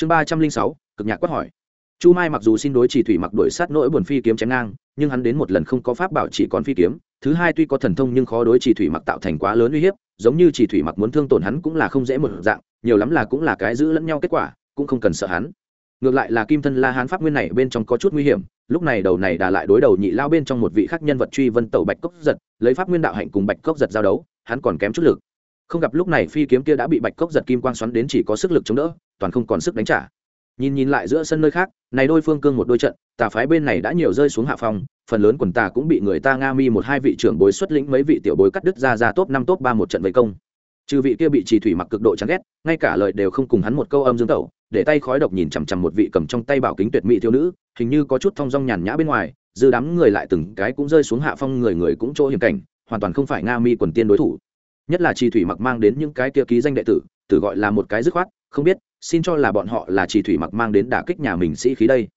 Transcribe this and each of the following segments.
chương ba trăm linh sáu, cực nhạc quát hỏi. Chu mai mặc dù xin đối chỉ thủy mặc đuổi sát nỗi buồn phi kiếm chém ngang, nhưng hắn đến một lần không có pháp bảo chỉ còn phi kiếm, thứ hai tuy có thần thông nhưng khó đối chỉ thủy mặc tạo thành quá lớn uy hiếp, giống như chỉ thủy mặc muốn thương tổn hắn cũng là không dễ một dạng, nhiều lắm là cũng là cái giữ lẫn nhau kết quả, cũng không cần sợ hắn. Ngược lại là kim thân la hán pháp nguyên này bên trong có chút nguy hiểm, lúc này đầu này đà lại đối đầu nhị lao bên trong một vị khác nhân vật truy vân tẩu bạch cốc giật, lấy pháp nguyên đạo hạnh cùng bạch cốc giật giao đấu, hắn còn kém chút lực. Không gặp lúc này phi kiếm kia đã bị bạch cốc giật kim quang xoắn đến chỉ có sức lực chống đỡ toàn không còn sức đánh trả. Nhìn nhìn lại giữa sân nơi khác, này đôi phương cương một đôi trận, tà phái bên này đã nhiều rơi xuống hạ phòng phần lớn quần tà cũng bị người ta nga mi một hai vị trưởng bối xuất lĩnh mấy vị tiểu bối cắt đứt ra ra top năm, top ba một trận vây công. Trừ vị kia bị trì thủy mặc cực độ chán ghét, ngay cả lời đều không cùng hắn một câu âm dương tẩu, để tay khói độc nhìn chằm chằm một vị cầm trong tay bảo kính tuyệt mỹ thiếu nữ, hình như có chút thong dong nhàn nhã bên ngoài, dư đám người lại từng cái cũng rơi xuống hạ phong người người cũng chỗ hiểm cảnh, hoàn toàn không phải nga mi quần tiên đối thủ. Nhất là trì thủy mặc mang đến những cái kia ký danh đệ tử tử gọi là một cái dứt khoát, không biết xin cho là bọn họ là trì thủy mặc mang đến đả kích nhà mình sĩ khí đây.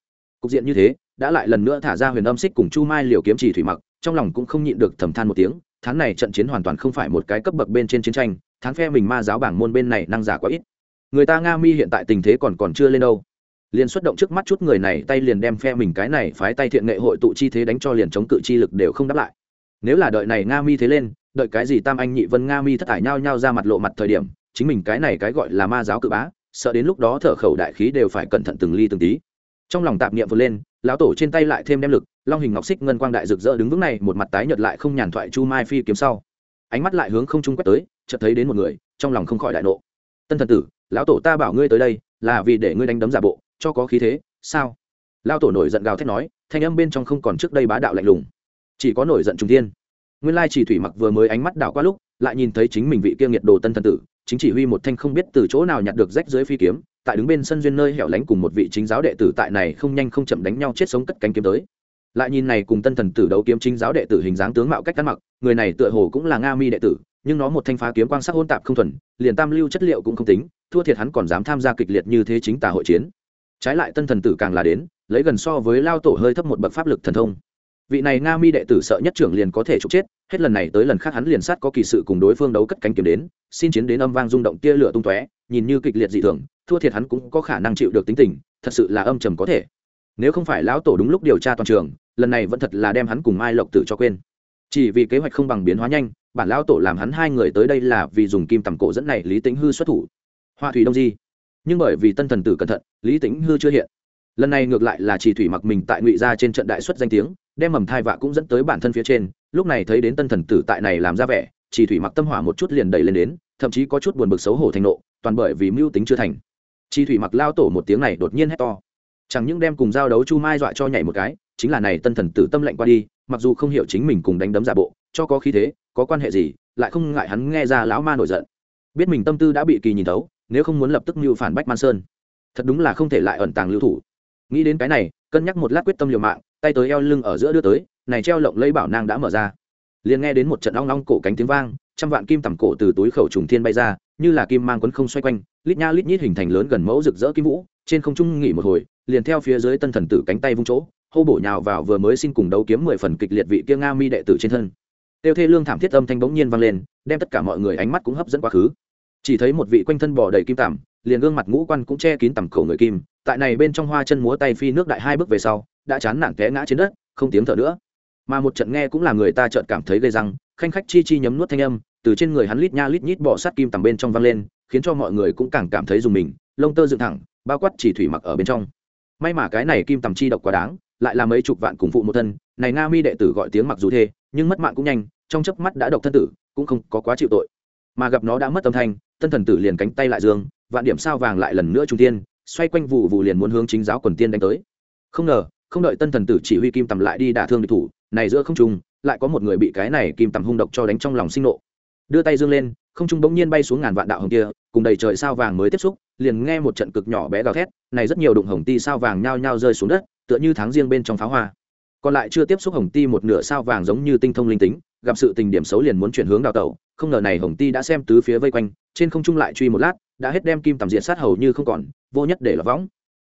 Cục diện như thế, đã lại lần nữa thả ra huyền âm xích cùng chu mai liều kiếm trì thủy mặc, trong lòng cũng không nhịn được thầm than một tiếng tháng này trận chiến hoàn toàn không phải một cái cấp bậc bên trên chiến tranh tháng phe mình ma giáo bảng môn bên này năng giả quá ít. Người ta nga mi hiện tại tình thế còn còn chưa lên đâu. Liền xuất động trước mắt chút người này tay liền đem phe mình cái này phái tay thiện nghệ hội tụ chi thế đánh cho liền chống cự chi lực đều không đáp lại. Nếu là đợi này nga mi thế lên, đợi cái gì tam anh nhị vân nga mi thất thải nhau nhau ra mặt lộ mặt thời điểm, chính mình cái này cái gọi là ma giáo cự bá sợ đến lúc đó thở khẩu đại khí đều phải cẩn thận từng ly từng tí. Trong lòng tạp niệm vừa lên, lão tổ trên tay lại thêm đem lực, long hình ngọc xích ngân quang đại rực rỡ đứng vững này, một mặt tái nhợt lại không nhàn thoại chu mai phi kiếm sau. Ánh mắt lại hướng không trung quét tới, chợt thấy đến một người, trong lòng không khỏi đại nộ. Tân thần tử, lão tổ ta bảo ngươi tới đây, là vì để ngươi đánh đấm giả bộ, cho có khí thế, sao? Lão tổ nổi giận gào thét nói, thanh âm bên trong không còn trước đây bá đạo lạnh lùng. Chỉ có nổi giận trung thiên. Nguyên lai chỉ thủy mặc vừa mới ánh mắt đảo qua lúc, lại nhìn thấy chính mình vị kia nghiệt đồ tân thần tử chính chỉ huy một thanh không biết từ chỗ nào nhặt được rách dưới phi kiếm, tại đứng bên sân duyên nơi hẻo lánh cùng một vị chính giáo đệ tử tại này không nhanh không chậm đánh nhau chết sống cất cánh kiếm tới. Lại nhìn này cùng tân thần tử đấu kiếm chính giáo đệ tử hình dáng tướng mạo cách ăn mặc, người này tựa hồ cũng là nga mi đệ tử, nhưng nó một thanh phá kiếm quang sắc hôn tạp không thuần, liền tam lưu chất liệu cũng không tính, thua thiệt hắn còn dám tham gia kịch liệt như thế chính tà hội chiến. Trái lại tân thần tử càng là đến, lấy gần so với lao tổ hơi thấp một bậc pháp lực thần thông vị này nga mi đệ tử sợ nhất trưởng liền có thể trục chết, hết lần này tới lần khác hắn liền sát có kỳ sự cùng đối phương đấu cất cánh kiếm đến, xin chiến đến âm vang rung động tia lửa tung tóe, nhìn như kịch liệt dị thường, thua thiệt hắn cũng có khả năng chịu được tính tình, thật sự là âm trầm có thể. Nếu không phải lão tổ đúng lúc điều tra toàn trường, lần này vẫn thật là đem hắn cùng mai lộc tử cho quên. Chỉ vì kế hoạch không bằng biến hóa nhanh, bản lão tổ làm hắn hai người tới đây là vì dùng kim tầm cổ dẫn này lý tính hư xuất thủ. Hoa thủy đông di. Nhưng bởi vì tân thần tử cẩn thận, lý tính hư chưa hiện. Lần này ngược lại là chỉ thủy mặc mình tại ngụy gia trên trận đại xuất danh tiếng đem mầm thai vạ cũng dẫn tới bản thân phía trên, lúc này thấy đến tân thần tử tại này làm ra vẻ, chỉ thủy mặc tâm hỏa một chút liền đẩy lên đến, thậm chí có chút buồn bực xấu hổ thành nộ, toàn bởi vì mưu tính chưa thành. Chi thủy mặc lao tổ một tiếng này đột nhiên hét to. Chẳng những đem cùng giao đấu chu mai dọa cho nhảy một cái, chính là này tân thần tử tâm lệnh qua đi, mặc dù không hiểu chính mình cùng đánh đấm giả bộ, cho có khí thế, có quan hệ gì, lại không ngại hắn nghe ra lão ma nổi giận. Biết mình tâm tư đã bị kỳ nhìn thấu, nếu không muốn lập tức mưu phản bách man sơn. Thật đúng là không thể lại ẩn tàng lưu thủ. Nghĩ đến cái này, cân nhắc một lát quyết tâm liều mạng tay tới eo lưng ở giữa đưa tới, này treo lộng lấy bảo nang đã mở ra. Liền nghe đến một trận long long cổ cánh tiếng vang, trăm vạn kim tầm cổ từ túi khẩu trùng thiên bay ra, như là kim mang quấn không xoay quanh, lít nha lít nhít hình thành lớn gần mẫu rực rỡ kim vũ, trên không trung nghỉ một hồi, liền theo phía dưới tân thần tử cánh tay vung chỗ, hô bổ nhào vào vừa mới xin cùng đấu kiếm mười phần kịch liệt vị kia nga mi đệ tử trên thân. Tiêu thê lương thảm thiết âm thanh bỗng nhiên vang lên, đem tất cả mọi người ánh mắt cũng hấp dẫn quá khứ. Chỉ thấy một vị quanh thân bò đầy kim tằm liền gương mặt ngũ quan cũng che kín tầm cổ người kim, tại này bên trong hoa chân múa tay phi nước đại hai bước về sau đã chán nản té ngã trên đất, không tiếng thở nữa. Mà một trận nghe cũng là người ta chợt cảm thấy gây răng, khanh khách chi chi nhấm nuốt thanh âm, từ trên người hắn lít nha lít nhít bỏ sát kim tầm bên trong vang lên, khiến cho mọi người cũng càng cảm thấy dùng mình, lông tơ dựng thẳng, bao quát chỉ thủy mặc ở bên trong. May mà cái này kim tầm chi độc quá đáng, lại là mấy chục vạn cùng phụ một thân, này nga mi đệ tử gọi tiếng mặc dù thê, nhưng mất mạng cũng nhanh, trong chớp mắt đã độc thân tử, cũng không có quá chịu tội. Mà gặp nó đã mất âm thanh tân thần tử liền cánh tay lại dương, vạn điểm sao vàng lại lần nữa trung tiên xoay quanh vụ vụ liền muốn hướng chính giáo quần tiên đánh tới. Không ngờ không đợi tân thần tử chỉ huy kim tầm lại đi đả thương địch thủ, này giữa không trung, lại có một người bị cái này kim tầm hung độc cho đánh trong lòng sinh nộ. Đưa tay dương lên, không trung bỗng nhiên bay xuống ngàn vạn đạo hồng kia, cùng đầy trời sao vàng mới tiếp xúc, liền nghe một trận cực nhỏ bé gào thét, này rất nhiều đụng hồng ti sao vàng nhao nhao rơi xuống đất, tựa như tháng riêng bên trong pháo hoa. Còn lại chưa tiếp xúc hồng ti một nửa sao vàng giống như tinh thông linh tính, gặp sự tình điểm xấu liền muốn chuyển hướng đào tẩu, không ngờ này hồng ti đã xem tứ phía vây quanh, trên không trung lại truy một lát, đã hết đem kim tầm diện sát hầu như không còn, vô nhất để là võng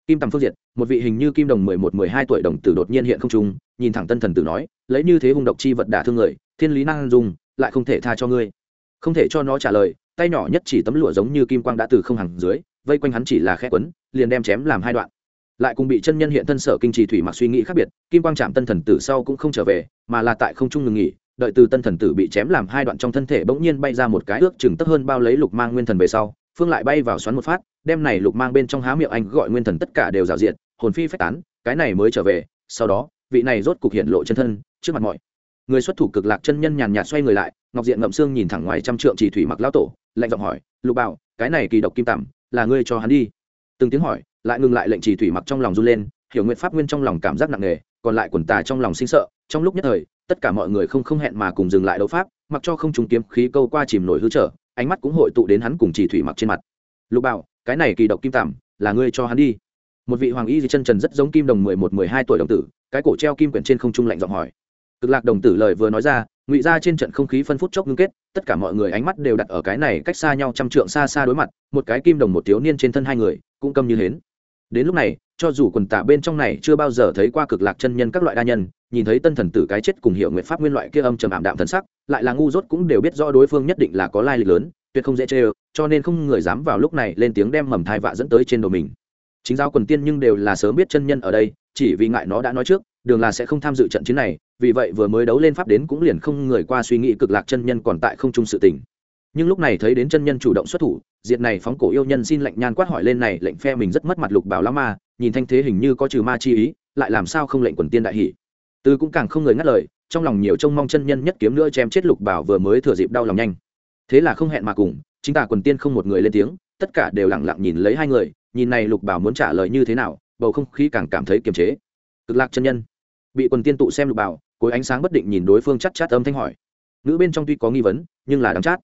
kim tầm phương diệt, một vị hình như kim đồng mười một, mười hai tuổi đồng tử đột nhiên hiện không trung, nhìn thẳng tân thần tử nói, lấy như thế hung độc chi vật đả thương người, thiên lý năng dùng, lại không thể tha cho ngươi. Không thể cho nó trả lời, tay nhỏ nhất chỉ tấm lụa giống như kim quang đã từ không hàng dưới, vây quanh hắn chỉ là khẽ quấn, liền đem chém làm hai đoạn. Lại cùng bị chân nhân hiện thân sở kinh trì thủy mặc suy nghĩ khác biệt, kim quang chạm tân thần tử sau cũng không trở về, mà là tại không trung ngừng nghỉ, đợi từ tân thần tử bị chém làm hai đoạn trong thân thể bỗng nhiên bay ra một cái ước chừng tấp hơn bao lấy lục mang nguyên thần về sau phương lại bay vào xoắn một phát, đem này lục mang bên trong há miệng anh gọi nguyên thần tất cả đều rào diện hồn phi phách tán, cái này mới trở về, sau đó, vị này rốt cục hiện lộ chân thân, trước mặt mọi người xuất thủ cực lạc chân nhân nhàn nhạt xoay người lại, ngọc diện ngậm xương nhìn thẳng ngoài trăm trượng chỉ thủy mặc lão tổ, lạnh giọng hỏi, lục bảo, cái này kỳ độc kim tằm là ngươi cho hắn đi? Từng tiếng hỏi, lại ngừng lại lệnh chỉ thủy mặc trong lòng run lên, hiểu nguyện pháp nguyên trong lòng cảm giác nặng nề, còn lại quần tà trong lòng sinh sợ, trong lúc nhất thời, tất cả mọi người không không hẹn mà cùng dừng lại đấu pháp, mặc cho không trùng kiếm khí câu qua chìm nổi hư trở ánh mắt cũng hội tụ đến hắn cùng chỉ thủy mặc trên mặt. Lục bảo, cái này kỳ độc kim tằm là ngươi cho hắn đi. Một vị hoàng y di chân trần rất giống kim đồng mười một, mười hai tuổi đồng tử, cái cổ treo kim quyển trên không trung lạnh giọng hỏi. Cực lạc đồng tử lời vừa nói ra, ngụy ra trên trận không khí phân phút chốc ngưng kết, tất cả mọi người ánh mắt đều đặt ở cái này cách xa nhau trăm trượng xa xa đối mặt, một cái kim đồng một thiếu niên trên thân hai người, cũng câm như hến. Đến lúc này cho dù quần tạ bên trong này chưa bao giờ thấy qua cực lạc chân nhân các loại đa nhân, nhìn thấy tân thần tử cái chết cùng hiệu nguyện pháp nguyên loại kia âm trầm ảm đạm thần sắc, lại là ngu dốt cũng đều biết rõ đối phương nhất định là có lai lịch lớn, tuyệt không dễ chê cho nên không người dám vào lúc này lên tiếng đem mầm thai vạ dẫn tới trên đồ mình. Chính giáo quần tiên nhưng đều là sớm biết chân nhân ở đây, chỉ vì ngại nó đã nói trước, đường là sẽ không tham dự trận chiến này, vì vậy vừa mới đấu lên pháp đến cũng liền không người qua suy nghĩ cực lạc chân nhân còn tại không chung sự tình. Nhưng lúc này thấy đến chân nhân chủ động xuất thủ, diệt này phóng cổ yêu nhân xin lệnh nhan quát hỏi lên này, lệnh phe mình rất mất mặt lục bảo lão ma nhìn thanh thế hình như có trừ ma chi ý, lại làm sao không lệnh quần tiên đại hỷ tư cũng càng không người ngắt lời, trong lòng nhiều trông mong chân nhân nhất kiếm nữa chém chết lục bảo vừa mới thừa dịp đau lòng nhanh. Thế là không hẹn mà cùng, chính tả quần tiên không một người lên tiếng, tất cả đều lặng lặng nhìn lấy hai người, nhìn này lục bảo muốn trả lời như thế nào, bầu không khí càng cảm thấy kiềm chế. Cực lạc chân nhân. Bị quần tiên tụ xem lục bảo cối ánh sáng bất định nhìn đối phương chắc chát âm thanh hỏi. Nữ bên trong tuy có nghi vấn, nhưng là đáng chát.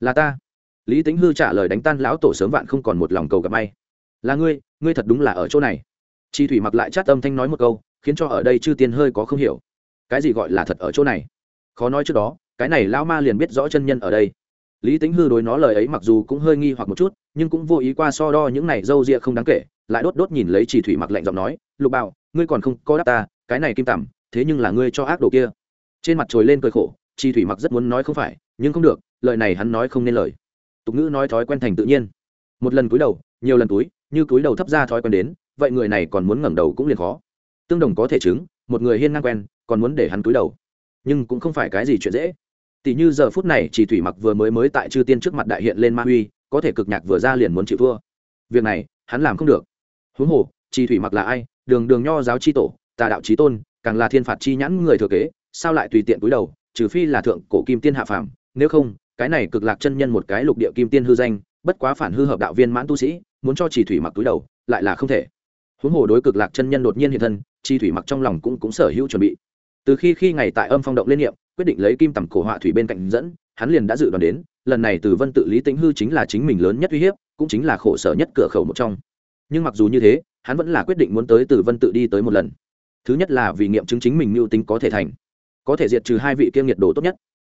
Là ta. Lý tính hư trả lời đánh tan lão tổ sớm vạn không còn một lòng cầu gặp may. Là ngươi ngươi thật đúng là ở chỗ này. Chi thủy mặc lại chát âm thanh nói một câu, khiến cho ở đây chư tiên hơi có không hiểu. Cái gì gọi là thật ở chỗ này? Khó nói trước đó, cái này lão ma liền biết rõ chân nhân ở đây. Lý tính hư đối nó lời ấy mặc dù cũng hơi nghi hoặc một chút, nhưng cũng vô ý qua so đo những này râu ria không đáng kể, lại đốt đốt nhìn lấy chỉ thủy mặc lạnh giọng nói, lục bảo, ngươi còn không có đáp ta, cái này kim tằm thế nhưng là ngươi cho ác đồ kia. Trên mặt trồi lên cười khổ, chi thủy mặc rất muốn nói không phải, nhưng không được, lời này hắn nói không nên lời. Tục ngữ nói thói quen thành tự nhiên. Một lần cúi đầu, nhiều lần túi như cúi đầu thấp ra thói quen đến, vậy người này còn muốn ngẩng đầu cũng liền khó. Tương đồng có thể chứng, một người hiên ngang quen, còn muốn để hắn cúi đầu. Nhưng cũng không phải cái gì chuyện dễ. Tỷ như giờ phút này, chỉ thủy mặc vừa mới mới tại chư tiên trước mặt đại hiện lên ma huy, có thể cực nhạc vừa ra liền muốn chịu thua. Việc này, hắn làm không được. Huống hồ, chỉ thủy mặc là ai? Đường đường nho giáo chi tổ, tà đạo Chí tôn, càng là thiên phạt chi nhãn người thừa kế, sao lại tùy tiện cúi đầu, trừ phi là thượng cổ kim tiên hạ phàm, nếu không, cái này cực lạc chân nhân một cái lục địa kim tiên hư danh, bất quá phản hư hợp đạo viên mãn tu sĩ muốn cho chỉ thủy mặc túi đầu, lại là không thể. Huống hồ đối cực lạc chân nhân đột nhiên hiện thân chi thủy mặc trong lòng cũng cũng sở hữu chuẩn bị. Từ khi khi ngày tại âm phong động liên niệm, quyết định lấy kim tầm cổ họa thủy bên cạnh dẫn, hắn liền đã dự đoán đến, lần này từ vân tự lý tĩnh hư chính là chính mình lớn nhất uy hiếp, cũng chính là khổ sở nhất cửa khẩu một trong. Nhưng mặc dù như thế, hắn vẫn là quyết định muốn tới từ vân tự đi tới một lần. Thứ nhất là vì nghiệm chứng chính mình mưu tính có thể thành. Có thể diệt trừ hai vị kiêm nhiệt độ tốt nhất.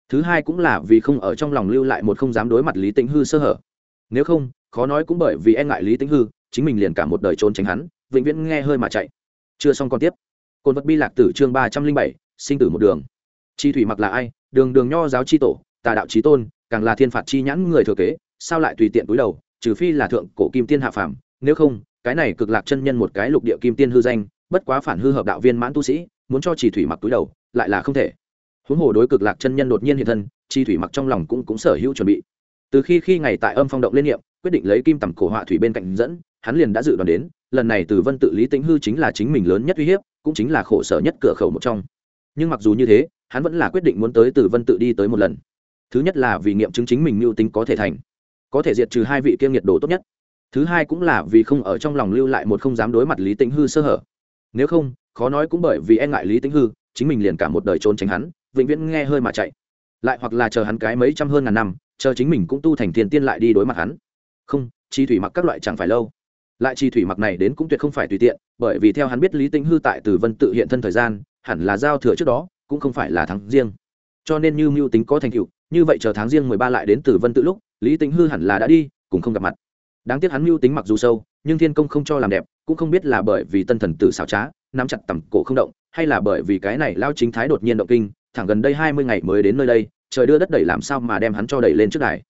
Thứ hai cũng là vì không ở trong lòng lưu lại một không dám đối mặt lý tĩnh hư sơ hở. Nếu không khó nói cũng bởi vì e ngại lý tĩnh hư chính mình liền cả một đời trốn tránh hắn vĩnh viễn nghe hơi mà chạy chưa xong còn tiếp côn vật bi lạc tử chương ba trăm linh bảy, sinh tử một đường chi thủy mặc là ai đường đường nho giáo chi tổ tà đạo trí tôn càng là thiên phạt chi nhãn người thừa kế sao lại tùy tiện túi đầu trừ phi là thượng cổ kim tiên hạ phàm nếu không cái này cực lạc chân nhân một cái lục địa kim tiên hư danh bất quá phản hư hợp đạo viên mãn tu sĩ muốn cho chỉ thủy mặc túi đầu lại là không thể huống hồ đối cực lạc chân nhân đột nhiên hiện thân chi thủy mặc trong lòng cũng cũng sở hữu chuẩn bị từ khi khi ngày tại âm phong động liên niệm quyết định lấy kim tầm cổ họa thủy bên cạnh dẫn, hắn liền đã dự đoán đến, lần này từ vân tự lý tĩnh hư chính là chính mình lớn nhất uy hiếp, cũng chính là khổ sở nhất cửa khẩu một trong. Nhưng mặc dù như thế, hắn vẫn là quyết định muốn tới từ vân tự đi tới một lần. Thứ nhất là vì nghiệm chứng chính mình mưu tính có thể thành, có thể diệt trừ hai vị kiêng nhiệt đồ tốt nhất. Thứ hai cũng là vì không ở trong lòng lưu lại một không dám đối mặt lý tĩnh hư sơ hở. Nếu không, khó nói cũng bởi vì e ngại lý tĩnh hư, chính mình liền cả một đời trốn tránh hắn, vĩnh viễn nghe hơi mà chạy. Lại hoặc là chờ hắn cái mấy trăm hơn ngàn năm, chờ chính mình cũng tu thành thiên tiên lại đi đối mặt hắn không, chi thủy mặc các loại chẳng phải lâu. Lại chi thủy mặc này đến cũng tuyệt không phải tùy tiện, bởi vì theo hắn biết lý tĩnh hư tại từ vân tự hiện thân thời gian, hẳn là giao thừa trước đó, cũng không phải là tháng riêng. Cho nên như mưu tính có thành tựu, như vậy chờ tháng riêng mười ba lại đến từ vân tự lúc, lý tĩnh hư hẳn là đã đi, cũng không gặp mặt. Đáng tiếc hắn mưu tính mặc dù sâu, nhưng thiên công không cho làm đẹp, cũng không biết là bởi vì tân thần tử xảo trá, nắm chặt tầm cổ không động, hay là bởi vì cái này lao chính thái đột nhiên động kinh, thẳng gần đây hai mươi ngày mới đến nơi đây, trời đưa đất đẩy làm sao mà đem hắn cho đẩy lên trước đài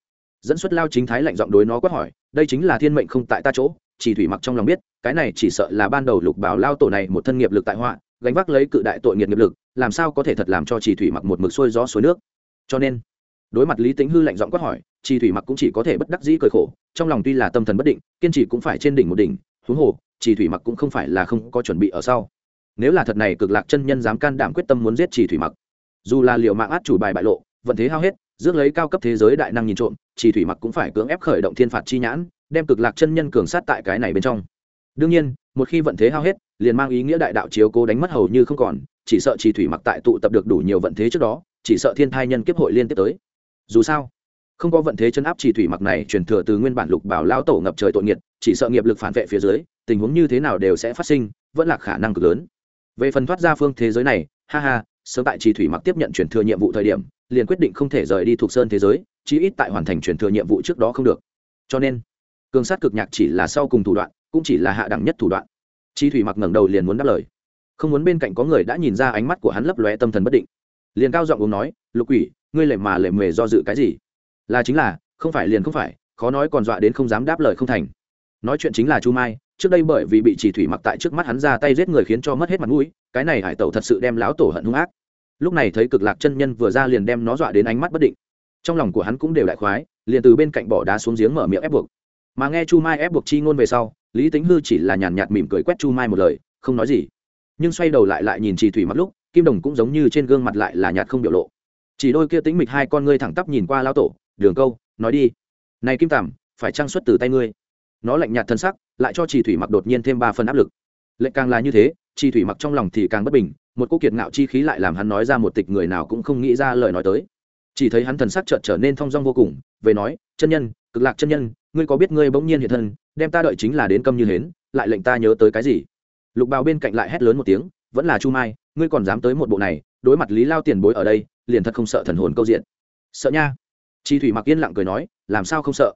dẫn xuất lao chính thái lạnh giọng đối nó quát hỏi, đây chính là thiên mệnh không tại ta chỗ, chỉ thủy mặc trong lòng biết, cái này chỉ sợ là ban đầu lục bảo lao tổ này một thân nghiệp lực tại họa, gánh vác lấy cự đại tội nghiệp nghiệp lực, làm sao có thể thật làm cho chỉ thủy mặc một mực xuôi gió suối nước? Cho nên, đối mặt lý tính hư lạnh giọng quát hỏi, chỉ thủy mặc cũng chỉ có thể bất đắc dĩ cười khổ, trong lòng tuy là tâm thần bất định, kiên trì cũng phải trên đỉnh một đỉnh, huống hồ, chỉ thủy mặc cũng không phải là không có chuẩn bị ở sau. Nếu là thật này, cực lạc chân nhân dám can đảm quyết tâm muốn giết chỉ thủy mặc. Dù là liệu mạng át chủ bài bại lộ vận thế hao hết rước lấy cao cấp thế giới đại năng nhìn trộm, chỉ thủy mặc cũng phải cưỡng ép khởi động thiên phạt chi nhãn, đem cực lạc chân nhân cường sát tại cái này bên trong. Đương nhiên, một khi vận thế hao hết, liền mang ý nghĩa đại đạo chiếu cố đánh mất hầu như không còn, chỉ sợ chỉ thủy mặc tại tụ tập được đủ nhiều vận thế trước đó, chỉ sợ thiên thai nhân kiếp hội liên tiếp tới. Dù sao, không có vận thế chân áp chỉ thủy mặc này truyền thừa từ nguyên bản lục bảo lao tổ ngập trời tội nghiệt, chỉ sợ nghiệp lực phản vệ phía dưới, tình huống như thế nào đều sẽ phát sinh, vẫn là khả năng cực lớn. Về phần thoát ra phương thế giới này, ha ha, sớm tại chỉ thủy mặc tiếp nhận truyền thừa nhiệm vụ thời điểm liền quyết định không thể rời đi thuộc sơn thế giới, chí ít tại hoàn thành truyền thừa nhiệm vụ trước đó không được. Cho nên, cường sát cực nhạc chỉ là sau cùng thủ đoạn, cũng chỉ là hạ đẳng nhất thủ đoạn. Chi thủy mặc ngẩng đầu liền muốn đáp lời. Không muốn bên cạnh có người đã nhìn ra ánh mắt của hắn lấp lóe tâm thần bất định. Liền cao giọng uống nói, lục quỷ, ngươi lệ mà lệ mề do dự cái gì? Là chính là, không phải liền không phải, khó nói còn dọa đến không dám đáp lời không thành. Nói chuyện chính là chu mai, trước đây bởi vì bị chỉ thủy mặc tại trước mắt hắn ra tay giết người khiến cho mất hết mặt mũi, cái này hải tẩu thật sự đem lão tổ hận hung ác lúc này thấy cực lạc chân nhân vừa ra liền đem nó dọa đến ánh mắt bất định. Trong lòng của hắn cũng đều đại khoái, liền từ bên cạnh bỏ đá xuống giếng mở miệng ép buộc. Mà nghe chu mai ép buộc chi ngôn về sau, lý tính hư chỉ là nhàn nhạt mỉm cười quét chu mai một lời, không nói gì. Nhưng xoay đầu lại lại nhìn chỉ thủy mặc lúc, kim đồng cũng giống như trên gương mặt lại là nhạt không biểu lộ. Chỉ đôi kia tính mịch hai con ngươi thẳng tắp nhìn qua lao tổ, đường câu, nói đi. Này kim tằm phải trang xuất từ tay ngươi. Nó lạnh nhạt thân sắc, lại cho chỉ thủy mặc đột nhiên thêm ba phần áp lực. Lệnh càng là như thế chỉ thủy mặc trong lòng thì càng bất bình một cô kiệt ngạo chi khí lại làm hắn nói ra một tịch người nào cũng không nghĩ ra lời nói tới. Chỉ thấy hắn thần sắc chợt trở nên thong dong vô cùng, về nói, chân nhân, cực lạc chân nhân, ngươi có biết ngươi bỗng nhiên hiện thân, đem ta đợi chính là đến câm như hến, lại lệnh ta nhớ tới cái gì? Lục bào bên cạnh lại hét lớn một tiếng, vẫn là chu mai, ngươi còn dám tới một bộ này, đối mặt lý lao tiền bối ở đây, liền thật không sợ thần hồn câu diện. Sợ nha. Chi thủy mặc yên lặng cười nói, làm sao không sợ?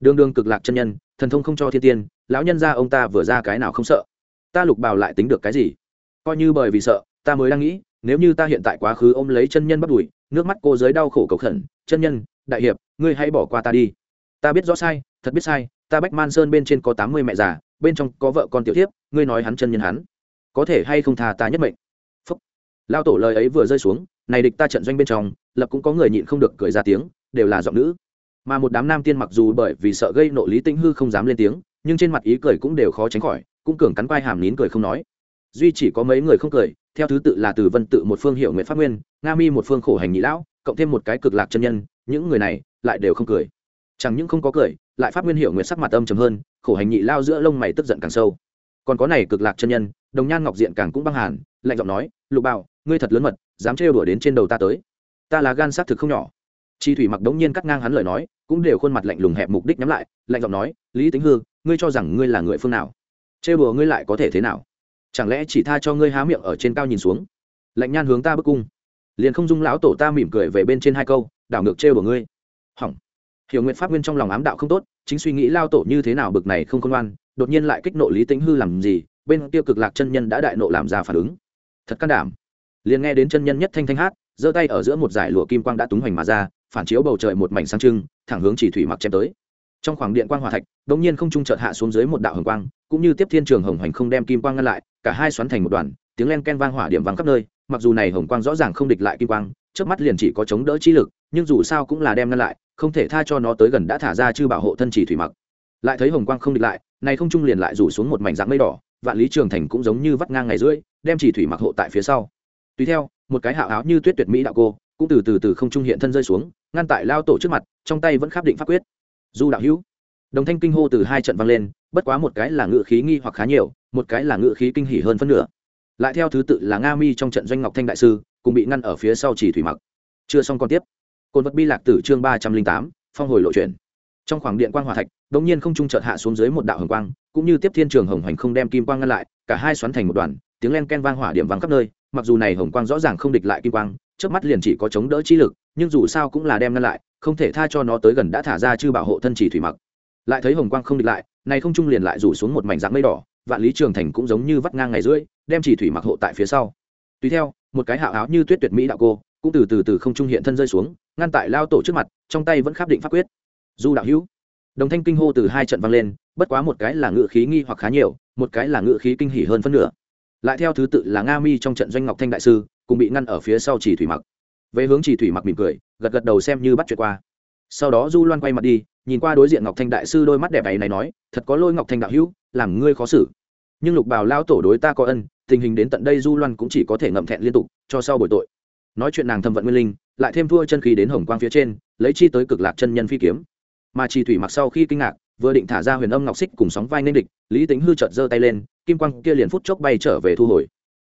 Đương đương cực lạc chân nhân, thần thông không cho thiên tiên, lão nhân ra ông ta vừa ra cái nào không sợ? Ta lục bào lại tính được cái gì? Coi như bởi vì sợ ta mới đang nghĩ, nếu như ta hiện tại quá khứ ôm lấy chân nhân bắt đùi nước mắt cô giới đau khổ cầu khẩn, chân nhân, đại hiệp, ngươi hãy bỏ qua ta đi. Ta biết rõ sai, thật biết sai, ta bách man sơn bên trên có tám mươi mẹ già, bên trong có vợ con tiểu thiếp, ngươi nói hắn chân nhân hắn, có thể hay không thà ta nhất mệnh? Phúc. Lao tổ lời ấy vừa rơi xuống, này địch ta trận doanh bên trong, lập cũng có người nhịn không được cười ra tiếng, đều là giọng nữ. Mà một đám nam tiên mặc dù bởi vì sợ gây nộ lý tĩnh hư không dám lên tiếng, nhưng trên mặt ý cười cũng đều khó tránh khỏi, cũng cường cắn quai hàm nín cười không nói. Duy chỉ có mấy người không cười theo thứ tự là từ vân tự một phương hiệu nguyện pháp nguyên, nga mi một phương khổ hành nhị lão, cộng thêm một cái cực lạc chân nhân, những người này lại đều không cười. Chẳng những không có cười, lại pháp nguyên hiệu nguyện sắc mặt âm trầm hơn, khổ hành nhị lao giữa lông mày tức giận càng sâu. Còn có này cực lạc chân nhân, đồng nhan ngọc diện càng cũng băng hàn, lạnh giọng nói, lục bảo, ngươi thật lớn mật, dám trêu đuổi đến trên đầu ta tới. Ta là gan xác thực không nhỏ. Chi thủy mặc đống nhiên cắt ngang hắn lời nói, cũng đều khuôn mặt lạnh lùng hẹp mục đích nhắm lại, lạnh giọng nói, lý tính hư, ngươi cho rằng ngươi là người phương nào? Trêu đùa ngươi lại có thể thế nào? Chẳng lẽ chỉ tha cho ngươi há miệng ở trên cao nhìn xuống? Lạnh nhan hướng ta bức cung. Liền không dung lão tổ ta mỉm cười về bên trên hai câu đảo ngược trêu của ngươi. Hỏng. Hiểu nguyện pháp nguyên trong lòng ám đạo không tốt chính suy nghĩ lao tổ như thế nào bực này không công an, đột nhiên lại kích nộ lý tính hư làm gì bên tiêu cực lạc chân nhân đã đại nộ làm ra phản ứng. Thật can đảm. Liền nghe đến chân nhân nhất thanh thanh hát giơ tay ở giữa một giải lụa kim quang đã túng hoành mà ra phản chiếu bầu trời một mảnh sáng trưng thẳng hướng chỉ thủy mặc chém tới trong khoảng điện quang hòa thạch, đống nhiên không trung chợt hạ xuống dưới một đạo hồng quang, cũng như tiếp thiên trường hồng hoành không đem kim quang ngăn lại, cả hai xoắn thành một đoàn, tiếng len ken vang hỏa điểm vang khắp nơi, mặc dù này hồng quang rõ ràng không địch lại kim quang trước mắt liền chỉ có chống đỡ chi lực, nhưng dù sao cũng là đem ngăn lại, không thể tha cho nó tới gần đã thả ra chư bảo hộ thân chỉ thủy mặc. Lại thấy hồng quang không địch lại, này không trung liền lại rủ xuống một mảnh dạng mây đỏ, vạn lý trường thành cũng giống như vắt ngang ngày rưỡi, đem chỉ thủy mặc hộ tại phía sau. Tùy theo, một cái hạ áo như tuyết tuyệt mỹ đạo cô, cũng từ từ từ không trung hiện thân rơi xuống, ngăn tại lao tổ trước mặt, trong tay vẫn kháp định pháp quyết du đạo hữu. Đồng thanh kinh hô từ hai trận vang lên, bất quá một cái là ngự khí nghi hoặc khá nhiều, một cái là ngự khí kinh hỉ hơn phân nửa. Lại theo thứ tự là nga mi trong trận doanh ngọc thanh đại sư, cùng bị ngăn ở phía sau chỉ thủy mặc. Chưa xong còn tiếp. Cồn vật bi lạc tử chương ba trăm linh tám, phong hồi lộ chuyển trong khoảng điện quang hòa thạch đ ỗ n g nhiên không trung chợt hạ xuống dưới một đạo hồng quang, cũng như tiếp thiên trường hồng hoành không đem kim quang ngăn lại, cả hai xoắn thành một đoàn, tiếng len ken vang hỏa điểm vắng khắp nơi, mặc dù này hồng quang rõ ràng không địch lại kim quang trước mắt liền chỉ có chống đỡ chi lực, nhưng dù sao cũng là đem ngăn lại không thể tha cho nó tới gần đã thả ra chư bảo hộ thân chỉ thủy mặc. Lại thấy hồng quang không địch lại, này không trung liền lại rủ xuống một mảnh dạng mây đỏ, vạn lý trường thành cũng giống như vắt ngang ngày rưỡi, đem chỉ thủy mặc hộ tại phía sau. Tùy theo, một cái hạo áo như tuyết tuyệt mỹ đạo cô, cũng từ từ từ không trung hiện thân rơi xuống, ngăn tại lao tổ trước mặt, trong tay vẫn khắp định pháp quyết. Du đạo hữu. Đồng thanh kinh hô từ hai trận vang lên, bất quá một cái là ngự khí nghi hoặc khá nhiều, một cái là ngự khí kinh hỉ hơn phân nửa. Lại theo thứ tự là nga mi trong trận doanh ngọc thanh đại sư cùng bị ngăn ở phía sau chỉ thủy mặc về hướng chỉ thủy mặc mỉm cười, gật gật đầu xem như bắt chuyện qua. Sau đó du loan quay mặt đi, nhìn qua đối diện ngọc thanh đại sư đôi mắt đẹp ấy này nói, thật có lôi ngọc thanh đạo hữu, làm ngươi khó xử. Nhưng lục bảo lao tổ đối ta có ân, tình hình đến tận đây du loan cũng chỉ có thể ngậm thẹn liên tục, cho sau buổi tội. Nói chuyện nàng thâm vận nguyên linh, lại thêm thua chân khí đến hồng quang phía trên, lấy chi tới cực lạc chân nhân phi kiếm. Mà chỉ thủy mặc sau khi kinh ngạc, vừa định thả ra huyền âm ngọc xích cùng sóng vai nên địch, lý tính hư chợt giơ tay lên, kim quang kia liền phút chốc bay trở về thu hồi.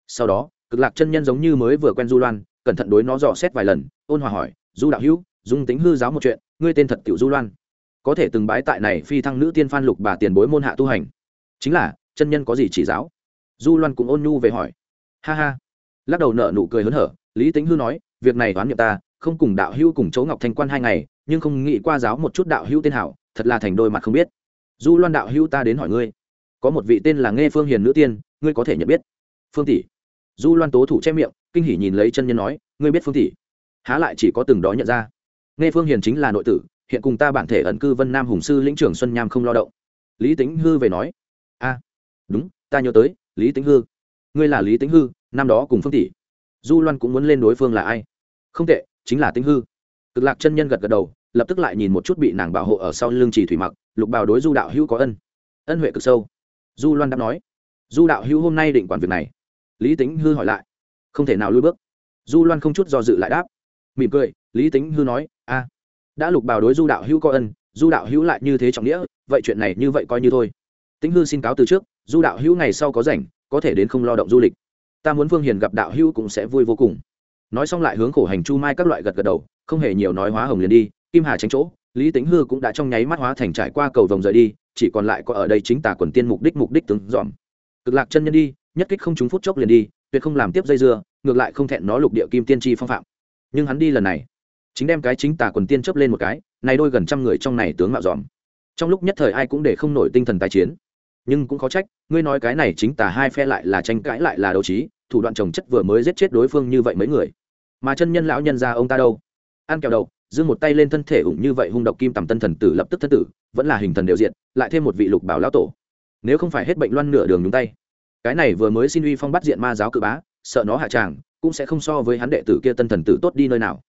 Sau đó, cực lạc chân nhân giống như mới vừa quen du loan cẩn thận đối nó dò xét vài lần, ôn hòa hỏi, du đạo hữu, dung tính hư giáo một chuyện, ngươi tên thật tiểu du loan. Có thể từng bái tại này phi thăng nữ tiên phan lục bà tiền bối môn hạ tu hành. Chính là, chân nhân có gì chỉ giáo? Du loan cũng ôn nhu về hỏi. Ha ha. Lắc đầu nợ nụ cười hớn hở, lý tính hư nói, việc này đoán nghiệm ta, không cùng đạo hữu cùng chấu ngọc thanh quan hai ngày, nhưng không nghĩ qua giáo một chút đạo hữu tên hảo, thật là thành đôi mặt không biết. Du loan đạo hữu ta đến hỏi ngươi. Có một vị tên là nghe phương hiền nữ tiên, ngươi có thể nhận biết. Phương tỷ. Du loan tố thủ che miệng kinh hỉ nhìn lấy chân nhân nói, ngươi biết phương tỷ? Há lại chỉ có từng đó nhận ra. Nghe phương hiền chính là nội tử, hiện cùng ta bản thể ẩn cư vân nam hùng sư lĩnh trưởng xuân nham không lo động. Lý tính hư về nói, a, đúng, ta nhớ tới, lý tính hư. Ngươi là lý tính hư, năm đó cùng phương tỷ. Du loan cũng muốn lên đối phương là ai? Không tệ, chính là tính hư. Cực lạc chân nhân gật gật đầu, lập tức lại nhìn một chút bị nàng bảo hộ ở sau lưng trì thủy mặc, lục bào đối du đạo hữu có ân. Ân huệ cực sâu. Du loan đáp nói, du đạo hữu hôm nay định quản việc này. Lý tính hư hỏi lại không thể nào lui bước. Du loan không chút do dự lại đáp. Mỉm cười, lý tính hư nói, a, đã lục bào đối du đạo hữu có ân, du đạo hữu lại như thế trọng nghĩa, vậy chuyện này như vậy coi như thôi. Tính hư xin cáo từ trước, du đạo hữu ngày sau có rảnh, có thể đến không lo động du lịch. Ta muốn phương hiền gặp đạo hữu cũng sẽ vui vô cùng. Nói xong lại hướng khổ hành chu mai các loại gật gật đầu, không hề nhiều nói hóa hồng liền đi, kim hà tránh chỗ, lý tính hư cũng đã trong nháy mắt hóa thành trải qua cầu vòng rời đi, chỉ còn lại có ở đây chính tà quần tiên mục đích mục đích tướng dọn. Cực lạc chân nhân đi, nhất kích không trúng phút chốc liền đi tuyệt không làm tiếp dây dưa, ngược lại không thẹn nó lục địa kim tiên tri phong phạm. Nhưng hắn đi lần này, chính đem cái chính tà quần tiên chấp lên một cái, này đôi gần trăm người trong này tướng mạo dòm. Trong lúc nhất thời ai cũng để không nổi tinh thần tái chiến. Nhưng cũng khó trách, ngươi nói cái này chính tà hai phe lại là tranh cãi lại là đấu trí, thủ đoạn trồng chất vừa mới giết chết đối phương như vậy mấy người. Mà chân nhân lão nhân ra ông ta đâu? Ăn kẹo đầu, giương một tay lên thân thể ủng như vậy hung độc kim tầm tân thần tử lập tức thân tử, vẫn là hình thần đều diện lại thêm một vị lục bảo lão tổ. Nếu không phải hết bệnh loan nửa đường nhúng tay cái này vừa mới xin uy phong bắt diện ma giáo cự bá, sợ nó hạ tràng, cũng sẽ không so với hắn đệ tử kia tân thần tử tốt đi nơi nào.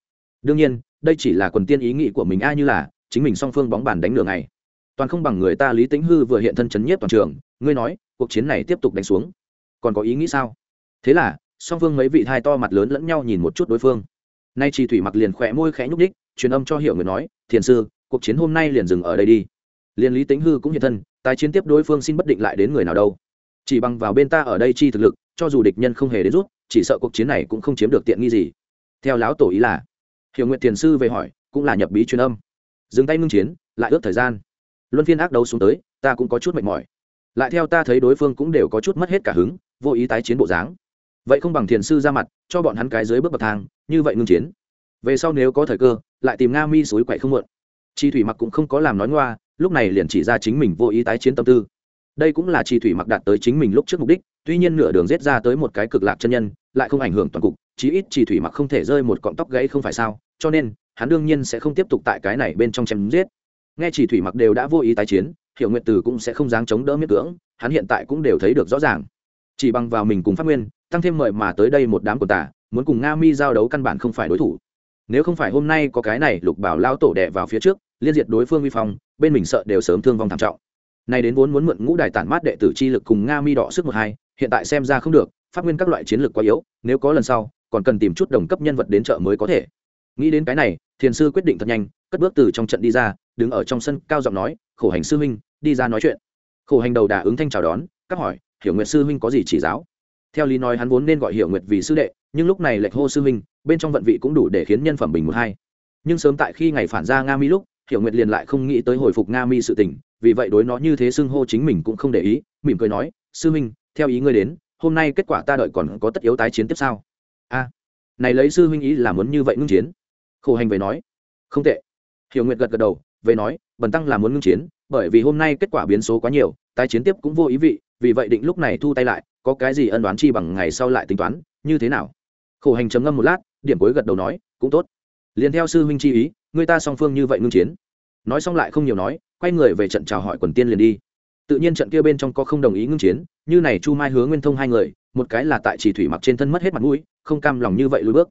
Đương nhiên, đây chỉ là quần tiên ý nghĩ của mình a như là, chính mình song phương bóng bàn đánh đường này toàn không bằng người ta lý tính hư vừa hiện thân chấn nhiếp toàn trường, ngươi nói, cuộc chiến này tiếp tục đánh xuống. Còn có ý nghĩ sao? Thế là, song phương mấy vị thai to mặt lớn lẫn nhau nhìn một chút đối phương. Nay chỉ thủy mặc liền khỏe môi khẽ nhúc đích truyền âm cho hiểu người nói, thiền sư, cuộc chiến hôm nay liền dừng ở đây đi. Liền lý tính hư cũng hiện thân tài chiến tiếp đối phương xin bất định lại đến người nào đâu chỉ bằng vào bên ta ở đây chi thực lực, cho dù địch nhân không hề đến rút, chỉ sợ cuộc chiến này cũng không chiếm được tiện nghi gì. Theo lão tổ ý là, hiểu nguyện thiền sư về hỏi, cũng là nhập bí truyền âm. Dừng tay ngưng chiến, lại ước thời gian. Luân phiên ác đấu xuống tới, ta cũng có chút mệt mỏi. Lại theo ta thấy đối phương cũng đều có chút mất hết cả hứng, vô ý tái chiến bộ dáng. Vậy không bằng thiền sư ra mặt, cho bọn hắn cái dưới bước bậc thang, như vậy ngưng chiến. Về sau nếu có thời cơ, lại tìm nga mi suối quậy không muộn. Chi thủy mặc cũng không có làm nói ngoa, lúc này liền chỉ ra chính mình vô ý tái chiến tâm tư đây cũng là chi thủy mặc đạt tới chính mình lúc trước mục đích, tuy nhiên nửa đường rết ra tới một cái cực lạc chân nhân, lại không ảnh hưởng toàn cục, chí ít chi thủy mặc không thể rơi một cọng tóc gãy không phải sao, cho nên, hắn đương nhiên sẽ không tiếp tục tại cái này bên trong chém giết. Nghe chỉ thủy mặc đều đã vô ý tái chiến hiệu nguyện từ cũng sẽ không dáng chống đỡ miết cưỡng, hắn hiện tại cũng đều thấy được rõ ràng. Chỉ bằng vào mình cùng phát nguyên, tăng thêm mời mà tới đây một đám của tả muốn cùng nga mi giao đấu căn bản không phải đối thủ. Nếu không phải hôm nay có cái này lục bảo lao tổ đẻ vào phía trước, liên diệt đối phương vi phong, bên mình sợ đều sớm thương vong thảm trọng nay đến vốn muốn mượn ngũ đài tản mát đệ tử chi lực cùng nga mi đỏ sức một hai, hiện tại xem ra không được phát nguyên các loại chiến lược quá yếu, nếu có lần sau, còn cần tìm chút đồng cấp nhân vật đến chợ mới có thể. Nghĩ đến cái này, thiền sư quyết định thật nhanh, cất bước từ trong trận đi ra, đứng ở trong sân, cao giọng nói, khổ hành sư huynh, đi ra nói chuyện. Khổ hành đầu đà ứng thanh chào đón các hỏi, hiểu nguyệt sư huynh có gì chỉ giáo? Theo lý nói hắn vốn nên gọi hiểu nguyệt vì sư đệ, nhưng lúc này lệch hô sư huynh, bên trong vận vị cũng đủ để khiến nhân phẩm bình một hai. Nhưng sớm tại khi ngày phản ra nga mi lúc, hiểu nguyệt liền lại không nghĩ tới hồi phục nga mi sự tình vì vậy đối nó như thế xưng hô chính mình cũng không để ý, mỉm cười nói, sư huynh, theo ý ngươi đến, hôm nay kết quả ta đợi còn có tất yếu tái chiến tiếp sau. A, này lấy sư huynh ý là muốn như vậy ngưng chiến? Khổ hành về nói. Không tệ. Hiểu nguyệt gật gật đầu về nói, bần tăng là muốn ngưng chiến, bởi vì hôm nay kết quả biến số quá nhiều, tái chiến tiếp cũng vô ý vị, vì vậy định lúc này thu tay lại, có cái gì ân đoán chi bằng ngày sau lại tính toán, như thế nào? Khổ hành chấm ngâm một lát, điểm cuối gật đầu nói, cũng tốt. Liền theo sư huynh chi ý, người ta song phương như vậy ngưng chiến. Nói xong lại không nhiều nói quay người về trận chào hỏi quần tiên liền đi. Tự nhiên trận kia bên trong có không đồng ý ngưng chiến, như này chu mai hướng nguyên thông hai người, một cái là tại chỉ thủy mặc trên thân mất hết mặt mũi, không cam lòng như vậy lùi bước.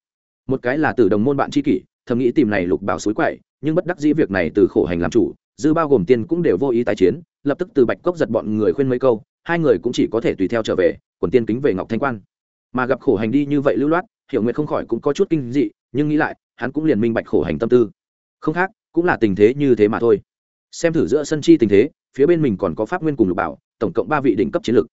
Một cái là từ đồng môn bạn tri kỷ, thầm nghĩ tìm này lục bảo suối quậy, nhưng bất đắc dĩ việc này từ khổ hành làm chủ, dư bao gồm tiên cũng đều vô ý tái chiến, lập tức từ bạch cốc giật bọn người khuyên mấy câu, hai người cũng chỉ có thể tùy theo trở về, quần tiên kính về ngọc thanh quan. Mà gặp khổ hành đi như vậy lưu loát, hiểu nguyệt không khỏi cũng có chút kinh dị, nhưng nghĩ lại, hắn cũng liền minh bạch khổ hành tâm tư. Không khác, cũng là tình thế như thế mà thôi xem thử giữa sân chi tình thế, phía bên mình còn có pháp nguyên cùng lục bảo, tổng cộng ba vị đỉnh cấp chiến lược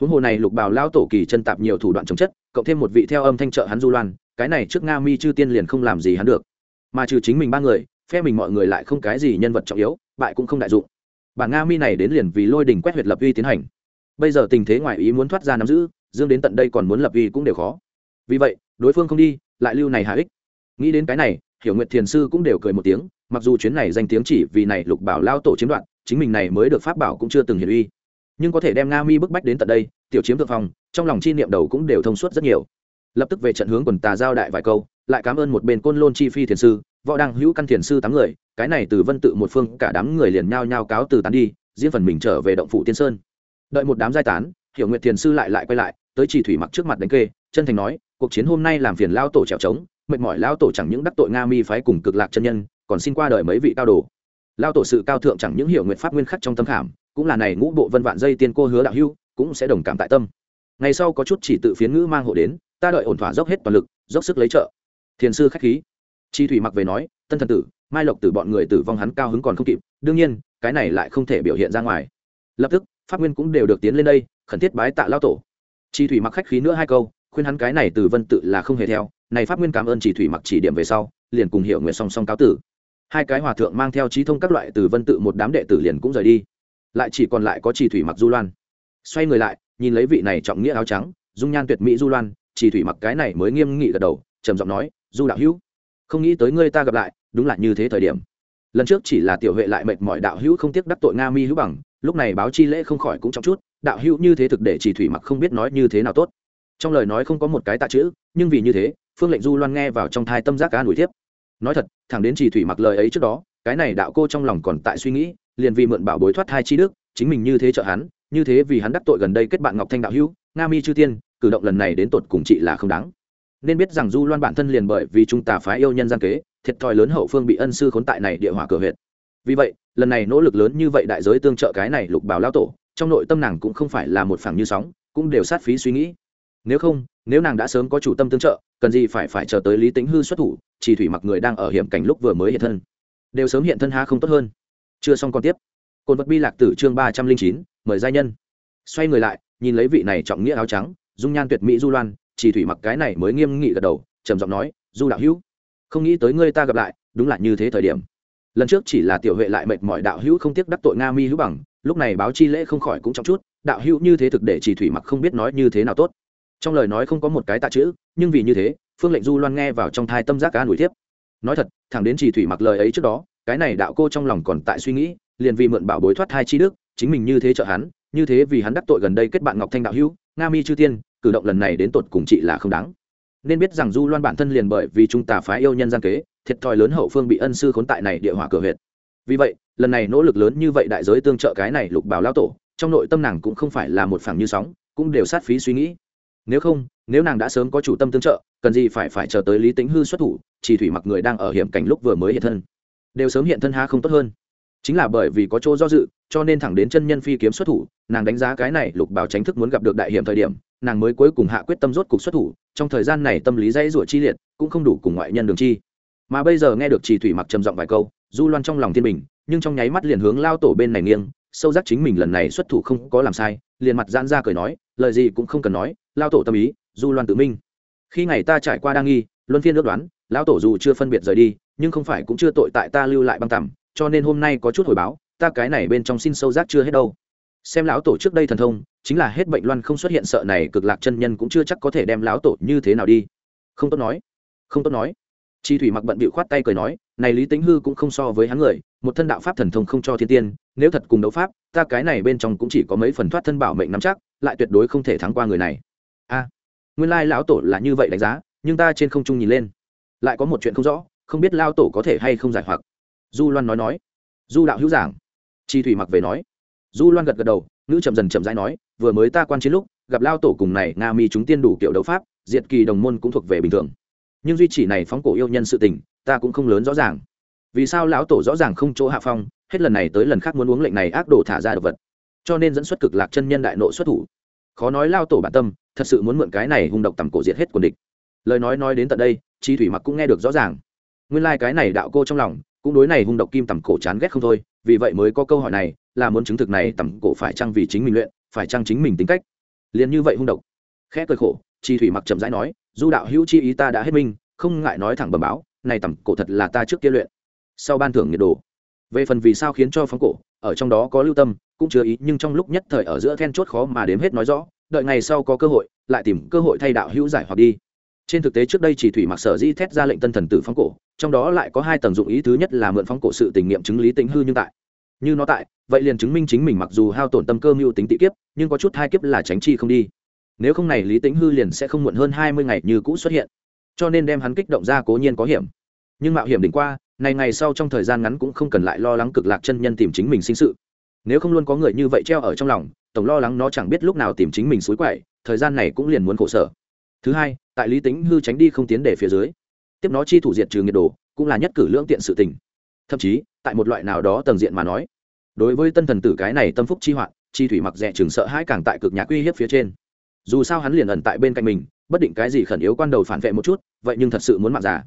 huống hồ này lục bảo lao tổ kỳ chân tạp nhiều thủ đoạn chống chất, cộng thêm một vị theo âm thanh trợ hắn du loan, cái này trước nga mi chư tiên liền không làm gì hắn được. Mà trừ chính mình ba người, phe mình mọi người lại không cái gì nhân vật trọng yếu, bại cũng không đại dụng. Bản nga mi này đến liền vì lôi đình quét huyệt lập uy tiến hành. Bây giờ tình thế ngoài ý muốn thoát ra nắm giữ, dương đến tận đây còn muốn lập uy cũng đều khó. Vì vậy, đối phương không đi, lại lưu này hạ ích. Nghĩ đến cái này hiểu nguyệt thiền sư cũng đều cười một tiếng, mặc dù chuyến này danh tiếng chỉ vì này lục bảo lao tổ chiếm đoạt, chính mình này mới được pháp bảo cũng chưa từng hiển uy. Nhưng có thể đem nga mi bức bách đến tận đây, tiểu chiếm thượng phòng trong lòng chi niệm đầu cũng đều thông suốt rất nhiều. Lập tức về trận hướng quần tà giao đại vài câu, lại cảm ơn một bên côn lôn chi phi thiền sư, võ đăng hữu căn thiền sư tám người, cái này từ vân tự một phương, cả đám người liền nhao nhao cáo từ tán đi, riêng phần mình trở về động phủ tiên sơn. Đợi một đám giai tán, hiểu nguyệt thiền sư lại lại quay lại, tới chỉ thủy mặc trước mặt đánh kê, chân thành nói, cuộc chiến hôm nay làm phiền lao tổ trèo trống mệt mỏi lao tổ chẳng những đắc tội nga mi phái cùng cực lạc chân nhân, còn xin qua đời mấy vị cao đồ. Lao tổ sự cao thượng chẳng những hiểu nguyện pháp nguyên khắc trong tâm khảm, cũng là này ngũ bộ vân vạn dây tiên cô hứa đạo hưu cũng sẽ đồng cảm tại tâm. Ngày sau có chút chỉ tự phiến ngữ mang hộ đến, ta đợi ổn thỏa dốc hết toàn lực, dốc sức lấy trợ. Thiền sư khách khí. Chi thủy mặc về nói, tân thần tử, mai lộc tử bọn người tử vong hắn cao hứng còn không kịp, đương nhiên, cái này lại không thể biểu hiện ra ngoài. Lập tức, pháp nguyên cũng đều được tiến lên đây, khẩn thiết bái tạ lao tổ. Chi thủy mặc khách khí nữa hai câu, khuyên hắn cái này từ vân tự là không hề theo này pháp nguyên cảm ơn chỉ thủy mặc chỉ điểm về sau, liền cùng hiểu nguyện song song cáo tử. Hai cái hòa thượng mang theo trí thông các loại từ vân tự một đám đệ tử liền cũng rời đi. Lại chỉ còn lại có chỉ thủy mặc du loan. Xoay người lại, nhìn lấy vị này trọng nghĩa áo trắng, dung nhan tuyệt mỹ du loan, chỉ thủy mặc cái này mới nghiêm nghị gật đầu, trầm giọng nói, du đạo hữu, không nghĩ tới ngươi ta gặp lại, đúng là như thế thời điểm. Lần trước chỉ là tiểu huệ lại mệt mỏi đạo hữu không tiếc đắc tội nga mi hữu bằng, lúc này báo chi lễ không khỏi cũng trọng chút, đạo hữu như thế thực để chỉ thủy mặc không biết nói như thế nào tốt. Trong lời nói không có một cái tạ chữ, nhưng vì như thế phương lệnh du loan nghe vào trong thai tâm giác cá nổi tiếp. Nói thật, thẳng đến chỉ thủy mặc lời ấy trước đó, cái này đạo cô trong lòng còn tại suy nghĩ, liền vì mượn bảo bối thoát thai chi đức, chính mình như thế trợ hắn, như thế vì hắn đắc tội gần đây kết bạn ngọc thanh đạo hữu, nga mi chư tiên, cử động lần này đến tột cùng chị là không đáng. Nên biết rằng du loan bản thân liền bởi vì chúng ta phái yêu nhân gian kế, thiệt thòi lớn hậu phương bị ân sư khốn tại này địa hỏa cửa huyện vì vậy, lần này nỗ lực lớn như vậy đại giới tương trợ cái này lục bảo lao tổ, trong nội tâm nàng cũng không phải là một phẳng như sóng, cũng đều sát phí suy nghĩ. Nếu không nếu nàng đã sớm có chủ tâm tương trợ, cần gì phải phải chờ tới lý tính hư xuất thủ, chỉ thủy mặc người đang ở hiểm cảnh lúc vừa mới hiện thân. Đều sớm hiện thân ha không tốt hơn. Chưa xong còn tiếp. Cồn vật bi lạc tử chương ba trăm linh chín, mời gia nhân. Xoay người lại, nhìn lấy vị này trọng nghĩa áo trắng, dung nhan tuyệt mỹ du loan, chỉ thủy mặc cái này mới nghiêm nghị gật đầu, trầm giọng nói, du đạo hữu, không nghĩ tới ngươi ta gặp lại, đúng là như thế thời điểm. Lần trước chỉ là tiểu huệ lại mệt mọi đạo hữu không tiếc đắc tội nga mi hữu bằng, lúc này báo chi lễ không khỏi cũng trong chút, đạo hữu như thế thực để chỉ thủy mặc không biết nói như thế nào tốt trong lời nói không có một cái tạ chữ, nhưng vì như thế, phương lệnh du loan nghe vào trong thai tâm giác cá nổi tiếp nói thật, thẳng đến chỉ thủy mặc lời ấy trước đó, cái này đạo cô trong lòng còn tại suy nghĩ, liền vì mượn bảo bối thoát thai chi đức, chính mình như thế trợ hắn, như thế vì hắn đắc tội gần đây kết bạn ngọc thanh đạo hữu, nga mi chư tiên, cử động lần này đến tột cùng chị là không đáng. Nên biết rằng du loan bản thân liền bởi vì chúng ta phái yêu nhân gian kế, thiệt thòi lớn hậu phương bị ân sư khốn tại này địa hỏa cửa huyệt. Vì vậy, lần này nỗ lực lớn như vậy đại giới tương trợ cái này lục bảo lao tổ, trong nội tâm nàng cũng không phải là một phẳng như sóng, cũng đều sát phí suy nghĩ nếu không, nếu nàng đã sớm có chủ tâm tương trợ, cần gì phải phải chờ tới lý tính hư xuất thủ, chỉ thủy mặc người đang ở hiểm cảnh lúc vừa mới hiện thân. Đều sớm hiện thân ha không tốt hơn. Chính là bởi vì có chỗ do dự, cho nên thẳng đến chân nhân phi kiếm xuất thủ, nàng đánh giá cái này lục bảo tránh thức muốn gặp được đại hiểm thời điểm, nàng mới cuối cùng hạ quyết tâm rốt cục xuất thủ, trong thời gian này tâm lý dãy rủa chi liệt, cũng không đủ cùng ngoại nhân đường chi. Mà bây giờ nghe được chỉ thủy mặc trầm giọng vài câu, du loan trong lòng thiên bình, nhưng trong nháy mắt liền hướng lao tổ bên này nghiêng, sâu giác chính mình lần này xuất thủ không có làm sai, liền mặt giãn ra cười nói, lời gì cũng không cần nói lao tổ tâm ý, du loan tự minh. Khi ngày ta trải qua đa nghi, luân phiên ước đoán, lão tổ dù chưa phân biệt rời đi, nhưng không phải cũng chưa tội tại ta lưu lại băng tằm cho nên hôm nay có chút hồi báo, ta cái này bên trong xin sâu giác chưa hết đâu. Xem lão tổ trước đây thần thông, chính là hết bệnh loan không xuất hiện sợ này cực lạc chân nhân cũng chưa chắc có thể đem lão tổ như thế nào đi. Không tốt nói. Không tốt nói. Chi thủy mặc bận bịu khoát tay cười nói, này lý tính hư cũng không so với hắn người, một thân đạo pháp thần thông không cho thiên tiên, nếu thật cùng đấu pháp, ta cái này bên trong cũng chỉ có mấy phần thoát thân bảo mệnh nắm chắc, lại tuyệt đối không thể thắng qua người này nguyên lai lão tổ là như vậy đánh giá, nhưng ta trên không trung nhìn lên, lại có một chuyện không rõ, không biết lao tổ có thể hay không giải hoặc. Du loan nói nói du đạo hữu giảng. Chi thủy mặc về nói du loan gật gật đầu nữ chậm dần chậm rãi nói, vừa mới ta quan chiến lúc, gặp lao tổ cùng này, nga mi chúng tiên đủ kiểu đấu pháp, diệt kỳ đồng môn cũng thuộc về bình thường. Nhưng duy chỉ này phóng cổ yêu nhân sự tình, ta cũng không lớn rõ ràng. Vì sao lão tổ rõ ràng không chỗ hạ phong, hết lần này tới lần khác muốn uống lệnh này ác đổ thả ra đ ộ vật. Cho nên dẫn xuất cực lạc chân nhân đại nộ xuất thủ khó nói lao tổ bản tâm, thật sự muốn mượn cái này hung độc tầm cổ diệt hết quần địch. Lời nói nói đến tận đây, chi thủy mặc cũng nghe được rõ ràng. Nguyên lai、like、cái này đạo cô trong lòng, cũng đối này hung độc kim tầm cổ chán ghét không thôi, vì vậy mới có câu hỏi này, là muốn chứng thực này tầm cổ phải chăng vì chính mình luyện, phải chăng chính mình tính cách. Liền như vậy hung độc. Khẽ cười khổ, chi thủy mặc chậm rãi nói, du đạo hữu chi ý ta đã hết minh, không ngại nói thẳng bẩm báo, này tầm cổ thật là ta trước kia luyện. Sau ban thưởng nhiệt đồ về phần vì sao khiến cho phóng cổ, ở trong đó có lưu tâm, cũng chưa ý, nhưng trong lúc nhất thời ở giữa then chốt khó mà đếm hết nói rõ, đợi ngày sau có cơ hội, lại tìm cơ hội thay đạo hữu giải hoặc đi. Trên thực tế trước đây chỉ thủy mặc sở di thét ra lệnh tân thần tử phóng cổ, trong đó lại có hai tầng dụng ý, thứ nhất là mượn phóng cổ sự tình nghiệm chứng lý tính hư nhưng tại. Như nó tại, vậy liền chứng minh chính mình mặc dù hao tổn tâm cơ mưu tính tị kiếp, nhưng có chút hai kiếp là tránh chi không đi. Nếu không này lý tính hư liền sẽ không muộn hơn hai mươi ngày như cũ xuất hiện. Cho nên đem hắn kích động ra cố nhiên có hiểm. Nhưng mạo hiểm đỉnh qua này ngày sau trong thời gian ngắn cũng không cần lại lo lắng cực lạc chân nhân tìm chính mình sinh sự. Nếu không luôn có người như vậy treo ở trong lòng, tổng lo lắng nó chẳng biết lúc nào tìm chính mình suối quậy, thời gian này cũng liền muốn khổ sở. Thứ hai, tại lý tính hư tránh đi không tiến để phía dưới. Tiếp nó chi thủ diệt trừ nhiệt độ cũng là nhất cử lưỡng tiện sự tình. Thậm chí, tại một loại nào đó tầng diện mà nói, đối với tân thần tử cái này tâm phúc chi hoạn, chi thủy mặc rẻ chừng sợ hãi càng tại cực nhạc uy hiếp phía trên. Dù sao hắn liền ẩn tại bên cạnh mình, bất định cái gì khẩn yếu quan đầu phản vệ một chút, vậy nhưng thật sự muốn mạng giả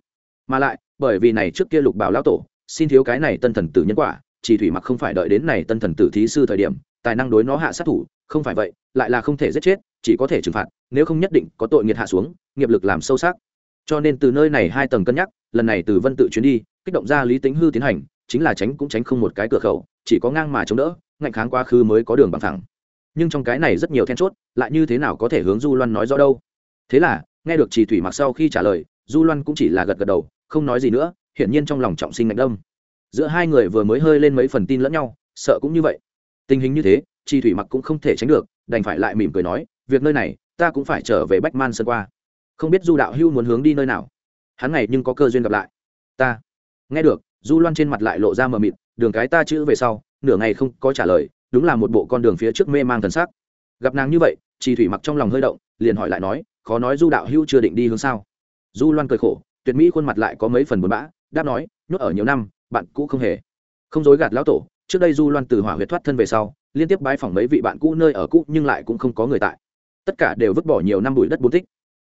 mà lại, bởi vì này trước kia lục bảo lão tổ, xin thiếu cái này tân thần tử nhân quả, chỉ thủy mặc không phải đợi đến này tân thần tử thí sư thời điểm, tài năng đối nó hạ sát thủ, không phải vậy, lại là không thể giết chết, chỉ có thể trừng phạt, nếu không nhất định có tội nghiệt hạ xuống, nghiệp lực làm sâu sắc. Cho nên từ nơi này hai tầng cân nhắc, lần này từ vân tự chuyến đi, kích động ra lý tính hư tiến hành, chính là tránh cũng tránh không một cái cửa khẩu, chỉ có ngang mà chống đỡ, ngạnh kháng quá khứ mới có đường bằng thẳng. Nhưng trong cái này rất nhiều then chốt, lại như thế nào có thể hướng du loan nói rõ đâu? Thế là, nghe được chỉ thủy mặc sau khi trả lời, du loan cũng chỉ là gật gật đầu không nói gì nữa, hiển nhiên trong lòng trọng sinh ngạch đông giữa hai người vừa mới hơi lên mấy phần tin lẫn nhau, sợ cũng như vậy. Tình hình như thế, chi thủy mặc cũng không thể tránh được, đành phải lại mỉm cười nói, việc nơi này, ta cũng phải trở về bách man sơn qua. Không biết du đạo hưu muốn hướng đi nơi nào. Hắn ngày nhưng có cơ duyên gặp lại. Ta. Nghe được. Du loan trên mặt lại lộ ra mờ mịt, đường cái ta chữ về sau, nửa ngày không có trả lời, đúng là một bộ con đường phía trước mê mang thần sắc. Gặp nàng như vậy, chi thủy mặc trong lòng hơi động, liền hỏi lại nói, khó nói du đạo hưu chưa định đi hướng sao? Du loan cười khổ tuyệt mỹ khuôn mặt lại có mấy phần buồn bã, đáp nói, nhốt ở nhiều năm, bạn cũ không hề. Không dối gạt lão tổ, trước đây du loan từ hỏa huyệt thoát thân về sau, liên tiếp bái phỏng mấy vị bạn cũ nơi ở cũ nhưng lại cũng không có người tại. Tất cả đều vứt bỏ nhiều năm bụi đất bốn tích.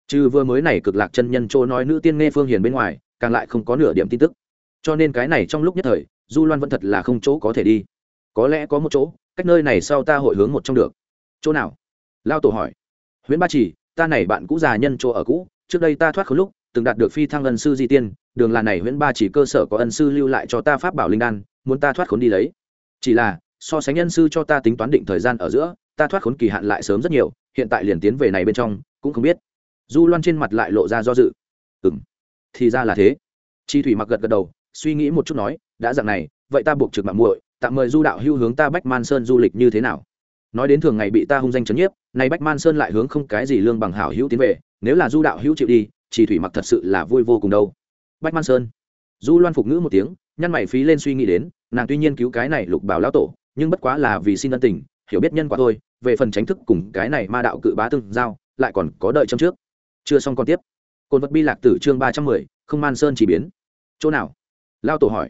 Trừ vừa mới này cực lạc chân nhân chỗ nói nữ tiên nghe phương hiền bên ngoài, càng lại không có nửa điểm tin tức. Cho nên cái này trong lúc nhất thời, du loan vẫn thật là không chỗ có thể đi. Có lẽ có một chỗ, cách nơi này sau ta hội hướng một trong được. Chỗ nào? Lao tổ hỏi. Huyễn ba chỉ, ta này bạn cũ già nhân chỗ ở cũ, trước đây ta thoát khứ lúc từng đạt được phi thăng ân sư di tiên, đường là này huyễn ba chỉ cơ sở có ân sư lưu lại cho ta pháp bảo linh đan, muốn ta thoát khốn đi lấy. Chỉ là, so sánh ân sư cho ta tính toán định thời gian ở giữa, ta thoát khốn kỳ hạn lại sớm rất nhiều, hiện tại liền tiến về này bên trong, cũng không biết. Du loan trên mặt lại lộ ra do dự. Ừ thì ra là thế. Chi thủy mặc gật gật đầu, suy nghĩ một chút nói, đã dặn này, vậy ta buộc trực mạng muội, tạm mời du đạo hưu hướng ta bách man sơn du lịch như thế nào? Nói đến thường ngày bị ta hung danh chấn nhiếp, nay bách man sơn lại hướng không cái gì lương bằng hảo hữu tiến về, nếu là du đạo hữu chịu đi chỉ thủy mặc thật sự là vui vô cùng đâu. Bách man sơn. Du loan phục ngữ một tiếng, nhăn mày phí lên suy nghĩ đến, nàng tuy nhiên cứu cái này lục bảo lão tổ, nhưng bất quá là vì xin ân tình, hiểu biết nhân quả thôi, về phần tránh thức cùng cái này ma đạo cự bá tương giao, lại còn có đợi châm trước. Chưa xong còn tiếp. Cồn vật bi lạc tử chương ba trăm mười, không man sơn chỉ biến. Chỗ nào? Lao tổ hỏi.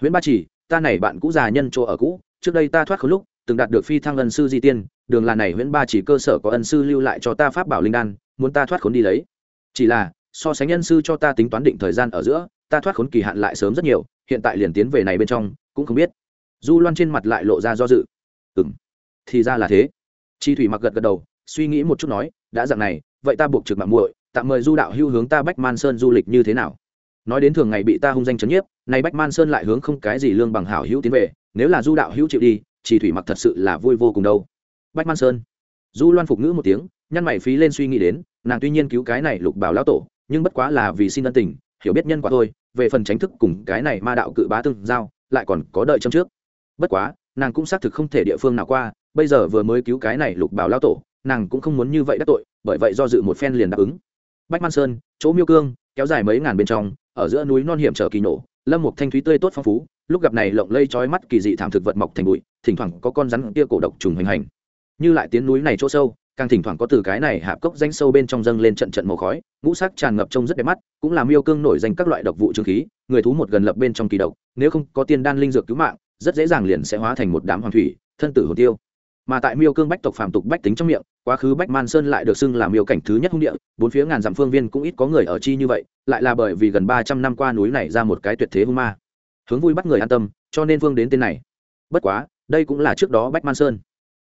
Huyễn ba chỉ, ta này bạn cũ già nhân chỗ ở cũ, trước đây ta thoát khốn lúc, từng đạt được phi thăng ân sư di tiên, đường là này huyễn ba chỉ cơ sở có ân sư lưu lại cho ta pháp bảo linh đan, muốn ta thoát khốn đi lấy. Chỉ là so sánh nhân sư cho ta tính toán định thời gian ở giữa, ta thoát khốn kỳ hạn lại sớm rất nhiều, hiện tại liền tiến về này bên trong, cũng không biết. Du loan trên mặt lại lộ ra do dự. Ừ m thì ra là thế. Chi thủy mặc gật gật đầu, suy nghĩ một chút nói, đã dặn này, vậy ta buộc trực mạng muội, tạm mời du đạo hưu hướng ta bách man sơn du lịch như thế nào? Nói đến thường ngày bị ta hung danh chấn nhiếp, nay bách man sơn lại hướng không cái gì lương bằng hảo hữu tiến về, nếu là du đạo hữu chịu đi chỉ thủy mặc thật sự là vui vô cùng đâu. Bách man sơn. Du loan phục ngữ một tiếng, nhăn mày phí lên suy nghĩ đến, nàng tuy nhiên cứu cái này lục bảo lão tổ nhưng bất quá là vì xin ân tình, hiểu biết nhân quả thôi, về phần tránh thức cùng cái này ma đạo cự bá tương giao, lại còn có đợi trong trước. Bất quá, nàng cũng xác thực không thể địa phương nào qua, bây giờ vừa mới cứu cái này lục bảo lao tổ, nàng cũng không muốn như vậy đắc tội, bởi vậy do dự một phen liền đáp ứng. Bách man sơn, chỗ miêu cương, kéo dài mấy ngàn bên trong, ở giữa núi non hiểm trở kỳ nổ, lâm một thanh thúy tươi tốt phong phú, lúc gặp này lộng lây trói mắt kỳ dị thảm thực vật mọc thành bụi, thỉnh thoảng có con rắn kia cổ độc trùng hoành hành. Như lại tiến núi này chỗ sâu càng thỉnh thoảng có từ cái này hạp cốc danh sâu bên trong dâng lên trận trận màu khói, ngũ sắc tràn ngập trông rất đẹp mắt, cũng làm yêu cương nổi danh các loại độc vụ trương khí, người thú một gần lập bên trong kỳ độc, nếu không có tiên đan linh dược cứu mạng, rất dễ dàng liền sẽ hóa thành một đám hoàng thủy, thân tử hồ tiêu. Mà tại miêu cương bách tộc phàm tục bách tính trong miệng, quá khứ bách man sơn lại được xưng là miêu cảnh thứ nhất hung địa, bốn phía ngàn dặm phương viên cũng ít có người ở chi như vậy, lại là bởi vì gần ba trăm năm qua núi này ra một cái tuyệt thế hung ma. Hướng vui bắt người an tâm, cho nên vương đến tên này. Bất quá, đây cũng là trước đó bách man sơn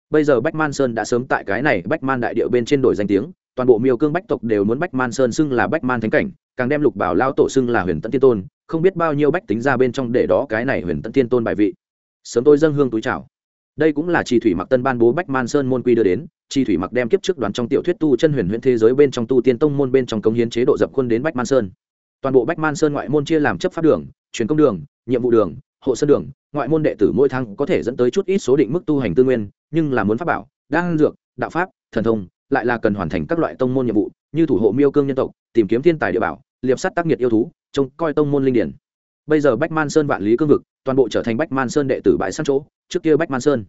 bây giờ bách man sơn đã sớm tại cái này bách man đại điệu bên trên đổi danh tiếng, toàn bộ miêu cương bách tộc đều muốn bách man sơn xưng là bách man thánh cảnh, càng đem lục bảo lao tổ xưng là huyền tận tiên tôn, không biết bao nhiêu bách tính ra bên trong để đó cái này huyền tận tiên tôn bài vị. Sớm tôi dâng hương túi chào. Đây cũng là chi thủy mặc tân ban bố bách man sơn môn quy đưa đến chi thủy mặc đem kiếp trước đoàn trong tiểu thuyết tu chân huyền huyền thế giới bên trong tu tiên tông môn bên trong cống hiến chế độ dập quân đến bách man sơn. Toàn bộ bách man sơn ngoại môn chia làm chấp pháp đường, truyền công đường, nhiệm vụ đường, hộ sơn đường, ngoại môn đệ tử mỗi tháng có thể dẫn tới chút ít số định mức tu hành tư nguyên nhưng là muốn pháp bảo, đan dược, đạo pháp, thần thông, lại là cần hoàn thành các loại tông môn nhiệm vụ, như thủ hộ miêu cương nhân tộc, tìm kiếm thiên tài địa bảo, liệp sắt tác nghiệt yêu thú, trông coi tông môn linh điển. Bây giờ bách man sơn vạn lý cương vực, toàn bộ trở thành bách man sơn đệ tử bãi săn chỗ, trước kia bách man sơn.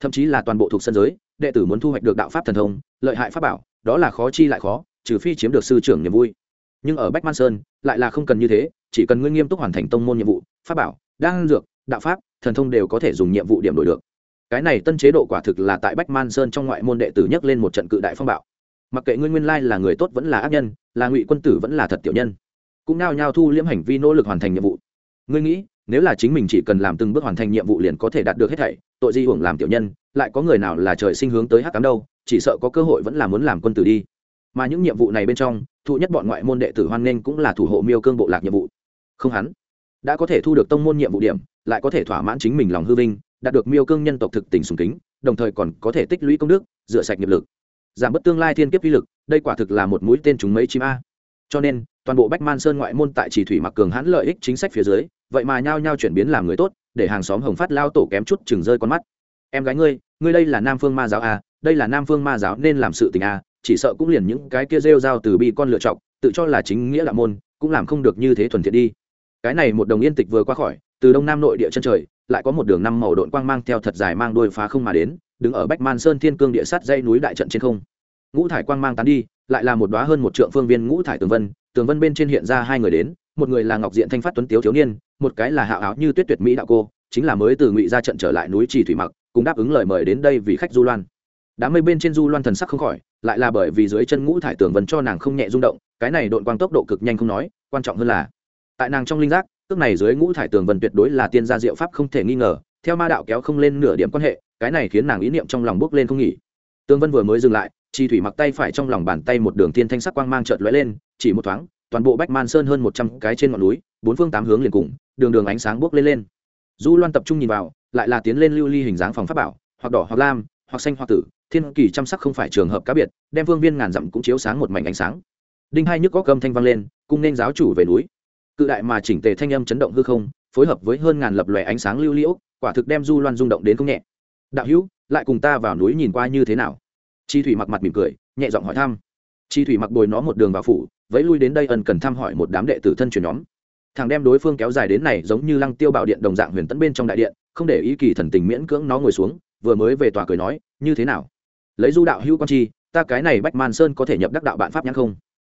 Thậm chí là toàn bộ thuộc sân giới, đệ tử muốn thu hoạch được đạo pháp thần thông, lợi hại pháp bảo, đó là khó chi lại khó, trừ phi chiếm được sư trưởng niềm vui. Nhưng ở bách man sơn, lại là không cần như thế, chỉ cần ngươi nghiêm túc hoàn thành tông môn nhiệm vụ, pháp bảo, đan dược, đạo pháp, thần thông đều có thể dùng nhiệm vụ điểm đổi được cái này tân chế độ quả thực là tại bách man sơn trong ngoại môn đệ tử nhấc lên một trận cự đại phong bạo. Mặc kệ ngươi nguyên lai là người tốt vẫn là ác nhân, là ngụy quân tử vẫn là thật tiểu nhân, cũng nao nhao thu liễm hành vi nỗ lực hoàn thành nhiệm vụ. Ngươi nghĩ, nếu là chính mình chỉ cần làm từng bước hoàn thành nhiệm vụ liền có thể đạt được hết thảy, tội di hưởng làm tiểu nhân, lại có người nào là trời sinh hướng tới hắc cám đâu, chỉ sợ có cơ hội vẫn là muốn làm quân tử đi. Mà những nhiệm vụ này bên trong, thụ nhất bọn ngoại môn đệ tử hoan nghênh cũng là thủ hộ miêu cương bộ lạc nhiệm vụ. Không hắn đã có thể thu được tông môn nhiệm vụ điểm, lại có thể thỏa mãn chính mình lòng hư vinh đạt được miêu cương nhân tộc thực tình sùng kính, đồng thời còn có thể tích lũy công đức, rửa sạch nghiệp lực, giảm bớt tương lai thiên kiếp uy lực, đây quả thực là một mũi tên chúng mấy chim a. Cho nên, toàn bộ bách man sơn ngoại môn tại chỉ thủy mặc cường hãn lợi ích chính sách phía dưới, vậy mà nhao nhao chuyển biến làm người tốt, để hàng xóm hồng phát lao tổ kém chút chừng rơi con mắt. Em gái ngươi ngươi đây là nam phương ma giáo a, đây là nam phương ma giáo nên làm sự tình a, chỉ sợ cũng liền những cái kia rêu rao từ bi con lựa chọn, tự cho là chính nghĩa là môn, cũng làm không được như thế thuần thiện đi. Cái này một đồng yên tịch vừa qua khỏi, từ đông nam nội địa chân trời lại có một đường năm màu độn quang mang theo thật dài mang đôi phá không mà đến, đứng ở bách man sơn thiên cương địa sát dây núi đại trận trên không. Ngũ thải quang mang tán đi, lại là một đoá hơn một trượng phương viên ngũ thải tường vân tường vân bên trên hiện ra hai người đến, một người là ngọc diện thanh phát tuấn tiếu thiếu niên, một cái là hạo áo như tuyết tuyệt mỹ đạo cô, chính là mới từ ngụy ra trận trở lại núi trì thủy mặc, cùng đáp ứng lời mời đến đây vì khách du loan. Đám mây bên trên du loan thần sắc không khỏi, lại là bởi vì dưới chân ngũ thải tường vân cho nàng không nhẹ rung động, cái này đội quang tốc độ cực nhanh không nói, quan trọng hơn là, tại nàng trong linh giác cước này dưới ngũ thải tường vân tuyệt đối là tiên gia diệu pháp không thể nghi ngờ, theo ma đạo kéo không lên nửa điểm quan hệ, cái này khiến nàng ý niệm trong lòng bước lên không nghỉ. Tường vân vừa mới dừng lại, chi thủy mặc tay phải trong lòng bàn tay một đường tiên thanh sắc quang mang chợt lóe lên, chỉ một thoáng, toàn bộ bách man sơn hơn một trăm cái trên ngọn núi, bốn phương tám hướng liền cùng, đường đường ánh sáng bước lên lên. Du loan tập trung nhìn vào, lại là tiến lên lưu ly hình dáng phòng pháp bảo, hoặc đỏ, hoặc lam, hoặc xanh, hoặc tử, thiên kỳ chăm sắc không phải trường hợp cá biệt, đem vương viên ngàn dặm cũng chiếu sáng một mảnh ánh sáng. Đinh hai nhức có cơm thanh vang lên, cung nên giáo chủ về núi cự đại mà chỉnh tề thanh âm chấn động hư không, phối hợp với hơn ngàn lập lòe ánh sáng lưu liễu, quả thực đem du loan rung động đến không nhẹ. Đạo hữu, lại cùng ta vào núi nhìn qua như thế nào? Chi thủy mặc mặt mỉm cười, nhẹ giọng hỏi thăm. Chi thủy mặc bồi nó một đường vào phủ, vẫy lui đến đây ẩn cần thăm hỏi một đám đệ tử thân truyền nhóm. Thằng đem đối phương kéo dài đến này giống như lăng tiêu bảo điện đồng dạng huyền tấn bên trong đại điện, không để ý kỳ thần tình miễn cưỡng nó ngồi xuống, vừa mới về tòa cười nói, như thế nào? Lấy du đạo hữu quan chi, ta cái này bách man sơn có thể nhập đắc đạo bạn pháp nhãn không?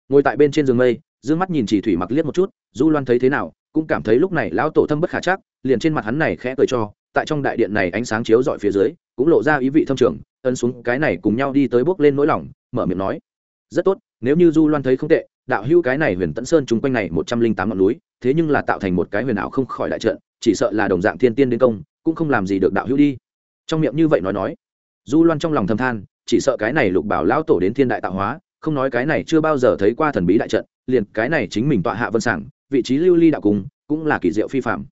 Ngồi tại bên trên giường mây d mắt nhìn chỉ thủy mặc liếc một chút, du loan thấy thế nào, cũng cảm thấy lúc này lão tổ thâm bất khả chắc, liền trên mặt hắn này khẽ cười cho, tại trong đại điện này ánh sáng chiếu dọi phía dưới, cũng lộ ra ý vị thâm trường ân xuống cái này cùng nhau đi tới bước lên nỗi lòng, mở miệng nói, rất tốt, nếu như du loan thấy không tệ, đạo hữu cái này huyền tẫn sơn chung quanh này một trăm linh tám ngọn núi, thế nhưng là tạo thành một cái huyền ảo không khỏi đại trận, chỉ sợ là đồng dạng thiên tiên đến công, cũng không làm gì được đạo hữu đi. Trong miệng như vậy nói nói, du loan trong lòng thầm than, chỉ sợ cái này lục bảo lão tổ đến thiên đại tạo hóa không nói cái này chưa bao giờ thấy qua thần bí đại trận, liền cái này chính mình tọa hạ vân sảng, vị trí lưu ly đạo cung cũng là kỳ diệu phi phạm.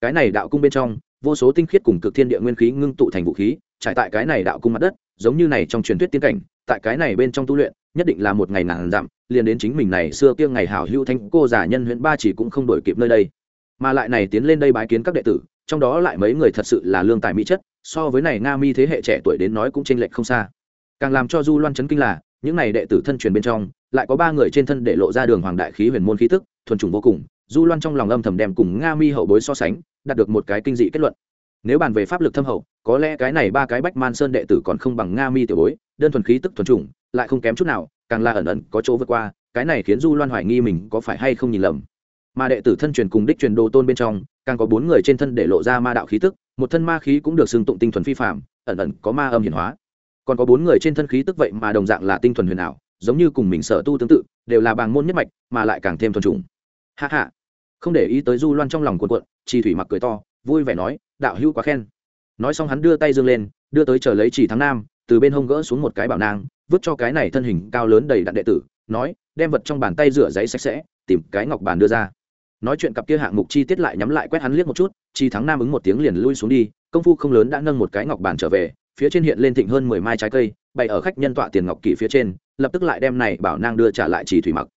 Cái này đạo cung bên trong, vô số tinh khiết cùng cực thiên địa nguyên khí ngưng tụ thành vũ khí, trải tại cái này đạo cung mặt đất, giống như này trong truyền thuyết tiên cảnh, tại cái này bên trong tu luyện, nhất định là một ngày ngàn dặm, liền đến chính mình này xưa kia ngày hảo hữu thanh cô giả nhân huyện ba chỉ cũng không đổi kịp nơi đây. Mà lại này tiến lên đây bái kiến các đệ tử, trong đó lại mấy người thật sự là lương tài mỹ chất, so với này nga mi thế hệ trẻ tuổi đến nói cũng chênh lệch không xa. Càng làm cho du loan chấn kinh là những này đệ tử thân truyền bên trong, lại có ba người trên thân để lộ ra đường hoàng đại khí huyền môn khí tức, thuần trùng vô cùng, du loan trong lòng âm thầm đem cùng nga mi hậu bối so sánh, đạt được một cái kinh dị kết luận. Nếu bàn về pháp lực thâm hậu, có lẽ cái này ba cái bách man sơn đệ tử còn không bằng nga mi tiểu bối, đơn thuần khí tức thuần trùng lại không kém chút nào, càng là ẩn ẩn có chỗ vượt qua, cái này khiến du loan hoài nghi mình có phải hay không nhìn lầm. Mà đệ tử thân truyền cùng đích truyền đồ tôn bên trong, càng có bốn người trên thân để lộ ra ma đạo khí tức, một thân ma khí cũng được xưng tụng tinh thuần phi phạm ẩn ẩn có ma âm hiển hóa còn có bốn người trên thân khí tức vậy mà đồng dạng là tinh thuần huyền ảo, giống như cùng mình sở tu tương tự, đều là bàng môn nhất mạch, mà lại càng thêm thuần trùng hạ hạ không để ý tới du loan trong lòng cuộn cuộn chi thủy mặc cười to, vui vẻ nói, đạo hữu quá khen. Nói xong hắn đưa tay dương lên, đưa tới chờ lấy chỉ thắng nam, từ bên hông gỡ xuống một cái bảo nang, vứt cho cái này thân hình cao lớn đầy đặn đệ tử, nói, đem vật trong bàn tay rửa giấy sạch sẽ, tìm cái ngọc bàn đưa ra. Nói chuyện cặp kia hạng mục chi tiết lại nhắm lại quét hắn liếc một chút chi thắng nam ứng một tiếng liền lui xuống đi, công phu không lớn đã nâng một cái ngọc bàn trở về phía trên hiện lên thịnh hơn mười mai trái cây, bày ở khách nhân tọa tiền ngọc kỳ phía trên, lập tức lại đem này bảo nang đưa trả lại chỉ thủy mặc.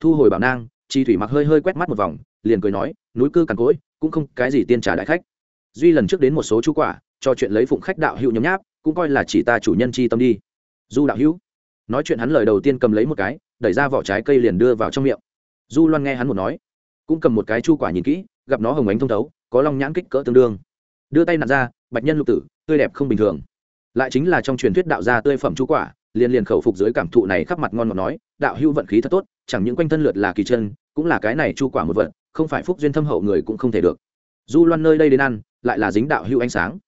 Thu hồi bảo nang chi thủy mặc hơi hơi quét mắt một vòng, liền cười nói, núi cư cằn cỗi, cũng không cái gì tiên trả đại khách. Duy lần trước đến một số chú quả, cho chuyện lấy phụng khách đạo hữu nhấm nháp, cũng coi là chỉ ta chủ nhân chi tâm đi. Du đạo hữu, nói chuyện hắn lời đầu tiên cầm lấy một cái, đẩy ra vỏ trái cây liền đưa vào trong miệng. Du loan nghe hắn một nói, cũng cầm một cái chu quả nhìn kỹ, gặp nó hồng ánh thông thấu, có long nhãn kích cỡ tương đương. Đưa tay nặn ra, bạch nhân lục tử, tươi đẹp không bình thường lại chính là trong truyền thuyết đạo gia tươi phẩm chu quả liền liền khẩu phục dưới cảm thụ này khắp mặt ngon ngọt nói, đạo hữu vận khí thật tốt, chẳng những quanh thân lượt là kỳ chân, cũng là cái này chu quả một vật, không phải phúc duyên thâm hậu người cũng không thể được. Du loan nơi đây đến ăn, lại là dính đạo hữu ánh sáng.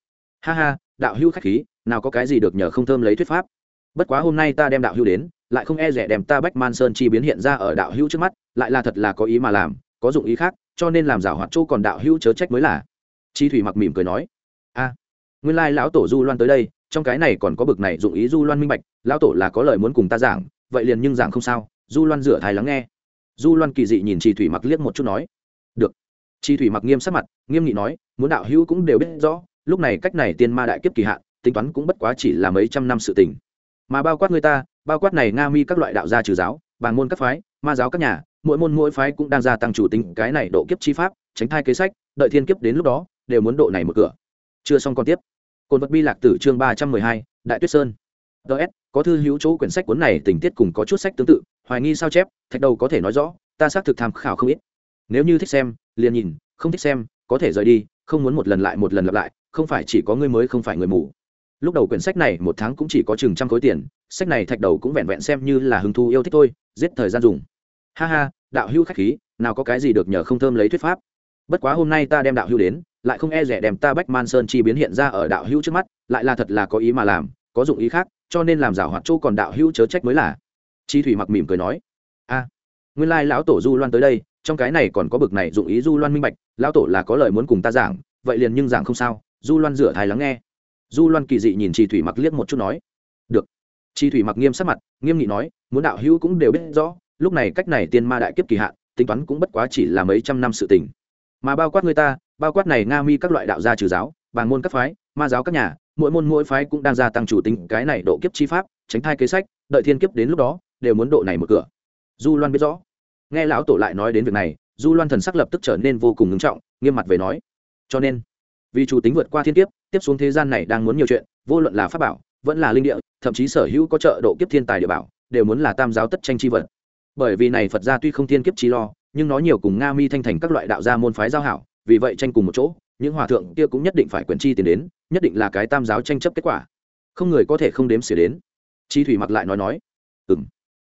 Ha ha, đạo hữu khách khí, nào có cái gì được nhờ không thơm lấy thuyết pháp. Bất quá hôm nay ta đem đạo hữu đến, lại không e rẻ đem ta bách man sơn chi biến hiện ra ở đạo hữu trước mắt, lại là thật là có ý mà làm, có dụng ý khác, cho nên làm giả hoạt chỗ còn đạo hữu chớ trách mới là. Chi thủy mặc mỉm cười nói, a, nguyên lai lão tổ du loan tới đây trong cái này còn có bực này dụng ý du loan minh bạch, lão tổ là có lời muốn cùng ta giảng, vậy liền nhưng giảng không sao, du loan rửa thai lắng nghe. Du loan kỳ dị nhìn chi thủy mặc liếc một chút nói, được. Chi thủy mặc nghiêm sắc mặt, nghiêm nghị nói, muốn đạo hữu cũng đều biết rõ, lúc này cách này tiên ma đại kiếp kỳ hạn, tính toán cũng bất quá chỉ là mấy trăm năm sự tình. Mà bao quát người ta, bao quát này nga mi các loại đạo gia trừ giáo bàn môn các phái, ma giáo các nhà, mỗi môn mỗi phái cũng đang gia tăng chủ tính, cái này độ kiếp chi pháp, tránh thai kế sách, đợi thiên kiếp đến lúc đó, đều muốn độ này một cửa. Chưa xong còn tiếp cồn vật bi lạc tử chương ba trăm mười hai, đại tuyết sơn. Ts có thư hữu chỗ quyển sách cuốn này tình tiết cùng có chút sách tương tự, hoài nghi sao chép, thạch đầu có thể nói rõ, ta xác thực tham khảo không ít. Nếu như thích xem, liền nhìn, không thích xem, có thể rời đi, không muốn một lần lại một lần lặp lại, không phải chỉ có người mới không phải người mù. Lúc đầu quyển sách này một tháng cũng chỉ có chừng trăm khối tiền, sách này thạch đầu cũng vẹn vẹn xem như là hứng thú yêu thích thôi, giết thời gian dùng. Ha ha, đạo hữu khách khí, nào có cái gì được nhờ không thơm lấy thuyết pháp. Bất quá hôm nay ta đem đạo hữu đến lại không e rẻ đem ta bách man sơn chi biến hiện ra ở đạo hữu trước mắt, lại là thật là có ý mà làm, có dụng ý khác, cho nên làm rào hoạt chỗ còn đạo hữu chớ trách mới là. Chi thủy mặc mỉm cười nói. A, nguyên lai lão tổ du loan tới đây, trong cái này còn có bực này dụng ý du loan minh bạch, lão tổ là có lời muốn cùng ta giảng, vậy liền nhưng giảng không sao, du loan rửa thai lắng nghe. Du loan kỳ dị nhìn chi thủy mặc liếc một chút nói. Được. Chi thủy mặc nghiêm sắc mặt, nghiêm nghị nói, muốn đạo hữu cũng đều biết rõ, lúc này cách này tiên ma đại kiếp kỳ hạn, tính toán cũng bất quá chỉ là mấy trăm năm sự tình. Mà bao quát người ta bao quát này nga mi các loại đạo gia trừ giáo bàn môn các phái, ma giáo các nhà, mỗi môn mỗi phái cũng đang gia tăng chủ tính cái này độ kiếp chi pháp, tránh thai kế sách, đợi thiên kiếp đến lúc đó, đều muốn độ này một cửa. Du loan biết rõ. Nghe lão tổ lại nói đến việc này, du loan thần sắc lập tức trở nên vô cùng ngưng trọng, nghiêm mặt về nói. Cho nên, vì chủ tính vượt qua thiên kiếp, tiếp xuống thế gian này đang muốn nhiều chuyện, vô luận là pháp bảo, vẫn là linh địa, thậm chí sở hữu có trợ độ kiếp thiên tài địa bảo, đều muốn là tam giáo tất tranh chi vật. Bởi vì này phật gia tuy không thiên kiếp chi lo, nhưng nó nhiều cùng nga mi thanh thành các loại đạo gia môn phái giao hảo vì vậy tranh cùng một chỗ, những hòa thượng kia cũng nhất định phải quyền chi tiền đến, nhất định là cái tam giáo tranh chấp kết quả. Không người có thể không đếm xỉa đến. Chi thủy mặc lại nói nói ừ m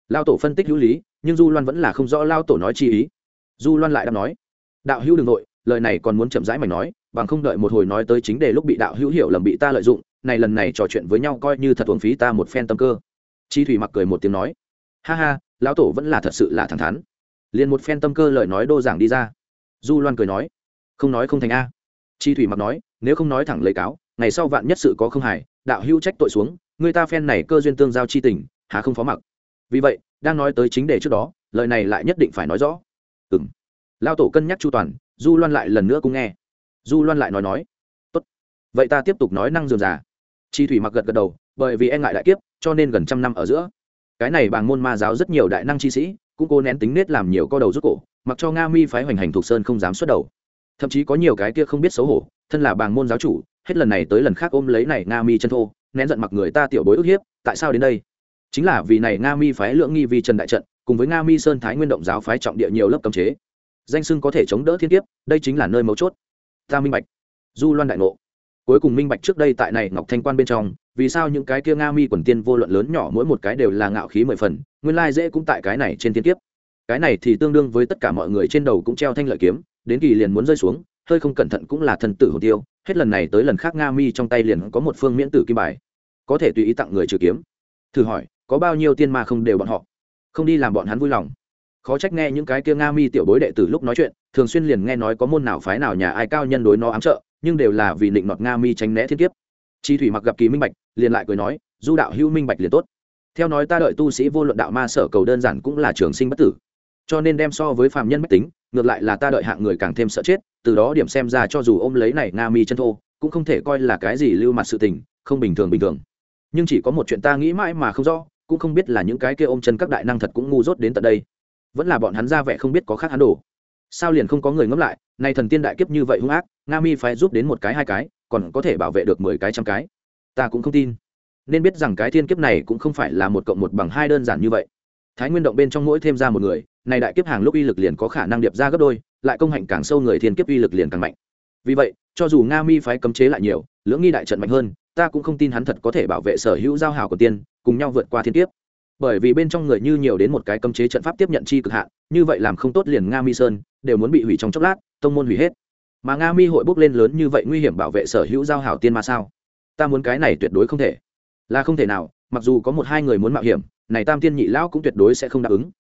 lao tổ phân tích hữu lý, nhưng du loan vẫn là không rõ lao tổ nói chi ý. Du loan lại đang nói, đạo hữu đ ừ n g nội lời này còn muốn chậm rãi mày nói, bằng không đợi một hồi nói tới chính đề lúc bị đạo hữu hiểu lầm bị ta lợi dụng, này lần này trò chuyện với nhau coi như thật uống phí ta một phen tâm cơ. Chi thủy mặc cười một tiếng nói, ha ha, lão tổ vẫn là thật sự là thẳng thắn. Liền một phen tâm cơ lời nói đô giảng đi ra. Du loan cười nói không nói không thành a. Chi thủy mặc nói, nếu không nói thẳng lấy cáo, ngày sau vạn nhất sự có không hài, đạo hữu trách tội xuống, người ta phen này cơ duyên tương giao chi tình, há không phó mặc. Vì vậy, đang nói tới chính đề trước đó, lời này lại nhất định phải nói rõ. Ừng lao tổ cân nhắc chu toàn, du loan lại lần nữa cũng nghe. Du loan lại nói nói. Tốt. Vậy ta tiếp tục nói năng dườm già. Chi thủy mặc gật gật đầu, bởi vì e ngại đại kiếp, cho nên gần trăm năm ở giữa. Cái này bằng môn ma giáo rất nhiều đại năng chi sĩ, cũng cố nén tính nết làm nhiều co đầu rút cổ, mặc cho nga mi phái hoành hành thuộc sơn không dám xuất đầu thậm chí có nhiều cái kia không biết xấu hổ, thân là bàng môn giáo chủ, hết lần này tới lần khác ôm lấy này nga mi chân thô, nén giận mặc người ta tiểu bối ức hiếp, tại sao đến đây? Chính là vì này nga mi phái lưỡng nghi vi trần đại trận, cùng với nga mi sơn thái nguyên động giáo phái trọng địa nhiều lớp cấm chế. Danh sưng có thể chống đỡ thiên kiếp, đây chính là nơi mấu chốt. Ta minh bạch. Du loan đại ngộ. Cuối cùng minh bạch trước đây tại này ngọc thanh quan bên trong, vì sao những cái kia nga mi quần tiên vô luận lớn nhỏ mỗi một cái đều là ngạo khí mười phần, nguyên lai dễ cũng tại cái này trên thiên kiếp. Cái này thì tương đương với tất cả mọi người trên đầu cũng treo thanh lợi kiếm đến kỳ liền muốn rơi xuống, hơi không cẩn thận cũng là thần tử hồ tiêu, hết lần này tới lần khác nga mi trong tay liền có một phương miễn tử kim bài. Có thể tùy ý tặng người trừ kiếm. Thử hỏi, có bao nhiêu tiên ma không đều bọn họ? Không đi làm bọn hắn vui lòng. Khó trách nghe những cái kia nga mi tiểu bối đệ từ lúc nói chuyện, thường xuyên liền nghe nói có môn nào phái nào nhà ai cao nhân đối nó ám trợ, nhưng đều là vì định nọt nga mi tránh né thiên kiếp. Chi thủy mặc gặp kỳ minh bạch, liền lại cười nói, du đạo hữu minh bạch liền tốt. Theo nói ta đợi tu sĩ vô luận đạo ma sở cầu đơn giản cũng là trường sinh bất tử. Cho nên đem so với phạm nhân bất tính ngược lại là ta đợi hạng người càng thêm sợ chết, từ đó điểm xem ra cho dù ôm lấy này nga mi chân thô, cũng không thể coi là cái gì lưu mặt sự tình, không bình thường bình thường. Nhưng chỉ có một chuyện ta nghĩ mãi mà không rõ, cũng không biết là những cái kia ôm chân các đại năng thật cũng ngu dốt đến tận đây. Vẫn là bọn hắn ra vẻ không biết có khác hắn đồ. Sao liền không có người ngẫm lại, nay thần tiên đại kiếp như vậy hung ác, nga mi phải giúp đến một cái hai cái, còn có thể bảo vệ được mười cái trăm cái. Ta cũng không tin. Nên biết rằng cái thiên kiếp này cũng không phải là một cộng một bằng hai đơn giản như vậy. Thái nguyên động bên trong mỗi thêm ra một người này đại kiếp hàng lúc uy lực liền có khả năng điệp ra gấp đôi, lại công hạnh càng sâu người thiên kiếp uy lực liền càng mạnh. Vì vậy, cho dù nga mi phái cấm chế lại nhiều, lưỡng nghi đại trận mạnh hơn, ta cũng không tin hắn thật có thể bảo vệ sở hữu giao hảo của tiên, cùng nhau vượt qua thiên kiếp. Bởi vì bên trong người như nhiều đến một cái cấm chế trận pháp tiếp nhận chi cực hạn, như vậy làm không tốt liền nga mi sơn, đều muốn bị hủy trong chốc lát, tông môn hủy hết. Mà nga mi hội bốc lên lớn như vậy nguy hiểm bảo vệ sở hữu giao hảo tiên ma sao? Ta muốn cái này tuyệt đối không thể. Là không thể nào, mặc dù có một hai người muốn mạo hiểm, này tam tiên nhị lão cũng tuyệt đối sẽ không đáp ứng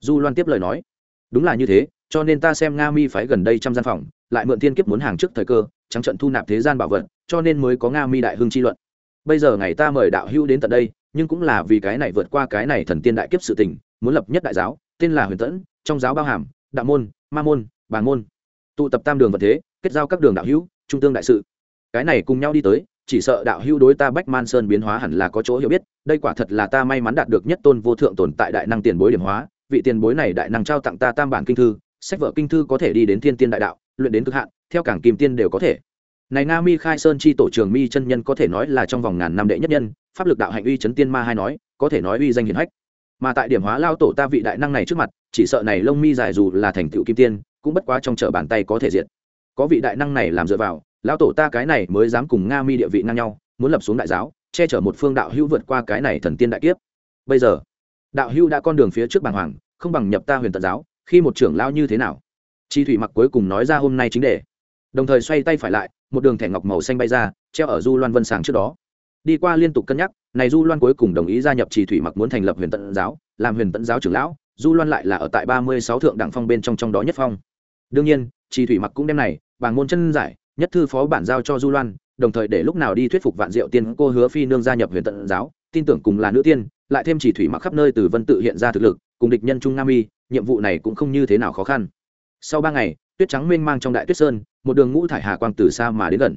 du loan tiếp lời nói, đúng là như thế, cho nên ta xem nga mi phái gần đây trăm gian phòng, lại mượn thiên kiếp muốn hàng trước thời cơ, trắng trận thu nạp thế gian bảo vật, cho nên mới có nga mi đại hưng chi luận. Bây giờ ngày ta mời đạo hữu đến tận đây, nhưng cũng là vì cái này vượt qua cái này thần tiên đại kiếp sự tình, muốn lập nhất đại giáo, tên là huyền tẫn, trong giáo bao hàm, đạo môn, ma môn, bàng môn. Tụ tập tam đường vật thế, kết giao các đường đạo hữu, trung tương đại sự. Cái này cùng nhau đi tới, chỉ sợ đạo hữu đối ta bách man sơn biến hóa hẳn là có chỗ hiểu biết, đây quả thật là ta may mắn đạt được nhất tôn vô thượng tồn tại đại năng tiền bối điểm hóa vị tiền bối này đại năng trao tặng ta tam bản kinh thư, sách vở kinh thư có thể đi đến thiên tiên đại đạo, luyện đến cực hạn, theo cảng kim tiên đều có thể. Này nga mi khai sơn chi tổ trường mi chân nhân có thể nói là trong vòng ngàn năm đệ nhất nhân, pháp lực đạo hạnh uy chấn tiên ma hai nói, có thể nói uy danh hiển hách. Mà tại điểm hóa lao tổ ta vị đại năng này trước mặt, chỉ sợ này lông mi dài dù là thành tựu kim tiên, cũng bất quá trong chở bàn tay có thể diệt. Có vị đại năng này làm dựa vào, lao tổ ta cái này mới dám cùng nga mi địa vị ngang nhau, muốn lập xuống đại giáo, che chở một phương đạo hữu vượt qua cái này thần tiên đại kiếp. Bây giờ đạo Hưu đã con đường phía trước bàng hoàng, không bằng nhập ta huyền tận giáo, khi một trưởng lao như thế nào? Chi thủy mặc cuối cùng nói ra hôm nay chính đề. Đồng thời xoay tay phải lại, một đường thẻ ngọc màu xanh bay ra, treo ở du loan vân sàng trước đó. Đi qua liên tục cân nhắc, này du loan cuối cùng đồng ý gia nhập trì thủy mặc muốn thành lập huyền tận giáo, làm huyền tận giáo trưởng lão, du loan lại là ở tại ba mươi sáu thượng đẳng phong bên trong trong đó nhất phong. Đương nhiên trì thủy mặc cũng đem này bằng môn chân giải, nhất thư phó bản giao cho du loan, đồng thời để lúc nào đi thuyết phục vạn diệu tiên cô hứa phi nương gia nhập huyền tận giáo, tin tưởng cùng là nữ tiên lại thêm chỉ thủy mặc khắp nơi từ vân tự hiện ra thực lực, cùng địch nhân trung nam y, nhiệm vụ này cũng không như thế nào khó khăn. Sau ba ngày, tuyết trắng mênh mang trong đại tuyết sơn, một đường ngũ thải hà quang từ xa mà đến gần.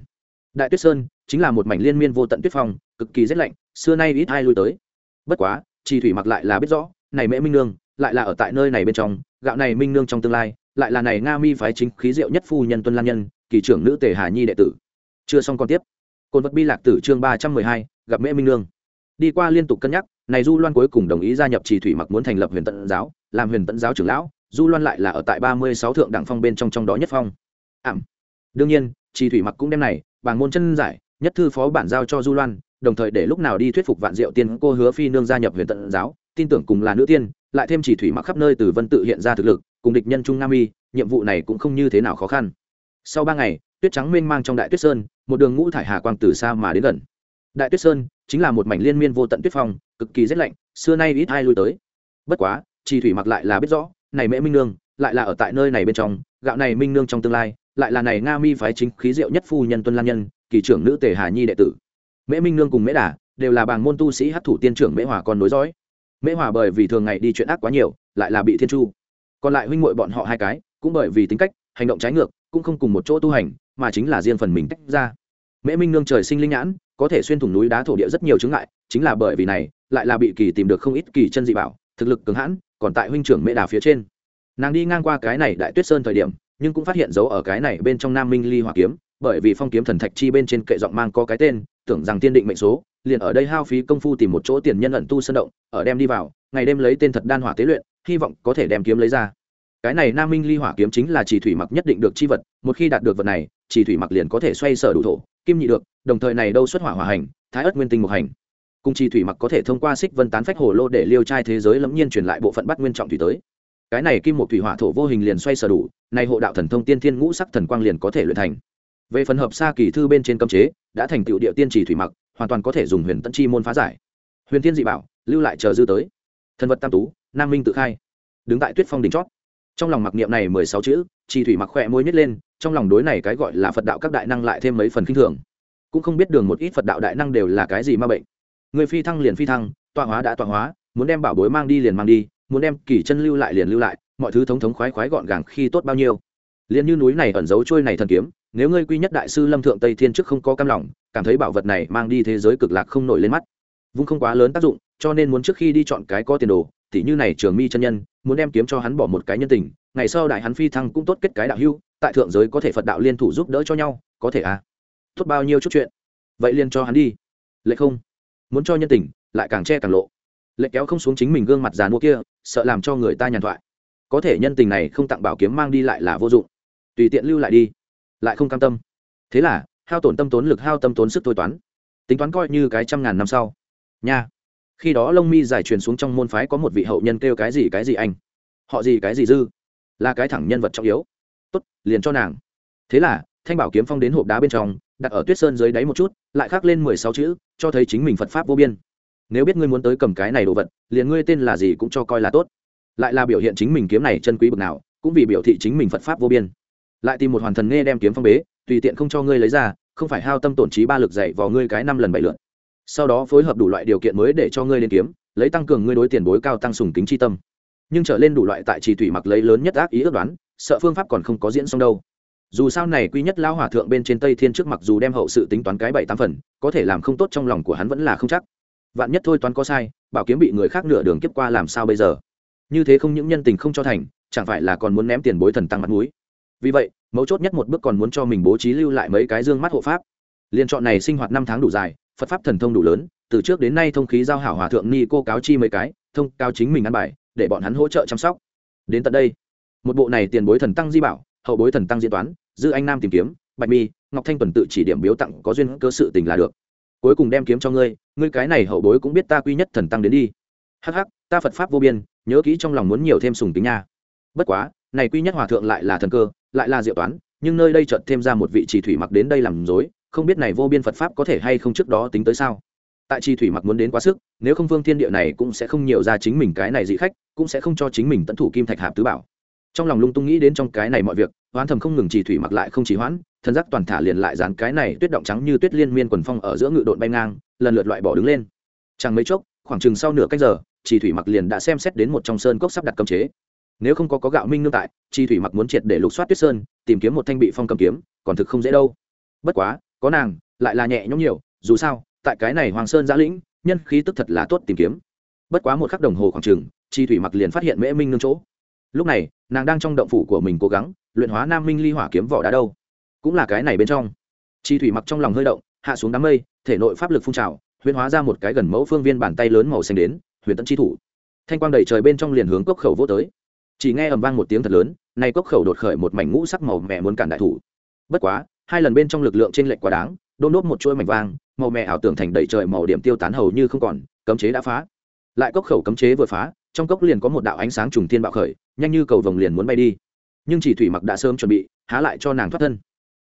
Đại tuyết sơn chính là một mảnh liên miên vô tận tuyết phong, cực kỳ rét lạnh, xưa nay ít ai lui tới. Bất quá, chỉ thủy mặc lại là biết rõ, này mễ minh nương lại là ở tại nơi này bên trong, gạo này minh nương trong tương lai, lại là này nga mi phái chính khí diệu nhất phu nhân tuân lan nhân, kỳ trưởng nữ tề hà nhi đệ tử. Chưa xong còn tiếp. Côn vật bi lạc tử chương ba trăm mười hai, gặp mễ minh nương đi qua liên tục cân nhắc, này du loan cuối cùng đồng ý gia nhập trì thủy mặc muốn thành lập huyền tận giáo, làm huyền tận giáo trưởng lão, du loan lại là ở tại ba mươi sáu thượng đẳng phong bên trong trong đó nhất phong. Ảm. Đương nhiên, trì thủy mặc cũng đem này bảng môn chân giải, nhất thư phó bản giao cho du loan, đồng thời để lúc nào đi thuyết phục vạn diệu tiên cô hứa phi nương gia nhập huyền tận giáo, tin tưởng cùng là nữ tiên, lại thêm chỉ thủy mặc khắp nơi từ vân tự hiện ra thực lực, cùng địch nhân trung nam y, nhiệm vụ này cũng không như thế nào khó khăn. Sau ba ngày, tuyết trắng mênh mang trong đại tuyết sơn, một đường ngũ thải hà quang từ xa mà đến gần. Đại tuyết sơn chính là một mảnh liên miên vô tận tuyết phong, cực kỳ rét lạnh, xưa nay ít ai lui tới. Bất quá chi thủy mặc lại là biết rõ, này mễ minh nương, lại là ở tại nơi này bên trong, gạo này minh nương trong tương lai, lại là này nga mi phái chính khí diệu nhất phu nhân tuân lan nhân, kỳ trưởng nữ tề hà nhi đệ tử. Mễ minh nương cùng mễ đà, đều là bàng môn tu sĩ hát thủ tiên trưởng mễ hòa còn nối dõi. Mễ hòa bởi vì thường ngày đi chuyện ác quá nhiều, lại là bị thiên chu. Còn lại huynh muội bọn họ hai cái, cũng bởi vì tính cách, hành động trái ngược, cũng không cùng một chỗ tu hành, mà chính là riêng phần mình tách ra. Mễ minh nương trời sinh linh nhãn có thể xuyên thủng núi đá thổ địa rất nhiều chứng ngại, chính là bởi vì này, lại là bị kỳ tìm được không ít kỳ chân dị bảo, thực lực cường hãn, còn tại huynh trưởng mễ đà phía trên. Nàng đi ngang qua cái này đại tuyết sơn thời điểm, nhưng cũng phát hiện dấu ở cái này bên trong nam minh ly hỏa kiếm, bởi vì phong kiếm thần thạch chi bên trên kệ giọng mang có cái tên, tưởng rằng tiên định mệnh số, liền ở đây hao phí công phu tìm một chỗ tiền nhân ẩn tu sơn động, ở đem đi vào, ngày đêm lấy tên thật đan hỏa tế luyện, hy vọng có thể đem kiếm lấy ra. Cái này nam minh ly hỏa kiếm chính là chỉ thủy mặc nhất định được chi vật, một khi đạt được vật này, chỉ thủy mặc liền có thể xoay sở đủ thổ kim nhị được, đồng thời này đâu xuất hỏa hỏa hành, thái ất nguyên tinh một hành. Cung chi thủy mặc có thể thông qua xích vân tán phách hồ lô để liêu trai thế giới lẫm nhiên truyền lại bộ phận bắt nguyên trọng thủy tới. Cái này kim một thủy hỏa thổ vô hình liền xoay sở đủ, này hộ đạo thần thông tiên thiên ngũ sắc thần quang liền có thể luyện thành. Về phần hợp xa kỳ thư bên trên cấm chế, đã thành tựu địa tiên trì thủy mặc, hoàn toàn có thể dùng huyền tận chi môn phá giải. Huyền tiên dị bảo, lưu lại chờ dư tới. Thần vật tam tú, nam minh tự khai. Đứng tại tuyết phong đỉnh chót. Trong lòng mặc niệm này mười sáu chữ, trì thủy mặc khỏe môi nhét lên trong lòng đối này cái gọi là phật đạo các đại năng lại thêm mấy phần k i n h thường. Cũng không biết đường một ít phật đạo đại năng đều là cái gì ma bệnh. Người phi thăng liền phi thăng, tọa hóa đã tọa hóa, muốn đem bảo bối mang đi liền mang đi, muốn đem kỳ chân lưu lại liền lưu lại, mọi thứ thống thống khoái khoái gọn gàng khi tốt bao nhiêu. Liền như núi này ẩn giấu trôi này thần kiếm, nếu ngươi quy nhất đại sư lâm thượng tây thiên trước không có cam lòng, cảm thấy bảo vật này mang đi thế giới cực lạc không nổi lên mắt. Vung không quá lớn tác dụng, cho nên muốn trước khi đi chọn cái có tiền đồ, tỉ như này trường mi chân nhân, muốn đem kiếm cho hắn bỏ một cái nhân tình ngày sau đại hắn phi thăng cũng tốt kết cái đạo hưu, tại thượng giới có thể phật đạo liên thủ giúp đỡ cho nhau, có thể à? Tốt bao nhiêu chút chuyện. Vậy liền cho hắn đi. Lệ không? Muốn cho nhân tình, lại càng che càng lộ. Lệ kéo không xuống chính mình gương mặt già mua kia, sợ làm cho người ta nhàn thoại. Có thể nhân tình này không tặng bảo kiếm mang đi lại là vô dụng. Tùy tiện lưu lại đi. Lại không cam tâm. Thế là, hao tổn tâm tốn lực hao tâm tốn sức thôi toán. Tính toán coi như cái trăm ngàn năm sau. Nha. Khi đó lông mi giải truyền xuống trong môn phái có một vị hậu nhân kêu cái gì cái gì anh? Họ gì cái gì dư? Là cái thẳng nhân vật trọng yếu. Tốt, liền cho nàng. Thế là, thanh bảo kiếm phong đến hộp đá bên trong, đặt ở tuyết sơn dưới đáy một chút, lại khắc lên mười sáu chữ, cho thấy chính mình phật pháp vô biên. Nếu biết ngươi muốn tới cầm cái này đồ vật, liền ngươi tên là gì cũng cho coi là tốt. Lại là biểu hiện chính mình kiếm này chân quý bực nào, cũng vì biểu thị chính mình phật pháp vô biên. Lại tìm một hoàn thần nghe đem kiếm phong bế, tùy tiện không cho ngươi lấy ra, không phải hao tâm tổn trí ba lực dạy vào ngươi cái năm lần bảy lượt. Sau đó phối hợp đủ loại điều kiện mới để cho ngươi lên kiếm, lấy tăng cường ngươi đối tiền bối cao tăng sùng kính chi tâm nhưng trở lên đủ loại tại trì thủy mặc lấy lớn nhất ác ý ước đoán, sợ phương pháp còn không có diễn xong đâu. Dù sao này quy nhất lao hòa thượng bên trên tây thiên trước mặc dù đem hậu sự tính toán cái bảy tám phần, có thể làm không tốt trong lòng của hắn vẫn là không chắc. Vạn nhất thôi toán có sai, bảo kiếm bị người khác nửa đường kiếp qua làm sao bây giờ? Như thế không những nhân tình không cho thành, chẳng phải là còn muốn ném tiền bối thần tăng mặt mũi? Vì vậy, mấu chốt nhất một bước còn muốn cho mình bố trí lưu lại mấy cái dương mắt hộ pháp. Liên chọn này sinh hoạt năm tháng đủ dài, phật pháp thần thông đủ lớn, từ trước đến nay thông khí giao hảo hòa thượng ni cô cáo chi mấy cái, thông cao chính mình ăn bài để bọn hắn hỗ trợ chăm sóc. Đến tận đây, một bộ này tiền bối thần tăng di bảo, hậu bối thần tăng diễn toán, dư anh nam tìm kiếm, bạch mi, ngọc thanh tuần tự chỉ điểm biếu tặng có duyên cơ sự tình là được. Cuối cùng đem kiếm cho ngươi ngươi cái này hậu bối cũng biết ta quy nhất thần tăng đến đi. Hắc hắc, ta phật pháp vô biên, nhớ kỹ trong lòng muốn nhiều thêm sùng tính nha. Bất quá, này quy nhất hòa thượng lại là thần cơ, lại là diệu toán, nhưng nơi đây chợt thêm ra một vị chỉ thủy mặc đến đây làm dối không biết này vô biên phật pháp có thể hay không trước đó tính tới sao tại chi thủy mặc muốn đến quá sức, nếu không phương thiên địa này cũng sẽ không nhiều ra chính mình cái này dị khách, cũng sẽ không cho chính mình tận thủ kim thạch hạp tứ bảo. Trong lòng lung tung nghĩ đến trong cái này mọi việc, hoán thầm không ngừng chỉ thủy mặc lại không chỉ hoãn, thân giác toàn thả liền lại dán cái này tuyết động trắng như tuyết liên miên quần phong ở giữa ngự đội bay ngang, lần lượt loại bỏ đứng lên. Chẳng mấy chốc, khoảng chừng sau nửa cách giờ chỉ thủy mặc liền đã xem xét đến một trong sơn cốc sắp đặt cấm chế. Nếu không có có gạo minh nương tại, chi thủy mặc muốn triệt để lục soát tuyết sơn, tìm kiếm một thanh bị phong cầm kiếm, còn thực không dễ đâu. Bất quá, có nàng, lại là nhẹ nhõm nhiều, dù sao tại cái này hoàng sơn giã lĩnh, nhân khí tức thật là tốt tìm kiếm. Bất quá một khắc đồng hồ khoảng trừng chi thủy mặc liền phát hiện mễ minh nương chỗ. Lúc này, nàng đang trong động phủ của mình cố gắng luyện hóa nam minh ly hỏa kiếm vỏ đá đâu. Cũng là cái này bên trong. Chi thủy mặc trong lòng hơi động, hạ xuống đám mây, thể nội pháp lực phun trào, huyền hóa ra một cái gần mẫu phương viên bàn tay lớn màu xanh đến, huyền tận chi thủ. Thanh quang đầy trời bên trong liền hướng cốc khẩu vô tới. Chỉ nghe ầm vang một tiếng thật lớn, nay cốc khẩu đột khởi một mảnh ngũ sắc màu mẹ muốn cản đại thủ. Bất quá, hai lần bên trong lực lượng trên lệch quá đáng đôn đốt một chuỗi mảnh vang, màu mẹ ảo tưởng thành đầy trời màu điểm tiêu tán hầu như không còn, cấm chế đã phá. Lại cốc khẩu cấm chế vừa phá, trong cốc liền có một đạo ánh sáng trùng thiên bạo khởi, nhanh như cầu vồng liền muốn bay đi. Nhưng chỉ thủy mặc đã sớm chuẩn bị, há lại cho nàng thoát thân.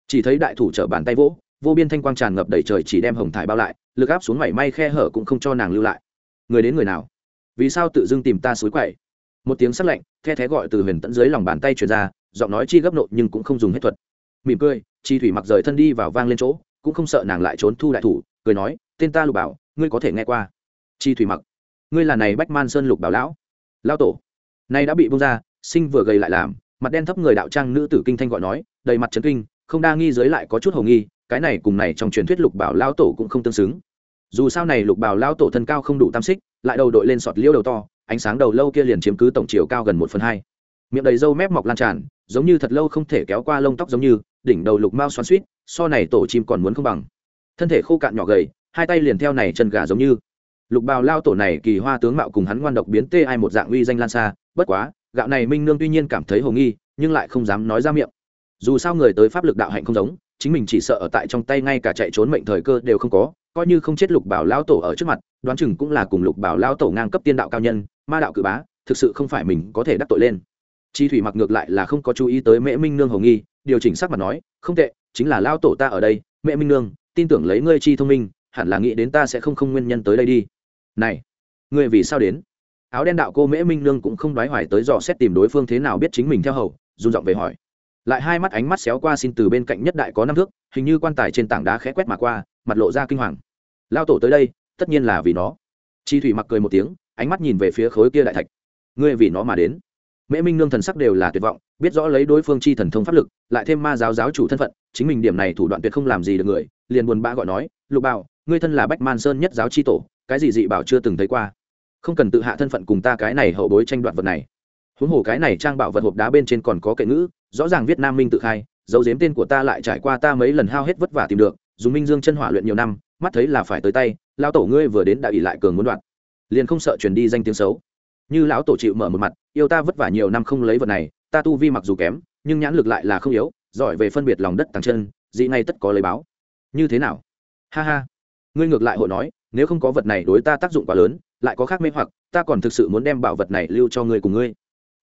Chỉ thấy đại thủ trở bàn tay vỗ, vô biên thanh quang tràn ngập đầy trời chỉ đem hồng thải bao lại, lực áp xuống mảy may khe hở cũng không cho nàng lưu lại. Người đến người nào? Vì sao tự dưng tìm ta suối quậy? Một tiếng sắc lạnh, the thé gọi từ huyền tận dưới lòng bàn tay truyền ra, giọng nói chi gấp nộ nhưng cũng không dùng hết thuật. Mỉm cười, chi thủy mặc rời thân đi vào vang lên chỗ cũng không sợ nàng lại trốn thu đại thủ, cười nói, tên ta lục bảo, ngươi có thể nghe qua. Chi thủy mặc, ngươi là này bách man sơn lục bảo lão. Lao tổ. Nay đã bị bung ra, sinh vừa gầy lại làm, mặt đen thấp người đạo trang nữ tử kinh thanh gọi nói, đầy mặt trấn kinh, không đa nghi giới lại có chút hầu nghi, cái này cùng này trong truyền thuyết lục bảo lao tổ cũng không tương xứng. Dù sao này lục bảo lao tổ thân cao không đủ tam xích, lại đầu đội lên sọt liêu đầu to, ánh sáng đầu lâu kia liền chiếm cứ tổng chiều cao gần một phần hai. Miệng đầy râu mép mọc lan tràn, giống như thật lâu không thể kéo qua lông tóc giống như, đỉnh đầu lục mao xoắn suýt so này tổ chim còn muốn không bằng. Thân thể khô cạn nhỏ gầy, hai tay liền theo này chân gà giống như. Lục bào lao tổ này kỳ hoa tướng mạo cùng hắn ngoan độc biến tê ai một dạng uy danh lan xa, bất quá, gạo này minh nương tuy nhiên cảm thấy hồ nghi, nhưng lại không dám nói ra miệng. Dù sao người tới pháp lực đạo hạnh không giống, chính mình chỉ sợ ở tại trong tay ngay cả chạy trốn mệnh thời cơ đều không có, coi như không chết lục bảo lao tổ ở trước mặt, đoán chừng cũng là cùng lục bảo lao tổ ngang cấp tiên đạo cao nhân, ma đạo cự bá, thực sự không phải mình có thể đắc tội lên. Chi thủy mặc ngược lại là không có chú ý tới mễ minh nương hồng nghi, điều chỉnh sắc mặt nói, không tệ chính là lao tổ ta ở đây, mẹ minh nương, tin tưởng lấy ngươi chi thông minh, hẳn là nghĩ đến ta sẽ không không nguyên nhân tới đây đi. Này, ngươi vì sao đến? Áo đen đạo cô mễ minh nương cũng không đoái hoài tới dò xét tìm đối phương thế nào biết chính mình theo hầu, run giọng về hỏi. Lại hai mắt ánh mắt xéo qua xin từ bên cạnh nhất đại có năm thước, hình như quan tài trên tảng đá khẽ quét mà qua, mặt lộ ra kinh hoàng. Lao tổ tới đây, tất nhiên là vì nó. Chi thủy mặc cười một tiếng, ánh mắt nhìn về phía khối kia đại thạch. Ngươi vì nó mà đến mễ minh nương thần sắc đều là tuyệt vọng, biết rõ lấy đối phương chi thần thông pháp lực, lại thêm ma giáo giáo chủ thân phận, chính mình điểm này thủ đoạn tuyệt không làm gì được người, liền buồn bã gọi nói, lục bảo, ngươi thân là bách man sơn nhất giáo chi tổ, cái gì dị bảo chưa từng thấy qua? Không cần tự hạ thân phận cùng ta cái này hậu bối tranh đoạt vật này. Huống hồ cái này trang bảo vật hộp đá bên trên còn có kệ ngữ, rõ ràng viết nam minh tự khai, dấu dếm tên của ta lại trải qua ta mấy lần hao hết vất vả tìm được, dùng minh dương chân hỏa luyện nhiều năm, mắt thấy là phải tới tay, lão tổ ngươi vừa đến đã ỉ lại cường muốn đoạt. Liền không sợ truyền đi danh tiếng xấu. Như lão tổ chịu mở một mặt yêu ta vất vả nhiều năm không lấy vật này, ta tu vi mặc dù kém, nhưng nhãn lực lại là không yếu, giỏi về phân biệt lòng đất tàng chân dị ngay tất có lấy báo. Như thế nào? Ha ha. Ngươi ngược lại hội nói, nếu không có vật này đối ta tác dụng quá lớn, lại có khác mê hoặc, ta còn thực sự muốn đem bảo vật này lưu cho ngươi cùng ngươi.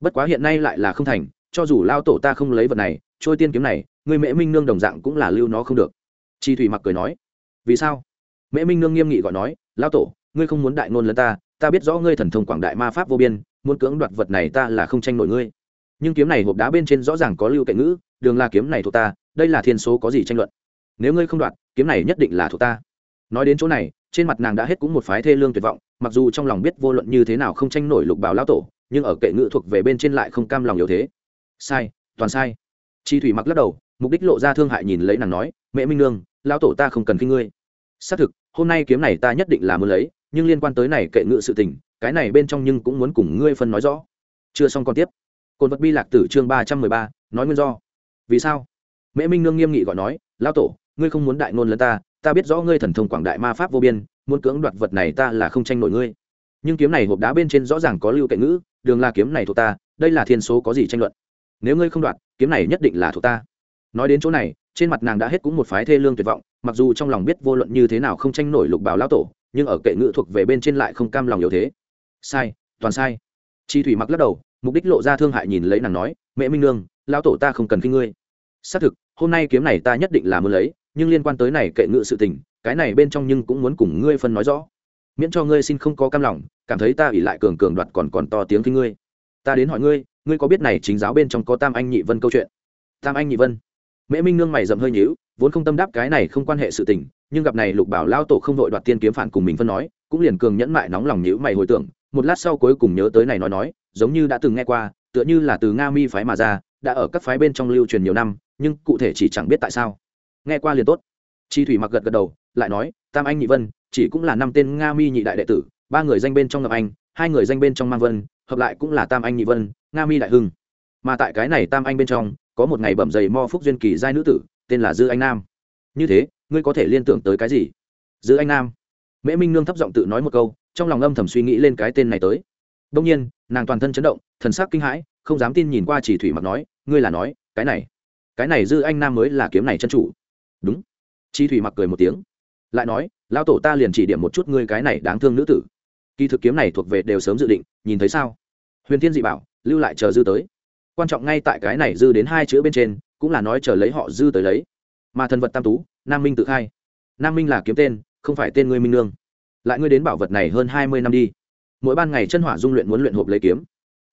Bất quá hiện nay lại là không thành, cho dù lao tổ ta không lấy vật này, trôi tiên kiếm này, ngươi mễ minh nương đồng dạng cũng là lưu nó không được. Chi thủy mặc cười nói, vì sao? Mễ minh nương nghiêm nghị gọi nói, lao tổ, ngươi không muốn đại ngôn lẫn ta ta biết rõ ngươi thần thông quảng đại ma pháp vô biên muốn cưỡng đoạt vật này ta là không tranh nổi ngươi. Nhưng kiếm này hộp đá bên trên rõ ràng có lưu kệ ngữ, đường là kiếm này thuộc ta, đây là thiên số có gì tranh luận? Nếu ngươi không đoạt, kiếm này nhất định là thuộc ta. Nói đến chỗ này, trên mặt nàng đã hết cũng một phái thê lương tuyệt vọng, mặc dù trong lòng biết vô luận như thế nào không tranh nổi lục bảo lao tổ, nhưng ở kệ ngữ thuộc về bên trên lại không cam lòng yếu thế. Sai, toàn sai. Chi thủy mặc lắc đầu, mục đích lộ ra thương hại nhìn lấy nàng nói, mẹ minh nương lao tổ ta không cần kinh ngươi. Xác thực, hôm nay kiếm này ta nhất định là muốn lấy nhưng liên quan tới này kệ ngự sự tình, cái này bên trong nhưng cũng muốn cùng ngươi phân nói rõ. Chưa xong còn tiếp. Cồn vật bi lạc tử chương ba trăm mười ba, nói nguyên do. Vì sao? Mễ minh nương nghiêm nghị gọi nói lao tổ, ngươi không muốn đại ngôn lẫn ta ta biết rõ ngươi thần thông quảng đại ma pháp vô biên, muốn cưỡng đoạt vật này ta là không tranh nổi ngươi. Nhưng kiếm này hộp đá bên trên rõ ràng có lưu kệ ngữ, đường là kiếm này thuộc ta, đây là thiên số có gì tranh luận? Nếu ngươi không đoạt, kiếm này nhất định là thuộc ta. Nói đến chỗ này, trên mặt nàng đã hết cũng một phái thê lương tuyệt vọng, mặc dù trong lòng biết vô luận như thế nào không tranh nổi lục bảo lão tổ nhưng ở kệ ngữ thuộc về bên trên lại không cam lòng yếu thế. Sai, toàn sai. Chi thủy mặc lắc đầu, mục đích lộ ra thương hại nhìn lấy nàng nói, mẹ minh nương, lão tổ ta không cần khi ngươi. Xác thực, hôm nay kiếm này ta nhất định là muốn lấy, nhưng liên quan tới này kệ ngự sự tình, cái này bên trong nhưng cũng muốn cùng ngươi phân nói rõ. Miễn cho ngươi xin không có cam lòng, cảm thấy ta ỉ lại cường cường đoạt còn còn to tiếng khi ngươi. Ta đến hỏi ngươi ngươi có biết này chính giáo bên trong có tam anh nhị vân câu chuyện? Tam anh nhị vân mễ minh nương mày dậm hơi nhíu, vốn không tâm đáp cái này không quan hệ sự tình, nhưng gặp này lục bảo lao tổ không vội đoạt tiên kiếm phản cùng mình phân nói, cũng liền cường nhẫn mại nóng lòng nhíu mày hồi tưởng, một lát sau cuối cùng nhớ tới này nói nói, giống như đã từng nghe qua, tựa như là từ nga mi phái mà ra, đã ở các phái bên trong lưu truyền nhiều năm, nhưng cụ thể chỉ chẳng biết tại sao. Nghe qua liền tốt. Chi thủy mặc gật gật đầu, lại nói, tam anh nhị vân, chỉ cũng là năm tên nga mi nhị đại đệ tử, ba người danh bên trong ngọc anh, hai người danh bên trong mang vân, hợp lại cũng là tam anh nhị vân, nga mi đại hưng. Mà tại cái này tam anh bên trong có một ngày bẩm dày mo phúc duyên kỳ giai nữ tử, tên là dư anh nam. Như thế, ngươi có thể liên tưởng tới cái gì? Dư anh nam. Mễ minh nương thấp giọng tự nói một câu, trong lòng âm thầm suy nghĩ lên cái tên này tới. Đông nhiên, nàng toàn thân chấn động, thần sắc kinh hãi, không dám tin nhìn qua chỉ thủy mặc nói, ngươi là nói, cái này cái này dư anh nam mới là kiếm này chân chủ. Đúng. Chi thủy mặc cười một tiếng, lại nói lao tổ ta liền chỉ điểm một chút ngươi cái này đáng thương nữ tử. Kỳ thực kiếm này thuộc về đều sớm dự định, nhìn thấy sao? Huyền thiên dị bảo, lưu lại chờ dư tới quan trọng ngay tại cái này dư đến hai chữ bên trên, cũng là nói chờ lấy họ dư tới lấy. Mà thần vật tam tú, nam minh tự khai. Nam minh là kiếm tên, không phải tên ngươi minh nương. Lại ngươi đến bảo vật này hơn hai mươi năm đi. Mỗi ban ngày chân hỏa dung luyện muốn luyện hộp lấy kiếm.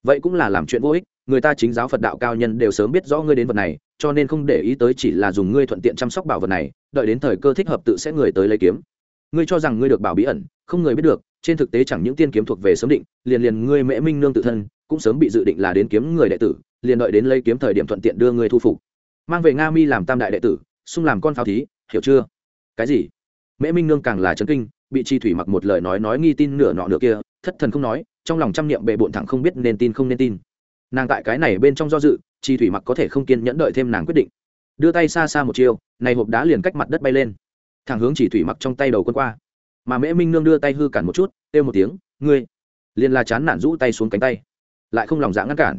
Vậy cũng là làm chuyện vô ích, người ta chính giáo phật đạo cao nhân đều sớm biết rõ ngươi đến vật này, cho nên không để ý tới chỉ là dùng ngươi thuận tiện chăm sóc bảo vật này, đợi đến thời cơ thích hợp tự sẽ người tới lấy kiếm. Ngươi cho rằng ngươi được bảo bí ẩn, không người biết được, trên thực tế chẳng những tiên kiếm thuộc về sớm định, liền liền ngươi mễ minh nương tự thân, cũng sớm bị dự định là đến kiếm người đệ tử liền đợi đến lấy kiếm thời điểm thuận tiện đưa ngươi thu phục. Mang về nga mi làm tam đại đệ tử, xung làm con pháo thí, hiểu chưa? Cái gì? Mễ minh nương càng là chấn kinh, bị chi thủy mặc một lời nói nói nghi tin nửa nọ nửa kia, thất thần không nói, trong lòng trăm niệm bệ bộn thẳng không biết nên tin không nên tin. Nàng tại cái này bên trong do dự, chi thủy mặc có thể không kiên nhẫn đợi thêm nàng quyết định. Đưa tay xa xa một chiều, này hộp đá liền cách mặt đất bay lên. Thẳng hướng chỉ thủy mặc trong tay đầu quân qua. Mà mễ minh nương đưa tay hư cản một chút têu một tiếng, ngươi! Liền là chán nản rũ tay xuống cánh tay, lại không lòng dạ ngăn cản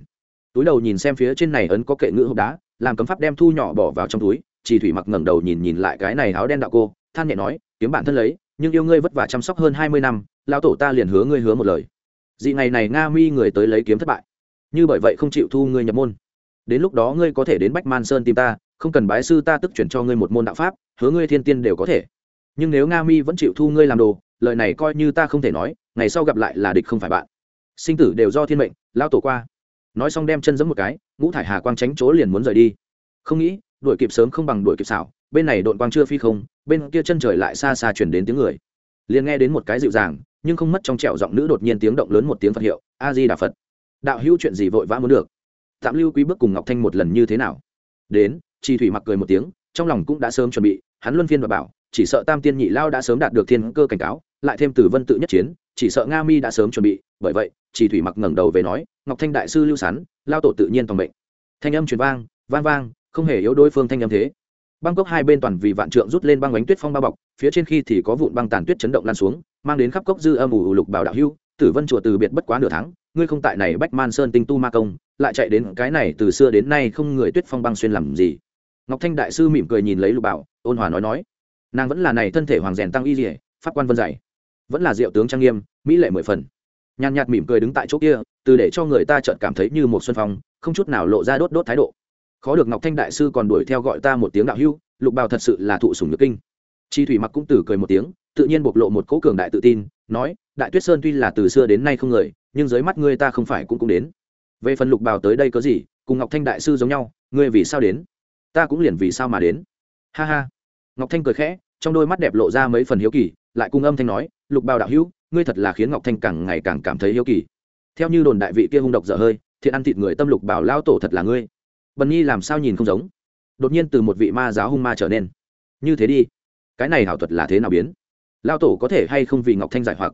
túi đầu nhìn xem phía trên này ấn có kệ ngữ hộp đá, làm cấm pháp đem thu nhỏ bỏ vào trong túi, chỉ thủy mặc ngẩng đầu nhìn nhìn lại cái này áo đen đạo cô, than nhẹ nói, kiếm bản thân lấy, nhưng yêu ngươi vất vả chăm sóc hơn hai mươi năm lao tổ ta liền hứa ngươi hứa một lời. Dị ngày này nga mi người tới lấy kiếm thất bại. Như bởi vậy không chịu thu ngươi nhập môn. Đến lúc đó ngươi có thể đến bách man sơn tìm ta, không cần bái sư ta tức chuyển cho ngươi một môn đạo pháp, hứa ngươi thiên tiên đều có thể. Nhưng nếu nga mi vẫn chịu thu ngươi làm đồ, lời này coi như ta không thể nói, ngày sau gặp lại là địch không phải bạn. Sinh tử đều do thiên mệnh lao tổ qua nói xong đem chân giẫm một cái, ngũ thải hà quang tránh chỗ liền muốn rời đi. Không nghĩ, đuổi kịp sớm không bằng đuổi kịp xảo, bên này đội quang chưa phi không, bên kia chân trời lại xa xa chuyển đến tiếng người. Liền nghe đến một cái dịu dàng, nhưng không mất trong trẻo giọng nữ đột nhiên tiếng động lớn một tiếng phật hiệu a di đà phật. Đạo hữu chuyện gì vội vã muốn được? Tạm lưu quý bước cùng ngọc thanh một lần như thế nào? Đến chi thủy mặc cười một tiếng, trong lòng cũng đã sớm chuẩn bị, hắn luân phiên và bảo, chỉ sợ tam tiên nhị lao đã sớm đạt được thiên cơ cảnh cáo, lại thêm từ vân tự nhất chiến chỉ sợ nga mi đã sớm chuẩn bị, bởi vậy, chỉ thủy mặc ngẩng đầu về nói, ngọc thanh đại sư lưu sán, lao tổ tự nhiên toàn bệnh thanh âm truyền vang vang vang, không hề yếu đối phương thanh âm thế. Băng cốc hai bên toàn vì vạn trượng rút lên băng bánh tuyết phong bao bọc, phía trên khi thì có vụn băng tàn tuyết chấn động lan xuống, mang đến khắp cốc dư âm ủ lục bảo đạo hưu, tử vân chùa từ biệt bất quá nửa tháng, ngươi không tại này bách man sơn tinh tu ma công, lại chạy đến cái này từ xưa đến nay không người tuyết phong băng xuyên làm gì? Ngọc thanh đại sư mỉm cười nhìn lấy lục bảo, ôn hòa nói nói, nàng vẫn là này thân thể hoàng rèn tăng y dỉa pháp quan vân dạy vẫn là diệu tướng trang nghiêm, mỹ lệ mười phần. Nhàn nhạt mỉm cười đứng tại chỗ kia, từ để cho người ta chợt cảm thấy như một xuân phong, không chút nào lộ ra đốt đốt thái độ. Khó được ngọc thanh đại sư còn đuổi theo gọi ta một tiếng đạo hưu, lục bào thật sự là thụ sùng nhược kinh. Chi thủy mặc cũng từ cười một tiếng, tự nhiên bộc lộ một cố cường đại tự tin, nói, đại tuyết sơn tuy là từ xưa đến nay không người, nhưng dưới mắt ngươi ta không phải cũng cũng đến. Về phần lục bào tới đây có gì, cùng ngọc thanh đại sư giống nhau, ngươi vì sao đến? Ta cũng liền vì sao mà đến. Ha ha. Ngọc thanh cười khẽ, trong đôi mắt đẹp lộ ra mấy phần hiếu kỳ lại cung âm thanh nói, lục bao đạo hữu, ngươi thật là khiến ngọc thanh càng ngày càng cảm thấy yêu kỳ. Theo như đồn đại vị kia hung độc dở hơi, thiện ăn thịt người tâm lục bảo lao tổ thật là ngươi. Bần nhi làm sao nhìn không giống? Đột nhiên từ một vị ma giáo hung ma trở nên. Như thế đi, cái này hảo thuật là thế nào biến? Lao tổ có thể hay không vì ngọc thanh giải hoặc?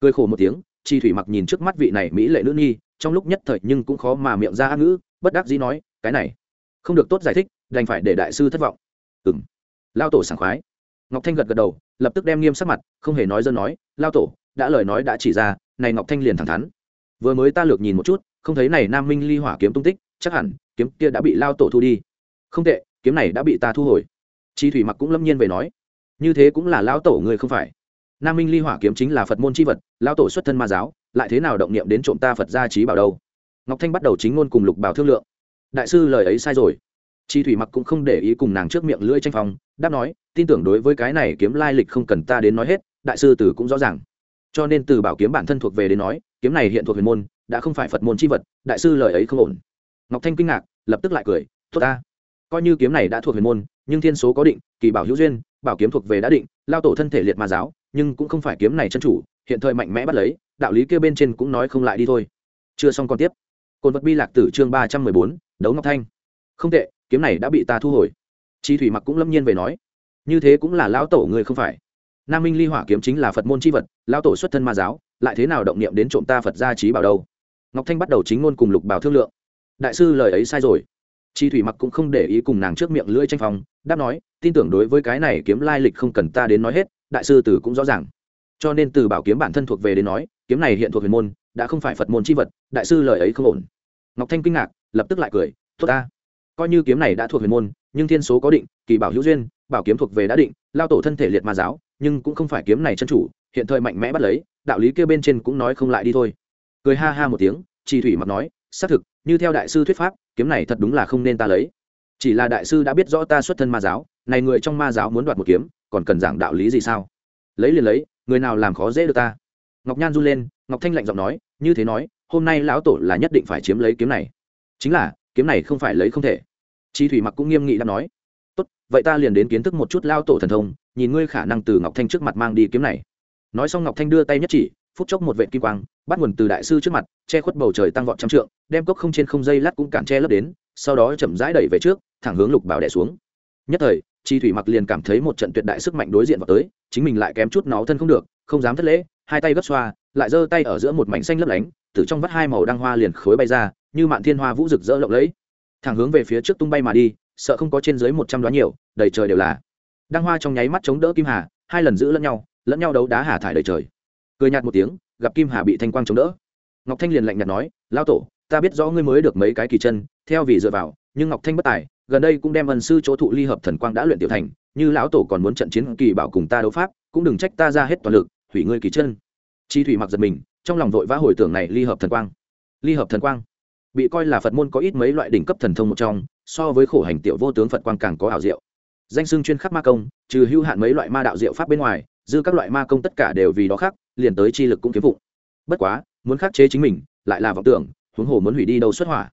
Cười khổ một tiếng, chi thủy mặc nhìn trước mắt vị này mỹ lệ nữ nhi, trong lúc nhất thời nhưng cũng khó mà miệng ra ác ngữ, bất đắc dĩ nói, cái này không được tốt giải thích, đành phải để đại sư thất vọng. Ừng lao tổ sảng khoái ngọc thanh gật gật đầu, lập tức đem nghiêm sắc mặt, không hề nói dân nói, lao tổ, đã lời nói đã chỉ ra, này ngọc thanh liền thẳng thắn. Vừa mới ta lược nhìn một chút, không thấy này nam minh ly hỏa kiếm tung tích, chắc hẳn, kiếm kia đã bị lao tổ thu đi. Không tệ, kiếm này đã bị ta thu hồi. Chi thủy mặc cũng lâm nhiên về nói, như thế cũng là lao tổ người không phải. Nam minh ly hỏa kiếm chính là phật môn c h i vật, lao tổ xuất thân ma giáo, lại thế nào động niệm đến trộm ta phật gia trí bảo đâu? Ngọc thanh bắt đầu chính ngôn cùng lục bảo thương lượng. Đại sư lời ấy sai rồi. Chi thủy mặc cũng không để ý cùng nàng trước miệng lưỡi tranh phòng đáp nói, tin tưởng đối với cái này kiếm lai lịch không cần ta đến nói hết, đại sư tử cũng rõ ràng. Cho nên từ bảo kiếm bản thân thuộc về đến nói, kiếm này hiện thuộc huyền môn, đã không phải phật môn c h i vật, đại sư lời ấy không ổn. Ngọc thanh kinh ngạc, lập tức lại cười thốt ta. Coi như kiếm này đã thuộc huyền môn, nhưng thiên số có định, kỳ bảo hữu duyên, bảo kiếm thuộc về đã định, lao tổ thân thể liệt ma giáo, nhưng cũng không phải kiếm này chân chủ, hiện thời mạnh mẽ bắt lấy, đạo lý kia bên trên cũng nói không lại đi thôi. Chưa xong còn tiếp. Cồn vật bi lạc tử chương ba trăm mười bốn, đấu ngọc thanh. Không tệ, kiếm này đã bị ta thu hồi chi thủy mặc cũng lâm nhiên về nói, như thế cũng là lão tổ người không phải. Nam minh ly hỏa kiếm chính là phật môn c h i vật, lão tổ xuất thân ma giáo, lại thế nào động niệm đến trộm ta phật gia trí bảo đâu? Ngọc thanh bắt đầu chính ngôn cùng lục bảo thương lượng. Đại sư, lời ấy sai rồi. Chi thủy mặc cũng không để ý cùng nàng trước miệng lưỡi tranh phòng đáp nói, tin tưởng đối với cái này kiếm lai lịch không cần ta đến nói hết, đại sư tử cũng rõ ràng. Cho nên từ bảo kiếm bản thân thuộc về đến nói, kiếm này hiện thuộc huyền môn, đã không phải phật môn c h i vật, đại sư lời ấy không ổn. Ngọc thanh kinh ngạc, lập tức lại cười, tốt ta. Coi như kiếm này đã thuộc huyền môn nhưng thiên số có định, kỳ bảo hữu duyên, bảo kiếm thuộc về đã định, lao tổ thân thể liệt ma giáo, nhưng cũng không phải kiếm này chân chủ, hiện thời mạnh mẽ bắt lấy, đạo lý kêu bên trên cũng nói không lại đi thôi. Cười ha ha một tiếng chi thủy mặc nói, xác thực, như theo đại sư thuyết pháp, kiếm này thật đúng là không nên ta lấy. Chỉ là đại sư đã biết rõ ta xuất thân ma giáo, này người trong ma giáo muốn đoạt một kiếm, còn cần giảng đạo lý gì sao? Lấy liền lấy, người nào làm khó dễ được ta? Ngọc nhan run lên, ngọc thanh lạnh giọng nói, như thế nói, hôm nay lão tổ là nhất định phải chiếm lấy kiếm này. Chính là, kiếm này không phải lấy không thể chi thủy mặc cũng nghiêm nghị đã nói, tốt, vậy ta liền đến kiến thức một chút lao tổ thần thông, nhìn ngươi khả năng từ ngọc thanh trước mặt mang đi kiếm này. Nói xong ngọc thanh đưa tay nhất chỉ, phút chốc một vệ kim quang, bắt nguồn từ đại sư trước mặt, che khuất bầu trời tăng vọt trăm trượng, đem cốc không trên không dây lát cũng cản che lấp đến, sau đó chậm rãi đẩy về trước, thẳng hướng lục bảo đẻ xuống. Nhất thời chi thủy mặc liền cảm thấy một trận tuyệt đại sức mạnh đối diện vào tới, chính mình lại kém chút nó thân không được, không dám thất lễ, hai tay gấp xoa, lại giơ tay ở giữa một mảnh xanh lấp lánh, từ trong vắt hai màu đăng hoa liền khối bay ra, như mạn thiên hoa vũ rực rỡ lộng lẫy thẳng hướng về phía trước tung bay mà đi, sợ không có trên dưới một trăm đoán nhiều, đầy trời đều là. Đăng hoa trong nháy mắt chống đỡ kim hà, hai lần giữ lẫn nhau lẫn nhau đấu đá hà thải đầy trời. Cười nhạt một tiếng, gặp kim hà bị thanh quang chống đỡ. Ngọc thanh liền lạnh nhạt nói lao tổ, ta biết rõ ngươi mới được mấy cái kỳ chân, theo vì dựa vào, nhưng ngọc thanh bất tài, gần đây cũng đem ân sư chỗ thụ ly hợp thần quang đã luyện tiểu thành, như lão tổ còn muốn trận chiến kỳ bảo cùng ta đấu pháp, cũng đừng trách ta ra hết toàn lực, hủy ngươi kỳ chân. Chi thủy mặc giật mình, trong lòng vội vã hồi tưởng này ly hợp thần quang. Ly hợp thần quang bị coi là phật môn có ít mấy loại đỉnh cấp thần thông một trong, so với khổ hành tiểu vô tướng phật quang càng có ảo diệu. Danh xưng chuyên khắc ma công, trừ hưu hạn mấy loại ma đạo diệu pháp bên ngoài, dư các loại ma công tất cả đều vì đó khác, liền tới chi lực cũng kiếm vụ bất quá, muốn khắc chế chính mình, lại là vọng tưởng, huống hồ muốn hủy đi đâu xuất hỏa.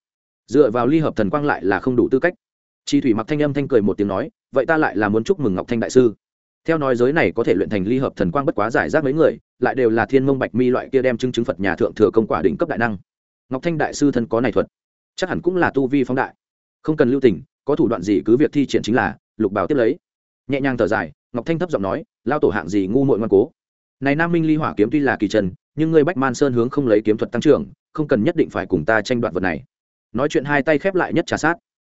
Dựa vào ly hợp thần quang lại là không đủ tư cách. Chi thủy mặc thanh âm thanh cười một tiếng nói, vậy ta lại là muốn chúc mừng ngọc thanh đại sư. Theo nói giới này có thể luyện thành ly hợp thần quang bất quá giải rác mấy người, lại đều là thiên mông bạch mi loại kia đem chứng chứng phật nhà thượng thừa công quả đỉnh cấp đại năng ngọc thanh đại sư thân có này thuật, chắc hẳn cũng là tu vi phóng đại. Không cần lưu tình, có thủ đoạn gì cứ việc thi triển chính là, lục bảo tiếp lấy. Nhẹ nhàng thở dài, ngọc thanh thấp giọng nói, lao tổ hạng gì ngu muội ngoan cố. Này nam minh ly hỏa kiếm tuy là kỳ trần, nhưng ngươi bách man sơn hướng không lấy kiếm thuật tăng trưởng, không cần nhất định phải cùng ta tranh đoạt vật này. Nói chuyện hai tay khép lại nhất trà sát.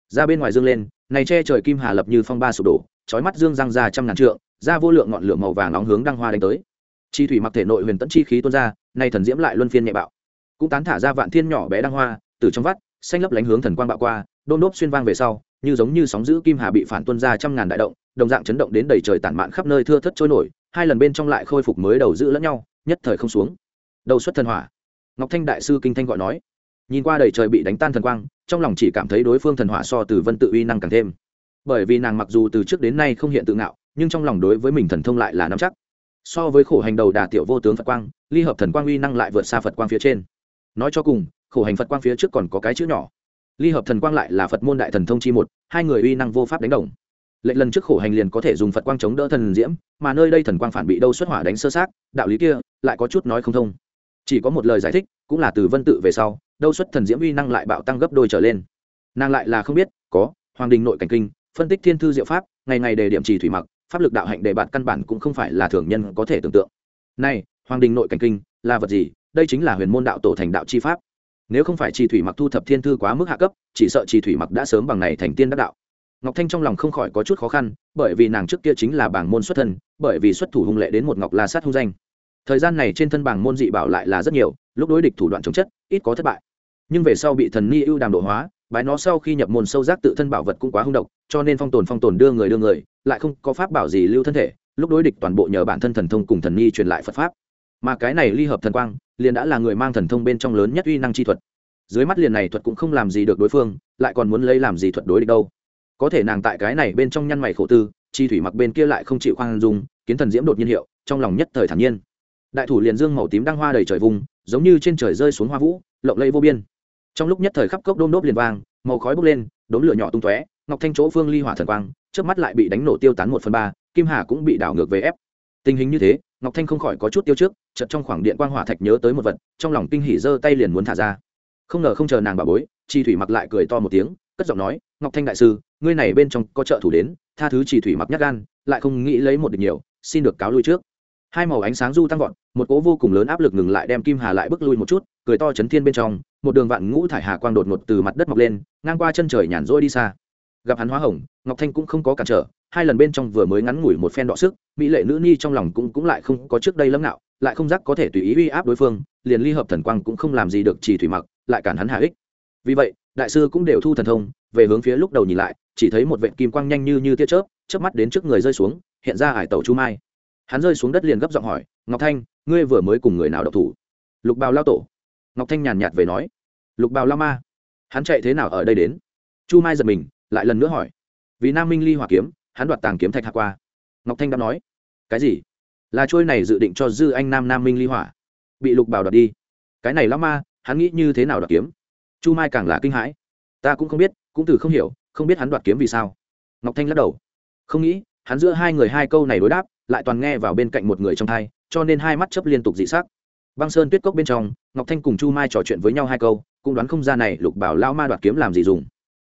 Ra bên ngoài dương lên, này che trời kim hà lập như phong ba sụp đổ, chói mắt dương răng ra trăm ngàn trượng, ra vô lượng ngọn lửa màu vàng nóng hướng đăng hoa đánh tới. Chi thủy mặc thể nội huyền tẫn chi khí tuôn ra, nay thần diễm lại luân phiên nhẹ bạo cũng tán thả ra vạn thiên nhỏ bé đăng hoa, từ trong vắt, xanh lấp lánh hướng thần quang bạo qua, đôn đốp xuyên vang về sau, như giống như sóng giữ kim hà bị phản tuân ra trăm ngàn đại động, đồng dạng chấn động đến đầy trời tản mạn khắp nơi thưa thất trôi nổi, hai lần bên trong lại khôi phục mới đầu giữ lẫn nhau, nhất thời không xuống. Đầu xuất thần hỏa. Ngọc thanh đại sư kinh thanh gọi nói. Nhìn qua đầy trời bị đánh tan thần quang, trong lòng chỉ cảm thấy đối phương thần hỏa so từ vân tự uy năng càng thêm. Bởi vì nàng mặc dù từ trước đến nay không hiện tự ngạo, nhưng trong lòng đối với mình thần thông lại là nắm chắc. So với khổ hành đầu đà tiểu vô tướng phật quang, ly hợp thần quang uy năng lại vượt xa phật quang phía trên nói cho cùng, khổ hành phật quang phía trước còn có cái chữ nhỏ. Ly hợp thần quang lại là phật môn đại thần thông chi một, hai người uy năng vô pháp đánh đồng. Lệnh lần trước khổ hành liền có thể dùng phật quang chống đỡ thần diễm, mà nơi đây thần quang phản bị đâu xuất hỏa đánh sơ sát, đạo lý kia lại có chút nói không thông. Chỉ có một lời giải thích, cũng là từ vân tự về sau, đâu xuất thần diễm uy năng lại bạo tăng gấp đôi trở lên. Nàng lại là không biết, có, hoàng đình nội cảnh kinh, phân tích thiên thư diệu pháp, ngày ngày đề điểm trì thủy mặc, pháp lực đạo hạnh đề bạt căn bản cũng không phải là thường nhân có thể tưởng tượng. Này, hoàng đình nội cảnh kinh, là vật gì? Đây chính là huyền môn đạo tổ thành đạo chi pháp. Nếu không phải trì thủy mặc thu thập thiên thư quá mức hạ cấp, chỉ sợ trì thủy mặc đã sớm bằng này thành tiên đắc đạo. Ngọc thanh trong lòng không khỏi có chút khó khăn, bởi vì nàng trước kia chính là bảng môn xuất thân, bởi vì xuất thủ hung lệ đến một ngọc la sát hung danh. Thời gian này trên thân bảng môn dị bảo lại là rất nhiều, lúc đối địch thủ đoạn chống chất, ít có thất bại. Nhưng về sau bị thần ni ưu đàm độ hóa, bái nó sau khi nhập môn sâu giác tự thân bảo vật cũng quá hung độc, cho nên phong tồn phong tồn đưa người đưa người, lại không có pháp bảo gì lưu thân thể, lúc đối địch toàn bộ nhờ bản thân thần thông cùng thần ni truyền lại phật pháp. Mà cái này ly hợp thần quang liền đã là người mang thần thông bên trong lớn nhất uy năng chi thuật. Dưới mắt liền này thuật cũng không làm gì được đối phương, lại còn muốn lấy làm gì thuật đối địch đâu. Có thể nàng tại cái này bên trong nhăn mày khổ tư, chi thủy mặc bên kia lại không chịu khoan dung, kiến thần diễm đột nhiên hiệu, trong lòng nhất thời thản nhiên. Đại thủ liền dương màu tím đang hoa đầy trời vùng, giống như trên trời rơi xuống hoa vũ, lộng lẫy vô biên. Trong lúc nhất thời khắp cốc đôm đốp liền vang, màu khói bốc lên, đốm lửa nhỏ tung tóe, ngọc thanh chỗ phương ly hỏa thần quang trước mắt lại bị đánh nổ tiêu tán một phần ba, kim hà cũng bị đảo ngược về ép. Tình hình như thế ngọc thanh không khỏi có chút tiêu trước, chợt trong khoảng điện quang hỏa thạch nhớ tới một vật, trong lòng kinh hỉ giơ tay liền muốn thả ra. Không ngờ không chờ nàng bà bối chi thủy mặc lại cười to một tiếng, cất giọng nói, ngọc thanh đại sư, ngươi này bên trong có trợ thủ đến, tha thứ chỉ thủy mặc nhắc gan, lại không nghĩ lấy một địch nhiều, xin được cáo lui trước. Hai màu ánh sáng du tăng vọt, một cỗ vô cùng lớn áp lực ngừng lại đem kim hà lại bước lui một chút, cười to chấn thiên bên trong, một đường vạn ngũ thải hà quang đột ngột từ mặt đất mọc lên, ngang qua chân trời nhàn rỗi đi xa. Gặp hắn hóa hồng, ngọc thanh cũng không có cản trở hai lần bên trong vừa mới ngắn ngủi một phen đọ sức, mỹ lệ nữ ni trong lòng cũng cũng lại không có trước đây lâm nạo lại không giác có thể tùy ý uy áp đối phương, liền ly hợp thần quang cũng không làm gì được chỉ thủy mặc, lại cản hắn hạ ích. Vì vậy, đại sư cũng đều thu thần thông, về hướng phía lúc đầu nhìn lại, chỉ thấy một vệt kim quang nhanh như như tia chớp chớp mắt đến trước người rơi xuống, hiện ra ải tàu chu mai. Hắn rơi xuống đất liền gấp giọng hỏi, ngọc thanh, ngươi vừa mới cùng người nào độc thủ? Lục bào lao tổ. Ngọc thanh nhàn nhạt về nói, lục bào lao ma. Hắn chạy thế nào ở đây đến? Chu mai giật mình, lại lần nữa hỏi, vì nam minh ly hỏa kiếm hắn đoạt tàng kiếm thạch hạ qua. Ngọc thanh đáp nói, cái gì? Là trôi này dự định cho dư anh nam nam minh ly hỏa, bị lục Bảo đoạt đi. Cái này lão ma, hắn nghĩ như thế nào đoạt kiếm? Chu mai càng là kinh hãi. Ta cũng không biết, cũng từ không hiểu, không biết hắn đoạt kiếm vì sao. Ngọc thanh lắc đầu. Không nghĩ, hắn giữa hai người hai câu này đối đáp, lại toàn nghe vào bên cạnh một người trong thai, cho nên hai mắt chấp liên tục dị sắc. Băng sơn tuyết cốc bên trong, ngọc thanh cùng chu mai trò chuyện với nhau hai câu, cũng đoán không ra này lục bảo lao ma đoạt kiếm làm gì dùng.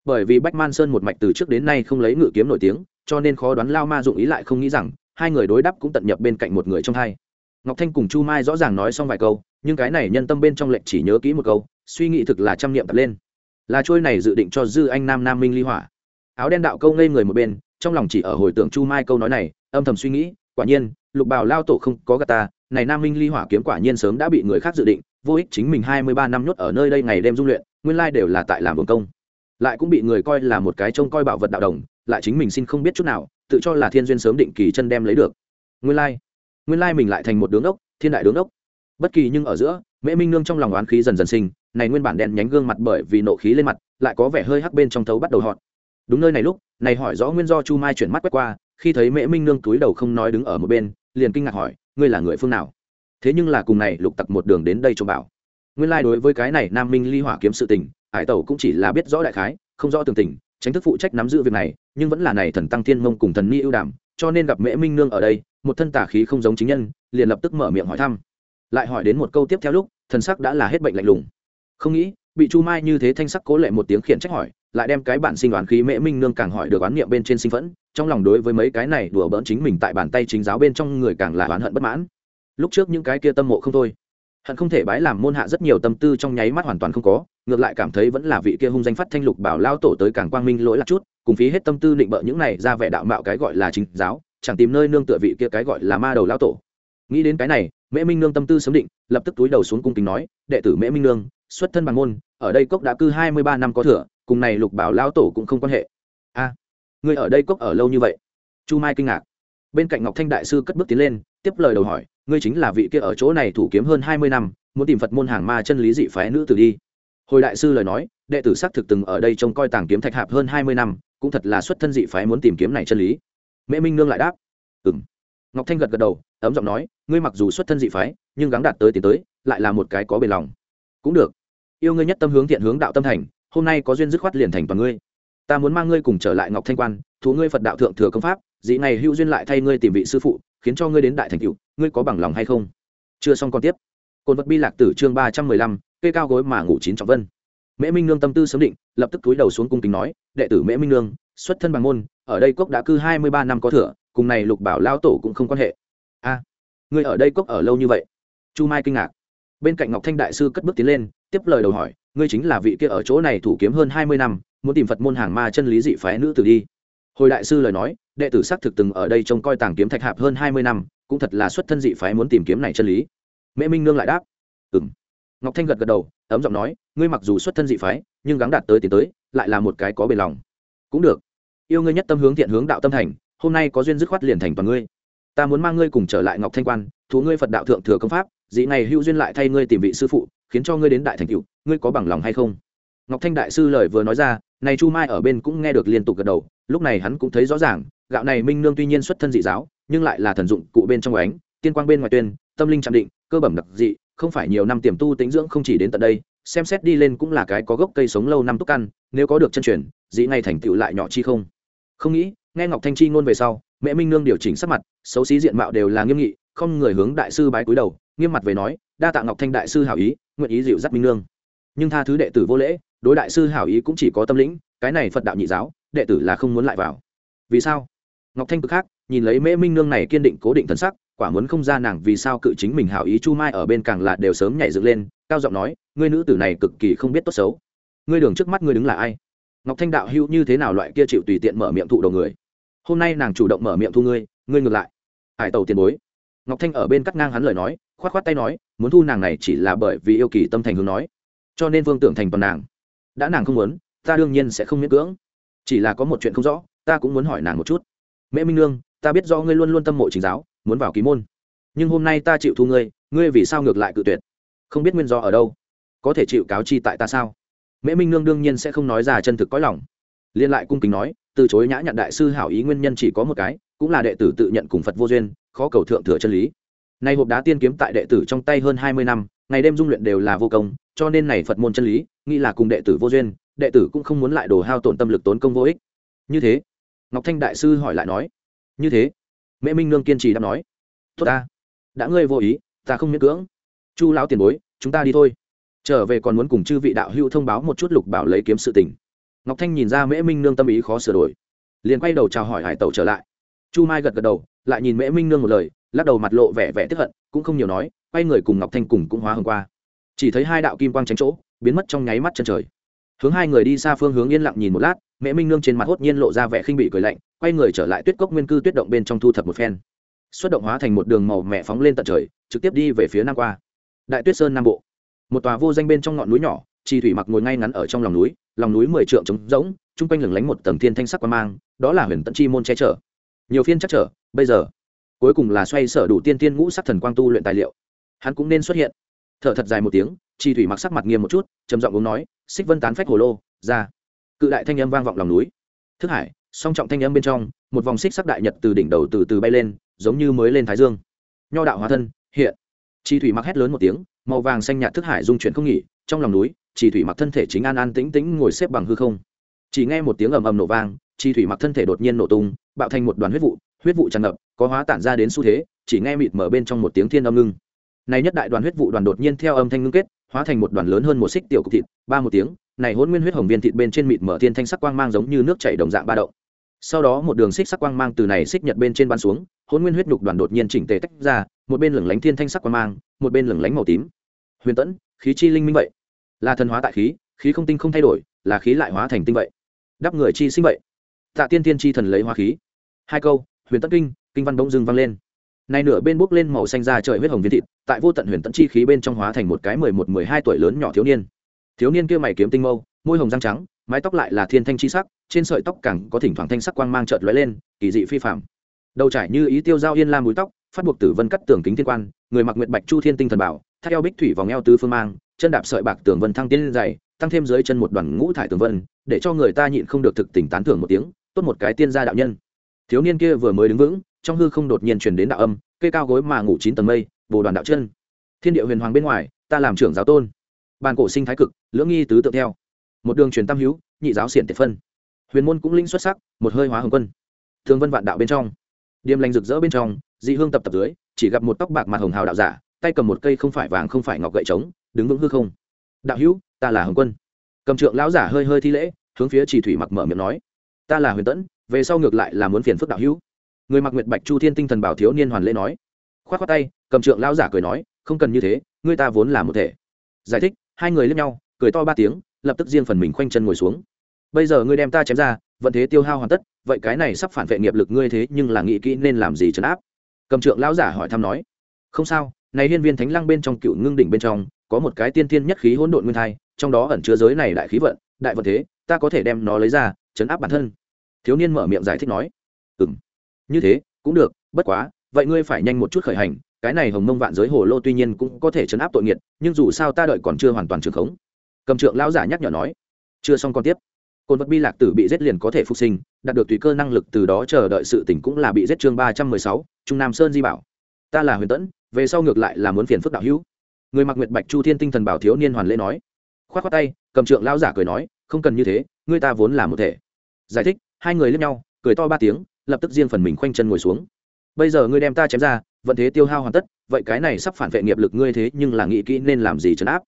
Bởi vì bách man sơn một mạch từ trước đến nay không lấy ngự kiếm nổi tiếng cho nên khó đoán lao ma dụng ý lại không nghĩ rằng hai người đối đáp cũng tận nhập bên cạnh một người trong hai. Ngọc thanh cùng chu mai rõ ràng nói xong vài câu, nhưng cái này nhân tâm bên trong lệnh chỉ nhớ kỹ một câu, suy nghĩ thực là trăm niệm tập lên. Là trôi này dự định cho dư anh nam nam minh ly hỏa. Áo đen đạo câu ngây người một bên, trong lòng chỉ ở hồi tưởng chu mai câu nói này, âm thầm suy nghĩ, quả nhiên, lục bào lao tổ không có gà ta, này nam minh ly hỏa kiếm quả nhiên sớm đã bị người khác dự định, vô ích chính mình hai mươi ba năm nhốt ở nơi đây ngày đêm dung luyện, nguyên lai đều là tại làm buồn công. Lại cũng bị người coi là một cái trông coi bảo vật đạo đồng lại chính mình xin không biết chút nào, tự cho là thiên duyên sớm định kỳ chân đem lấy được. Nguyên lai nguyên lai mình lại thành một đứng đốc thiên đại đứng đốc bất kỳ nhưng ở giữa, mễ minh nương trong lòng oán khí dần dần sinh, này nguyên bản đen nhánh gương mặt bởi vì nộ khí lên mặt, lại có vẻ hơi hắc bên trong thấu bắt đầu họt. Đúng nơi này lúc, này hỏi rõ nguyên do chu mai chuyển mắt quét qua, khi thấy mễ minh nương túi đầu không nói đứng ở một bên, liền kinh ngạc hỏi, ngươi là người phương nào? Thế nhưng là cùng này lục tặc một đường đến đây cho bảo. Nguyên lai đối với cái này nam minh ly hỏa kiếm sự tình, hải tẩu cũng chỉ là biết rõ đại khái, không rõ tường tình tránh thức phụ trách nắm giữ việc này, nhưng vẫn là này thần tăng thiên mông cùng thần ni ưu đảm cho nên gặp mễ minh nương ở đây, một thân tà khí không giống chính nhân, liền lập tức mở miệng hỏi thăm. Lại hỏi đến một câu tiếp theo lúc, thần sắc đã là hết bệnh lạnh lùng. Không nghĩ, bị chu mai như thế thanh sắc cố lệ một tiếng khiển trách hỏi, lại đem cái bản sinh đoán khí mễ minh nương càng hỏi được oán niệm bên trên sinh phẫn, trong lòng đối với mấy cái này đùa bỡn chính mình tại bàn tay chính giáo bên trong người càng là oán hận bất mãn. Lúc trước những cái kia tâm mộ không thôi. Hận không thể bái làm môn hạ rất nhiều tâm tư trong nháy mắt hoàn toàn không có ngược lại cảm thấy vẫn là vị kia hung danh phát thanh lục bảo lao tổ tới càng quang minh lỗi lạc chút cùng phí hết tâm tư định bợ những này ra vẻ đạo mạo cái gọi là chính giáo chẳng tìm nơi nương tựa vị kia cái gọi là ma đầu lao tổ. Nghĩ đến cái này mễ minh nương tâm tư sớm định lập tức túi đầu xuống cung kính nói đệ tử mễ minh nương xuất thân bằng môn ở đây cốc đã cư hai mươi ba năm có thừa cùng này lục bảo lao tổ cũng không quan hệ. A à, người ở đây cốc ở lâu như vậy? Chu mai kinh ngạc. Bên cạnh ngọc thanh đại sư cất bước tiến lên tiếp lời đầu hỏi ngươi chính là vị kia ở chỗ này thủ kiếm hơn hai mươi năm muốn tìm phật môn hàng ma chân lý dị phái nữ tử đi hồi đại sư lời nói, đệ tử xác thực từng ở đây trông coi tàng kiếm thạch hạp hơn hai mươi năm, cũng thật là xuất thân dị phái muốn tìm kiếm này chân lý. Mễ minh nương lại đáp. Ừ m ngọc thanh gật gật đầu, ấm giọng nói, ngươi mặc dù xuất thân dị phái, nhưng gắng đạt tới tiến tới, lại là một cái có bền lòng. Cũng được. Yêu ngươi nhất tâm hướng thiện hướng đạo tâm thành, hôm nay có duyên dứt khoát liền thành toàn ngươi. Ta muốn mang ngươi cùng trở lại ngọc thanh quan, thú ngươi phật đạo thượng thừa công pháp dị này hữu duyên lại thay ngươi tìm vị sư phụ, khiến cho ngươi đến đại thành cựu, ngươi có bằng lòng hay không? Chưa xong còn tiếp. Cồn vật bi lạc tử chương ba trăm mười lăm cây cao gối mà ngủ chín trọng vân. Mễ minh nương tâm tư sớm định lập tức túi đầu xuống cung kính nói đệ tử mễ minh nương xuất thân bằng môn ở đây cốc đã cư hai mươi ba năm có thừa cùng này lục bảo lao tổ cũng không quan hệ. A à, ở đây cốc ở lâu như vậy? Chu mai kinh ngạc. Bên cạnh ngọc thanh đại sư cất bước tiến lên tiếp lời đầu hỏi ngươi chính là vị kia ở chỗ này thủ kiếm hơn hai mươi năm muốn tìm phật môn hàng ma chân lý dị phái nữ tử đi. Hồi đại sư lời nói đệ tử xác thực từng ở đây trông coi tàng kiếm thạch hạp hơn hai mươi năm cũng thật là xuất thân dị phái muốn tìm kiếm này chân lý. Mễ minh nương lại đáp ừ m ngọc thanh gật gật đầu, ấm giọng nói, ngươi mặc dù xuất thân dị phái, nhưng gắng đạt tới tiến tới, lại là một cái có bề lòng. Cũng được. Yêu ngươi nhất tâm hướng thiện hướng đạo tâm thành, hôm nay có duyên dứt khoát liền thành toàn ngươi. Ta muốn mang ngươi cùng trở lại ngọc thanh quan, thú ngươi phật đạo thượng thừa công pháp Dị ngày hữu duyên lại thay ngươi tìm vị sư phụ, khiến cho ngươi đến đại thành cựu ngươi có bằng lòng hay không? Ngọc thanh đại sư lời vừa nói ra, này chu mai ở bên cũng nghe được liên tục gật đầu, lúc này hắn cũng thấy rõ ràng, gạo này minh nương tuy nhiên xuất thân dị giáo, nhưng lại là thần dụng cụ bên trong ánh, tiên quang bên ngoài tuyên, tâm linh chạm định cơ bẩm đặc dị, không phải nhiều năm tiềm tu tính dưỡng không chỉ đến tận đây, xem xét đi lên cũng là cái có gốc cây sống lâu năm túc căn nếu có được chân truyền, dị ngay thành tựu lại nhỏ chi không? Không nghĩ, nghe ngọc thanh chi ngôn về sau, mẹ minh nương điều chỉnh sắc mặt, xấu xí diện mạo đều là nghiêm nghị, không người hướng đại sư bái cúi đầu, nghiêm mặt về nói, đa tạ ngọc thanh đại sư hảo ý, nguyện ý dịu dắt minh nương. Nhưng tha thứ đệ tử vô lễ, đối đại sư hảo ý cũng chỉ có tâm lĩnh, cái này phật đạo nhị giáo, đệ tử là không muốn lại vào. Vì sao? Ngọc thanh cực khác, nhìn lấy mễ minh nương này kiên định cố định thân sắc quả muốn không ra nàng vì sao cự chính mình hảo ý chu mai ở bên càng là đều sớm nhảy dựng lên, cao giọng nói, ngươi nữ tử này cực kỳ không biết tốt xấu. Ngươi đường trước mắt ngươi đứng là ai? Ngọc thanh đạo hữu như thế nào loại kia chịu tùy tiện mở miệng thụ đầu người. Hôm nay nàng chủ động mở miệng thu ngươi ngươi ngược lại. Hải tàu tiền bối. Ngọc thanh ở bên cắt ngang hắn lời nói k h o á t k h o á t tay nói, muốn thu nàng này chỉ là bởi vì yêu kỳ tâm thành hướng nói. Cho nên vương tưởng thành toàn nàng. Đã nàng không muốn, ta đương nhiên sẽ không miễn cưỡng. Chỉ là có một chuyện không rõ, ta cũng muốn hỏi nàng một chút. Mẹ minh nương, ta biết do ngươi luôn luôn tâm mộ chính giáo muốn vào ký môn. Nhưng hôm nay ta chịu thu ngươi ngươi vì sao ngược lại cự tuyệt? Không biết nguyên do ở đâu. Có thể chịu cáo chi tại ta sao? Mễ minh nương đương nhiên sẽ không nói ra chân thực có lòng. Liên lại cung kính nói, từ chối nhã nhận đại sư hảo ý nguyên nhân chỉ có một cái, cũng là đệ tử tự nhận cùng phật vô duyên, khó cầu thượng thừa chân lý. Nay hộp đá tiên kiếm tại đệ tử trong tay hơn hai mươi năm, ngày đêm dung luyện đều là vô công, cho nên này phật môn chân lý, nghĩ là cùng đệ tử vô duyên, đệ tử cũng không muốn lại đổ hao tổn tâm lực tốn công vô ích. Như thế, ngọc thanh đại sư hỏi lại nói, như thế mễ minh nương kiên trì đã nói, tốt ta, đã ngươi vô ý, ta không miễn cưỡng. Chu lão tiền bối, chúng ta đi thôi. Trở về còn muốn cùng chư vị đạo hữu thông báo một chút lục bảo lấy kiếm sự tình. Ngọc thanh nhìn ra mễ minh nương tâm ý khó sửa đổi, liền quay đầu chào hỏi hải tẩu trở lại. Chu mai gật gật đầu, lại nhìn mễ minh nương một lời, lắc đầu mặt lộ vẻ vẻ tiếp hận, cũng không nhiều nói, quay người cùng ngọc thanh cùng cũng hóa hơn qua. Chỉ thấy hai đạo kim quang tránh chỗ, biến mất trong nháy mắt chân trời. Hướng hai người đi xa phương hướng yên lặng nhìn một lát Mẹ minh nương trên mặt hốt nhiên lộ ra vẻ khinh bị cười lạnh quay người trở lại tuyết cốc nguyên cư tuyết động bên trong thu thập một phen. Xuất động hóa thành một đường màu mẹ phóng lên tận trời, trực tiếp đi về phía nam qua. Đại tuyết sơn nam bộ. Một tòa vô danh bên trong ngọn núi nhỏ, chi thủy mặc ngồi ngay ngắn ở trong lòng núi lòng núi mười trượng trống rỗng, chung quanh lửng lánh một tầng thiên thanh sắc quan mang, đó là huyền tận chi môn che chở. Nhiều phiên chắc trở, bây giờ, cuối cùng là xoay sở đủ tiên tiên ngũ sắc thần quang tu luyện tài liệu. Hắn cũng nên xuất hiện. Thở thật dài một tiếng, chi thủy mặc sắc mặt nghiêm một chút, trầm giọng uống nói, xích vân tán phách hồ lô, ra. Cự đại thanh âm vang vọng lòng núi. Thức hải song trọng thanh âm bên trong, một vòng xích sắc đại nhật từ đỉnh đầu từ từ bay lên, giống như mới lên thái dương. Nho đạo hóa thân, hiện. Chi thủy mặc hét lớn một tiếng, màu vàng xanh nhạt thức hải dung chuyển không nghỉ, trong lòng núi, chi thủy mặc thân thể chính an an tĩnh tĩnh ngồi xếp bằng hư không. Chỉ nghe một tiếng ầm ầm nổ vang, chi thủy mặc thân thể đột nhiên nổ tung, bạo thành một đoàn huyết vụ huyết vụ tràn ngập, có hóa tản ra đến xu thế, chỉ nghe mịt mở bên trong một tiếng thiên âm ngưng. Này nhất đại đoàn huyết vụ đoàn đột nhiên theo âm thanh ngưng kết, hóa thành một đoàn lớn hơn một xích tiểu cục thịt, ba một tiếng, này hôn nguyên huyết hồng viên thịt bên trên mịt mở thiên thanh sắc quang mang giống như nước chảy đồng dạng ba động sau đó một đường xích sắc quang mang từ này xích nhật bên trên bắn xuống, hôn nguyên huyết nhục đoàn đột nhiên chỉnh tề tách ra, một bên lửng lánh thiên thanh sắc quang mang, một bên lửng lánh màu tím. Huyền tẫn khí chi linh minh vậy. Là thần hóa tại khí khí không tinh không thay đổi, là khí lại hóa thành tinh vậy. Đắp người chi sinh vậy. Tạ tiên tiên chi thần lấy hóa khí. Hai câu, huyền tẫn kinh kinh văn bỗng dưng vang lên. Nay nửa bên bốc lên màu xanh ra trời huyết hồng viên thịt, tại vô tận huyền tẫn chi khí bên trong hóa thành một cái mười một, mười hai tuổi lớn nhỏ thiếu niên. Thiếu niên kia mày kiếm tinh mâu, môi hồng răng trắng mái tóc lại là thiên thanh chi sắc, trên sợi tóc càng có thỉnh thoảng thanh sắc quang mang trợt lóe lên, kỳ dị phi phạm đầu trải như ý tiêu giao yên lam búi tóc, phát buộc tử vân cắt tường kính thiên quan, người mặc nguyệt bạch chu thiên tinh thần bảo, thắt eo bích thủy vòng eo tứ phương mang, chân đạp sợi bạc tường vân thăng tiên dày, tăng thêm dưới chân một đoàn ngũ thải tường vân, để cho người ta nhịn không được thực tình tán thưởng một tiếng, tốt một cái tiên gia đạo nhân. Thiếu niên kia vừa mới đứng vững, trong hư không đột nhiên truyền đến đạo âm cây cao gối mà ngủ chín tầng mây, bồ đoàn đạo chân. Thiên địa huyền hoàng bên ngoài, ta làm trưởng giáo tôn. Bàn cổ sinh thái cực, lưỡng nghi tứ tượng theo một đường truyền tam hữu, nhị giáo xiển tiệt phân. Huyền môn cũng linh xuất sắc, một hơi hóa hồng quân. Thương vân vạn đạo bên trong. Điềm lành rực rỡ bên trong, dị hương tập tập dưới, chỉ gặp một tóc bạc mặt hồng hào đạo giả, tay cầm một cây không phải vàng không phải ngọc gậy trống, đứng vững hư không. Đạo hữu, ta là hồng quân. Cầm trượng lão giả hơi hơi thi lễ, hướng phía chỉ thủy mặc mở miệng nói, ta là huyền tẫn, về sau ngược lại là muốn phiền phức đạo hữu. Người mặc nguyệt bạch chu thiên tinh thần bảo thiếu niên hoàn lễ nói. Khoát khoát tay, cầm trượng lão giả cười nói, không cần như thế, ngươi ta vốn là một thể. Giải thích, hai người lên nhau, cười to ba tiếng lập tức riêng phần mình khoanh chân ngồi xuống. Bây giờ ngươi đem ta chém ra, vận thế tiêu hao hoàn tất, vậy cái này sắp phản vệ nghiệp lực ngươi thế nhưng là nghĩ kỹ nên làm gì trấn áp? Cầm trượng lão giả hỏi thăm nói. Không sao, này hiên viên thánh lăng bên trong cựu ngưng đỉnh bên trong, có một cái tiên thiên nhất khí hỗn độn nguyên thai, trong đó ẩn chứa giới này đại khí vận, đại vận thế, ta có thể đem nó lấy ra chấn áp bản thân. Thiếu niên mở miệng giải thích nói. Ừm, như thế, cũng được, bất quá, vậy ngươi phải nhanh một chút khởi hành, cái này hồng mông vạn giới hồ lô tuy nhiên cũng có thể chấn áp tội nghiệt, nhưng dù sao ta đợi còn chưa hoàn toàn trường khống cầm trượng lão giả nhắc nhở nói, chưa xong còn tiếp. Côn vật bi lạc tử bị giết liền có thể phục sinh, đạt được tùy cơ năng lực từ đó chờ đợi sự tỉnh cũng là bị giết chương ba trăm mười sáu, trung nam sơn di bảo. Ta là huyền tẫn, về sau ngược lại là muốn phiền phức đạo hữu. Người mặc nguyệt bạch chu thiên tinh thần bảo thiếu niên hoàn lễ nói. K h o á t k tay, cầm trượng lão giả cười nói, không cần như thế, ngươi ta vốn là một thể. Giải thích, hai người lên nhau, cười to ba tiếng, lập tức riêng phần mình khoanh chân ngồi xuống. Bây giờ ngươi đem ta chém ra vận thế tiêu hao hoàn tất, vậy cái này sắp phản vệ nghiệp lực ngươi thế nhưng là nghĩ kỹ nên làm gì trấn áp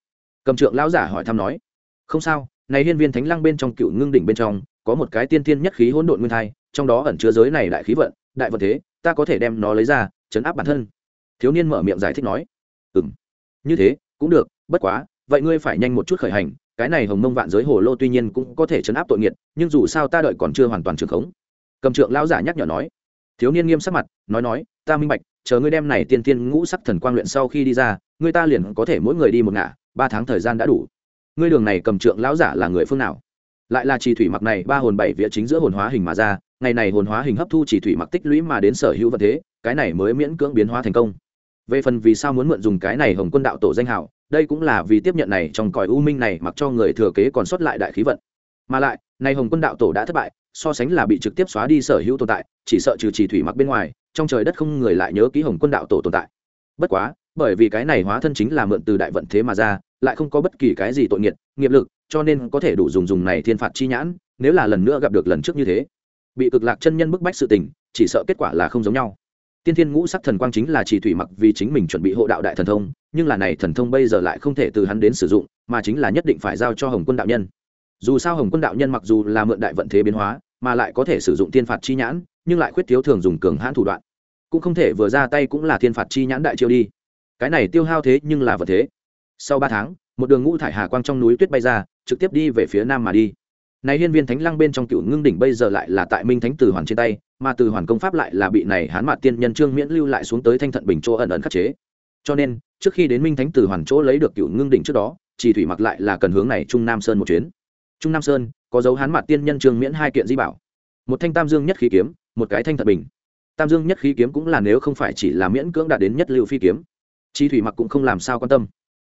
cầm trượng lão giả hỏi thăm nói, không sao, này hiên viên thánh lăng bên trong cựu ngưng đỉnh bên trong, có một cái tiên Thiên nhất khí hỗn độn nguyên thai, trong đó ẩn chứa giới này đại khí vận, đại vận thế, ta có thể đem nó lấy ra, chấn áp bản thân. Thiếu niên mở miệng giải thích nói ừ m như thế, cũng được, bất quá, vậy ngươi phải nhanh một chút khởi hành, cái này hồng mông vạn giới hồ lô tuy nhiên cũng có thể chấn áp tội nghiệt, nhưng dù sao ta đợi còn chưa hoàn toàn trường khống. Cầm trượng lão giả nhắc nhở nói. Thiếu niên nghiêm sắc mặt, nói nói, ta minh bạch, chờ ngươi đem này tiên tiên ngũ sắc thần quang luyện sau khi đi ra, ngươi ta liền có thể mỗi người đi một ngả ba tháng thời gian đã đủ. Ngươi đường này cầm trượng lão giả là người phương nào? Lại là chỉ thủy mặc này, ba hồn bảy vía chính giữa hồn hóa hình mà ra, ngày này hồn hóa hình hấp thu chỉ thủy mặc tích lũy mà đến sở hữu vật thế, cái này mới miễn cưỡng biến hóa thành công. Về phần vì sao muốn mượn dùng cái này hồng quân đạo tổ danh hảo, đây cũng là vì tiếp nhận này trong cõi u minh này mặc cho người thừa kế còn xuất lại đại khí vận. Mà lại, này hồng quân đạo tổ đã thất bại, so sánh là bị trực tiếp xóa đi sở hữu tồn tại, chỉ sợ trừ chỉ thủy mặc bên ngoài, trong trời đất không người lại nhớ ký hồng quân đạo tổ tồn tại. Bất quá bởi vì cái này hóa thân chính là mượn từ đại vận thế mà ra, lại không có bất kỳ cái gì tội nghiệt, nghiệp lực, cho nên có thể đủ dùng dùng này thiên phạt chi nhãn, nếu là lần nữa gặp được lần trước như thế. Bị cực lạc chân nhân bức bách sự tình, chỉ sợ kết quả là không giống nhau. Tiên thiên ngũ sắc thần quang chính là chỉ thủy mặc vì chính mình chuẩn bị hộ đạo đại thần thông, nhưng là này thần thông bây giờ lại không thể từ hắn đến sử dụng, mà chính là nhất định phải giao cho hồng quân đạo nhân. Dù sao hồng quân đạo nhân mặc dù là mượn đại vận thế biến hóa, mà lại có thể sử dụng thiên phạt chi nhãn, nhưng lại khuyết thiếu thường dùng cường hãn thủ đoạn. Cũng không thể vừa ra tay cũng là thiên phạt chi nhãn đại chiêu đi cái này tiêu hao thế nhưng là vật thế. Sau ba tháng, một đường ngũ thải hà quang trong núi tuyết bay ra, trực tiếp đi về phía nam mà đi. Này hiên viên thánh lăng bên trong cựu ngưng đỉnh bây giờ lại là tại minh thánh tử hoàn trên tay, mà từ hoàn công pháp lại là bị này hán mạt tiên nhân trương miễn lưu lại xuống tới thanh thận bình chỗ ẩn ẩn khắc chế. Cho nên, trước khi đến minh thánh tử hoàn chỗ lấy được cựu ngưng đỉnh trước đó, chỉ thủy mặc lại là cần hướng này trung nam sơn một chuyến. Trung nam sơn, có dấu hán mặt tiên nhân trương miễn hai kiện di bảo. Một thanh tam dương nhất khí kiếm, một cái thanh thận bình. Tam dương nhất khí kiếm cũng là nếu không phải chỉ là miễn cưỡng đạt đến nhất lưu phi kiếm chi thủy mặc cũng không làm sao quan tâm.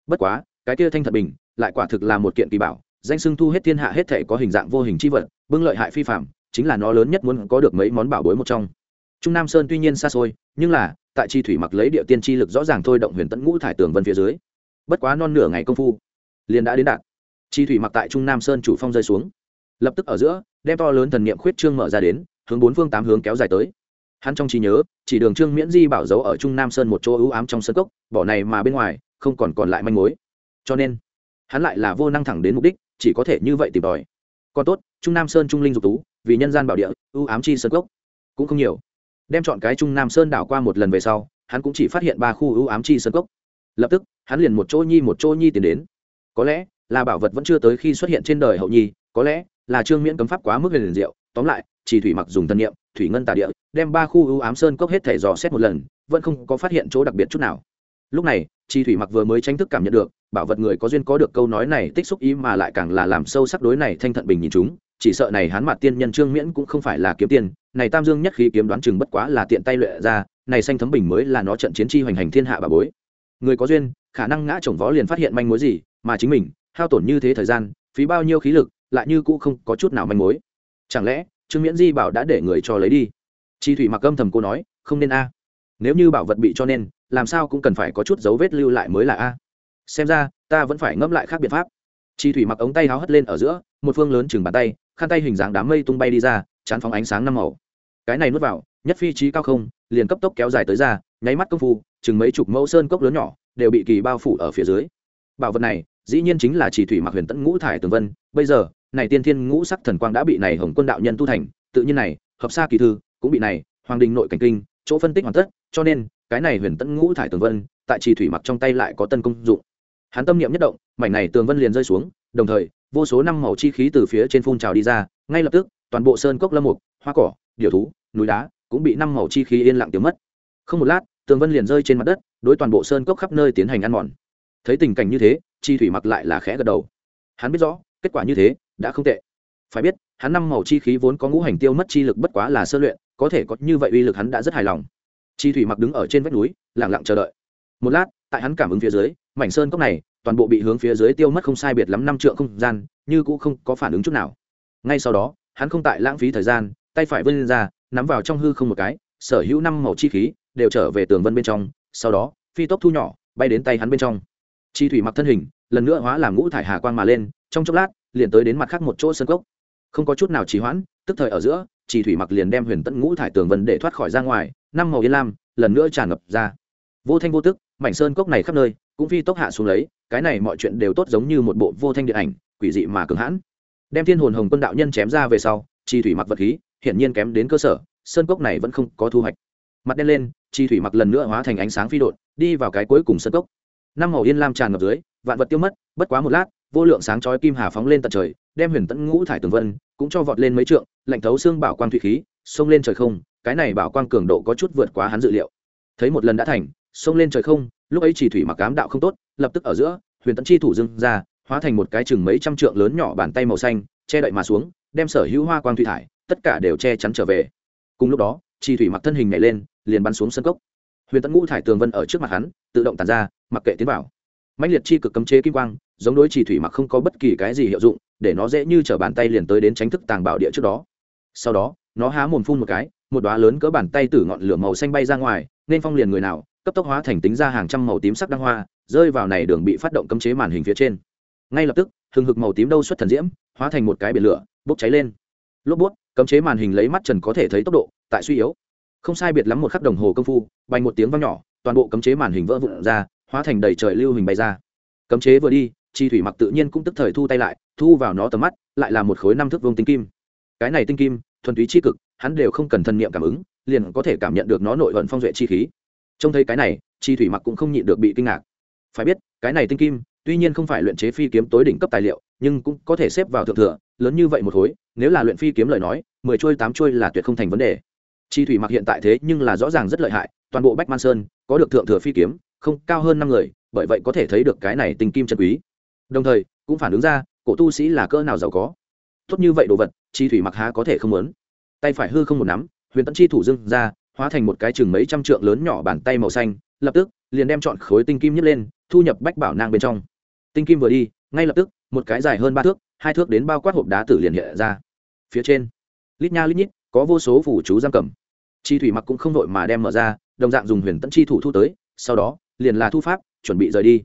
Bất quá, cái kia thanh thật bình, lại quả thực là một kiện kỳ bảo, danh sưng thu hết thiên hạ hết thể có hình dạng vô hình chi vật, bưng lợi hại phi phạm chính là nó lớn nhất muốn có được mấy món bảo bối một trong. Trung nam sơn tuy nhiên xa xôi, nhưng là, tại chi thủy mặc lấy địa tiên chi lực rõ ràng thôi động huyền tẫn ngũ thải tường vân phía dưới. Bất quá non nửa ngày công phu, liền đã đến đạt. Chi thủy mặc tại trung nam sơn chủ phong rơi xuống. Lập tức ở giữa, đem to lớn thần niệm khuyết trương mở ra đến, hướng bốn phương tám hướng kéo dài tới hắn trong trí nhớ, chỉ đường trương miễn di bảo giấu ở trung nam sơn một chỗ ưu ám trong sân cốc, bỏ này mà bên ngoài, không còn còn lại manh mối. Cho nên, hắn lại là vô năng thẳng đến mục đích, chỉ có thể như vậy tìm tòi. Còn tốt, trung nam sơn trung linh dục tú, vì nhân gian bảo địa, ưu ám chi sơn cốc, cũng không nhiều. Đem chọn cái trung nam sơn đảo qua một lần về sau, hắn cũng chỉ phát hiện ba khu ưu ám chi sơn cốc. Lập tức, hắn liền một chỗ nhi một chỗ nhi tiến đến. Có lẽ là bảo vật vẫn chưa tới khi xuất hiện trên đời hậu nhi, có lẽ là trương miễn cấm pháp quá mức liền diệu tóm lại, chỉ thủy mặc dùng thân niệm thủy ngân tà địa, đem ba khu ưu ám sơn cốc hết thể dò xét một lần, vẫn không có phát hiện chỗ đặc biệt chút nào. Lúc này chi thủy mặc vừa mới tranh thức cảm nhận được, bảo vật người có duyên có được câu nói này tích xúc ý mà lại càng là làm sâu sắc đối này thanh thận bình nhìn chúng, chỉ sợ này hắn mặt tiên nhân trương miễn cũng không phải là kiếm tiền này tam dương nhất khí kiếm đoán chừng bất quá là tiện tay luyện ra, này xanh thấm bình mới là nó trận chiến chi hoành hành thiên hạ bà bối. Người có duyên, khả năng ngã chồng vó liền phát hiện manh mối gì, mà chính mình, hao tổn như thế thời gian, phí bao nhiêu khí lực, lại như cũ không có chút nào manh mối chẳng lẽ, trương miễn di bảo đã để người cho lấy đi? Chi thủy mặc âm thầm cô nói, không nên a. Nếu như bảo vật bị cho nên, làm sao cũng cần phải có chút dấu vết lưu lại mới là a. Xem ra, ta vẫn phải ngẫm lại khác biện pháp. Chi thủy mặc ống tay háo hất lên ở giữa, một phương lớn chừng bàn tay, khăn tay hình dáng đám mây tung bay đi ra, chán phóng ánh sáng năm màu. Cái này nuốt vào, nhất phi trí cao không, liền cấp tốc kéo dài tới ra, nháy mắt công phu, chừng mấy chục mẫu sơn cốc lớn nhỏ, đều bị kỳ bao phủ ở phía dưới. Bảo vật này, dĩ nhiên chính là chỉ thủy mặc huyền tẫn ngũ thải tường vân, bây giờ này tiên thiên ngũ sắc thần quang đã bị này hồng quân đạo nhân tu thành, tự nhiên này, hợp xa kỳ thư, cũng bị này, hoàng đình nội cảnh kinh, chỗ phân tích hoàn tất, cho nên, cái này huyền tẫn ngũ thải tường vân, tại trì thủy mặc trong tay lại có tân công dụng. Hắn tâm niệm nhất động, mảnh này tường vân liền rơi xuống, đồng thời, vô số năm màu chi khí từ phía trên phun trào đi ra, ngay lập tức, toàn bộ sơn cốc lâm mục, hoa cỏ điều thú, núi đá, cũng bị năm màu chi khí yên lặng tiêu mất. Không một lát, tường vân liền rơi trên mặt đất, đối toàn bộ sơn cốc khắp nơi tiến hành ăn mòn. Thấy tình cảnh như thế, chi thủy mặc lại là khẽ gật đầu. Hắn biết rõ, kết quả như thế đã không tệ. Phải biết, hắn năm màu chi khí vốn có ngũ hành tiêu mất chi lực bất quá là sơ luyện, có thể có như vậy uy lực hắn đã rất hài lòng. Chi thủy mặc đứng ở trên vách núi lẳng lặng chờ đợi. Một lát, tại hắn cảm ứng phía dưới, mảnh sơn cốc này, toàn bộ bị hướng phía dưới tiêu mất không sai biệt lắm năm trượng không gian, như cũng không có phản ứng chút nào. Ngay sau đó, hắn không tại lãng phí thời gian, tay phải vươn lên ra, nắm vào trong hư không một cái, sở hữu năm màu chi khí đều trở về tường vân bên trong, sau đó, phi tốc thu nhỏ, bay đến tay hắn bên trong. Chi thủy mặc thân hình, lần nữa hóa làm ngũ thải hà quang mà lên, trong chốc lát liền tới đến mặt khác một chỗ sân cốc. Không có chút nào trì hoãn, tức thời ở giữa, chỉ thủy mặc liền đem huyền Tẫn ngũ thải tường vân để thoát khỏi ra ngoài, năm màu yên lam, lần nữa tràn ngập ra. Vô thanh vô tức, mảnh sơn cốc này khắp nơi, cũng phi tốc hạ xuống lấy, cái này mọi chuyện đều tốt giống như một bộ vô thanh điện ảnh, quỷ dị mà cường hãn. Đem thiên hồn hồng quân đạo nhân chém ra về sau chi thủy mặc vật khí, hiển nhiên kém đến cơ sở, sơn cốc này vẫn không có thu hoạch. Mặt đen lên chi thủy mặc lần nữa hóa thành ánh sáng phi đột đi vào cái cuối cùng sơn cốc. Năm màu yên lam tràn ngập dưới, vạn vật tiêu mất, bất quá một lát vô lượng sáng chói kim hà phóng lên tận trời, đem huyền tẫn ngũ thải tường vân cũng cho vọt lên mấy trượng, lạnh thấu xương bảo quang thủy khí, xông lên trời không, cái này bảo quang cường độ có chút vượt quá hắn dự liệu. Thấy một lần đã thành, xông lên trời không, lúc ấy chỉ thủy mặc cám đạo không tốt, lập tức ở giữa, huyền tẫn chi thủ dưng ra, hóa thành một cái chừng mấy trăm trượng lớn nhỏ bàn tay màu xanh, che đậy mà xuống, đem sở hữu hoa quang thủy thải, tất cả đều che chắn trở về. Cùng lúc đó, chi thủy mặc thân hình nhảy lên, liền bắn xuống sân cốc. Huyền tẫn ngũ thải tường vân ở trước mặt hắn, tự động tàn ra, mặc kệ tiến vào. Mạnh liệt chi cực cấm chế kim quang giống đối chỉ thủy mặc không có bất kỳ cái gì hiệu dụng, để nó dễ như t r ở bàn tay liền tới đến tránh thức tàng bảo địa trước đó. Sau đó, nó há mồm phun một cái, một đoá lớn cỡ bàn tay từ ngọn lửa màu xanh bay ra ngoài, nên phong liền người nào, cấp tốc hóa thành tính ra hàng trăm màu tím sắc đăng hoa, rơi vào này đường bị phát động cấm chế màn hình phía trên. Ngay lập tức, hừng hực màu tím đâu xuất thần diễm, hóa thành một cái biển lửa, bốc cháy lên. Lốp bút, cấm chế màn hình lấy mắt trần có thể thấy tốc độ, tại suy yếu. Không sai biệt lắm một khắc đồng hồ công phu, bay một tiếng vang nhỏ, toàn bộ cấm chế màn hình vỡ vụn ra, hóa thành đầy trời lưu hình bay ra. Cấm chế vừa đi chi thủy mặc tự nhiên cũng tức thời thu tay lại, thu vào nó tầm mắt, lại là một khối năm thước vương tinh kim. Cái này tinh kim, thuần túy chi cực, hắn đều không cần thân niệm cảm ứng, liền có thể cảm nhận được nó nội vận phong duệ chi khí. Trông thấy cái này, chi thủy mặc cũng không nhịn được bị kinh ngạc. Phải biết, cái này tinh kim, tuy nhiên không phải luyện chế phi kiếm tối đỉnh cấp tài liệu, nhưng cũng có thể xếp vào thượng thừa, lớn như vậy một khối, nếu là luyện phi kiếm lời nói, mười trôi tám trôi là tuyệt không thành vấn đề. Chi thủy mặc hiện tại thế nhưng là rõ ràng rất lợi hại, toàn bộ bách man sơn có được thượng thừa phi kiếm, không cao hơn năm người, bởi vậy có thể thấy được cái này tinh kim chân quý đồng thời, cũng phản ứng ra, cổ tu sĩ là cỡ nào giàu có. Tốt như vậy đồ vật, chi thủy mặc há có thể không muốn. Tay phải hư không một nắm, huyền tẫn chi thủ dưng ra, hóa thành một cái chừng mấy trăm trượng lớn nhỏ bàn tay màu xanh, lập tức, liền đem chọn khối tinh kim nhấc lên, thu nhập bách bảo nang bên trong. Tinh kim vừa đi, ngay lập tức, một cái dài hơn ba thước, hai thước đến bao quát hộp đá tử liền hiện ra. Phía trên, lít nha lít nhít, có vô số phủ chú giam cầm. Chi thủy mặc cũng không đội mà đem mở ra, đồng dạng dùng huyền tẫn chi thủ thu tới, sau đó, liền là thu pháp, chuẩn bị rời đi.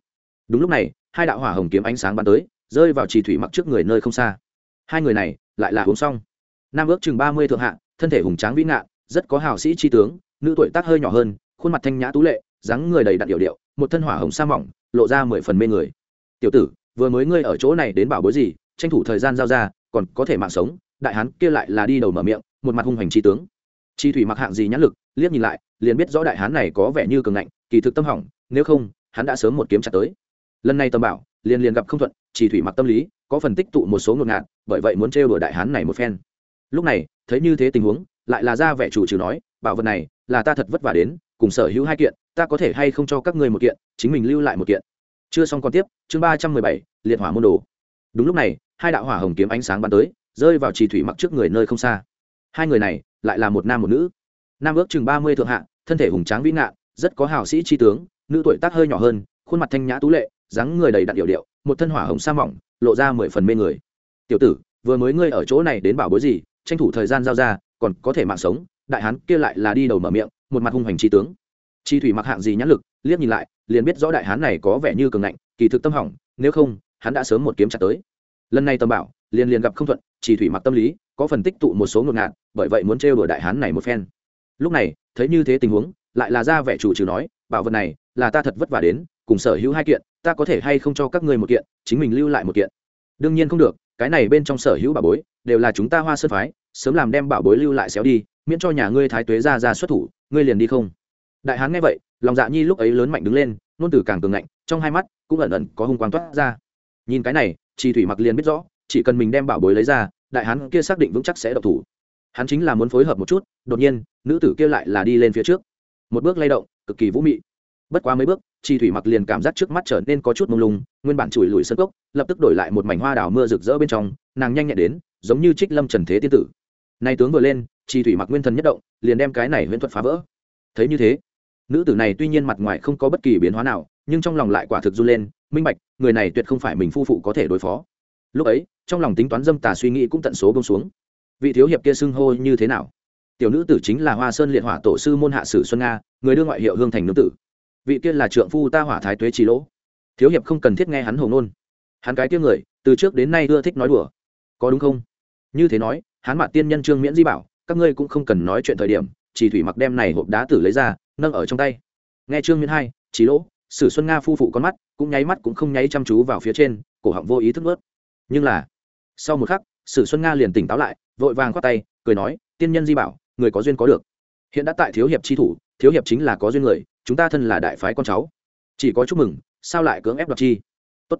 Đúng lúc này hai đạo hỏa hồng kiếm ánh sáng bắn tới, rơi vào trì thủy mặc trước người nơi không xa. Hai người này lại là uống xong. Nam ước chừng ba mươi thượng hạ, thân thể hùng tráng vĩ ngạn rất có hào sĩ tri tướng, nữ tuổi tác hơi nhỏ hơn, khuôn mặt thanh nhã tú lệ, dáng người đầy đặn điệu điệu, một thân hỏa hồng sa mỏng, lộ ra mười phần mê người. Tiểu tử, vừa mới ngươi ở chỗ này đến bảo bối gì, tranh thủ thời gian giao ra, còn có thể mạng sống. Đại hán kia lại là đi đầu mở miệng, một mặt hung hành tri tướng. Chi thủy mặc hạng gì nhãn lực, liếc nhìn lại, liền biết rõ đại hán này có vẻ như cường ngạnh, kỳ thực tâm hỏng, nếu không, hắn đã sớm một kiếm chặt tới lần này tâm bảo, liền liền gặp không thuận, chỉ thủy mặc tâm lý, có phần tích tụ một số ngột ngạt, bởi vậy muốn trêu đuổi đại hán này một phen. Lúc này, thấy như thế tình huống, lại là ra vẻ chủ trừ nói, bảo vật này, là ta thật vất vả đến, cùng sở hữu hai kiện, ta có thể hay không cho các ngươi một kiện, chính mình lưu lại một kiện. Chưa xong còn tiếp, chương ba trăm mười bảy, liệt hỏa môn đồ. Đúng lúc này, hai đạo hỏa hồng kiếm ánh sáng bắn tới, rơi vào trì thủy mặc trước người nơi không xa. Hai người này, lại là một nam một nữ. Nam ước chừng ba mươi thượng hạ, thân thể hùng tráng vĩ ngạn rất có hào sĩ tri tướng, nữ tuổi tác hơi nhỏ hơn, khuôn mặt thanh nhã tú lệ dáng người đầy đặn điệu điệu, một thân hỏa hồng sa mỏng, lộ ra mười phần mê người. Tiểu tử, vừa mới ngươi ở chỗ này đến bảo bối gì, tranh thủ thời gian giao ra, còn có thể mạng sống. Đại hán kia lại là đi đầu mở miệng, một mặt hung hành trí tướng. Chi thủy mặc hạng gì nhãn lực, liếc nhìn lại, liền biết rõ đại hán này có vẻ như cường ngạnh, kỳ thực tâm hỏng, nếu không, hắn đã sớm một kiếm chặt tới. Lần này tầm bảo, liền liền gặp không thuận chỉ thủy mặc tâm lý, có phần tích tụ một số ngột ngạt, bởi vậy muốn trêu đuổi đại hán này một phen. Lúc này, thấy như thế tình huống, lại là ra vẻ chủ trừ nói, bảo vật này là ta thật vất vả đến, cùng sở hữu hai kiện ta có thể hay không cho các ngươi một kiện, chính mình lưu lại một kiện? Đương nhiên không được, cái này bên trong sở hữu bảo bối, đều là chúng ta hoa sơn phái, sớm làm đem bảo bối lưu lại xéo đi, miễn cho nhà ngươi thái tuế ra ra xuất thủ, ngươi liền đi không? Đại hán nghe vậy, lòng dạ nhi lúc ấy lớn mạnh đứng lên nôn từ càng cường ngạnh, trong hai mắt cũng ẩn ẩn có hung quang toát ra. Nhìn cái này chi thủy mặc liền biết rõ, chỉ cần mình đem bảo bối lấy ra, đại hán kia xác định vững chắc sẽ độc thủ. Hắn chính là muốn phối hợp một chút, đột nhiên, nữ tử kia lại là đi lên phía trước. Một bước lay động, cực kỳ vũ mị bất quá mấy bước chi thủy mặc liền cảm giác trước mắt trở nên có chút mông lung, nguyên bản chùi lùi sân cốc, lập tức đổi lại một mảnh hoa đào mưa rực rỡ bên trong, nàng nhanh nhẹn đến, giống như trích lâm trần thế tiên tử. Nay tướng vừa lên chi thủy mặc nguyên thần nhất động, liền đem cái này huyễn thuật phá vỡ. Thấy như thế, nữ tử này tuy nhiên mặt ngoài không có bất kỳ biến hóa nào, nhưng trong lòng lại quả thực run lên, minh bạch, người này tuyệt không phải mình phu phụ có thể đối phó. Lúc ấy, trong lòng tính toán dâm tà suy nghĩ cũng tận số bông xuống. Vị thiếu hiệp kia xưng hô như thế nào? Tiểu nữ tử chính là hoa sơn liệt hỏa tổ sư môn hạ sử xuân nga, người đưa ngoại hiệu hương thành nữ tử vị kia là trượng phu ta hỏa thái tuế trì lỗ. Thiếu hiệp không cần thiết nghe hắn hồng nôn hắn cái kia người, từ trước đến nay ưa thích nói đùa. Có đúng không? Như thế nói, hắn mạ tiên nhân trương miễn di bảo, các ngươi cũng không cần nói chuyện thời điểm, chỉ thủy mặc đem này hộp đá tử lấy ra, nâng ở trong tay. Nghe trương miễn hai trí lỗ, sử xuân nga phu phụ con mắt, cũng nháy mắt cũng không nháy chăm chú vào phía trên, cổ họng vô ý thức ướt nhưng là, sau một khắc, sử xuân nga liền tỉnh táo lại, vội vàng khoát tay, cười nói, tiên nhân di bảo, người có duyên có được. Hiện đã tại thiếu hiệp tri thủ, thiếu hiệp chính là có duyên người chúng ta thân là đại phái con cháu. Chỉ có chúc mừng, sao lại cưỡng ép đoạt chi? Tốt.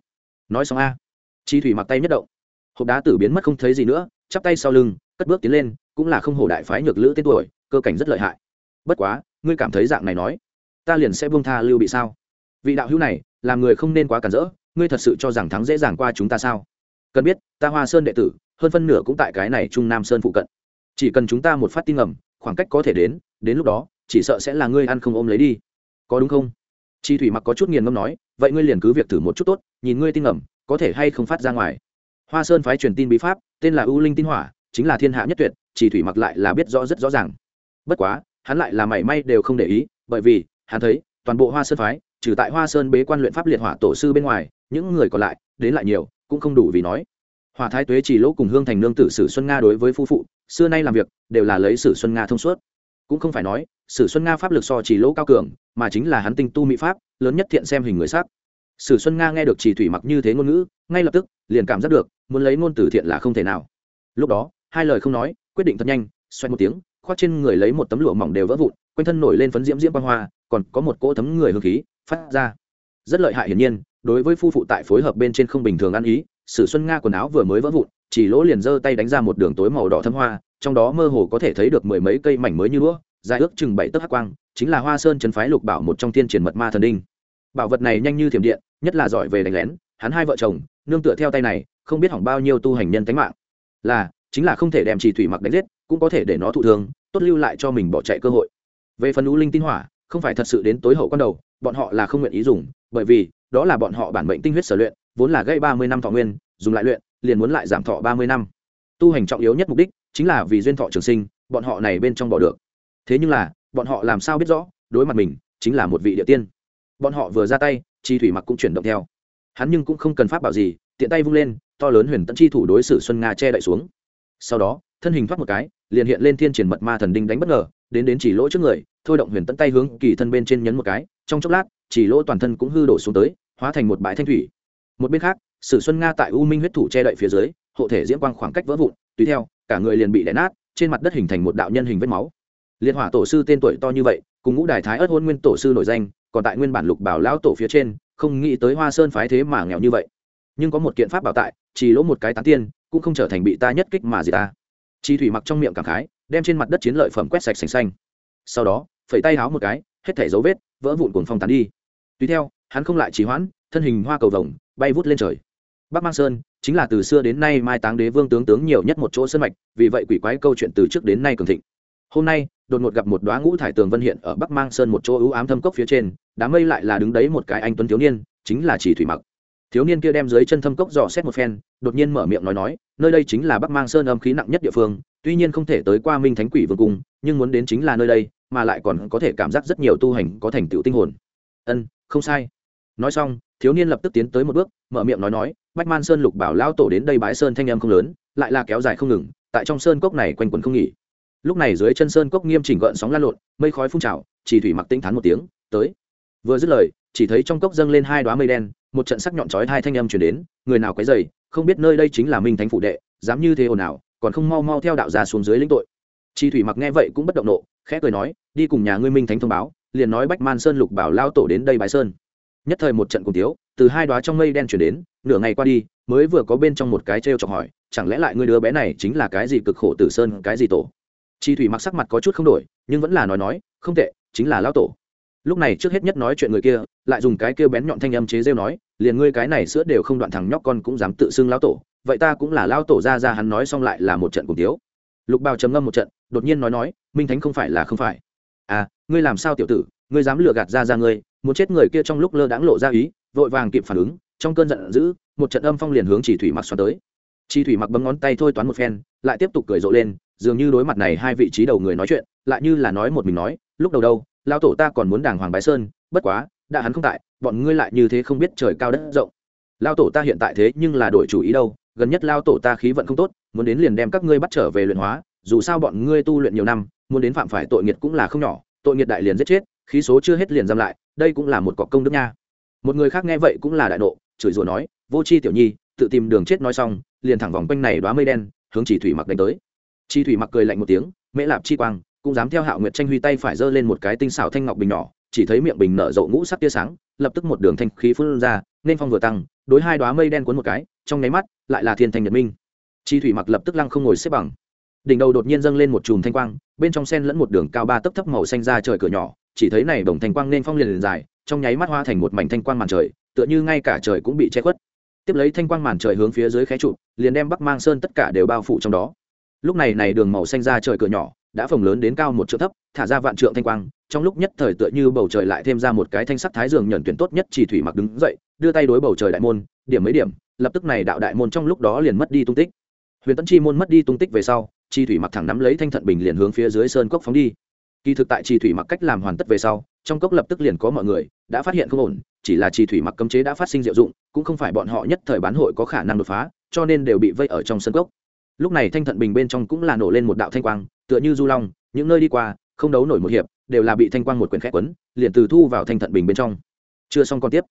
Nói xong a. Chi thủy mặc tay nhất động. Hộp đá tử biến mất không thấy gì nữa, chắp tay sau lưng, cất bước tiến lên, cũng là không hổ đại phái nhược lữ tên tuổi, cơ cảnh rất lợi hại. Bất quá, ngươi cảm thấy dạng này nói, ta liền sẽ buông tha lưu bị sao? Vị đạo hữu này, làm người không nên quá cản rỡ, ngươi thật sự cho rằng thắng dễ dàng qua chúng ta sao? Cần biết, ta hoa sơn đệ tử, hơn phân nửa cũng tại cái này trung nam sơn phụ cận. Chỉ cần chúng ta một phát tin ngầm, khoảng cách có thể đến đến lúc đó, chỉ sợ sẽ là ngươi ăn không ôm lấy đi có đúng không? Chi thủy mặc có chút nghiền ngâm nói, vậy ngươi liền cứ việc thử một chút tốt, nhìn ngươi tin ngầm, có thể hay không phát ra ngoài. Hoa sơn phái truyền tin bí pháp, tên là u linh tin hỏa, chính là thiên hạ nhất tuyệt chỉ thủy mặc lại là biết rõ rất rõ ràng. Bất quá, hắn lại là mảy may đều không để ý, bởi vì, hắn thấy, toàn bộ hoa sơn phái, trừ tại hoa sơn bế quan luyện pháp liệt hỏa tổ sư bên ngoài, những người còn lại, đến lại nhiều, cũng không đủ vì nói. Hòa thái tuế chỉ lỗ cùng hương thành nương tử sử xuân nga đối với phu phụ, xưa nay làm việc, đều là lấy sử xuân nga thông suốt. Cũng không phải nói, sử xuân nga pháp lực so chỉ lỗ cao cường mà chính là hắn tinh tu mỹ pháp, lớn nhất thiện xem hình người sắc. Sử xuân nga nghe được chỉ thủy mặc như thế ngôn ngữ, ngay lập tức, liền cảm giác được, muốn lấy ngôn từ thiện là không thể nào. Lúc đó, hai lời không nói, quyết định thật nhanh xoay một tiếng, khoác trên người lấy một tấm lụa mỏng đều vỡ vụn, quanh thân nổi lên phấn diễm diễm quang hoa, còn có một cỗ thấm người hương khí phát ra. Rất lợi hại hiển nhiên, đối với phu phụ tại phối hợp bên trên không bình thường ăn ý, sử xuân nga quần áo vừa mới vỡ vụn, chỉ lỗ liền giơ tay đánh ra một đường tối màu đỏ thâm hoa, trong đó mơ hồ có thể thấy được mười mấy cây mảnh mới như đũa dài ước chừng bảy tấc hắc quang chính là hoa sơn trấn phái lục bảo một trong thiên triển mật ma thần đinh. Bảo vật này nhanh như thiểm điện, nhất là giỏi về đánh lén, hắn hai vợ chồng, nương tựa theo tay này, không biết hỏng bao nhiêu tu hành nhân tánh mạng. Là, chính là không thể đem trì thủy mặc đánh giết, cũng có thể để nó thụ thương, tốt lưu lại cho mình bỏ chạy cơ hội. Về phần u linh tinh hỏa, không phải thật sự đến tối hậu quan đầu, bọn họ là không nguyện ý dùng, bởi vì, đó là bọn họ bản mệnh tinh huyết sở luyện, vốn là gây ba mươi năm thọ nguyên, dùng lại luyện, liền muốn lại giảm thọ ba mươi năm. Tu hành trọng yếu nhất mục đích, chính là vì duyên thọ trường sinh, bọn họ này bên trong bỏ được. Thế nhưng là bọn họ làm sao biết rõ, đối mặt mình, chính là một vị địa tiên. Bọn họ vừa ra tay, chi thủy mặc cũng chuyển động theo. Hắn nhưng cũng không cần pháp bảo gì, tiện tay vung lên, to lớn huyền tận chi thủ đối xử xuân nga che đậy xuống. Sau đó, thân hình thoát một cái, liền hiện lên thiên triển mật ma thần đinh đánh bất ngờ, đến đến chỉ lỗ trước người, thôi động huyền tận tay hướng kỳ thân bên trên nhấn một cái, trong chốc lát, chỉ lỗ toàn thân cũng hư đổ xuống tới, hóa thành một bãi thanh thủy. Một bên khác, sử xuân nga tại u minh huyết thủ che đậy phía dưới, hộ thể diễm quang khoảng cách vỡ vụn, tùy theo, cả người liền bị đè nát, trên mặt đất hình thành một đạo nhân hình vết máu liệt hỏa tổ sư tên tuổi to như vậy, cùng ngũ đài thái ớt hôn nguyên tổ sư nổi danh, còn tại nguyên bản lục bảo lão tổ phía trên, không nghĩ tới hoa sơn phái thế mà nghèo như vậy. Nhưng có một kiện pháp bảo tại, chỉ lỗ một cái tán tiên, cũng không trở thành bị ta nhất kích mà gì ta. Chi thủy mặc trong miệng cảm khái, đem trên mặt đất chiến lợi phẩm quét sạch sành xanh. Sau đó, phẩy tay háo một cái, hết thảy dấu vết, vỡ vụn cuồng phong tán đi. Tùy theo, hắn không lại trì hoãn, thân hình hoa cầu vồng, bay vút lên trời. Bắc mang sơn, chính là từ xưa đến nay mai táng đế vương tướng tướng nhiều nhất một chỗ sân mạch, vì vậy quỷ quái câu chuyện từ trước đến nay cường thịnh. Hôm nay đột ngột gặp một đoá ngũ thải tường vân hiện ở bắc mang sơn một chỗ ưu ám thâm cốc phía trên, đám mây lại là đứng đấy một cái anh tuấn thiếu niên, chính là chỉ thủy mặc. Thiếu niên kia đem dưới chân thâm cốc dò xét một phen, đột nhiên mở miệng nói nói, nơi đây chính là bắc mang sơn âm khí nặng nhất địa phương, tuy nhiên không thể tới qua minh thánh quỷ vương cung, nhưng muốn đến chính là nơi đây, mà lại còn có thể cảm giác rất nhiều tu hành có thành tựu tinh hồn. Ân, không sai. Nói xong, thiếu niên lập tức tiến tới một bước, mở miệng nói nói, bách man sơn lục bảo lao tổ đến đây bái sơn thanh âm không lớn, lại là kéo dài không ngừng, tại trong sơn cốc này quanh quẩn không nghỉ lúc này dưới chân sơn cốc nghiêm chỉnh gợn sóng lan lộn, mây khói phun trào, chỉ thủy mặc tinh thắn một tiếng, tới. Vừa dứt lời, chỉ thấy trong cốc dâng lên hai đoá mây đen, một trận sắc nhọn chói hai thanh âm chuyển đến, người nào quấy dày không biết nơi đây chính là minh thánh phụ đệ, dám như thế ồn ào, còn không mau mau theo đạo ra xuống dưới lĩnh tội. Chi thủy mặc nghe vậy cũng bất động nộ, khẽ cười nói, đi cùng nhà ngươi minh thánh thông báo, liền nói bách man sơn lục bảo lao tổ đến đây bái sơn. Nhất thời một trận cùng tiếu, từ hai đoá trong mây đen chuyển đến, nửa ngày qua đi, mới vừa có bên trong một cái trêu chọc hỏi, chẳng lẽ lại ngươi đứa bé này chính là cái gì cực khổ tử sơn, cái gì tổ? Chi thủy mặc sắc mặt có chút không đổi, nhưng vẫn là nói nói, không tệ, chính là lao tổ. Lúc này trước hết nhất nói chuyện người kia, lại dùng cái kêu bén nhọn thanh âm chế rêu nói, liền ngươi cái này sữa đều không đoạn thằng nhóc con cũng dám tự xưng lao tổ, vậy ta cũng là lao tổ ra ra hắn nói xong lại là một trận cùng tiếu. Lục bào trầm ngâm một trận, đột nhiên nói nói, minh thánh không phải là không phải. À ngươi làm sao tiểu tử, ngươi dám lừa gạt ra ra ngươi, muốn chết người kia trong lúc lơ đãng lộ ra ý, vội vàng kịp phản ứng, trong cơn giận dữ, một trận âm phong liền hướng chỉ thủy mặc xoắn tới. Chỉ thủy mặc bấm ngón tay thôi toán một phen, lại tiếp tục cười rộ lên dường như đối mặt này hai vị trí đầu người nói chuyện, lại như là nói một mình nói, lúc đầu đâu lao tổ ta còn muốn đàng hoàng bái sơn, bất quá, đã hắn không tại, bọn ngươi lại như thế không biết trời cao đất rộng. Lao tổ ta hiện tại thế nhưng là đổi chủ ý đâu, gần nhất lao tổ ta khí vận không tốt, muốn đến liền đem các ngươi bắt trở về luyện hóa, dù sao bọn ngươi tu luyện nhiều năm, muốn đến phạm phải tội nghiệt cũng là không nhỏ, tội nghiệt đại liền giết chết, khí số chưa hết liền giam lại, đây cũng là một cọc công đức nha. Một người khác nghe vậy cũng là đại nộ, chửi rủa nói, vô c h i tiểu nhi, tự tìm đường chết nói xong, liền thẳng vòng quanh này đoá mây đen, hướng chỉ thủy mặc đánh tới chi thủy mặc cười lạnh một tiếng, mễ lạp chi quang, cũng dám theo hạo nguyệt tranh huy tay phải giơ lên một cái tinh xảo thanh ngọc bình nhỏ, chỉ thấy miệng bình nở rộ ngũ sắc tia sáng, lập tức một đường thanh khí phun ra, nên phong vừa tăng, đối hai đoá mây đen cuốn một cái, trong nháy mắt, lại là thiên thanh nhật minh. Chi thủy mặc lập tức lăng không ngồi xếp bằng. Đỉnh đầu đột nhiên dâng lên một chùm thanh quang, bên trong sen lẫn một đường cao ba tấc thấp màu xanh ra trời cửa nhỏ, chỉ thấy này bồng thanh quang nên phong liền liền dài, trong nháy mắt hoa thành một mảnh thanh quang màn trời, tựa như ngay cả trời cũng bị che khuất. Tiếp lấy thanh quang màn trời hướng phía dưới khé trụ, liền đem bắc mang sơn tất cả đều bao phủ trong đó lúc này này đường màu xanh ra trời cửa nhỏ, đã phồng lớn đến cao một trượng thấp, thả ra vạn trượng thanh quang, trong lúc nhất thời tựa như bầu trời lại thêm ra một cái thanh sắc thái dường nhận tuyển tốt nhất chỉ thủy mặc đứng dậy, đưa tay đối bầu trời đại môn, điểm mấy điểm, lập tức này đạo đại môn trong lúc đó liền mất đi tung tích. Huyền tấn chi môn mất đi tung tích về sau chi thủy mặc thẳng nắm lấy thanh thận bình liền hướng phía dưới sơn cốc phóng đi. Kỳ thực tại chi thủy mặc cách làm hoàn tất về sau, trong cốc lập tức liền có mọi người, đã phát hiện không ổn, chỉ là chi thủy mặc cấm chế đã phát sinh diệu dụng, cũng không phải bọn họ nhất thời bán hội có khả năng đột phá, cho nên đều bị vây ở trong sân cốc lúc này thanh thận bình bên trong cũng là nổ lên một đạo thanh quang, tựa như du long, những nơi đi qua, không đấu nổi một hiệp, đều là bị thanh quang một quyền khét quấn, liền từ thu vào thanh thận bình bên trong. Chưa xong còn tiếp.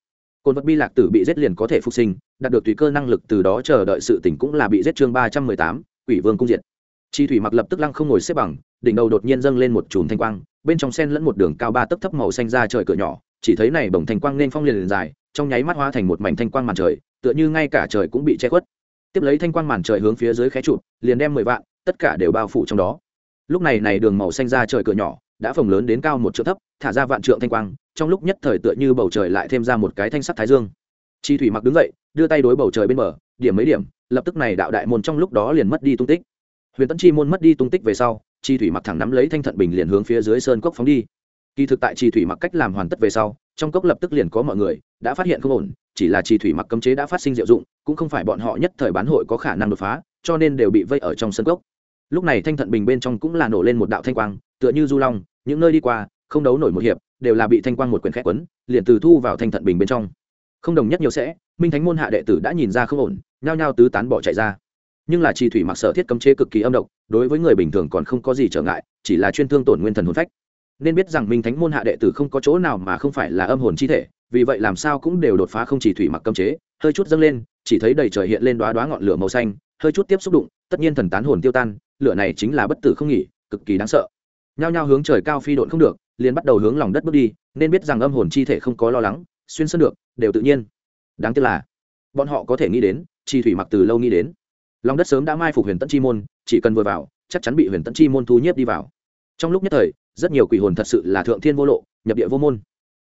Cồn vật bi lạc tử bị giết liền có thể phục sinh, đạt được tùy cơ năng lực từ đó chờ đợi sự tỉnh cũng là bị giết chương ba trăm mười tám, quỷ vương cung diệt. Chi thủy mặc lập tức lăng không ngồi xếp bằng, đỉnh đầu đột nhiên dâng lên một chùm thanh quang, bên trong sen lẫn một đường cao ba tấc thấp màu xanh ra trời cửa nhỏ, chỉ thấy này bồng thanh quang nên phong liền liền dài, trong nháy mắt hóa thành một mảnh thanh quang màn trời, tựa như ngay cả trời cũng bị che khuất tiếp lấy thanh quang màn trời hướng phía dưới khé chụp, liền đem mười vạn, tất cả đều bao phủ trong đó. Lúc này này đường màu xanh ra trời cửa nhỏ, đã phồng lớn đến cao một trượng thấp, thả ra vạn trượng thanh quang, trong lúc nhất thời tựa như bầu trời lại thêm ra một cái thanh sắc thái dương. Chi thủy mặc đứng dậy, đưa tay đối bầu trời bên bờ, điểm mấy điểm, lập tức này đạo đại môn trong lúc đó liền mất đi tung tích. Huyền tấn chi môn mất đi tung tích về sau, chi thủy mặc thẳng nắm lấy thanh thận bình liền hướng phía dưới sơn cốc phóng đi. Kỳ thực tại chi thủy mặc cách làm hoàn tất về sau, trong cốc lập tức liền có mọi người, đã phát hiện không ổn chỉ là chi thủy mặc cấm chế đã phát sinh diệu dụng, cũng không phải bọn họ nhất thời bán hội có khả năng đột phá, cho nên đều bị vây ở trong sân cốc. Lúc này thanh thận bình bên trong cũng là nổ lên một đạo thanh quang, tựa như du long, những nơi đi qua, không đấu nổi một hiệp, đều là bị thanh quang một quyển khét quấn, liền từ thu vào thanh thận bình bên trong. Không đồng nhất nhiều sẽ, minh thánh môn hạ đệ tử đã nhìn ra không ổn, nhao nhao tứ tán bỏ chạy ra. Nhưng là chi thủy mặc sở thiết cấm chế cực kỳ âm độc, đối với người bình thường còn không có gì trở ngại, chỉ là chuyên thương tổn nguyên thần hồn phách. Nên biết rằng minh thánh môn hạ đệ tử không có chỗ nào mà không phải là âm hồn chi thể vì vậy làm sao cũng đều đột phá không chỉ thủy mặc cấm chế, hơi chút dâng lên, chỉ thấy đầy trời hiện lên đoá đoá ngọn lửa màu xanh, hơi chút tiếp xúc đụng, tất nhiên thần tán hồn tiêu tan, lửa này chính là bất tử không nghỉ, cực kỳ đáng sợ. Nhao nhao hướng trời cao phi độn không được, liền bắt đầu hướng lòng đất bước đi, nên biết rằng âm hồn chi thể không có lo lắng, xuyên sơn được, đều tự nhiên. Đáng tiếc là, bọn họ có thể nghĩ đến, chi thủy mặc từ lâu nghĩ đến. Lòng đất sớm đã mai phục huyền tận chi môn, chỉ cần vừa vào, chắc chắn bị huyền tận chi môn thu nhiếp đi vào. Trong lúc nhất thời, rất nhiều quỷ hồn thật sự là thượng thiên vô lộ, nhập địa vô môn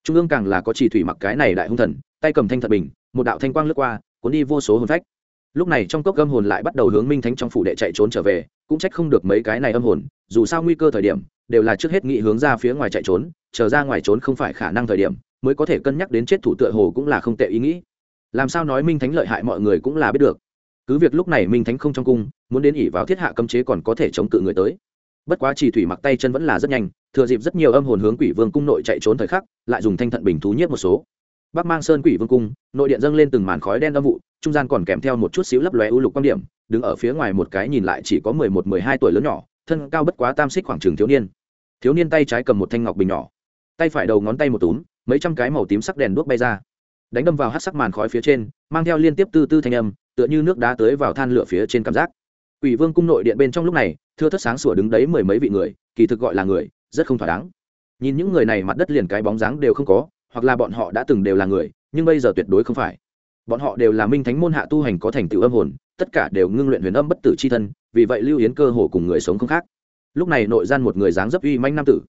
trung ương càng là có chỉ thủy mặc cái này đại hung thần tay cầm thanh thật bình một đạo thanh quang lướt qua cuốn đi vô số hồn phách lúc này trong cốc âm hồn lại bắt đầu hướng minh thánh trong phủ đệ chạy trốn trở về cũng trách không được mấy cái này âm hồn dù sao nguy cơ thời điểm đều là trước hết nghị hướng ra phía ngoài chạy trốn chờ ra ngoài trốn không phải khả năng thời điểm mới có thể cân nhắc đến chết thủ tựa hồ cũng là không tệ ý nghĩ làm sao nói minh thánh lợi hại mọi người cũng là biết được cứ việc lúc này minh thánh không trong cung muốn đến ỉ vào thiết hạ cấm chế còn có thể chống cự người tới bất quá chỉ thủy mặc tay chân vẫn là rất nhanh thừa dịp rất nhiều âm hồn hướng quỷ vương cung nội chạy trốn thời khắc lại dùng thanh thận bình thú nhiếp một số. Bắc mang sơn quỷ vương cung nội điện dâng lên từng màn khói đen âm vụ trung gian còn kèm theo một chút xíu lấp lóe ưu lục quan điểm đứng ở phía ngoài một cái nhìn lại chỉ có mười một mười hai tuổi lớn nhỏ thân cao bất quá tam xích khoảng trường thiếu niên. Thiếu niên tay trái cầm một thanh ngọc bình nhỏ tay phải đầu ngón tay một túm mấy trăm cái màu tím sắc đèn đuốc bay ra. Đánh đâm vào hát sắc màn khói phía trên mang theo liên tiếp tư tư thanh âm tựa như nước đá tới vào than lửa phía trên cảm giác. Quỷ Vương cung nội điện bên trong lúc này, thưa thất sáng sủa đứng đấy mười mấy vị người, kỳ thực gọi là người, rất không thỏa đáng. Nhìn những người này mặt đất liền cái bóng dáng đều không có, hoặc là bọn họ đã từng đều là người, nhưng bây giờ tuyệt đối không phải. Bọn họ đều là minh thánh môn hạ tu hành có thành tựu âm hồn, tất cả đều ngưng luyện huyền âm bất tử chi thân, vì vậy Lưu Yến cơ hồ cùng người sống không khác. Lúc này nội gian một người dáng dấp uy manh nam tử,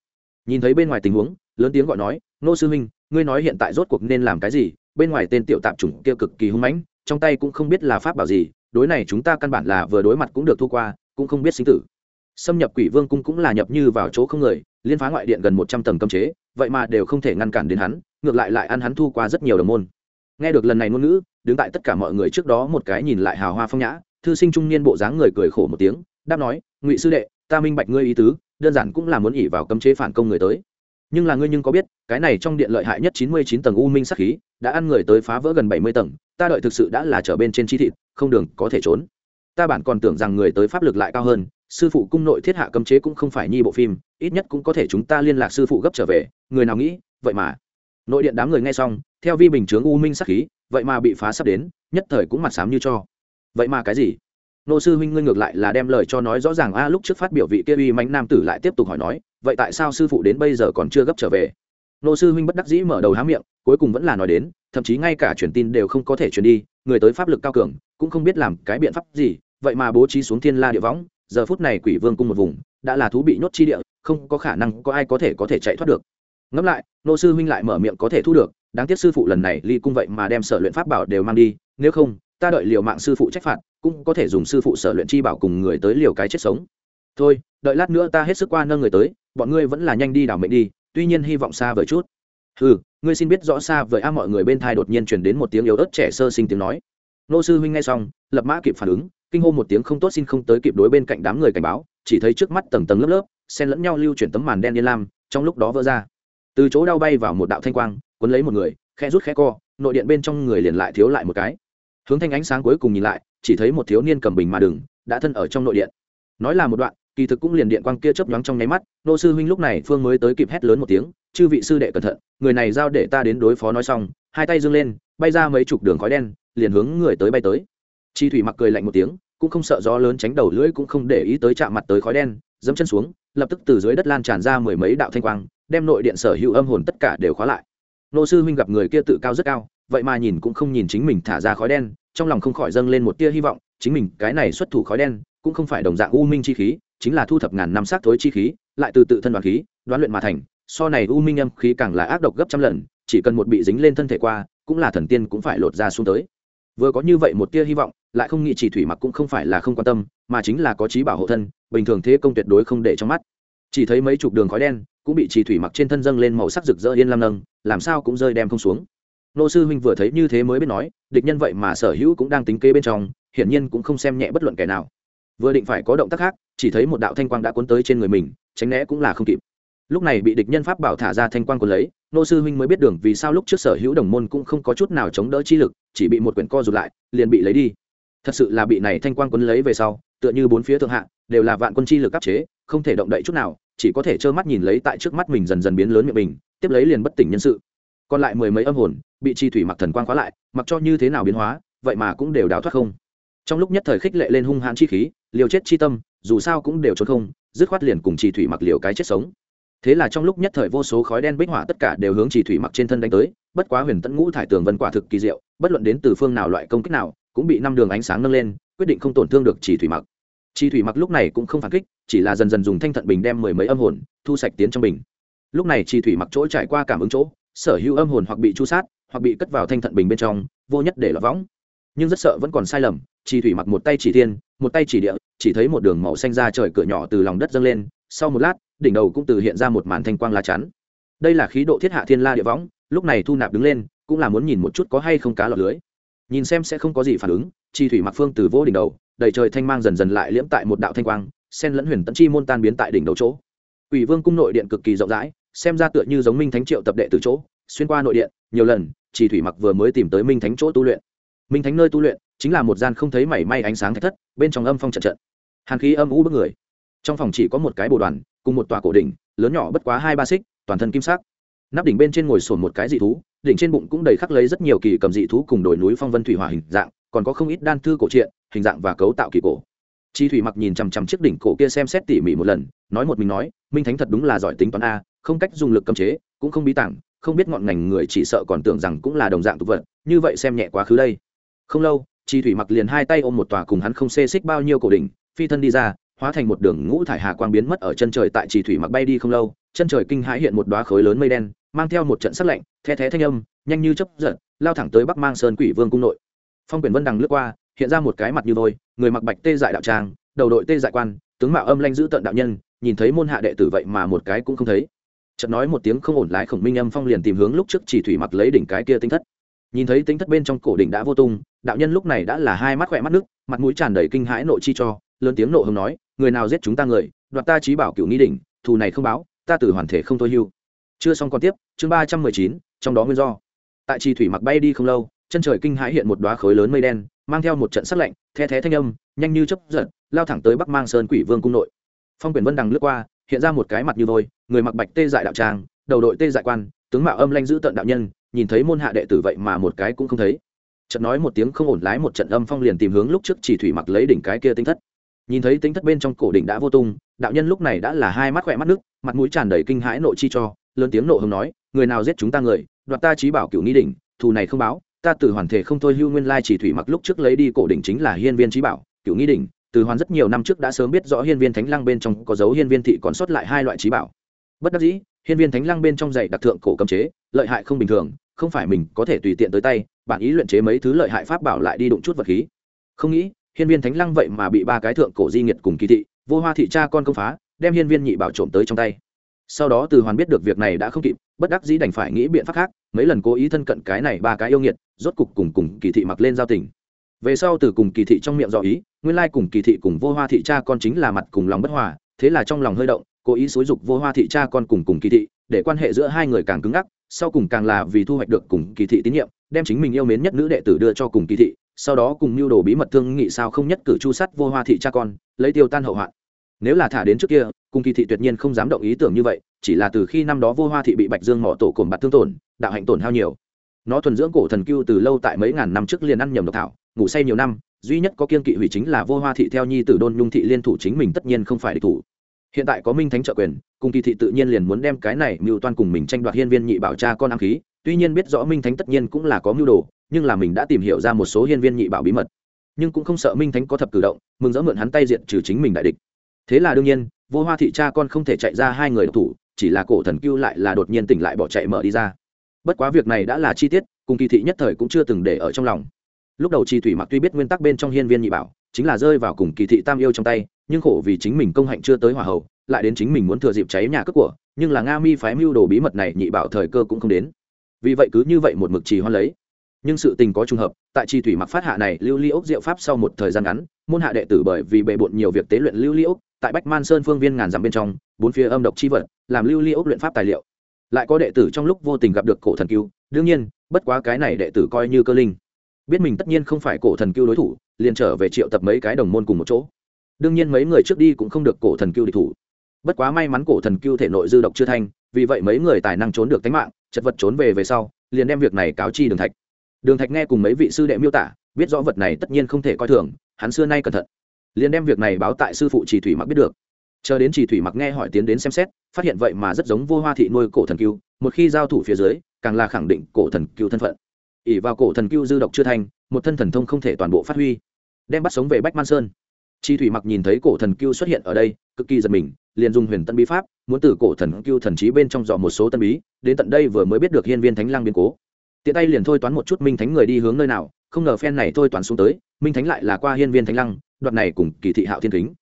nhìn thấy bên ngoài tình huống, lớn tiếng gọi nói, "Nô sư huynh, ngươi nói hiện tại rốt cuộc nên làm cái gì?" Bên ngoài tên tiểu tạp chủng kia cực kỳ hung mãnh, trong tay cũng không biết là pháp bảo gì, đối này chúng ta căn bản là vừa đối mặt cũng được thu qua cũng không biết sinh tử xâm nhập quỷ vương cung cũng là nhập như vào chỗ không người, liên phá ngoại điện gần một trăm tầng cấm chế, vậy mà đều không thể ngăn cản đến hắn, ngược lại lại ăn hắn thu qua rất nhiều đồng môn. Nghe được lần này ngôn ngữ, đứng tại tất cả mọi người trước đó một cái nhìn lại hào hoa phong nhã, thư sinh trung niên bộ dáng người cười khổ một tiếng, đáp nói, ngụy sư đệ, ta minh bạch ngươi ý tứ, đơn giản cũng là muốn ỉ vào cấm chế phản công người tới. Nhưng là ngươi nhưng có biết, cái này trong điện lợi hại nhất chín mươi chín tầng u minh sắc khí, đã ăn người tới phá vỡ gần bảy mươi tầng, ta đợi thực sự đã là trở bên trên chi thịt, không đường có thể trốn. Ta bản còn tưởng rằng người tới pháp lực lại cao hơn sư phụ cung nội thiết hạ cấm chế cũng không phải nhi bộ phim, ít nhất cũng có thể chúng ta liên lạc sư phụ gấp trở về, người nào nghĩ, vậy mà. Nội điện đám người nghe xong, theo vi bình chướng u minh sắc khí, vậy mà bị phá sắp đến, nhất thời cũng mặt sám như cho. Vậy mà cái gì? Nô sư huynh ngươi ngược lại là đem lời cho nói rõ ràng, a, lúc trước phát biểu vị kia uy mạnh nam tử lại tiếp tục hỏi nói, vậy tại sao sư phụ đến bây giờ còn chưa gấp trở về? Nô sư huynh bất đắc dĩ mở đầu há miệng, cuối cùng vẫn là nói đến, thậm chí ngay cả truyền tin đều không có thể truyền đi, người tới pháp lực cao cường, cũng không biết làm cái biện pháp gì, vậy mà bố trí xuống thiên la địa võng giờ phút này quỷ vương cung một vùng, đã là thú bị nhốt chi địa, không có khả năng có ai có thể có thể chạy thoát được. Ngẫm lại, nô sư huynh lại mở miệng có thể thu được, đáng tiếc sư phụ lần này ly cung vậy mà đem sở luyện pháp bảo đều mang đi, nếu không, ta đợi liều mạng sư phụ trách phạt, cũng có thể dùng sư phụ sở luyện chi bảo cùng người tới liều cái chết sống. Thôi, đợi lát nữa ta hết sức qua nâng người tới, bọn ngươi vẫn là nhanh đi đảo mệnh đi, tuy nhiên hy vọng xa vời chút. Ừ ngươi xin biết rõ xa vời a, mọi người bên thai đột nhiên truyền đến một tiếng yếu ớt trẻ sơ sinh tiếng nói. Nô sư huynh nghe xong, lập mã kịp phản ứng kinh hô một tiếng không tốt xin không tới kịp đối bên cạnh đám người cảnh báo, chỉ thấy trước mắt tầng tầng lớp lớp xen lẫn nhau lưu chuyển tấm màn đen yên lam, trong lúc đó vỡ ra. Từ chỗ đau bay vào một đạo thanh quang, cuốn lấy một người khe rút khe co, nội điện bên trong người liền lại thiếu lại một cái. Hướng thanh ánh sáng cuối cùng nhìn lại, chỉ thấy một thiếu niên cầm bình mà đừng đã thân ở trong nội điện. Nói là một đoạn, kỳ thực cũng liền điện quang kia chớp nhoáng trong nháy mắt, nô sư huynh lúc này phương mới tới kịp hét lớn một tiếng, chư vị sư đệ cẩn thận, người này giao để ta đến đối phó nói xong. Hai tay giương lên, bay ra mấy chục đường khói đen, liền hướng người tới bay tới chi thủy mặc cười lạnh một tiếng, cũng không sợ gió lớn tránh đầu lưỡi cũng không để ý tới chạm mặt tới khói đen, dẫm chân xuống, lập tức từ dưới đất lan tràn ra mười mấy đạo thanh quang, đem nội điện sở hữu âm hồn tất cả đều khóa lại. Nô sư huynh gặp người kia tự cao rất cao, vậy mà nhìn cũng không nhìn chính mình thả ra khói đen, trong lòng không khỏi dâng lên một tia hy vọng, chính mình cái này xuất thủ khói đen, cũng không phải đồng dạng u minh chi khí, chính là thu thập ngàn năm sát thối chi khí, lại từ tự thân đoàn khí, đoán luyện mà thành, so này u minh âm khí càng là ác độc gấp trăm lần, chỉ cần một bị dính lên thân thể qua, cũng là thần tiên cũng phải lột ra xuống tới vừa có như vậy một tia hy vọng, lại không nghĩ chỉ thủy mặc cũng không phải là không quan tâm, mà chính là có trí bảo hộ thân, bình thường thế công tuyệt đối không để trong mắt. Chỉ thấy mấy chục đường khói đen cũng bị chỉ thủy mặc trên thân dâng lên màu sắc rực rỡ yên lam nâng, làm sao cũng rơi đem không xuống. Nô sư huynh vừa thấy như thế mới biết nói, địch nhân vậy mà sở hữu cũng đang tính kế bên trong, hiển nhiên cũng không xem nhẹ bất luận kẻ nào. Vừa định phải có động tác khác, chỉ thấy một đạo thanh quang đã cuốn tới trên người mình, tránh né cũng là không kịp. Lúc này bị địch nhân pháp bảo thả ra thanh quang cuốn lấy nô sư huynh mới biết đường vì sao lúc trước sở hữu đồng môn cũng không có chút nào chống đỡ chi lực, chỉ bị một quyển co rụt lại, liền bị lấy đi. Thật sự là bị này thanh quang quấn lấy về sau, tựa như bốn phía thượng hạ, đều là vạn quân chi lực áp chế, không thể động đậy chút nào, chỉ có thể trơ mắt nhìn lấy tại trước mắt mình dần dần biến lớn miệng mình, tiếp lấy liền bất tỉnh nhân sự. Còn lại mười mấy âm hồn, bị chi thủy mặc thần quang khóa lại, mặc cho như thế nào biến hóa, vậy mà cũng đều đào thoát không. Trong lúc nhất thời khích lệ lên hung hãn chi khí, liều chết chi tâm, dù sao cũng đều trốn không, dứt khoát liền cùng chi thủy mặc liều cái chết sống thế là trong lúc nhất thời vô số khói đen bích hỏa tất cả đều hướng chỉ thủy mặc trên thân đánh tới bất quá huyền tẫn ngũ thải tường vân quả thực kỳ diệu bất luận đến từ phương nào loại công kích nào cũng bị năm đường ánh sáng nâng lên quyết định không tổn thương được chỉ thủy mặc. Chỉ thủy mặc lúc này cũng không phản kích chỉ là dần dần dùng thanh thận bình đem mười mấy âm hồn thu sạch tiến trong bình. Lúc này chỉ thủy mặc chỗ trải qua cảm ứng chỗ sở hữu âm hồn hoặc bị chu sát hoặc bị cất vào thanh thận bình bên trong vô nhất để lọt võng. Nhưng rất sợ vẫn còn sai lầm Chỉ thủy mặc một tay chỉ thiên, một tay chỉ địa chỉ thấy một đường màu xanh ra trời cửa nhỏ từ lòng đất dâng lên sau một lát đỉnh đầu cũng từ hiện ra một màn thanh quang lá chắn đây là khí độ thiết hạ thiên la địa võng lúc này thu nạp đứng lên cũng là muốn nhìn một chút có hay không cá lọt lưới nhìn xem sẽ không có gì phản ứng chi thủy mặc phương từ vô đỉnh đầu đầy trời thanh mang dần dần lại liễm tại một đạo thanh quang sen lẫn huyền tẫn chi môn tan biến tại đỉnh đầu chỗ Quỷ Vương cung nội điện cực kỳ rộng rãi, xem ra tựa như giống Minh Thánh triệu tập đệ từ chỗ, xuyên qua nội điện, nhiều lần, Chỉ Thủy Mặc vừa mới tìm tới Minh Thánh chỗ tu luyện. Minh Thánh nơi tu luyện, chính là một gian không thấy mảy may ánh sáng thạch thất, bên trong âm phong trận trận. Hàn khí âm u bức người. Trong phòng chỉ có một cái bồ đoàn, cùng một tòa cổ đỉnh, lớn nhỏ bất quá hai ba xích, toàn thân kim sắc. Nắp đỉnh bên trên ngồi sồn một cái dị thú, đỉnh trên bụng cũng đầy khắc lấy rất nhiều kỳ cầm dị thú cùng đồi núi phong vân thủy hỏa hình dạng, còn có không ít đan thư cổ truyện, hình dạng và cấu tạo kỳ cổ chi thủy mặc nhìn chằm chằm chiếc đỉnh cổ kia xem xét tỉ mỉ một lần nói một mình nói minh thánh thật đúng là giỏi tính toán a không cách dùng lực cấm chế cũng không bí tảng không biết ngọn ngành người chỉ sợ còn tưởng rằng cũng là đồng dạng tục vật như vậy xem nhẹ quá khứ đây không lâu chi thủy mặc liền hai tay ôm một tòa cùng hắn không xê xích bao nhiêu cổ đỉnh phi thân đi ra hóa thành một đường ngũ thải hà quang biến mất ở chân trời tại trì thủy mặc bay đi không lâu, chân trời kinh hãi hiện một đóa khối lớn mây đen, mang theo một trận sắc lạnh, the thé thanh âm, nhanh như chấp giật, lao thẳng tới bắc mang sơn quỷ vương cung nội. Phong quyển vân đằng lướt qua, hiện ra một cái mặt như vôi, người mặc bạch tê dại đạo trang, đầu đội tê dại quan, tướng mạo âm lanh giữ tận đạo nhân, nhìn thấy môn hạ đệ tử vậy mà một cái cũng không thấy. Chợt nói một tiếng không ổn lái khổng minh âm phong liền tìm hướng lúc trước chỉ thủy mặc lấy đỉnh cái kia tinh thất. Nhìn thấy tinh thất bên trong cổ đỉnh đã vô tung, đạo nhân lúc này đã là hai mắt khỏe mắt nước, mặt mũi tràn đầy kinh hãi nội chi cho, lớn tiếng nộ hưng nói người nào giết chúng ta người, đoạt ta trí bảo cựu nghi đỉnh, thù này không báo, ta tử hoàn thể không thôi hưu. Chưa xong còn tiếp, chương ba trăm mười chín, trong đó nguyên do. Tại chi thủy mặc bay đi không lâu, chân trời kinh hãi hiện một đoá khối lớn mây đen, mang theo một trận sắc lạnh, the thé thanh âm, nhanh như chấp giật, lao thẳng tới bắc mang sơn quỷ vương cung nội. Phong quyền vân đằng lướt qua, hiện ra một cái mặt như vôi, người mặc bạch tê dại đạo trang đầu đội tê dại quan, tướng mạo âm lanh giữ tận đạo nhân, nhìn thấy môn hạ đệ tử vậy mà một cái cũng không thấy. Chợt nói một tiếng không ổn lái một trận âm phong liền tìm hướng lúc trước chỉ thủy mặc lấy đỉnh cái kia tinh thất nhìn thấy tính thất bên trong cổ đỉnh đã vô tung, đạo nhân lúc này đã là hai mắt khỏe mắt nước, mặt mũi tràn đầy kinh hãi nội chi cho, lớn tiếng nộ hồng nói, người nào giết chúng ta người, đoạt ta trí bảo cửu nghi đỉnh, thù này không báo, ta từ hoàn thể không thôi, hưu nguyên lai chỉ thủy mặc lúc trước lấy đi cổ đỉnh chính là hiên viên trí bảo cựu nghi đỉnh từ hoàn rất nhiều năm trước đã sớm biết rõ hiên viên thánh lăng bên trong có dấu hiên viên thị còn sót lại hai loại trí bảo. Bất đắc dĩ, hiên viên thánh lăng bên trong dạy đặc thượng cổ cấm chế, lợi hại không bình thường, không phải mình có thể tùy tiện tới tay, bản ý luyện chế mấy thứ lợi hại pháp bảo lại đi đụng chút vật khí. Không nghĩ hiên viên thánh lăng vậy mà bị ba cái thượng cổ di nghiệt cùng kỳ thị, vô hoa thị cha con công phá, đem hiên viên nhị bảo trộm tới trong tay. Sau đó từ hoàn biết được việc này đã không kịp, bất đắc dĩ đành phải nghĩ biện pháp khác, mấy lần cố ý thân cận cái này ba cái yêu nghiệt, rốt cục cùng cùng kỳ thị mặc lên giao tình. Về sau từ cùng kỳ thị trong miệng dò ý, nguyên lai cùng kỳ thị cùng vô hoa thị cha con chính là mặt cùng lòng bất hòa, thế là trong lòng hơi động, cố ý xúi dục vô hoa thị cha con cùng cùng kỳ thị, để quan hệ giữa hai người càng cứng ngắc, sau cùng càng là vì thu hoạch được cùng kỳ thị tín nhiệm, đem chính mình yêu mến nhất nữ đệ tử đưa cho cùng kỳ thị sau đó cùng mưu đồ bí mật thương nghị sao không nhất cử chu sắt vô hoa thị cha con, lấy tiêu tan hậu hoạn. Nếu là thả đến trước kia, cùng kỳ thị tuyệt nhiên không dám động ý tưởng như vậy, chỉ là từ khi năm đó vô hoa thị bị bạch dương mỏ tổ cồn bạt thương tổn, đạo hạnh tổn hao nhiều. Nó thuần dưỡng cổ thần cưu từ lâu tại mấy ngàn năm trước liền ăn nhầm độc thảo, ngủ say nhiều năm, duy nhất có kiên kỵ hủy chính là vô hoa thị theo nhi tử đôn nhung thị liên thủ chính mình tất nhiên không phải địch thủ. Hiện tại có minh thánh trợ quyền, cùng kỳ thị tự nhiên liền muốn đem cái này mưu toan cùng mình tranh đoạt hiên viên nhị bảo cha con ám khí, tuy nhiên biết rõ minh thánh tất nhiên cũng là có mưu đồ nhưng là mình đã tìm hiểu ra một số hiên viên nhị bảo bí mật. Nhưng cũng không sợ minh thánh có thập cử động, mừng dỡ mượn hắn tay diện trừ chính mình đại địch. Thế là đương nhiên, vô hoa thị cha con không thể chạy ra hai người độc thủ, chỉ là cổ thần cưu lại là đột nhiên tỉnh lại bỏ chạy mở đi ra. Bất quá việc này đã là chi tiết, cùng kỳ thị nhất thời cũng chưa từng để ở trong lòng. Lúc đầu chi thủy mặc tuy biết nguyên tắc bên trong hiên viên nhị bảo, chính là rơi vào cùng kỳ thị tam yêu trong tay, nhưng khổ vì chính mình công hạnh chưa tới hòa hậu, lại đến chính mình muốn thừa dịp cháy nhà cướp của, nhưng là nga mi phái mưu đồ bí mật này nhị bảo thời cơ cũng không đến. Vì vậy cứ như vậy một mực trì hoan lấy nhưng sự tình có trùng hợp, tại chi thủy mặc phát hạ này, lưu ly ốc diệu pháp sau một thời gian ngắn, môn hạ đệ tử bởi vì bề bộn nhiều việc tế luyện lưu ly ốc tại bách man sơn phương viên ngàn dặm bên trong, bốn phía âm độc chi vật, làm lưu ly ốc luyện pháp tài liệu. Lại có đệ tử trong lúc vô tình gặp được cổ thần cứu đương nhiên, bất quá cái này đệ tử coi như cơ linh. Biết mình tất nhiên không phải cổ thần cứu đối thủ, liền trở về triệu tập mấy cái đồng môn cùng một chỗ. Đương nhiên mấy người trước đi cũng không được cổ thần cứu địch thủ. Bất quá may mắn cổ thần cứu thể nội dư độc chưa thanh vì vậy mấy người tài năng trốn được tính mạng, chật vật trốn về về sau, liền đem việc này cáo chi đường thạch đường thạch nghe cùng mấy vị sư đệ miêu tả, biết rõ vật này tất nhiên không thể coi thường, hắn xưa nay cẩn thận. Liền đem việc này báo tại sư phụ chỉ thủy mặc biết được. Chờ đến chỉ thủy mặc nghe hỏi tiến đến xem xét, phát hiện vậy mà rất giống vô hoa thị nuôi cổ thần cưu một khi giao thủ phía dưới, càng là khẳng định cổ thần cưu thân phận. Ỉ vào cổ thần cưu dư độc chưa thành, một thân thần thông không thể toàn bộ phát huy. Đem bắt sống về bách man sơn. Chi thủy mặc nhìn thấy cổ thần cưu xuất hiện ở đây, cực kỳ giật mình, liền dùng huyền tân bí pháp, muốn từ cổ thần cưu thần trí bên trong dò một số tân bí, đến tận đây vừa mới biết được hiên viên thánh lang biến cố tiện tay liền thôi toán một chút minh thánh người đi hướng nơi nào, không ngờ phen này thôi toán xuống tới, minh thánh lại là qua hiên viên thánh lăng đoạt này cùng kỳ thị hạo thiên kính.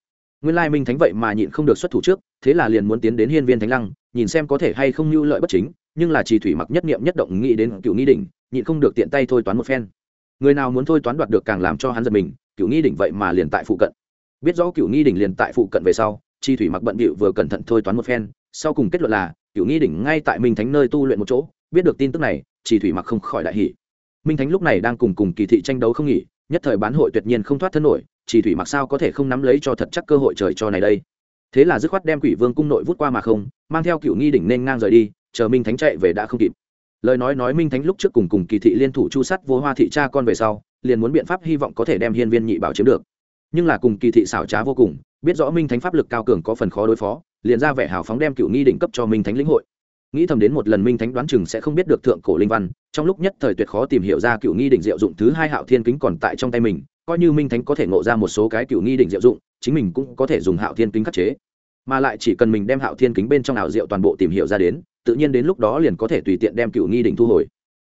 Nguyên lai minh thánh vậy mà nhịn không được xuất thủ trước, thế là liền muốn tiến đến hiên viên thánh lăng, nhìn xem có thể hay không mưu lợi bất chính, nhưng là chỉ thủy mặc nhất niệm nhất động nghĩ đến cựu nghi đỉnh, nhịn không được tiện tay thôi toán một phen. Người nào muốn thôi toán đoạt được càng làm cho hắn giật mình, cựu nghi đỉnh vậy mà liền tại phụ cận. Biết rõ cựu nghi đỉnh liền tại phụ cận về sau chi thủy mặc bận bịu vừa cẩn thận thôi toán một phen, sau cùng kết luận là, cựu nghi đỉnh ngay tại minh thánh nơi tu luyện một chỗ biết được tin tức này, chỉ thủy mặc không khỏi đại hỷ minh thánh lúc này đang cùng cùng kỳ thị tranh đấu không nghỉ, nhất thời bán hội tuyệt nhiên không thoát thân nổi, chỉ thủy mặc sao có thể không nắm lấy cho thật chắc cơ hội trời cho này đây. Thế là dứt khoát đem quỷ vương cung nội vút qua mà không, mang theo cựu nghi đỉnh nên ngang rời đi, chờ minh thánh chạy về đã không kịp. Lời nói nói minh thánh lúc trước cùng cùng kỳ thị liên thủ chu sắt vô hoa thị cha con về sau, liền muốn biện pháp hy vọng có thể đem hiên viên nhị bảo chiếm được. Nhưng là cùng kỳ thị xảo trá vô cùng, biết rõ minh thánh pháp lực cao cường có phần khó đối phó, liền ra vẻ hào phóng đem cựu nghi đỉnh cấp cho minh thánh lĩnh hội nghĩ thầm đến một lần minh thánh đoán chừng sẽ không biết được thượng cổ linh văn, trong lúc nhất thời tuyệt khó tìm hiểu ra cựu nghi đỉnh diệu dụng thứ hai hạo thiên kính còn tại trong tay mình, coi như minh thánh có thể ngộ ra một số cái cựu nghi đỉnh diệu dụng, chính mình cũng có thể dùng hạo thiên kính khắc chế. Mà lại chỉ cần mình đem hạo thiên kính bên trong ảo diệu toàn bộ tìm hiểu ra đến, tự nhiên đến lúc đó liền có thể tùy tiện đem cựu nghi đỉnh thu hồi.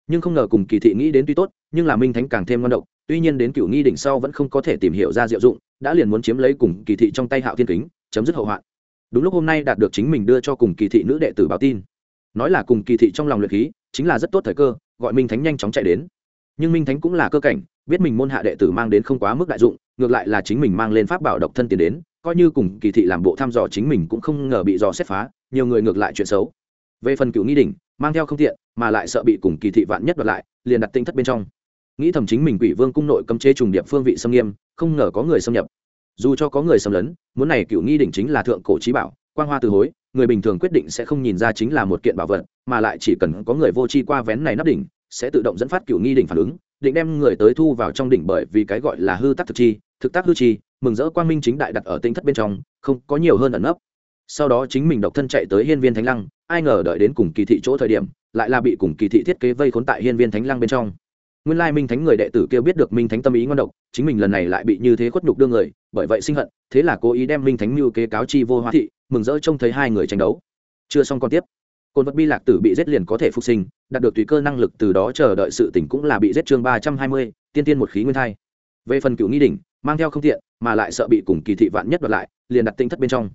Nhưng không ngờ cùng kỳ thị nghĩ đến tuy tốt, nhưng là minh thánh càng thêm ngon độc, tuy nhiên đến cựu nghi đỉnh sau vẫn không có thể tìm hiểu ra diệu dụng, đã liền muốn chiếm lấy cùng kỳ thị trong tay hạo thiên kính, chấm dứt hậu hoạn. Đúng lúc hôm nay đạt được chính mình đưa cho cùng kỳ thị nữ đệ tử báo tin nói là cùng kỳ thị trong lòng luyện khí, chính là rất tốt thời cơ, gọi minh thánh nhanh chóng chạy đến. Nhưng minh thánh cũng là cơ cảnh, biết mình môn hạ đệ tử mang đến không quá mức đại dụng, ngược lại là chính mình mang lên pháp bảo độc thân tiền đến, coi như cùng kỳ thị làm bộ thăm dò chính mình cũng không ngờ bị dò xét phá, nhiều người ngược lại chuyện xấu. Về phần cựu nghi đỉnh, mang theo không tiện, mà lại sợ bị cùng kỳ thị vạn nhất đoạt lại, liền đặt tinh thất bên trong. Nghĩ thầm chính mình quỷ vương cung nội cấm chế trùng điệp phương vị xâm nghiêm, không ngờ có người xâm nhập. Dù cho có người xâm lấn, muốn này cựu nghi đỉnh chính là thượng cổ trí bảo, quang hoa từ hối người bình thường quyết định sẽ không nhìn ra chính là một kiện bảo vật, mà lại chỉ cần có người vô tri qua vén này nắp đỉnh, sẽ tự động dẫn phát cựu nghi đỉnh phản ứng, định đem người tới thu vào trong đỉnh bởi vì cái gọi là hư tắc thực chi, thực tác hư chi, mừng rỡ quang minh chính đại đặt ở tinh thất bên trong, không có nhiều hơn ẩn nấp. Sau đó chính mình độc thân chạy tới hiên viên thánh lăng, ai ngờ đợi đến cùng kỳ thị chỗ thời điểm, lại là bị cùng kỳ thị thiết kế vây khốn tại hiên viên thánh lăng bên trong. Nguyên lai minh thánh người đệ tử kia biết được minh thánh tâm ý ngon độc, chính mình lần này lại bị như thế khuất nhục đương người, bởi vậy sinh hận, thế là cố ý đem minh thánh mưu kế cáo chi vô hóa thị mừng rỡ trông thấy hai người tranh đấu. Chưa xong còn tiếp. Côn vật bi lạc tử bị giết liền có thể phục sinh, đạt được tùy cơ năng lực từ đó chờ đợi sự tỉnh cũng là bị giết chương ba trăm hai mươi, tiên tiên một khí nguyên thai. Về phần cựu nghi đỉnh, mang theo không tiện, mà lại sợ bị cùng kỳ thị vạn nhất đoạt lại, liền đặt tinh thất bên trong.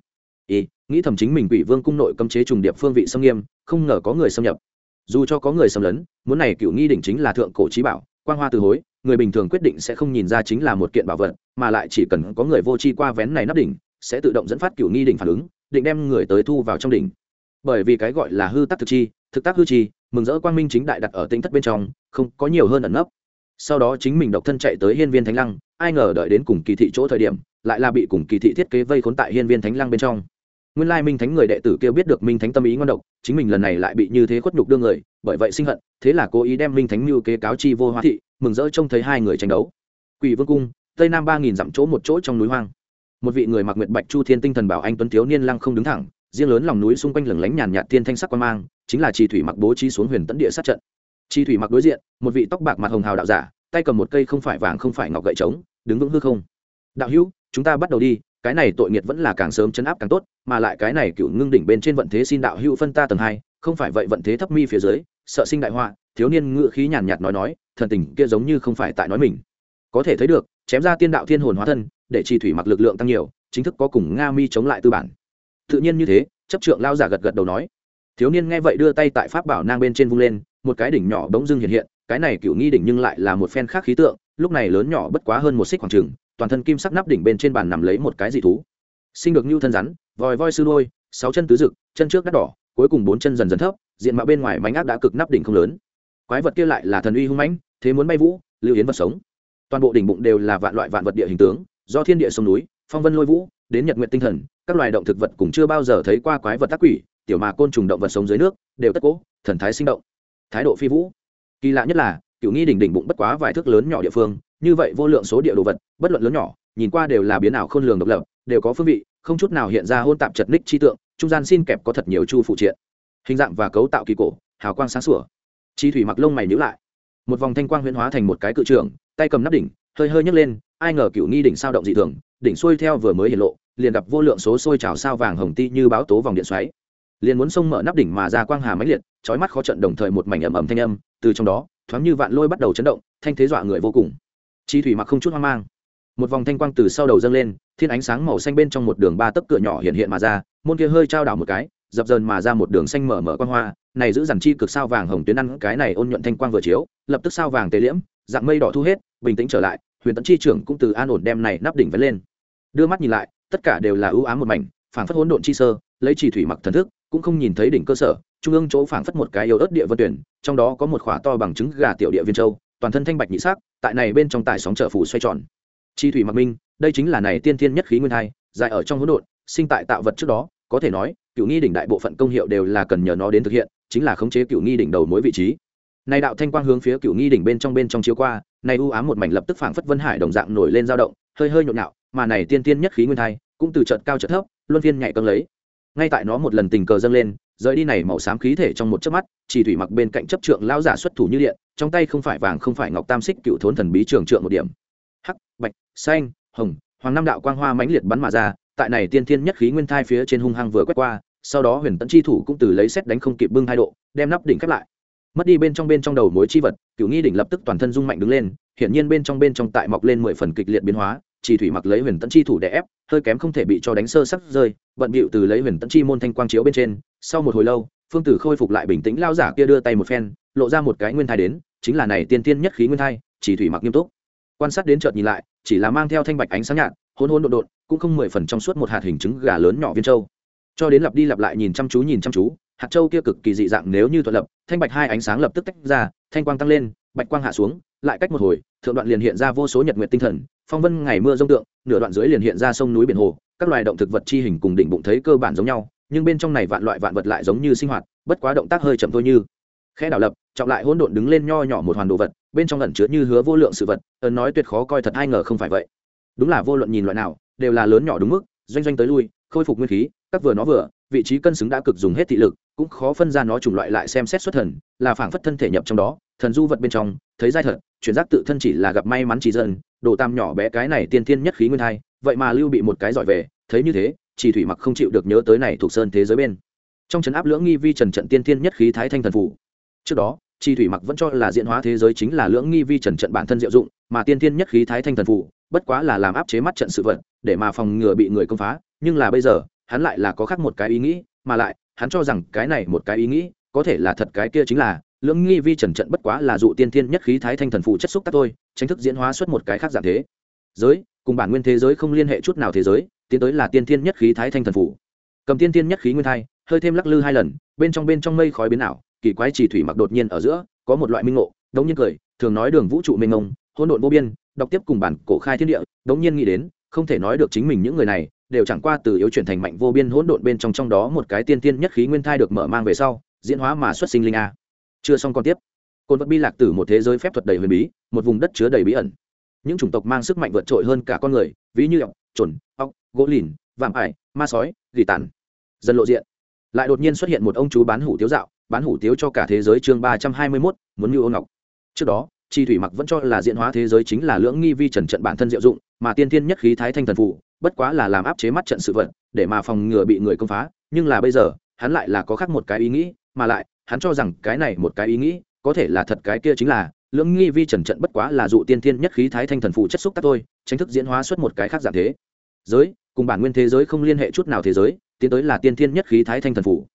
Ý, nghĩ thầm chính mình quỷ vương cung nội cấm chế trùng điệp phương vị xâm nghiêm, không ngờ có người xâm nhập. Dù cho có người xâm lấn, muốn này cựu nghi đỉnh chính là thượng cổ trí bảo quan hoa từ hối, người bình thường quyết định sẽ không nhìn ra chính là một kiện bảo vật, mà lại chỉ cần có người vô tri qua vén này nắp đỉnh, sẽ tự động dẫn phát cựu nghi đỉnh phản ứng định đem người tới thu vào trong đỉnh. Bởi vì cái gọi là hư tắc thực chi, thực tác hư chi, mừng rỡ quang minh chính đại đặt ở tinh thất bên trong, không có nhiều hơn ẩn nấp. Sau đó chính mình độc thân chạy tới hiên viên thánh lăng, ai ngờ đợi đến cùng kỳ thị chỗ thời điểm, lại là bị cùng kỳ thị thiết kế vây khốn tại hiên viên thánh lăng bên trong. Nguyên lai minh thánh người đệ tử kêu biết được minh thánh tâm ý ngon độc, chính mình lần này lại bị như thế khuất nhục đương người, bởi vậy sinh hận, thế là cố ý đem minh thánh mưu kế cáo chi vô hoa thị, mừng rỡ trông thấy hai người tranh đấu. Quỷ vương cung, tây nam ba nghìn dặm chỗ một chỗ trong núi hoang một vị người mặc nguyệt bạch chu thiên tinh thần bảo anh tuấn thiếu niên lăng không đứng thẳng, riêng lớn lòng núi xung quanh lửng lánh nhàn nhạt thiên thanh sắc quan mang, chính là chi thủy mặc bố trí xuống huyền tấn địa sát trận. Chi thủy mặc đối diện, một vị tóc bạc mặt hồng hào đạo giả, tay cầm một cây không phải vàng không phải ngọc gậy trống, đứng vững hư không. Đạo hữu, chúng ta bắt đầu đi, cái này tội nghiệt vẫn là càng sớm chấn áp càng tốt, mà lại cái này cựu ngưng đỉnh bên trên vận thế xin đạo hữu phân ta tầng hai, không phải vậy vận thế thấp mi phía dưới, sợ sinh đại họa. Thiếu niên ngự khí nhàn nhạt nói nói, thần tình kia giống như không phải tại nói mình. Có thể thấy được, chém ra tiên đạo thiên hồn hóa thân để chi thủy mặc lực lượng tăng nhiều chính thức có cùng nga mi chống lại tư bản. Tự nhiên như thế chấp trượng lao giả gật gật đầu nói. Thiếu niên nghe vậy đưa tay tại pháp bảo nang bên trên vung lên một cái đỉnh nhỏ bỗng dưng hiện hiện cái này cựu nghi đỉnh nhưng lại là một phen khác khí tượng lúc này lớn nhỏ bất quá hơn một xích khoảng trừng toàn thân kim sắc nắp đỉnh bên trên bàn nằm lấy một cái dị thú. Sinh được như thân rắn vòi voi sư đôi sáu chân tứ dực, chân trước đắt đỏ cuối cùng bốn chân dần dần thấp diện mạo bên ngoài mánh ác đã cực nắp đỉnh không lớn. Quái vật kia lại là thần uy hung mãnh thế muốn bay vũ lưu yến vật sống. Toàn bộ đỉnh bụng đều là vạn loại vạn vật địa hình tướng do thiên địa sông núi, phong vân lôi vũ, đến nhật nguyện tinh thần, các loài động thực vật cũng chưa bao giờ thấy qua quái vật tác quỷ, tiểu mà côn trùng động vật sống dưới nước, đều tất cố, thần thái sinh động. Thái độ phi vũ. Kỳ lạ nhất là cựu nghi đỉnh đỉnh bụng bất quá vài thước lớn nhỏ địa phương, như vậy vô lượng số địa đồ vật, bất luận lớn nhỏ, nhìn qua đều là biến ảo khôn lường độc lập, đều có phương vị, không chút nào hiện ra hôn tạp chật ních chi tượng, trung gian xin kẹp có thật nhiều chu phụ triện. Hình dạng và cấu tạo kỳ cổ, hào quang sáng sủa. Chi thủy mặc lông mày nhữ lại. Một vòng thanh quang huyễn hóa thành một cái cự trường, tay cầm nắp đỉnh, hơi hơi nhấc lên ai ngờ cựu nghi đỉnh sao động dị thường, đỉnh xuôi theo vừa mới hiện lộ, liền gặp vô lượng số sôi trào sao vàng hồng ti như báo tố vòng điện xoáy. Liền muốn xông mở nắp đỉnh mà ra quang hà máy liệt trói mắt khó trận đồng thời một mảnh ầm ầm thanh âm, từ trong đó, thoáng như vạn lôi bắt đầu chấn động, thanh thế dọa người vô cùng. Chi thủy mặc không chút hoang mang. Một vòng thanh quang từ sau đầu dâng lên, thiên ánh sáng màu xanh bên trong một đường ba tấc cửa nhỏ hiện hiện mà ra, môn kia hơi trao đảo một cái, dập dờn mà ra một đường xanh mở mở quang hoa, này giữ dằn chi cực sao vàng hồng tuyến ăn cái này ôn nhuận thanh quang vừa chiếu, lập tức sao vàng tế liễm, dạng mây đỏ thu hết, bình tĩnh trở lại huyền tấn chi trưởng cũng từ an ổn đem này nắp đỉnh vén lên. Đưa mắt nhìn lại, tất cả đều là ưu ám một mảnh, phảng phất hỗn độn chi sơ, lấy chỉ thủy mặc thần thức, cũng không nhìn thấy đỉnh cơ sở, trung ương chỗ phảng phất một cái yếu ớt địa vân tuyển, trong đó có một khỏa to bằng trứng gà tiểu địa viên châu, toàn thân thanh bạch nhị sắc, tại này bên trong tài sóng trợ phủ xoay tròn. Chi thủy mặc minh, đây chính là này tiên thiên nhất khí nguyên hai, dài ở trong hỗn độn, sinh tại tạo vật trước đó, có thể nói cựu nghi đỉnh đại bộ phận công hiệu đều là cần nhờ nó đến thực hiện, chính là khống chế cựu nghi đỉnh đầu mối vị trí. Này đạo thanh quang hướng phía cựu nghi đỉnh bên trong bên trong chiếu qua này u ám một mảnh lập tức phảng phất vân hải đồng dạng nổi lên dao động, hơi hơi nhộn nhạo, mà này tiên tiên nhất khí nguyên thai, cũng từ trận cao trận thấp, luân phiên nhảy cân lấy. Ngay tại nó một lần tình cờ dâng lên, rời đi này màu xám khí thể trong một chớp mắt, chỉ thủy mặc bên cạnh chấp trượng lao giả xuất thủ như điện, trong tay không phải vàng không phải ngọc tam xích cựu thốn thần bí trường trượng một điểm. Hắc, bạch, xanh, hồng, hoàng năm đạo quang hoa mãnh liệt bắn mà ra, tại này tiên thiên nhất khí nguyên thai phía trên hung hăng vừa quét qua, sau đó huyền tấn chi thủ cũng từ lấy xét đánh không kịp bưng hai độ, đem nắp đỉnh khép lại mất đi bên trong bên trong đầu mối chi vật cựu nghi đỉnh lập tức toàn thân rung mạnh đứng lên, hiển nhiên bên trong bên trong tại mọc lên mười phần kịch liệt biến hóa, chỉ thủy mặc lấy huyền tấn chi thủ đè ép, hơi kém không thể bị cho đánh sơ sắc rơi bận bịu từ lấy huyền tấn chi môn thanh quang chiếu bên trên, sau một hồi lâu, phương tử khôi phục lại bình tĩnh lao giả kia đưa tay một phen, lộ ra một cái nguyên thai đến, chính là này tiên tiên nhất khí nguyên thai, chỉ thủy mặc nghiêm túc. Quan sát đến chợt nhìn lại, chỉ là mang theo thanh bạch ánh sáng nhạt hôn hôn đột đột cũng không mười phần trong suốt một hạt hình trứng gà lớn nhỏ viên châu. Cho đến lặp đi lặp lại nhìn chăm chú nhìn chăm chú hạt châu kia cực kỳ dị dạng nếu như thuận lập, thanh bạch hai ánh sáng lập tức tách ra, thanh quang tăng lên, bạch quang hạ xuống, lại cách một hồi, thượng đoạn liền hiện ra vô số nhật nguyện tinh thần, phong vân ngày mưa rông tượng, nửa đoạn dưới liền hiện ra sông núi biển hồ, các loài động thực vật chi hình cùng đỉnh bụng thấy cơ bản giống nhau, nhưng bên trong này vạn loại vạn vật lại giống như sinh hoạt, bất quá động tác hơi chậm thôi như. Khẽ đảo lập, trọng lại hỗn độn đứng lên nho nhỏ một hoàn đồ vật, bên trong ẩn chứa như hứa vô lượng sự vật, ấn nói tuyệt khó coi thật ai ngờ không phải vậy. Đúng là vô luận nhìn loại nào, đều là lớn nhỏ đúng mức, doanh doanh tới lui, khôi phục nguyên khí, các vừa nó vừa vị trí cân xứng đã cực dùng hết thị lực, cũng khó phân ra nó chủng loại lại xem xét xuất thần, là phảng phất thân thể nhập trong đó, thần du vật bên trong, thấy dai thật, chuyển giác tự thân chỉ là gặp may mắn chỉ dân đồ tam nhỏ bé cái này tiên thiên nhất khí nguyên thai, vậy mà lưu bị một cái giỏi về, thấy như thế, chỉ thủy mặc không chịu được nhớ tới này thuộc sơn thế giới bên. Trong trấn áp lưỡng nghi vi trần trận tiên thiên nhất khí thái thanh thần phủ. Trước đó chi thủy mặc vẫn cho là diễn hóa thế giới chính là lưỡng nghi vi trần trận bản thân diệu dụng, mà tiên thiên nhất khí thái thanh thần phủ, bất quá là làm áp chế mắt trận sự vật, để mà phòng ngừa bị người công phá, nhưng là bây giờ hắn lại là có khác một cái ý nghĩ, mà lại, hắn cho rằng cái này một cái ý nghĩ, có thể là thật cái kia chính là, lưỡng nghi vi trần trận bất quá là dụ tiên thiên nhất khí thái thanh thần phụ chất xúc tác thôi tranh thức diễn hóa xuất một cái khác dạng thế. Giới, cùng bản nguyên thế giới không liên hệ chút nào thế giới, tiến tới là tiên thiên nhất khí thái thanh thần phụ. Cầm tiên thiên nhất khí nguyên thai, hơi thêm lắc lư hai lần, bên trong bên trong mây khói biến ảo, kỳ quái chỉ thủy mặc đột nhiên ở giữa, có một loại minh ngộ, đống nhiên cười, thường nói đường vũ trụ mênh mông, hỗn độn vô biên, đọc tiếp cùng bản cổ khai thiên địa, đống nhiên nghĩ đến, không thể nói được chính mình những người này đều chẳng qua từ yếu chuyển thành mạnh vô biên hỗn độn bên trong trong đó một cái tiên tiên nhất khí nguyên thai được mở mang về sau, diễn hóa mà xuất sinh linh a. Chưa xong còn tiếp. Côn vật bi lạc từ một thế giới phép thuật đầy huyền bí, một vùng đất chứa đầy bí ẩn. Những chủng tộc mang sức mạnh vượt trội hơn cả con người, ví như ọc chuẩn ọc gỗ lìn, vạm ải, ma sói, gỉ tàn. Dần lộ diện. Lại đột nhiên xuất hiện một ông chú bán hủ tiếu dạo, bán hủ tiếu cho cả thế giới chương ba trăm hai mươi mốt, muốn như ô ngọc. Trước đó chi thủy mặc vẫn cho là diễn hóa thế giới chính là lưỡng nghi vi trần trận bản thân diệu dụng, mà tiên Thiên nhất khí thái thanh thần phụ bất quá là làm áp chế mắt trận sự vật, để mà phòng ngừa bị người công phá. Nhưng là bây giờ, hắn lại là có khác một cái ý nghĩ, mà lại, hắn cho rằng cái này một cái ý nghĩ, có thể là thật cái kia chính là, lưỡng nghi vi trần trận bất quá là dụ tiên thiên nhất khí thái thanh thần phụ chất xúc tác thôi tranh thức diễn hóa xuất một cái khác dạng thế. Giới, cùng bản nguyên thế giới không liên hệ chút nào thế giới, tiến tới là tiên thiên nhất khí thái thanh thần phụ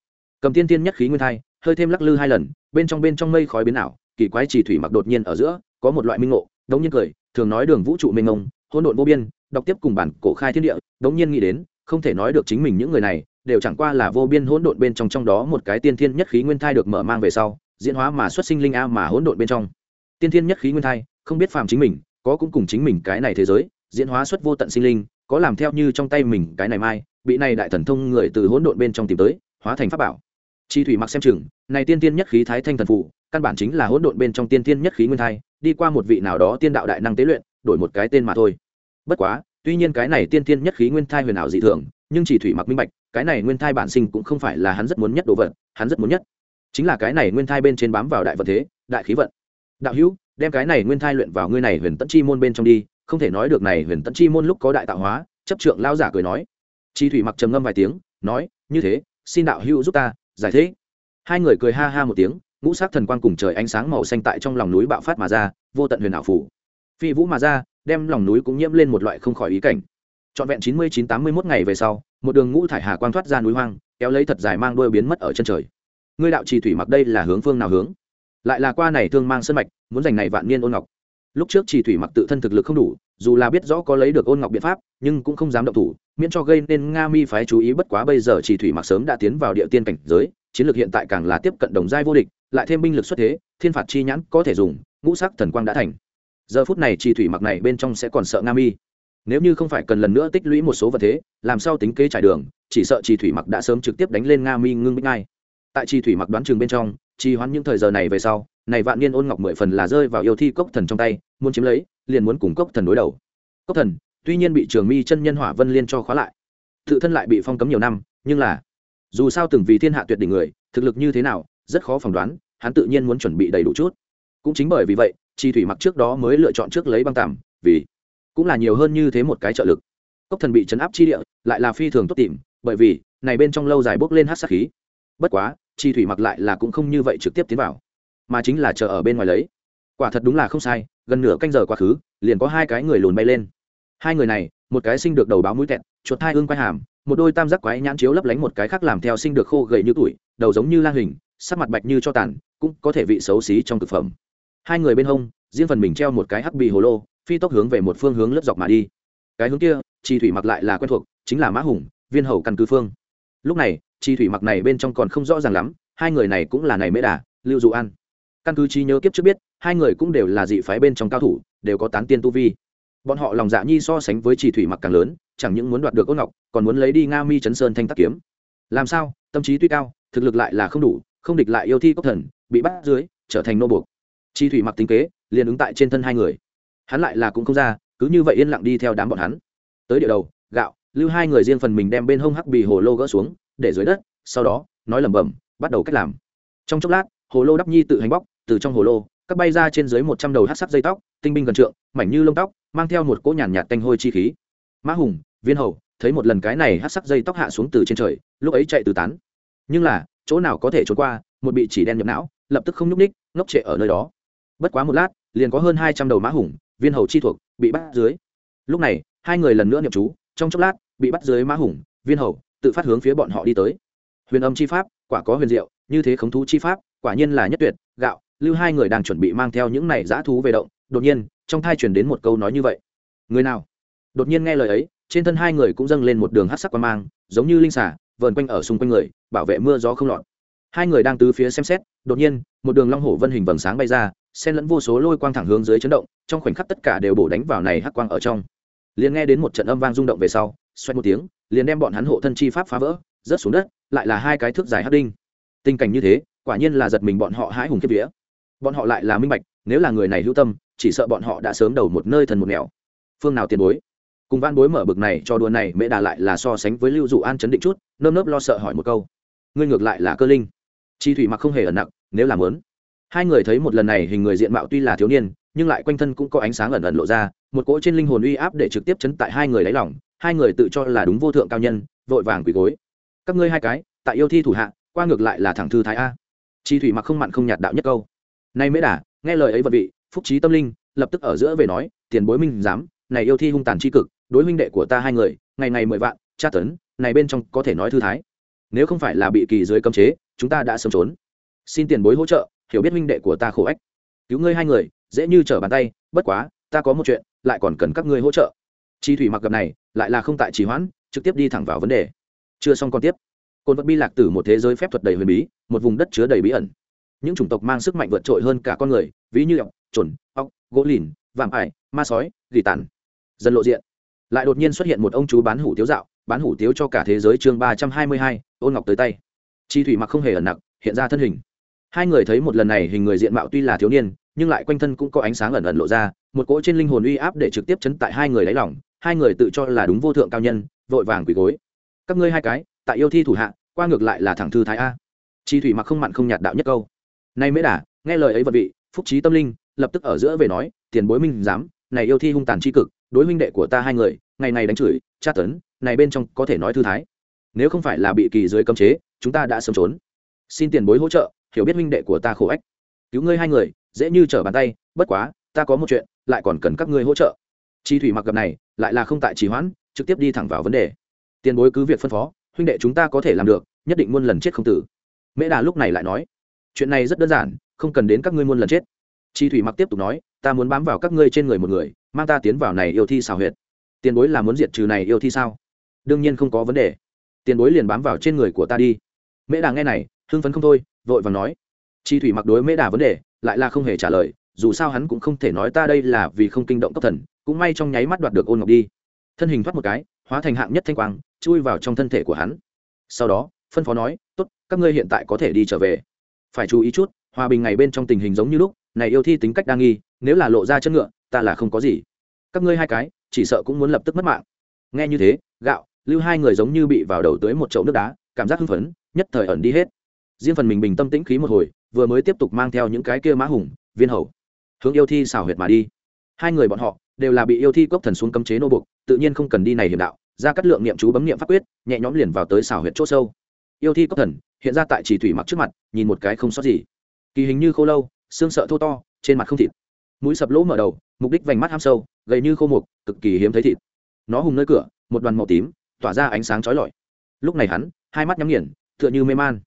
cầm tiên thiên nhất khí nguyên thai, hơi thêm lắc lư hai lần, bên trong bên trong mây khói biến ảo kỳ quái chỉ thủy mặc đột nhiên ở giữa, có một loại minh ngộ, đống nhiên cười, thường nói đường vũ trụ mênh mông, hỗn độn vô biên, đọc tiếp cùng bản cổ khai thiên địa, đống nhiên nghĩ đến, không thể nói được chính mình những người này, đều chẳng qua là vô biên hỗn độn bên trong trong đó một cái tiên thiên nhất khí nguyên thai được mở mang về sau, diễn hóa mà xuất sinh linh a mà hỗn độn bên trong. Tiên thiên nhất khí nguyên thai, không biết phàm chính mình, có cũng cùng chính mình cái này thế giới, diễn hóa xuất vô tận sinh linh, có làm theo như trong tay mình cái này mai, bị này đại thần thông người từ hỗn độn bên trong tìm tới, hóa thành pháp bảo. Chi thủy mặc xem chừng, này tiên tiên nhất khí thái thanh thần phụ căn bản chính là hỗn độn bên trong tiên tiên nhất khí nguyên thai, đi qua một vị nào đó tiên đạo đại năng tế luyện, đổi một cái tên mà thôi. Bất quá, tuy nhiên cái này tiên tiên nhất khí nguyên thai huyền ảo dị thường, nhưng chỉ thủy mặc minh bạch, cái này nguyên thai bản sinh cũng không phải là hắn rất muốn nhất đồ vật, hắn rất muốn nhất. Chính là cái này nguyên thai bên trên bám vào đại vật thế, đại khí vận. Đạo hữu, đem cái này nguyên thai luyện vào ngươi này huyền tẫn chi môn bên trong đi, không thể nói được này huyền tẫn chi môn lúc có đại tạo hóa, chấp trượng lao giả cười nói. Chi thủy mặc trầm ngâm vài tiếng, nói, như thế, xin đạo hữu giúp ta giải thế hai người cười ha ha một tiếng ngũ sắc thần quang cùng trời ánh sáng màu xanh tại trong lòng núi bạo phát mà ra, vô tận huyền ảo phủ. Phi vũ mà ra, đem lòng núi cũng nhiễm lên một loại không khỏi ý cảnh. Trọn vẹn chín mươi chín tám mươi mốt ngày về sau, một đường ngũ thải hà quang thoát ra núi hoang, kéo lấy thật dài mang đôi biến mất ở chân trời. Ngươi đạo trì thủy mặc đây là hướng phương nào hướng? Lại là qua này thương mang sân mạch, muốn giành này vạn niên ôn ngọc. Lúc trước trì thủy mặc tự thân thực lực không đủ, dù là biết rõ có lấy được ôn ngọc biện pháp, nhưng cũng không dám động thủ, miễn cho gây nên nga mi phái chú ý bất quá bây giờ trì thủy mặc sớm đã tiến vào địa tiên cảnh giới, chiến lược hiện tại càng là tiếp cận đồng giai vô địch lại thêm binh lực xuất thế, thiên phạt chi nhãn có thể dùng, ngũ sắc thần quang đã thành. Giờ phút này chi thủy mặc này bên trong sẽ còn sợ nga mi. Nếu như không phải cần lần nữa tích lũy một số vật thế, làm sao tính kế trải đường, chỉ sợ chi thủy mặc đã sớm trực tiếp đánh lên nga mi ngưng bích ngay. Tại chi thủy mặc đoán chừng bên trong, trì hoãn những thời giờ này về sau, này vạn niên ôn ngọc mười phần là rơi vào yêu thi cốc thần trong tay, muốn chiếm lấy, liền muốn cùng cốc thần đối đầu. Cốc thần, tuy nhiên bị trường mi chân nhân hỏa vân liên cho khóa lại, tự thân lại bị phong cấm nhiều năm, nhưng là, dù sao từng vì thiên hạ tuyệt đỉnh người, thực lực như thế nào rất khó phỏng đoán, hắn tự nhiên muốn chuẩn bị đầy đủ chút. Cũng chính bởi vì vậy, chi thủy mặc trước đó mới lựa chọn trước lấy băng tằm vì cũng là nhiều hơn như thế một cái trợ lực. Cốc thần bị chấn áp chi địa, lại là phi thường tốt tìm, bởi vì, này bên trong lâu dài bốc lên hát sát khí. Bất quá, chi thủy mặc lại là cũng không như vậy trực tiếp tiến vào, mà chính là chờ ở bên ngoài lấy. Quả thật đúng là không sai, gần nửa canh giờ quá khứ, liền có hai cái người lùn bay lên. Hai người này, một cái sinh được đầu báo mũi tẹt, chuột thai ương quay hàm, một đôi tam giác quái nhãn chiếu lấp lánh một cái khác làm theo sinh được khô gầy như tuổi, đầu giống như lang hình sắc mặt bạch như cho tàn, cũng có thể vị xấu xí trong thực phẩm. Hai người bên hông, riêng phần mình treo một cái hắc bì hồ lô, phi tốc hướng về một phương hướng lớp dọc mà đi. Cái hướng kia chi thủy mặc lại là quen thuộc, chính là mã hùng, viên hầu căn cứ phương. Lúc này chi thủy mặc này bên trong còn không rõ ràng lắm, hai người này cũng là này mễ đà, lưu dụ an. Căn cứ trí nhớ kiếp trước biết, hai người cũng đều là dị phái bên trong cao thủ, đều có tán tiên tu vi. Bọn họ lòng dạ nhi so sánh với chỉ thủy mặc càng lớn, chẳng những muốn đoạt được ôn ngọc, còn muốn lấy đi nga mi chấn sơn thanh tắc kiếm. Làm sao? Tâm trí tuy cao, thực lực lại là không đủ không địch lại yêu thi cốc thần, bị bắt dưới, trở thành nô buộc. Chi thủy mặc tính kế, liền ứng tại trên thân hai người. Hắn lại là cũng không ra, cứ như vậy yên lặng đi theo đám bọn hắn. Tới địa đầu, gạo, lưu hai người riêng phần mình đem bên hông hắc bì hồ lô gỡ xuống, để dưới đất, sau đó, nói lẩm bẩm, bắt đầu cách làm. Trong chốc lát, hồ lô đắp nhi tự hành bóc, từ trong hồ lô, các bay ra trên dưới một trăm đầu hát sắc dây tóc, tinh binh gần trượng, mảnh như lông tóc, mang theo một cỗ nhàn nhạt tanh hôi chi khí. Mã hùng, viên hầu, thấy một lần cái này hát sắc dây tóc hạ xuống từ trên trời, lúc ấy chạy từ tán. Nhưng là chỗ nào có thể trốn qua, một bị chỉ đen nhập não, lập tức không nhúc ních ngốc trệ ở nơi đó. Bất quá một lát, liền có hơn hai trăm đầu mã hùng, viên hầu chi thuộc, bị bắt dưới. Lúc này, hai người lần nữa nhập chú, trong chốc lát, bị bắt dưới mã hùng, viên hầu, tự phát hướng phía bọn họ đi tới. Huyền âm chi pháp, quả có huyền diệu, như thế khống thú chi pháp, quả nhiên là nhất tuyệt, gạo, lưu hai người đang chuẩn bị mang theo những này dã thú về động, đột nhiên, trong thai truyền đến một câu nói như vậy. Người nào? Đột nhiên nghe lời ấy, trên thân hai người cũng dâng lên một đường hát sắc qua mang, giống như linh xả vờn quanh ở xung quanh người, bảo vệ mưa gió không lọt. Hai người đang từ phía xem xét, đột nhiên, một đường long hổ vân hình vầng sáng bay ra, xen lẫn vô số lôi quang thẳng hướng dưới chấn động, trong khoảnh khắc tất cả đều bổ đánh vào này hắc quang ở trong. Liền nghe đến một trận âm vang rung động về sau xoay một tiếng, liền đem bọn hắn hộ thân chi pháp phá vỡ, rớt xuống đất, lại là hai cái thước dài hắc đinh. Tình cảnh như thế, quả nhiên là giật mình bọn họ hãi hùng kiếp vía. Bọn họ lại là minh bạch, nếu là người này hữu tâm, chỉ sợ bọn họ đã sớm đầu một nơi thần một nẻo. Phương nào tiền bối? Cùng van bối mở bực này cho đùa này mễ đà lại là so sánh với lưu dụ an chấn định chút, nơm nớp lo sợ hỏi một câu. Ngươi ngược lại là cơ linh. Chi thủy mặc không hề ẩn nặng nếu làm lớn hai người thấy một lần này hình người diện mạo tuy là thiếu niên, nhưng lại quanh thân cũng có ánh sáng ẩn ẩn lộ ra, một cỗ trên linh hồn uy áp để trực tiếp chấn tại hai người lấy lòng, hai người tự cho là đúng vô thượng cao nhân, vội vàng quỳ gối. Các ngươi hai cái, tại yêu thi thủ hạ, qua ngược lại là thẳng thư thái a. Chi thủy mặc không mặn không nhạt đạo nhất câu. Nay mễ đà, nghe lời ấy vật vị, phúc trí tâm linh, lập tức ở giữa về nói, tiền bối minh dám này yêu thi hung tàn c cực, đối huynh đệ của ta hai người, ngày ngày mười vạn, tra tấn, này bên trong có thể nói thư thái. Nếu không phải là bị kỳ dưới cấm chế, chúng ta đã sớm trốn. Xin tiền bối hỗ trợ, hiểu biết huynh đệ của ta khổ ách. Cứu ngươi hai người, dễ như trở bàn tay, bất quá, ta có một chuyện, lại còn cần các ngươi hỗ trợ. Chi thủy mặc gặp này, lại là không tại trì hoãn, trực tiếp đi thẳng vào vấn đề. Chưa xong còn tiếp. Côn vật bi lạc từ một thế giới phép thuật đầy huyền bí, một vùng đất chứa đầy bí ẩn. Những chủng tộc mang sức mạnh vượt trội hơn cả con người, ví như ọc, trồn, ọc, gỗ lìn vàm ải, ma sói, gỉ tàn dần lộ diện. Lại đột nhiên xuất hiện một ông chú bán hủ tiếu dạo, bán hủ tiếu cho cả thế giới chương ba trăm hai mươi hai ôn ngọc tới tay. Chi thủy mặc không hề ẩn nặc, hiện ra thân hình. Hai người thấy một lần này hình người diện mạo tuy là thiếu niên, nhưng lại quanh thân cũng có ánh sáng ẩn ẩn lộ ra, một cỗ trên linh hồn uy áp để trực tiếp chấn tại hai người đáy lòng, hai người tự cho là đúng vô thượng cao nhân, vội vàng quỳ gối. Các ngươi hai cái, tại yêu thi thủ hạ, qua ngược lại là thẳng thư thái a. Chi thủy mặc không mặn không nhạt đạo nhất câu. Nay mới đà nghe lời ấy vật vị, phúc trí tâm linh, lập tức ở giữa về nói, tiền bối minh dám này yêu thi hung tàn c cực, đối huynh đệ của ta hai người, ngày ngày đánh chửi, tra tấn, này bên trong có thể nói thư thái. Nếu không phải là bị kỳ dưới cấm chế, chúng ta đã sớm trốn. Xin tiền bối hỗ trợ, hiểu biết huynh đệ của ta khổ ách. Cứu ngươi hai người, dễ như trở bàn tay, bất quá, ta có một chuyện, lại còn cần các ngươi hỗ trợ. Chi thủy mặc gặp này, lại là không tại trì hoãn, trực tiếp đi thẳng vào vấn đề. Tiền bối cứ việc phân phó, huynh đệ chúng ta có thể làm được, nhất định muôn lần chết không tử. Mễ đà lúc này lại nói, chuyện này rất đơn giản, không cần đến các ngươi muôn lần chết chi thủy mặc tiếp tục nói, ta muốn bám vào các ngươi trên người một người, mang ta tiến vào này yêu thi xào huyệt. Tiền bối là muốn diệt trừ này yêu thi sao? Đương nhiên không có vấn đề. Tiền bối liền bám vào trên người của ta đi. Mễ đà nghe này, hưng phấn không thôi, vội và nói, chi thủy mặc đối mễ đà vấn đề, lại là không hề trả lời, dù sao hắn cũng không thể nói ta đây là vì không kinh động cấp thần, cũng may trong nháy mắt đoạt được ôn ngọc đi. Thân hình thoát một cái, hóa thành hạng nhất thanh quang, chui vào trong thân thể của hắn. Sau đó, phân phó nói, tốt, các ngươi hiện tại có thể đi trở về. Phải chú ý chút, hòa bình ngày bên trong tình hình giống như lúc này yêu thi tính cách đa nghi, nếu là lộ ra chân ngựa, ta là không có gì. Các ngươi hai cái, chỉ sợ cũng muốn lập tức mất mạng. Nghe như thế, gạo, lưu hai người giống như bị vào đầu tới một chậu nước đá, cảm giác hưng phấn, nhất thời ẩn đi hết. Riêng phần mình bình tâm tĩnh khí một hồi, vừa mới tiếp tục mang theo những cái kia mã hùng, viên hầu, hướng yêu thi xảo huyệt mà đi. Hai người bọn họ đều là bị yêu thi cốc thần xuống cấm chế nô bục tự nhiên không cần đi này hiểm đạo, ra cắt lượng niệm chú bấm niệm pháp quyết, nhẹ nhõm liền vào tới xảo huyệt chỗ sâu. Yêu thi cốc thần hiện ra tại chỉ thủy mặc trước mặt, nhìn một cái không sót gì. Kỳ hình như khô lâu xương sợ thô to, trên mặt không thịt. Mũi sập lỗ mở đầu, mục đích vành mắt ham sâu, gầy như khô mục, cực kỳ hiếm thấy thịt. Nó hùng nơi cửa, một đoàn màu tím, tỏa ra ánh sáng chói lọi. Lúc này hắn, hai mắt nhắm nghiền, tựa như mê man.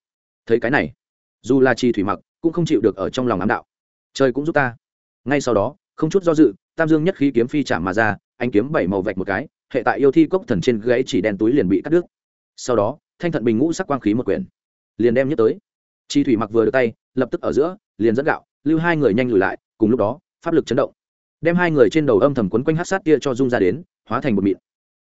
Thấy cái này, dù là trì thủy mặc, cũng không chịu được ở trong lòng ám đạo. Trời cũng giúp ta. Ngay sau đó, không chút do dự, tam dương nhất khí kiếm phi chạm mà ra anh kiếm bảy màu vạch một cái, hệ tại yêu thi cốc thần trên gãy chỉ đen túi liền bị cắt đứt. Sau đó, thanh thận bình ngũ sắc quang khí một quyển, liền đem nhất tới. Chi thủy mặc vừa được tay, lập tức ở giữa, liền dẫn gạo lưu hai người nhanh lùi lại, cùng lúc đó, pháp lực chấn động. Đem hai người trên đầu âm thầm quấn quanh hát sát tia cho dung ra đến, hóa thành một mịn.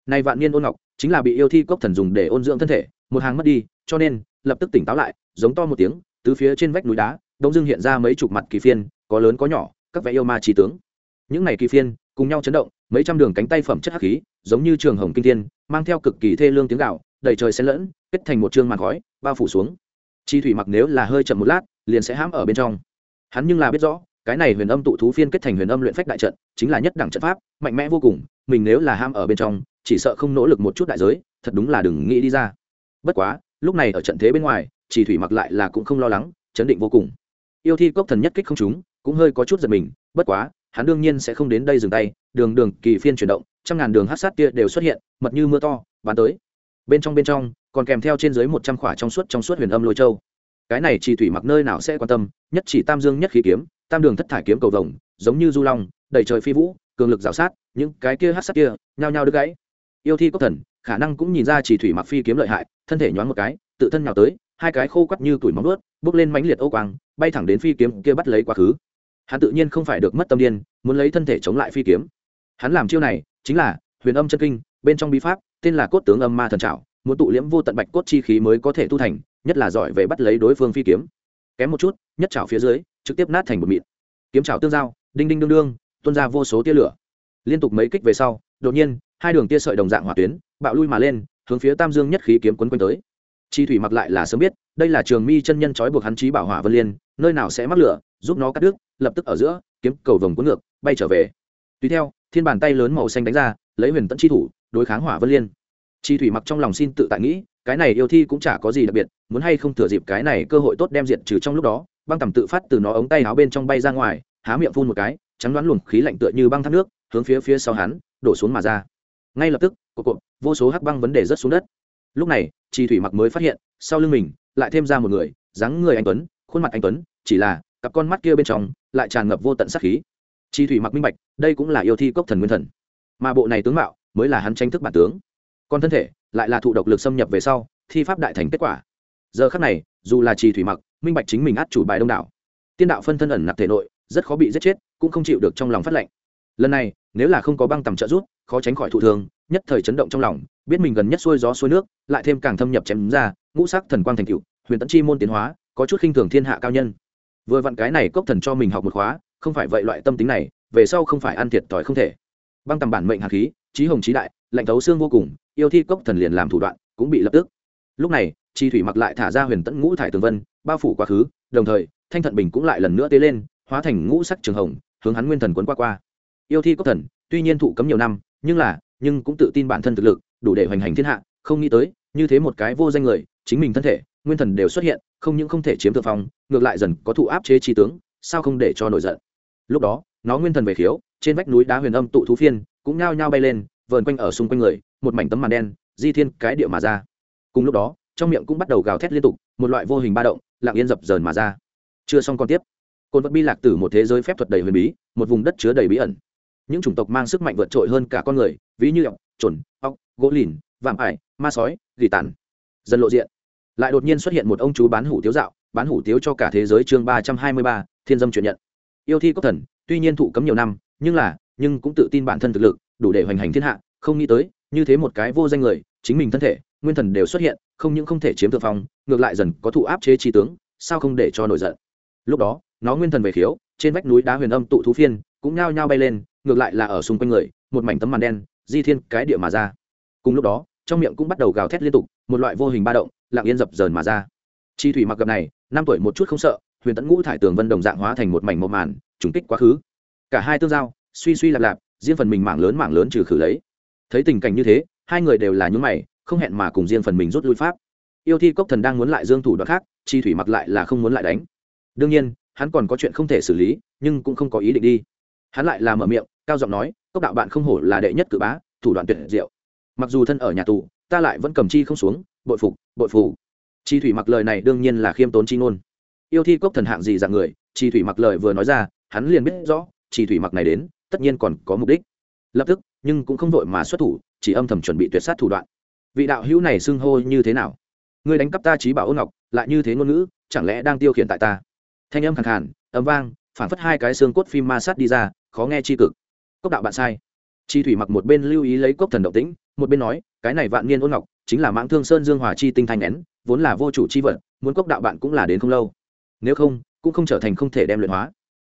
Nay vạn niên ôn ngọc, chính là bị yêu thi cốc thần dùng để ôn dưỡng thân thể, một hàng mất đi, cho nên, lập tức tỉnh táo lại, giống to một tiếng từ phía trên vách núi đá, đông dưng hiện ra mấy chục mặt kỳ phiên, có lớn có nhỏ, các vẽ yêu ma trí tướng. Những này kỳ phiên, cùng nhau chấn động, mấy trăm đường cánh tay phẩm chất hắc khí, giống như trường hồng kinh thiên, mang theo cực kỳ thê lương tiếng gạo, đầy trời xen lẫn, kết thành một chương màn khói, bao phủ xuống. Chi thủy mặc nếu là hơi chậm một lát, liền sẽ hãm ở bên trong hắn nhưng là biết rõ, cái này huyền âm tụ thú phiên kết thành huyền âm luyện phách đại trận, chính là nhất đẳng trận pháp, mạnh mẽ vô cùng, mình nếu là ham ở bên trong, chỉ sợ không nỗ lực một chút đại giới, thật đúng là đừng nghĩ đi ra. Bất quá, lúc này ở trận thế bên ngoài chỉ thủy mặc lại là cũng không lo lắng, chấn định vô cùng. Yêu thi cốc thần nhất kích không chúng cũng hơi có chút giật mình, bất quá, hắn đương nhiên sẽ không đến đây dừng tay, đường đường kỳ phiên chuyển động, trăm ngàn đường hát sát kia đều xuất hiện, mật như mưa to bán tới. Bên trong bên trong, còn kèm theo trên dưới một trăm khỏa trong suốt trong suốt huyền âm lôi châu cái này chỉ thủy mặc nơi nào sẽ quan tâm, nhất chỉ tam dương nhất khí kiếm, tam đường thất thải kiếm cầu vồng, giống như du long, đầy trời phi vũ, cường lực rào sát, những cái kia hát sát kia, nhao nhao đứt gãy. Yêu thi cốc thần, khả năng cũng nhìn ra chỉ thủy mặc phi kiếm lợi hại, thân thể nhoáng một cái, tự thân nhào tới, hai cái khô quắt như tuổi móng ướt bước lên mãnh liệt ô quang, bay thẳng đến phi kiếm kia bắt lấy quá khứ. Hắn tự nhiên không phải được mất tâm điên, muốn lấy thân thể chống lại phi kiếm. Hắn làm chiêu này, chính là, huyền âm chân kinh, bên trong bí pháp, tên là cốt tướng âm ma thần trảo, muốn tụ liễm vô tận bạch cốt chi khí mới có thể tu thành nhất là giỏi về bắt lấy đối phương phi kiếm. Kém một chút, nhất chảo phía dưới, trực tiếp nát thành một mịn. Kiếm chảo tương giao, đinh đinh đương đương, tuôn ra vô số tia lửa. Liên tục mấy kích về sau, đột nhiên, hai đường tia sợi đồng dạng hỏa tuyến, bạo lui mà lên, hướng phía tam dương nhất khí kiếm quấn quanh tới. Chi thủy mặc lại là sớm biết, đây là trường mi chân nhân trói buộc hắn trí bảo hỏa vân liên, nơi nào sẽ mắc lửa, giúp nó cắt đứt, lập tức ở giữa, kiếm cầu vồng cuốn ngược, bay trở về. Tùy theo, thiên bàn tay lớn màu xanh đánh ra, lấy huyền tận chi thủ, đối kháng hỏa vân liên. Chi thủy mặc trong lòng xin tự tại nghĩ, cái này yêu thi cũng chả có gì đặc biệt muốn hay không thừa dịp cái này cơ hội tốt đem diệt trừ trong lúc đó, băng tầm tự phát từ nó ống tay áo bên trong bay ra ngoài, há miệng phun một cái, trắng đoán luồng khí lạnh tựa như băng thác nước, hướng phía phía sau hắn, đổ xuống mà ra. Ngay lập tức cột cột vô số hắc băng vấn đề rớt xuống đất. Lúc này chi thủy mặc mới phát hiện, sau lưng mình, lại thêm ra một người, dáng người anh tuấn, khuôn mặt anh tuấn, chỉ là, cặp con mắt kia bên trong, lại tràn ngập vô tận sát khí. Chi thủy mặc minh bạch, đây cũng là yêu thi cốc thần nguyên thần. Mà bộ này tướng mạo, mới là hắn tranh thức bản tướng. Còn thân thể, lại là thụ độc lực xâm nhập về sau, thi pháp đại thành kết quả giờ khắc này, dù là trì thủy mặc, minh bạch chính mình át chủ bài đông đảo. Tiên đạo phân thân ẩn nặc thể nội, rất khó bị giết chết, cũng không chịu được trong lòng phát lệnh. Lần này, nếu là không có băng tầm trợ rút khó tránh khỏi thụ thương, nhất thời chấn động trong lòng, biết mình gần nhất xuôi gió xuôi nước, lại thêm càng thâm nhập chém ra, ngũ sắc thần quang thành cựu huyền tẫn chi môn tiến hóa, có chút khinh thường thiên hạ cao nhân. Vừa vặn cái này cốc thần cho mình học một khóa, không phải vậy loại tâm tính này, về sau không phải ăn thiệt tỏi không thể. Băng tầm bản mệnh hạt khí, trí hồng trí đại, lạnh thấu xương vô cùng, yêu thi cốc thần liền làm thủ đoạn, cũng bị lập tức lúc này, chi thủy mặc lại thả ra huyền tẫn ngũ thải tường vân, bao phủ quá khứ, đồng thời, thanh thận bình cũng lại lần nữa tế lên, hóa thành ngũ sắc trường hồng, hướng hắn nguyên thần quấn qua qua. Yêu thi cốc thần, tuy nhiên thụ cấm nhiều năm, nhưng là, nhưng cũng tự tin bản thân thực lực, đủ để hoành hành thiên hạ, không nghĩ tới, như thế một cái vô danh người, chính mình thân thể, nguyên thần đều xuất hiện, không những không thể chiếm thượng phong, ngược lại dần có thụ áp chế trí tướng, sao không để cho nổi giận. Lúc đó, nó nguyên thần về khiếu, trên vách núi đá huyền âm tụ thú phiên, cũng nhao nhao bay lên, vờn quanh ở xung quanh người, một mảnh tấm màn đen, di thiên cái địa mà ra cùng lúc đó, trong miệng cũng bắt đầu gào thét liên tục, một loại vô hình ba động, lặng yên dập dờn mà ra. Chưa xong còn tiếp. Cồn vật bi lạc từ một thế giới phép thuật đầy huyền bí, một vùng đất chứa đầy bí ẩn. Những chủng tộc mang sức mạnh vượt trội hơn cả con người, ví như ọc trồn ọc gỗ lìn, vạm ải, ma sói, gỉ tàn. Dần lộ diện. Lại đột nhiên xuất hiện một ông chú bán hủ tiếu dạo, bán hủ tiếu cho cả thế giới chương ba trăm hai mươi ba, thiên dâm truyền nhận. Yêu thi cốc thần, tuy nhiên thụ cấm nhiều năm, nhưng là, nhưng cũng tự tin bản thân thực lực, đủ để hoành hành thiên hạ, không nghĩ tới, như thế một cái vô danh người, chính mình thân thể nguyên thần đều xuất hiện, không những không thể chiếm thượng phong, ngược lại dần có thụ áp chế trí tướng, sao không để cho nổi giận? Lúc đó, nó nguyên thần về khiếu, trên vách núi đá huyền âm tụ thú phiên, cũng nhao nhao bay lên, ngược lại là ở xung quanh người, một mảnh tấm màn đen, di thiên cái địa mà ra. Cùng lúc đó, trong miệng cũng bắt đầu gào thét liên tục, một loại vô hình ba động, lặng yên dập dờn mà ra. Chi thủy mặc gặp này, năm tuổi một chút không sợ, huyền tẫn ngũ thải tường vân đồng dạng hóa thành một mảnh một màn, trùng kích quá khứ. Cả hai tương giao, suy suy lạp lạp, riêng phần mình mảng lớn mảng lớn trừ khử lấy. Thấy tình cảnh như thế, hai người đều là nhúng mày không hẹn mà cùng riêng phần mình rút lui pháp. Yêu thi cốc thần đang muốn lại dương thủ đoạn khác, chi thủy mặc lại là không muốn lại đánh. Đương nhiên, hắn còn có chuyện không thể xử lý, nhưng cũng không có ý định đi. Hắn lại là mở miệng, cao giọng nói, cốc đạo bạn không hổ là đệ nhất cử bá, thủ đoạn tuyệt diệu. Mặc dù thân ở nhà tù, ta lại vẫn cầm chi không xuống, bội phục, bội phủ chi thủy mặc lời này đương nhiên là khiêm tốn chi ngôn. Yêu thi cốc thần hạng gì dạng người, chi thủy mặc lời vừa nói ra, hắn liền biết rõ, chi thủy mặc này đến, tất nhiên còn có mục đích. Lập tức, nhưng cũng không vội mà xuất thủ, chỉ âm thầm chuẩn bị tuyệt sát thủ đoạn vị đạo hữu này xưng hô như thế nào? Ngươi đánh cắp ta trí bảo ôn ngọc, lại như thế ngôn ngữ, chẳng lẽ đang tiêu khiển tại ta? Thanh âm khẳng hẳn ấm vang, phản phất hai cái xương cốt phim ma sát đi ra, khó nghe chi cực. Cốc đạo bạn sai. Chi thủy mặc một bên lưu ý lấy cốc thần động tĩnh, một bên nói, cái này vạn niên ôn ngọc, chính là mãng thương sơn dương hòa chi tinh thanh nén, vốn là vô chủ chi vật, muốn cốc đạo bạn cũng là đến không lâu. Nếu không, cũng không trở thành không thể đem luyện hóa.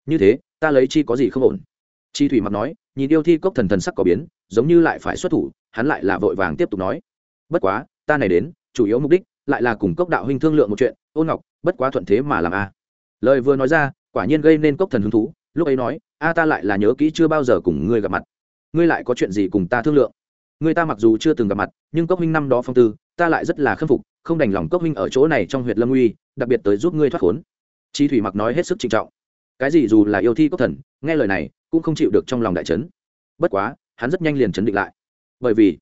Như thế, ta lấy chi có gì không ổn? Chi thủy mặc nói, nhìn yêu thi cốc thần thần sắc có biến, giống như lại phải xuất thủ, hắn lại là vội vàng tiếp tục nói bất quá, ta này đến, chủ yếu mục đích lại là cùng cốc đạo huynh thương lượng một chuyện. Ôn ngọc, bất quá thuận thế mà làm a. À. Lời vừa nói ra, quả nhiên gây nên cốc thần hứng thú. Lúc ấy nói, a, ta lại là nhớ kỹ chưa bao giờ cùng ngươi gặp mặt. Ngươi lại có chuyện gì cùng ta thương lượng? Ngươi ta mặc dù chưa từng gặp mặt, nhưng cốc huynh năm đó phong tư, ta lại rất là khâm phục, không đành lòng cốc huynh ở chỗ này trong huyện lâm uy, đặc biệt tới giúp ngươi thoát khốn. Chi thủy mặc nói hết sức trịnh trọng. Cái gì dù là yêu thi cốc thần, nghe lời này, cũng không chịu được trong lòng đại trấn bất quá, hắn rất nhanh liền chấn định lại. Bởi vì,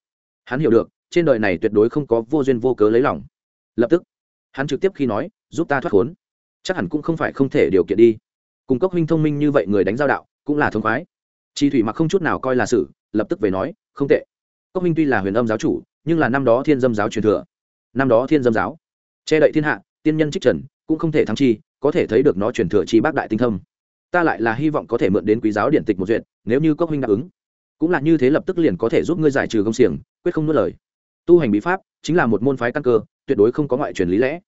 hắn hiểu được trên đời này tuyệt đối không có vô duyên vô cớ lấy lòng. Lập tức, hắn trực tiếp khi nói, giúp ta thoát khốn. Chắc hẳn cũng không phải không thể điều kiện đi. Cùng cốc huynh thông minh như vậy người đánh giao đạo, cũng là thông khoái. Chi thủy mặc không chút nào coi là sự, lập tức về nói, không tệ. Cốc huynh tuy là huyền âm giáo chủ, nhưng là năm đó thiên dâm giáo truyền thừa. Năm đó thiên dâm giáo, che đậy thiên hạ, tiên nhân trích trần, cũng không thể thắng chi, có thể thấy được nó truyền thừa chi bác đại tinh thâm. Ta lại là hy vọng có thể mượn đến quý giáo điển tịch một duyệt, nếu như cốc huynh đáp ứng. Cũng là như thế lập tức liền có thể giúp ngươi giải trừ công xiềng, quyết không nuốt lời tu hành bí pháp chính là một môn phái căn cơ, tuyệt đối không có ngoại truyền lý lẽ.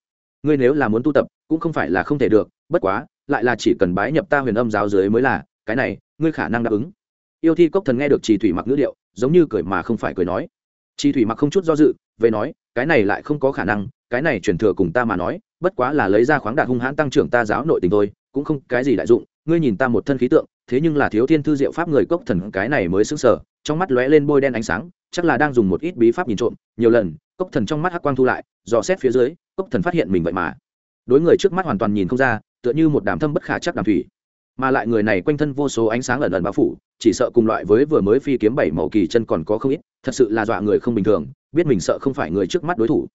Ngươi nếu là muốn tu tập, cũng không phải là không thể được, bất quá, lại là chỉ cần bái nhập ta huyền âm giáo dưới mới là, cái này, ngươi khả năng đáp ứng. Yêu thi cốc thần nghe được trì thủy mặc ngữ điệu, giống như cười mà không phải cười nói. Trì thủy mặc không chút do dự, về nói, cái này lại không có khả năng, cái này truyền thừa cùng ta mà nói, bất quá là lấy ra khoáng đạt hung hãn tăng trưởng ta giáo nội tình thôi, cũng không cái gì đại dụng, ngươi nhìn ta một thân khí tượng thế nhưng là thiếu thiên thư diệu pháp người cốc thần cái này mới xứng sở trong mắt lóe lên bôi đen ánh sáng, chắc là đang dùng một ít bí pháp nhìn trộm, nhiều lần, cốc thần trong mắt hắc quang thu lại, dò xét phía dưới, cốc thần phát hiện mình vậy mà. Đối người trước mắt hoàn toàn nhìn không ra, tựa như một đám thâm bất khả chắc đàm thủy. Mà lại người này quanh thân vô số ánh sáng ẩn ẩn bao phủ, chỉ sợ cùng loại với vừa mới phi kiếm bảy màu kỳ chân còn có không ít, thật sự là dọa người không bình thường, biết mình sợ không phải người trước mắt đối thủ.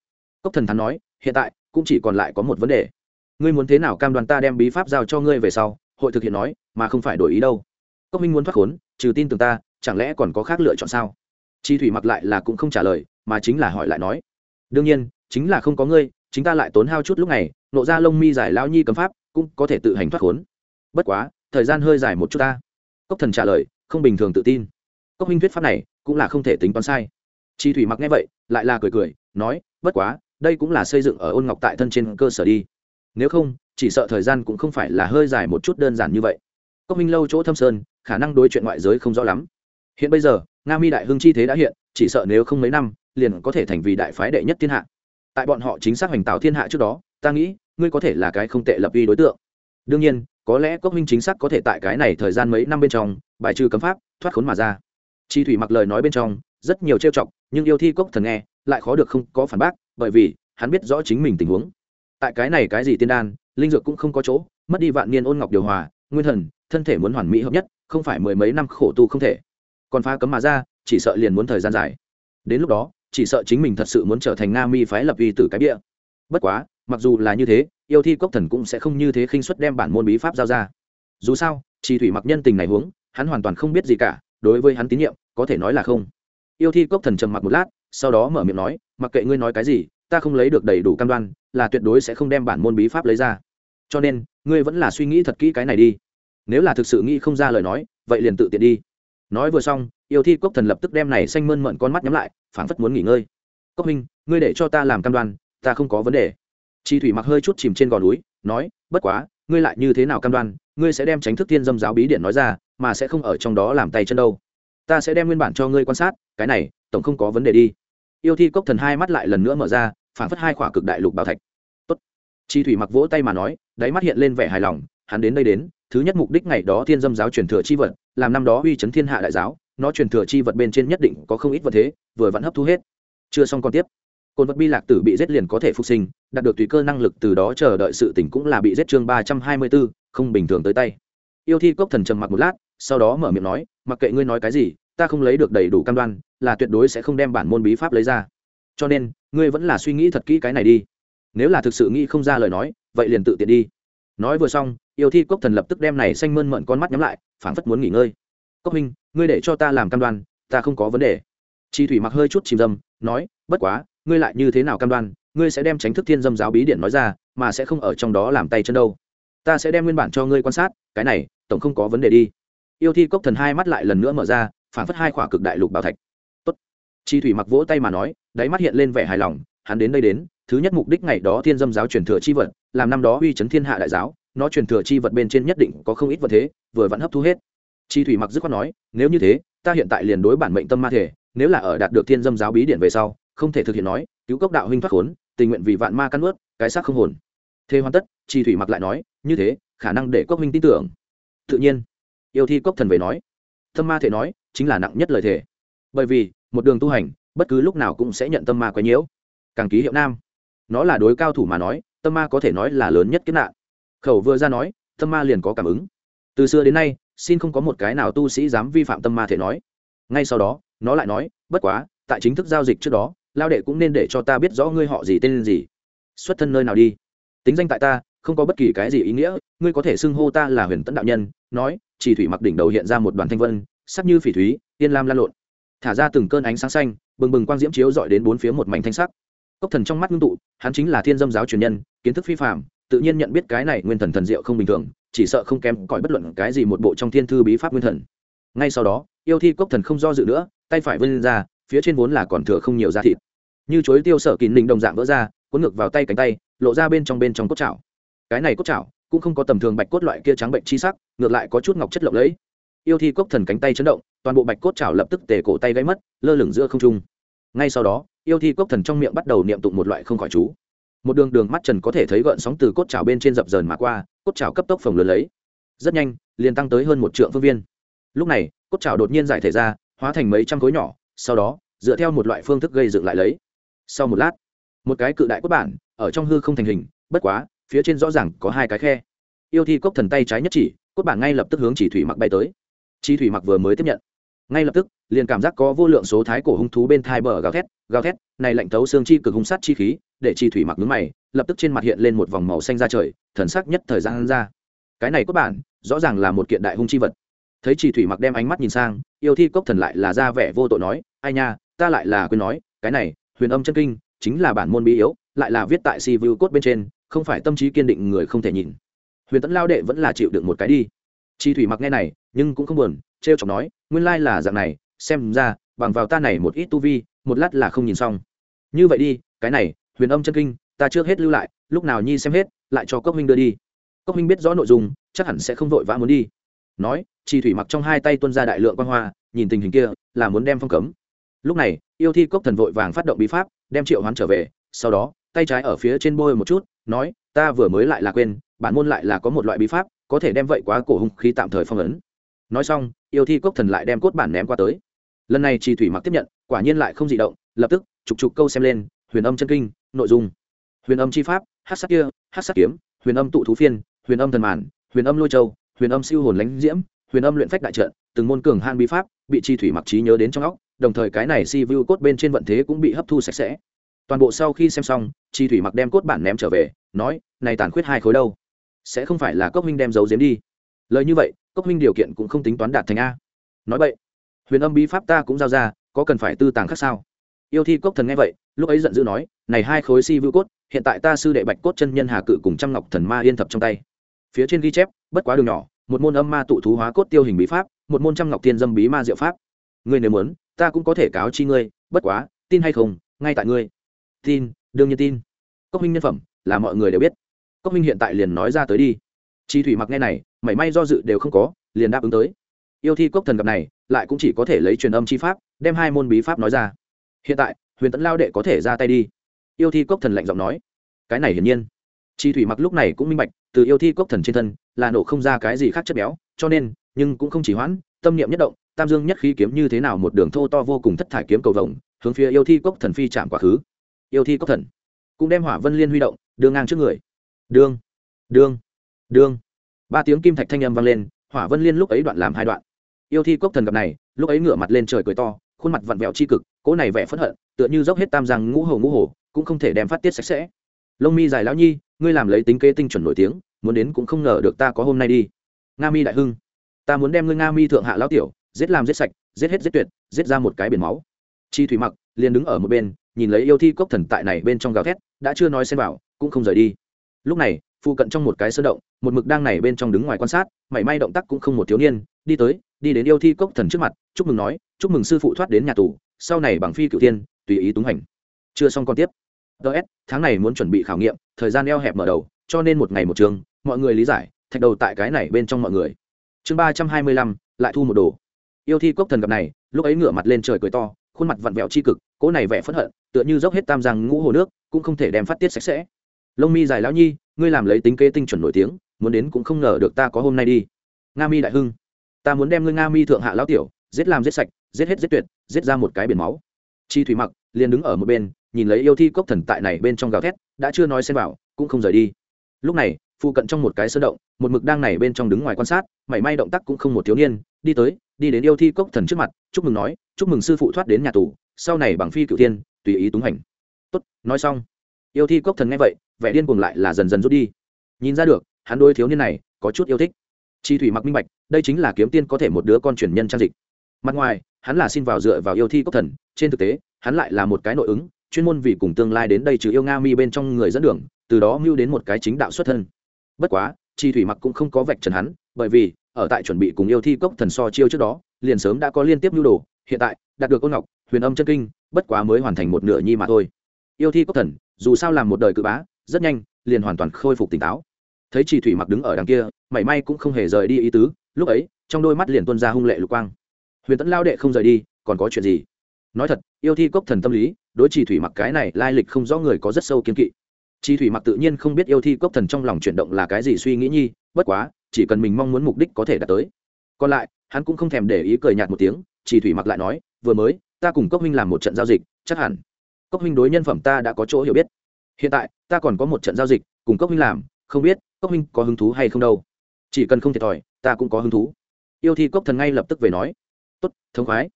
Cốc thần thắn nói, hiện tại cũng chỉ còn lại có một vấn đề. Ngươi muốn thế nào cam đoàn ta đem bí pháp giao cho ngươi về sau hội thực hiện nói, mà không phải đổi ý đâu. Cốc minh muốn thoát khốn, trừ tin tưởng ta, chẳng lẽ còn có khác lựa chọn sao? Chi thủy mặc lại là cũng không trả lời, mà chính là hỏi lại nói. Đương nhiên, chính là không có ngươi, chính ta lại tốn hao chút lúc này, nộ ra lông mi giải lao nhi cấm pháp, cũng có thể tự hành thoát khốn. Bất quá, thời gian hơi dài một chút ta. Cốc thần trả lời, không bình thường tự tin. Cốc minh thuyết pháp này, cũng là không thể tính toán sai. Chi thủy mặc nghe vậy, lại là cười cười, nói, bất quá, đây cũng là xây dựng ở ôn ngọc tại thân trên cơ sở đi nếu không, chỉ sợ thời gian cũng không phải là hơi dài một chút đơn giản như vậy. Cốc minh lâu chỗ thâm sơn, khả năng đối chuyện ngoại giới không rõ lắm. Hiện bây giờ, nga mi đại hưng chi thế đã hiện, chỉ sợ nếu không mấy năm, liền có thể thành vì đại phái đệ nhất thiên hạ. Tại bọn họ chính xác hoành tạo thiên hạ trước đó, ta nghĩ, ngươi có thể là cái không tệ lập uy đối tượng. Đương nhiên, có lẽ cốc minh chính xác có thể tại cái này thời gian mấy năm bên trong, bài trừ cấm pháp, thoát khốn mà ra. Chi thủy mặc lời nói bên trong, rất nhiều trêu chọc, nhưng yêu thi cốc thần nghe, lại khó được không có phản bác, bởi vì hắn biết rõ chính mình tình huống tại cái này cái gì tiên đan, linh dược cũng không có chỗ, mất đi vạn niên ôn ngọc điều hòa, nguyên thần, thân thể muốn hoàn mỹ hợp nhất, không phải mười mấy năm khổ tu không thể. Còn phá cấm mà ra, chỉ sợ liền muốn thời gian dài. Đến lúc đó, chỉ sợ chính mình thật sự muốn trở thành nga mi phái lập uy tử cái bia. Bất quá, mặc dù là như thế, yêu thi cốc thần cũng sẽ không như thế khinh suất đem bản môn bí pháp giao ra. Dù sao, chỉ thủy mặc nhân tình này huống, hắn hoàn toàn không biết gì cả, đối với hắn tín nhiệm, có thể nói là không. Yêu thi cốc thần trầm mặc một lát, sau đó mở miệng nói, mặc kệ ngươi nói cái gì ta không lấy được đầy đủ cam đoan, là tuyệt đối sẽ không đem bản môn bí pháp lấy ra. Cho nên, ngươi vẫn là suy nghĩ thật kỹ cái này đi. Nếu là thực sự nghĩ không ra lời nói, vậy liền tự tiện đi. Nói vừa xong, yêu thi cốc thần lập tức đem này xanh mơn mận con mắt nhắm lại, phảng phất muốn nghỉ ngơi. Cốc minh ngươi để cho ta làm cam đoan, ta không có vấn đề. Chi thủy mặc hơi chút chìm trên gò núi, nói, bất quá, ngươi lại như thế nào cam đoan, ngươi sẽ đem tránh thức thiên dâm giáo bí điện nói ra, mà sẽ không ở trong đó làm tay chân đâu. Ta sẽ đem nguyên bản cho ngươi quan sát, cái này, tổng không có vấn đề đi yêu thi cốc thần hai mắt lại lần nữa mở ra, phảng phất hai khỏa cực đại lục bảo thạch. Tốt. chi thủy mặc vỗ tay mà nói, đáy mắt hiện lên vẻ hài lòng, hắn đến đây đến, thứ nhất mục đích ngày đó thiên dâm giáo truyền thừa chi vật, làm năm đó uy chấn thiên hạ đại giáo, nó truyền thừa chi vật bên trên nhất định có không ít vật thế, vừa vẫn hấp thu hết. Chưa xong còn tiếp. Côn vật bi lạc tử bị giết liền có thể phục sinh, đạt được tùy cơ năng lực từ đó chờ đợi sự tỉnh cũng là bị giết chương ba trăm hai mươi bốn không bình thường tới tay. Yêu thi cốc thần trầm mặc một lát, sau đó mở miệng nói, mặc kệ ngươi nói cái gì, ta không lấy được đầy đủ cam đoan là tuyệt đối sẽ không đem bản môn bí pháp lấy ra. Cho nên, ngươi vẫn là suy nghĩ thật kỹ cái này đi. Nếu là thực sự nghĩ không ra lời nói, vậy liền tự tiện đi. Nói vừa xong, yêu thi cốc thần lập tức đem này xanh mơn mận con mắt nhắm lại, phảng phất muốn nghỉ ngơi. Cốc minh ngươi để cho ta làm cam đoan, ta không có vấn đề. Chi thủy mặc hơi chút chìm dâm, nói, bất quá, ngươi lại như thế nào cam đoan, ngươi sẽ đem tránh thức thiên dâm giáo bí điện nói ra, mà sẽ không ở trong đó làm tay chân đâu. Ta sẽ đem nguyên bản cho ngươi quan sát, cái này, tổng không có vấn đề đi. Yêu thi cốc thần hai mắt lại lần nữa mở ra phản phất hai khỏa cực đại lục bảo thạch chi thủy mặc vỗ tay mà nói, đáy mắt hiện lên vẻ hài lòng, hắn đến đây đến, thứ nhất mục đích ngày đó thiên dâm giáo truyền thừa chi vật, làm năm đó uy chấn thiên hạ đại giáo, nó truyền thừa chi vật bên trên nhất định có không ít vật thế, vừa vẫn hấp thu hết. Chi thủy mặc dứt khoát nói, nếu như thế, ta hiện tại liền đối bản mệnh tâm ma thể, nếu là ở đạt được thiên dâm giáo bí điện về sau, không thể thực hiện nói, cứu cốc đạo huynh thoát khốn, tình nguyện vì vạn ma căn ướt, cái xác không hồn. Thế hoàn tất, chi thủy mặc lại nói, như thế, khả năng để cốc huynh tin tưởng. Tự nhiên, yêu thi cốc thần về nói, tâm ma thể nói, chính là nặng nhất lời thể bởi vì một đường tu hành, bất cứ lúc nào cũng sẽ nhận tâm ma quấy nhiễu. Càng ký hiệu nam, nó là đối cao thủ mà nói, tâm ma có thể nói là lớn nhất kiếp nạn. Khẩu vừa ra nói, tâm ma liền có cảm ứng. Từ xưa đến nay, xin không có một cái nào tu sĩ dám vi phạm tâm ma thể nói. Ngay sau đó, nó lại nói, bất quá, tại chính thức giao dịch trước đó, lao đệ cũng nên để cho ta biết rõ ngươi họ gì, tên gì. Xuất thân nơi nào đi. Tính danh tại ta, không có bất kỳ cái gì ý nghĩa, ngươi có thể xưng hô ta là huyền tấn đạo nhân, nói, chỉ thủy mặc đỉnh đầu hiện ra một đoàn thanh vân, sắc như phỉ thúy tiên lam lan lộn thả ra từng cơn ánh sáng xanh, bừng bừng quang diễm chiếu dọi đến bốn phía một mảnh thanh sắc. Cốc thần trong mắt ngưng tụ, hắn chính là thiên dâm giáo truyền nhân, kiến thức phi phạm tự nhiên nhận biết cái này nguyên thần thần diệu không bình thường, chỉ sợ không kém cỏi bất luận cái gì một bộ trong thiên thư bí pháp nguyên thần. Ngay sau đó, yêu thi cốc thần không do dự nữa, tay phải vươn ra, phía trên vốn là còn thừa không nhiều da thịt. Như chối tiêu sở kín đình đồng dạng vỡ ra, cuốn ngược vào tay cánh tay, lộ ra bên trong bên trong cốt chảo. Cái này cốt chảo cũng không có tầm thường bạch cốt loại kia trắng bệnh chi sắc, ngược lại có chút ngọc chất lộng lẫy yêu thi cốc thần cánh tay chấn động, toàn bộ bạch cốt chảo lập tức tề cổ tay gáy mất, lơ lửng giữa không trung. Ngay sau đó, yêu thi cốc thần trong miệng bắt đầu niệm tụng một loại không khỏi chú. Một đường đường mắt trần có thể thấy gợn sóng từ cốt chảo bên trên dập dờn mà qua, cốt chảo cấp tốc phồng lớn lấy. Rất nhanh, liền tăng tới hơn một triệu phương viên. Lúc này, cốt chảo đột nhiên giải thể ra, hóa thành mấy trăm khối nhỏ, sau đó, dựa theo một loại phương thức gây dựng lại lấy. Sau một lát, một cái cự đại cốt bản, ở trong hư không thành hình, bất quá, phía trên rõ ràng có hai cái khe. Yêu thi cốc thần tay trái nhất chỉ, cốt bản ngay lập tức hướng chỉ thủy mặc bay tới chi thủy mặc vừa mới tiếp nhận. Ngay lập tức, liền cảm giác có vô lượng số thái cổ hung thú bên thai bờ gào thét gào thét, này lạnh thấu xương chi cực hung sát chi khí, để chi thủy mặc ngứng mày, lập tức trên mặt hiện lên một vòng màu xanh ra trời, thần sắc nhất thời gian ra. Cái này có bản, rõ ràng là một kiện đại hung chi vật. Thấy chi thủy mặc đem ánh mắt nhìn sang, yêu thi cốc thần lại là ra vẻ vô tội nói, ai nha, ta lại là quên nói, cái này, huyền âm chân kinh, chính là bản môn bí yếu, lại là viết tại si vu cốt bên trên, không phải tâm trí kiên định người không thể nhìn. Huyền tẫn lao đệ vẫn là chịu được một cái đi chi thủy mặc nghe này, nhưng cũng không buồn, Trêu chọc nói, nguyên lai là dạng này, xem ra, bằng vào ta này một ít tu vi, một lát là không nhìn xong. Như vậy đi, cái này, huyền âm chân kinh, ta trước hết lưu lại, lúc nào nhi xem hết, lại cho cốc minh đưa đi. Cốc minh biết rõ nội dung, chắc hẳn sẽ không vội vã muốn đi. Nói, chi thủy mặc trong hai tay tuân ra đại lượng quan hoa, nhìn tình hình kia, là muốn đem phong cấm. Lúc này, yêu thi cốc thần vội vàng phát động bí pháp, đem triệu hoán trở về, sau đó, tay trái ở phía trên bôi một chút, nói, ta vừa mới lại là quên, bản môn lại là có một loại bí pháp có thể đem vậy quá cổ hung khí tạm thời phong ấn. Nói xong, yêu thi cốc thần lại đem cốt bản ném qua tới. Lần này chi thủy mặc tiếp nhận, quả nhiên lại không dị động, lập tức, trục trục câu xem lên, huyền âm chân kinh, nội dung. Huyền âm chi pháp, hát sắc kia, hát sắc kiếm, huyền âm tụ thú phiên, huyền âm thần màn, huyền âm lôi châu, huyền âm siêu hồn lánh diễm, huyền âm luyện phách đại trận, từng môn cường han bí pháp bị chi thủy mặc trí nhớ đến trong óc, đồng thời cái này si vu cốt bên trên vận thế cũng bị hấp thu sạch sẽ. Toàn bộ sau khi xem xong chi thủy mặc đem cốt bản ném trở về, nói, này tàn khuyết hai khối đâu? Sẽ không phải là cốc minh đem giấu giếm đi. Lời như vậy, cốc minh điều kiện cũng không tính toán đạt thành a. Nói vậy, huyền âm bí pháp ta cũng giao ra, có cần phải tư tàng khác sao? Yêu thi cốc thần nghe vậy, lúc ấy giận dữ nói, này hai khối si vưu cốt, hiện tại ta sư đệ bạch cốt chân nhân hà cự cùng trăm ngọc thần ma yên thập trong tay. Phía trên ghi chép, bất quá đường nhỏ, một môn âm ma tụ thú hóa cốt tiêu hình bí pháp, một môn trăm ngọc tiên dâm bí ma diệu pháp. Ngươi nếu muốn, ta cũng có thể cáo chi ngươi, bất quá, tin hay không, ngay tại ngươi. Tin, đương nhiên tin. Cốc minh nhân phẩm, là mọi người đều biết cốc minh hiện tại liền nói ra tới đi. Chi thủy mặc nghe này, mảy may do dự đều không có, liền đáp ứng tới. Yêu thi cốc thần gặp này, lại cũng chỉ có thể lấy truyền âm chi pháp, đem hai môn bí pháp nói ra. Hiện tại, huyền tẫn lao đệ có thể ra tay đi. Yêu thi cốc thần lạnh giọng nói. Cái này hiển nhiên. Chi thủy mặc lúc này cũng minh bạch, từ yêu thi cốc thần trên thân, là nổ không ra cái gì khác chất béo, cho nên, nhưng cũng không chỉ hoãn, tâm niệm nhất động, tam dương nhất khí kiếm như thế nào một đường thô to vô cùng thất thải kiếm cầu vồng, hướng phía yêu thi cốc thần phi chạm quá khứ. Yêu thi cốc thần cũng đem hỏa vân liên huy động, đưa ngang trước người đương đương đương. Ba tiếng kim thạch thanh âm vang lên, hỏa vân liên lúc ấy đoạn làm hai đoạn. Yêu thi cốc thần gặp này, lúc ấy ngửa mặt lên trời cười to, khuôn mặt vặn vẹo c h i cực cỗ này vẻ phẫn hận, tựa như dốc hết tam giang ngũ hồ ngũ hồ, cũng không thể đem phát tiết sạch sẽ. Lông mi dài lão nhi, ngươi làm lấy tính kế tinh chuẩn nổi tiếng, muốn đến cũng không ngờ được ta có hôm nay đi. Nga mi đại hưng, ta muốn đem ngươi nga mi thượng hạ lão tiểu, giết làm giết sạch, giết hết giết tuyệt, giết ra một cái biển máu. Chi thủy mặc liền đứng ở một bên, nhìn lấy yêu thi cốc thần tại này bên trong gào thét, đã chưa nói xem bảo cũng không rời đi lúc này, phụ cận trong một cái sơn động, một mực đang này bên trong đứng ngoài quan sát, mảy may động tác cũng không một thiếu niên, đi tới, đi đến yêu thi cốc thần trước mặt, chúc mừng nói, chúc mừng sư phụ thoát đến nhà tù, sau này bằng phi cựu tiên tùy ý túng hành. Chưa xong còn tiếp. Ts tháng này muốn chuẩn bị khảo nghiệm, thời gian eo hẹp mở đầu, cho nên một ngày một trường, mọi người lý giải, thạch đầu tại cái này bên trong mọi người. Chương ba trăm hai mươi lăm, lại thu một đồ. Yêu thi cốc thần gặp này, lúc ấy ngửa mặt lên trời cười to, khuôn mặt vặn vẹo c h i cực, cỗ này vẻ phẫn hận, tựa như dốc hết tam giang ngũ hồ nước, cũng không thể đem phát tiết sạch sẽ lông mi dài lão nhi, ngươi làm lấy tính kế tinh chuẩn nổi tiếng, muốn đến cũng không ngờ được ta có hôm nay đi. Nga mi đại hưng, ta muốn đem ngươi nga mi thượng hạ lão tiểu, giết làm giết sạch, giết hết giết tuyệt, giết ra một cái biển máu. Chi thủy mặc liền đứng ở một bên, nhìn lấy yêu thi cốc thần tại này bên trong gào thét, đã chưa nói xem vào, cũng không rời đi. Lúc này, phụ cận trong một cái sơn động, một mực đang này bên trong đứng ngoài quan sát, mảy may động tác cũng không một thiếu niên, đi tới, đi đến yêu thi cốc thần trước mặt, chúc mừng nói, chúc mừng sư phụ thoát đến nhà tù, sau này bằng phi cựu tiên tùy ý túng hành. Tốt, nói xong yêu thi cốc thần nghe vậy, vẻ điên cuồng lại là dần dần rút đi. Nhìn ra được, hắn đôi thiếu niên này có chút yêu thích. Chi thủy mặc minh bạch, đây chính là kiếm tiên có thể một đứa con truyền nhân trang dịch. Mặt ngoài, hắn là xin vào dựa vào yêu thi cốc thần, trên thực tế, hắn lại là một cái nội ứng, chuyên môn vì cùng tương lai đến đây trừ yêu nga mi bên trong người dẫn đường, từ đó mưu đến một cái chính đạo xuất thân. Bất quá, chi thủy mặc cũng không có vạch trần hắn, bởi vì, ở tại chuẩn bị cùng yêu thi cốc thần so chiêu trước đó, liền sớm đã có liên tiếp nhu đồ, hiện tại, đạt được ôn ngọc, huyền âm chân kinh, bất quá mới hoàn thành một nửa nhi mà thôi. Yêu thi cốc thần dù sao làm một đời cự bá, rất nhanh, liền hoàn toàn khôi phục tỉnh táo. Thấy chị thủy mặc đứng ở đằng kia, mảy may cũng không hề rời đi ý tứ, lúc ấy, trong đôi mắt liền tuân ra hung lệ lục quang. Huyền tẫn lao đệ không rời đi, còn có chuyện gì? Nói thật, yêu thi cốc thần tâm lý, đối chỉ thủy mặc cái này lai lịch không rõ người có rất sâu kiên kỵ. Chi thủy mặc tự nhiên không biết yêu thi cốc thần trong lòng chuyển động là cái gì suy nghĩ nhi, bất quá, chỉ cần mình mong muốn mục đích có thể đạt tới. Còn lại, hắn cũng không thèm để ý cười nhạt một tiếng chỉ thủy mặc lại nói, vừa mới, ta cùng cốc huynh làm một trận giao dịch, chắc hẳn cốc huynh đối nhân phẩm ta đã có chỗ hiểu biết. Hiện tại, ta còn có một trận giao dịch, cùng cốc huynh làm, không biết, cốc huynh có hứng thú hay không đâu. Chỉ cần không thiệt thòi, ta cũng có hứng thú. Yêu thi cốc thần ngay lập tức về nói, tốt thống khoái.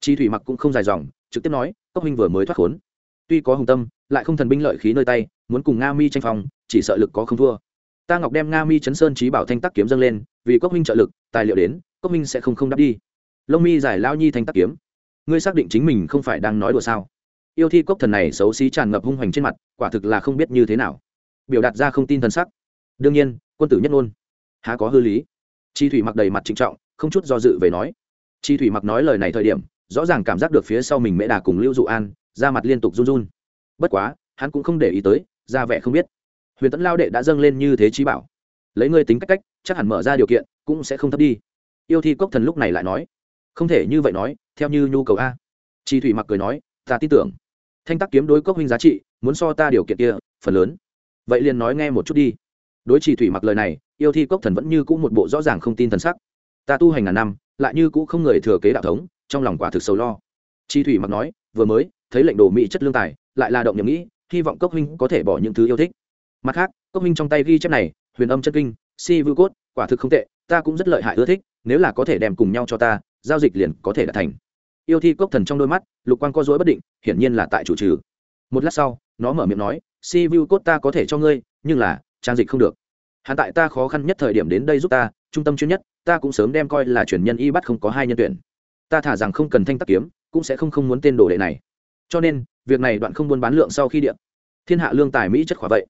Chi thủy mặc cũng không dài dòng, trực tiếp nói, cốc huynh vừa mới thoát khốn. Tuy có hùng tâm, lại không thần binh lợi khí nơi tay, muốn cùng nga mi tranh phòng chỉ sợ lực có không thua. Ta ngọc đem nga mi chấn sơn trí bảo thanh tắc kiếm dâng lên, vì cốc huynh trợ lực, tài liệu đến, cốc huynh sẽ không không đáp đi. Lông mi giải lao nhi thanh tắc kiếm. Ngươi xác định chính mình không phải đang nói đùa sao? Yêu thi cốc thần này xấu xí tràn ngập hung hoành trên mặt, quả thực là không biết như thế nào. Biểu đạt ra không tin thần sắc. Đương nhiên, quân tử nhất ngôn. Há có hư lý. Chi thủy mặc đầy mặt trịnh trọng, không chút do dự về nói. Chi thủy mặc nói lời này thời điểm, rõ ràng cảm giác được phía sau mình mễ đà cùng lưu dụ an ra mặt liên tục run run. Bất quá, hắn cũng không để ý tới, ra vẻ không biết. Huyền tẫn lao đệ đã dâng lên như thế trí bảo. Lấy ngươi tính cách cách, chắc hẳn mở ra điều kiện, cũng sẽ không thấp đi. Yêu thi cốc thần lúc này lại nói. Không thể như vậy nói, theo như nhu cầu a. Chi thủy mặc cười nói, ta tin tưởng thanh tắc kiếm đối cốc huynh giá trị, muốn so ta điều kiện kia, phần lớn. Vậy liền nói nghe một chút đi. Đối chỉ thủy mặc lời này, yêu thi cốc thần vẫn như cũ một bộ rõ ràng không tin thần sắc. Ta tu hành ngàn năm, lại như cũ không người thừa kế đạo thống, trong lòng quả thực sầu lo. Chi thủy mặc nói, vừa mới, thấy lệnh đồ mỹ chất lương tài, lại là động nhầm nghĩ, hy vọng cốc huynh có thể bỏ những thứ yêu thích. Mặt khác, cốc huynh trong tay ghi chép này, huyền âm chất kinh, si vư cốt, quả thực không tệ, ta cũng rất lợi hại ưa thích, nếu là có thể đem cùng nhau cho ta, giao dịch liền có thể đạt thành yêu thi cốc thần trong đôi mắt, lục quan co dối bất định, hiển nhiên là tại chủ trừ. Một lát sau, nó mở miệng nói, si vu cốt ta có thể cho ngươi, nhưng là, trang dịch không được. Hắn tại ta khó khăn nhất thời điểm đến đây giúp ta, trung tâm chuyên nhất, ta cũng sớm đem coi là truyền nhân y bắt không có hai nhân tuyển. Ta thả rằng không cần thanh tắc kiếm, cũng sẽ không không muốn tên đồ đệ này. Cho nên, việc này đoạn không buôn bán lượng sau khi điện thiên hạ lương tài mỹ chất khỏa vậy.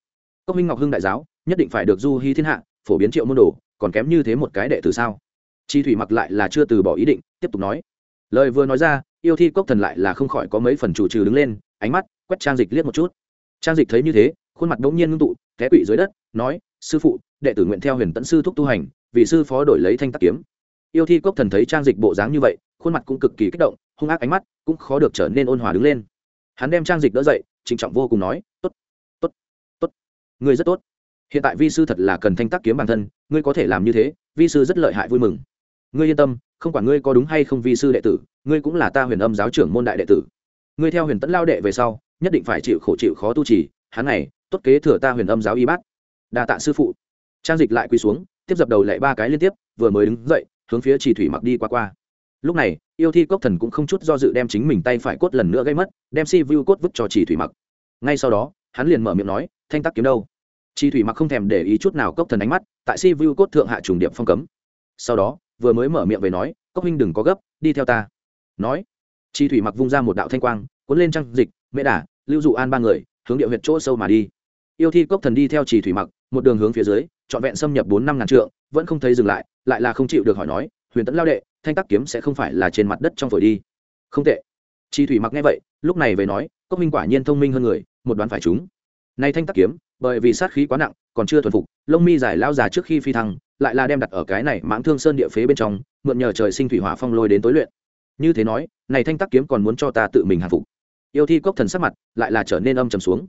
Cốc minh ngọc hưng đại giáo, nhất định phải được du hy thiên hạ, phổ biến triệu môn đồ, còn kém như thế một cái đệ tử sao? Chi thủy mặc lại là chưa từ bỏ ý định, tiếp tục nói lời vừa nói ra, yêu thi cốc thần lại là không khỏi có mấy phần chủ trừ đứng lên, ánh mắt quét trang dịch liếc một chút. Trang dịch thấy như thế, khuôn mặt đ ỗ n g nhiên ngưng tụ, té quỵ dưới đất, nói, sư phụ, đệ tử nguyện theo huyền tẫn sư thúc tu hành, vì sư phó đổi lấy thanh tắc kiếm. Yêu thi cốc thần thấy trang dịch bộ dáng như vậy, khuôn mặt cũng cực kỳ kích động, hung ác ánh mắt cũng khó được trở nên ôn hòa đứng lên. Hắn đem trang dịch đỡ dậy, trịnh trọng vô cùng nói, tốt tốt tốt, ngươi rất tốt. Hiện tại vi sư thật là cần thanh tắc kiếm bản thân, ngươi có thể làm như thế, vi sư rất lợi hại vui mừng. Ngươi yên tâm không quản ngươi có đúng hay không vi sư đệ tử, ngươi cũng là ta huyền âm giáo trưởng môn đại đệ tử. Ngươi theo huyền tẫn lao đệ về sau, nhất định phải chịu khổ chịu khó tu trì, hắn này, tốt kế thừa ta huyền âm giáo y bát. Đa tạ sư phụ. Trang dịch lại quỳ xuống, tiếp dập đầu lại ba cái liên tiếp, vừa mới đứng dậy, hướng phía chỉ thủy mặc đi qua qua. Lúc này, yêu thi cốc thần cũng không chút do dự đem chính mình tay phải cốt lần nữa gây mất, đem si vu cốt vứt cho chỉ thủy mặc. Ngay sau đó, hắn liền mở miệng nói, thanh tắc kiếm đâu? Chỉ thủy mặc không thèm để ý chút nào cốc thần ánh mắt, tại si vu cốt thượng hạ trùng điệp phong cấm. Sau đó vừa mới mở miệng về nói, cốc huynh đừng có gấp, đi theo ta. Nói, chi thủy mặc vung ra một đạo thanh quang, cuốn lên trăng dịch mễ đả, lưu dụ an ba người, hướng địa huyệt chỗ sâu mà đi. Yêu thi cốc thần đi theo chỉ thủy mặc, một đường hướng phía dưới, trọn vẹn xâm nhập bốn năm ngàn trượng, vẫn không thấy dừng lại lại là không chịu được hỏi nói, huyền tẫn lao đệ, thanh tắc kiếm sẽ không phải là trên mặt đất trong phổi đi. Không tệ. Chi thủy mặc nghe vậy, lúc này về nói, cốc minh quả nhiên thông minh hơn người, một đoán phải chúng nay thanh tắc kiếm, bởi vì sát khí quá nặng, còn chưa thuần phục, lông mi giải lao già trước khi phi thăng lại là đem đặt ở cái này mãng thương sơn địa phế bên trong, mượn nhờ trời sinh thủy hỏa phong lôi đến tối luyện. Như thế nói, này thanh tắc kiếm còn muốn cho ta tự mình hạ phục. Yêu thi cốc thần sắc mặt lại là trở nên âm trầm xuống.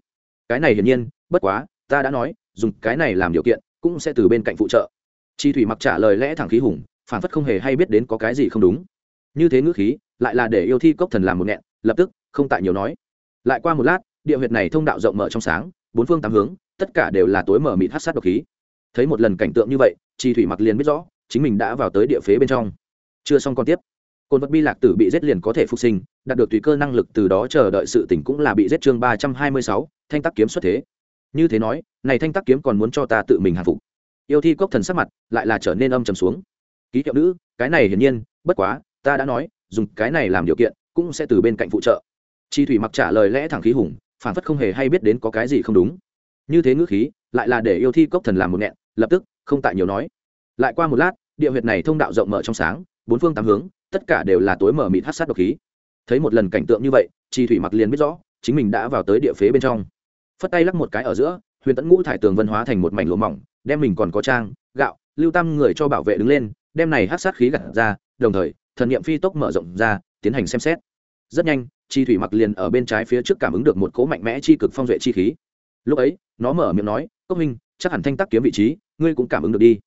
Cái này hiển nhiên, bất quá, ta đã nói, dùng cái này làm điều kiện, cũng sẽ từ bên cạnh phụ trợ. Chi thủy mặc trả lời lẽ thẳng khí hùng, phản phất không hề hay biết đến có cái gì không đúng. Như thế ngữ khí, lại là để yêu thi cốc thần làm một nghẹn, lập tức, không tại nhiều nói. Lại qua một lát, địa huyệt này thông đạo rộng mở trong sáng, bốn phương tám hướng, tất cả đều là tối mở mịt hát sát độc khí. Thấy một lần cảnh tượng như vậy chi thủy mặc liền biết rõ, chính mình đã vào tới địa phế bên trong. Chưa xong còn tiếp. Côn vật bi lạc tử bị giết liền có thể phục sinh, đạt được tùy cơ năng lực từ đó chờ đợi sự tỉnh cũng là bị giết chương ba trăm hai mươi sáu, thanh tắc kiếm xuất thế. Như thế nói, này thanh tắc kiếm còn muốn cho ta tự mình hạ phục. Yêu thi cốc thần sắc mặt lại là trở nên âm trầm xuống. Ký hiệu nữ, cái này hiển nhiên, bất quá, ta đã nói, dùng cái này làm điều kiện, cũng sẽ từ bên cạnh phụ trợ. Chi thủy mặc trả lời lẽ thẳng khí hùng, phản phất không hề hay biết đến có cái gì không đúng. Như thế ngữ khí, lại là để yêu thi cốc thần làm một nghẹn lập tức, không tại nhiều nói. Lại qua một lát, địa huyệt này thông đạo rộng mở trong sáng, bốn phương tám hướng, tất cả đều là tối mở mịt hát sát độc khí. Thấy một lần cảnh tượng như vậy chi thủy mặc liền biết rõ, chính mình đã vào tới địa phế bên trong. Phất tay lắc một cái ở giữa, huyền tẫn ngũ thải tường vân hóa thành một mảnh lụa mỏng, đem mình còn có trang, gạo, lưu tam người cho bảo vệ đứng lên, đem này hát sát khí gặt ra, đồng thời, thần niệm phi tốc mở rộng ra, tiến hành xem xét. Rất nhanh chi thủy mặc liền ở bên trái phía trước cảm ứng được một cỗ mạnh mẽ chi cực phong duệ chi khí. Lúc ấy, nó mở miệng nói, cốc minh chắc hẳn thanh tắc kiếm vị trí, ngươi cũng cảm ứng được đi.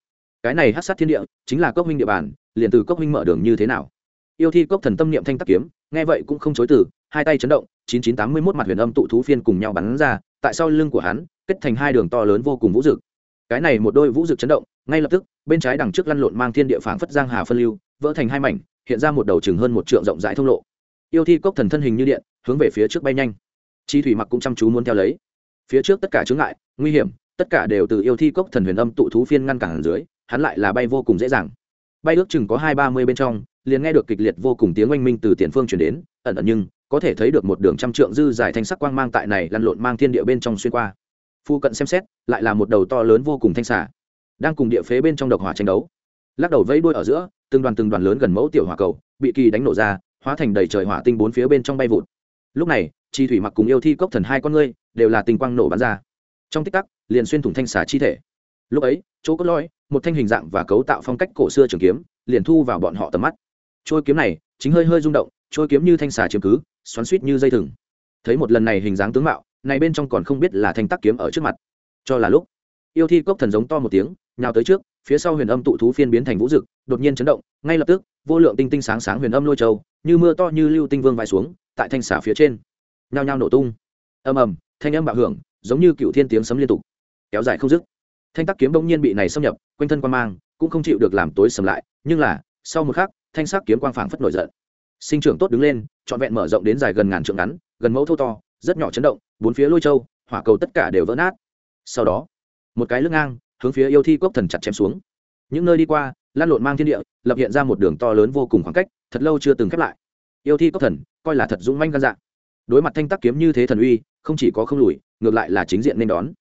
Cái này hát sát thiên địa, chính là cốc huynh địa bàn, liền từ cốc huynh mở đường như thế nào? Yêu thi cốc thần tâm niệm thanh tắc kiếm, nghe vậy cũng không chối từ, hai tay chấn động, chín chín tám mươi mốt mặt huyền âm tụ thú phiên cùng nhau bắn ra, tại sau lưng của hắn, kết thành hai đường to lớn vô cùng vũ dực. Cái này một đôi vũ dực chấn động, ngay lập tức, bên trái đằng trước lăn lộn mang thiên địa phảng phất giang hà phân lưu, vỡ thành hai mảnh, hiện ra một đầu chừng hơn một trượng rộng rãi thông lộ. Yêu thi cốc thần thân hình như điện, hướng về phía trước bay nhanh. Chi thủy mặc cũng chăm chú muốn theo lấy. Phía trước tất cả chướng ngại, nguy hiểm tất cả đều từ yêu thi cốc thần huyền âm tụ thú phiên ngăn cản dưới, hắn lại là bay vô cùng dễ dàng. Bay ước chừng có hai ba mươi bên trong, liền nghe được kịch liệt vô cùng tiếng oanh minh từ tiền phương chuyển đến, ẩn ẩn nhưng, có thể thấy được một đường trăm trượng dư dài thanh sắc quang mang tại này lăn lộn mang thiên địa bên trong xuyên qua. Phu cận xem xét, lại là một đầu to lớn vô cùng thanh xả đang cùng địa phế bên trong độc hỏa tranh đấu. Lắc đầu vẫy đuôi ở giữa, từng đoàn từng đoàn lớn gần mẫu tiểu hỏa cầu, bị kỳ đánh nổ ra, hóa thành đầy trời hỏa tinh bốn phía bên trong bay vụt. Lúc này, chi thủy mặc cùng yêu thi cốc thần hai con ngươi, đều là tình quang nổ bắn ra. Trong tích tắc liền xuyên thủng thanh xà chi thể. Lúc ấy, chỗ cốt lõi, một thanh hình dạng và cấu tạo phong cách cổ xưa trường kiếm, liền thu vào bọn họ tầm mắt. Trôi kiếm này, chính hơi hơi rung động trôi kiếm như thanh xà chiếm cứ, xoắn suýt như dây thừng. Thấy một lần này hình dáng tướng mạo, này bên trong còn không biết là thanh tắc kiếm ở trước mặt. Cho là lúc, yêu thi cốc thần giống to một tiếng, nhào tới trước, phía sau huyền âm tụ thú phiên biến thành vũ dực, đột nhiên chấn động, ngay lập tức, vô lượng tinh tinh sáng sáng huyền âm lôi châu, như mưa to như lưu tinh vương vai xuống, tại thanh xả phía trên. Nhao nhao nổ tung. Ầm ầm, thanh âm bạo hưởng, giống như cựu thiên tiếng sấm liên tục kéo dài không dứt. Thanh tắc kiếm bỗng nhiên bị này xâm nhập, quanh thân quan mang cũng không chịu được làm tối sầm lại, nhưng là, sau một khắc, thanh sắc kiếm quang phảng phất nổi giận. Sinh trưởng tốt đứng lên, trọn vẹn mở rộng đến dài gần ngàn trượng ngắn, gần mẫu thô to, rất nhỏ chấn động, bốn phía lôi châu, hỏa cầu tất cả đều vỡ nát. Sau đó, một cái lưng ngang, hướng phía yêu thi cốc thần chặt chém xuống. Những nơi đi qua, lan lộn mang thiên địa, lập hiện ra một đường to lớn vô cùng khoảng cách, thật lâu chưa từng khép lại. Yêu thi cốc thần, coi là thật dũng manh gan dạng đối mặt thanh tắc kiếm như thế thần uy, không chỉ có không lùi, ngược lại là chính diện nên đón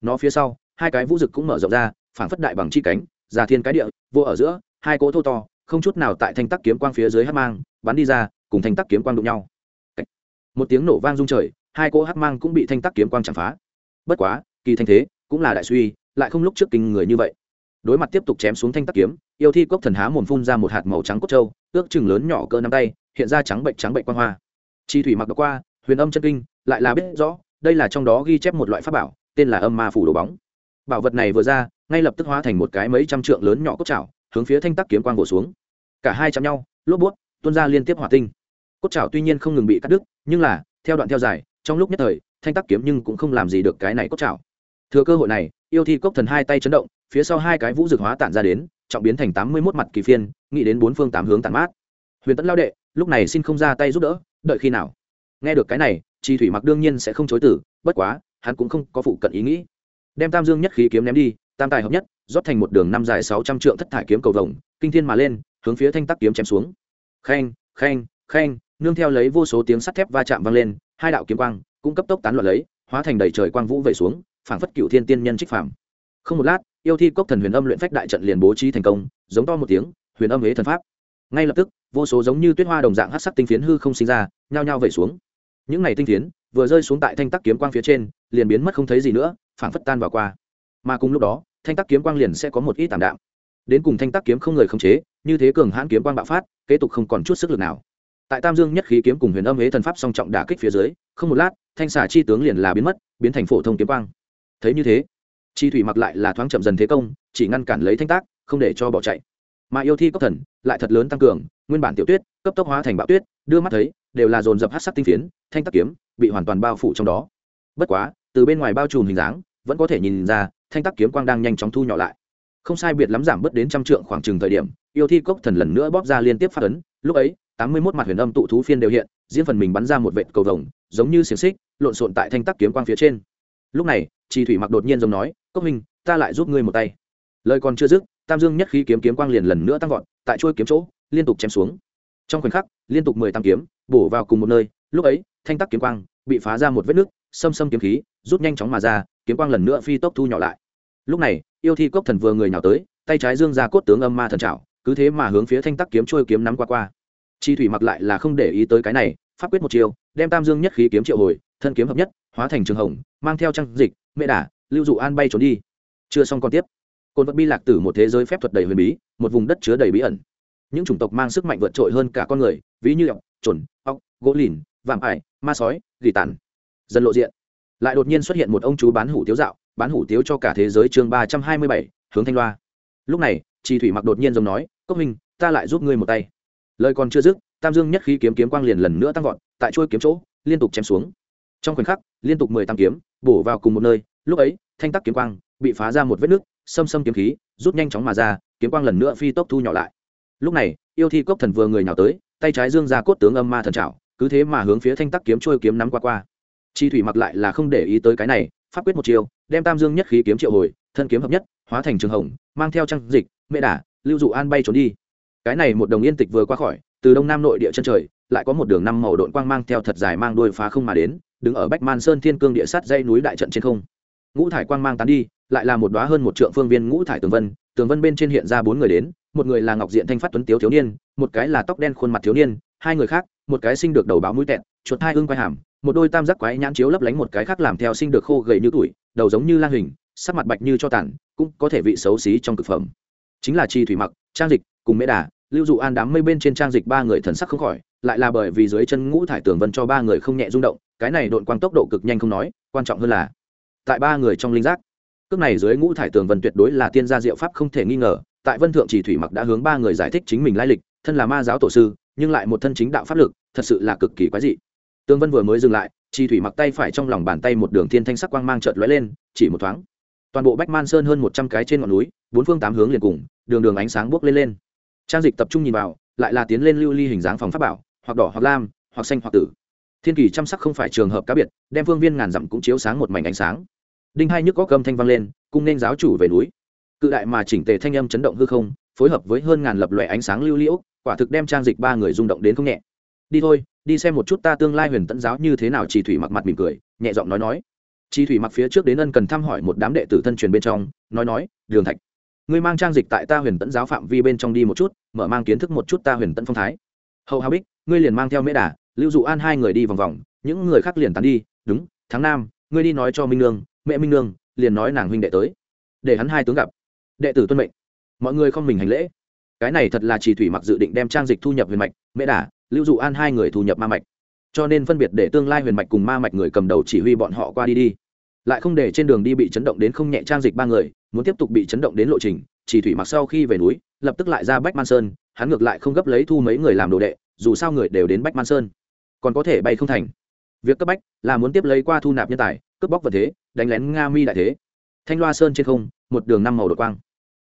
nó phía sau, hai cái vũ rực cũng mở rộng ra, phảng phất đại bằng chi cánh, già thiên cái địa vô ở giữa, hai cỗ thô to, không chút nào tại thanh tắc kiếm quang phía dưới hát mang, bắn đi ra, cùng thanh tắc kiếm quang đụng nhau. Một tiếng nổ vang rung trời, hai cỗ hát mang cũng bị thanh tắc kiếm quang chạm phá. Bất quá, kỳ thanh thế, cũng là đại suy, lại không lúc trước kinh người như vậy. Đối mặt tiếp tục chém xuống thanh tắc kiếm, yêu thi cốc thần há mồm phun ra một hạt màu trắng cốt trâu ước chừng lớn nhỏ cỡ nắm tay, hiện ra trắng bệnh trắng bệnh quang hoa. Chi thủy mặc đã qua, huyền âm chân kinh, lại là biết rõ, đây là trong đó ghi chép một loại pháp bảo tên là âm ma phủ đồ bóng. Bảo vật này vừa ra, ngay lập tức hóa thành một cái mấy trăm trượng lớn nhỏ cốt chảo, hướng phía thanh tắc kiếm quang bổ xuống. Cả hai chạm nhau, lốp bút, tuôn ra liên tiếp hỏa tinh. Cốt chảo tuy nhiên không ngừng bị cắt đứt, nhưng là, theo đoạn theo dài, trong lúc nhất thời, thanh tắc kiếm nhưng cũng không làm gì được cái này cốt chảo. Thừa cơ hội này, yêu thi cốc thần hai tay chấn động, phía sau hai cái vũ dược hóa tản ra đến, trọng biến thành tám mươi mốt mặt kỳ phiên, nghĩ đến bốn phương tám hướng tản mát. Huyền tẫn lao đệ, lúc này xin không ra tay giúp đỡ, đợi khi nào? Nghe được cái này chi thủy mặc đương nhiên sẽ không chối tử bất quá hắn cũng không có phụ cận ý nghĩ. Đem tam dương nhất khí kiếm ném đi tam tài hợp nhất rót thành một đường năm dài sáu trăm trượng thất thải kiếm cầu vồng kinh thiên mà lên hướng phía thanh tắc kiếm chém xuống. Khen khen khen nương theo lấy vô số tiếng sắt thép va chạm vang lên hai đạo kiếm quang cũng cấp tốc tán loạn lấy hóa thành đầy trời quang vũ vẩy xuống phảng phất cựu thiên tiên nhân trích phạm, không một lát yêu thi cốc thần huyền âm luyện phách đại trận liền bố trí thành công giống to một tiếng huyền âm huế thần pháp. Ngay lập tức vô số giống như tuyết hoa đồng dạng hát sắc tinh phiến hư không sinh ra nhao nhao vẩy xuống những này tinh tiến, vừa rơi xuống tại thanh tắc kiếm quang phía trên liền biến mất không thấy gì nữa phảng phất tan vào qua. Mà cùng lúc đó thanh tắc kiếm quang liền sẽ có một ít tảm đạm. Đến cùng thanh tắc kiếm không người khống chế như thế cường hãn kiếm quang bạo phát kế tục không còn chút sức lực nào. Tại tam dương nhất khí kiếm cùng huyền âm huế thần pháp song trọng đả kích phía dưới không một lát thanh xà chi tướng liền là biến mất biến thành phổ thông kiếm quang. Thấy như thế chi thủy mặc lại là thoáng chậm dần thế công chỉ ngăn cản lấy thanh tác không để cho bỏ chạy. Mà yêu thi cấp thần lại thật lớn tăng cường nguyên bản tiểu tuyết cấp tốc hóa thành bạo tuyết đưa mắt thấy đều là dồn dập hát sắc tinh phiến, thanh tắc kiếm, bị hoàn toàn bao phủ trong đó. Bất quá, từ bên ngoài bao trùm hình dáng, vẫn có thể nhìn ra, thanh tắc kiếm quang đang nhanh chóng thu nhỏ lại. Không sai biệt lắm giảm bớt đến trăm trượng khoảng chừng thời điểm, yêu thi cốc thần lần nữa bóp ra liên tiếp phát ấn. Lúc ấy, tám mươi mốt mặt huyền âm tụ thú phiên đều hiện, diễn phần mình bắn ra một vệt cầu vồng, giống như xiềng xích, lộn xộn tại thanh tắc kiếm quang phía trên. Lúc này chi thủy mặc đột nhiên giống nói, cốc minh ta lại giúp ngươi một tay. Lời còn chưa dứt, tam dương nhất khí kiếm kiếm quang liền lần nữa tăng vọt, tại chuôi kiếm chỗ, liên tục chém xuống trong khoảnh khắc, liên tục mười tám kiếm, bổ vào cùng một nơi, lúc ấy, thanh tắc kiếm quang bị phá ra một vết nước xâm xâm kiếm khí, rút nhanh chóng mà ra, kiếm quang lần nữa phi tốc thu nhỏ lại. Lúc này, yêu thi cốc thần vừa người nhào tới, tay trái dương ra cốt tướng âm ma thần trảo, cứ thế mà hướng phía thanh tắc kiếm trôi kiếm nắm qua qua. Chi thủy mặc lại là không để ý tới cái này, pháp quyết một chiều đem tam dương nhất khí kiếm triệu hồi, thân kiếm hợp nhất, hóa thành trường hồng, mang theo trang dịch, mẹ đả, lưu dụ an bay trốn đi. Chưa xong còn tiếp. Cồn vật bi lạc tử một thế giới phép thuật đầy huyền bí, một vùng đất chứa đầy bí ẩn những chủng tộc mang sức mạnh vượt trội hơn cả con người ví như ọc trồn ọc gỗ lìn vạm ải ma sói gỉ tàn. Dần lộ diện. Lại đột nhiên xuất hiện một ông chú bán hủ tiếu dạo bán hủ tiếu cho cả thế giới chương ba trăm hai mươi bảy hướng thanh loa. Lúc này chị thủy mặc đột nhiên giống nói cốc minh ta lại giúp ngươi một tay. Lời còn chưa dứt tam dương nhất khí kiếm kiếm quang liền lần nữa tăng vọt tại chuôi kiếm chỗ liên tục chém xuống. Trong khoảnh khắc liên tục mười tám kiếm bổ vào cùng một nơi lúc ấy thanh tắc kiếm quang bị phá ra một vết nước, xâm xâm kiếm khí rút nhanh chóng mà ra kiếm quang lần nữa phi tốc thu nhỏ lại lúc này, yêu thi cốc thần vừa người nào tới, tay trái dương ra cốt tướng âm ma thần trảo, cứ thế mà hướng phía thanh tắc kiếm trôi kiếm nắm qua qua. Chi thủy mặc lại là không để ý tới cái này, pháp quyết một chiều đem tam dương nhất khí kiếm triệu hồi, thân kiếm hợp nhất, hóa thành trường hồng, mang theo trang dịch, mẹ đả, lưu dụ an bay trốn đi. Cái này một đồng yên tịch vừa qua khỏi, từ đông nam nội địa chân trời, lại có một đường năm màu độn quang mang theo thật dài mang đuôi phá không mà đến, đứng ở bách man sơn thiên cương địa sát dây núi đại trận trên không. Ngũ thải quang mang tán đi, lại là một đóa hơn một trượng phương viên ngũ thải tường vân tường vân bên trên hiện ra bốn người đến một người là ngọc diện thanh phát tuấn tiếu thiếu niên một cái là tóc đen khuôn mặt thiếu niên hai người khác một cái sinh được đầu báo mũi tẹn chuột hai ưng quai hàm một đôi tam giác quái nhãn chiếu lấp lánh một cái khác làm theo sinh được khô gầy như tuổi đầu giống như lang hình sắc mặt bạch như cho tản, cũng có thể vị xấu xí trong cực phẩm. Chính là chi thủy mặc trang dịch cùng mễ đà lưu dụ an đám mây bên trên trang dịch ba người thần sắc không khỏi lại là bởi vì dưới chân ngũ thải tường vân cho ba người không nhẹ rung động cái này độn quang tốc độ cực nhanh không nói quan trọng hơn là tại ba người trong linh giác. Cước này dưới ngũ thải tường vân tuyệt đối là tiên gia diệu pháp không thể nghi ngờ tại vân thượng chỉ thủy mặc đã hướng ba người giải thích chính mình lai lịch, thân là ma giáo tổ sư, nhưng lại một thân chính đạo pháp lực, thật sự là cực kỳ quái dị. Tương vân vừa mới dừng lại, chỉ thủy mặc tay phải trong lòng bàn tay một đường thiên thanh sắc quang mang trợt lóe lên, chỉ một thoáng. Toàn bộ bách man sơn hơn một trăm cái trên ngọn núi, bốn phương tám hướng liền cùng, đường đường ánh sáng buốc lên lên. Trang dịch tập trung nhìn vào, lại là tiến lên lưu ly hình dáng phòng pháp bảo, hoặc đỏ hoặc lam, hoặc xanh hoặc tử. Thiên kỳ chăm sắc không phải trường hợp cá biệt, đem phương viên ngàn dặm cũng chiếu sáng một mảnh ánh sáng. Đinh hai nhức có cơm thanh vang lên, cung nên giáo chủ về núi cự đại mà chỉnh tề thanh âm chấn động hư không, phối hợp với hơn ngàn lập loại ánh sáng lưu liễu, quả thực đem trang dịch ba người rung động đến không nhẹ. Đi thôi, đi xem một chút ta tương lai huyền tẫn giáo như thế nào chỉ thủy mặc mặt mỉm cười, nhẹ giọng nói nói. Chi thủy mặc phía trước đến ân cần thăm hỏi một đám đệ tử thân truyền bên trong, nói nói, đường thạch, ngươi mang trang dịch tại ta huyền tẫn giáo phạm vi bên trong đi một chút, mở mang kiến thức một chút ta huyền tẫn phong thái. Hậu hào bích, ngươi liền mang theo mễ đà, lưu dụ an hai người đi vòng vòng, những người khác liền tán đi, đúng tháng năm ngươi đi nói cho minh nương, mẹ minh nương, liền nói nàng huynh đệ tới. Để hắn hai tướng gặp đệ tử tuân mệnh. Mọi người không mình hành lễ. Cái này thật là chỉ thủy mặc dự định đem trang dịch thu nhập huyền mạch mễ đà lưu dụ an hai người thu nhập ma mạch. Cho nên phân biệt để tương lai huyền mạch cùng ma mạch người cầm đầu chỉ huy bọn họ qua đi đi. Lại không để trên đường đi bị chấn động đến không nhẹ trang dịch ba người, muốn tiếp tục bị chấn động đến lộ trình, chỉ thủy mặc sau khi về núi, lập tức lại ra bách man sơn, hắn ngược lại không gấp lấy thu mấy người làm đồ đệ, dù sao người đều đến bách man sơn. Còn có thể bay không thành. Việc cấp bách là muốn tiếp lấy qua thu nạp nhân tài, cướp bóc vật thế, đánh lén nga mi đại thế. Thanh loa sơn trên không, một đường năm màu đội quang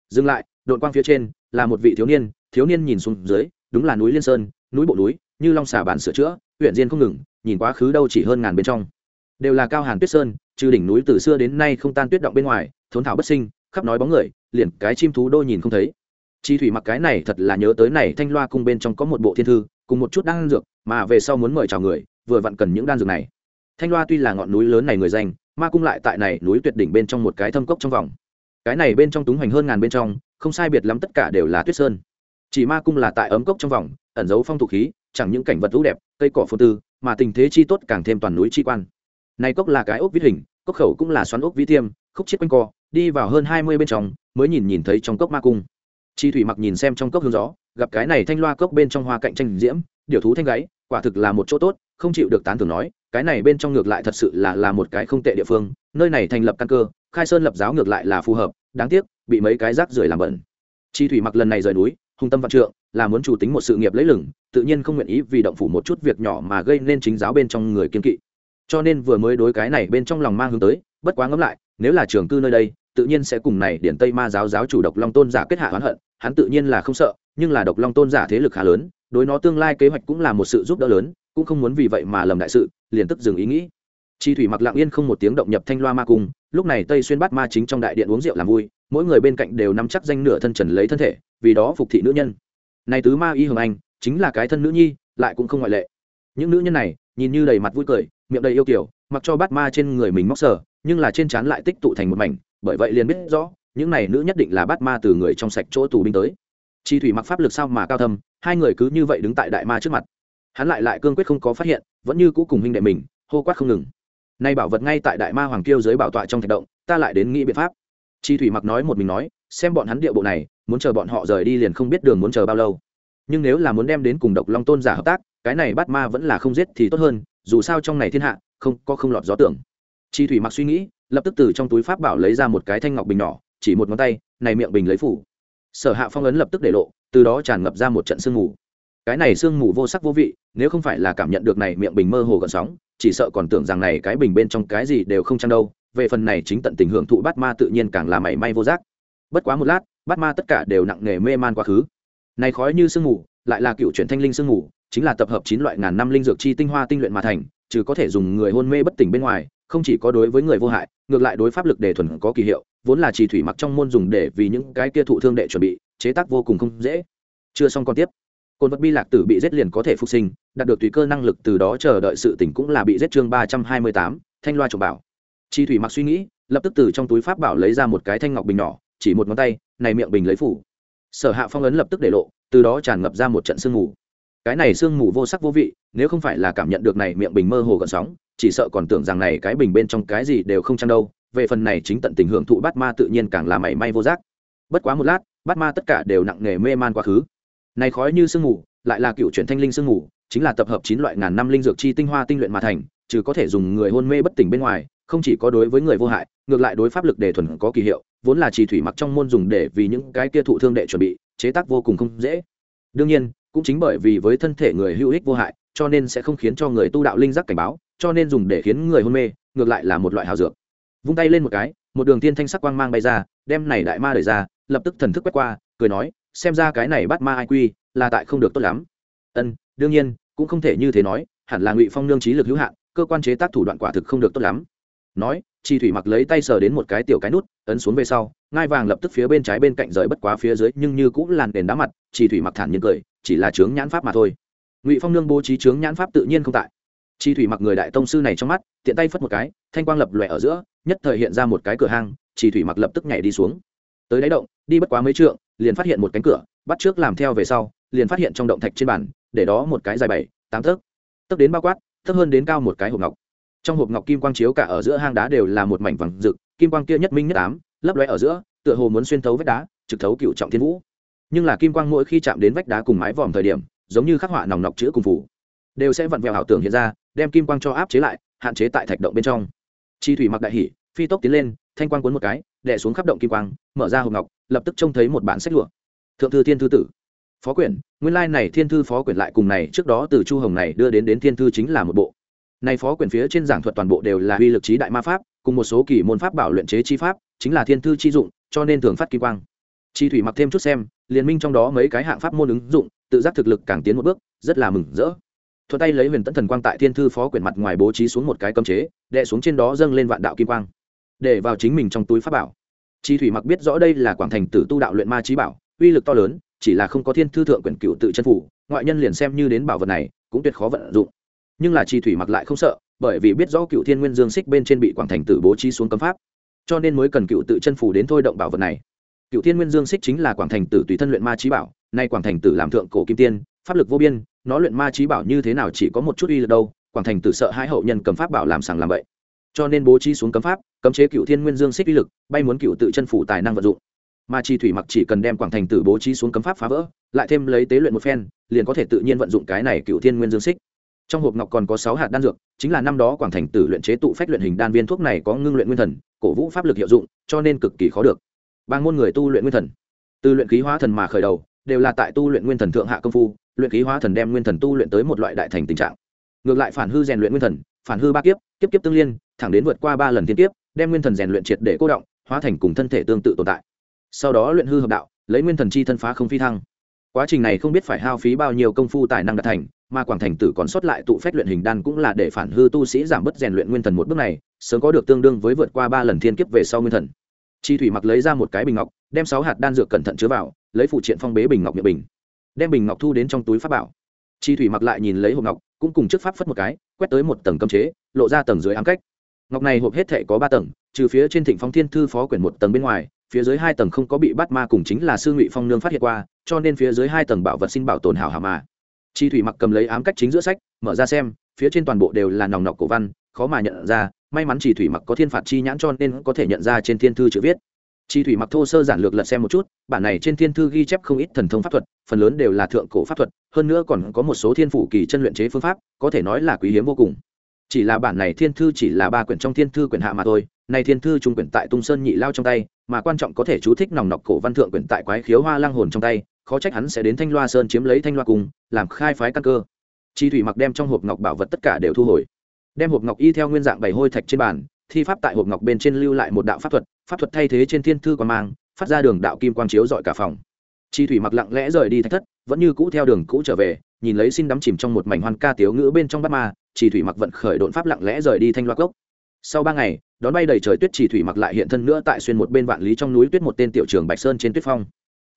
dừng lại đội quang phía trên là một vị thiếu niên thiếu niên nhìn xuống dưới, đúng là núi liên sơn, núi bộ núi, như long xà bản sửa chữa, huyện diên không ngừng, nhìn quá khứ đâu chỉ hơn ngàn bên trong. Đều là cao hàn tuyết sơn, trừ đỉnh núi từ xưa đến nay không tan tuyết động bên ngoài, thốn thảo bất sinh, khắp nói bóng người, liền cái chim thú đôi nhìn không thấy. Chi thủy mặc cái này thật là nhớ tới này thanh loa cung bên trong có một bộ thiên thư, cùng một chút đan dược, mà về sau muốn mời chào người, vừa vặn cần những đan dược này. Thanh loa tuy là ngọn núi lớn này người danh, ma cung lại tại này núi tuyệt đỉnh bên trong một cái thâm cốc trong vòng cái này bên trong túng hoành hơn ngàn bên trong, không sai biệt lắm tất cả đều là tuyết sơn. Chỉ ma cung là tại ấm cốc trong vòng, ẩn giấu phong thuộc khí, chẳng những cảnh vật lũ đẹp, cây cỏ phô tư, mà tình thế chi tốt càng thêm toàn núi chi quan. Này cốc là cái ốc vít hình, cốc khẩu cũng là xoắn ốc vĩ tiêm khúc chiết quanh co, đi vào hơn hai mươi bên trong, mới nhìn nhìn thấy trong cốc ma cung. Chi thủy mặc nhìn xem trong cốc hướng gió, gặp cái này thanh loa cốc bên trong hoa cạnh tranh diễm, điều thú thanh gáy, quả thực là một chỗ tốt, không chịu được tán thưởng nói, cái này bên trong ngược lại thật sự là là một cái không tệ địa phương, nơi này thành lập căn cơ khai sơn lập giáo ngược lại là phù hợp, đáng tiếc, bị mấy cái rác rưởi làm bẩn. Chi thủy mặc lần này rời núi hung tâm vạn trượng, là muốn chủ tính một sự nghiệp lấy lửng tự nhiên không nguyện ý vì động phủ một chút việc nhỏ mà gây nên chính giáo bên trong người kiên kỵ. Cho nên vừa mới đối cái này bên trong lòng mang hướng tới, bất quá ngẫm lại, nếu là trường cư nơi đây, tự nhiên sẽ cùng này điển tây ma giáo giáo chủ độc long tôn giả kết hạ oán hận, hắn tự nhiên là không sợ, nhưng là độc long tôn giả thế lực khá lớn, đối nó tương lai kế hoạch cũng là một sự giúp đỡ lớn, cũng không muốn vì vậy mà lầm đại sự, liền tức dừng ý nghĩ. Chi thủy mặc lặng yên không một tiếng động nhập thanh loa ma cung lúc này tây xuyên bát ma chính trong đại điện uống rượu làm vui, mỗi người bên cạnh đều nắm chắc danh nửa thân trần lấy thân thể, vì đó phục thị nữ nhân. Này tứ ma y hồng anh, chính là cái thân nữ nhi, lại cũng không ngoại lệ. Những nữ nhân này, nhìn như đầy mặt vui cười, miệng đầy yêu kiểu mặc cho bát ma trên người mình móc sờ, nhưng là trên trán lại tích tụ thành một mảnh, bởi vậy liền biết rõ, những này nữ nhất định là bát ma từ người trong sạch chỗ tù binh tới. Chi thủy mặc pháp lực sao mà cao thâm, hai người cứ như vậy đứng tại đại ma trước mặt. Hắn lại lại cương quyết không có phát hiện, vẫn như cũ cùng huynh đệ mình, hô quát không ngừng nay bảo vật ngay tại đại ma hoàng kiêu dưới bảo tọa trong thạch động, ta lại đến nghĩ biện pháp. Chi thủy mặc nói một mình nói, xem bọn hắn địa bộ này, muốn chờ bọn họ rời đi liền không biết đường muốn chờ bao lâu. Nhưng nếu là muốn đem đến cùng độc long tôn giả hợp tác, cái này bắt ma vẫn là không giết thì tốt hơn, dù sao trong này thiên hạ, không có không lọt gió tưởng. Chi thủy mặc suy nghĩ, lập tức từ trong túi pháp bảo lấy ra một cái thanh ngọc bình nhỏ, chỉ một ngón tay, này miệng bình lấy phủ. Sở hạ phong ấn lập tức để lộ, từ đó tràn ngập ra một trận sương mù cái này sương mù vô sắc vô vị, nếu không phải là cảm nhận được này miệng bình mơ hồ gần sóng, chỉ sợ còn tưởng rằng này cái bình bên trong cái gì đều không chăng đâu, về phần này chính tận tình hưởng thụ bát ma tự nhiên càng là mảy may vô giác. Bất quá một lát, bát ma tất cả đều nặng nề mê man quá khứ. Này khói như sương mù, lại là cựu chuyển thanh linh sương mù, chính là tập hợp chín loại ngàn năm linh dược chi tinh hoa tinh luyện mà thành, trừ có thể dùng người hôn mê bất tỉnh bên ngoài, không chỉ có đối với người vô hại, ngược lại đối pháp lực để thuần có kỳ hiệu, vốn là trì thủy mặc trong môn dùng để vì những cái kia thụ thương đệ chuẩn bị, chế tác vô cùng không dễ. Chưa xong còn tiếp côn vật bi lạc tử bị giết liền có thể phục sinh, đạt được tùy cơ năng lực từ đó chờ đợi sự tỉnh cũng là bị giết chương ba trăm hai mươi tám, thanh loa trộm bảo. Chi thủy mặc suy nghĩ, lập tức từ trong túi pháp bảo lấy ra một cái thanh ngọc bình nhỏ, chỉ một ngón tay, này miệng bình lấy phủ. Sở hạ phong ấn lập tức để lộ, từ đó tràn ngập ra một trận sương mù. Cái này sương mù vô sắc vô vị, nếu không phải là cảm nhận được này miệng bình mơ hồ gần sóng, chỉ sợ còn tưởng rằng này cái bình bên trong cái gì đều không chăng đâu, về phần này chính tận tình hưởng thụ bát ma tự nhiên càng là mảy may vô giác. Bất quá một lát, bát ma tất cả đều nặng nề mê man quá khứ này khói như sương mù, lại là cựu chuyển thanh linh sương mù, chính là tập hợp chín loại ngàn năm linh dược chi tinh hoa tinh luyện mà thành, trừ có thể dùng người hôn mê bất tỉnh bên ngoài, không chỉ có đối với người vô hại, ngược lại đối pháp lực để thuần có kỳ hiệu, vốn là chỉ thủy mặc trong môn dùng để vì những cái kia thụ thương đệ chuẩn bị, chế tác vô cùng không dễ. Đương nhiên, cũng chính bởi vì với thân thể người hữu ích vô hại, cho nên sẽ không khiến cho người tu đạo linh giác cảnh báo, cho nên dùng để khiến người hôn mê, ngược lại là một loại hào dược. Vung tay lên một cái, một đường tiên thanh sắc quang mang bay ra, đem này đại ma đẩy ra, lập tức thần thức quét qua, cười nói xem ra cái này bắt ma ai quy là tại không được tốt lắm. Ân, đương nhiên, cũng không thể như thế nói, hẳn là ngụy phong nương trí lực hữu hạn, cơ quan chế tác thủ đoạn quả thực không được tốt lắm. Nói chi thủy mặc lấy tay sờ đến một cái tiểu cái nút, ấn xuống về sau, ngai vàng lập tức phía bên trái bên cạnh rời bất quá phía dưới, nhưng như cũng làn đền đá mặt chi thủy mặc thản nhiên cười, chỉ là chướng nhãn pháp mà thôi. Ngụy phong nương bố trí chướng nhãn pháp tự nhiên không tại. Chi thủy mặc người đại tông sư này trong mắt, tiện tay phất một cái, thanh quang lập lòe ở giữa, nhất thời hiện ra một cái cửa hang chi thủy mặc lập tức nhảy đi xuống. Tới đáy động, đi bất quá mấy trượng liền phát hiện một cánh cửa bắt trước làm theo về sau liền phát hiện trong động thạch trên bàn để đó một cái dài bảy tám thước, tấc đến bao quát thấp hơn đến cao một cái hộp ngọc. Trong hộp ngọc kim quang chiếu cả ở giữa hang đá đều là một mảnh vàng rực kim quang kia nhất minh nhất ám lấp lóe ở giữa tựa hồ muốn xuyên thấu vách đá trực thấu cựu trọng thiên vũ. Nhưng là kim quang mỗi khi chạm đến vách đá cùng mái vòm thời điểm giống như khắc họa nòng nọc chữ cùng phủ đều sẽ vặn vẹo ảo tưởng hiện ra đem kim quang cho áp chế lại hạn chế tại thạch động bên trong. Chi thủy mặc đại hỉ phi tốc tiến lên thanh quang cuốn một cái, đè xuống khắp động kim quang, mở ra hộp ngọc, lập tức trông thấy một bản sách lụa. Thượng thư thiên thư tử. Phó quyển, nguyên lai này thiên thư phó quyển lại cùng này, trước đó từ chu hồng này đưa đến đến thiên thư chính là một bộ. Này phó quyển phía trên giảng thuật toàn bộ đều là uy lực trí đại ma pháp, cùng một số kỳ môn pháp bảo luyện chế chi pháp, chính là thiên thư chi dụng, cho nên thường phát kim quang. Chi thủy mặc thêm chút xem, liên minh trong đó mấy cái hạng pháp môn ứng dụng, tự giác thực lực càng tiến một bước, rất là mừng rỡ. Thuận tay lấy huyền tấn thần quang tại thiên thư phó quyển mặt ngoài bố trí xuống một cái cấm chế đệ xuống trên đó dâng lên vạn đạo kim quang để vào chính mình trong túi pháp bảo. Chi thủy mặc biết rõ đây là quảng thành tử tu đạo luyện ma trí bảo, uy lực to lớn, chỉ là không có thiên thư thượng quyển cựu tự chân phủ, ngoại nhân liền xem như đến bảo vật này, cũng tuyệt khó vận dụng. Nhưng là chi thủy mặc lại không sợ, bởi vì biết rõ cựu thiên nguyên dương xích bên trên bị quảng thành tử bố trí xuống cấm pháp, cho nên mới cần cựu tự chân phủ đến thôi động bảo vật này. Cựu thiên nguyên dương xích chính là quảng thành tử tùy thân luyện ma trí bảo, nay quảng thành tử làm thượng cổ kim tiên, pháp lực vô biên, nó luyện ma trí bảo như thế nào chỉ có một chút uy lực đâu, quảng thành tử sợ hai hậu nhân cầm pháp bảo làm sàng làm vậy cho nên bố trí xuống cấm pháp, cấm chế cựu thiên nguyên dương xích uy lực, bay muốn cựu tự chân phủ tài năng vận dụng. Mà chi thủy mặc chỉ cần đem quảng thành tử bố trí xuống cấm pháp phá vỡ, lại thêm lấy tế luyện một phen, liền có thể tự nhiên vận dụng cái này cựu thiên nguyên dương xích. Trong hộp ngọc còn có sáu hạt đan dược, chính là năm đó quảng thành tử luyện chế tụ phách luyện hình đan viên thuốc này có ngưng luyện nguyên thần, cổ vũ pháp lực hiệu dụng, cho nên cực kỳ khó được. Ba ngôn người tu luyện nguyên thần. Từ luyện khí hóa thần mà khởi đầu, đều là tại tu luyện nguyên thần thượng hạ công phu, luyện khí hóa thần đem nguyên thần tu luyện tới một loại đại thành tình trạng. Ngược lại phản hư rèn luyện nguyên thần, phản hư ba kiếp kiếp kiếp tương liên thẳng đến vượt qua ba lần thiên kiếp, đem nguyên thần rèn luyện triệt để cô động, hóa thành cùng thân thể tương tự tồn tại. Sau đó luyện hư hợp đạo, lấy nguyên thần chi thân phá không phi thăng. Quá trình này không biết phải hao phí bao nhiêu công phu tài năng đạt thành, mà quảng thành tử còn sót lại tụ phép luyện hình đan cũng là để phản hư tu sĩ giảm bớt rèn luyện nguyên thần một bước này, sớm có được tương đương với vượt qua ba lần thiên kiếp về sau nguyên thần. Chi thủy mặc lấy ra một cái bình ngọc, đem sáu hạt đan dược cẩn thận chứa vào, lấy phụ triện phong bế bình ngọc miệng bình. Đem bình ngọc thu đến trong túi pháp bảo. Chi thủy mặc lại nhìn lấy hộp ngọc, cũng cùng trước pháp phất một cái, quét tới một tầng cấm chế, lộ ra tầng dưới ám cách ngọc này hộp hết thể có ba tầng, trừ phía trên thịnh phong thiên thư phó quyển một tầng bên ngoài, phía dưới hai tầng không có bị bắt ma cùng chính là sư ngụy phong nương phát hiện qua, cho nên phía dưới hai tầng bảo vật xin bảo tồn hảo hảo mà. Chi thủy mặc cầm lấy ám cách chính giữa sách, mở ra xem, phía trên toàn bộ đều là nòng nọc cổ văn, khó mà nhận ra, may mắn chỉ thủy mặc có thiên phạt chi nhãn cho nên có thể nhận ra trên thiên thư chữ viết. Chi thủy mặc thô sơ giản lược lật xem một chút, bản này trên thiên thư ghi chép không ít thần thông pháp thuật, phần lớn đều là thượng cổ pháp thuật, hơn nữa còn có một số thiên phủ kỳ chân luyện chế phương pháp, có thể nói là quý hiếm vô cùng chỉ là bản này thiên thư chỉ là ba quyển trong thiên thư quyển hạ mà thôi này thiên thư trung quyển tại tung sơn nhị lao trong tay, mà quan trọng có thể chú thích nòng nọc cổ văn thượng quyển tại quái khiếu hoa lang hồn trong tay, khó trách hắn sẽ đến thanh loa sơn chiếm lấy thanh loa cùng làm khai phái căn cơ. Chi thủy mặc đem trong hộp ngọc bảo vật tất cả đều thu hồi. Đem hộp ngọc y theo nguyên dạng bảy hôi thạch trên bàn, thi pháp tại hộp ngọc bên trên lưu lại một đạo pháp thuật pháp thuật thay thế trên thiên thư còn mang, phát ra đường đạo kim quang chiếu dọi cả phòng. Chi thủy mặc lặng lẽ rời đi thạch thất, vẫn như cũ theo đường cũ trở về nhìn lấy xin đắm chìm trong một mảnh hoan ca tiếu ngữ bên trong bát ma, chỉ thủy mặc vận khởi đột pháp lặng lẽ rời đi thanh loa cốc. Sau ba ngày, đón bay đầy trời tuyết chỉ thủy mặc lại hiện thân nữa tại xuyên một bên vạn lý trong núi tuyết một tên tiểu trường bạch sơn trên tuyết phong.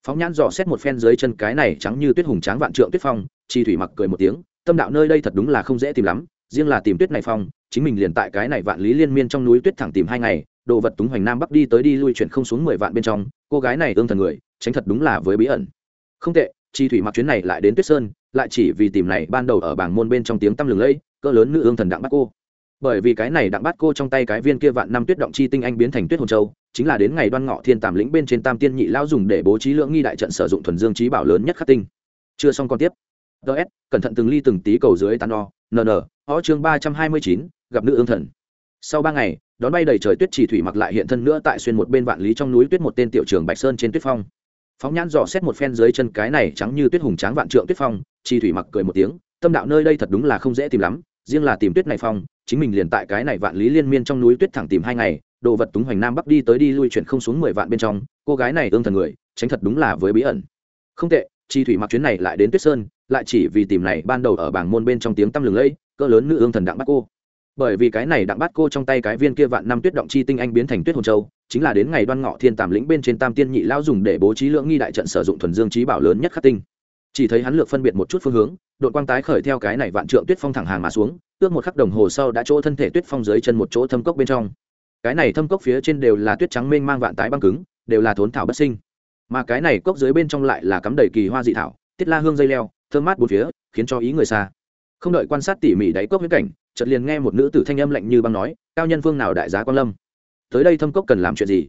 Phóng nhãn dò xét một phen dưới chân cái này trắng như tuyết hùng tráng vạn trượng tuyết phong, chỉ thủy mặc cười một tiếng, tâm đạo nơi đây thật đúng là không dễ tìm lắm, riêng là tìm tuyết này phong, chính mình liền tại cái này vạn lý liên miên trong núi tuyết thẳng tìm hai ngày, đồ vật túng hoành nam bắc đi tới đi lui chuyển không xuống mười vạn bên trong, cô gái này ương thần người, tránh thật đúng là với bí ẩn. Không tệ chi thủy mặc chuyến này lại đến tuyết sơn, lại chỉ vì tìm này ban đầu ở bảng môn bên trong tiếng tăm lừng lẫy, cỡ lớn nữ ương thần đặng bắt cô. Bởi vì cái này đặng bắt cô trong tay cái viên kia vạn năm tuyết động chi tinh anh biến thành tuyết hồn châu, chính là đến ngày đoan ngọ thiên tàm lĩnh bên trên tam tiên nhị lao dùng để bố trí lượng nghi đại trận sử dụng thuần dương trí bảo lớn nhất khắc tinh. Chưa xong còn tiếp. Ts cẩn thận từng ly từng tí cầu dưới tán đo nn ó chương ba trăm hai mươi chín, gặp nữ ương thần. Sau ba ngày, đón bay đầy trời tuyết chỉ thủy mặc lại hiện thân nữa tại xuyên một bên vạn lý trong núi tuyết một tên tiểu trường bạch sơn trên tuyết phong phóng nhãn dò xét một phen dưới chân cái này trắng như tuyết hùng tráng vạn trượng tuyết phong chi thủy mặc cười một tiếng, tâm đạo nơi đây thật đúng là không dễ tìm lắm, riêng là tìm tuyết này phong, chính mình liền tại cái này vạn lý liên miên trong núi tuyết thẳng tìm hai ngày, đồ vật túng hoành nam bắc đi tới đi lui chuyển không xuống mười vạn bên trong, cô gái này ương thần người, tránh thật đúng là với bí ẩn. Không tệ chi thủy mặc chuyến này lại đến tuyết sơn, lại chỉ vì tìm này ban đầu ở bảng môn bên trong tiếng tăm lừng lẫy, cỡ lớn nữ ương thần đặng bắt cô. Bởi vì cái này đặng bắt cô trong tay cái viên kia vạn năm tuyết động chi tinh anh biến thành tuyết hồn châu chính là đến ngày đoan ngọ thiên tàm lĩnh bên trên tam tiên nhị lao dùng để bố trí lượng nghi đại trận sử dụng thuần dương trí bảo lớn nhất khắc tinh. Chỉ thấy hắn lược phân biệt một chút phương hướng đội quang tái khởi theo cái này vạn trượng tuyết phong thẳng hàng mà xuống ước một khắc đồng hồ sau đã chỗ thân thể tuyết phong dưới chân một chỗ thâm cốc bên trong. Cái này thâm cốc phía trên đều là tuyết trắng mênh mang vạn tái băng cứng, đều là thốn thảo bất sinh. Mà cái này cốc dưới bên trong lại là cắm đầy kỳ hoa dị thảo, tiết la hương dây leo, thơm mát bốn phía, khiến cho ý người xa. Không đợi quan sát tỉ mỉ đáy cốc viễn cảnh, chợt liền nghe một nữ tử thanh âm lạnh như băng nói, cao nhân phương nào đại giá quan lâm? Tới đây thâm cốc cần làm chuyện gì?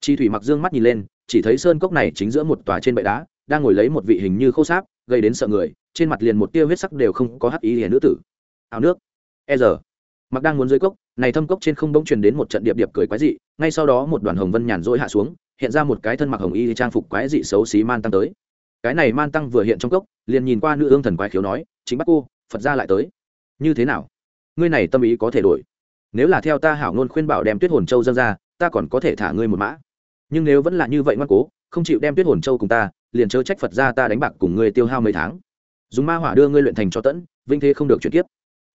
Chi thủy mặc dương mắt nhìn lên, chỉ thấy sơn cốc này chính giữa một tòa trên bệ đá, đang ngồi lấy một vị hình như khô sáp, gây đến sợ người, trên mặt liền một tia huyết sắc đều không có hắc ý hiền nữ tử. Áo nước. E giờ. Mặc đang muốn dưới cốc, này thâm cốc trên không bỗng truyền đến một trận điệp điệp cười quái dị, ngay sau đó một đoàn hồng vân nhàn rỗi hạ xuống, hiện ra một cái thân mặc hồng y trang phục quái dị xấu xí man tăng tới. Cái này man tăng vừa hiện trong cốc, liền nhìn qua nữ ương thần quái khiếu nói, chính bắt cô, phật ra lại tới. Như thế nào? Ngươi này tâm ý có thể đổi nếu là theo ta hảo ngôn khuyên bảo đem tuyết hồn châu dâng ra, ta còn có thể thả ngươi một mã. Nhưng nếu vẫn là như vậy ngoan cố, không chịu đem tuyết hồn châu cùng ta, liền chớ trách phật ra ta đánh bạc cùng ngươi tiêu hao mấy tháng. Dùng ma hỏa đưa ngươi luyện thành cho tẫn vinh thế không được chuyển tiếp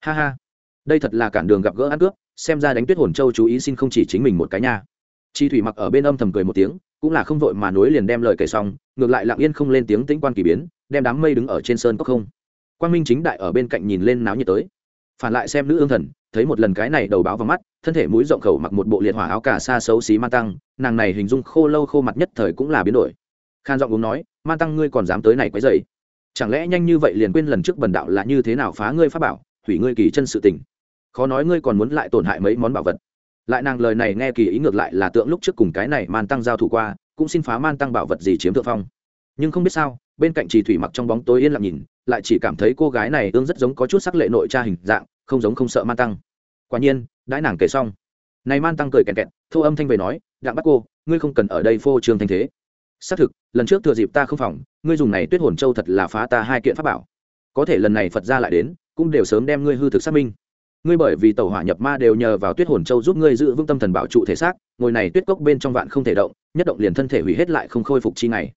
ha ha. Đây thật là cản đường gặp gỡ ăn cướp, xem ra đánh tuyết hồn châu chú ý xin không chỉ chính mình một cái nha. Chi thủy mặc ở bên âm thầm cười một tiếng, cũng là không vội mà nối liền đem lời kể xong, ngược lại lặng yên không lên tiếng tĩnh quan kỳ biến, đem đám mây đứng ở trên sơn cốc không. Quan minh chính đại ở bên cạnh nhìn lên náo nhiệt tới. Phản lại xem nữ ương thần thấy một lần cái này đầu báo vào mắt, thân thể mũi rộng khẩu mặc một bộ liệt hỏa áo cà sa xấu xí man tăng, nàng này hình dung khô lâu khô mặt nhất thời cũng là biến đổi. Khan giọng uống nói, man tăng ngươi còn dám tới này quấy dày chẳng lẽ nhanh như vậy liền quên lần trước bần đạo là như thế nào phá ngươi pháp bảo, hủy ngươi kỳ chân sự tình? Khó nói ngươi còn muốn lại tổn hại mấy món bảo vật. Lại nàng lời này nghe kỳ ý ngược lại là tượng lúc trước cùng cái này man tăng giao thủ qua, cũng xin phá man tăng bảo vật gì chiếm thượng phong. Nhưng không biết sao, bên cạnh trì thủy mặc trong bóng tối yên lặng nhìn, lại chỉ cảm thấy cô gái này ương rất giống có chút sắc lệ nội tra hình dạng không giống không sợ man tăng. Quả nhiên, đãi nàng kể xong, này man tăng cười kẹt kẹt, thô âm thanh về nói, đặng bắt cô, ngươi không cần ở đây phô trương thanh thế. Xác thực, lần trước thừa dịp ta không phòng, ngươi dùng này tuyết hồn châu thật là phá ta hai kiện pháp bảo. Có thể lần này phật ra lại đến, cũng đều sớm đem ngươi hư thực xác minh. Ngươi bởi vì tàu hỏa nhập ma đều nhờ vào tuyết hồn châu giúp ngươi giữ vững tâm thần bảo trụ thể xác, ngồi này tuyết cốc bên trong vạn không thể động, nhất động liền thân thể hủy hết lại không khôi phục chi ngày.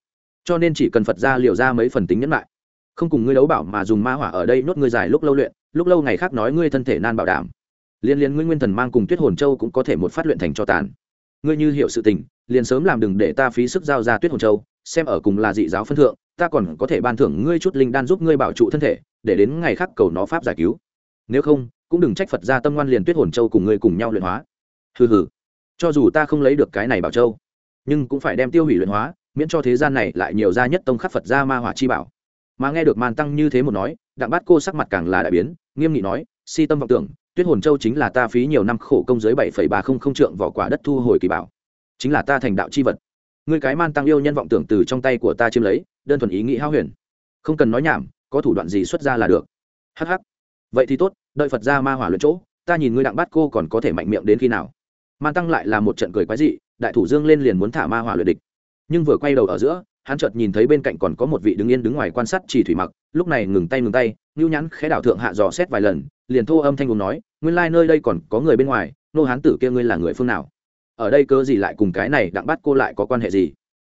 Cho nên chỉ cần phật ra liệu ra mấy phần tính nhẫn lại, không cùng ngươi đấu bảo mà dùng ma hỏa ở đây nốt ngươi dài lúc lâu luyện lúc lâu ngày khác nói ngươi thân thể nan bảo đảm. Liên liên ngươi nguyên thần mang cùng tuyết hồn châu cũng có thể một phát luyện thành cho tàn. Ngươi như hiểu sự tình, liền sớm làm đừng để ta phí sức giao ra tuyết hồn châu, xem ở cùng là dị giáo phân thượng, ta còn có thể ban thưởng ngươi chút linh đan giúp ngươi bảo trụ thân thể, để đến ngày khác cầu nó pháp giải cứu. Nếu không, cũng đừng trách phật ra tâm ngoan liền tuyết hồn châu cùng ngươi cùng nhau luyện hóa. Hừ hừ. Cho dù ta không lấy được cái này bảo châu, nhưng cũng phải đem tiêu hủy luyện hóa, miễn cho thế gian này lại nhiều ra nhất tông khắc phật ra ma hỏa chi bảo mà nghe được man tăng như thế một nói, đặng bát cô sắc mặt càng là đại biến, nghiêm nghị nói, si tâm vọng tưởng, tuyết hồn châu chính là ta phí nhiều năm khổ công dưới bảy phẩy ba không không trượng vỏ quả đất thu hồi kỳ bảo. Chính là ta thành đạo chi vật. Ngươi cái man tăng yêu nhân vọng tưởng từ trong tay của ta chiếm lấy, đơn thuần ý nghĩ hao huyền. Không cần nói nhảm, có thủ đoạn gì xuất ra là được. Hh vậy thì tốt, đợi phật ra ma hỏa luyện chỗ, ta nhìn ngươi đặng bắt cô còn có thể mạnh miệng đến khi nào. Man tăng lại là một trận cười quái dị, đại thủ dương lên liền muốn thả ma hỏa luyện địch. Nhưng vừa quay đầu ở giữa hắn chợt nhìn thấy bên cạnh còn có một vị đứng yên đứng ngoài quan sát chỉ thủy mặc, lúc này ngừng tay ngừng tay ngưu nhãn khẽ đảo thượng hạ dò xét vài lần, liền thô âm thanh cùng nói, nguyên lai nơi đây còn có người bên ngoài, nô hán tử kia ngươi là người phương nào? Ở đây cớ gì lại cùng cái này đặng bắt cô lại có quan hệ gì?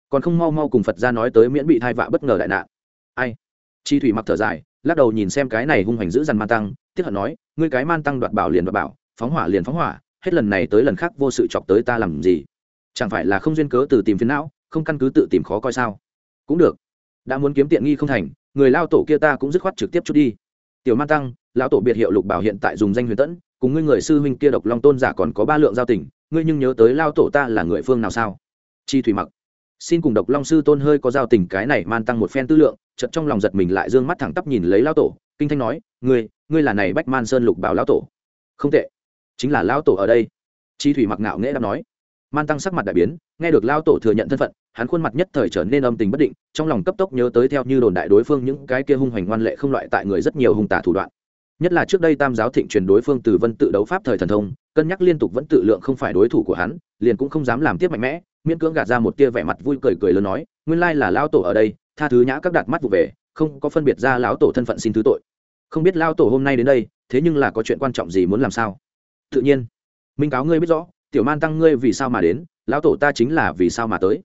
Còn không mau mau cùng phật ra nói tới miễn bị thai vạ bất ngờ đại nạn. Ai? Chi thủy mặc thở dài, lắc đầu nhìn xem cái này hung hành dữ dằn man tăng, tiếc hận nói, ngươi cái man tăng đoạt bảo liền đoạt bảo, phóng hỏa liền phóng hỏa, hết lần này tới lần khác vô sự chọc tới ta làm gì? Chẳng phải là không duyên cớ từ tìm phiến não? Không căn cứ tự tìm khó coi sao? Cũng được. Đã muốn kiếm tiện nghi không thành, người lao tổ kia ta cũng dứt khoát trực tiếp chút đi. Tiểu man tăng, lão tổ biệt hiệu lục bảo hiện tại dùng danh huyền tẫn, cùng ngươi người sư huynh kia độc long tôn giả còn có ba lượng giao tình, ngươi nhưng nhớ tới lao tổ ta là người phương nào sao? Chi thủy mặc. Xin cùng độc long sư tôn hơi có giao tình cái này man tăng một phen tư lượng chật trong lòng giật mình lại d ư ơ n g mắt thẳng tắp nhìn lấy lao tổ, kinh thanh nói, ngươi ngươi là này bách man sơn lục bảo lao tổ? Không tệ, chính là lao tổ ở đây. Chi thủy mặc ngạo nghễ đã nói. Man tăng sắc mặt đại biến, nghe được lao tổ thừa nhận thân phận hắn khuôn mặt nhất thời trở nên âm tình bất định, trong lòng cấp tốc nhớ tới theo như đồn đại đối phương những cái kia hung hoành ngoan lệ không loại tại người rất nhiều hung tả thủ đoạn. Nhất là trước đây tam giáo thịnh truyền đối phương từ vân tự đấu pháp thời thần thông, cân nhắc liên tục vẫn tự lượng không phải đối thủ của hắn, liền cũng không dám làm tiếp mạnh mẽ, miễn cưỡng gạt ra một tia vẻ mặt vui cười cười lớn nói, nguyên lai là lao tổ ở đây, tha thứ nhã các đạt mắt vụ về, không có phân biệt ra lão tổ thân phận xin thứ tội. Không biết lao tổ hôm nay đến đây, thế nhưng là có chuyện quan trọng gì muốn làm sao? Tự nhiên. Minh cáo ngươi biết rõ, tiểu man tăng ngươi vì sao mà đến, lão tổ ta chính là vì sao mà tới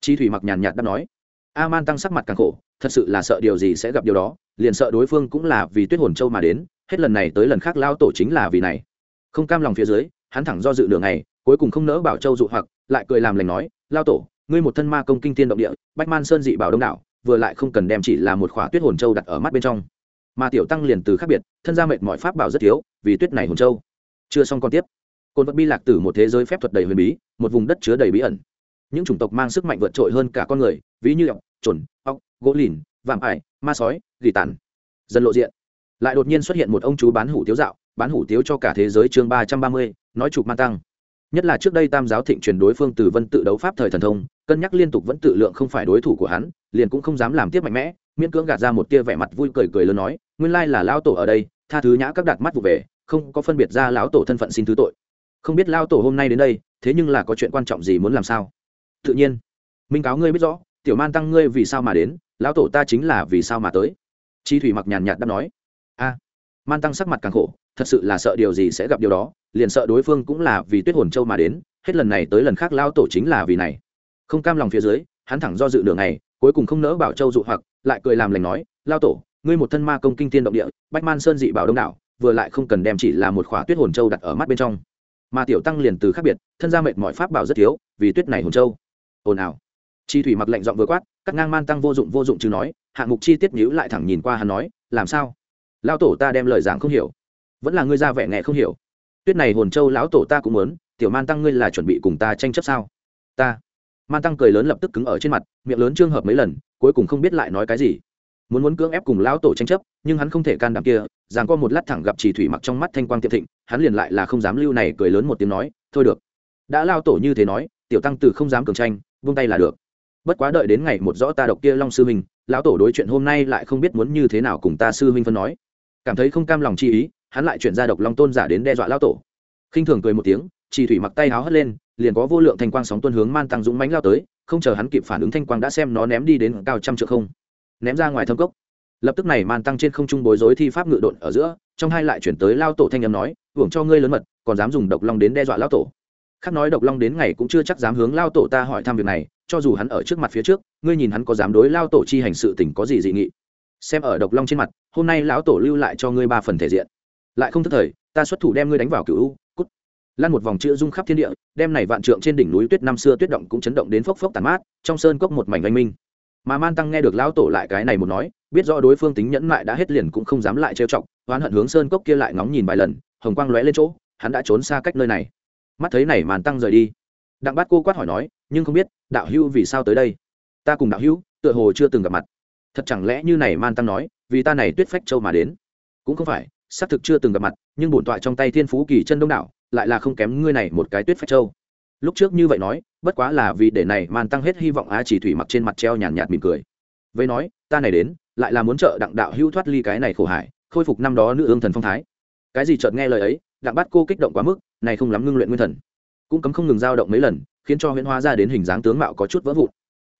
chi thủy mặc nhàn nhạt đáp nói a man tăng sắc mặt càng khổ, thật sự là sợ điều gì sẽ gặp điều đó, liền sợ đối phương cũng là vì tuyết hồn châu mà đến, hết lần này tới lần khác lao tổ chính là vì này. Không cam lòng phía dưới, hắn thẳng do dự đường này cuối cùng không nỡ bảo châu dụ hoặc, lại cười làm lành nói lao tổ, ngươi một thân ma công kinh tiên động địa, bách man sơn dị bảo đông đảo, vừa lại không cần đem chỉ là một khỏa tuyết hồn châu đặt ở mắt bên trong. Mà tiểu tăng liền từ khác biệt, thân gia mệt mọi pháp bảo rất thiếu, vì tuyết này hồn châu. Chưa xong còn tiếp. Côn vật bi lạc tử một thế giới phép thuật đầy huyền bí, một vùng đất chứa đầy bí ẩn những chủng tộc mang sức mạnh vượt trội hơn cả con người, ví như ọc trồn ọc gỗ lìn, vạm ải, ma sói, gỉ tàn. Dần lộ diện. Lại đột nhiên xuất hiện một ông chú bán hủ tiếu dạo, bán hủ tiếu cho cả thế giới chương ba trăm ba mươi, nói chụp man tăng. Nhất là trước đây tam giáo thịnh truyền đối phương từ vân tự đấu pháp thời thần thông, cân nhắc liên tục vẫn tự lượng không phải đối thủ của hắn, liền cũng không dám làm tiếp mạnh mẽ, miễn cưỡng gạt ra một tia vẻ mặt vui cười cười lớn nói, nguyên lai là lão tổ ở đây, tha thứ nhã các đạt mắt vụ về, không có phân biệt ra lão tổ thân phận xin thứ tội. Không biết lão tổ hôm nay đến đây, thế nhưng là có chuyện quan trọng gì muốn làm sao? Tự nhiên. Minh cáo ngươi biết rõ, tiểu man tăng ngươi vì sao mà đến, lão tổ ta chính là vì sao mà tới. Chi thủy mặc nhàn nhạt đáp nói. A, man tăng sắc mặt càng khổ, thật sự là sợ điều gì sẽ gặp điều đó, liền sợ đối phương cũng là vì tuyết hồn châu mà đến, hết lần này tới lần khác lao tổ chính là vì này. Không cam lòng phía dưới, hắn thẳng do dự đường này cuối cùng không nỡ bảo châu dụ hoặc, lại cười làm lành nói lao tổ, ngươi một thân ma công kinh tiên động địa, bách man sơn dị bảo đông đảo, vừa lại không cần đem chỉ là một khỏa tuyết hồn châu đặt ở mắt bên trong. Mà tiểu tăng liền từ khác biệt, thân gia mệt mọi pháp bảo rất thiếu, vì tuyết này hồn châu ồn ào. Chi thủy mặc lệnh giọng vừa quát, cắt ngang man tăng vô dụng vô dụng chứ nói, hạng mục chi tiết nhữ lại thẳng nhìn qua hắn nói, làm sao? Lão tổ ta đem lời giảng không hiểu. Vẫn là ngươi ra vẻ nghe không hiểu. Tuyết này hồn châu lão tổ ta cũng muốn, tiểu man tăng ngươi là chuẩn bị cùng ta tranh chấp sao? Ta. Man tăng cười lớn lập tức cứng ở trên mặt, miệng lớn trương hợp mấy lần, cuối cùng không biết lại nói cái gì. Muốn muốn cưỡng ép cùng lão tổ tranh chấp, nhưng hắn không thể can đảm kia, giảng qua một lát thẳng gặp chỉ thủy mặc trong mắt thanh quang tiệm thịnh, hắn liền lại là không dám lưu này cười lớn một tiếng nói, thôi được. Đã lao tổ như thế nói, tiểu tăng từ không dám cường tranh vung tay là được. Bất quá đợi đến ngày một rõ ta độc kia long sư huynh lão tổ đối chuyện hôm nay lại không biết muốn như thế nào cùng ta sư huynh phân nói. Cảm thấy không cam lòng chi ý, hắn lại chuyển ra độc long tôn giả đến đe dọa lão tổ. Khinh thường cười một tiếng, chỉ thủy mặc tay háo hất lên, liền có vô lượng thanh quang sóng tuân hướng man tăng dũng mánh lao tới, không chờ hắn kịp phản ứng thanh quang đã xem nó ném đi đến cao trăm trượng không. Ném ra ngoài thâm cốc. Lập tức này man tăng trên không trung bối rối thi pháp ngự độn ở giữa, trong hai lại chuyển tới lao tổ thanh âm nói, hưởng cho ngươi lớn mật, còn dám dùng độc long đến đe dọa lao tổ khác nói độc long đến ngày cũng chưa chắc dám hướng lao tổ ta hỏi thăm việc này, cho dù hắn ở trước mặt phía trước, ngươi nhìn hắn có dám đối lao tổ chi hành sự tình có gì dị nghị. Xem ở độc long trên mặt, hôm nay lão tổ lưu lại cho ngươi ba phần thể diện. Lại không thất thời, ta xuất thủ đem ngươi đánh vào cựu u, cút. Lan một vòng chữ rung khắp thiên địa, đem này vạn trượng trên đỉnh núi tuyết năm xưa tuyết động cũng chấn động đến phốc phốc tàn mát, trong sơn cốc một mảnh oanh minh. Mà man tăng nghe được lão tổ lại cái này một nói, biết rõ đối phương tính nhẫn lại đã hết liền cũng không dám lại trêu chọc, oán hận hướng sơn cốc kia lại ngóng nhìn vài lần, hồng quang lóe lên chỗ, hắn đã trốn xa cách nơi này mắt thấy này màn tăng rời đi. Đặng bát cô quát hỏi nói nhưng không biết đạo hữu vì sao tới đây? Ta cùng đạo hữu tựa hồ chưa từng gặp mặt. Thật chẳng lẽ như này man tăng nói vì ta này tuyết phách châu mà đến? Cũng không phải xác thực chưa từng gặp mặt nhưng bổn tọa trong tay thiên phú kỳ chân đông đảo lại là không kém ngươi này một cái tuyết phách châu. Lúc trước như vậy nói bất quá là vì để này man tăng hết hy vọng á chỉ thủy mặc trên mặt treo nhàn nhạt, nhạt mỉm cười. Với nói ta này đến lại là muốn trợ đặng đạo hữu thoát ly cái này khổ hải khôi phục năm đó nữ ương thần phong thái. Cái gì chợt nghe lời ấy đặng bát cô kích động quá mức này không lắm ngưng luyện nguyên thần. Cũng cấm không ngừng dao động mấy lần, khiến cho huyễn hóa ra đến hình dáng tướng mạo có chút vỡ vụn.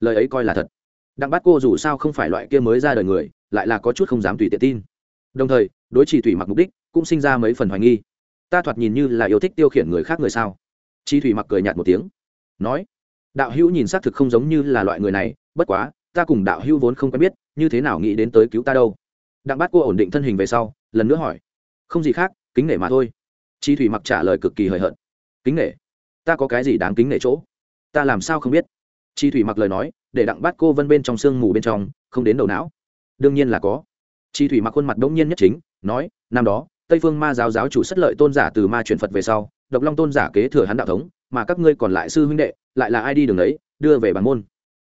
Lời ấy coi là thật. Đặng bát cô dù sao không phải loại kia mới ra đời người, lại là có chút không dám tùy tiện tin. Đồng thời, đối chỉ thủy mặc mục đích, cũng sinh ra mấy phần hoài nghi. Ta thoạt nhìn như là yêu thích tiêu khiển người khác người sao? Chi thủy mặc cười nhạt một tiếng. Nói, đạo hữu nhìn xác thực không giống như là loại người này, bất quá, ta cùng đạo hữu vốn không quen biết, như thế nào nghĩ đến tới cứu ta đâu? Đặng bát cô ổn định thân hình về sau, lần nữa hỏi. Không gì khác, kính nể mà thôi chi thủy mặc trả lời cực kỳ hời hợt. Kính nể, ta có cái gì đáng kính nể chỗ? Ta làm sao không biết? Chi thủy mặc lời nói, để đặng bát cô vân bên trong sương mù bên trong, không đến đầu não. Đương nhiên là có. Chi thủy mặc khuôn mặt đông nhiên nhất chính, nói, năm đó, tây phương ma giáo giáo chủ xuất lợi tôn giả từ ma truyền phật về sau, độc long tôn giả kế thừa hắn đạo thống, mà các ngươi còn lại sư huynh đệ, lại là ai đi đường đấy đưa về bản môn.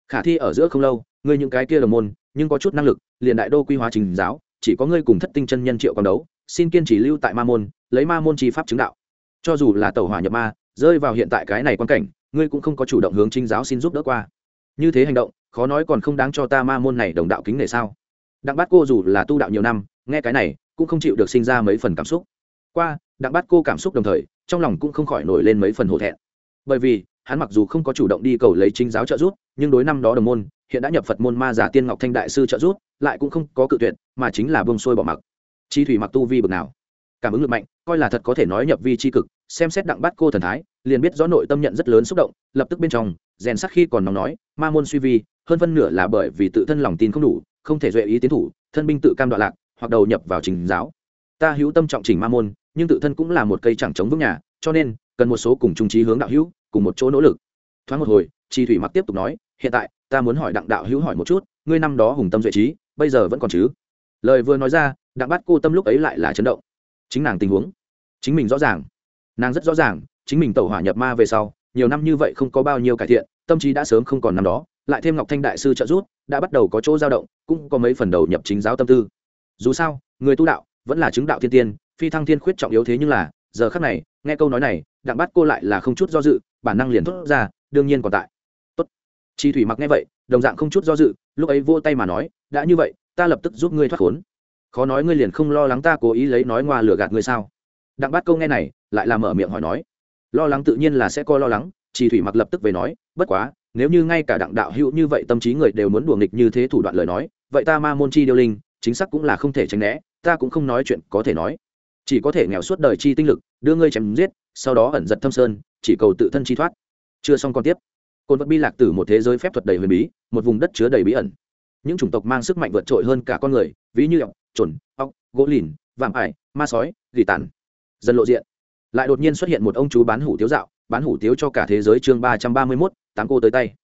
Khả thi ở giữa không lâu, ngươi những cái kia đồng môn, nhưng có chút năng lực, liền đại đô quy hóa trình giáo, chỉ có ngươi cùng thất tinh chân nhân triệu còn đấu xin kiên trì lưu tại ma môn, lấy ma môn chi pháp chứng đạo. Cho dù là tàu hỏa nhập ma, rơi vào hiện tại cái này quan cảnh, ngươi cũng không có chủ động hướng trinh giáo xin giúp đỡ qua. Như thế hành động, khó nói còn không đáng cho ta ma môn này đồng đạo kính nể sao? Đặng bát cô dù là tu đạo nhiều năm, nghe cái này, cũng không chịu được sinh ra mấy phần cảm xúc. Qua, đặng bát cô cảm xúc đồng thời, trong lòng cũng không khỏi nổi lên mấy phần hổ thẹn. Bởi vì, hắn mặc dù không có chủ động đi cầu lấy chính giáo trợ giúp, nhưng đối năm đó đồng môn, hiện đã nhập phật môn ma giả tiên ngọc thanh đại sư trợ giúp, lại cũng không có cự tuyệt, mà chính là bông sôi bỏ mặc chi thủy mặc tu vi bực nào? Cảm ứng lực mạnh, coi là thật có thể nói nhập vi c h i cực, xem xét đặng bắt cô thần thái, liền biết rõ nội tâm nhận rất lớn xúc động, lập tức bên trong, rèn sắc khi còn nóng nói, ma môn suy vi, hơn phân nửa là bởi vì tự thân lòng tin không đủ, không thể duệ ý tiến thủ, thân binh tự cam đoạn lạc, hoặc đầu nhập vào trình giáo. Ta hữu tâm trọng trình ma môn, nhưng tự thân cũng là một cây chẳng chống vững nhà, cho nên, cần một số cùng trung trí hướng đạo hữu, cùng một chỗ nỗ lực. Thoáng một hồi chi thủy mặc tiếp tục nói, hiện tại, ta muốn hỏi đặng đạo hữu hỏi một chút, ngươi năm đó hùng tâm duệ trí, bây giờ vẫn còn chứ? Lời vừa nói ra đặng bắt cô tâm lúc ấy lại là chấn động. Chính nàng tình huống. Chính mình rõ ràng. Nàng rất rõ ràng, chính mình tẩu hỏa nhập ma về sau, nhiều năm như vậy không có bao nhiêu cải thiện, tâm trí đã sớm không còn năm đó, lại thêm ngọc thanh đại sư trợ giúp, đã bắt đầu có chỗ dao động, cũng có mấy phần đầu nhập chính giáo tâm tư. Dù sao, người tu đạo vẫn là chứng đạo thiên tiên, phi thăng thiên khuyết trọng yếu thế nhưng là, giờ khắc này, nghe câu nói này, đặng bắt cô lại là không chút do dự, bản năng liền thốt ra, đương nhiên còn tại. Tốt. Chi thủy mặc nghe vậy, đồng dạng không chút do dự, lúc ấy vô tay mà nói, đã như vậy, ta lập tức giúp ngươi thoát khốn khó nói ngươi liền không lo lắng ta cố ý lấy nói ngoa lừa gạt ngươi sao? Đặng bát câu nghe này, lại là mở miệng hỏi nói. Lo lắng tự nhiên là sẽ coi lo lắng chỉ thủy mặc lập tức về nói, bất quá, nếu như ngay cả đặng đạo hữu như vậy tâm trí người đều muốn đùa nghịch như thế thủ đoạn lời nói, vậy ta ma môn chi điêu linh, chính xác cũng là không thể tránh né, ta cũng không nói chuyện có thể nói. Chỉ có thể nghèo suốt đời chi tinh lực, đưa ngươi chém giết, sau đó ẩn giật thâm sơn, chỉ cầu tự thân chi thoát. Chưa xong còn tiếp. Côn vật bi lạc từ một thế giới phép thuật đầy huyền bí, một vùng đất chứa đầy bí ẩn. Những chủng tộc mang sức mạnh vượt trội hơn cả con người, ví như ọc trồn ọc gỗ lìn, vạm ải, ma sói, gỉ tàn. Dần lộ diện. Lại đột nhiên xuất hiện một ông chú bán hủ tiếu dạo, bán hủ tiếu cho cả thế giới chương ba trăm ba mươi mốt, tám cô tới tay.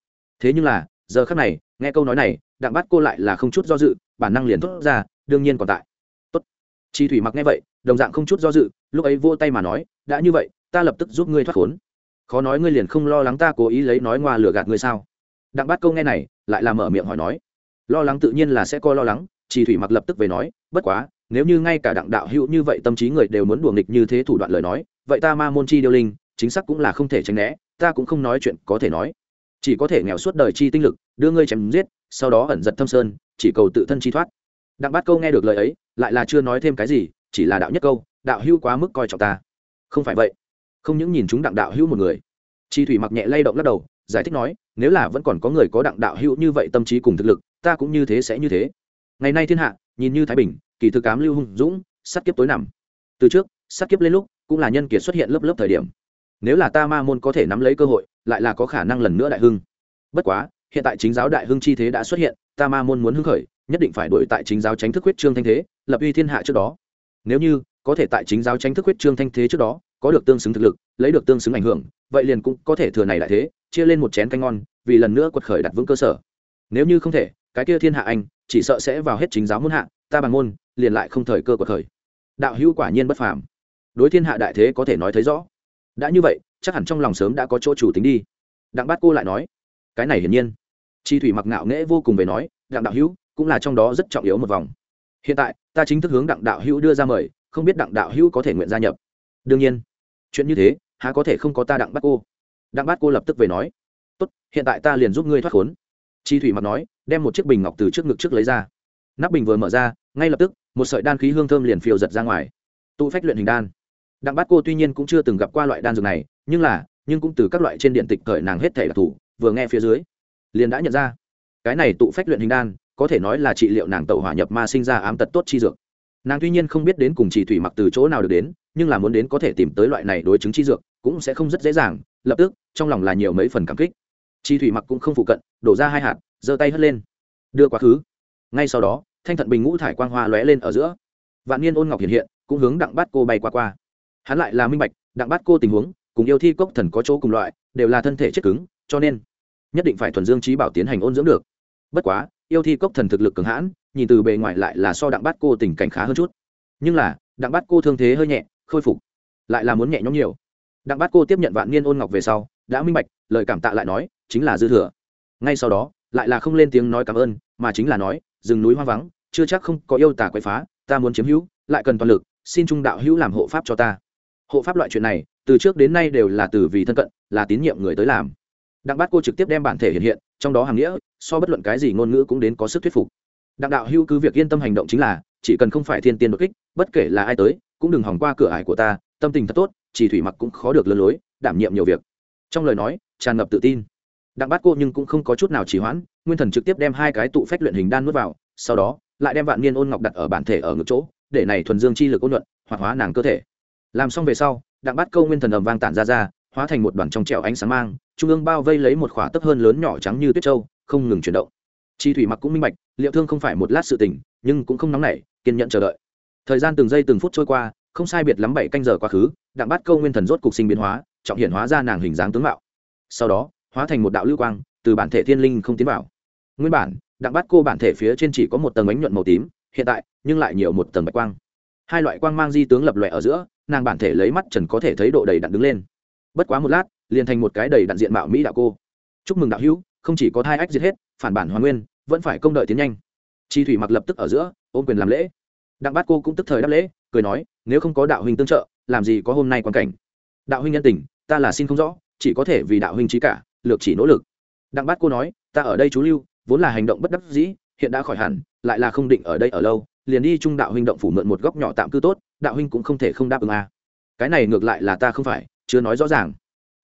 Thế nhưng là, giờ khắc này, nghe câu nói này, đặng bắt cô lại là không chút do dự, bản năng liền thốt ra, đương nhiên còn tại. Tốt. Chi thủy mặc nghe vậy, đồng dạng không chút do dự, lúc ấy vô tay mà nói, đã như vậy, ta lập tức giúp ngươi thoát khốn. Khó nói ngươi liền không lo lắng ta cố ý lấy nói ngoa lừa gạt ngươi sao? Đặng bắt câu nghe này, lại là mở miệng hỏi nói, lo lắng tự nhiên là sẽ coi lo lắng chi thủy mặc lập tức về nói, bất quá, nếu như ngay cả đặng đạo hữu như vậy tâm trí người đều muốn đùa nghịch như thế thủ đoạn lời nói, vậy ta ma môn chi điêu linh, chính xác cũng là không thể tránh né, ta cũng không nói chuyện có thể nói. Chỉ có thể nghèo suốt đời chi tinh lực, đưa ngươi chém giết, sau đó ẩn giật thâm sơn, chỉ cầu tự thân chi thoát. Đặng bát câu nghe được lời ấy, lại là chưa nói thêm cái gì, chỉ là đạo nhất câu, đạo hữu quá mức coi trọng ta. Không phải vậy. Không những nhìn chúng đặng đạo hữu một người. Chi thủy mặc nhẹ lay động lắc đầu, giải thích nói, nếu là vẫn còn có người có đặng đạo hữu như vậy tâm trí cùng thực lực, ta cũng như thế sẽ như thế ngày nay thiên hạ, nhìn như thái bình, kỳ thực cám lưu hung dũng, sát kiếp tối nằm. Từ trước, sát kiếp lên lúc, cũng là nhân kiệt xuất hiện lớp lớp thời điểm. Nếu là ta ma môn có thể nắm lấy cơ hội, lại là có khả năng lần nữa đại hưng. Bất quá, hiện tại chính giáo đại hưng chi thế đã xuất hiện, ta ma môn muốn hưng khởi, nhất định phải đổi tại chính giáo tránh thức huyết trương thanh thế, lập uy thiên hạ trước đó. Nếu như, có thể tại chính giáo tránh thức huyết trương thanh thế trước đó, có được tương xứng thực lực, lấy được tương xứng ảnh hưởng, vậy liền cũng có thể thừa này lại thế, chia lên một chén canh ngon, vì lần nữa quật khởi đặt vững cơ sở. Nếu như không thể, cái kia thiên hạ anh chỉ sợ sẽ vào hết chính giáo môn hạ, ta bằng môn, liền lại không thời cơ của thời. Đạo hữu quả nhiên bất phàm. Đối thiên hạ đại thế có thể nói thấy rõ. Đã như vậy, chắc hẳn trong lòng sớm đã có chỗ chủ tính đi. Đặng bát cô lại nói, cái này hiển nhiên. Chi thủy mặc ngạo nghễ vô cùng về nói, đặng đạo hữu, cũng là trong đó rất trọng yếu một vòng. Hiện tại, ta chính thức hướng đặng đạo hữu đưa ra mời, không biết đặng đạo hữu có thể nguyện gia nhập. Đương nhiên, chuyện như thế, há có thể không có ta đặng bát cô. Đặng bát cô lập tức về nói, tốt, hiện tại ta liền giúp ngươi thoát khốn chi thủy mặc nói, đem một chiếc bình ngọc từ trước ngực trước lấy ra. Nắp bình vừa mở ra, ngay lập tức, một sợi đan khí hương thơm liền phiêu giật ra ngoài. Tụ phách luyện hình đan. Đặng bát cô tuy nhiên cũng chưa từng gặp qua loại đan dược này, nhưng là, nhưng cũng từ các loại trên điện tịch cởi nàng hết thể đặc thù vừa nghe phía dưới, liền đã nhận ra. Cái này tụ phách luyện hình đan, có thể nói là trị liệu nàng tẩu hỏa nhập ma sinh ra ám tật tốt chi dược. Nàng tuy nhiên không biết đến cùng chỉ thủy mặc từ chỗ nào được đến, nhưng là muốn đến có thể tìm tới loại này đối chứng chi dược, cũng sẽ không rất dễ dàng, lập tức, trong lòng là nhiều mấy phần cảm kích chi thủy mặc cũng không phụ cận, đổ ra hai hạt, giơ tay hất lên. Đưa quá khứ. Ngay sau đó, thanh thận bình ngũ thải quang hoa lóe lên ở giữa. Vạn niên ôn ngọc hiện hiện, cũng hướng đặng bát cô bay qua qua. Hắn lại là minh bạch, đặng bát cô tình huống, cùng yêu thi cốc thần có chỗ cùng loại, đều là thân thể chết cứng, cho nên nhất định phải thuần dương trí bảo tiến hành ôn dưỡng được. Bất quá, yêu thi cốc thần thực lực cường hãn, nhìn từ bề ngoài lại là so đặng bát cô tình cảnh khá hơn chút. Nhưng là, đặng bát cô thương thế hơi nhẹ, khôi phục, lại là muốn nhẹ nhõm nhiều. Đặng bát cô tiếp nhận vạn niên ôn ngọc về sau đã minh bạch, lời cảm tạ lại nói, chính là dư thừa. Ngay sau đó, lại là không lên tiếng nói cảm ơn, mà chính là nói, rừng núi hoang vắng, chưa chắc không có yêu tả quậy phá, ta muốn chiếm hữu, lại cần toàn lực, xin trung đạo hữu làm hộ pháp cho ta. Hộ pháp loại chuyện này, từ trước đến nay đều là từ vì thân cận, là tín nhiệm người tới làm. Đặng bát cô trực tiếp đem bản thể hiện hiện, trong đó hàng nghĩa, so bất luận cái gì ngôn ngữ cũng đến có sức thuyết phục. Đặng đạo hữu cứ việc yên tâm hành động chính là, chỉ cần không phải thiên tiên đột kích, bất kể là ai tới, cũng đừng hỏng qua cửa ải của ta, tâm tình thật tốt, chỉ thủy mặc cũng khó được lơ lối, đảm nhiệm nhiều việc trong lời nói, tràn ngập tự tin. Đặng bát cô nhưng cũng không có chút nào trì hoãn, nguyên thần trực tiếp đem hai cái tụ phách luyện hình đan nuốt vào, sau đó, lại đem vạn niên ôn ngọc đặt ở bản thể ở ngực chỗ, để này thuần dương chi lực ôn nhuận, hoạt hóa nàng cơ thể. Làm xong về sau, đặng bát câu nguyên thần ầm vang tản ra ra, hóa thành một đoàn trong trẻo ánh sáng mang, trung ương bao vây lấy một khỏa tấp hơn lớn nhỏ trắng như tuyết trâu không ngừng chuyển động. Chi thủy mặc cũng minh bạch, liệu thương không phải một lát sự tình, nhưng cũng không nóng nảy, kiên nhận chờ đợi. Thời gian từng giây từng phút trôi qua, không sai biệt lắm bảy canh giờ quá khứ, đặng bát câu nguyên thần rốt cục sinh biến hóa trọng hiện hóa ra nàng hình dáng tướng mạo. Sau đó, hóa thành một đạo lưu quang, từ bản thể thiên linh không tiến vào. Nguyên bản, đặng bát cô bản thể phía trên chỉ có một tầng ánh nhuận màu tím, hiện tại, nhưng lại nhiều một tầng bạch quang. Hai loại quang mang di tướng lập lòe ở giữa, nàng bản thể lấy mắt trần có thể thấy độ đầy đặn đứng lên. Bất quá một lát, liền thành một cái đầy đặn diện mạo mỹ đạo cô. Chúc mừng đạo hữu, không chỉ có hai ách giết hết, phản bản hoàn nguyên, vẫn phải công đợi tiến nhanh. Chi thủy mặc lập tức ở giữa, ôm quyền làm lễ. Đặng bát cô cũng tức thời đáp lễ, cười nói, nếu không có đạo huynh tương trợ, làm gì có hôm nay quan cảnh. Đạo huynh nhân tình ta là xin không rõ, chỉ có thể vì đạo huynh trí cả, lược chỉ nỗ lực. Đặng bát cô nói, ta ở đây chú lưu, vốn là hành động bất đắc dĩ, hiện đã khỏi hẳn, lại là không định ở đây ở lâu, liền đi trung đạo huynh động phủ mượn một góc nhỏ tạm cư tốt, đạo huynh cũng không thể không đáp ứng a à. cái này ngược lại là ta không phải, chưa nói rõ ràng.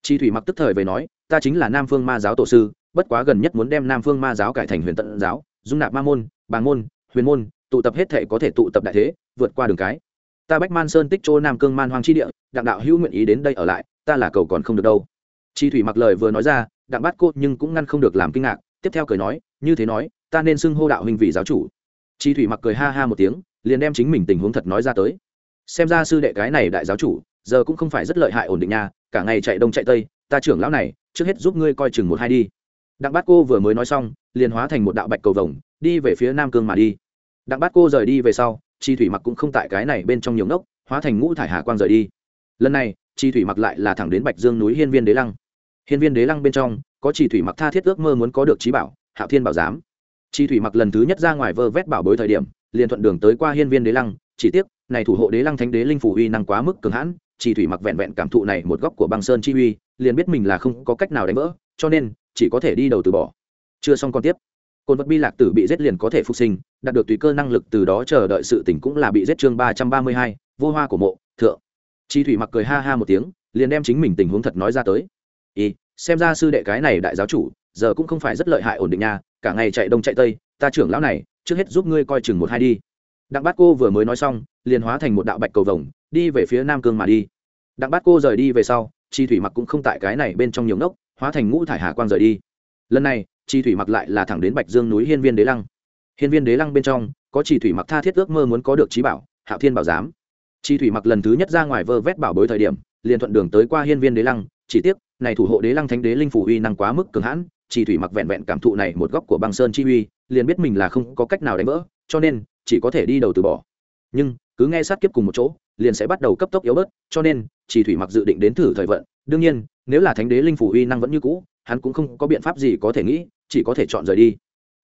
Chi thủy mặc tức thời về nói, ta chính là nam phương ma giáo tổ sư, bất quá gần nhất muốn đem nam phương ma giáo cải thành huyền tận giáo, dung nạp ma môn, bàng môn, huyền môn, tụ tập hết thể có thể tụ tập đại thế, vượt qua đường cái ta bách man sơn tích chỗ nam cương man hoang chi địa, đặng đạo hữu nguyện ý đến đây ở lại, ta là cầu còn không được đâu. Chi thủy mặc lời vừa nói ra, đặng bắt cô nhưng cũng ngăn không được làm kinh ngạc, tiếp theo cười nói, như thế nói, ta nên xưng hô đạo huynh vị giáo chủ. Chi thủy mặc cười ha ha một tiếng, liền đem chính mình tình huống thật nói ra tới. Xem ra sư đệ cái này đại giáo chủ, giờ cũng không phải rất lợi hại ổn định nha, cả ngày chạy đông chạy tây, ta trưởng lão này, trước hết giúp ngươi coi chừng một hai đi. Đặng bát cô vừa mới nói xong, liền hóa thành một đạo bạch cầu vồng, đi về phía nam cương mà đi. Đặng bát cô rời đi về sau chi thủy mặc cũng không tại cái này bên trong nhiều nốc hóa thành ngũ thải hà quang rời đi. Lần này, chi thủy mặc lại là thẳng đến bạch dương núi hiên viên đế lăng. Hiên viên đế lăng bên trong, có chi thủy mặc tha thiết ước mơ muốn có được trí bảo, hạo thiên bảo giám. Chi thủy mặc lần thứ nhất ra ngoài vơ vét bảo bối thời điểm, liền thuận đường tới qua hiên viên đế lăng, chỉ tiếc, này thủ hộ đế lăng thánh đế linh phủ uy năng quá mức cường hãn, chi thủy mặc vẹn vẹn cảm thụ này một góc của băng sơn chi uy, liền biết mình là không có cách nào đánh vỡ, cho nên, chỉ có thể đi đầu từ bỏ. Chưa xong còn tiếp côn vật bi lạc tử bị giết liền có thể phục sinh, đạt được tùy cơ năng lực từ đó chờ đợi sự tỉnh cũng là bị giết chương ba trăm ba mươi hai, vô hoa của mộ, thượng. Chi thủy mặc cười ha ha một tiếng, liền đem chính mình tình huống thật nói ra tới. Y xem ra sư đệ cái này đại giáo chủ, giờ cũng không phải rất lợi hại ổn định nha, cả ngày chạy đông chạy tây, ta trưởng lão này, trước hết giúp ngươi coi chừng một hai đi. Đặng bát cô vừa mới nói xong, liền hóa thành một đạo bạch cầu vồng, đi về phía nam cương mà đi. Đặng bát cô rời đi về sau, chi thủy mặc cũng không tại cái này bên trong nhiều ngốc, hóa thành ngũ thải hà quang rời đi. Lần này chi thủy mặc lại là thẳng đến bạch dương núi hiên viên đế lăng. Hiên viên đế lăng bên trong, có chi thủy mặc tha thiết ước mơ muốn có được trí bảo, hạo thiên bảo giám. Chi thủy mặc lần thứ nhất ra ngoài vơ vét bảo bối thời điểm, liền thuận đường tới qua hiên viên đế lăng, chỉ tiếc, này thủ hộ đế lăng thánh đế linh phủ uy năng quá mức cường hãn, chi thủy mặc vẹn vẹn cảm thụ này một góc của băng sơn chi uy, liền biết mình là không có cách nào đánh vỡ, cho nên, chỉ có thể đi đầu từ bỏ. Nhưng, cứ nghe sát kiếp cùng một chỗ, liền sẽ bắt đầu cấp tốc yếu bớt, cho nên chỉ thủy mặc dự định đến thử thời vận. Đương nhiên, nếu là thánh đế linh phủ uy năng vẫn như cũ hắn cũng không có biện pháp gì có thể nghĩ, chỉ có thể chọn rời đi.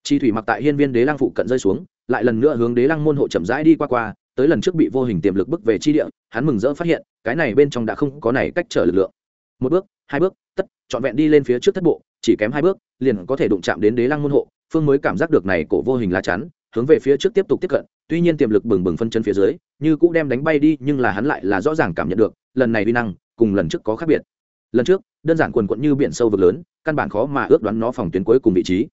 Chi thủy mặc tại hiên viên đế lăng phụ cận rơi xuống, lại lần nữa hướng đế lăng môn hộ chậm rãi đi qua qua, tới lần trước bị vô hình tiềm lực bức về chi địa, hắn mừng rỡ phát hiện, cái này bên trong đã không có này cách trở lực lượng. Một bước, hai bước, tất, trọn vẹn đi lên phía trước thất bộ, chỉ kém hai bước, liền có thể đụng chạm đến đế lăng môn hộ, phương mới cảm giác được này cổ vô hình lá chắn, hướng về phía trước tiếp tục tiếp cận, tuy nhiên tiềm lực bừng bừng phân chân phía dưới, như cũ đem đánh bay đi, nhưng là hắn lại là rõ ràng cảm nhận được, lần này uy năng, cùng lần trước có khác biệt lần trước, đơn giản quần quận như biển sâu vực lớn, căn bản khó mà ước đoán nó phòng tuyến cuối cùng vị trí.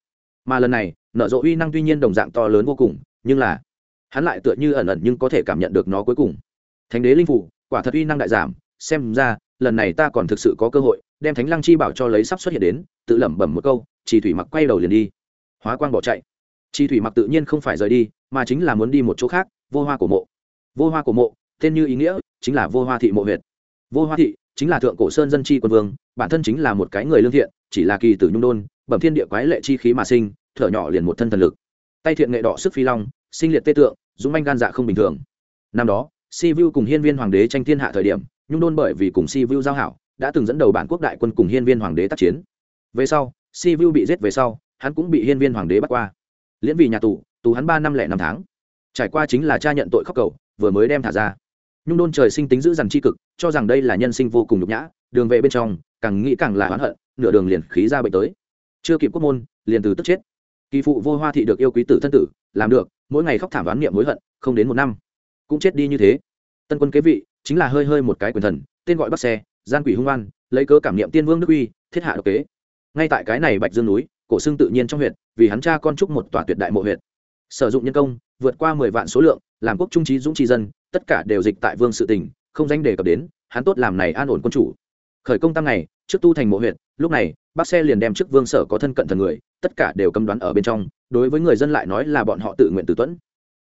Mà lần này nở rộ uy năng tuy nhiên đồng dạng to lớn vô cùng, nhưng là, hắn lại tựa như ẩn ẩn nhưng có thể cảm nhận được nó cuối cùng. Thánh đế linh phủ, quả thật uy năng đại giảm, xem ra, lần này ta còn thực sự có cơ hội, đem thánh lăng chi bảo cho lấy sắp xuất hiện đến, tự lẩm bẩm một câu chỉ thủy mặc quay đầu liền đi. Hóa quang bỏ chạy. Chi thủy mặc tự nhiên không phải rời đi, mà chính là muốn đi một chỗ khác, vô hoa của mộ. Vô hoa của mộ, tên như ý nghĩa, chính là vô hoa thị mộ huyệt. Vô hoa thị chính là thượng cổ sơn dân chi quân vương, bản thân chính là một cái người lương thiện, chỉ là kỳ tử nhung đôn, bẩm thiên địa quái lệ chi khí mà sinh, thở nhỏ liền một thân thần lực. Tay thiện nghệ đỏ sức phi long, sinh liệt tê tượng, dũng manh gan dạ không bình thường. Năm đó, si vu cùng hiên viên hoàng đế tranh thiên hạ thời điểm, nhung đôn bởi vì cùng si vu giao hảo, đã từng dẫn đầu bản quốc đại quân cùng hiên viên hoàng đế tác chiến. Về sau, si vu bị giết về sau, hắn cũng bị hiên viên hoàng đế bắt qua. Liễn vì nhà tù tù hắn ba năm lẻ năm tháng. Trải qua chính là cha nhận tội khóc cầu, vừa mới đem thả ra nhung đôn trời sinh tính giữ dằn c cực, cho rằng đây là nhân sinh vô cùng nhục nhã, đường về bên trong, càng nghĩ càng là oán hận, nửa đường liền khí ra bệnh tới. Chưa kịp quốc môn, liền từ tức chết. Kỳ phụ vô hoa thị được yêu quý tử thân tử, làm được, mỗi ngày khóc thảm đoán niệm hối hận, không đến một năm, cũng chết đi như thế. Tân quân kế vị, chính là hơi hơi một cái quyền thần, tên gọi bắc xe, gian quỷ hung văn lấy cớ cảm niệm tiên vương đức uy, thiết hạ độc kế. Ngay tại cái này bạch dương núi, cổ xương tự nhiên trong huyện, vì hắn cha con trúc một tòa tuyệt đại mộ huyện sử dụng nhân công, vượt qua mười vạn số lượng, làm quốc trung trí dũng tri dân tất cả đều dịch tại vương sự tình, không danh đề cập đến, hắn tốt làm này an ổn quân chủ. Khởi công tăng này trước tu thành mộ huyện lúc này, bác xe liền đem trước vương sở có thân cận thần người, tất cả đều cấm đoán ở bên trong, đối với người dân lại nói là bọn họ tự nguyện tự tuẫn.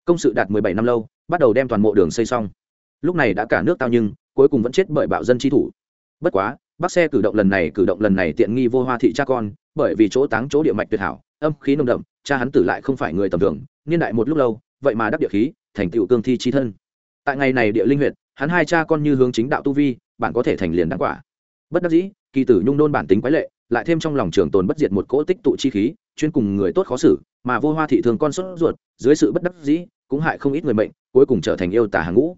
Công sự đạt mười bảy năm lâu, bắt đầu đem toàn mộ đường xây xong. Lúc này đã cả nước tao nhưng, cuối cùng vẫn chết bởi bạo dân tri thủ. Bất quá, bác xe cử động lần này, cử động lần này tiện nghi vô hoa thị cha con, bởi vì chỗ táng chỗ địa mạch tuyệt hảo, âm khí nồng đậm, cha hắn tử lại không phải người tầm thường, niên đại một lúc lâu, vậy mà đắc địa khí, thành tựu cương thi trí thân tại ngày này địa linh huyện hắn hai cha con như hướng chính đạo tu vi, bạn có thể thành liền đáng quả. Bất đắc dĩ, kỳ tử nhung đôn bản tính quái lệ, lại thêm trong lòng trường tồn bất diệt một cỗ tích tụ chi khí, chuyên cùng người tốt khó xử, mà vô hoa thị thường con sốt ruột, dưới sự bất đắc dĩ, cũng hại không ít người mệnh, cuối cùng trở thành yêu tả hàng ngũ.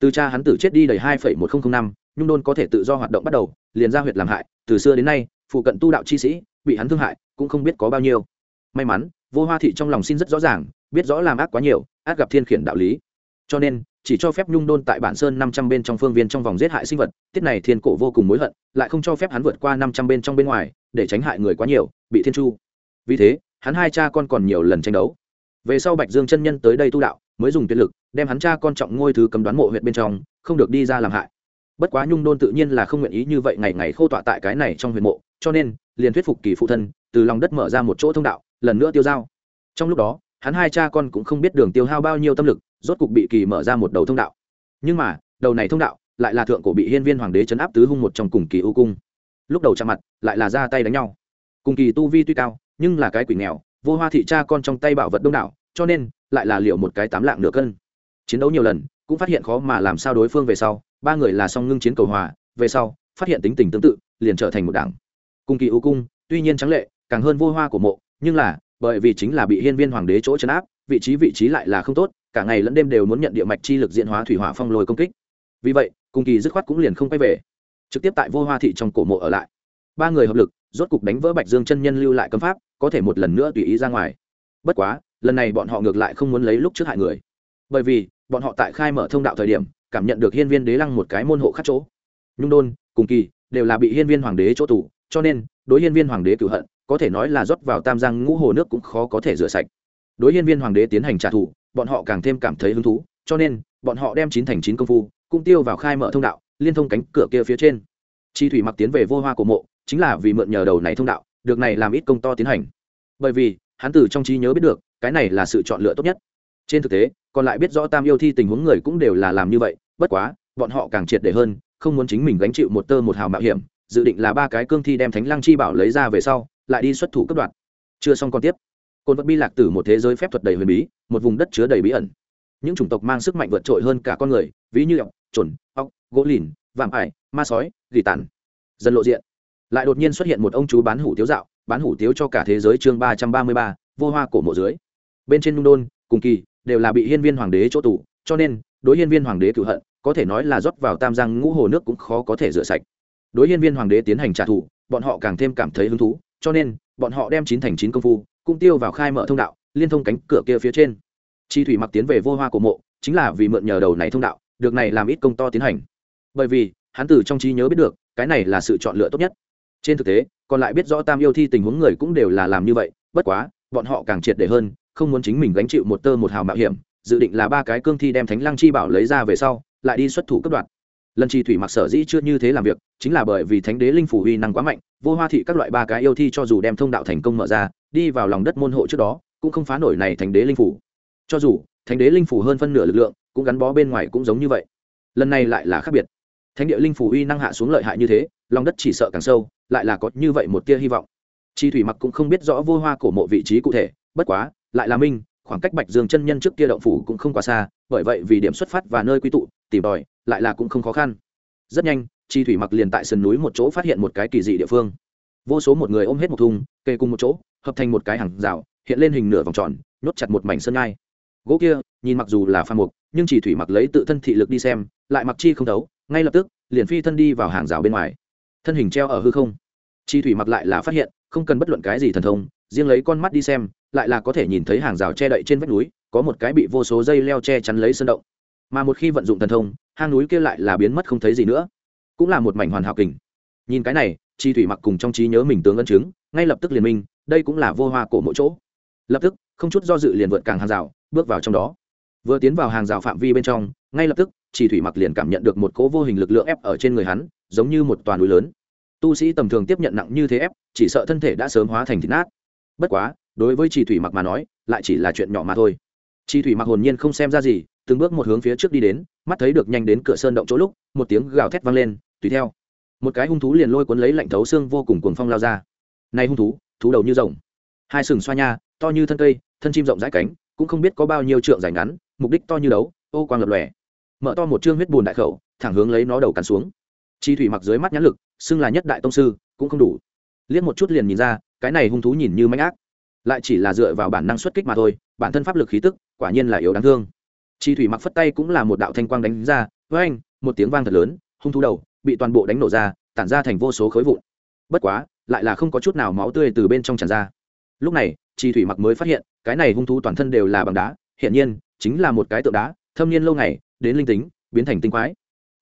Từ cha hắn tử chết đi đầy hai một nghìn năm, nhung đôn có thể tự do hoạt động bắt đầu, liền ra huyệt làm hại, từ xưa đến nay, phụ cận tu đạo chi sĩ, bị hắn thương hại, cũng không biết có bao nhiêu. May mắn, vô hoa thị trong lòng xin rất rõ ràng, biết rõ làm ác quá nhiều, ác gặp thiên khiển đạo lý. Cho nên chỉ cho phép nhung đôn tại bản sơn năm trăm bên trong phương viên trong vòng giết hại sinh vật, tiết này thiên cổ vô cùng mối hận, lại không cho phép hắn vượt qua năm trăm bên trong bên ngoài, để tránh hại người quá nhiều, bị thiên chu. Vì thế, hắn hai cha con còn nhiều lần tranh đấu. Về sau bạch dương chân nhân tới đây tu đạo, mới dùng tuyệt lực, đem hắn cha con trọng ngôi thứ cấm đoán mộ huyện bên trong, không được đi ra làm hại. Bất quá nhung đôn tự nhiên là không nguyện ý như vậy ngày ngày khô tọa tại cái này trong huyện mộ, cho nên, liền thuyết phục kỳ phụ thân, từ lòng đất mở ra một chỗ thông đạo, lần nữa tiêu dao trong lúc đó, hắn hai cha con cũng không biết đường tiêu hao bao nhiêu tâm lực rốt cục bị kỳ mở ra một đầu thông đạo. Nhưng mà, đầu này thông đạo lại là thượng cổ bị hiên viên hoàng đế chấn áp tứ hung một trong cùng kỳ ưu cung. Lúc đầu chạm mặt, lại là ra tay đánh nhau. Cùng kỳ tu vi tuy cao, nhưng là cái quỷ nghèo, vô hoa thị cha con trong tay bảo vật đông đảo, cho nên lại là liệu một cái tám lạng nửa cân. Chiến đấu nhiều lần, cũng phát hiện khó mà làm sao đối phương về sau, ba người là song ngưng chiến cầu hòa, về sau, phát hiện tính tình tương tự, liền trở thành một đảng. Cùng kỳ ưu cung, tuy nhiên trắng lệ, càng hơn vô hoa của mộ, nhưng là, bởi vì chính là bị hiên viên hoàng đế chỗ chấn áp, vị trí vị trí lại là không tốt cả ngày lẫn đêm đều muốn nhận địa mạch chi lực diện hóa thủy hỏa phong lôi công kích. Vì vậy, cùng kỳ dứt khoát cũng liền không quay về. Trực tiếp tại vô hoa thị trong cổ mộ ở lại. Ba người hợp lực, rốt cục đánh vỡ bạch dương chân nhân lưu lại cấm pháp, có thể một lần nữa tùy ý ra ngoài. Bất quá, lần này bọn họ ngược lại không muốn lấy lúc trước hại người. Bởi vì, bọn họ tại khai mở thông đạo thời điểm, cảm nhận được hiên viên đế lăng một cái môn hộ khắc chỗ. Nhung đôn, cùng kỳ, đều là bị hiên viên hoàng đế chỗ tù, cho nên, đối hiên viên hoàng đế cửu hận, có thể nói là rót vào tam giang ngũ hồ nước cũng khó có thể rửa sạch. Đối hiên viên hoàng đế tiến hành trả thù bọn họ càng thêm cảm thấy hứng thú, cho nên, bọn họ đem chín thành chín công phu cung tiêu vào khai mở thông đạo, liên thông cánh cửa kia phía trên. Chi thủy mặc tiến về vô hoa cổ mộ, chính là vì mượn nhờ đầu này thông đạo, được này làm ít công to tiến hành. Bởi vì, hắn từ trong trí nhớ biết được, cái này là sự chọn lựa tốt nhất. Trên thực tế, còn lại biết rõ tam yêu thi tình huống người cũng đều là làm như vậy, bất quá, bọn họ càng triệt để hơn, không muốn chính mình gánh chịu một tơ một hào mạo hiểm, dự định là ba cái cương thi đem thánh lăng chi bảo lấy ra về sau, lại đi xuất thủ cấp đoạn chưa xong còn tiếp côn vật bi lạc từ một thế giới phép thuật đầy huyền bí một vùng đất chứa đầy bí ẩn. Những chủng tộc mang sức mạnh vượt trội hơn cả con người ví như ọc trồn ọc gỗ lìn vạm ải ma sói gỉ tàn. Dần lộ diện. Lại đột nhiên xuất hiện một ông chú bán hủ tiếu dạo bán hủ tiếu cho cả thế giới chương ba trăm ba mươi ba vô hoa cổ mộ dưới. Bên trên nung đôn cùng kỳ đều là bị hiên viên hoàng đế chỗ tù, cho nên đối hiên viên hoàng đế cựu hận có thể nói là rót vào tam giang ngũ hồ nước cũng khó có thể rửa sạch. Đối hiên viên hoàng đế tiến hành trả thù bọn họ càng thêm cảm thấy hứng thú cho nên bọn họ đem chín thành chín công phu cung tiêu vào khai mở thông đạo, liên thông cánh cửa kia phía trên. Chi thủy mặc tiến về vô hoa của mộ, chính là vì mượn nhờ đầu này thông đạo, được này làm ít công to tiến hành. Bởi vì, hắn từ trong trí nhớ biết được, cái này là sự chọn lựa tốt nhất. Trên thực tế, còn lại biết rõ tam yêu thi tình huống người cũng đều là làm như vậy, bất quá, bọn họ càng triệt để hơn, không muốn chính mình gánh chịu một tơ một hào mạo hiểm, dự định là ba cái cương thi đem thánh lăng chi bảo lấy ra về sau, lại đi xuất thủ cấp đoạn lần chi thủy mặc sở dĩ chưa như thế làm việc chính là bởi vì thánh đế linh phủ uy năng quá mạnh, vô hoa thị các loại ba cái yêu thi cho dù đem thông đạo thành công mở ra, đi vào lòng đất môn hộ trước đó, cũng không phá nổi này thánh đế linh phủ. Cho dù, thánh đế linh phủ hơn phân nửa lực lượng, cũng gắn bó bên ngoài cũng giống như vậy. Lần này lại là khác biệt. Thánh địa linh phủ uy năng hạ xuống lợi hại như thế, lòng đất chỉ sợ càng sâu, lại là có như vậy một tia hy vọng. Chi thủy mặc cũng không biết rõ vô hoa cổ mộ vị trí cụ thể, bất quá, lại là minh, khoảng cách bạch dương chân nhân trước kia động phủ cũng không quá xa, bởi vậy vì điểm xuất phát và nơi quy tụ, tìm đòi lại là cũng không khó khăn. Rất nhanh chi thủy mặc liền tại sườn núi một chỗ phát hiện một cái kỳ dị địa phương. Vô số một người ôm hết một thùng kê cùng một chỗ, hợp thành một cái hàng rào, hiện lên hình nửa vòng tròn, nhốt chặt một mảnh sân ngai gỗ kia, nhìn mặc dù là pha mục, nhưng chỉ thủy mặc lấy tự thân thị lực đi xem, lại mặc chi không thấu, ngay lập tức, liền phi thân đi vào hàng rào bên ngoài. Thân hình treo ở hư không. Chi thủy mặc lại là phát hiện, không cần bất luận cái gì thần thông, riêng lấy con mắt đi xem, lại là có thể nhìn thấy hàng rào che đậy trên vách núi, có một cái bị vô số dây leo che chắn lấy sơn động. Mà một khi vận dụng thần thông, hang núi kia lại là biến mất không thấy gì nữa cũng là một mảnh hoàn hảo kình. Nhìn cái này, chi thủy mặc cùng trong trí nhớ mình tướng ân chứng, ngay lập tức liền minh, đây cũng là vô hoa cổ mỗi chỗ. Lập tức, không chút do dự liền vượt càng hàng rào, bước vào trong đó. Vừa tiến vào hàng rào phạm vi bên trong, ngay lập tức chỉ thủy mặc liền cảm nhận được một cỗ vô hình lực lượng ép ở trên người hắn, giống như một toàn núi lớn. Tu sĩ tầm thường tiếp nhận nặng như thế ép, chỉ sợ thân thể đã sớm hóa thành thịt nát. Bất quá, đối với chỉ thủy mặc mà nói, lại chỉ là chuyện nhỏ mà thôi. Chi thủy mặc hồn nhiên không xem ra gì, từng bước một hướng phía trước đi đến, mắt thấy được nhanh đến cửa sơn động chỗ lúc, một tiếng gào thét vang lên tùy theo. Một cái hung thú liền lôi cuốn lấy lạnh thấu xương vô cùng cuồng phong lao ra. Này hung thú thú đầu như rồng. Hai sừng xoa nha, to như thân cây, thân chim rộng rãi cánh, cũng không biết có bao nhiêu trượng dài ngắn, mục đích to như đấu, ô quang lập lòe. Mở to một chương huyết bùn đại khẩu, thẳng hướng lấy nó đầu cắn xuống. Chi thủy mặc dưới mắt nhãn lực, xưng là nhất đại tông sư, cũng không đủ. Liếc một chút liền nhìn ra, cái này hung thú nhìn như manh ác. Lại chỉ là dựa vào bản năng xuất kích mà thôi, bản thân pháp lực khí tức, quả nhiên là yếu đáng thương. Chi thủy mặc phất tay cũng là một đạo thanh quang đánh ra với anh một tiếng vang thật lớn, hung thú đầu bị toàn bộ đánh nổ ra, tản ra thành vô số khối vụn. Bất quá, lại là không có chút nào máu tươi từ bên trong tràn ra. Lúc này chi thủy mặc mới phát hiện, cái này hung thú toàn thân đều là bằng đá hiện nhiên, chính là một cái tượng đá, thâm niên lâu ngày, đến linh tính, biến thành tinh quái.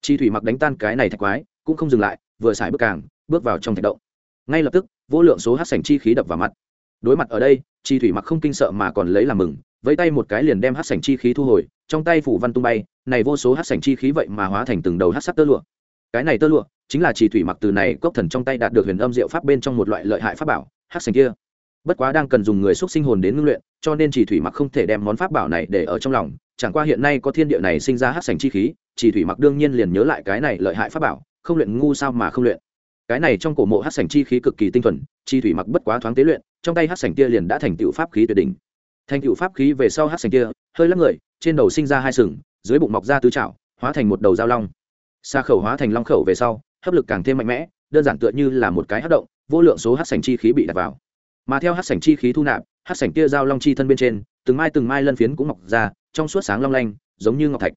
Chi thủy mặc đánh tan cái này thạch quái, cũng không dừng lại, vừa xài bước càng, bước vào trong thạch động. Ngay lập tức, vô lượng số hát sảnh chi khí đập vào mặt. Đối mặt ở đây chi thủy mặc không kinh sợ mà còn lấy làm mừng, vẫy tay một cái liền đem hát sảnh chi khí thu hồi, trong tay phủ văn tung bay, này vô số hát sảnh chi khí vậy mà hóa thành từng đầu hát sắc tơ lụa cái này tơ lụa chính là chỉ thủy mặc từ này cốc thần trong tay đạt được huyền âm diệu pháp bên trong một loại lợi hại pháp bảo hát sành kia. Bất quá đang cần dùng người xúc sinh hồn đến ngưng luyện cho nên chỉ thủy mặc không thể đem món pháp bảo này để ở trong lòng. Chẳng qua hiện nay có thiên địa này sinh ra hát sành chi khí chỉ thủy mặc đương nhiên liền nhớ lại cái này lợi hại pháp bảo không luyện ngu sao mà không luyện. Cái này trong cổ mộ hát sành chi khí cực kỳ tinh thuần chi thủy mặc bất quá thoáng tế luyện trong tay hát sành kia liền đã thành tựu pháp khí tuyệt đỉnh. Thành tựu pháp khí về sau hát sành kia hơi lắc người trên đầu sinh ra hai sừng dưới bụng mọc ra tứ trảo, hóa thành một đầu dao long xa khẩu hóa thành long khẩu về sau, hấp lực càng thêm mạnh mẽ, đơn giản tựa như là một cái hát động, vô lượng số hát sảnh chi khí bị đặt vào. Mà theo hát sảnh chi khí thu nạp hát sảnh kia dao long chi thân bên trên, từng mai từng mai lân phiến cũng mọc ra, trong suốt sáng long lanh, giống như ngọc thạch.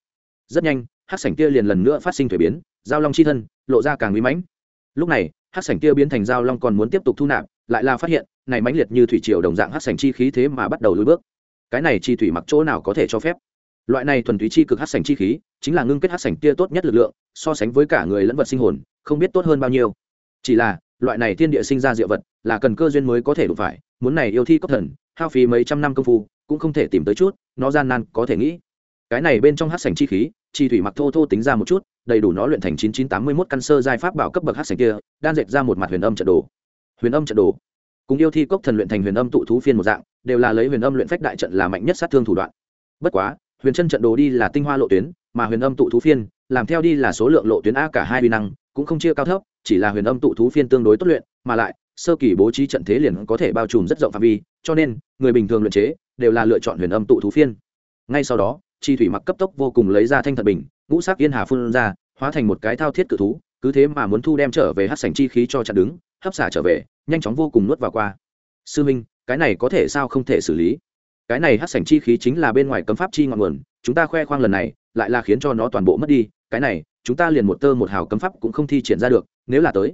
Rất nhanh hát sảnh kia liền lần nữa phát sinh thuế biến dao long chi thân lộ ra càng bí mãnh. Lúc này hát sảnh kia biến thành dao long còn muốn tiếp tục thu nạp, lại là phát hiện, này mãnh liệt như thủy triều đồng dạng hát sảnh chi khí thế mà bắt đầu lùi bước. Cái này chi thủy mặc chỗ nào có thể cho phép? Loại này thuần túy chi cực hát sảnh chi khí, chính là ngưng kết hát sảnh tia tốt nhất lực lượng, so sánh với cả người lẫn vật sinh hồn, không biết tốt hơn bao nhiêu. Chỉ là, loại này thiên địa sinh ra diệu vật, là cần cơ duyên mới có thể đủ phải, muốn này yêu thi cấp thần, hao phí mấy trăm năm công phu, cũng không thể tìm tới chút, nó gian nan có thể nghĩ. Cái này bên trong hát sảnh chi khí, chi thủy mặc thô thô tính ra một chút, đầy đủ nó luyện thành chín chín tám mươi mốt căn sơ giai pháp bảo cấp bậc hát sảnh kia, đan dệt ra một mặt huyền âm trận đồ. Huyền âm trận đồ. Cùng yêu thi cốc thần luyện thành huyền âm tụ thú phiên một dạng, đều là lấy huyền âm luyện phách đại trận là mạnh nhất sát thương thủ đoạn. Bất quá huyền chân trận đồ đi là tinh hoa lộ tuyến, mà huyền âm tụ thú phiên, làm theo đi là số lượng lộ tuyến a cả hai uy năng, cũng không chia cao thấp, chỉ là huyền âm tụ thú phiên tương đối tốt luyện, mà lại, sơ kỳ bố trí trận thế liền có thể bao trùm rất rộng phạm vi, cho nên, người bình thường luyện chế, đều là lựa chọn huyền âm tụ thú phiên. Ngay sau đó, chi thủy mặc cấp tốc vô cùng lấy ra thanh thật bình, ngũ sắc yên hà phun ra, hóa thành một cái thao thiết cự thú, cứ thế mà muốn thu đem trở về hát sảnh chi khí cho chặt đứng, hấp xả trở về, nhanh chóng vô cùng nuốt vào qua. Sư minh, cái này có thể sao không thể xử lý? Cái này hát sảnh chi khí chính là bên ngoài cấm pháp chi ngọn nguồn, chúng ta khoe khoang lần này, lại là khiến cho nó toàn bộ mất đi, cái này, chúng ta liền một tơ một hào cấm pháp cũng không thi triển ra được, nếu là tới.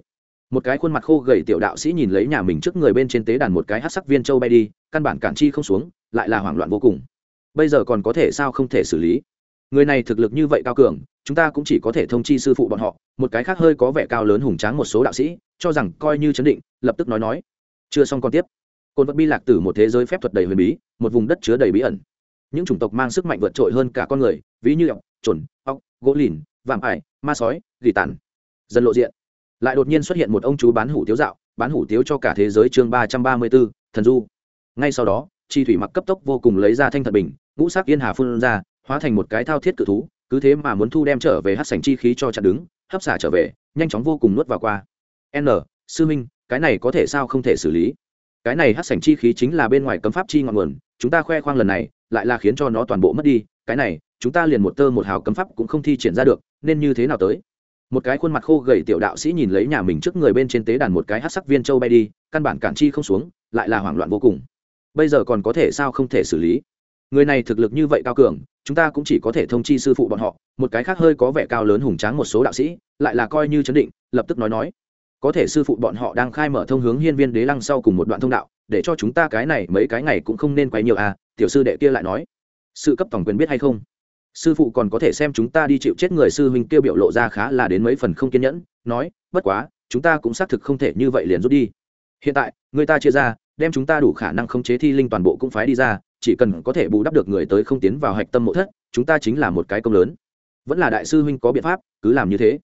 Một cái khuôn mặt khô gầy tiểu đạo sĩ nhìn lấy nhà mình trước người bên trên tế đàn một cái hát sắc viên châu bay đi, căn bản cản chi không xuống, lại là hoảng loạn vô cùng. Bây giờ còn có thể sao không thể xử lý? Người này thực lực như vậy cao cường, chúng ta cũng chỉ có thể thông chi sư phụ bọn họ, một cái khác hơi có vẻ cao lớn hùng tráng một số đạo sĩ, cho rằng coi như chấn định, lập tức nói nói. Chưa xong còn tiếp côn vật bi lạc từ một thế giới phép thuật đầy huyền bí, một vùng đất chứa đầy bí ẩn. Những chủng tộc mang sức mạnh vượt trội hơn cả con người, ví như ọc trồn ọc gỗ lìn, vạm ải, ma sói, gỉ tàn. Dần lộ diện. Lại đột nhiên xuất hiện một ông chú bán hủ tiếu dạo, bán hủ tiếu cho cả thế giới chương ba trăm ba mươi b ố thần du. Ngay sau đó, chi thủy mặc cấp tốc vô cùng lấy ra thanh thật bình, ngũ sắc yên hà phun ra, hóa thành một cái thao thiết cự thú, cứ thế mà muốn thu đem trở về hát sành chi khí cho chặt đứng, hấp xả trở về, nhanh chóng vô cùng nuốt vào qua. N, sư minh cái này có thể sao không thể xử lý? Cái này hát sảnh chi khí chính là bên ngoài cấm pháp chi ngọn nguồn, chúng ta khoe khoang lần này, lại là khiến cho nó toàn bộ mất đi, cái này, chúng ta liền một tơ một hào cấm pháp cũng không thi triển ra được, nên như thế nào tới? Một cái khuôn mặt khô gầy tiểu đạo sĩ nhìn lấy nhà mình trước người bên trên tế đàn một cái hát sắc viên châu bay đi, căn bản cản chi không xuống, lại là hoảng loạn vô cùng. Bây giờ còn có thể sao không thể xử lý? Người này thực lực như vậy cao cường, chúng ta cũng chỉ có thể thông chi sư phụ bọn họ, một cái khác hơi có vẻ cao lớn hùng tráng một số đạo sĩ, lại là coi như chấn định, lập tức nói nói có thể sư phụ bọn họ đang khai mở thông hướng hiên viên đế lăng sau cùng một đoạn thông đạo, để cho chúng ta cái này mấy cái ngày cũng không nên quấy nhiều à tiểu sư đệ kia lại nói. Sự cấp tổng quyền biết hay không? Sư phụ còn có thể xem chúng ta đi chịu chết người sư huynh kia biểu lộ ra khá là đến mấy phần không kiên nhẫn, nói, bất quá, chúng ta cũng xác thực không thể như vậy liền rút đi. Hiện tại, người ta chia ra, đem chúng ta đủ khả năng khống chế thi linh toàn bộ cũng phái đi ra, chỉ cần có thể bù đắp được người tới không tiến vào hạch tâm mộ thất, chúng ta chính là một cái công lớn. Vẫn là đại sư huynh có biện pháp, cứ làm như thế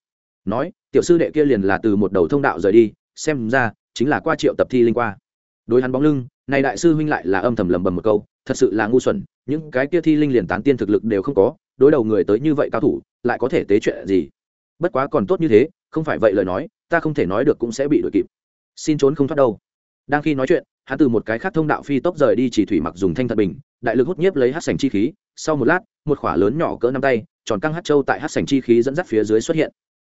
nói, tiểu sư đệ kia liền là từ một đầu thông đạo rời đi, xem ra chính là qua triệu tập thi linh qua. Đối hắn bóng lưng này đại sư huynh lại là âm thầm lầm bầm một câu, thật sự là ngu xuẩn, những cái kia thi linh liền tán tiên thực lực đều không có, đối đầu người tới như vậy cao thủ, lại có thể tế chuyện gì? Bất quá còn tốt như thế, không phải vậy lời nói, ta không thể nói được cũng sẽ bị đuổi kịp. Xin trốn không thoát đâu. Đang khi nói chuyện, hắn từ một cái khác thông đạo phi tốc rời đi chỉ thủy mặc dùng thanh thật bình, đại lực hút nhiếp lấy hát sành chi khí, sau một lát, một khỏa lớn nhỏ cỡ năm tay, tròn căng hát trâu tại hát sành chi khí dẫn dắt phía dưới xuất hiện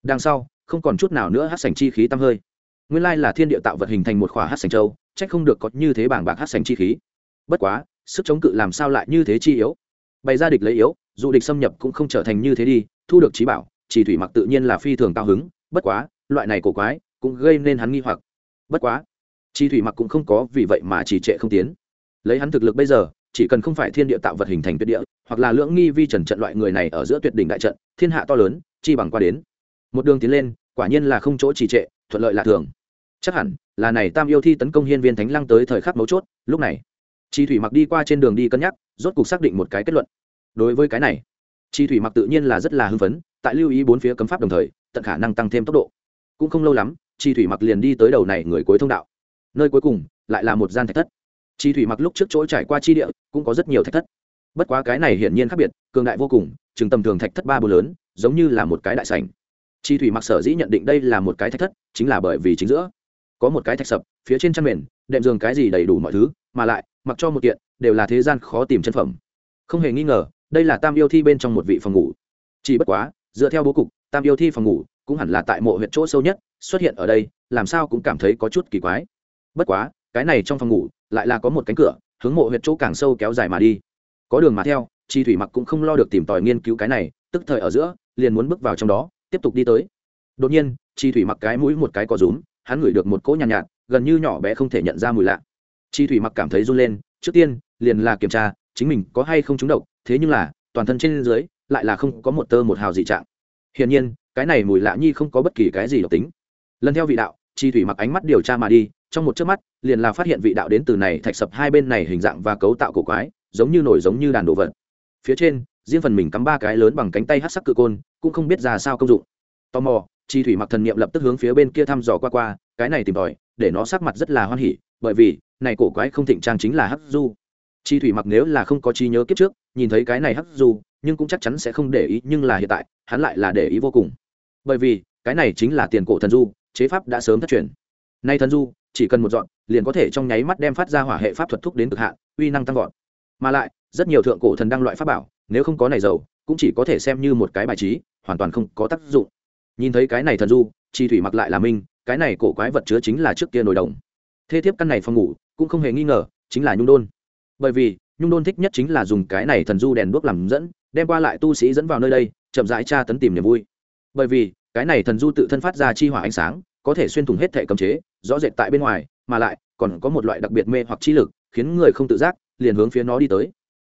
đằng sau, không còn chút nào nữa hát sành chi khí tăm hơi. Nguyên lai là thiên địa tạo vật hình thành một khỏa hát sành châu trách không được có như thế bảng bạc hát sành chi khí. Bất quá, sức chống cự làm sao lại như thế chi yếu? Bày ra địch lấy yếu, dù địch xâm nhập cũng không trở thành như thế đi, thu được trí bảo, chỉ thủy mặc tự nhiên là phi thường cao hứng, bất quá, loại này cổ quái cũng gây nên hắn nghi hoặc. Bất quá, chi thủy mặc cũng không có vì vậy mà chỉ trệ không tiến. Lấy hắn thực lực bây giờ, chỉ cần không phải thiên địa tạo vật hình thành tuyệt địa, hoặc là lưỡng nghi vi trần trận loại người này ở giữa tuyệt đỉnh đại trận, thiên hạ to lớn, chi bằng qua đến một đường tiến lên, quả nhiên là không chỗ trì trệ, thuận lợi lạ thường. Chắc hẳn là này tam yêu thi tấn công hiên viên thánh lăng tới thời khắc mấu chốt, lúc này, chi thủy mặc đi qua trên đường đi cân nhắc, rốt cuộc xác định một cái kết luận. Đối với cái này, chi thủy mặc tự nhiên là rất là hưng phấn, tại lưu ý bốn phía cấm pháp đồng thời, tận khả năng tăng thêm tốc độ. Cũng không lâu lắm, chi thủy mặc liền đi tới đầu này người cuối thông đạo. Nơi cuối cùng, lại là một gian thạch thất. Chi thủy mặc lúc trước chỗ trải qua chi địa, cũng có rất nhiều thạch thất. Bất quá cái này hiển nhiên khác biệt, cường đại vô cùng, chừng tầm thường thạch thất ba bờ lớn, giống như là một cái đại sảnh chi thủy mặc sở dĩ nhận định đây là một cái thạch thất, chính là bởi vì chính giữa có một cái thạch sập, phía trên chăn mền, đệm giường cái gì đầy đủ mọi thứ, mà lại, mặc cho một kiện, đều là thế gian khó tìm chân phẩm. Không hề nghi ngờ, đây là tam yêu thi bên trong một vị phòng ngủ. Chỉ bất quá, dựa theo bố cục, tam yêu thi phòng ngủ cũng hẳn là tại mộ huyện chỗ sâu nhất, xuất hiện ở đây, làm sao cũng cảm thấy có chút kỳ quái. Bất quá, cái này trong phòng ngủ lại là có một cánh cửa, hướng mộ huyện chỗ càng sâu kéo dài mà đi. Có đường mà theo, chi thủy mặc cũng không lo được tìm tòi nghiên cứu cái này, tức thời ở giữa, liền muốn bước vào trong đó tiếp tục đi tới. Đột nhiên chi thủy mặc cái mũi một cái có rúm hắn ngửi được một cỗ nhàn nhạt, nhạt gần như nhỏ bé không thể nhận ra mùi lạ. Chi thủy mặc cảm thấy run lên trước tiên liền là kiểm tra chính mình có hay không trúng độc thế nhưng là toàn thân trên dưới lại là không có một tơ một hào dị trạng. Hiển nhiên cái này mùi lạ nhi không có bất kỳ cái gì độc tính. Lần theo vị đạo chi thủy mặc ánh mắt điều tra mà đi trong một chớp mắt liền là phát hiện vị đạo đến từ này thạch sập hai bên này hình dạng và cấu tạo cổ quái giống như nổi giống như đàn đồ vật. Phía trên riêng phần mình cắm ba cái lớn bằng cánh tay hát sắc cự côn, cũng không biết ra sao công dụng. Tò mò, chi thủy mặc thần niệm lập tức hướng phía bên kia thăm dò qua qua, cái này tìm tòi, để nó sắc mặt rất là hoan hỉ, bởi vì, này cổ quái không thịnh trang chính là hắc du. Chi thủy mặc nếu là không có trí nhớ kiếp trước, nhìn thấy cái này hắc du, nhưng cũng chắc chắn sẽ không để ý, nhưng là hiện tại, hắn lại là để ý vô cùng. Bởi vì, cái này chính là tiền cổ thần du, chế pháp đã sớm thất truyền. Nay thần du, chỉ cần một dọn, liền có thể trong nháy mắt đem phát ra hỏa hệ pháp thuật thúc đến cực hạn, uy năng tăng vọt. Mà lại, rất nhiều thượng cổ thần đăng loại pháp bảo nếu không có này dầu, cũng chỉ có thể xem như một cái bài trí, hoàn toàn không có tác dụng. Nhìn thấy cái này thần du, chi thủy mặc lại là minh, cái này cổ quái vật chứa chính là trước kia nồi đồng. Thế thiếp căn này phòng ngủ, cũng không hề nghi ngờ, chính là nhung đôn. Bởi vì, nhung đôn thích nhất chính là dùng cái này thần du đèn đuốc làm dẫn, đem qua lại tu sĩ dẫn vào nơi đây, chậm rãi tra tấn tìm niềm vui. Bởi vì, cái này thần du tự thân phát ra chi hỏa ánh sáng, có thể xuyên thủng hết thể cấm chế, rõ rệt tại bên ngoài, mà lại, còn có một loại đặc biệt mê hoặc chi lực, khiến người không tự giác, liền hướng phía nó đi tới.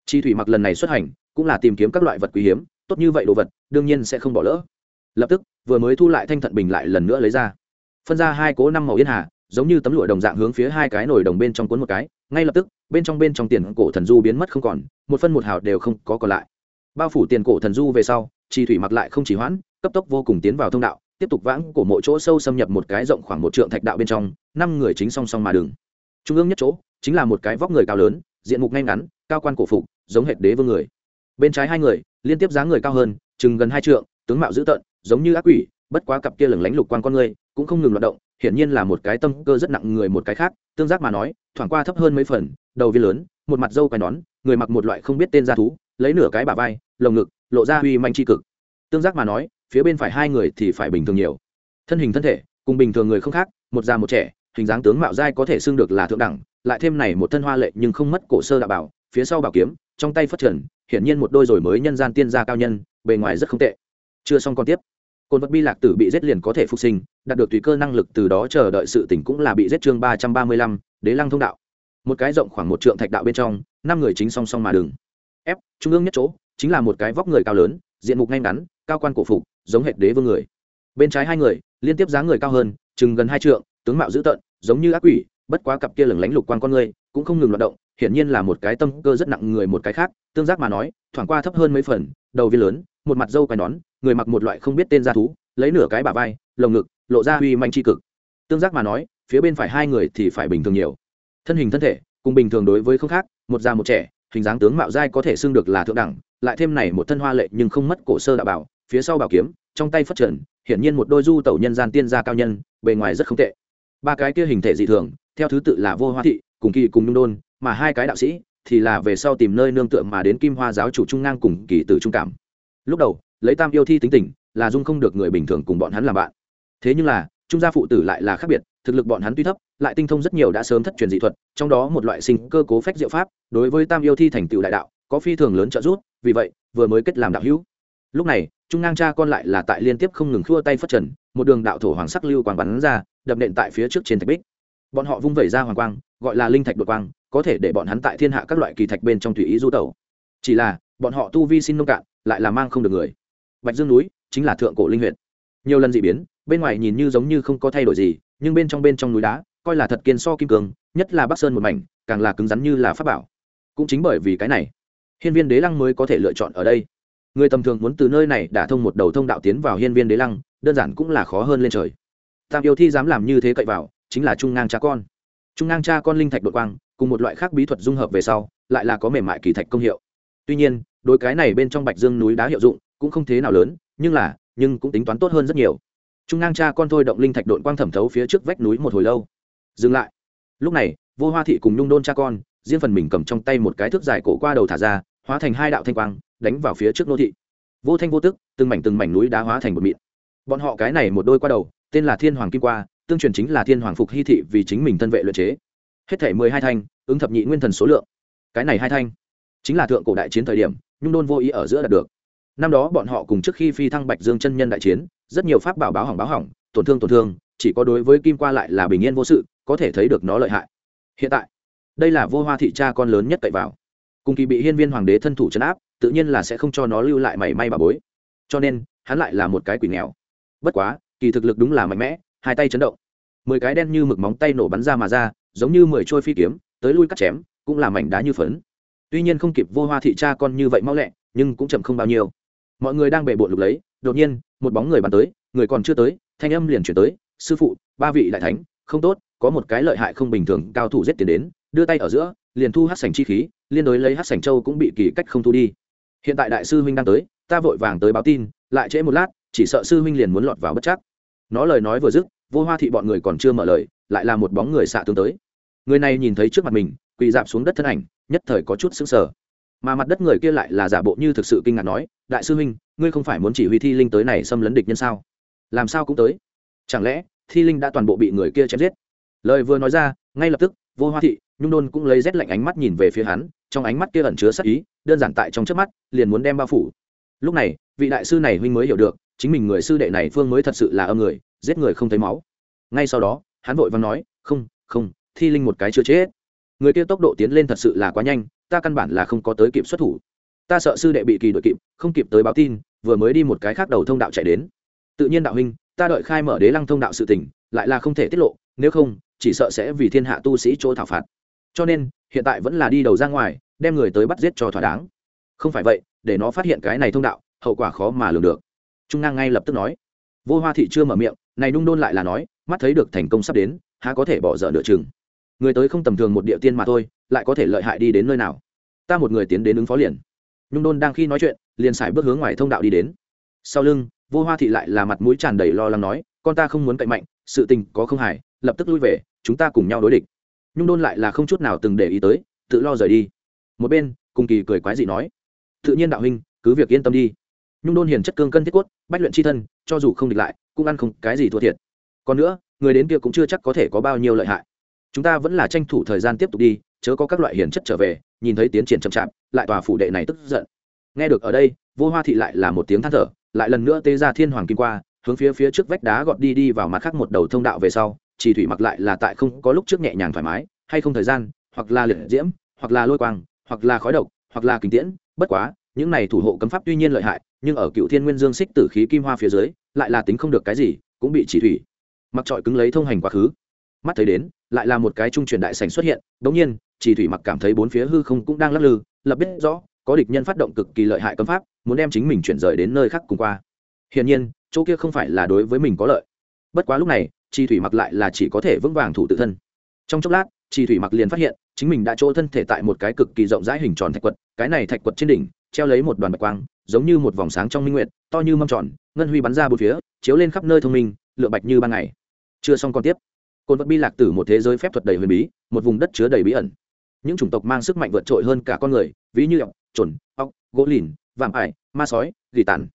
Chi thủy mặc lần này xuất hành cũng là tìm kiếm các loại vật quý hiếm, tốt như vậy đồ vật, đương nhiên sẽ không bỏ lỡ. Lập tức, vừa mới thu lại thanh thận bình lại lần nữa lấy ra. Phân ra hai cố năm màu yên hà, giống như tấm lụa đồng dạng hướng phía hai cái nồi đồng bên trong cuốn một cái. Ngay lập tức, bên trong bên trong tiền cổ thần du biến mất không còn, một phân một hào đều không có còn lại. Bao phủ tiền cổ thần du về sau, chi thủy mặc lại không chỉ hoãn, cấp tốc vô cùng tiến vào thông đạo, tiếp tục vãng cổ mộ chỗ sâu xâm nhập một cái rộng khoảng một trượng thạch đạo bên trong, năm người chính song song mà đường. Trung ương nhất chỗ, chính là một cái vóc người cao lớn, diện mục ngay ngắn, cao quan cổ phục, giống hệ đế vương người bên trái hai người, liên tiếp dáng người cao hơn, chừng gần hai trượng, tướng mạo dữ tợn, giống như ác quỷ, bất quá cặp kia lửng lánh lục quan con người, cũng không ngừng loạt động, hiển nhiên là một cái tâm cơ rất nặng người một cái khác, tương giác mà nói, thoảng qua thấp hơn mấy phần, đầu viên lớn, một mặt dâu quai nón, người mặc một loại không biết tên gia thú, lấy nửa cái bả vai, lồng ngực, lộ ra uy manh tri cực. Tương giác mà nói, phía bên phải hai người thì phải bình thường nhiều. Thân hình thân thể, cùng bình thường người không khác, một già một trẻ, hình dáng tướng mạo dai có thể xưng được là thượng đẳng, lại thêm này một thân hoa lệ nhưng không mất cổ sơ đạo bảo, phía sau bảo kiếm trong tay phất trần, hiển nhiên một đôi rồi mới nhân gian tiên gia cao nhân, bề ngoài rất không tệ. Chưa xong còn tiếp. Côn vật bi lạc tử bị giết liền có thể phục sinh, đạt được tùy cơ năng lực từ đó chờ đợi sự tỉnh cũng là bị giết chương ba trăm ba mươi lăm, đế lăng thông đạo. Một cái rộng khoảng một trượng thạch đạo bên trong, năm người chính song song mà đường ép, trung ương nhất chỗ, chính là một cái vóc người cao lớn, diện mục ngay ngắn, cao quan cổ phục, giống hệt đế vương người. Bên trái hai người, liên tiếp dáng người cao hơn, chừng gần hai trượng, tướng mạo dữ tợn, giống như ác quỷ, bất quá cặp kia lửng lánh lục quan con người, cũng không ngừng loạt động hiển nhiên là một cái tâm cơ rất nặng người một cái khác, tương giác mà nói, thoảng qua thấp hơn mấy phần, đầu viên lớn, một mặt dâu quai nón, người mặc một loại không biết tên gia thú, lấy nửa cái bả vai, lồng ngực, lộ ra uy manh tri cực. Tương giác mà nói, phía bên phải hai người thì phải bình thường nhiều. Thân hình thân thể, cùng bình thường đối với không khác, một già một trẻ, hình dáng tướng mạo dai có thể xưng được là thượng đẳng, lại thêm này một thân hoa lệ nhưng không mất cổ sơ đạo bảo, phía sau bảo kiếm, trong tay phất trần, hiển nhiên một đôi du tẩu nhân gian tiên gia cao nhân, bề ngoài rất không tệ. Ba cái kia hình thể dị thường, theo thứ tự là vô hoa thị, cùng kỳ cùng nhung đôn mà hai cái đạo sĩ thì là về sau tìm nơi nương tựa mà đến kim hoa giáo chủ trung ngang cùng kỳ tử trung cảm. Lúc đầu, lấy tam yêu thi tính tình, là dung không được người bình thường cùng bọn hắn làm bạn. Thế nhưng là, trung gia phụ tử lại là khác biệt, thực lực bọn hắn tuy thấp, lại tinh thông rất nhiều đã sớm thất truyền dị thuật, trong đó một loại sinh cơ cố phách diệu pháp, đối với tam yêu thi thành tựu đại đạo, có phi thường lớn trợ giúp, vì vậy, vừa mới kết làm đạo hữu. Lúc này, trung ngang cha con lại là tại liên tiếp không ngừng khua tay phất trần, một đường đạo thổ hoàng sắc lưu quang bắn ra, đập nện tại phía trước trên thạch bích. Bọn họ vung vẩy ra hoàng quang, gọi là linh thạch đột quang có thể để bọn hắn tại thiên hạ các loại kỳ thạch bên trong tùy ý du tẩu. Chỉ là, bọn họ tu vi xin nông cạn, lại là mang không được người. Bạch dương núi chính là thượng cổ linh huyện nhiều lần dị biến, bên ngoài nhìn như giống như không có thay đổi gì, nhưng bên trong bên trong núi đá, coi là thật kiên so kim cương, nhất là bắc sơn một mảnh, càng là cứng rắn như là pháp bảo. Cũng chính bởi vì cái này, hiên viên đế lăng mới có thể lựa chọn ở đây. Người tầm thường muốn từ nơi này đả thông một đầu thông đạo tiến vào hiên viên đế lăng, đơn giản cũng là khó hơn lên trời. Tam yêu thi dám làm như thế cậy vào, chính là trung ngang cha con. Trung ngang cha con linh thạch đội quang cùng một loại khác bí thuật dung hợp về sau, lại là có mềm mại kỳ thạch công hiệu. Tuy nhiên đôi cái này bên trong bạch dương núi đá hiệu dụng cũng không thế nào lớn, nhưng là, nhưng cũng tính toán tốt hơn rất nhiều. Trung ngang cha con thôi động linh thạch đội quang thẩm thấu phía trước vách núi một hồi lâu. Dừng lại. Lúc này, vô hoa thị cùng nhung đôn cha con, riêng phần mình cầm trong tay một cái thước dài cổ qua đầu thả ra, hóa thành hai đạo thanh quang, đánh vào phía trước nô thị. Vô thanh vô tức, từng mảnh từng mảnh núi đá hóa thành một mịn. Bọn họ cái này một đôi qua đầu, tên là thiên hoàng kim qua, tương truyền chính là thiên hoàng phục hy thị vì chính mình thân vệ luyện chế hết thể mười hai thanh, ứng thập nhị nguyên thần số lượng. Cái này hai thanh, chính là thượng cổ đại chiến thời điểm, nhung đôn vô ý ở giữa đạt được. Năm đó bọn họ cùng trước khi phi thăng bạch dương chân nhân đại chiến, rất nhiều pháp bảo báo hỏng báo hỏng, tổn thương tổn thương, chỉ có đối với kim qua lại là bình yên vô sự, có thể thấy được nó lợi hại. Hiện tại, đây là vô hoa thị cha con lớn nhất cậy vào. Cùng kỳ bị hiên viên hoàng đế thân thủ chấn áp, tự nhiên là sẽ không cho nó lưu lại mảy may bà bối. Cho nên, hắn lại là một cái quỷ nghèo. Bất quá, kỳ thực lực đúng là mạnh mẽ, hai tay chấn động. Mười cái đen như mực móng tay nổ bắn ra mà ra giống như mười trôi phi kiếm, tới lui cắt chém, cũng là mảnh đá như phấn. Tuy nhiên không kịp vô hoa thị cha con như vậy mau lẹ, nhưng cũng chậm không bao nhiêu. Mọi người đang bề bộn lục lấy, đột nhiên, một bóng người bắn tới, người còn chưa tới, thanh âm liền chuyển tới, sư phụ, ba vị đại thánh, không tốt, có một cái lợi hại không bình thường, cao thủ giết tiền đến, đưa tay ở giữa, liền thu hát sành chi khí, liên đối lấy hát sành châu cũng bị kỳ cách không thu đi. Hiện tại đại sư huynh đang tới, ta vội vàng tới báo tin, lại trễ một lát, chỉ sợ sư huynh liền muốn lọt vào bất chắc. Nó lời nói vừa dứt, vô hoa thị bọn người còn chưa mở lời lại là một bóng người xạ tương tới. Người này nhìn thấy trước mặt mình, quỳ dạp xuống đất thân ảnh, nhất thời có chút sững sờ. Mà mặt đất người kia lại là giả bộ như thực sự kinh ngạc nói, đại sư huynh, ngươi không phải muốn chỉ huy thi linh tới này xâm lấn địch nhân sao? Làm sao cũng tới? Chẳng lẽ, thi linh đã toàn bộ bị người kia chém giết? Lời vừa nói ra, ngay lập tức, vô hoa thị, nhung đôn cũng lấy rét lạnh ánh mắt nhìn về phía hắn, trong ánh mắt kia ẩn chứa sắc ý, đơn giản tại trong trước mắt, liền muốn đem bao phủ. Lúc này, vị đại sư này huynh mới hiểu được, chính mình người sư đệ này phương mới thật sự là âm người, giết người không thấy máu. Ngay sau đó hắn vội vàng nói, không không, thi linh một cái chưa chết. Người kia tốc độ tiến lên thật sự là quá nhanh, ta căn bản là không có tới kịp xuất thủ. Ta sợ sư đệ bị kỳ đội kịp, không kịp tới báo tin, vừa mới đi một cái khác đầu thông đạo chạy đến. Tự nhiên đạo huynh, ta đợi khai mở đế lăng thông đạo sự tỉnh lại là không thể tiết lộ, nếu không, chỉ sợ sẽ vì thiên hạ tu sĩ chỗ thảo phạt. Cho nên, hiện tại vẫn là đi đầu ra ngoài, đem người tới bắt giết cho thỏa đáng. Không phải vậy, để nó phát hiện cái này thông đạo, hậu quả khó mà lường được. Trung ngang ngay lập tức nói. Vô hoa thị chưa mở miệng, này nung đôn lại là nói mắt thấy được thành công sắp đến, há có thể bỏ dở nửa chừng. Người tới không tầm thường một địa tiên mà thôi, lại có thể lợi hại đi đến nơi nào? Ta một người tiến đến ứng phó liền. Nhung đôn đang khi nói chuyện, liền xài bước hướng ngoài thông đạo đi đến. Sau lưng, vô hoa thị lại là mặt mũi tràn đầy lo lắng nói, con ta không muốn cậy mạnh, sự tình có không hài, lập tức lui về, chúng ta cùng nhau đối địch. Nhung đôn lại là không chút nào từng để ý tới, tự lo rời đi. Một bên, cùng kỳ cười quái dị nói, tự nhiên đạo huynh, cứ việc yên tâm đi. Nhung đôn hiền chất cương cân thiết quất, bách luyện c h i thân, cho dù không địch lại, cũng ăn không cái gì thua thiệt còn nữa, người đến kia cũng chưa chắc có thể có bao nhiêu lợi hại. Chúng ta vẫn là tranh thủ thời gian tiếp tục đi, chớ có các loại hiền chất trở về, nhìn thấy tiến triển chậm chạp, lại tòa phủ đệ này tức giận. Nghe được ở đây, vô hoa thị lại là một tiếng than thở, lại lần nữa tê ra thiên hoàng kim qua, hướng phía phía trước vách đá gọt đi đi vào mặt khác một đầu thông đạo về sau, chỉ thủy mặc lại là tại không có lúc trước nhẹ nhàng thoải mái, hay không thời gian, hoặc là liệt diễm, hoặc là lôi quang, hoặc là khói độc, hoặc là kính tiễn, bất quá, những này thủ hộ cấm pháp tuy nhiên lợi hại, nhưng ở cựu thiên nguyên dương xích tử khí kim hoa phía dưới, lại là tính không được cái gì, cũng bị chỉ thủy mặc trọi cứng lấy thông hành quá khứ. Mắt thấy đến, lại là một cái trung truyền đại sành xuất hiện đống nhiên chỉ thủy mặc cảm thấy bốn phía hư không cũng đang lắc lư, lập biết rõ, có địch nhân phát động cực kỳ lợi hại cấm pháp, muốn đem chính mình chuyển rời đến nơi khác cùng qua. Hiển nhiên, chỗ kia không phải là đối với mình có lợi. Bất quá lúc này chi thủy mặc lại là chỉ có thể vững vàng thủ tự thân. Trong chốc lát chi thủy mặc liền phát hiện, chính mình đã chỗ thân thể tại một cái cực kỳ rộng rãi hình tròn thạch quật, cái này thạch quật trên đỉnh, treo lấy một đoàn bạch quang, giống như một vòng sáng trong minh nguyệt, to như mâm tròn, ngân huy bắn ra bốn phía, chiếu lên khắp nơi thông minh lựa bạch như ban ngày chưa xong còn tiếp. Côn vật bi lạc tử một thế giới phép thuật đầy huyền bí, một vùng đất chứa đầy bí ẩn. Những chủng tộc mang sức mạnh vượt trội hơn cả con người, ví như ọc trồn ọc gỗ lìn, vạm ải, ma sói, gỉ tàn.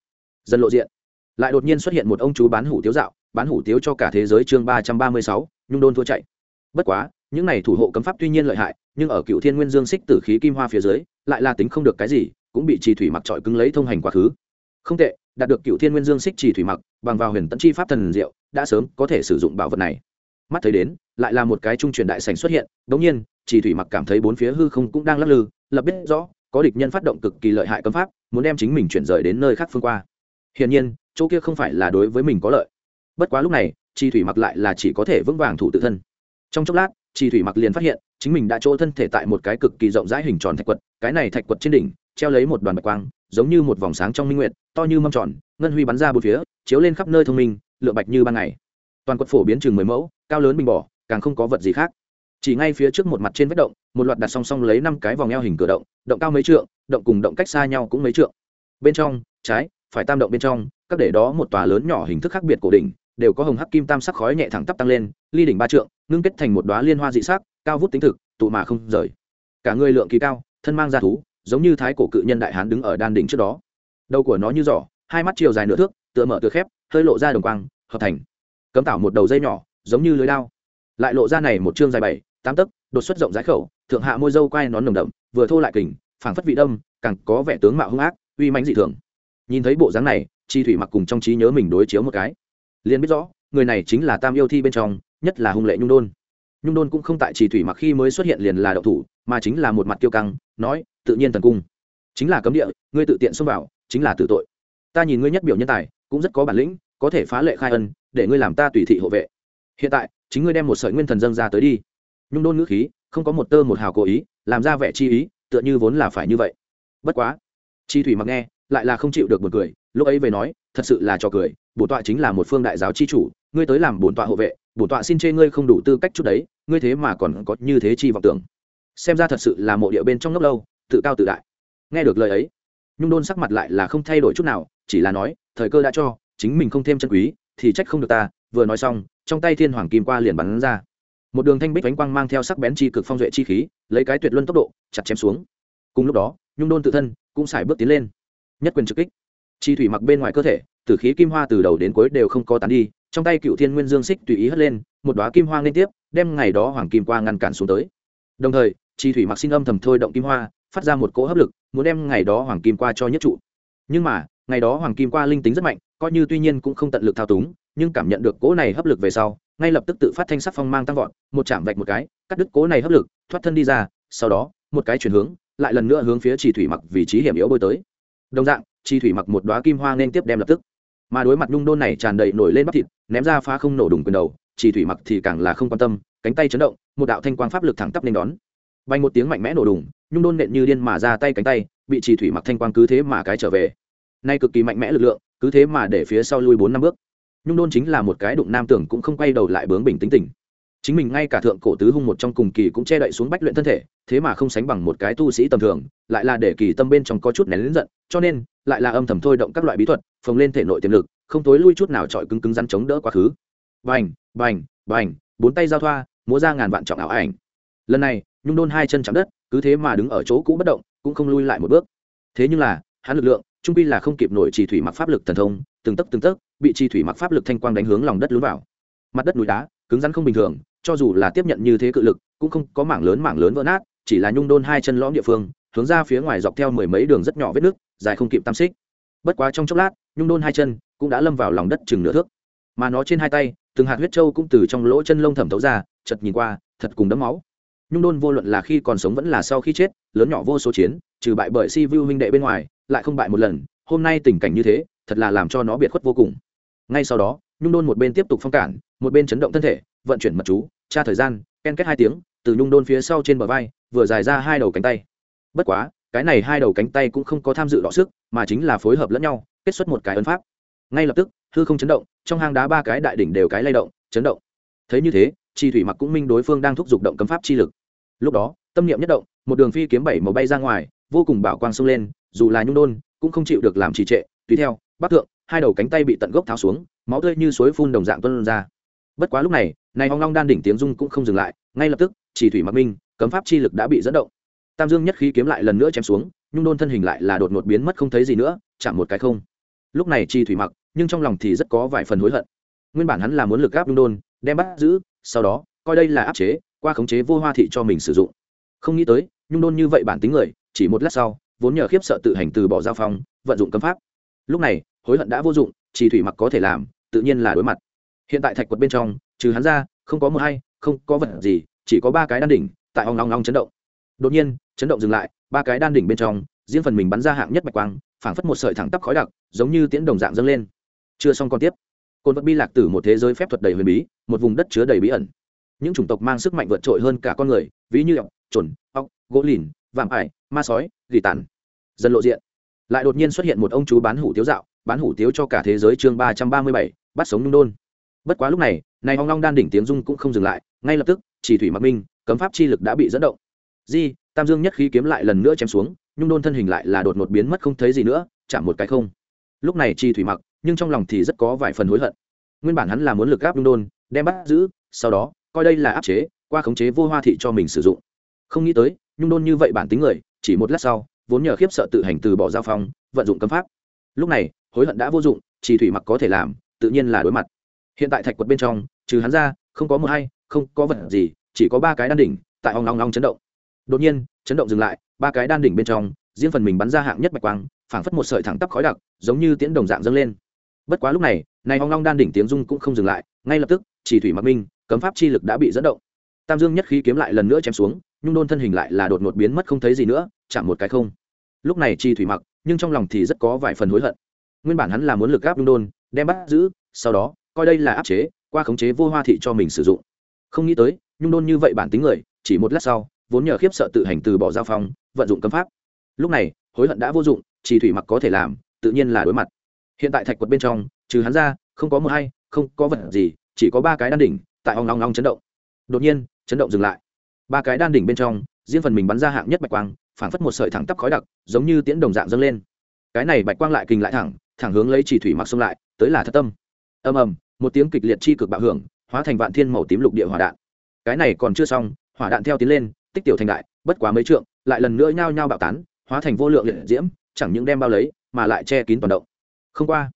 Dần lộ diện. Lại đột nhiên xuất hiện một ông chú bán hủ tiếu dạo, bán hủ tiếu cho cả thế giới chương ba trăm ba mươi sáu, nhung đôn thua chạy. Bất quá, những này thủ hộ cấm pháp tuy nhiên lợi hại, nhưng ở cựu thiên nguyên dương xích tử khí kim hoa phía dưới, lại là tính không được cái gì, cũng bị trì thủy mặc trọi cứng lấy thông hành quá khứ. Không tệ, đạt được cựu thiên nguyên dương xích trì thủy mặc, bằng vào huyền tận chi pháp thần diệu đã sớm có thể sử dụng bảo vật này. Mắt thấy đến, lại là một cái trung truyền đại sành xuất hiện, đống nhiên, chỉ thủy mặc cảm thấy bốn phía hư không cũng đang lắc lư, lập biết rõ, có địch nhân phát động cực kỳ lợi hại cấm pháp, muốn đem chính mình chuyển rời đến nơi khác phương qua. Hiển nhiên, chỗ kia không phải là đối với mình có lợi. Bất quá lúc này chi thủy mặc lại là chỉ có thể vững vàng thủ tự thân. Trong chốc lát chi thủy mặc liền phát hiện, chính mình đã chỗ thân thể tại một cái cực kỳ rộng rãi hình tròn thạch quật, cái này thạch quật trên đỉnh, treo lấy một đoàn bạch quang, giống như một vòng sáng trong minh nguyệt, to như mâm tròn, ngân huy bắn ra bốn phía, chiếu lên khắp nơi thông minh lựa bạch như ban ngày. Toàn quật phổ biến chừng mười mẫu, cao lớn bình bỏ càng không có vật gì khác. Chỉ ngay phía trước một mặt trên vết động, một loạt đặt song song lấy năm cái vòng eo hình cửa động động cao mấy trượng, động cùng động cách xa nhau cũng mấy trượng. Bên trong, trái, phải tam động bên trong, các để đó một tòa lớn nhỏ hình thức khác biệt cổ đỉnh, đều có hồng hắc kim tam sắc khói nhẹ thẳng tắp tăng lên, ly đỉnh ba trượng, ngưng kết thành một đoá liên hoa dị sắc, cao vút tính thực, tụ mà không rời. Cả người lượng kỳ cao, thân mang ra thú, giống như thái cổ cự nhân đại hán đứng ở đan đỉnh trước đó. Đầu của nó như giỏ, hai mắt chiều dài nửa thước, tựa mở tựa khép hơi lộ ra đồng quang, hợp thành. Cấm tảo một đầu dây nhỏ, giống như lưới lao lại lộ ra này một chương dài bảy, tám tấc, đột xuất rộng rãi khẩu, thượng hạ môi dâu quai nón nồng đậm, vừa thô lại kình, phảng phất vị đâm, càng có vẻ tướng mạo hung ác, uy mãnh dị thường. Nhìn thấy bộ dáng này, chi thủy mặc cùng trong trí nhớ mình đối chiếu một cái. Liền biết rõ, người này chính là tam yêu thi bên trong, nhất là hung lệ nhung đôn. Nhung đôn cũng không tại chỉ thủy mặc khi mới xuất hiện liền là đậu thủ, mà chính là một mặt tiêu căng, nói, tự nhiên thần cung. Chính là cấm địa, ngươi tự tiện xông vào, chính là tự tội. Ta nhìn ngươi nhất biểu nhân tài cũng rất có bản lĩnh, có thể phá lệ khai ân, để ngươi làm ta tùy thị hộ vệ. Hiện tại, chính ngươi đem một sợi nguyên thần dâng ra tới đi. Nhung đôn ngữ khí, không có một tơ một hào cố ý, làm ra vẻ chi ý, tựa như vốn là phải như vậy. Bất quá, chi thủy mặc nghe, lại là không chịu được một cười, lúc ấy về nói, thật sự là cho cười bổn tọa chính là một phương đại giáo chi chủ, ngươi tới làm bổn tọa hộ vệ bổn tọa xin chê ngươi không đủ tư cách chút đấy, ngươi thế mà còn có như thế chi vọng tưởng. Xem ra thật sự là mộ địa bên trong ngốc lâu, tự cao tự đại. Nghe được lời ấy, nhung đôn sắc mặt lại là không thay đổi chút nào chỉ là nói, thời cơ đã cho, chính mình không thêm chân quý, thì trách không được ta, vừa nói xong, trong tay thiên hoàng kim qua liền bắn ra. Một đường thanh bích ánh quang mang theo sắc bén chi cực phong duệ chi khí, lấy cái tuyệt luân tốc độ, chặt chém xuống. Cùng lúc đó, nhung đôn tự thân cũng xài bước tiến lên. Nhất quyền trực kích. Chi thủy mặc bên ngoài cơ thể, tử khí kim hoa từ đầu đến cuối đều không có tán đi, trong tay cựu thiên nguyên dương xích tùy ý hất lên, một đoá kim hoa liên tiếp, đem ngày đó hoàng kim qua ngăn cản xuống tới. Đồng thời, chi thủy mặc xin âm thầm thôi động kim hoa, phát ra một cỗ hấp lực, muốn đem ngày đó hoàng kim qua cho nhất trụ. Nhưng mà ngày đó hoàng kim qua linh tính rất mạnh, coi như tuy nhiên cũng không tận lực thao túng, nhưng cảm nhận được cỗ này hấp lực về sau, ngay lập tức tự phát thanh sắc phong mang tăng vọt, một chạm vạch một cái, cắt đứt cỗ này hấp lực, thoát thân đi ra, sau đó, một cái chuyển hướng, lại lần nữa hướng phía chỉ thủy mặc vị trí hiểm yếu bôi tới. Đồng dạng chi thủy mặc một đoá kim hoa nên tiếp đem lập tức. Mà đối mặt nhung đôn này tràn đầy nổi lên bắp thịt, ném ra phá không nổ đùng quyền đầu chỉ thủy mặc thì càng là không quan tâm, cánh tay chấn động, một đạo thanh quang pháp lực thẳng tắp nên đón. Bay một tiếng mạnh mẽ nổ đùng, nhung đôn nện như điên mà ra tay cánh tay, bị chỉ thủy mặc thanh quang cứ thế mà cái trở về nay cực kỳ mạnh mẽ lực lượng, cứ thế mà để phía sau lui bốn năm bước. Nhung đôn chính là một cái đụng nam tưởng cũng không quay đầu lại bướng bình tĩnh tỉnh chính mình ngay cả thượng cổ tứ hung một trong cùng kỳ cũng che đậy xuống bách luyện thân thể, thế mà không sánh bằng một cái tu sĩ tầm thường, lại là để kỳ tâm bên trong có chút nén lớn giận, cho nên, lại là âm thầm thôi động các loại bí thuật, phồng lên thể nội tiềm lực, không tối lui chút nào trọi cứng cứng rắn chống đỡ quá khứ. Bành bành bành, bốn tay giao thoa, múa ra ngàn vạn trọng ảo ảnh. Lần này, nhung đôn hai chân chạm đất, cứ thế mà đứng ở chỗ cũ bất động, cũng không lui lại một bước. Thế nhưng là, hắn lực lượng trung quy là không kịp nổi trì thủy mặc pháp lực thần thông, từng tấc từng tấc, bị trì thủy mặc pháp lực thanh quang đánh hướng lòng đất lún vào. Mặt đất núi đá, cứng rắn không bình thường, cho dù là tiếp nhận như thế cự lực, cũng không có mảng lớn mảng lớn vỡ nát, chỉ là nhung đôn hai chân lõm địa phương, hướng ra phía ngoài dọc theo mười mấy đường rất nhỏ vết nước, dài không kịp tam xích. Bất quá trong chốc lát, nhung đôn hai chân cũng đã lâm vào lòng đất chừng nửa thước. Mà nó trên hai tay, từng hạt huyết trâu cũng từ trong lỗ chân lông thẩm thấu ra chật nhìn qua, thật cùng đấm máu nhung đôn vô luận là khi còn sống vẫn là sau khi chết, lớn nhỏ vô số chiến, trừ bại bởi si vu huynh đệ bên ngoài, lại không bại một lần. Hôm nay tình cảnh như thế, thật là làm cho nó biệt khuất vô cùng. Ngay sau đó, nhung đôn một bên tiếp tục phong cản, một bên chấn động thân thể, vận chuyển mật chú, tra thời gian, ken kết hai tiếng, từ nhung đôn phía sau trên bờ vai, vừa dài ra hai đầu cánh tay. Bất quá, cái này hai đầu cánh tay cũng không có tham dự đọ sức, mà chính là phối hợp lẫn nhau, kết xuất một cái ấn pháp. Ngay lập tức, hư không chấn động, trong hang đá ba cái đại đỉnh đều cái lay động, chấn động. Thấy như thế, chi thủy mặc cũng minh đối phương đang thúc giục động cấm pháp chi lực lúc đó, tâm niệm nhất động, một đường phi kiếm bảy màu bay ra ngoài, vô cùng bảo quang xông lên, dù là nhung đôn, cũng không chịu được làm trì trệ. Tùy theo, bắc thượng, hai đầu cánh tay bị tận gốc tháo xuống, máu tươi như suối phun đồng dạng tuân ra. Bất quá lúc này này hoang long đan đỉnh tiếng dung cũng không dừng lại, ngay lập tức, chỉ thủy mặc minh, cấm pháp chi lực đã bị dẫn động. Tam dương nhất khí kiếm lại lần nữa chém xuống, nhung đôn thân hình lại là đột ngột biến mất không thấy gì nữa, chạm một cái không. Lúc này chi thủy mặc, nhưng trong lòng thì rất có vài phần hối hận. Nguyên bản hắn là muốn lực gáp nhung đôn, đem bắt giữ, sau đó, coi đây là áp chế qua khống chế vô hoa thị cho mình sử dụng. Không nghĩ tới, nhung đôn như vậy bản tính người, chỉ một lát sau, vốn nhờ khiếp sợ tự hành từ bỏ giao phong, vận dụng cấm pháp. Lúc này, hối hận đã vô dụng, chỉ thủy mặc có thể làm, tự nhiên là đối mặt. Hiện tại thạch quật bên trong, trừ hắn ra, không có một hay, không có vật gì, chỉ có ba cái đan đỉnh, tại ong long long chấn động. Đột nhiên, chấn động dừng lại, ba cái đan đỉnh bên trong, riêng phần mình bắn ra hạng nhất bạch quang, phảng phất một sợi thẳng tắp khói đặc, giống như tiễn đồng dạng dâng lên. Chưa xong còn tiếp. Côn vật bi lạc tử một thế giới phép thuật đầy huyền bí, một vùng đất chứa đầy bí ẩn những chủng tộc mang sức mạnh vượt trội hơn cả con người, ví như ọc trồn ọc gỗ lìn, vạm ải, ma sói, gỉ tàn. Dần lộ diện. Lại đột nhiên xuất hiện một ông chú bán hủ tiếu dạo, bán hủ tiếu cho cả thế giới chương ba trăm ba mươi bảy, bắt sống nhung đôn. Bất quá lúc này này hoang long đan đỉnh tiếng dung cũng không dừng lại, ngay lập tức, chỉ thủy mặc minh, cấm pháp chi lực đã bị dẫn động. Di, tam dương nhất khí kiếm lại lần nữa chém xuống, nhung đôn thân hình lại là đột ngột biến mất không thấy gì nữa, chạm một cái không. Lúc này chi thủy mặc, nhưng trong lòng thì rất có vài phần hối hận. Nguyên bản hắn là muốn lực gáp nhung đôn, đem bắt giữ, sau đó coi đây là áp chế, qua khống chế vô hoa thị cho mình sử dụng. Không nghĩ tới, nhung đôn như vậy bản tính người, chỉ một lát sau, vốn nhờ khiếp sợ tự hành từ bỏ giao phong, vận dụng cấm pháp. Lúc này, hối hận đã vô dụng, chỉ thủy mặc có thể làm, tự nhiên là đối mặt. Hiện tại thạch quật bên trong, trừ hắn ra, không có mưa hay không có vật gì, chỉ có ba cái đan đỉnh, tại ong long long chấn động. Đột nhiên, chấn động dừng lại, ba cái đan đỉnh bên trong, riêng phần mình bắn ra hạng nhất bạch quang, phảng phất một sợi thẳng tắp khói đặc, giống như tiễn đồng dạng dâng lên. Bất quá lúc này này ong long đan đỉnh tiếng dung cũng không dừng lại, ngay lập tức, chỉ thủy mặc minh cấm pháp chi lực đã bị dẫn động. Tam dương nhất khí kiếm lại lần nữa chém xuống, nhung đôn thân hình lại là đột ngột biến mất không thấy gì nữa, chạm một cái không. Lúc này chi thủy mặc, nhưng trong lòng thì rất có vài phần hối hận. Nguyên bản hắn là muốn lực gáp nhung đôn, đem bắt giữ, sau đó, coi đây là áp chế, qua khống chế vô hoa thị cho mình sử dụng. Không nghĩ tới, nhung đôn như vậy bản tính người, chỉ một lát sau, vốn nhờ khiếp sợ tự hành từ bỏ giao phong, vận dụng cấm pháp. Lúc này, hối hận đã vô dụng chỉ thủy mặc có thể làm, tự nhiên là đối mặt. Hiện tại thạch quật bên trong, trừ hắn ra, không có một hay, không có vật gì, chỉ có ba cái đan đỉnh tại ong long long chấn động. Đột nhiên, chấn động dừng lại. Ba cái đan đỉnh bên trong, riêng phần mình bắn ra hạng nhất bạch quang, phảng phất một sợi thẳng tắp khói đặc, giống như tiễn đồng dạng dâng lên. Cái này bạch quang lại kinh lại thẳng thẳng hướng lấy chỉ thủy mặc xông lại, tới là thất tâm. Ầm ầm, một tiếng kịch liệt chi cực bạo hưởng, hóa thành vạn thiên màu tím lục địa hỏa đạn. Cái này còn chưa xong, hỏa đạn theo tiến lên, tích tiểu thành đại, bất quá mấy trượng, lại lần nữa nhao nhao bạo tán, hóa thành vô lượng liệt diễm, chẳng những đem bao lấy, mà lại che kín toàn động. Không qua.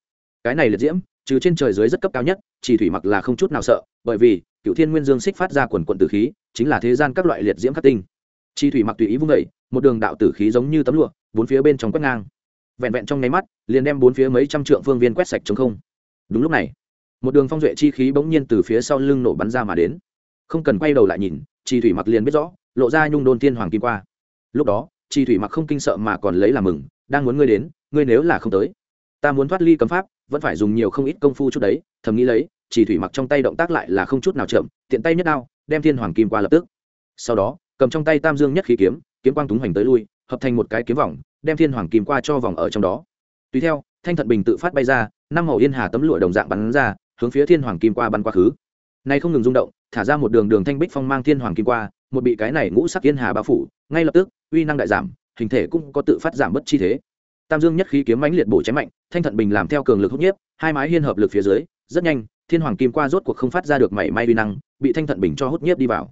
Cái này liệt diễm, trừ trên trời dưới rất cấp cao nhất chỉ thủy mặc là không chút nào sợ, bởi vì cựu thiên nguyên dương xích phát ra quần quận tử khí, chính là thế gian các loại liệt diễm khắc tinh. Chi thủy mặc tùy ý vung vẩy một đường đạo tử khí giống như tấm lụa, bốn phía bên trong quét ngang. Vẹn vẹn trong nháy mắt, liền đem bốn phía mấy trăm trượng phương viên quét sạch chống không. Đúng lúc này, một đường phong duệ chi khí bỗng nhiên từ phía sau lưng nổ bắn ra mà đến. Không cần quay đầu lại nhìn, chi thủy mặc liền biết rõ, lộ ra nhung đôn tiên hoàng kim qua. Lúc đó, chi thủy mặc không kinh sợ mà còn lấy làm mừng, đang muốn ngươi đến, ngươi nếu là không tới, ta muốn thoát ly cấm pháp vẫn phải dùng nhiều không ít công phu chút đấy, thầm nghĩ lấy, chỉ thủy mặc trong tay động tác lại là không chút nào chậm, tiện tay nhất đao, đem thiên hoàng kim qua lập tức. Sau đó, cầm trong tay tam dương nhất khí kiếm kiếm quang túng hoành tới lui, hợp thành một cái kiếm vòng, đem thiên hoàng kim qua cho vòng ở trong đó. Tùy theo, thanh thận bình tự phát bay ra, năm màu yên hà tấm lụa đồng dạng bắn ra, hướng phía thiên hoàng kim qua bắn quá khứ. Nay không ngừng rung động, thả ra một đường đường thanh bích phong mang thiên hoàng kim qua, một bị cái này ngũ sắc yên hà bao phủ, ngay lập tức, uy năng đại giảm, hình thể cũng có tự phát giảm bất chi thế tam dương nhất khí kiếm mãnh liệt bổ chém mạnh, thanh thận bình làm theo cường lực hút nhiếp, hai mái hiên hợp lực phía dưới, rất nhanh, thiên hoàng kim qua rốt cuộc không phát ra được mảy may vi năng, bị thanh thận bình cho hút nhiếp đi vào.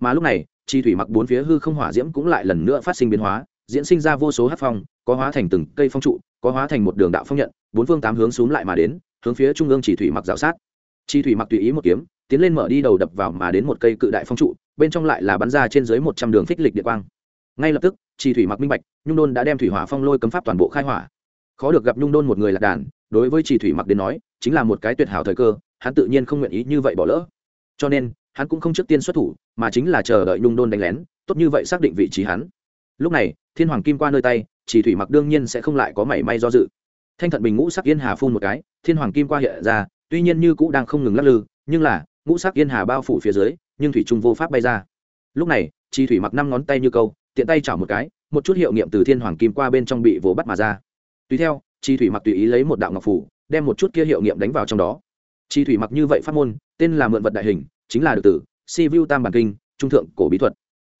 Mà lúc này, chi thủy mặc bốn phía hư không hỏa diễm cũng lại lần nữa phát sinh biến hóa, diễn sinh ra vô số hát phong, có hóa thành từng cây phong trụ, có hóa thành một đường đạo phong nhận, bốn phương tám hướng xuống lại mà đến, hướng phía trung ương chỉ thủy mặc rào sát. Chi thủy mặc tùy ý một kiếm, tiến lên mở đi đầu đập vào mà đến một cây cự đại phong trụ, bên trong lại là bắn ra trên dưới một trăm đường phích lịch địa quang ngay lập tức chỉ thủy mặc minh bạch, nhung đôn đã đem thủy hỏa phong lôi cấm pháp toàn bộ khai hỏa. Khó được gặp nhung đôn một người lạc đàn, đối với chỉ thủy mặc đến nói, chính là một cái tuyệt hảo thời cơ, hắn tự nhiên không nguyện ý như vậy bỏ lỡ. Cho nên, hắn cũng không trước tiên xuất thủ, mà chính là chờ đợi nhung đôn đánh lén, tốt như vậy xác định vị trí hắn. Lúc này, thiên hoàng kim qua nơi tay chỉ thủy mặc đương nhiên sẽ không lại có mảy may do dự. Thanh thận bình ngũ sắc yên hà phun một cái, thiên hoàng kim qua hiện ra, tuy nhiên như cũ đang không ngừng lắc lư, nhưng là, ngũ sắc yên hà bao phủ phía dưới, nhưng thủy trung vô pháp bay ra. Lúc này chỉ thủy mặc năm ngón tay như câu tiện tay chảo một cái, một chút hiệu nghiệm từ thiên hoàng kim qua bên trong bị vỗ bắt mà ra. Tùy theo, chi thủy mặc tùy ý lấy một đạo ngọc phủ, đem một chút kia hiệu nghiệm đánh vào trong đó. Chi thủy mặc như vậy phát môn, tên là mượn vật đại hình, chính là được tử, si vu tam bản kinh, trung thượng cổ bí thuật.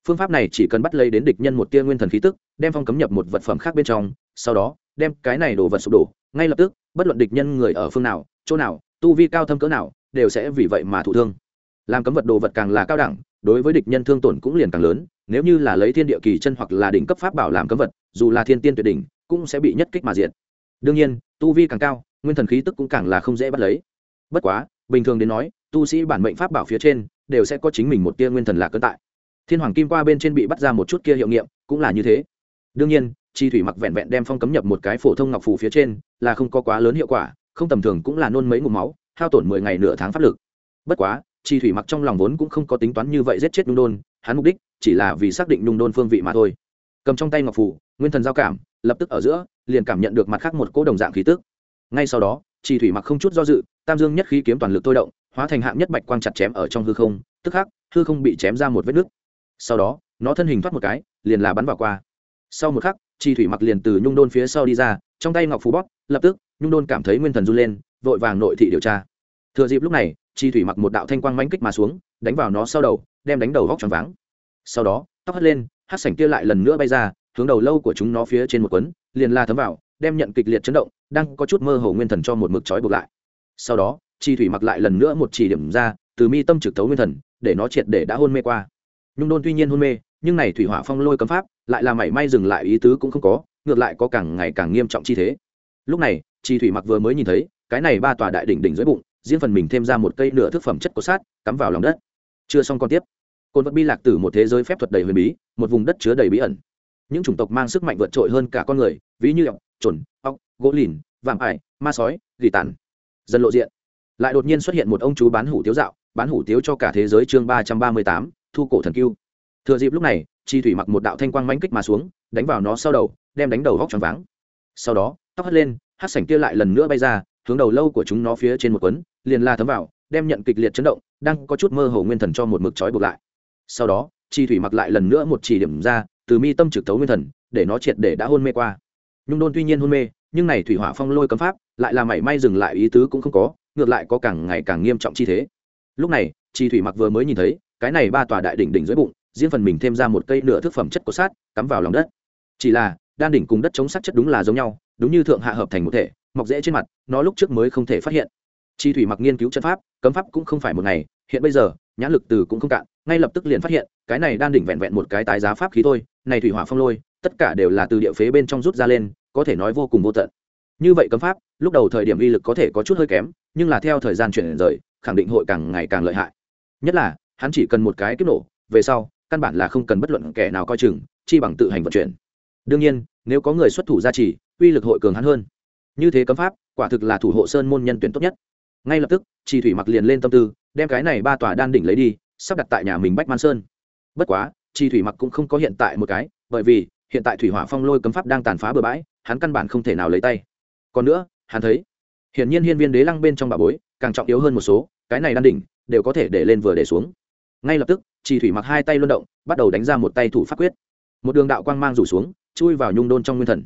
Phương pháp này chỉ cần bắt lấy đến địch nhân một tia nguyên thần khí tức, đem phong cấm nhập một vật phẩm khác bên trong, sau đó, đem cái này đổ vật sụp đổ. Ngay lập tức, bất luận địch nhân người ở phương nào, chỗ nào, tu vi cao thâm cỡ nào, đều sẽ vì vậy mà thụ thương. Làm cấm vật đồ vật càng là cao đẳng đối với địch nhân thương tổn cũng liền càng lớn, nếu như là lấy thiên địa kỳ chân hoặc là đỉnh cấp pháp bảo làm cấm vật, dù là thiên tiên tuyệt đỉnh, cũng sẽ bị nhất kích mà diện đương nhiên, tu vi càng cao, nguyên thần khí tức cũng càng là không dễ bắt lấy. Bất quá, bình thường đến nói, tu sĩ bản mệnh pháp bảo phía trên đều sẽ có chính mình một tia nguyên thần là cơn tại. Thiên hoàng kim qua bên trên bị bắt ra một chút kia hiệu nghiệm, cũng là như thế. Đương nhiên, chi thủy mặc vẹn vẹn đem phong cấm nhập một cái phổ thông ngọc phù phía trên, là không có quá lớn hiệu quả, không tầm thường cũng là nôn mấy ngụm máu, hao tổn mười ngày nửa tháng pháp lực. Bất quá chi thủy mặc trong lòng vốn cũng không có tính toán như vậy giết chết nhung đôn, hắn mục đích chỉ là vì xác định nhung đôn phương vị mà thôi. Cầm trong tay ngọc Phủ, nguyên thần giao cảm, lập tức ở giữa, liền cảm nhận được mặt khác một cỗ đồng dạng khí tức. Ngay sau đó, chi thủy mặc không chút do dự, tam dương nhất khí kiếm toàn lực thôi động, hóa thành hạng nhất bạch quang chặt chém ở trong hư không, tức khắc, hư không bị chém ra một vết nứt. Sau đó, nó thân hình thoát một cái, liền là bắn vào qua. Sau một khắc, chi thủy mặc liền từ nhung đôn phía sau đi ra, trong tay ngọc phú bóp, lập tức, nhung đôn cảm thấy nguyên thần run lên, vội vàng nội thị điều tra. Thừa dịp lúc này chi thủy mặc một đạo thanh quang mãnh kích mà xuống, đánh vào nó sau đầu, đem đánh đầu vóc tròn váng. Sau đó, tóc hất lên hát sảnh kia lại lần nữa bay ra, hướng đầu lâu của chúng nó phía trên một quấn, liền la thấm vào, đem nhận kịch liệt chấn động, đang có chút mơ hồ nguyên thần cho một mực trói buộc lại. Sau đó, chi thủy mặc lại lần nữa một chỉ điểm ra, từ mi tâm trực thấu nguyên thần, để nó triệt để đã hôn mê qua. Nhung đôn tuy nhiên hôn mê, nhưng này thủy hỏa phong lôi cấm pháp, lại là mảy may dừng lại ý tứ cũng không có, ngược lại có càng ngày càng nghiêm trọng chi thế. Lúc này, chi thủy mặc vừa mới nhìn thấy, cái này ba tòa đại đỉnh đỉnh dưới bụng riêng phần mình thêm ra một cây nửa thức phẩm chất cốt sát, cắm vào lòng đất. Chưa xong còn tiếp. Côn vật bi lạc từ một thế giới phép thuật đầy huyền bí, một vùng đất chứa đầy bí ẩn. Những chủng tộc mang sức mạnh vượt trội hơn cả con người, ví như ọc trồn ọc gỗ lìn, vạm ải, ma sói, gỉ tàn. Dân lộ diện. Lại đột nhiên xuất hiện một ông chú bán hủ tiếu dạo, bán hủ tiếu cho cả thế giới chương ba trăm ba mươi tám, thu cổ thần cưu. Thừa dịp lúc này, chi thủy mặc một đạo thanh quang mãnh kích mà xuống, đánh vào nó sau đầu, đem đánh đầu vóc tròn váng. Sau đó, tóc hất lên, hát sảnh kia lại lần nữa bay ra hướng đầu lâu của chúng nó phía trên một quấn, liền la thấm vào, đem nhận kịch liệt chấn động, đang có chút mơ hồ nguyên thần cho một mực trói buộc lại. Sau đó, chi thủy mặc lại lần nữa một chỉ điểm ra, từ mi tâm trực thấu nguyên thần, để nó triệt để đã hôn mê qua. Nhung đôn tuy nhiên hôn mê, nhưng này thủy hỏa phong lôi cấm pháp, lại là mảy may dừng lại ý tứ cũng không có, ngược lại có càng ngày càng nghiêm trọng chi thế. Lúc này, chi thủy mặc vừa mới nhìn thấy, cái này ba tòa đại đỉnh đỉnh dưới bụng, riêng phần mình thêm ra một cây nửa thức phẩm chất cốt sát cắm vào lòng đất. Chỉ là, đan đỉnh cùng đất chống sắt chất đúng là giống nhau, đúng như thượng hạ hợp thành một thể mọc rễ trên mặt, nó lúc trước mới không thể phát hiện. Chi thủy mặc nghiên cứu chân pháp, cấm pháp cũng không phải một ngày, hiện bây giờ, nhãn lực từ cũng không cạn, ngay lập tức liền phát hiện, cái này đan đỉnh vẹn vẹn một cái tái giá pháp khí thôi, này thủy hỏa phong lôi, tất cả đều là từ địa phế bên trong rút ra lên, có thể nói vô cùng vô tận. Như vậy cấm pháp, lúc đầu thời điểm uy lực có thể có chút hơi kém, nhưng là theo thời gian chuyển rời, khẳng định hội càng ngày càng lợi hại. Nhất là, hắn chỉ cần một cái kích nổ, về sau, căn bản là không cần bất luận kẻ nào coi chừng, chi bằng tự hành vận chuyển. Đương nhiên, nếu có người xuất thủ gia trì, uy lực hội cường hắn hơn như thế cấm pháp, quả thực là thủ hộ sơn môn nhân tuyển tốt nhất. Ngay lập tức chi thủy mặc liền lên tâm tư, đem cái này ba tòa đan đỉnh lấy đi, sắp đặt tại nhà mình bách man sơn. Bất quá chi thủy mặc cũng không có hiện tại một cái, bởi vì, hiện tại thủy hỏa phong lôi cấm pháp đang tàn phá bừa bãi, hắn căn bản không thể nào lấy tay. Còn nữa, hắn thấy, hiển nhiên hiên viên đế lăng bên trong bà bối, càng trọng yếu hơn một số, cái này đan đỉnh, đều có thể để lên vừa để xuống. Ngay lập tức chỉ thủy mặc hai tay luân động, bắt đầu đánh ra một tay thủ pháp quyết. Một đường đạo quang mang rủ xuống, chui vào nhung đôn trong nguyên thần.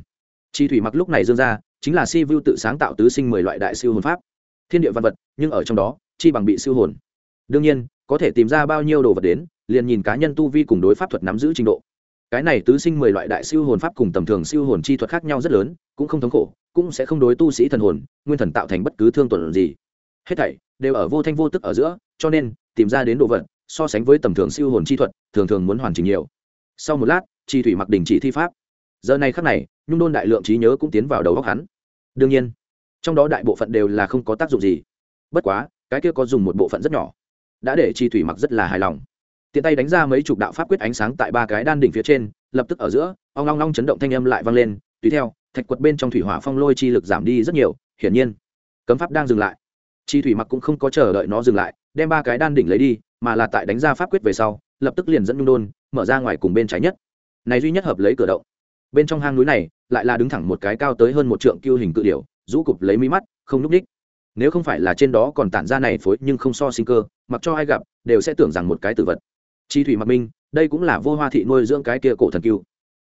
Chi thủy mặc lúc này dương ra chính là si vu tự sáng tạo tứ sinh mười loại đại siêu hồn pháp. Thiên địa văn vật, nhưng ở trong đó, chi bằng bị siêu hồn. Đương nhiên, có thể tìm ra bao nhiêu đồ vật đến, liền nhìn cá nhân tu vi cùng đối pháp thuật nắm giữ trình độ. Cái này tứ sinh mười loại đại siêu hồn pháp cùng tầm thường siêu hồn chi thuật khác nhau rất lớn, cũng không thống khổ, cũng sẽ không đối tu sĩ thần hồn, nguyên thần tạo thành bất cứ thương tuần gì. Hết thảy đều ở vô thanh vô tức ở giữa, cho nên, tìm ra đến đồ vật, so sánh với tầm thường siêu hồn chi thuật, thường thường muốn hoàn chỉnh nhiều. Sau một lát chi thủy mặc đình chỉ thi pháp. Giờ này khắc này nhung đôn đại lượng trí nhớ cũng tiến vào đầu óc hắn. Đương nhiên, trong đó đại bộ phận đều là không có tác dụng gì. Bất quá, cái kia có dùng một bộ phận rất nhỏ, đã để chi thủy mặc rất là hài lòng. Tiện tay đánh ra mấy chục đạo pháp quyết ánh sáng tại ba cái đan đỉnh phía trên, lập tức ở giữa, ong long long chấn động thanh âm lại vang lên, tùy theo, thạch quật bên trong thủy hỏa phong lôi chi lực giảm đi rất nhiều, hiển nhiên, cấm pháp đang dừng lại. Chi thủy mặc cũng không có chờ đợi nó dừng lại, đem ba cái đan đỉnh lấy đi, mà là tại đánh ra pháp quyết về sau, lập tức liền dẫn nhung đôn, mở ra ngoài cùng bên trái nhất. Này duy nhất hợp lấy cửa động bên trong hang núi này lại là đứng thẳng một cái cao tới hơn một trượng cưu hình cự điểu, rũ cụp lấy mí mắt, không núp đích nếu không phải là trên đó còn tản ra này phối nhưng không so sinh cơ, mặc cho ai gặp, đều sẽ tưởng rằng một cái tử vật. Chi thủy mặc minh, đây cũng là vô hoa thị nuôi dưỡng cái kia cổ thần cưu.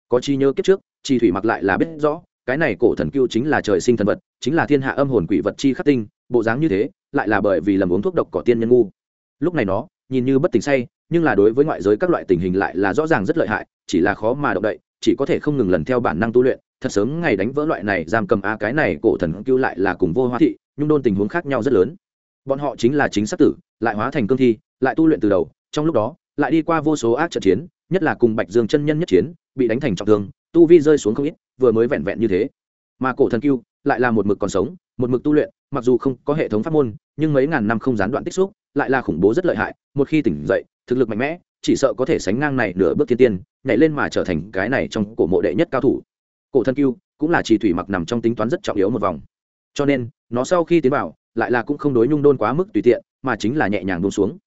Có chi nhớ kiếp trước, chi thủy mặc lại là biết rõ, cái này cổ thần cưu chính là trời sinh thần vật, chính là thiên hạ âm hồn quỷ vật chi khắc tinh, bộ dáng như thế, lại là bởi vì lầm uống thuốc độc cỏ tiên nhân ngu. Lúc này nó, nhìn như bất tỉnh say, nhưng là đối với ngoại giới các loại tình hình lại là rõ ràng rất lợi hại, chỉ là khó mà động đậy chỉ có thể không ngừng lần theo bản năng tu luyện, thật sớm ngày đánh vỡ loại này giam cầm a cái này, cổ thần cứu lại là cùng vô hoa thị, nhung đôn tình huống khác nhau rất lớn. Bọn họ chính là chính xác tử, lại hóa thành cương thi, lại tu luyện từ đầu, trong lúc đó, lại đi qua vô số ác trận chiến, nhất là cùng bạch dương chân nhân nhất chiến, bị đánh thành trọng thương, tu vi rơi xuống không ít, vừa mới vẹn vẹn như thế. Mà cổ thần cưu lại là một mực còn sống, một mực tu luyện, mặc dù không có hệ thống pháp môn, nhưng mấy ngàn năm không gián đoạn tích xúc, lại là khủng bố rất lợi hại, một khi tỉnh dậy, thực lực mạnh mẽ, chỉ sợ có thể sánh ngang này nửa bước thiên tiên nhảy lên mà trở thành cái này trong cổ mộ đệ nhất cao thủ. Cổ thân cưu cũng là chỉ thủy mặc nằm trong tính toán rất trọng yếu một vòng. Cho nên, nó sau khi tiến vào, lại là cũng không đối nhung đôn quá mức tùy tiện, mà chính là nhẹ nhàng buông xuống.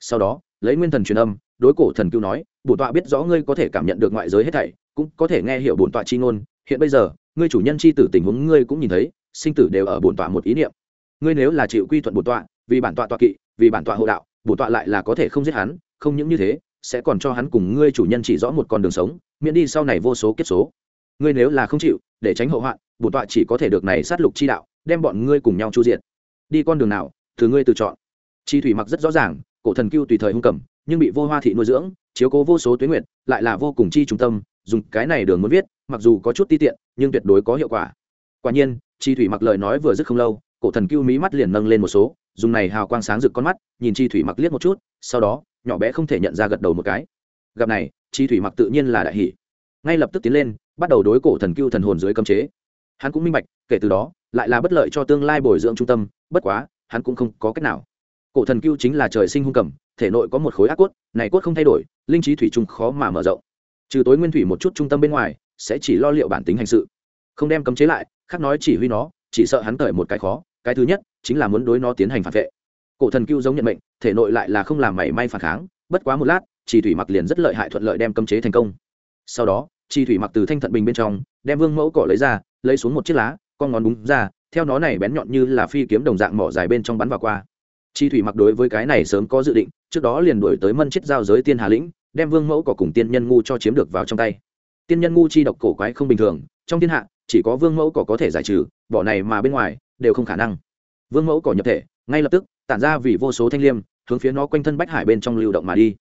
Sau đó, lấy nguyên thần truyền âm, đối cổ thần cưu nói, bổn tọa biết rõ ngươi có thể cảm nhận được ngoại giới hết thảy, cũng có thể nghe hiểu bổn tọa chi ngôn. Hiện bây giờ, ngươi chủ nhân chi tử tình huống ngươi cũng nhìn thấy, sinh tử đều ở bổn tọa một ý niệm. Ngươi nếu là chịu quy thuận bổn tọa, vì bản tọa tọa kỵ, vì bản tọa hộ đạo, bổn tọa lại là có thể không giết hắn, không những như thế sẽ còn cho hắn cùng ngươi chủ nhân chỉ rõ một con đường sống, miễn đi sau này vô số kiếp số. Ngươi nếu là không chịu, để tránh hậu hoạn bổn tọa chỉ có thể được này sát lục chi đạo, đem bọn ngươi cùng nhau chu diện. đi con đường nào, từ ngươi tự chọn. Chi thủy mặc rất rõ ràng, cổ thần cưu tùy thời hung cầm, nhưng bị vô hoa thị nuôi dưỡng, chiếu cố vô số tuyến nguyện lại là vô cùng chi trung tâm, dùng cái này đường muốn viết, mặc dù có chút ti tiện, nhưng tuyệt đối có hiệu quả. Quả nhiên, chi thủy mặc lời nói vừa dứt không lâu, cổ thần cưu mí mắt liền nâng lên một số, dùng này hào quang sáng rực con mắt, nhìn chi thủy mặc liếc một chút, sau đó nhỏ bé không thể nhận ra gật đầu một cái. Gặp này, chi thủy mặc tự nhiên là đại hỷ ngay lập tức tiến lên, bắt đầu đối cổ thần cưu thần hồn dưới cấm chế. Hắn cũng minh bạch, kể từ đó, lại là bất lợi cho tương lai bồi dưỡng trung tâm, bất quá, hắn cũng không có cách nào. Cổ thần cưu chính là trời sinh hung cầm, thể nội có một khối ác cốt, này cốt không thay đổi, linh trí thủy chung khó mà mở rộng. Trừ tối nguyên thủy một chút trung tâm bên ngoài, sẽ chỉ lo liệu bản tính hành sự. Không đem cấm chế lại, khác nói chỉ huy nó, chỉ sợ hắn tởi một cái khó, cái thứ nhất, chính là muốn đối nó tiến hành phản vệ. Cổ thần cưu giống nhận mệnh thể nội lại là không làm mảy may phản kháng, bất quá một lát chỉ thủy mặc liền rất lợi hại thuận lợi đem cấm chế thành công. Sau đó chi thủy mặc từ thanh thận bình bên trong, đem vương mẫu cỏ lấy ra, lấy xuống một chiếc lá, con ngón búng ra, theo nó này bén nhọn như là phi kiếm đồng dạng mỏ dài bên trong bắn vào qua. Chi thủy mặc đối với cái này sớm có dự định, trước đó liền đuổi tới mân chết giao giới tiên hà lĩnh, đem vương mẫu cỏ cùng tiên nhân ngu cho chiếm được vào trong tay. Tiên nhân ngu chi độc cổ quái không bình thường, trong thiên hạ, chỉ có vương mẫu cỏ có thể giải trừ, bỏ này mà bên ngoài, đều không khả năng. Vương mẫu cỏ nhập thể, ngay lập tức, tản ra vì vô số thanh liêm hướng phía nó quanh thân bách hải bên trong lưu động mà đi.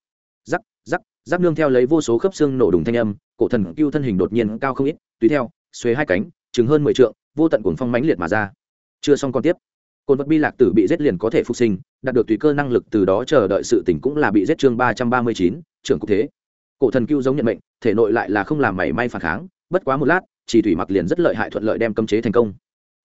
Rắc rắc rắc nương theo lấy vô số khớp xương nổ đùng thanh âm, cổ thần cưu thân hình đột nhiên cao không ít, tùy theo xuế hai cánh, chừng hơn mười trượng, vô tận cuồng phong mãnh liệt mà ra. Chưa xong còn tiếp. Cồn vật bi lạc tử bị giết liền có thể phục sinh, đạt được tùy cơ năng lực từ đó chờ đợi sự tỉnh cũng là bị giết chương ba trăm ba mươi chín, trưởng cục thế. Cổ thần cưu giống nhận mệnh, thể nội lại là không làm mảy may phản kháng, bất quá một lát chỉ thủy mặc liền rất lợi hại thuận lợi đem cấm chế thành công.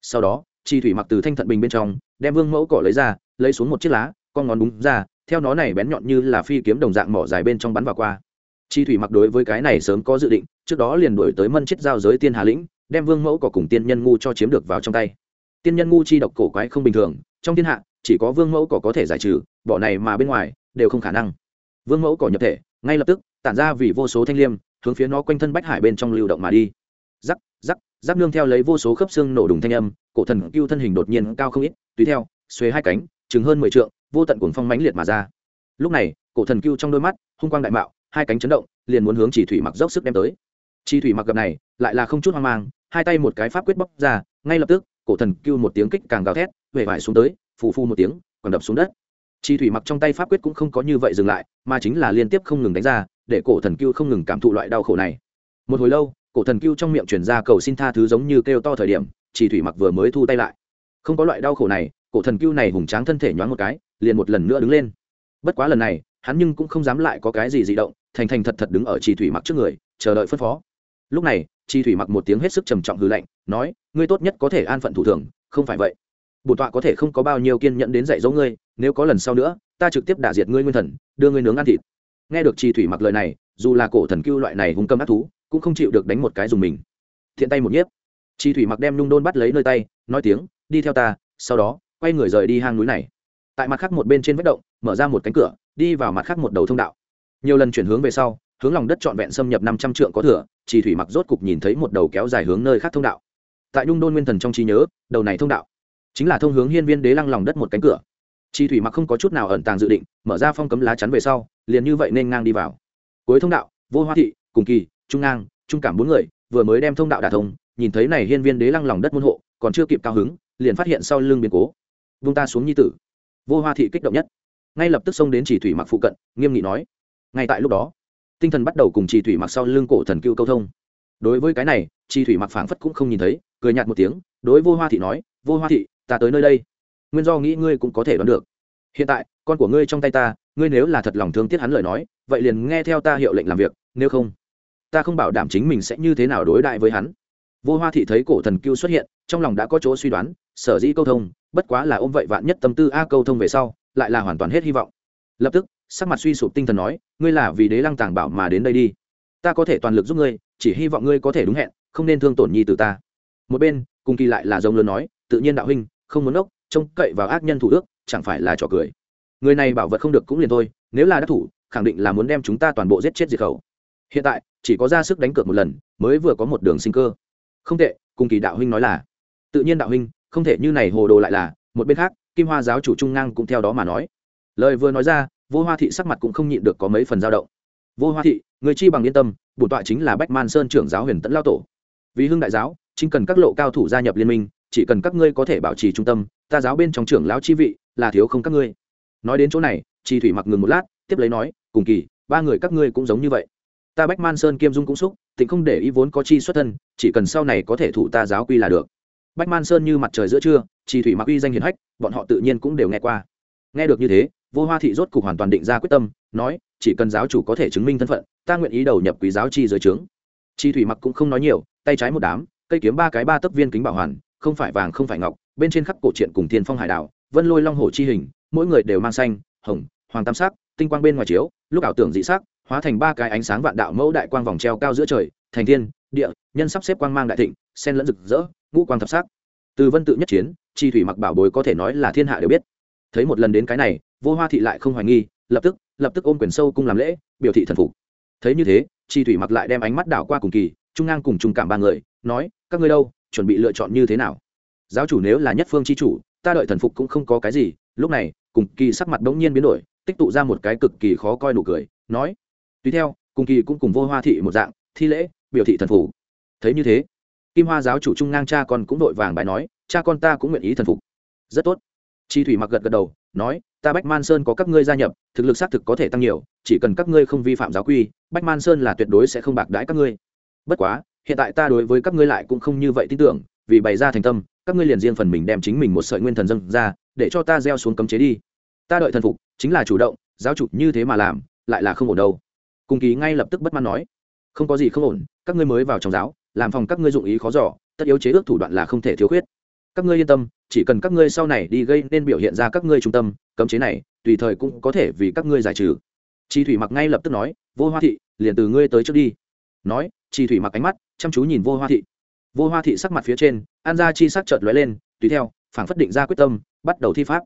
Sau đó chi thủy mặc từ thanh thận bình bên trong, đem vương mẫu cỏ lấy ra, lấy xuống một chiếc lá con ngón búng ra, theo nó này bén nhọn như là phi kiếm đồng dạng mỏ dài bên trong bắn vào qua. Chi thủy mặc đối với cái này sớm có dự định, trước đó liền đuổi tới mân chết giao giới tiên hà lĩnh, đem vương mẫu cỏ cùng tiên nhân ngu cho chiếm được vào trong tay. Tiên nhân ngu chi độc cổ quái không bình thường, trong thiên hạ, chỉ có vương mẫu cỏ có thể giải trừ, bỏ này mà bên ngoài, đều không khả năng. Vương mẫu cỏ nhập thể, ngay lập tức, tản ra vì vô số thanh liêm, hướng phía nó quanh thân bách hải bên trong lưu động mà đi. Rắc rắc rắc nương theo lấy vô số khớp xương nổ đùng thanh âm, cổ thần cưu thân hình đột nhiên cao không ít, tùy theo xuế hai cánh, chừng hơn mười trượng vô tận cuồng phong mãnh liệt mà ra. Lúc này, cổ thần cưu trong đôi mắt, hung quang đại mạo, hai cánh chấn động, liền muốn hướng chỉ thủy mặc dốc sức đem tới. Chi thủy mặc gặp này, lại là không chút hoang mang, hai tay một cái pháp quyết bóc ra, ngay lập tức, cổ thần cưu một tiếng kích càng gào thét về vải xuống tới, phù phu một tiếng, còn đập xuống đất. Chi thủy mặc trong tay pháp quyết cũng không có như vậy dừng lại, mà chính là liên tiếp không ngừng đánh ra, để cổ thần cưu không ngừng cảm thụ loại đau khổ này. Một hồi lâu, cổ thần cưu trong miệng chuyển ra cầu xin tha thứ giống như kêu to thời điểm, chỉ thủy mặc vừa mới thu tay lại. Không có loại đau khổ này cổ thần cưu này hùng tráng thân thể nhoáng một cái, liền một lần nữa đứng lên. Bất quá lần này, hắn nhưng cũng không dám lại có cái gì dị động, thành thành thật thật đứng ở chỉ thủy mặc trước người, chờ đợi phân phó. Lúc này chi thủy mặc một tiếng hết sức trầm trọng hư lạnh, nói, ngươi tốt nhất có thể an phận thủ thường, không phải vậy. Bổn tọa có thể không có bao nhiêu kiên nhẫn đến dạy dỗ ngươi, nếu có lần sau nữa, ta trực tiếp đả diệt ngươi nguyên thần, đưa ngươi nướng ăn thịt. Nghe được chi thủy mặc lời này, dù là cổ thần cưu loại này hung câm ác thú, cũng không chịu được đánh một cái dùng mình. Thiện tay một nhiếp. Chi thủy mặc đem nhung đôn bắt lấy nơi tay, nói tiếng, đi theo ta, sau đó quay người rời đi hang núi này. Tại mặt khác một bên trên vách động, mở ra một cánh cửa, đi vào mặt khác một đầu thông đạo. Nhiều lần chuyển hướng về sau, hướng lòng đất trọn vẹn xâm nhập năm trăm trượng có thừa, chỉ thủy mặc rốt cục nhìn thấy một đầu kéo dài hướng nơi khác thông đạo. Tại nhung đôn nguyên thần trong trí nhớ, đầu này thông đạo chính là thông hướng hiên viên đế lăng lòng đất một cánh cửa. Chi thủy mặc không có chút nào ẩn tàng dự định, mở ra phong cấm lá chắn về sau, liền như vậy nên ngang đi vào. Cuối thông đạo, vô hoa thị, cùng kỳ, trung ngang, trung cảm bốn người, vừa mới đem thông đạo đả thông, nhìn thấy này hiên viên đế lăng lòng đất môn hộ, còn chưa kịp cao hứng, liền phát hiện sau lưng biến cố vung ta xuống nhi tử. Vô hoa thị kích động nhất. Ngay lập tức xông đến chỉ thủy mặc phụ cận, nghiêm nghị nói. Ngay tại lúc đó, tinh thần bắt đầu cùng chỉ thủy mặc sau lưng cổ thần cưu câu thông. Đối với cái này, chỉ thủy mặc phảng phất cũng không nhìn thấy, cười nhạt một tiếng, đối vô hoa thị nói, vô hoa thị, ta tới nơi đây. Nguyên do nghĩ ngươi cũng có thể đoán được. Hiện tại, con của ngươi trong tay ta, ngươi nếu là thật lòng thương tiếc hắn lời nói, vậy liền nghe theo ta hiệu lệnh làm việc, nếu không, ta không bảo đảm chính mình sẽ như thế nào đối đại với hắn. Vô hoa thị thấy cổ thần cưu xuất hiện, trong lòng đã có chỗ suy đoán, sở dĩ câu thông bất quá là ôm vậy vạn nhất tâm tư a câu thông về sau, lại là hoàn toàn hết hy vọng. Lập tức, sắc mặt suy sụp tinh thần nói, ngươi là vì đế lăng tàng bảo mà đến đây đi. Ta có thể toàn lực giúp ngươi, chỉ hy vọng ngươi có thể đúng hẹn, không nên thương tổn nhi từ ta. Một bên, cùng kỳ lại là giống lớn nói, tự nhiên đạo huynh, không muốn ốc trông cậy vào ác nhân thủ ước, chẳng phải là trò cười. Người này bảo vật không được cũng liền thôi, nếu là đắc thủ, khẳng định là muốn đem chúng ta toàn bộ giết chết diệt khẩu. Hiện tại, chỉ có ra sức đánh cược một lần, mới vừa có một đường sinh cơ. Không tệ, cùng kỳ đạo huynh nói là, tự nhiên đạo huynh không thể như này hồ đồ lại là, một bên khác, kim hoa giáo chủ trung ngang cũng theo đó mà nói. Lời vừa nói ra, vô hoa thị sắc mặt cũng không nhịn được có mấy phần dao động. Vô hoa thị, người chi bằng yên tâm, bổn tọa chính là bách man sơn trưởng giáo huyền tẫn lao tổ. Vì hưng đại giáo, chính cần các lộ cao thủ gia nhập liên minh, chỉ cần các ngươi có thể bảo trì trung tâm, ta giáo bên trong trưởng lão chi vị là thiếu không các ngươi. Nói đến chỗ này chi thủy mặc ngừng một lát, tiếp lấy nói, cùng kỳ, ba người các ngươi cũng giống như vậy. Ta bách man sơn kiêm dung cũng xúc, tịnh không để ý vốn có chi xuất thân, chỉ cần sau này có thể thủ ta giáo quy là được bách man sơn như mặt trời giữa trưa Chỉ thủy mặc uy danh hiền hách, bọn họ tự nhiên cũng đều nghe qua. Nghe được như thế, vô hoa thị rốt cục hoàn toàn định ra quyết tâm, nói, chỉ cần giáo chủ có thể chứng minh thân phận, ta nguyện ý đầu nhập quý giáo chi dưới trướng. Chi thủy mặc cũng không nói nhiều, tay trái một đám, cây kiếm ba cái ba tấc viên kính bảo hoàn, không phải vàng không phải ngọc, bên trên khắp cổ truyện cùng thiên phong hải đảo, vân lôi long hổ chi hình, mỗi người đều mang xanh, hồng, hoàng tam sắc, tinh quang bên ngoài chiếu, lúc ảo tưởng dị sắc, hóa thành ba cái ánh sáng vạn đạo mẫu đại quang vòng treo cao giữa trời, thành thiên địa, nhân sắp xếp quang mang đại thịnh, sen lẫn rực rỡ, ngũ quang thập sắc. Từ vân tự nhất chiến, chi thủy mặc bảo bối có thể nói là thiên hạ đều biết. Thấy một lần đến cái này, vô hoa thị lại không hoài nghi, lập tức lập tức ôm quyền sâu cung làm lễ, biểu thị thần phục. Thấy như thế, chi thủy mặc lại đem ánh mắt đảo qua cùng kỳ, trung ngang cùng trung cảm ba người, nói, các ngươi đâu, chuẩn bị lựa chọn như thế nào? Giáo chủ nếu là nhất phương chi chủ, ta đợi thần phục cũng không có cái gì. Lúc này, cùng kỳ sắc mặt bỗng nhiên biến đổi, tích tụ ra một cái cực kỳ khó coi nụ cười, nói, tùy theo, cùng kỳ cũng cùng vô hoa thị một dạng, thi lễ biểu thị thần phục. Thấy như thế, kim hoa giáo chủ trung ngang cha con cũng vội vàng bài nói, cha con ta cũng nguyện ý thần phục. Rất tốt. Chi thủy mặc gật gật đầu, nói, ta bách man sơn có các ngươi gia nhập, thực lực xác thực có thể tăng nhiều, chỉ cần các ngươi không vi phạm giáo quy, bách man sơn là tuyệt đối sẽ không bạc đãi các ngươi. Bất quá, hiện tại ta đối với các ngươi lại cũng không như vậy tin tưởng, vì bày ra thành tâm, các ngươi liền riêng phần mình đem chính mình một sợi nguyên thần dâng ra, để cho ta gieo xuống cấm chế đi. Ta đợi thần phục, chính là chủ động, giáo chủ như thế mà làm, lại là không ổn đâu. Cùng ký ngay lập tức bất mãn nói, không có gì không ổn các ngươi mới vào trong giáo, làm phòng các ngươi dụng ý khó giỏ tất yếu chế ước thủ đoạn là không thể thiếu khuyết. Các ngươi yên tâm, chỉ cần các ngươi sau này đi gây nên biểu hiện ra các ngươi trung tâm, cấm chế này, tùy thời cũng có thể vì các ngươi giải trừ. Chi thủy mặc ngay lập tức nói, vô hoa thị, liền từ ngươi tới trước đi. Nói, chi thủy mặc ánh mắt chăm chú nhìn vô hoa thị. Vô hoa thị sắc mặt phía trên, an gia chi sắc chợt lóe lên, tùy theo, phảng phất định ra quyết tâm, bắt đầu thi pháp.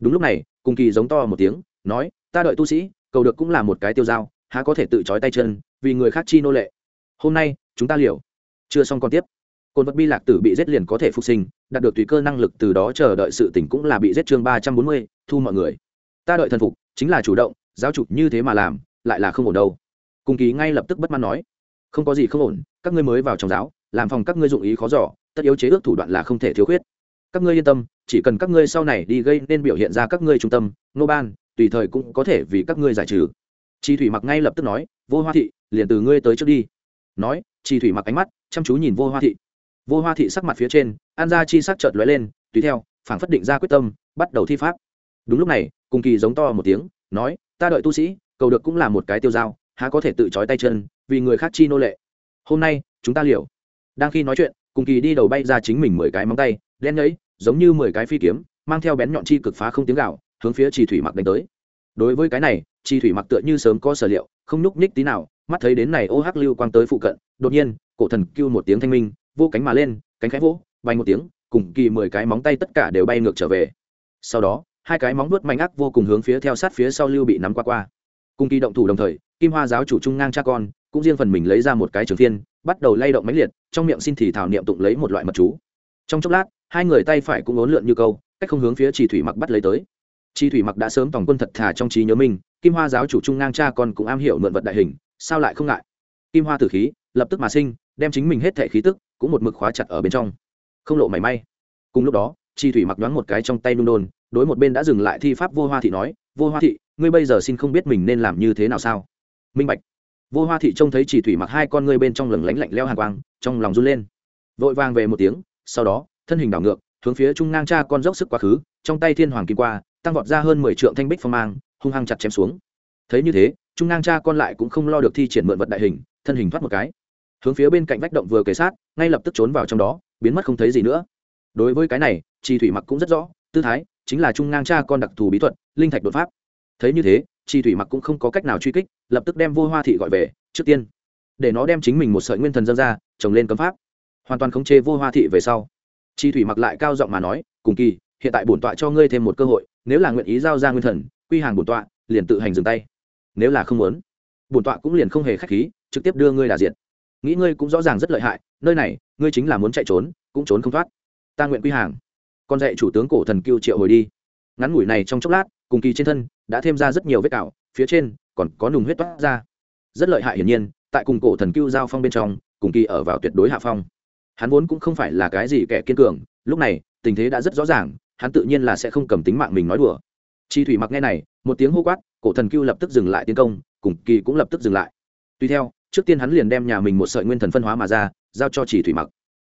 Đúng lúc này, cùng kỳ giống to một tiếng, nói, ta đợi tu sĩ, cầu được cũng là một cái tiêu dao, há có thể tự trói tay chân, vì người khác chi nô lệ hôm nay, chúng ta liều. Chưa xong còn tiếp. Côn vật bi lạc tử bị giết liền có thể phục sinh, đạt được tùy cơ năng lực từ đó chờ đợi sự tỉnh cũng là bị giết chương ba trăm bốn mươi, thu mọi người. Ta đợi thần phục, chính là chủ động, giáo chủ như thế mà làm, lại là không ổn đâu. Cùng ký ngay lập tức bất mãn nói. Không có gì không ổn, các ngươi mới vào trong giáo, làm phòng các ngươi dụng ý khó giỏ tất yếu chế ước thủ đoạn là không thể thiếu khuyết. Các ngươi yên tâm, chỉ cần các ngươi sau này đi gây nên biểu hiện ra các ngươi trung tâm, nô ban, tùy thời cũng có thể vì các ngươi giải trừ. Chi thủy mặc ngay lập tức nói, vô hoa thị, liền từ ngươi tới trước đi nói chi thủy mặc ánh mắt, chăm chú nhìn vô hoa thị. Vô hoa thị sắc mặt phía trên, an ra chi sắc chợt lóe lên, tùy theo, phảng phất định ra quyết tâm, bắt đầu thi pháp. Đúng lúc này, cùng kỳ giống to một tiếng, nói, ta đợi tu sĩ, cầu được cũng là một cái tiêu dao, há có thể tự trói tay chân, vì người khác chi nô lệ. Hôm nay, chúng ta liều. Đang khi nói chuyện, cùng kỳ đi đầu bay ra chính mình mười cái móng tay, đen nhấy giống như mười cái phi kiếm, mang theo bén nhọn chi cực phá không tiếng gạo, hướng phía trì thủy mặc đánh tới. Đối với cái này, trì thủy mặc tựa như sớm có sở liệu, không nhúc nhích tí nào mắt thấy đến này ô hắc lưu quang tới phụ cận đột nhiên cổ thần kêu một tiếng thanh minh vô cánh mà lên cánh khẽ vỗ bay một tiếng cùng kỳ mười cái móng tay tất cả đều bay ngược trở về. Sau đó hai cái móng vuốt mạnh ác vô cùng hướng phía theo sát phía sau lưu bị nắm qua qua. Cùng kỳ động thủ đồng thời kim hoa giáo chủ trung ngang cha con cũng riêng phần mình lấy ra một cái trường thiên, bắt đầu lay động mãnh liệt trong miệng xin thì thảo niệm tụng lấy một loại mật chú. Trong chốc lát hai người tay phải cũng ốn lượn như câu cách không hướng phía chỉ thủy mặc bắt lấy tới. Chi thủy mặc đã sớm tổng quân thật thà trong trí nhớ mình kim hoa giáo chủ trung ngang cha con cũng am hiểu mượn vật đại hình sao lại không ngại? Kim hoa tử khí lập tức mà sinh, đem chính mình hết thể khí tức cũng một mực khóa chặt ở bên trong. Không lộ mảy may. Cùng lúc đó, chi thủy mặc đoán một cái trong tay nung đôn, đối một bên đã dừng lại thi pháp vô hoa thị nói, vô hoa thị, ngươi bây giờ xin không biết mình nên làm như thế nào sao? Minh bạch. Vô hoa thị trông thấy chỉ thủy mặc hai con ngươi bên trong lừng lánh lạnh leo hàng quang, trong lòng run lên. Vội vàng về một tiếng, sau đó, thân hình đảo ngược, hướng phía trung ngang cha con dốc sức quá khứ, trong tay thiên hoàng kim qua, tăng vọt ra hơn mười trượng thanh bích phong mang, hung hăng chặt chém xuống. Thấy như thế trung ngang cha con lại cũng không lo được thi triển mượn vật đại hình, thân hình thoát một cái. Hướng phía bên cạnh vách động vừa kề sát, ngay lập tức trốn vào trong đó, biến mất không thấy gì nữa. Đối với cái này chi thủy mặc cũng rất rõ, tư thái chính là trung ngang cha con đặc thù bí thuật, linh thạch đột pháp. Thấy như thế chi thủy mặc cũng không có cách nào truy kích, lập tức đem vô hoa thị gọi về, trước tiên, để nó đem chính mình một sợi nguyên thần dân ra, trồng lên cấm pháp. Hoàn toàn khống chế vô hoa thị về sau chi thủy mặc lại cao giọng mà nói, cùng kỳ, hiện tại bổn tọa cho ngươi thêm một cơ hội, nếu là nguyện ý giao ra nguyên thần, quy hàng bổn tọa, liền tự hành dừng tay nếu là không muốn, bổn tọa cũng liền không hề khách khí, trực tiếp đưa ngươi đà diện nghĩ ngươi cũng rõ ràng rất lợi hại, nơi này, ngươi chính là muốn chạy trốn, cũng trốn không thoát. Ta nguyện quy hàng. Con dạy chủ tướng cổ thần cưu triệu hồi đi. Ngắn ngủi này trong chốc lát, cùng kỳ trên thân, đã thêm ra rất nhiều vết cạo phía trên, còn có nùng huyết toát ra. Rất lợi hại hiển nhiên, tại cùng cổ thần cưu giao phong bên trong, cùng kỳ ở vào tuyệt đối hạ phong. Hắn vốn cũng không phải là cái gì kẻ kiên cường, lúc này, tình thế đã rất rõ ràng, hắn tự nhiên là sẽ không cầm tính mạng mình nói đùa. Chi thủy mặc nghe này, một tiếng hô quát cổ thần cưu lập tức dừng lại tiến công, cùng kỳ cũng lập tức dừng lại. Tuy theo, trước tiên hắn liền đem nhà mình một sợi nguyên thần phân hóa mà ra, giao cho chỉ thủy mặc.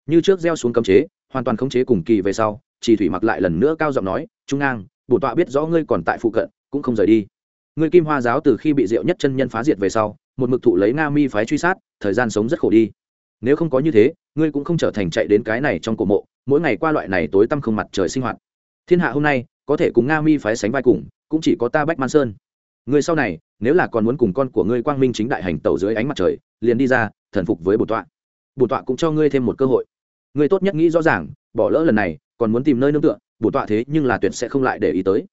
Như trước gieo xuống cấm chế, hoàn toàn khống chế cùng kỳ về sau, chỉ thủy mặc lại lần nữa cao giọng nói, trung ngang, bổ tọa biết rõ ngươi còn tại phụ cận, cũng không rời đi. Ngươi kim hoa giáo từ khi bị diệu nhất chân nhân phá diệt về sau, một mực thụ lấy nga mi phái truy sát, thời gian sống rất khổ đi. Nếu không có như thế, ngươi cũng không trở thành chạy đến cái này trong cổ mộ, mỗi ngày qua loại này tối tăm không mặt trời sinh hoạt. Thiên hạ hôm nay, có thể cùng nga mi phái sánh vai cùng, cũng chỉ có ta bách man sơn ngươi sau này, nếu là còn muốn cùng con của ngươi quang minh chính đại hành tẩu dưới ánh mặt trời, liền đi ra, thần phục với bổn tọa. Bổn tọa cũng cho ngươi thêm một cơ hội. Ngươi tốt nhất nghĩ rõ ràng, bỏ lỡ lần này, còn muốn tìm nơi nương tựa, bổn tọa thế nhưng là tuyệt sẽ không lại để ý tới.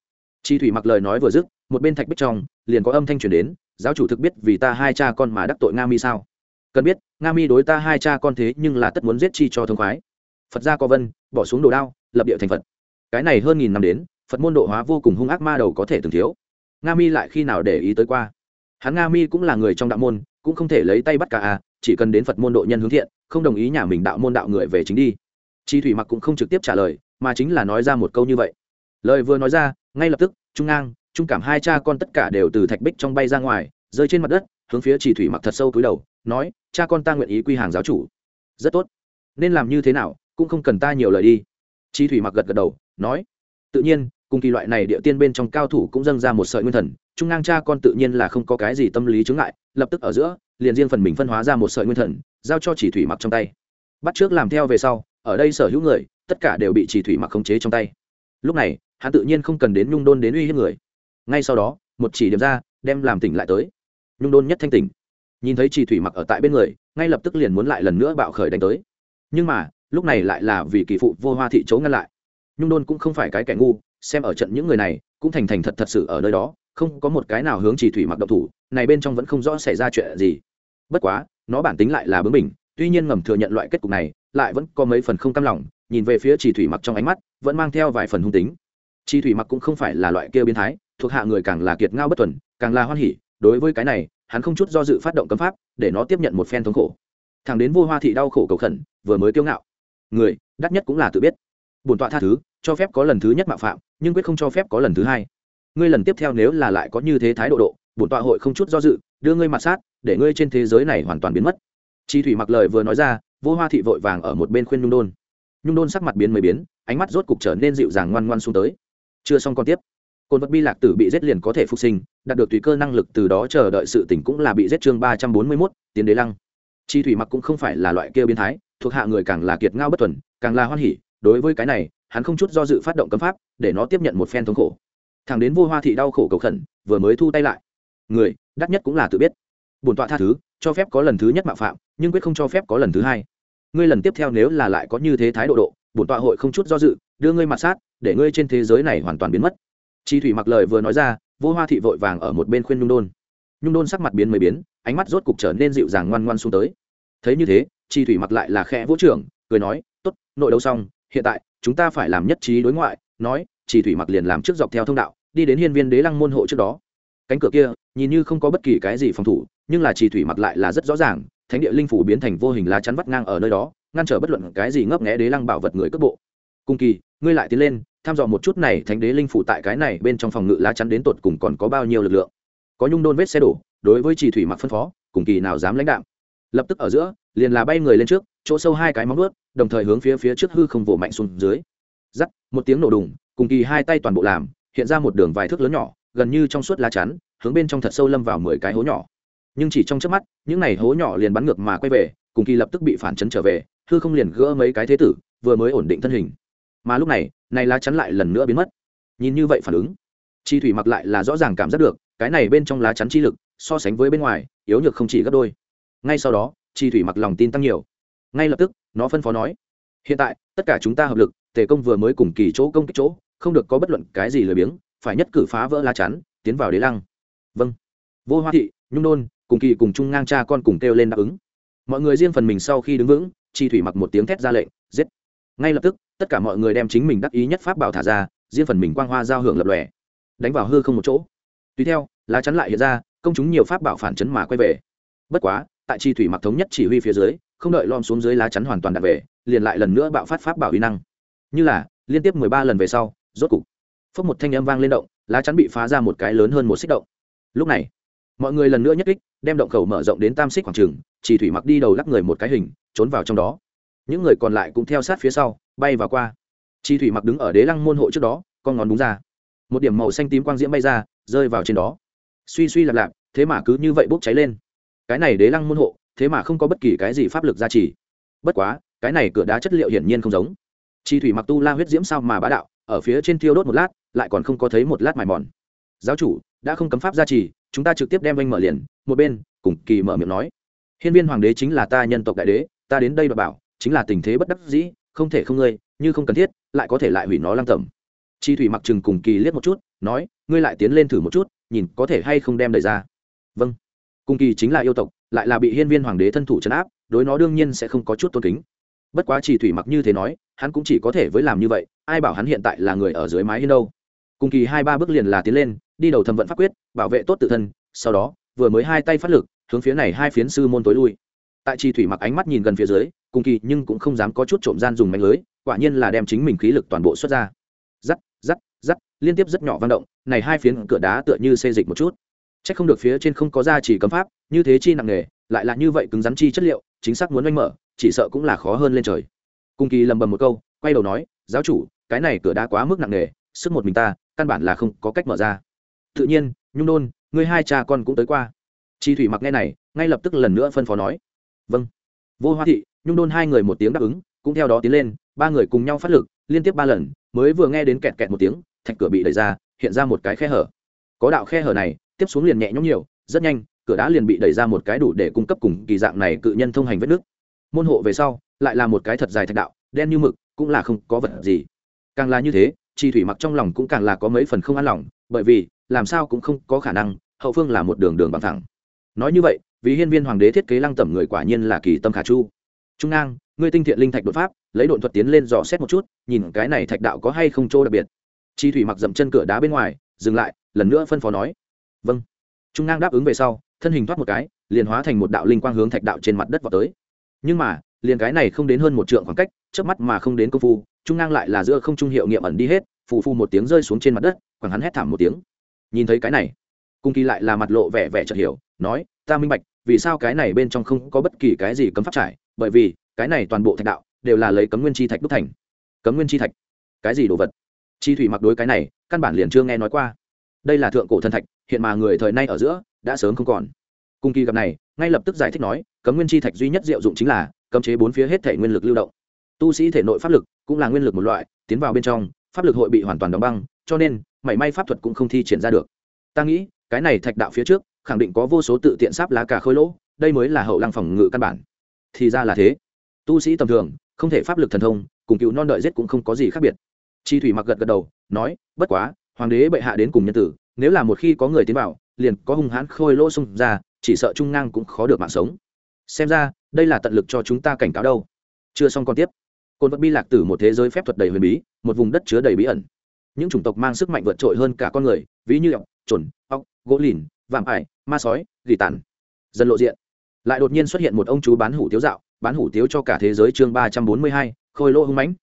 Chi thủy mặc lời nói vừa dứt, một bên thạch bích trong, liền có âm thanh truyền đến, giáo chủ thực biết vì ta hai cha con mà đắc tội nga mi sao? Cần biết, nga mi đối ta hai cha con thế nhưng là tất muốn giết chi cho thông khoái. Phật gia có vân, bỏ xuống đồ đao, lập địa thành phật. Cái này hơn nghìn năm đến, phật môn độ hóa vô cùng hung ác ma đầu có thể từng thiếu nga mi lại khi nào để ý tới qua? Hắn nga mi cũng là người trong đạo môn, cũng không thể lấy tay bắt cả à chỉ cần đến phật môn độ nhân hướng thiện, không đồng ý nhà mình đạo môn đạo người về chính đi. Chi thủy mặc cũng không trực tiếp trả lời, mà chính là nói ra một câu như vậy. Lời vừa nói ra, ngay lập tức, trung ngang, trung cảm hai cha con tất cả đều từ thạch bích trong bay ra ngoài, rơi trên mặt đất, hướng phía chỉ thủy mặc thật sâu túi đầu, nói, cha con ta nguyện ý quy hàng giáo chủ. Rất tốt. Nên làm như thế nào, cũng không cần ta nhiều lời đi. Chi thủy mặc gật gật đầu, nói, tự nhiên cùng kỳ loại này địa tiên bên trong cao thủ cũng dâng ra một sợi nguyên thần, trung ngang cha con tự nhiên là không có cái gì tâm lý chướng ngại, lập tức ở giữa, liền riêng phần mình phân hóa ra một sợi nguyên thần, giao cho chỉ thủy mặc trong tay. Bắt trước làm theo về sau, ở đây sở hữu người, tất cả đều bị chỉ thủy mặc khống chế trong tay. Lúc này, hắn tự nhiên không cần đến nhung đôn đến uy hiếp người. Ngay sau đó, một chỉ điểm ra, đem làm tỉnh lại tới. Nhung đôn nhất thanh tỉnh. Nhìn thấy chỉ thủy mặc ở tại bên người, ngay lập tức liền muốn lại lần nữa bạo khởi đánh tới. Nhưng mà, lúc này lại là vì kỳ phụ vô hoa thị chấu ngăn lại. Nhung đôn cũng không phải cái kẻ ngu xem ở trận những người này, cũng thành thành thật thật sự ở nơi đó, không có một cái nào hướng chỉ thủy mặc độc thủ, này bên trong vẫn không rõ xảy ra chuyện gì. Bất quá, nó bản tính lại là bướng bỉnh, tuy nhiên ngầm thừa nhận loại kết cục này, lại vẫn có mấy phần không cam lòng, nhìn về phía chỉ thủy mặc trong ánh mắt, vẫn mang theo vài phần hung tính. Chỉ thủy mặc cũng không phải là loại kia biến thái, thuộc hạ người càng là kiệt ngao bất tuần càng là hoan hỉ, đối với cái này, hắn không chút do dự phát động cấm pháp, để nó tiếp nhận một phen thống khổ. Thằng đến vô hoa thị đau khổ cầu khẩn, vừa mới kiêu ngạo. Người, đắt nhất cũng là tự biết. Bổn tọa tha thứ, cho phép có lần thứ nhất mạo phạm nhưng quyết không cho phép có lần thứ hai. Ngươi lần tiếp theo nếu là lại có như thế thái độ độ, bổn tọa hội không chút do dự, đưa ngươi mặt sát, để ngươi trên thế giới này hoàn toàn biến mất. Chi thủy mặc lời vừa nói ra, vô hoa thị vội vàng ở một bên khuyên nhung đôn. Nhung đôn sắc mặt biến mới biến, ánh mắt rốt cục trở nên dịu dàng ngoan ngoan xuống tới. Chưa xong còn tiếp. Côn vật bi lạc tử bị giết liền có thể phục sinh, đạt được tùy cơ năng lực từ đó chờ đợi sự tỉnh cũng là bị giết chương ba trăm bốn mươi mốt, tiến đế lăng. Chi thủy mặc cũng không phải là loại kia biến thái, thuộc hạ người càng là kiệt ngao bất thuần, càng là hoan hỉ, đối với cái này hắn không chút do dự phát động cấm pháp, để nó tiếp nhận một phen thống khổ. Thằng đến vô hoa thị đau khổ cầu khẩn, vừa mới thu tay lại. Người, đắt nhất cũng là tự biết. Bổn tọa tha thứ, cho phép có lần thứ nhất mạo phạm, nhưng quyết không cho phép có lần thứ hai. Ngươi lần tiếp theo nếu là lại có như thế thái độ độ, bổn tọa hội không chút do dự, đưa ngươi mặt sát, để ngươi trên thế giới này hoàn toàn biến mất. Chi thủy mặc lời vừa nói ra, vô hoa thị vội vàng ở một bên khuyên nhung đôn. Nhung đôn sắc mặt biến mới biến, ánh mắt rốt cục trở nên dịu dàng ngoan ngoan xuống tới. Thấy như thế, chi thủy mặc lại là khẽ vỗ trưởng, cười nói, tốt, nội đấu xong hiện tại, chúng ta phải làm nhất trí đối ngoại, nói, chỉ thủy mặc liền làm trước dọc theo thông đạo, đi đến hiên viên đế lăng môn hộ trước đó. Cánh cửa kia, nhìn như không có bất kỳ cái gì phòng thủ, nhưng là chỉ thủy mặc lại là rất rõ ràng, thánh địa linh phủ biến thành vô hình lá chắn vắt ngang ở nơi đó, ngăn trở bất luận cái gì ngấp nghé đế lăng bảo vật người cước bộ. Cung kỳ, ngươi lại tiến lên, tham dò một chút này, thánh đế linh phủ tại cái này bên trong phòng ngự lá chắn đến tột cùng còn có bao nhiêu lực lượng? Có nhung đôn vết xe đổ, đối với chỉ thủy mặc phân phó cùng kỳ nào dám lãnh đạo lập tức ở giữa, liền là bay người lên trước, chỗ sâu hai cái móng nuốt đồng thời hướng phía phía trước hư không vỗ mạnh xuống dưới. Giắt một tiếng nổ đùng, cùng kỳ hai tay toàn bộ làm, hiện ra một đường vài thước lớn nhỏ, gần như trong suốt lá chắn, hướng bên trong thật sâu lâm vào mười cái hố nhỏ. Nhưng chỉ trong chớp mắt, những này hố nhỏ liền bắn ngược mà quay về, cùng kỳ lập tức bị phản chấn trở về, hư không liền gỡ mấy cái thế tử, vừa mới ổn định thân hình. Mà lúc này này lá chắn lại lần nữa biến mất. Nhìn như vậy phản ứng, chi thủy mặc lại là rõ ràng cảm giác được, cái này bên trong lá chắn chi lực, so sánh với bên ngoài, yếu nhược không chỉ gấp đôi. Ngay sau đó, chi thủy mặc lòng tin tăng nhiều ngay lập tức nó phân phó nói hiện tại tất cả chúng ta hợp lực tề công vừa mới cùng kỳ chỗ công kích chỗ không được có bất luận cái gì lười biếng phải nhất cử phá vỡ lá chắn tiến vào đế lăng. Vâng. Vô hoa thị nhung nôn, cùng kỳ cùng chung ngang cha con cùng kêu lên đáp ứng. Mọi người riêng phần mình sau khi đứng vững chi thủy mặc một tiếng thét ra lệnh giết. Ngay lập tức tất cả mọi người đem chính mình đắc ý nhất pháp bảo thả ra riêng phần mình quang hoa giao hưởng lập lòe đánh vào hư không một chỗ. Tùy theo lá chắn lại hiện ra công chúng nhiều pháp bảo phản chấn mà quay về. Bất quá tại chi thủy mặc thống nhất chỉ huy phía dưới không đợi lom xuống dưới lá chắn hoàn toàn đặt về liền lại lần nữa bạo phát pháp bảo uy năng. Như là liên tiếp mười ba lần về sau rốt cục phốc một thanh âm vang lên động lá chắn bị phá ra một cái lớn hơn một xích động. Lúc này mọi người lần nữa nhất kích đem động khẩu mở rộng đến tam xích khoảng trường, chỉ thủy mặc đi đầu lắc người một cái hình trốn vào trong đó. Những người còn lại cũng theo sát phía sau bay vào qua. Chi thủy mặc đứng ở đế lăng môn hộ trước đó con ngón đúng ra. Một điểm màu xanh tím quang diễm bay ra rơi vào trên đó. Suy suy lạp lạp thế mà cứ như vậy bốc cháy lên. Cái này đế lăng môn hộ thế mà không có bất kỳ cái gì pháp lực gia trì. Bất quá, cái này cửa đá chất liệu hiển nhiên không giống. Chi thủy mặc tu la huyết diễm sao mà bá đạo, ở phía trên thiêu đốt một lát, lại còn không có thấy một lát mài mòn. Giáo chủ, đã không cấm pháp gia trì, chúng ta trực tiếp đem anh mở liền, một bên, cùng kỳ mở miệng nói. Hiên viên hoàng đế chính là ta nhân tộc đại đế, ta đến đây và bảo, chính là tình thế bất đắc dĩ, không thể không ngươi, như không cần thiết, lại có thể lại hủy nó lăng tẩm. Chi thủy mặc chừng cùng kỳ liếc một chút, nói, ngươi lại tiến lên thử một chút, nhìn có thể hay không đem đẩy ra. Vâng. Cùng kỳ chính là yêu tộc lại là bị hiên viên hoàng đế thân thủ chấn áp, đối nó đương nhiên sẽ không có chút tôn kính. Bất quá chỉ thủy mặc như thế nói, hắn cũng chỉ có thể với làm như vậy, ai bảo hắn hiện tại là người ở dưới mái hiên đâu. Cùng kỳ hai ba bước liền là tiến lên, đi đầu thẩm vận pháp quyết, bảo vệ tốt tự thân, sau đó, vừa mới hai tay phát lực, hướng phía này hai phiến sư môn tối lui. Tại chi thủy mặc ánh mắt nhìn gần phía dưới, cùng kỳ nhưng cũng không dám có chút trộm gian dùng mánh lưới, quả nhiên là đem chính mình khí lực toàn bộ xuất ra. Dắt dắt dắt liên tiếp rất nhỏ văn động, này hai phiến cửa đá tựa như xê dịch một chút chắc không được phía trên không có ra chỉ cấm pháp, như thế chi nặng nề, lại là như vậy cứng rắn chi chất liệu, chính xác muốn oanh mở, chỉ sợ cũng là khó hơn lên trời. Cung kỳ lầm bầm một câu, quay đầu nói, giáo chủ, cái này cửa đá quá mức nặng nề, sức một mình ta, căn bản là không có cách mở ra. Tự nhiên, nhung đôn, người hai cha con cũng tới qua. Chi thủy mặc nghe này, ngay lập tức lần nữa phân phó nói vâng. Vô hoa thị, nhung đôn hai người một tiếng đáp ứng, cũng theo đó tiến lên, ba người cùng nhau phát lực, liên tiếp ba lần, mới vừa nghe đến kẹt kẹt một tiếng, thạch cửa bị đẩy ra, hiện ra một cái khe hở. Có đạo khe hở này tiếp xuống liền nhẹ nhõm nhiều, rất nhanh, cửa đá liền bị đẩy ra một cái đủ để cung cấp cùng kỳ dạng này cự nhân thông hành vết nước. Môn hộ về sau, lại là một cái thật dài thạch đạo, đen như mực, cũng là không có vật gì. Càng là như thế, chi thủy mặc trong lòng cũng càng là có mấy phần không an lòng, bởi vì, làm sao cũng không có khả năng, hậu phương là một đường đường bằng thẳng. Nói như vậy, vì hiên viên hoàng đế thiết kế lăng tẩm người quả nhiên là kỳ tâm khả chu. Trung ngang, ngươi tinh thiện linh thạch đột pháp, lấy đột thuật tiến lên dò xét một chút, nhìn cái này thạch đạo có hay không chỗ đặc biệt. Chi thủy mặc dậm chân cửa đá bên ngoài, dừng lại, lần nữa phân phó nói vâng. Trung ngang đáp ứng về sau, thân hình thoát một cái, liền hóa thành một đạo linh quang hướng thạch đạo trên mặt đất vào tới. Nhưng mà, liền cái này không đến hơn một trượng khoảng cách trước mắt mà không đến công phu, trung ngang lại là giữa không trung hiệu nghiệm ẩn đi hết, phù phù một tiếng rơi xuống trên mặt đất khoảng hắn hét thảm một tiếng. Nhìn thấy cái này, cung kỳ lại là mặt lộ vẻ vẻ chợt hiểu, nói, ta minh bạch, vì sao cái này bên trong không có bất kỳ cái gì cấm pháp trải, bởi vì, cái này toàn bộ thạch đạo, đều là lấy cấm nguyên chi thạch đúc thành. Cấm nguyên chi thạch? Cái gì đồ vật? Chi thủy mặc đối cái này, căn bản liền chưa nghe nói qua đây là thượng cổ thần thạch, hiện mà người thời nay ở giữa, đã sớm không còn. Cung kỳ gặp này, ngay lập tức giải thích nói, cấm nguyên chi thạch duy nhất diệu dụng chính là, cấm chế bốn phía hết thể nguyên lực lưu động. Tu sĩ thể nội pháp lực cũng là nguyên lực một loại, tiến vào bên trong, pháp lực hội bị hoàn toàn đóng băng, cho nên, mảy may pháp thuật cũng không thi triển ra được. Ta nghĩ, cái này thạch đạo phía trước, khẳng định có vô số tự tiện sáp lá cả khôi lỗ, đây mới là hậu lăng phòng ngự căn bản. Thì ra là thế. Tu sĩ tầm thường, không thể pháp lực thần thông, cùng cựu non đợi giết cũng không có gì khác biệt. Chi thủy mặc gật gật đầu, nói, bất quá hoàng đế bệ hạ đến cùng nhân tử, nếu là một khi có người tiến vào, liền có hung hãn khôi lỗ xung ra, chỉ sợ trung ngang cũng khó được mạng sống. Xem ra, đây là tận lực cho chúng ta cảnh cáo đâu. Chưa xong còn tiếp. Côn vật bi lạc tử một thế giới phép thuật đầy huyền bí, một vùng đất chứa đầy bí ẩn. Những chủng tộc mang sức mạnh vượt trội hơn cả con người, ví như ọc trồn ọc gỗ lìn vàm ải, ma sói, gỉ tàn. Dân lộ diện. Lại đột nhiên xuất hiện một ông chú bán hủ tiếu dạo, bán hủ tiếu cho cả thế giới chương ba trăm bốn mươi hai, khôi lỗ hưng mãnh.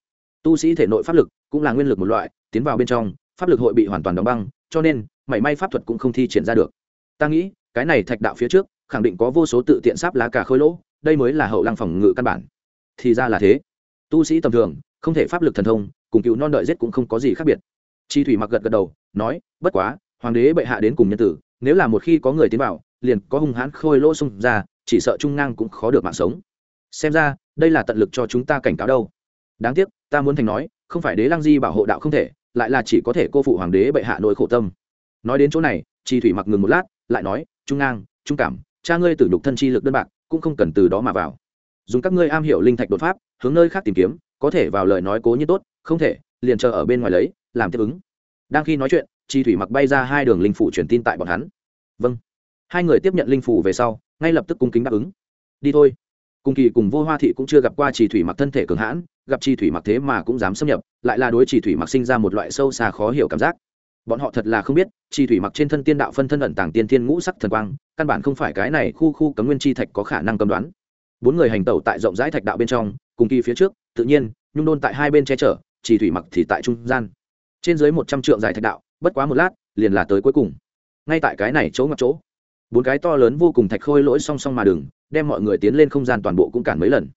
Tu sĩ thể nội pháp lực cũng là nguyên lực một loại, tiến vào bên trong pháp lực hội bị hoàn toàn đóng băng, cho nên, mảy may pháp thuật cũng không thi triển ra được. Ta nghĩ, cái này thạch đạo phía trước, khẳng định có vô số tự tiện sáp lá cả khôi lỗ, đây mới là hậu lăng phòng ngự căn bản. Thì ra là thế. Tu sĩ tầm thường, không thể pháp lực thần thông, cùng cựu non đợi giết cũng không có gì khác biệt. Chi thủy mặc gật gật đầu, nói, bất quá, hoàng đế bệ hạ đến cùng nhân tử, nếu là một khi có người tiến vào, liền có hung hãn khôi lỗ xung ra, chỉ sợ trung ngang cũng khó được mạng sống. Xem ra, đây là tận lực cho chúng ta cảnh cáo đâu. Đáng tiếc, ta muốn thành nói, không phải đế lăng di bảo hộ đạo không thể lại là chỉ có thể cô phụ hoàng đế bệ hạ nỗi khổ tâm. Nói đến chỗ này chi thủy mặc ngừng một lát, lại nói, trung ngang, trung cảm, cha ngươi tử nhục thân chi lực đơn bạc, cũng không cần từ đó mà vào. Dùng các ngươi am hiểu linh thạch đột pháp, hướng nơi khác tìm kiếm, có thể vào lời nói cố như tốt, không thể, liền chờ ở bên ngoài lấy, làm tiếp ứng. Đang khi nói chuyện chi thủy mặc bay ra hai đường linh phủ truyền tin tại bọn hắn. Vâng. Hai người tiếp nhận linh phủ về sau, ngay lập tức cung kính đáp ứng. Đi thôi. Cùng kỳ cùng vô hoa thị cũng chưa gặp qua chi thủy mặc thân thể cường hãn gặp chi thủy mặc thế mà cũng dám xâm nhập, lại là đối chi thủy mặc sinh ra một loại sâu xa khó hiểu cảm giác. Bọn họ thật là không biết, chi thủy mặc trên thân tiên đạo phân thân ẩn tàng tiên thiên ngũ sắc thần quang, căn bản không phải cái này khu khu cấm nguyên chi thạch có khả năng cầm đoán. Bốn người hành tẩu tại rộng rãi thạch đạo bên trong, cùng kỳ phía trước, tự nhiên, nhung đôn tại hai bên che chở chỉ thủy mặc thì tại trung gian. Trên dưới một trăm trượng dài thạch đạo, bất quá một lát, liền là tới cuối cùng. Ngay tại cái này chỗ ngập chỗ, bốn cái to lớn vô cùng thạch khôi lỗi song song mà đường, đem mọi người tiến lên không gian toàn bộ cũng cản mấy lần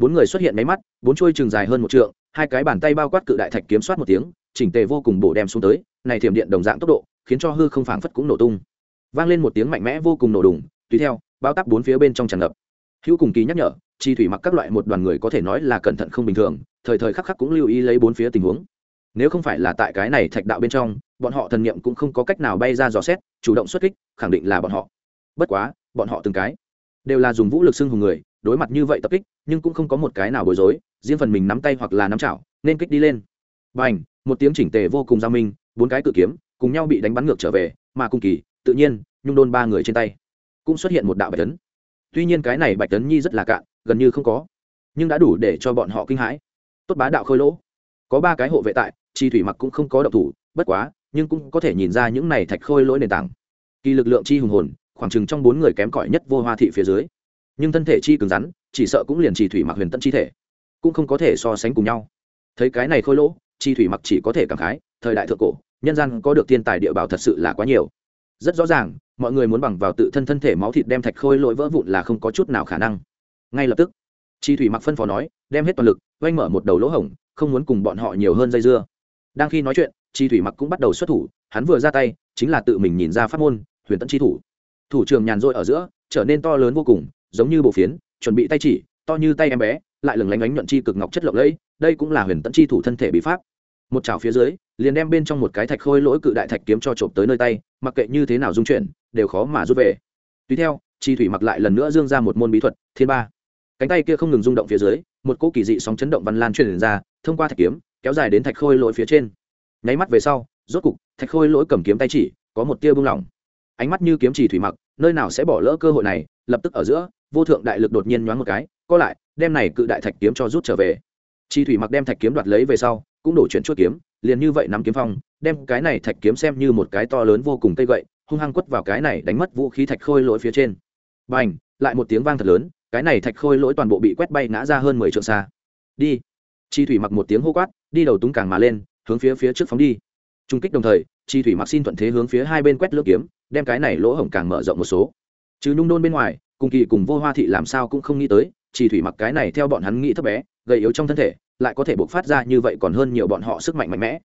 bốn người xuất hiện máy mắt, bốn chuôi trường dài hơn một trượng, hai cái bàn tay bao quát cự đại thạch kiếm soát một tiếng, chỉnh tề vô cùng bổ đem xuống tới, này thiểm điện đồng dạng tốc độ, khiến cho hư không phảng phất cũng nổ tung. Vang lên một tiếng mạnh mẽ vô cùng nổ đùng, tùy theo, bao tắp bốn phía bên trong tràn ngập. Hữu cùng ký nhắc nhở, chi thủy mặc các loại một đoàn người có thể nói là cẩn thận không bình thường, thời thời khắc khắc cũng lưu ý lấy bốn phía tình huống. Nếu không phải là tại cái này thạch đạo bên trong, bọn họ thần niệm cũng không có cách nào bay ra dò xét, chủ động xuất kích, khẳng định là bọn họ. Bất quá, bọn họ từng cái, đều là dùng vũ lực xưng hùng người đối mặt như vậy tập kích, nhưng cũng không có một cái nào bối rối, riêng phần mình nắm tay hoặc là nắm chảo, nên kích đi lên. B à n h một tiếng chỉnh tề vô cùng giao minh, bốn cái cự kiếm cùng nhau bị đánh bắn ngược trở về, mà cung kỳ, tự nhiên, nhung đôn ba người trên tay cũng xuất hiện một đạo bạch tấn tuy nhiên cái này bạch tấn nhi rất là cạn, gần như không có, nhưng đã đủ để cho bọn họ kinh hãi. Tốt bá đạo khôi lỗ. Có ba cái hộ vệ tại, chi thủy mặc cũng không có động thủ, bất quá, nhưng cũng có thể nhìn ra những này thạch khôi lỗi nền tảng. Kỳ lực lượng chi hùng hồn, khoảng chừng trong bốn người kém cỏi nhất vô hoa thị phía dưới nhưng thân thể chi cứng rắn, chỉ sợ cũng liền chi thủy mặc huyền tân chi thể, cũng không có thể so sánh cùng nhau. Thấy cái này khôi lỗ, chi thủy mặc chỉ có thể cảm khái, thời đại thượng cổ, nhân gian có được thiên tài địa bảo thật sự là quá nhiều. Rất rõ ràng, mọi người muốn bằng vào tự thân thân thể máu thịt đem thạch khôi lỗi vỡ vụn là không có chút nào khả năng. Ngay lập tức, chi thủy mặc phân phó nói, đem hết toàn lực oanh mở một đầu lỗ hổng, không muốn cùng bọn họ nhiều hơn dây dưa. Đang khi nói chuyện, chi thủy mặc cũng bắt đầu xuất thủ, hắn vừa ra tay, chính là tự mình nhìn ra pháp môn, huyền tận chi thủ. Thủ trường nhàn rỗi ở giữa, trở nên to lớn vô cùng giống như bộ phiến, chuẩn bị tay chỉ, to như tay em bé, lại lừng lánh ánh nhuận chi cực ngọc chất lộng lẫy, đây cũng là huyền tận chi thủ thân thể bị pháp. Một chảo phía dưới, liền đem bên trong một cái thạch khôi lỗi cự đại thạch kiếm cho trộm tới nơi tay, mặc kệ như thế nào dung chuyển, đều khó mà rút về. Tùy theo, chi thủy mặc lại lần nữa dương ra một môn bí thuật, thiên ba. Cánh tay kia không ngừng rung động phía dưới, một cỗ kỳ dị sóng chấn động văn lan truyền ra, thông qua thạch kiếm, kéo dài đến thạch khôi lỗi phía trên. Nháy mắt về sau, rốt cục, thạch khôi lỗi cầm kiếm tay chỉ, có một tia buông lỏng. Ánh mắt như kiếm chỉ thủy mặc, nơi nào sẽ bỏ lỡ cơ hội này, lập tức ở giữa vô thượng đại lực đột nhiên nhoáng một cái, co lại, đem này cự đại thạch kiếm cho rút trở về. Chi thủy mặc đem thạch kiếm đoạt lấy về sau, cũng đổ chuyển chuốt kiếm, liền như vậy nắm kiếm phong, đem cái này thạch kiếm xem như một cái to lớn vô cùng cây gậy, hung hăng quất vào cái này đánh mất vũ khí thạch khôi lỗi phía trên. B à n h lại một tiếng vang thật lớn, cái này thạch khôi lỗi toàn bộ bị quét bay ngã ra hơn mười trượng xa. Đi. Chi thủy mặc một tiếng hô quát, đi đầu túng càng mà lên, hướng phía phía trước phóng đi. Trung kích đồng thời, chi thủy mặc xin thuận thế hướng phía hai bên quét lưỡi kiếm, đem cái này lỗ hổng càng mở rộng một số. Trừ nhung đôn bên ngoài cùng kỳ cùng vô hoa thị làm sao cũng không nghĩ tới chi thủy mặc cái này theo bọn hắn nghĩ thấp bé, gầy yếu trong thân thể, lại có thể bộc phát ra như vậy còn hơn nhiều bọn họ sức mạnh mạnh mẽ.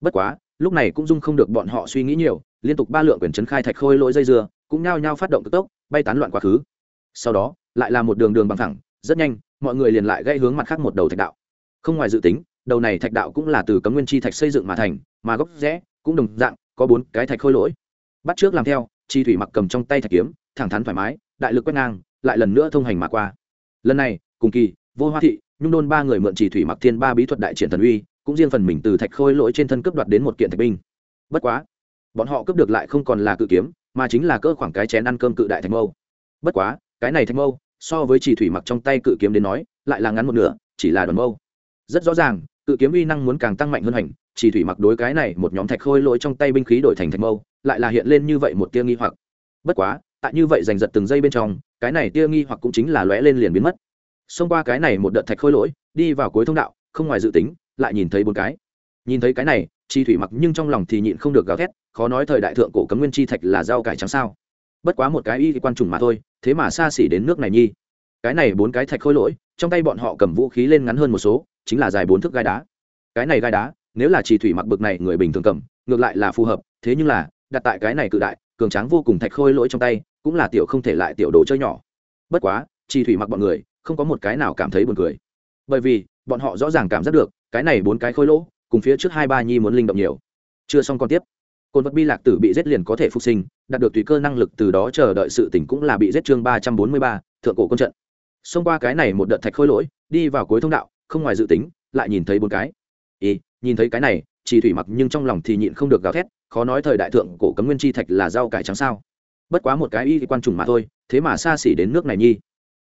Bất quá, lúc này cũng dung không được bọn họ suy nghĩ nhiều, liên tục ba lượng quyền trấn khai thạch khôi lỗi dây dưa, cũng nhao nhao phát động cực tốc, bay tán loạn quá khứ. Sau đó, lại là một đường đường bằng thẳng, rất nhanh, mọi người liền lại gây hướng mặt khác một đầu thạch đạo. Không ngoài dự tính, đầu này thạch đạo cũng là từ cấm nguyên chi thạch xây dựng mà thành, mà gốc rẽ cũng đồng dạng, có bốn cái thạch khôi lỗi. Bắt trước làm theo, chi thủy mặc cầm trong tay thạch kiếm thẳng thắn thoải mái, đại lực quét ngang, lại lần nữa thông hành mà qua. Lần này, cùng kỳ, vô hoa thị, nhung đôn ba người mượn chỉ thủy mặc thiên ba bí thuật đại triển thần uy, cũng riêng phần mình từ thạch khôi lỗi trên thân cướp đoạt đến một kiện thạch binh. Bất quá, bọn họ cướp được lại không còn là cự kiếm, mà chính là cỡ khoảng cái chén ăn cơm cự đại thạch mâu. Bất quá, cái này thạch mâu, so với chỉ thủy mặc trong tay cự kiếm đến nói, lại là ngắn một nửa, chỉ là đoàn mâu. Rất rõ ràng, cự kiếm uy năng muốn càng tăng mạnh hơn hành, chỉ thủy mặc đối cái này một nhóm thạch khôi lỗi trong tay binh khí đổi thành thạch mâu, lại là hiện lên như vậy một tia nghi hoặc. Bất quá tại như vậy giành giật từng giây bên trong, cái này tia nghi hoặc cũng chính là lóe lên liền biến mất. Xông qua cái này một đợt thạch khôi lỗi, đi vào cuối thông đạo, không ngoài dự tính, lại nhìn thấy bốn cái. Nhìn thấy cái này, chi thủy mặc nhưng trong lòng thì nhịn không được gào thét, khó nói thời đại thượng cổ cấm nguyên chi thạch là rau cải trắng sao. Bất quá một cái y quan trùng mà thôi, thế mà xa xỉ đến nước này nhi. Cái này bốn cái thạch khôi lỗi, trong tay bọn họ cầm vũ khí lên ngắn hơn một số, chính là dài bốn thước gai đá. Cái này gai đá, nếu là chỉ thủy mặc bực này người bình thường cầm, ngược lại là phù hợp, thế nhưng là, đặt tại cái này cự đại cường tráng vô cùng thạch khôi lỗi trong tay, cũng là tiểu không thể lại tiểu đồ chơi nhỏ. Bất quá chỉ thủy mặc bọn người, không có một cái nào cảm thấy buồn cười. Bởi vì, bọn họ rõ ràng cảm giác được, cái này bốn cái khôi lỗ cùng phía trước hai ba nhi muốn linh động nhiều. Chưa xong còn tiếp. Côn vật bi lạc tử bị giết liền có thể phục sinh, đạt được tùy cơ năng lực từ đó chờ đợi sự tỉnh cũng là bị giết chương ba trăm bốn mươi ba, thượng cổ quân trận. Xông qua cái này một đợt thạch khôi lỗi, đi vào cuối thông đạo, không ngoài dự tính, lại nhìn thấy bốn cái. Y nhìn thấy cái này chỉ thủy mặc nhưng trong lòng thì nhịn không được gào thét khó nói thời đại thượng cổ cấm nguyên chi thạch là rau cải trắng sao? Bất quá một cái y quan trùng mà thôi, thế mà xa xỉ đến nước này nhi.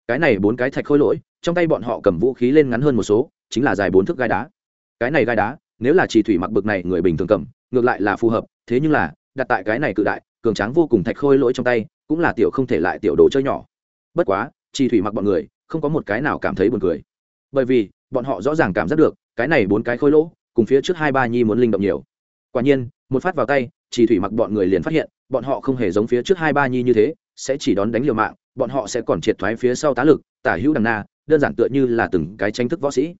Cái này bốn cái thạch khôi lỗi, trong tay bọn họ cầm vũ khí lên ngắn hơn một số, chính là dài bốn thước gai đá. Cái này gai đá, nếu là chỉ thủy mặc bực này, người bình thường cầm, ngược lại là phù hợp, thế nhưng là, đặt tại cái này cự đại, cường tráng vô cùng thạch khôi lỗi trong tay, cũng là tiểu không thể lại tiểu đồ chơi nhỏ. Bất quá chi thủy mặc bọn người, không có một cái nào cảm thấy buồn cười. Bởi vì, bọn họ rõ ràng cảm giác được, cái này bốn cái khôi lỗ, cùng phía trước hai ba nhi muốn linh động nhiều quả nhiên, một phát vào tay, chỉ thủy mặc bọn người liền phát hiện, bọn họ không hề giống phía trước hai ba nhi như thế, sẽ chỉ đón đánh liều mạng, bọn họ sẽ còn triệt thoái phía sau tá lực, tả hữu đằng na, đơn giản tựa như là từng cái tranh thức võ sĩ.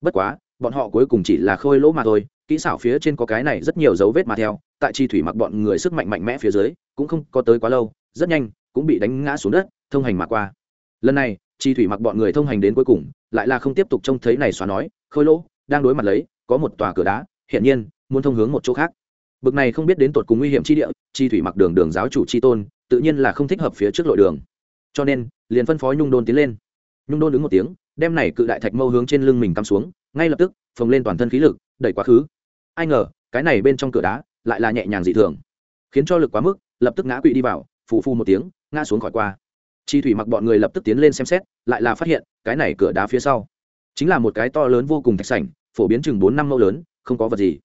Bất quá, bọn họ cuối cùng chỉ là khôi lỗ mà thôi, kỹ xảo phía trên có cái này rất nhiều dấu vết mà theo, tại chi thủy mặc bọn người sức mạnh mạnh mẽ phía dưới, cũng không có tới quá lâu, rất nhanh, cũng bị đánh ngã xuống đất, thông hành mà qua. Lần này, chi thủy mặc bọn người thông hành đến cuối cùng, lại là không tiếp tục trông thấy này xóa nói, khôi lỗ, đang đối mặt lấy, có một tòa cửa đá hiện nhiên muốn thông hướng một chỗ khác. Bực này không biết đến tột cùng nguy hiểm chi địa, chi thủy mặc đường đường giáo chủ chi tôn, tự nhiên là không thích hợp phía trước lội đường. Cho nên, liền phân phó nhung đôn tiến lên. Nhung đôn đứng một tiếng, đem này cự đại thạch mâu hướng trên lưng mình cắm xuống, ngay lập tức, phồng lên toàn thân khí lực, đẩy quá khứ. Ai ngờ, cái này bên trong cửa đá, lại là nhẹ nhàng dị thường. Khiến cho lực quá mức, lập tức ngã quỵ đi vào, phù phu một tiếng, ngã xuống khỏi qua. Chi thủy mặc bọn người lập tức tiến lên xem xét, lại là phát hiện, cái này cửa đá phía sau, chính là một cái to lớn vô cùng thạch sảnh, phổ biến chừng bốn năm mẫu lớn, không có vật gì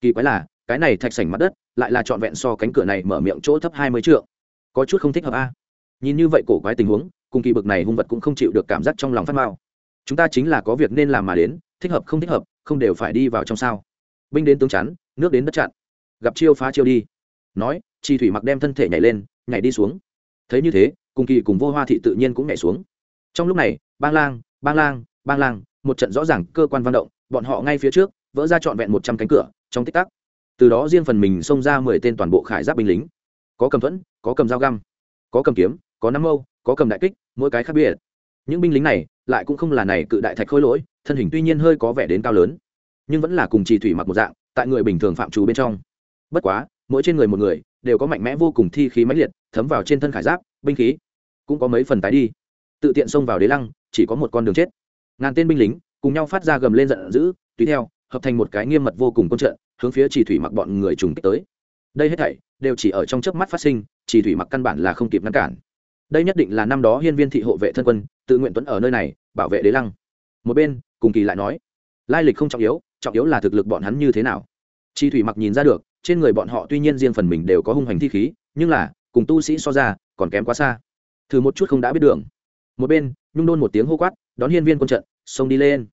kỳ quái là, cái này thạch sảnh mặt đất lại là trọn vẹn so cánh cửa này mở miệng chỗ thấp hai mươi trượng. Có chút không thích hợp a. Nhìn như vậy cổ quái tình huống, cùng kỳ bực này hung vật cũng không chịu được cảm giác trong lòng phát mao chúng ta chính là có việc nên làm mà đến, thích hợp không thích hợp, không đều phải đi vào trong sao. Binh đến tướng chắn, nước đến đất chặn. Gặp chiêu phá chiêu đi. Nói chi thủy mặc đem thân thể nhảy lên, nhảy đi xuống. Thấy như thế, cùng kỳ cùng vô hoa thị tự nhiên cũng nhảy xuống. Trong lúc này, bang lang bang lang bang lang, một trận rõ ràng cơ quan văn động, bọn họ ngay phía trước, vỡ ra trọn vẹn một trăm cánh cửa trong tích tắc. Từ đó riêng phần mình xông ra mười tên toàn bộ khải giáp binh lính. Có cầm thuẫn, có cầm dao găm, có cầm kiếm, có nắm mâu, có cầm đại kích, mỗi cái khác biệt. Những binh lính này lại cũng không là này cự đại thạch khôi lỗi, thân hình tuy nhiên hơi có vẻ đến cao lớn, nhưng vẫn là cùng trì thủy mặc một dạng, tại người bình thường phạm trù bên trong. Bất quá, mỗi trên người một người đều có mạnh mẽ vô cùng thi khí mãnh liệt, thấm vào trên thân khải giáp, binh khí, cũng có mấy phần tái đi. Tự tiện xông vào đế lăng, chỉ có một con đường chết. Ngàn tên binh lính cùng nhau phát ra gầm lên giận dữ, tùy theo hợp thành một cái nghiêm mật vô cùng quân trận, hướng phía chỉ thủy mặc bọn người trùng kích tới. Đây hết thảy đều chỉ ở trong chớp mắt phát sinh, chỉ thủy mặc căn bản là không kịp ngăn cản. Đây nhất định là năm đó hiên viên thị hộ vệ thân quân, tự nguyện tuấn ở nơi này, bảo vệ đế lăng. Một bên, cùng kỳ lại nói, lai lịch không trọng yếu trọng yếu là thực lực bọn hắn như thế nào. Chi thủy mặc nhìn ra được, trên người bọn họ tuy nhiên riêng phần mình đều có hung hành thi khí, nhưng là, cùng tu sĩ so ra, còn kém quá xa. Thử một chút không đã biết đường. Một bên, nhung đôn một tiếng hô quát, đón hiên viên quân trận, xông đi lên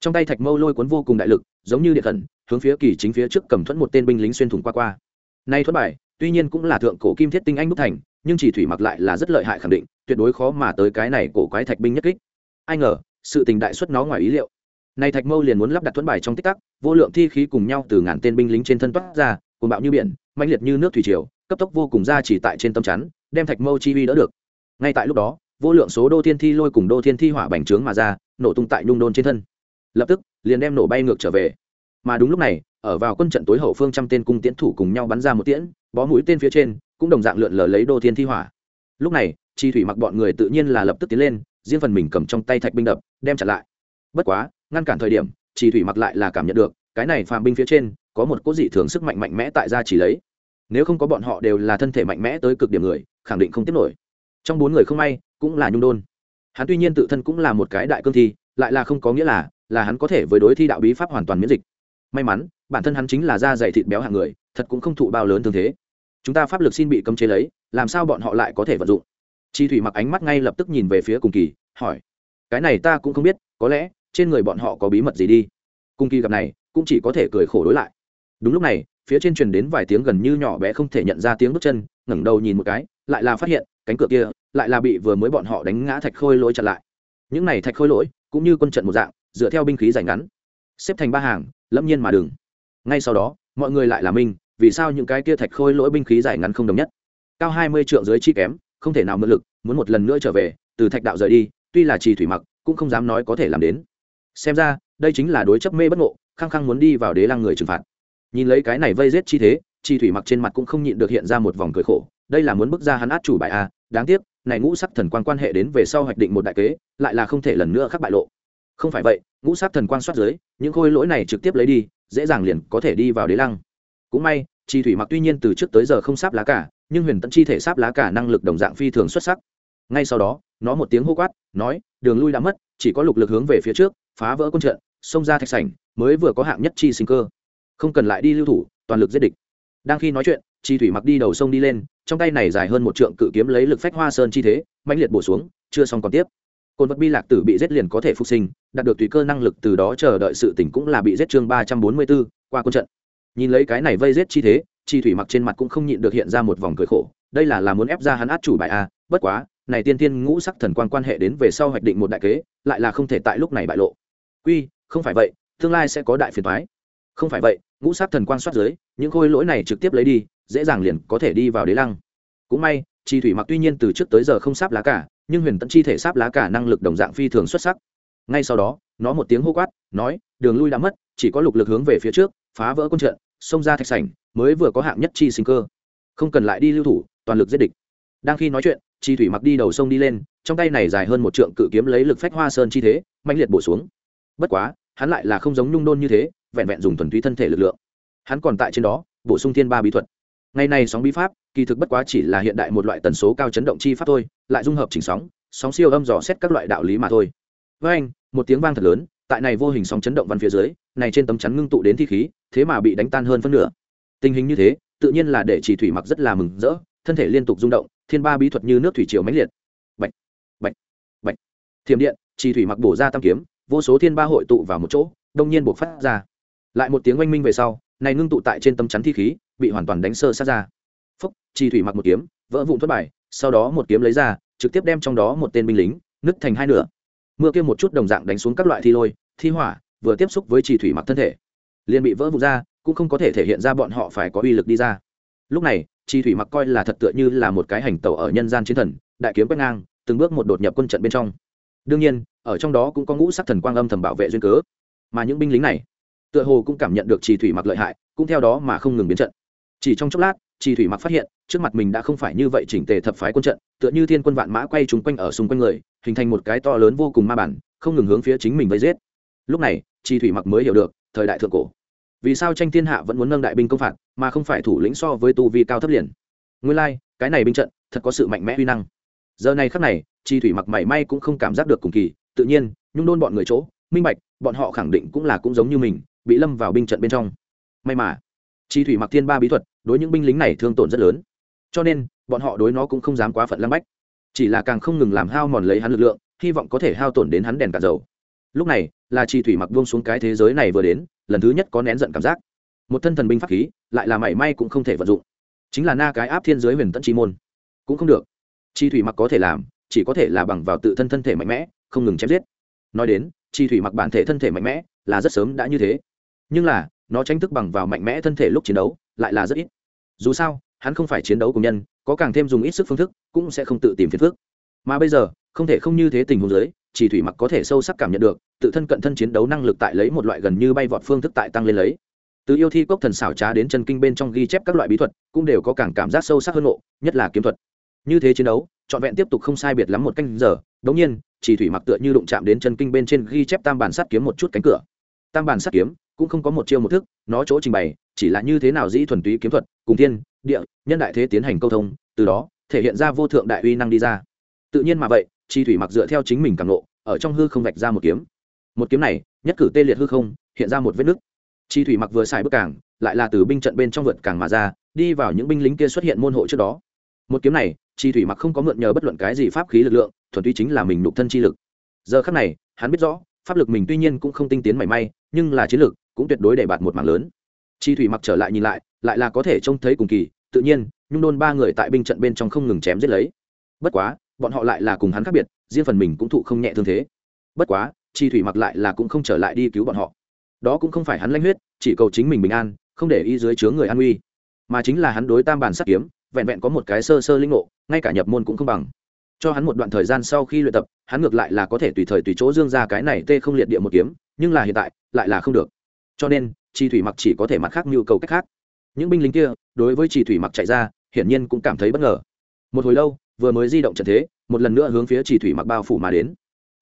trong tay thạch mâu lôi cuốn vô cùng đại lực, giống như điện thần hướng phía kỳ chính phía trước cầm thuẫn một tên binh lính xuyên thủng qua qua. Nay thuẫn bài, tuy nhiên cũng là thượng cổ kim thiết tinh anh đúc thành, nhưng chỉ thủy mặc lại là rất lợi hại khẳng định, tuyệt đối khó mà tới cái này cổ quái thạch binh nhất kích. Ai ngờ, sự tình đại xuất nó ngoài ý liệu. Nay thạch mâu liền muốn lắp đặt thuẫn bài trong tích tắc, vô lượng thi khí cùng nhau từ ngàn tên binh lính trên thân toát ra, cuồng bạo như biển mạnh liệt như nước thủy triều, cấp tốc vô cùng ra chỉ tại trên tâm chắn, đem thạch mâu chi vi đỡ được. Ngay tại lúc đó, vô lượng số đô thiên thi lôi cùng đô thiên thi hỏa bành trướng mà ra, nổ tung tại nhung đôn trên thân lập tức, liền đem nổ bay ngược trở về. Mà đúng lúc này, ở vào quân trận tối hậu phương trăm tên cung tiễn thủ cùng nhau bắn ra một tiễn, bó mũi tên phía trên, cũng đồng dạng lượn lờ lấy đô thiên thi hỏa. Lúc này, chi thủy mặc bọn người tự nhiên là lập tức tiến lên, riêng phần mình cầm trong tay thạch binh đập, đem chặn lại. Bất quá, ngăn cản thời điểm, chi thủy mặc lại là cảm nhận được, cái này phàm binh phía trên, có một cố dị thường sức mạnh mạnh mẽ tại gia chỉ lấy. Nếu không có bọn họ đều là thân thể mạnh mẽ tới cực điểm người, khẳng định không tiếp nổi. Trong bốn người không may, cũng là nhung đôn. Hắn tuy nhiên tự thân cũng là một cái đại cương thi, lại là không có nghĩa là là hắn có thể với đối thi đạo bí pháp hoàn toàn miễn dịch. May mắn, bản thân hắn chính là da dày thịt béo hạng người, thật cũng không thụ bao lớn thương thế. Chúng ta pháp lực xin bị cấm chế lấy, làm sao bọn họ lại có thể vận dụng? Chi thủy mặc ánh mắt ngay lập tức nhìn về phía cùng kỳ, hỏi. Cái này ta cũng không biết, có lẽ, trên người bọn họ có bí mật gì đi? Cùng kỳ gặp này, cũng chỉ có thể cười khổ đối lại. Đúng lúc này, phía trên truyền đến vài tiếng gần như nhỏ bé không thể nhận ra tiếng bước chân, ngẩng đầu nhìn một cái, lại là phát hiện, cánh cửa kia, lại là bị vừa mới bọn họ đánh ngã thạch khôi lỗi chặn lại. Những này thạch khôi lỗi, cũng như quân trận một dạng dựa theo binh khí dài ngắn. Xếp thành ba hàng, lâm nhiên mà đừng. Ngay sau đó, mọi người lại là minh vì sao những cái kia thạch khôi lỗi binh khí dài ngắn không đồng nhất? Cao hai mươi trượng dưới chi kém, không thể nào mượn lực, muốn một lần nữa trở về, từ thạch đạo rời đi, tuy là trì thủy mặc, cũng không dám nói có thể làm đến. Xem ra, đây chính là đối chấp mê bất ngộ, khăng khăng muốn đi vào đế lăng người trừng phạt. Nhìn lấy cái này vây rết chi thế chi thủy mặc trên mặt cũng không nhịn được hiện ra một vòng cười khổ, đây là muốn bước ra hắn át chủ bài a, đáng tiếc, này ngũ sắc thần quan quan hệ đến về sau hoạch định một đại kế, lại là không thể lần nữa khắc bại lộ. Không phải vậy ngũ sắc thần quan soát dưới, những khôi lỗi này trực tiếp lấy đi, dễ dàng liền có thể đi vào đế lăng. Cũng may, chi thủy mặc tuy nhiên từ trước tới giờ không sáp lá cả, nhưng huyền tận chi thể sáp lá cả năng lực đồng dạng phi thường xuất sắc. Ngay sau đó, nó một tiếng hô quát, nói, đường lui đã mất, chỉ có lục lực hướng về phía trước, phá vỡ quân trận, xông ra thạch sảnh, mới vừa có hạng nhất chi sinh cơ. Không cần lại đi lưu thủ, toàn lực giết địch. Đang khi nói chuyện, chi thủy mặc đi đầu sông đi lên, trong tay này dài hơn một trượng cự kiếm lấy lực phách hoa sơn chi thế, mãnh liệt bổ xuống, chưa xong còn tiếp cồn vật bi lạc tử bị giết liền có thể phục sinh, đạt được tùy cơ năng lực từ đó chờ đợi sự tỉnh cũng là bị giết chương ba trăm bốn mươi b ố qua quân trận. Nhìn lấy cái này vây giết chi thế, chi thủy mặc trên mặt cũng không nhịn được hiện ra một vòng cười khổ, đây là là muốn ép ra hắn át chủ bài a, bất quá, này tiên tiên ngũ sắc thần quan quan hệ đến về sau hoạch định một đại kế, lại là không thể tại lúc này bại lộ. Quy, không phải vậy, tương lai sẽ có đại phiền thoái không phải vậy, ngũ sắc thần quan soát dưới, những khôi lỗi này trực tiếp lấy đi, dễ dàng liền có thể đi vào đế lăng. Cũng may chi thủy mặc tuy nhiên từ trước tới giờ không sáp lá cả, nhưng huyền tẫn chi thể sáp lá cả năng lực đồng dạng phi thường xuất sắc. Ngay sau đó, nó một tiếng hô quát, nói, đường lui đã mất, chỉ có lục lực hướng về phía trước, phá vỡ quân trận, xông ra thạch sảnh, mới vừa có hạng nhất chi sinh cơ. Không cần lại đi lưu thủ, toàn lực giết địch. Đang khi nói chuyện, chi thủy mặc đi đầu sông đi lên, trong tay này dài hơn một trượng cự kiếm lấy lực phách hoa sơn chi thế mạnh liệt bổ xuống. Bất quá, hắn lại là không giống nhung đôn như thế, vẹn vẹn dùng thuần túy thân thể lực lượng. Hắn còn tại trên đó, bổ sung thiên ba bí thuật ngày này sóng bí pháp, kỳ thực bất quá chỉ là hiện đại một loại tần số cao chấn động chi pháp thôi, lại dung hợp chỉnh sóng sóng siêu âm dò xét các loại đạo lý mà thôi. Với anh, một tiếng vang thật lớn, tại này vô hình sóng chấn động văn phía dưới, này trên tấm chắn ngưng tụ đến thi khí, thế mà bị đánh tan hơn phân nửa. Tình hình như thế, tự nhiên là để chỉ thủy mặc rất là mừng rỡ, thân thể liên tục rung động, thiên ba bí thuật như nước thủy triều mãnh liệt. Bạch bạch bạch. Thiềm điện, chỉ thủy mặc bổ ra tam kiếm, vô số thiên ba hội tụ vào một chỗ, đông nhiên buộc phát ra. Lại một tiếng oanh minh về sau này ngưng tụ tại trên tâm chắn thi khí, bị hoàn toàn đánh sơ sát ra. Phúc chi thủy mặc một kiếm, vỡ vụn thất bài, sau đó một kiếm lấy ra, trực tiếp đem trong đó một tên binh lính, nứt thành hai nửa. Mưa kia một chút đồng dạng đánh xuống các loại thi lôi, thi hỏa, vừa tiếp xúc với chi thủy mặc thân thể. Liền bị vỡ vụn ra, cũng không có thể thể hiện ra bọn họ phải có uy lực đi ra. Lúc này chi thủy mặc coi là thật tựa như là một cái hành tẩu ở nhân gian chiến thần, đại kiếm quét ngang, từng bước một đột nhập quân trận bên trong. Đương nhiên, ở trong đó cũng có ngũ sắc thần quang âm thầm bảo vệ duyên cớ. Mà những binh lính này tựa hồ cũng cảm nhận được trì thủy mặc lợi hại cũng theo đó mà không ngừng biến trận. Chỉ trong chốc lát trì thủy mặc phát hiện trước mặt mình đã không phải như vậy chỉnh tề thập phái quân trận tựa như thiên quân vạn mã quay trúng quanh ở xung quanh người hình thành một cái to lớn vô cùng ma bản không ngừng hướng phía chính mình vây giết. Lúc này trì thủy mặc mới hiểu được thời đại thượng cổ. Vì sao tranh thiên hạ vẫn muốn nâng đại binh công phạt mà không phải thủ lĩnh so với tu vi cao thấp liền? Nguyên lai、like, cái này binh trận thật có sự mạnh mẽ uy năng. Giờ này khắc này chi thủy mặc mảy may cũng không cảm giác được cùng kỳ tự nhiên nhung đôn bọn người chỗ minh bạch bọn họ khẳng định cũng là cũng giống như mình bị lâm vào binh trận bên trong. May mà, chi thủy mặc thiên ba bí thuật đối những binh lính này thương tổn rất lớn. Cho nên, bọn họ đối nó cũng không dám quá phận lăng bách. Chỉ là càng không ngừng làm hao mòn lấy hắn lực lượng, hy vọng có thể hao tổn đến hắn đèn cả dầu. Lúc này, là chi thủy mặc buông xuống cái thế giới này vừa đến, lần thứ nhất có nén giận cảm giác. Một thân thần binh pháp khí, lại là mảy may cũng không thể vận dụng. Chính là na cái áp thiên giới huyền tận chi môn. Cũng không được. Chi thủy mặc có thể làm, chỉ có thể là bằng vào tự thân thân thể mạnh mẽ, không ngừng chém giết. Nói đến, chi thủy mặc bản thể thân thể mạnh mẽ, là rất sớm đã như thế nhưng là, nó tranh thức bằng vào mạnh mẽ thân thể lúc chiến đấu, lại là rất ít. Dù sao, hắn không phải chiến đấu cùng nhân, có càng thêm dùng ít sức phương thức, cũng sẽ không tự tìm phiền phước mà bây giờ, không thể không như thế tình huống giới chỉ thủy mặc có thể sâu sắc cảm nhận được, tự thân cận thân chiến đấu năng lực tại lấy một loại gần như bay vọt phương thức tại tăng lên lấy. Từ yêu thi cốc thần xảo trá đến chân kinh bên trong ghi chép các loại bí thuật, cũng đều có càng cảm giác sâu sắc hơn nộ nhất là kiếm thuật. Như thế chiến đấu, trọn vẹn tiếp tục không sai biệt lắm một canh giờ, đống nhiên, chỉ thủy mặc tựa như đụng chạm đến chân kinh bên trên ghi chép tam bản sắt kiếm một chút cánh cửa. Tam bản sắt kiếm cũng không có một chiêu một thức, nó chỗ trình bày, chỉ là như thế nào dĩ thuần túy kiếm thuật, cùng thiên, địa, nhân đại thế tiến hành câu thông, từ đó, thể hiện ra vô thượng đại uy năng đi ra. Tự nhiên mà vậy, chi thủy mặc dựa theo chính mình càng lộ ở trong hư không vạch ra một kiếm. Một kiếm này, nhất cử tê liệt hư không, hiện ra một vết nứt. Chi thủy mặc vừa xài bước càng, lại là từ binh trận bên trong vượt càng mà ra, đi vào những binh lính kia xuất hiện môn hộ trước đó. Một kiếm này, chi thủy mặc không có mượn nhờ bất luận cái gì pháp khí lực lượng, thuần túy chính là mình nục thân chi lực. Giờ khắc này, hắn biết rõ, pháp lực mình tuy nhiên cũng không tinh tiến mảy may, nhưng là chiến lực cũng tuyệt đối để bạt một mảng lớn. Chi thủy mặc trở lại nhìn lại lại là có thể trông thấy cùng kỳ, tự nhiên, nhung đôn ba người tại binh trận bên trong không ngừng chém giết lấy. Bất quá, bọn họ lại là cùng hắn khác biệt, riêng phần mình cũng thụ không nhẹ thương thế. Bất quá, chi thủy mặc lại là cũng không trở lại đi cứu bọn họ. Đó cũng không phải hắn lanh huyết, chỉ cầu chính mình bình an, không để ý dưới chướng người an uy. Mà chính là hắn đối tam bản sắt kiếm, vẹn vẹn có một cái sơ sơ linh ngộ, ngay cả nhập môn cũng không bằng. Cho hắn một đoạn thời gian sau khi luyện tập, hắn ngược lại là có thể tùy thời tùy chỗ dương ra cái này tê không liệt địa một kiếm, nhưng là hiện tại, lại là không được cho nên chi thủy mặc chỉ có thể mặt khác nhu cầu cách khác. Những binh lính kia, đối với chi thủy mặc chạy ra, hiển nhiên cũng cảm thấy bất ngờ. Một hồi lâu, vừa mới di động trận thế, một lần nữa hướng phía chi thủy mặc bao phủ mà đến.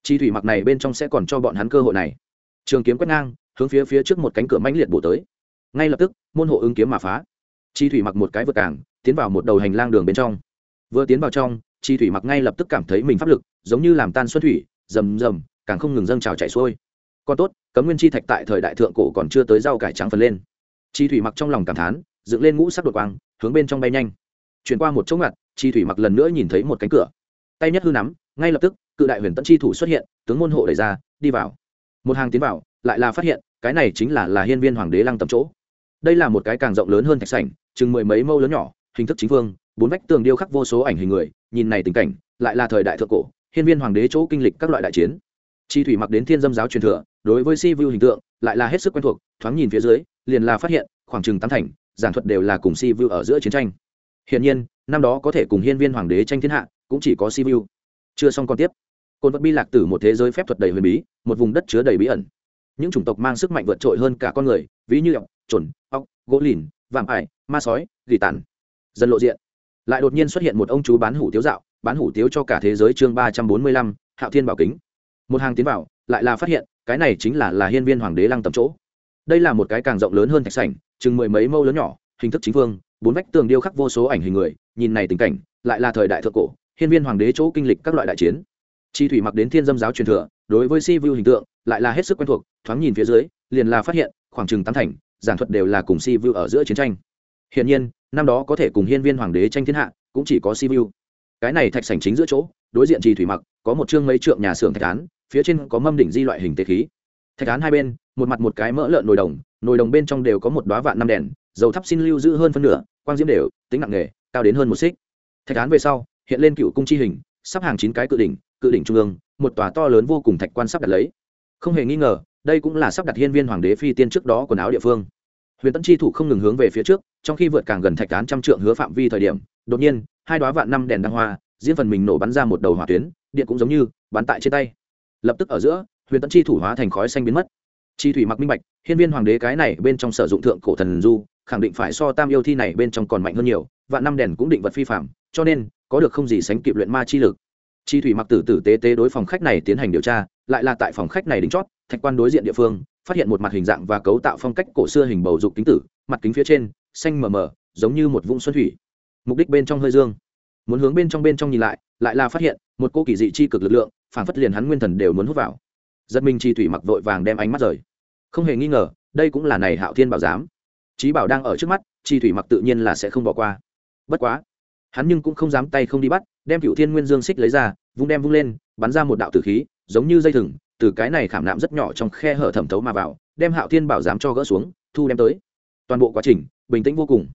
Chi thủy mặc này bên trong sẽ còn cho bọn hắn cơ hội này. Trường kiếm quét ngang, hướng phía phía trước một cánh cửa mãnh liệt bổ tới. Ngay lập tức, môn hộ ứng kiếm mà phá. Chi thủy mặc một cái vượt cảng, tiến vào một đầu hành lang đường bên trong. Vừa tiến vào trong chi thủy mặc ngay lập tức cảm thấy mình pháp lực giống như làm tan xuân thủy, rầm rầm, càng không ngừng dâng trào chạy xuôi. Còn tốt cấm nguyên chi thạch tại thời đại thượng cổ còn chưa tới rau cải trắng phần lên. Chi thủy mặc trong lòng cảm thán, dựng lên ngũ sắc đột quang, hướng bên trong bay nhanh. Chuyển qua một chỗ ngặt, chi thủy mặc lần nữa nhìn thấy một cánh cửa. Tay nhất hư nắm, ngay lập tức, cự đại huyền tẫn chi thủ xuất hiện, tướng môn hộ đẩy ra, đi vào. Một hàng tiến vào, lại là phát hiện, cái này chính là là hiên viên hoàng đế lăng tầm chỗ. Đây là một cái càng rộng lớn hơn thạch sảnh, chừng mười mấy mâu lớn nhỏ, hình thức chính phương bốn vách tường điêu khắc vô số ảnh hình người, nhìn này tình cảnh, lại là thời đại thượng cổ, hiên viên hoàng đế chỗ kinh lịch các loại đại chiến chi thủy mặc đến thiên dâm giáo truyền thừa, đối với si vu hình tượng, lại là hết sức quen thuộc, thoáng nhìn phía dưới, liền là phát hiện, khoảng chừng tám thành, giảng thuật đều là cùng si vu ở giữa chiến tranh. Hiện nhiên, năm đó có thể cùng hiên viên hoàng đế tranh thiên hạ, cũng chỉ có si vu. Chưa xong còn tiếp. Côn vật bi lạc tử một thế giới phép thuật đầy huyền bí, một vùng đất chứa đầy bí ẩn. Những chủng tộc mang sức mạnh vượt trội hơn cả con người, ví như ọc trồn ọc gỗ lìn, vạm ải, ma sói, gỉ tàn. Dần lộ diện. Lại đột nhiên xuất hiện một ông chú bán hủ tiếu dạo, bán hủ tiếu cho cả thế giới chương ba trăm bốn mươi lăm, hạo thiên bảo kính một hàng tiến vào, lại là phát hiện, cái này chính là là hiên viên hoàng đế lăng tầm chỗ. Đây là một cái càng rộng lớn hơn thạch sảnh, chừng mười mấy mâu lớn nhỏ, hình thức chính phương bốn vách tường điêu khắc vô số ảnh hình người, nhìn này tình cảnh, lại là thời đại thượng cổ, hiên viên hoàng đế chỗ kinh lịch các loại đại chiến. Chi thủy mặc đến thiên dâm giáo truyền thừa, đối với si vu hình tượng, lại là hết sức quen thuộc, thoáng nhìn phía dưới, liền là phát hiện, khoảng chừng tám thành, giảng thuật đều là cùng si vu ở giữa chiến tranh. Hiện nhiên, năm đó có thể cùng hiên viên hoàng đế tranh thiên hạ, cũng chỉ có si vu. Cái này thạch sảnh chính giữa chỗ, đối diện chi thủy mặc, có một chương mấy trượng nhà xưởng thạch án phía trên có mâm đỉnh di loại hình tế khí. Thạch án hai bên, một mặt một cái mỡ lợn nồi đồng nồi đồng bên trong đều có một đoá vạn năm đèn, dầu thắp xin lưu giữ hơn phân nửa, quang diễm đều, tính nặng nghề, cao đến hơn một xích. Thạch án về sau, hiện lên cựu cung chi hình, sắp hàng chín cái cự đỉnh cự đỉnh trung ương, một tòa to lớn vô cùng thạch quan sắp đặt lấy. Không hề nghi ngờ, đây cũng là sắp đặt hiên viên hoàng đế phi tiên trước đó quần áo địa phương. Huyền tấn chi thủ không ngừng hướng về phía trước, trong khi vượt càng gần thạch án trăm trượng hứa phạm vi thời điểm, đột nhiên, hai đoá vạn năm đèn đăng hoa, diễn phần mình nổ bắn ra một đầu hỏa tuyến, điện cũng giống như, bắn tại trên tay lập tức ở giữa, huyền Tẫn chi thủ hóa thành khói xanh biến mất. Chi thủy mặc minh bạch, hiên viên hoàng đế cái này bên trong sử dụng thượng cổ thần du, khẳng định phải so tam yêu thi này bên trong còn mạnh hơn nhiều, vạn năm đèn cũng định vật phi phạm, cho nên, có được không gì sánh kịp luyện ma chi lực. Chi thủy mặc tử tử tế tế đối phòng khách này tiến hành điều tra, lại là tại phòng khách này đính chót, thạch quan đối diện địa phương, phát hiện một mặt hình dạng và cấu tạo phong cách cổ xưa hình bầu dục kính tử, mặt kính phía trên, xanh mờ mờ, giống như một vũng xuân thủy. Mục đích bên trong hơi dương. Muốn hướng bên trong bên trong nhìn lại lại là phát hiện một cô kỳ dị chi cực lực lượng phản phất liền hắn nguyên thần đều muốn hút vào. Giật mình chi thủy mặc vội vàng đem ánh mắt rời. Không hề nghi ngờ, đây cũng là này hạo thiên bảo giám. Trí bảo đang ở trước mắt, chi thủy mặc tự nhiên là sẽ không bỏ qua. Bất quá, hắn nhưng cũng không dám tay không đi bắt, đem cựu thiên nguyên dương xích lấy ra, vung đem vung lên, bắn ra một đạo tử khí, giống như dây thừng, từ cái này khảm nạm rất nhỏ trong khe hở thẩm thấu mà vào, đem hạo thiên bảo giám cho gỡ xuống, thu đem tới. Toàn bộ quá trình, bình tĩnh vô cùng.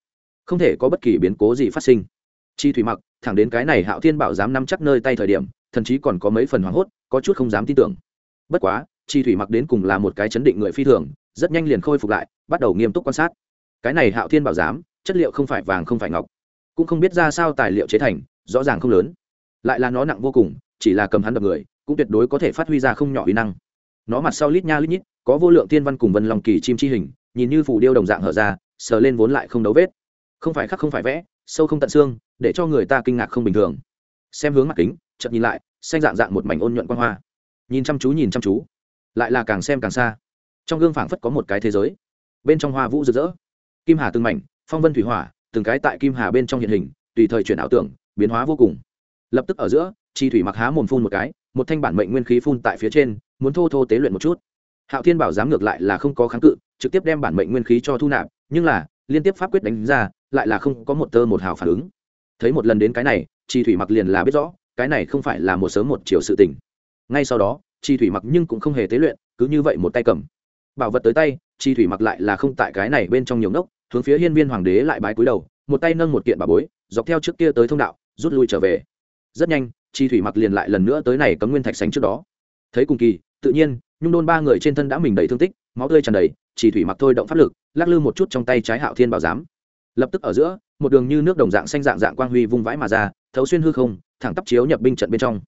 Không thể có bất kỳ biến cố gì phát sinh. Chi thủy mặc, thẳng đến cái này hạo thiên bảo giám nắm chắc nơi tay thời điểm thậm chí còn có mấy phần hoảng hốt, có chút không dám tin tưởng. Bất quá, chi thủy mặc đến cùng là một cái chấn định người phi thường, rất nhanh liền khôi phục lại, bắt đầu nghiêm túc quan sát. Cái này hạo thiên bảo giám, chất liệu không phải vàng không phải ngọc, cũng không biết ra sao tài liệu chế thành, rõ ràng không lớn. Lại là nó nặng vô cùng, chỉ là cầm hắn đập người, cũng tuyệt đối có thể phát huy ra không nhỏ uy năng. Nó mặt sau lít nha lít nhít, có vô lượng tiên văn cùng vân lòng kỳ chim chi hình, nhìn như phủ điêu đồng dạng hở ra, sờ lên vốn lại không đấu vết. Không phải khắc không phải vẽ, sâu không tận xương, để cho người ta kinh ngạc không bình thường. Xem hướng mặt kính chậm nhìn lại, xanh dạng dạng một mảnh ôn nhuận quan hoa. Nhìn chăm chú, nhìn chăm chú. Lại là càng xem càng xa. Trong gương phảng phất có một cái thế giới. Bên trong hoa vũ rực rỡ. Kim hà từng mảnh, phong vân thủy hỏa, từng cái tại kim hà bên trong hiện hình, tùy thời chuyển ảo tưởng, biến hóa vô cùng. Lập tức ở giữa, chi thủy mặc há mồm phun một cái, một thanh bản mệnh nguyên khí phun tại phía trên, muốn thô thô tế luyện một chút. Hạo thiên bảo dám ngược lại là không có kháng cự, trực tiếp đem bản mệnh nguyên khí cho thu nạp, nhưng là, liên tiếp pháp quyết đánh ra, lại là không có một tơ một hào phản ứng. Thấy một lần đến cái này, chi thủy mặc liền là biết rõ cái này không phải là một sớm một chiều sự tình. Ngay sau đó, chi thủy mặc nhưng cũng không hề tế luyện, cứ như vậy một tay cầm. Bảo vật tới tay, chi thủy mặc lại là không tại cái này bên trong nhiều ngốc hướng phía hiên viên hoàng đế lại bái cúi đầu, một tay nâng một kiện bà bối, dọc theo trước kia tới thông đạo, rút lui trở về. Rất nhanh, chi thủy mặc liền lại lần nữa tới này cấm nguyên thạch sánh trước đó. Thấy cùng kỳ, tự nhiên, nhung đôn ba người trên thân đã mình đầy thương tích, máu tươi tràn đầy chỉ thủy mặc thôi động pháp lực, lắc lư một chút trong tay trái hạo thiên bảo giám. Lập tức ở giữa, một đường như nước đồng dạng xanh dạng dạng quang huy vung vãi mà ra, thấu xuyên hư không thẳng tắp chiếu nhập binh trận bên trong.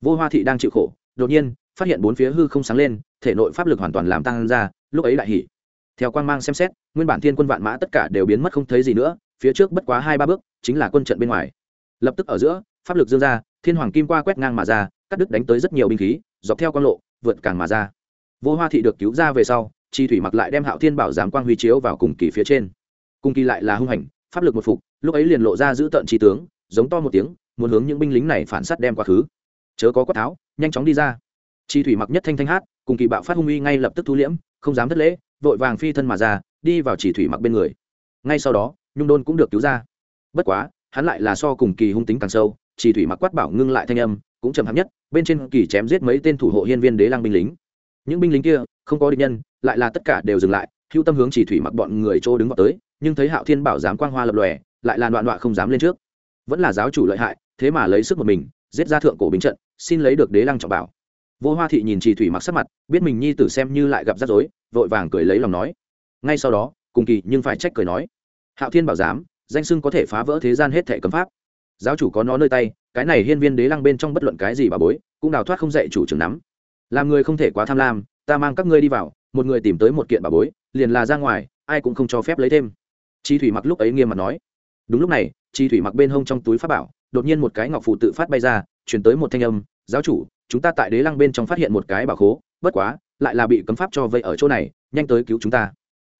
Vô hoa thị đang chịu khổ, đột nhiên, phát hiện bốn phía hư không sáng lên, thể nội pháp lực hoàn toàn làm tăng ra, lúc ấy đại hỉ. Theo quan mang xem xét, nguyên bản thiên quân vạn mã tất cả đều biến mất không thấy gì nữa, phía trước bất quá hai ba bước, chính là quân trận bên ngoài. Lập tức ở giữa, pháp lực dương ra, thiên hoàng kim qua quét ngang mà ra, cắt đứt đánh tới rất nhiều binh khí, dọc theo quan lộ, vượt càng mà ra. Vô hoa thị được cứu ra về sau, chi thủy mặc lại đem hạo thiên bảo giám quang huy chiếu vào cùng kỳ phía trên. Cùng kỳ lại là hung hành, pháp lực một phục, lúc ấy liền lộ ra giữ tận tri tướng, giống to một tiếng muốn hướng những binh lính này phản sát đem quá khứ. Chớ có quát tháo, nhanh chóng đi ra. Chi thủy mặc nhất thanh thanh hát, cùng kỳ bạo phát hung uy ngay lập tức thu liễm, không dám thất lễ, vội vàng phi thân mà ra, đi vào chỉ thủy mặc bên người. Ngay sau đó, nhung đôn cũng được cứu ra. Bất quá, hắn lại là so cùng kỳ hung tính càng sâu chỉ thủy mặc quát bảo ngưng lại thanh âm, cũng trầm hấp nhất, bên trên kỳ chém giết mấy tên thủ hộ hiên viên đế lang binh lính. Những binh lính kia, không có địch nhân, lại là tất cả đều dừng lại, hưu tâm hướng chỉ thủy mặc bọn người chỗ đứng vào tới, nhưng thấy hạo thiên bảo dám quang hoa lập lòe, lại là đoạn đoạn không dám lên trước. Vẫn là giáo chủ lợi hại thế mà lấy sức một mình, giết ra thượng cổ binh trận, xin lấy được đế lăng trọng bảo. Vô hoa thị nhìn trì thủy mặc sắc mặt, biết mình nhi tử xem như lại gặp rắc rối, vội vàng cười lấy lòng nói. Ngay sau đó, cùng kỳ nhưng phải trách cười nói. Hạo thiên bảo giám, danh sưng có thể phá vỡ thế gian hết thể cấm pháp. Giáo chủ có nó nơi tay, cái này hiên viên đế lăng bên trong bất luận cái gì bà bối, cũng đào thoát không dạy chủ trưởng nắm. Làm người không thể quá tham lam, ta mang các ngươi đi vào, một người tìm tới một kiện bà bối, liền là ra ngoài, ai cũng không cho phép lấy thêm. Chi thủy mặc lúc ấy nghiêm mặt nói. Đúng lúc này chi thủy mặc bên hông trong túi pháp bảo đột nhiên một cái ngọc phù tự phát bay ra chuyển tới một thanh âm, giáo chủ, chúng ta tại đế lăng bên trong phát hiện một cái bảo khố, bất quá, lại là bị cấm pháp cho vây ở chỗ này, nhanh tới cứu chúng ta.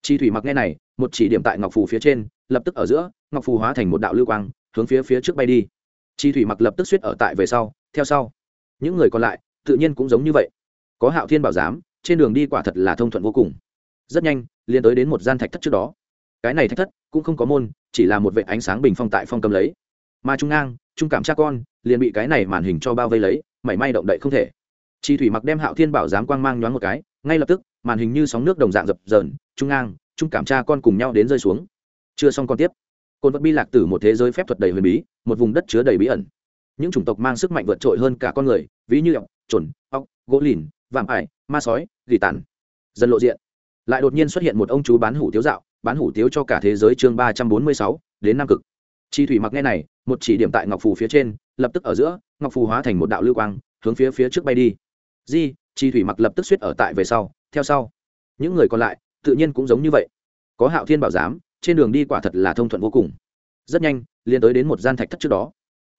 Chi thủy mặc nghe này, một chỉ điểm tại ngọc phù phía trên, lập tức ở giữa, ngọc phù hóa thành một đạo lưu quang, hướng phía phía trước bay đi. Chi thủy mặc lập tức suýt ở tại về sau, theo sau. Những người còn lại, tự nhiên cũng giống như vậy. Có hạo thiên bảo giám, trên đường đi quả thật là thông thuận vô cùng. Rất nhanh, liền tới đến một gian thạch thất trước đó. Cái này thạch thất cũng không có môn, chỉ là một vệ ánh sáng bình phong tại phong cầm lấy mà trung ngang, trung cảm cha con, liền bị cái này màn hình cho bao vây lấy, mảy may động đậy không thể. Chi thủy mặc đem hạo thiên bảo giám quang mang nhoáng một cái, ngay lập tức, màn hình như sóng nước đồng dạng dập dờn, trung ngang, trung cảm cha con cùng nhau đến rơi xuống. Chưa xong con tiếp. Côn vật bi lạc từ một thế giới phép thuật đầy huyền bí, một vùng đất chứa đầy bí ẩn. Những chủng tộc mang sức mạnh vượt trội hơn cả con người, ví như ọc trồn ọc gỗ lìn, vạm ải, ma sói, gỉ tàn. Dân lộ diện. Lại đột nhiên xuất hiện một ông chú bán hủ tiếu dạo, bán hủ tiếu cho cả thế giới chương ba trăm bốn mươi sáu, đến nam cực chi thủy mặc nghe này, một chỉ điểm tại ngọc phù phía trên, lập tức ở giữa, ngọc phù hóa thành một đạo lưu quang, hướng phía phía trước bay đi. Di, chi thủy mặc lập tức suýt ở tại về sau, theo sau. Những người còn lại, tự nhiên cũng giống như vậy. Có hạo thiên bảo giám, trên đường đi quả thật là thông thuận vô cùng. Rất nhanh, liền tới đến một gian thạch thất trước đó.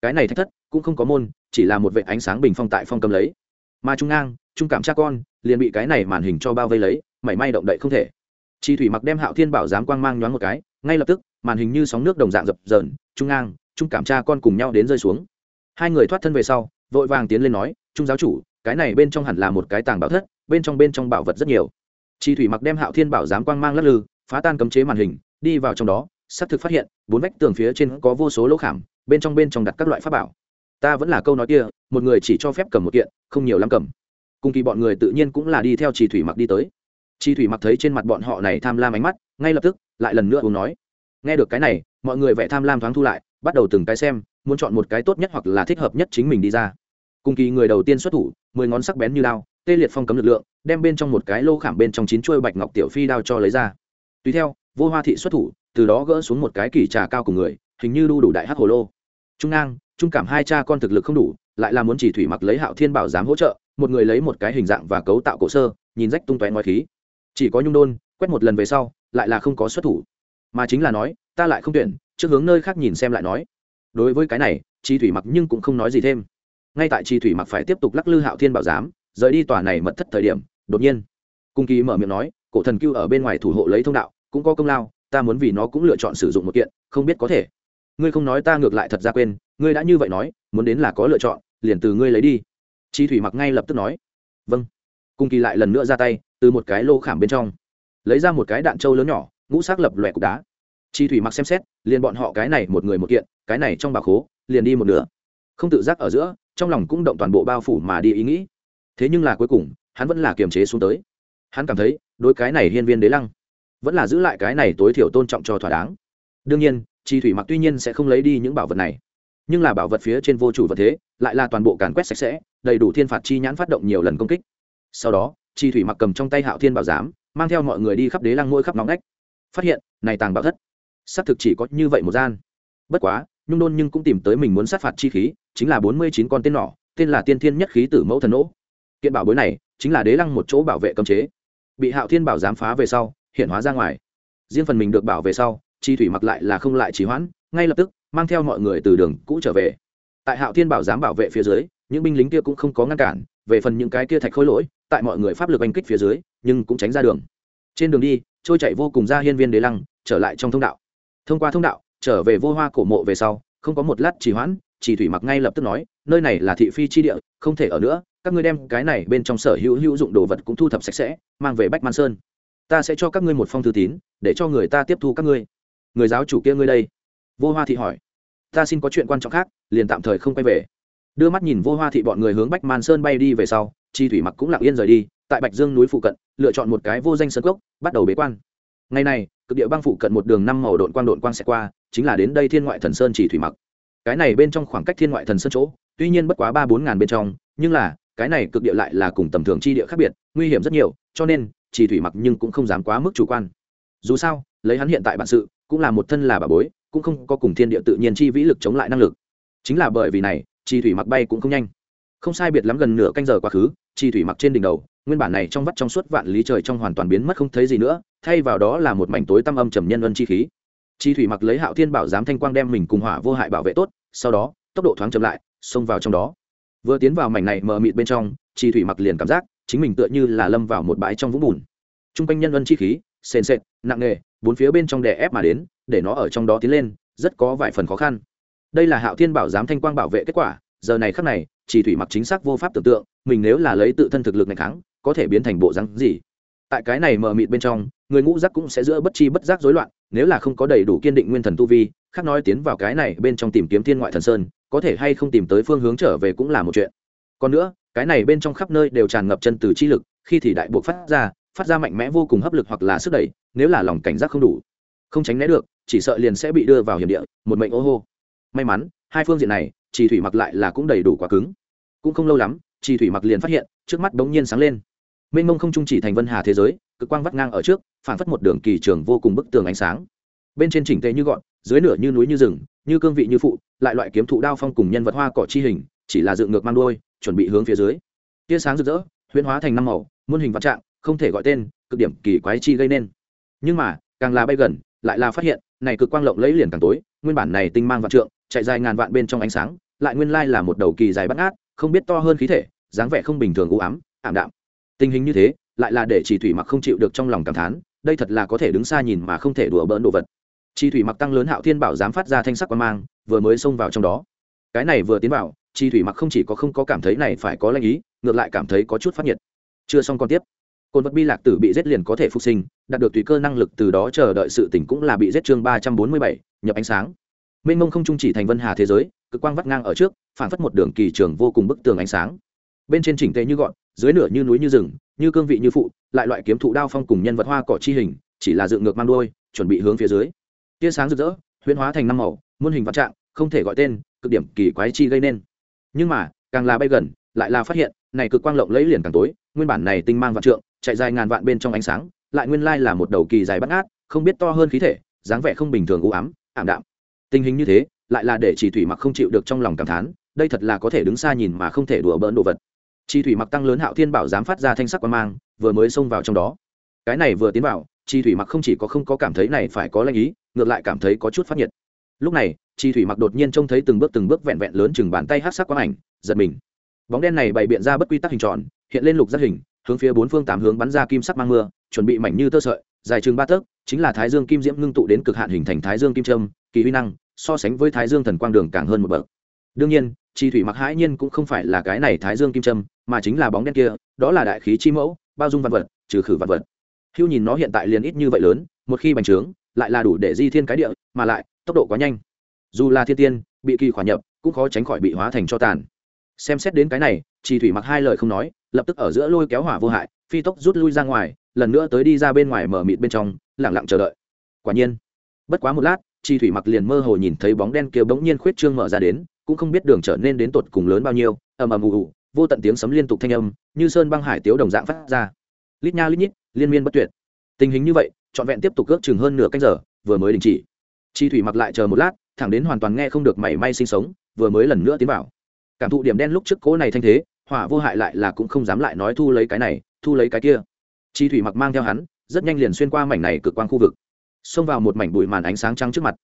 Cái này thạch thất cũng không có môn, chỉ là một vệ ánh sáng bình phong tại phong cầm lấy. Mà trung ngang, trung cảm cha con, liền bị cái này màn hình cho bao vây lấy, mảy may động đậy không thể. Chi thủy mặc đem hạo thiên bảo giám quang mang nhoáng một cái ngay lập tức, màn hình như sóng nước đồng dạng dập dờn, trung ngang, trung cảm cha con cùng nhau đến rơi xuống. Hai người thoát thân về sau, vội vàng tiến lên nói, trung giáo chủ, cái này bên trong hẳn là một cái tàng bảo thất, bên trong bên trong bảo vật rất nhiều. Chi thủy mặc đem hạo thiên bảo giám quang mang lắc lư, phá tan cấm chế màn hình, đi vào trong đó, xác thực phát hiện, bốn vách tường phía trên có vô số lỗ khảm, bên trong bên trong đặt các loại pháp bảo. Ta vẫn là câu nói kia, một người chỉ cho phép cầm một kiện, không nhiều lắm cầm. Cùng kỳ bọn người tự nhiên cũng là đi theo chi thủy mặc đi tới. Chi thủy mặc thấy trên mặt bọn họ này tham lam ánh mắt, ngay lập tức lại lần nữa uống nói. Nghe được cái này, mọi người vẻ tham lam thoáng thu lại, bắt đầu từng cái xem, muốn chọn một cái tốt nhất hoặc là thích hợp nhất chính mình đi ra. Cùng kỳ người đầu tiên xuất thủ, mười ngón sắc bén như lao tê liệt phong cấm lực lượng, đem bên trong một cái lô khảm bên trong chín chuôi bạch ngọc tiểu phi đao cho lấy ra. Tùy theo, vô hoa thị xuất thủ, từ đó gỡ xuống một cái kỳ trà cao của người, hình như đu đủ đại hắc hồ lô. Trung ngang, trung cảm hai cha con thực lực không đủ, lại là muốn chỉ thủy mặc lấy hạo thiên bảo dám hỗ trợ, một người lấy một cái hình dạng và cấu tạo cổ sơ, nhìn rách tung tóe ngoài khí. Chỉ có nhung đôn, quét một lần về sau lại là không có xuất thủ. Mà chính là nói, ta lại không tuyển, trước hướng nơi khác nhìn xem lại nói. Đối với cái này, chi thủy mặc nhưng cũng không nói gì thêm. Ngay tại chi thủy mặc phải tiếp tục lắc lư hạo thiên bảo giám, rời đi tòa này mật thất thời điểm, đột nhiên, cung kỳ mở miệng nói, cổ thần cưu ở bên ngoài thủ hộ lấy thông đạo, cũng có công lao, ta muốn vì nó cũng lựa chọn sử dụng một kiện, không biết có thể. Ngươi không nói ta ngược lại thật ra quên, ngươi đã như vậy nói, muốn đến là có lựa chọn, liền từ ngươi lấy đi. Chi thủy mặc ngay lập tức nói. Vâng. Cung kỳ lại lần nữa ra tay, từ một cái lô khảm bên trong lấy ra một cái đạn trâu lớn nhỏ, ngũ sắc lập lòe cục đá. Chi thủy mặc xem xét, liền bọn họ cái này một người một kiện, cái này trong bà khố, liền đi một nửa. Không tự giác ở giữa, trong lòng cũng động toàn bộ bao phủ mà đi ý nghĩ. Thế nhưng là cuối cùng, hắn vẫn là kiềm chế xuống tới. Hắn cảm thấy đôi cái này hiên viên đế lăng, vẫn là giữ lại cái này tối thiểu tôn trọng cho thỏa đáng. Đương nhiên, chi thủy mặc tuy nhiên sẽ không lấy đi những bảo vật này, nhưng là bảo vật phía trên vô chủ vật thế, lại là toàn bộ càn quét sạch sẽ, đầy đủ thiên phạt chi nhãn phát động nhiều lần công kích. Sau đó, chi thủy mặc cầm trong tay hạo thiên bảo giám mang theo mọi người đi khắp đế lăng ngôi khắp nóng nách phát hiện, này tàng bảo thất, xác thực chỉ có như vậy một gian. Bất quá, nhung đôn nhưng cũng tìm tới mình muốn sát phạt chi khí, chính là bốn mươi chín con tên nỏ, tên là tiên thiên nhất khí tử mẫu thần nỗ. Kiện bảo bối này, chính là đế lăng một chỗ bảo vệ cấm chế. Bị hạo thiên bảo giám phá về sau, hiện hóa ra ngoài. Riêng phần mình được bảo về sau, chi thủy mặc lại là không lại trì hoãn, ngay lập tức, mang theo mọi người từ đường cũ trở về. Tại hạo thiên bảo giám bảo vệ phía dưới, những binh lính kia cũng không có ngăn cản, về phần những cái kia thạch khối lỗi, tại mọi người pháp lực oanh kích phía dưới nhưng cũng tránh ra đường. Trên đường đi, trôi chạy vô cùng ra hiên viên đế lăng, trở lại trong thông đạo. Thông qua thông đạo, trở về vô hoa cổ mộ về sau, không có một lát trì hoãn chỉ thủy mặc ngay lập tức nói, nơi này là thị phi chi địa, không thể ở nữa, các ngươi đem cái này bên trong sở hữu hữu dụng đồ vật cũng thu thập sạch sẽ, mang về bách man sơn. Ta sẽ cho các ngươi một phong thư tín, để cho người ta tiếp thu các ngươi. Người giáo chủ kia ngươi đây? Vô hoa thị hỏi. Ta xin có chuyện quan trọng khác, liền tạm thời không quay về. Đưa mắt nhìn vô hoa thị bọn người hướng bách man sơn bay đi về sau, chi thủy mặc cũng lặng yên rời đi tại bạch dương núi phụ cận, lựa chọn một cái vô danh sơn cốc, bắt đầu bế quan. Ngày này, cực địa băng phụ cận một đường năm màu đội quang đội quang sẽ qua, chính là đến đây thiên ngoại thần sơn chỉ thủy mặc. Cái này bên trong khoảng cách thiên ngoại thần sơn chỗ, tuy nhiên bất quá ba bốn ngàn bên trong, nhưng là, cái này cực địa lại là cùng tầm thường chi địa khác biệt, nguy hiểm rất nhiều, cho nên, chỉ thủy mặc nhưng cũng không dám quá mức chủ quan. Dù sao, lấy hắn hiện tại bản sự, cũng là một thân là bà bối, cũng không có cùng thiên địa tự nhiên chi vĩ lực chống lại năng lực. Chính là bởi vì này, chi thủy mặc bay cũng không nhanh. Không sai biệt lắm gần nửa canh giờ quá khứ, chi thủy mặc trên đỉnh đầu nguyên bản này trong vắt trong suốt vạn lý trời trong hoàn toàn biến mất không thấy gì nữa, thay vào đó là một mảnh tối tăm âm trầm nhân ân chi khí. Chi thủy mặc lấy hạo thiên bảo giám thanh quang đem mình cùng hỏa vô hại bảo vệ tốt, sau đó, tốc độ thoáng chậm lại, xông vào trong đó. Vừa tiến vào mảnh này mờ mịt bên trong, chi thủy mặc liền cảm giác chính mình tựa như là lâm vào một bãi trong vũng bùn. T r u n g quanh nhân ân chi khí, sền sệt, nặng nề, bốn phía bên trong đè ép mà đến, để nó ở trong đó tiến lên, rất có vài phần khó khăn. Đây là hạo thiên bảo giám thanh quang bảo vệ kết quả, giờ này khắc này chỉ thủy mặc chính xác vô pháp tưởng tượng, mình nếu là lấy tự thân thực lực này kháng có thể biến thành bộ rắn gì. Tại cái này mờ mịt bên trong, người ngũ giác cũng sẽ giữa bất chi bất giác rối loạn, nếu là không có đầy đủ kiên định nguyên thần tu vi, khác nói tiến vào cái này bên trong tìm kiếm thiên ngoại thần sơn, có thể hay không tìm tới phương hướng trở về cũng là một chuyện. Còn nữa, cái này bên trong khắp nơi đều tràn ngập chân từ chi lực, khi thì đại buộc phát ra phát ra mạnh mẽ vô cùng hấp lực hoặc là sức đẩy, nếu là lòng cảnh giác không đủ. Không tránh né được, chỉ sợ liền sẽ bị đưa vào hiểm địa, một mệnh ô hô. May mắn, hai phương diện này chỉ thủy mặc lại là cũng đầy đủ quá cứng. Cũng không lâu lắm chỉ thủy mặc liền phát hiện, trước mắt đống nhiên sáng lên mênh mông không trung chỉ thành vân hà thế giới, cực quang vắt ngang ở trước phản phất một đường kỳ trường vô cùng bức tường ánh sáng. Bên trên chỉnh tề như gọn, dưới nửa như núi như rừng, như cương vị như phụ, lại loại kiếm thụ đao phong cùng nhân vật hoa cỏ chi hình, chỉ là dựng ngược mang đôi chuẩn bị hướng phía dưới. Tia sáng rực rỡ, huyễn hóa thành năm màu, muôn hình vạn trạng, không thể gọi tên, cực điểm kỳ quái chi gây nên. Nhưng mà, càng là bay gần, lại là phát hiện, này cực quang lộng lấy liền càng tối, nguyên bản này tinh mang vạn trượng, chạy dài ngàn vạn bên trong ánh sáng, lại nguyên lai là một đầu kỳ dài bắt ngát, không biết to hơn khí thể, dáng vẻ không bình thường u ám, ảm đạm tình hình như thế, lại là để chỉ thủy mặc không chịu được trong lòng cảm thán, đây thật là có thể đứng xa nhìn mà không thể đùa bỡn đồ vật. Chỉ thủy mặc tăng lớn hạo thiên bảo dám phát ra thanh sắc quan mang, vừa mới xông vào trong đó. Cái này vừa tiến vào, chỉ thủy mặc không chỉ có không có cảm thấy này phải có lanh ý, ngược lại cảm thấy có chút phát nhiệt. Chưa xong còn tiếp. Cồn vật bi lạc tử bị giết liền có thể phục sinh, đạt được tùy cơ năng lực từ đó chờ đợi sự tỉnh cũng là bị giết chương ba trăm bốn mươi bảy, nhập ánh sáng. Mênh mông không trung chỉ thành vân hà thế giới, cực quang vắt ngang ở trước phản phất một đường kỳ trường vô cùng bức tường ánh sáng. Bên trên chỉnh tề như gọn dưới nửa như núi như rừng, như cương vị như phụ, lại loại kiếm thụ đao phong cùng nhân vật hoa cỏ chi hình, chỉ là dựng ngược mang đôi chuẩn bị hướng phía dưới. Tia sáng rực rỡ, huyễn hóa thành năm màu, muôn hình vạn trạng, không thể gọi tên, cực điểm kỳ quái chi gây nên. Nhưng mà, càng là bay gần, lại là phát hiện, này cực quang lộng lấy liền càng tối, nguyên bản này tinh mang vạn trượng, chạy dài ngàn vạn bên trong ánh sáng, lại nguyên lai là một đầu kỳ dài bắt ngát, không biết to hơn khí thể, dáng vẻ không bình thường u ám, ảm đạm. Tình hình như thế, lại là để chỉ thủy mặc không chịu được trong lòng cảm thán, đây thật là có thể đứng xa nhìn mà không thể đùa bỡn đồ vật chi thủy mặc tăng lớn hạo thiên bảo dám phát ra thanh sắc quan mang, vừa mới xông vào trong đó. Cái này vừa tiến vào, chi thủy mặc không chỉ có không có cảm thấy này phải có lanh ý, ngược lại cảm thấy có chút phát nhiệt. Lúc này, chi thủy mặc đột nhiên trông thấy từng bước từng bước vẹn vẹn lớn chừng bàn tay hát sắc quang ảnh, giật mình. Bóng đen này bày biện ra bất quy tắc hình tròn, hiện lên lục giác hình, hướng phía bốn phương tám hướng bắn ra kim sắc mang mưa, chuẩn bị mảnh như tơ sợi, dài chừng ba tấc, chính là thái dương kim diễm ngưng tụ đến cực hạn hình thành thái dương kim trâm kỳ huy năng, so sánh với thái dương thần quang đường càng hơn một bậc. Đương nhiên, chi thủy mặc hãi nhiên cũng không phải là cái này thái dương kim trâm mà chính là bóng đen kia, đó là đại khí chi mẫu, bao dung văn vật, trừ khử văn vật. Hưu nhìn nó hiện tại liền ít như vậy lớn, một khi bành trướng, lại là đủ để di thiên cái địa, mà lại, tốc độ quá nhanh. Dù là thiên tiên, bị kỳ khỏa nhập, cũng khó tránh khỏi bị hóa thành cho tàn. Xem xét đến cái này chi thủy mặc hai lời không nói, lập tức ở giữa lôi kéo hỏa vô hại, phi tốc rút lui ra ngoài, lần nữa tới đi ra bên ngoài mở mịt bên trong lẳng lặng chờ đợi. Quả nhiên, bất quá một lát chi thủy mặc liền mơ hồ nhìn thấy bóng đen kia bỗng nhiên khuyết trương mở ra đến, cũng không biết đường trở nên đến tột cùng lớn bao nhiêu, ầm ầm ù ù vô tận tiếng sấm liên tục thanh âm, như sơn băng hải tiếu đồng dạng phát ra. Lít nha lít nhít, liên miên bất tuyệt. Tình hình như vậy, trọn vẹn tiếp tục ước chừng hơn nửa canh giờ, vừa mới đình chỉ. Chi thủy mặc lại chờ một lát, thẳng đến hoàn toàn nghe không được mảy may sinh sống, vừa mới lần nữa tiến vào. Cảm thụ điểm đen lúc trước cố này thanh thế, hỏa vô hại lại là cũng không dám lại nói thu lấy cái này, thu lấy cái kia. Chi thủy mặc mang theo hắn, rất nhanh liền xuyên qua mảnh này cực quang khu vực. Xông vào một mảnh bụi màn ánh sáng trắng trước mặt.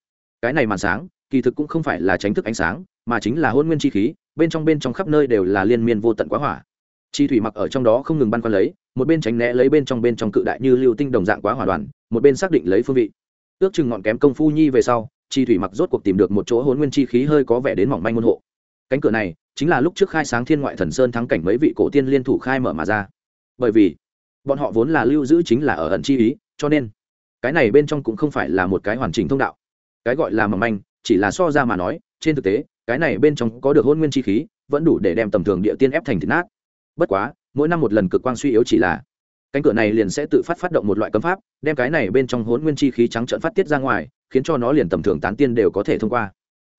Cái này màn sáng, kỳ thực cũng không phải là tránh thức ánh sáng mà chính là hôn nguyên chi khí, bên trong bên trong khắp nơi đều là liên miên vô tận quá hỏa. Chi thủy mặc ở trong đó không ngừng băn khoăn lấy, một bên tránh né lấy bên trong bên trong cự đại như lưu tinh đồng dạng quá hỏa đoàn, một bên xác định lấy phương vị. Ước chừng ngọn kém công phu nhi về sau, chi thủy mặc rốt cuộc tìm được một chỗ hôn nguyên chi khí hơi có vẻ đến mỏng manh môn hộ. Cánh cửa này, chính là lúc trước khai sáng thiên ngoại thần sơn thắng cảnh mấy vị cổ tiên liên thủ khai mở mà ra. Bởi vì, bọn họ vốn là lưu giữ chính là ở ẩn chi ý, cho nên, cái này bên trong cũng không phải là một cái hoàn chỉnh thông đạo. Cái gọi là mỏng manh, chỉ là so ra mà nói, trên thực tế cái này bên trong có được hôn nguyên chi khí, vẫn đủ để đem tầm thường địa tiên ép thành thịt nát. Bất quá, mỗi năm một lần cực quang suy yếu chỉ là, cánh cửa này liền sẽ tự phát phát động một loại cấm pháp, đem cái này bên trong hôn nguyên chi khí trắng trợn phát tiết ra ngoài, khiến cho nó liền tầm thường tán tiên đều có thể thông qua.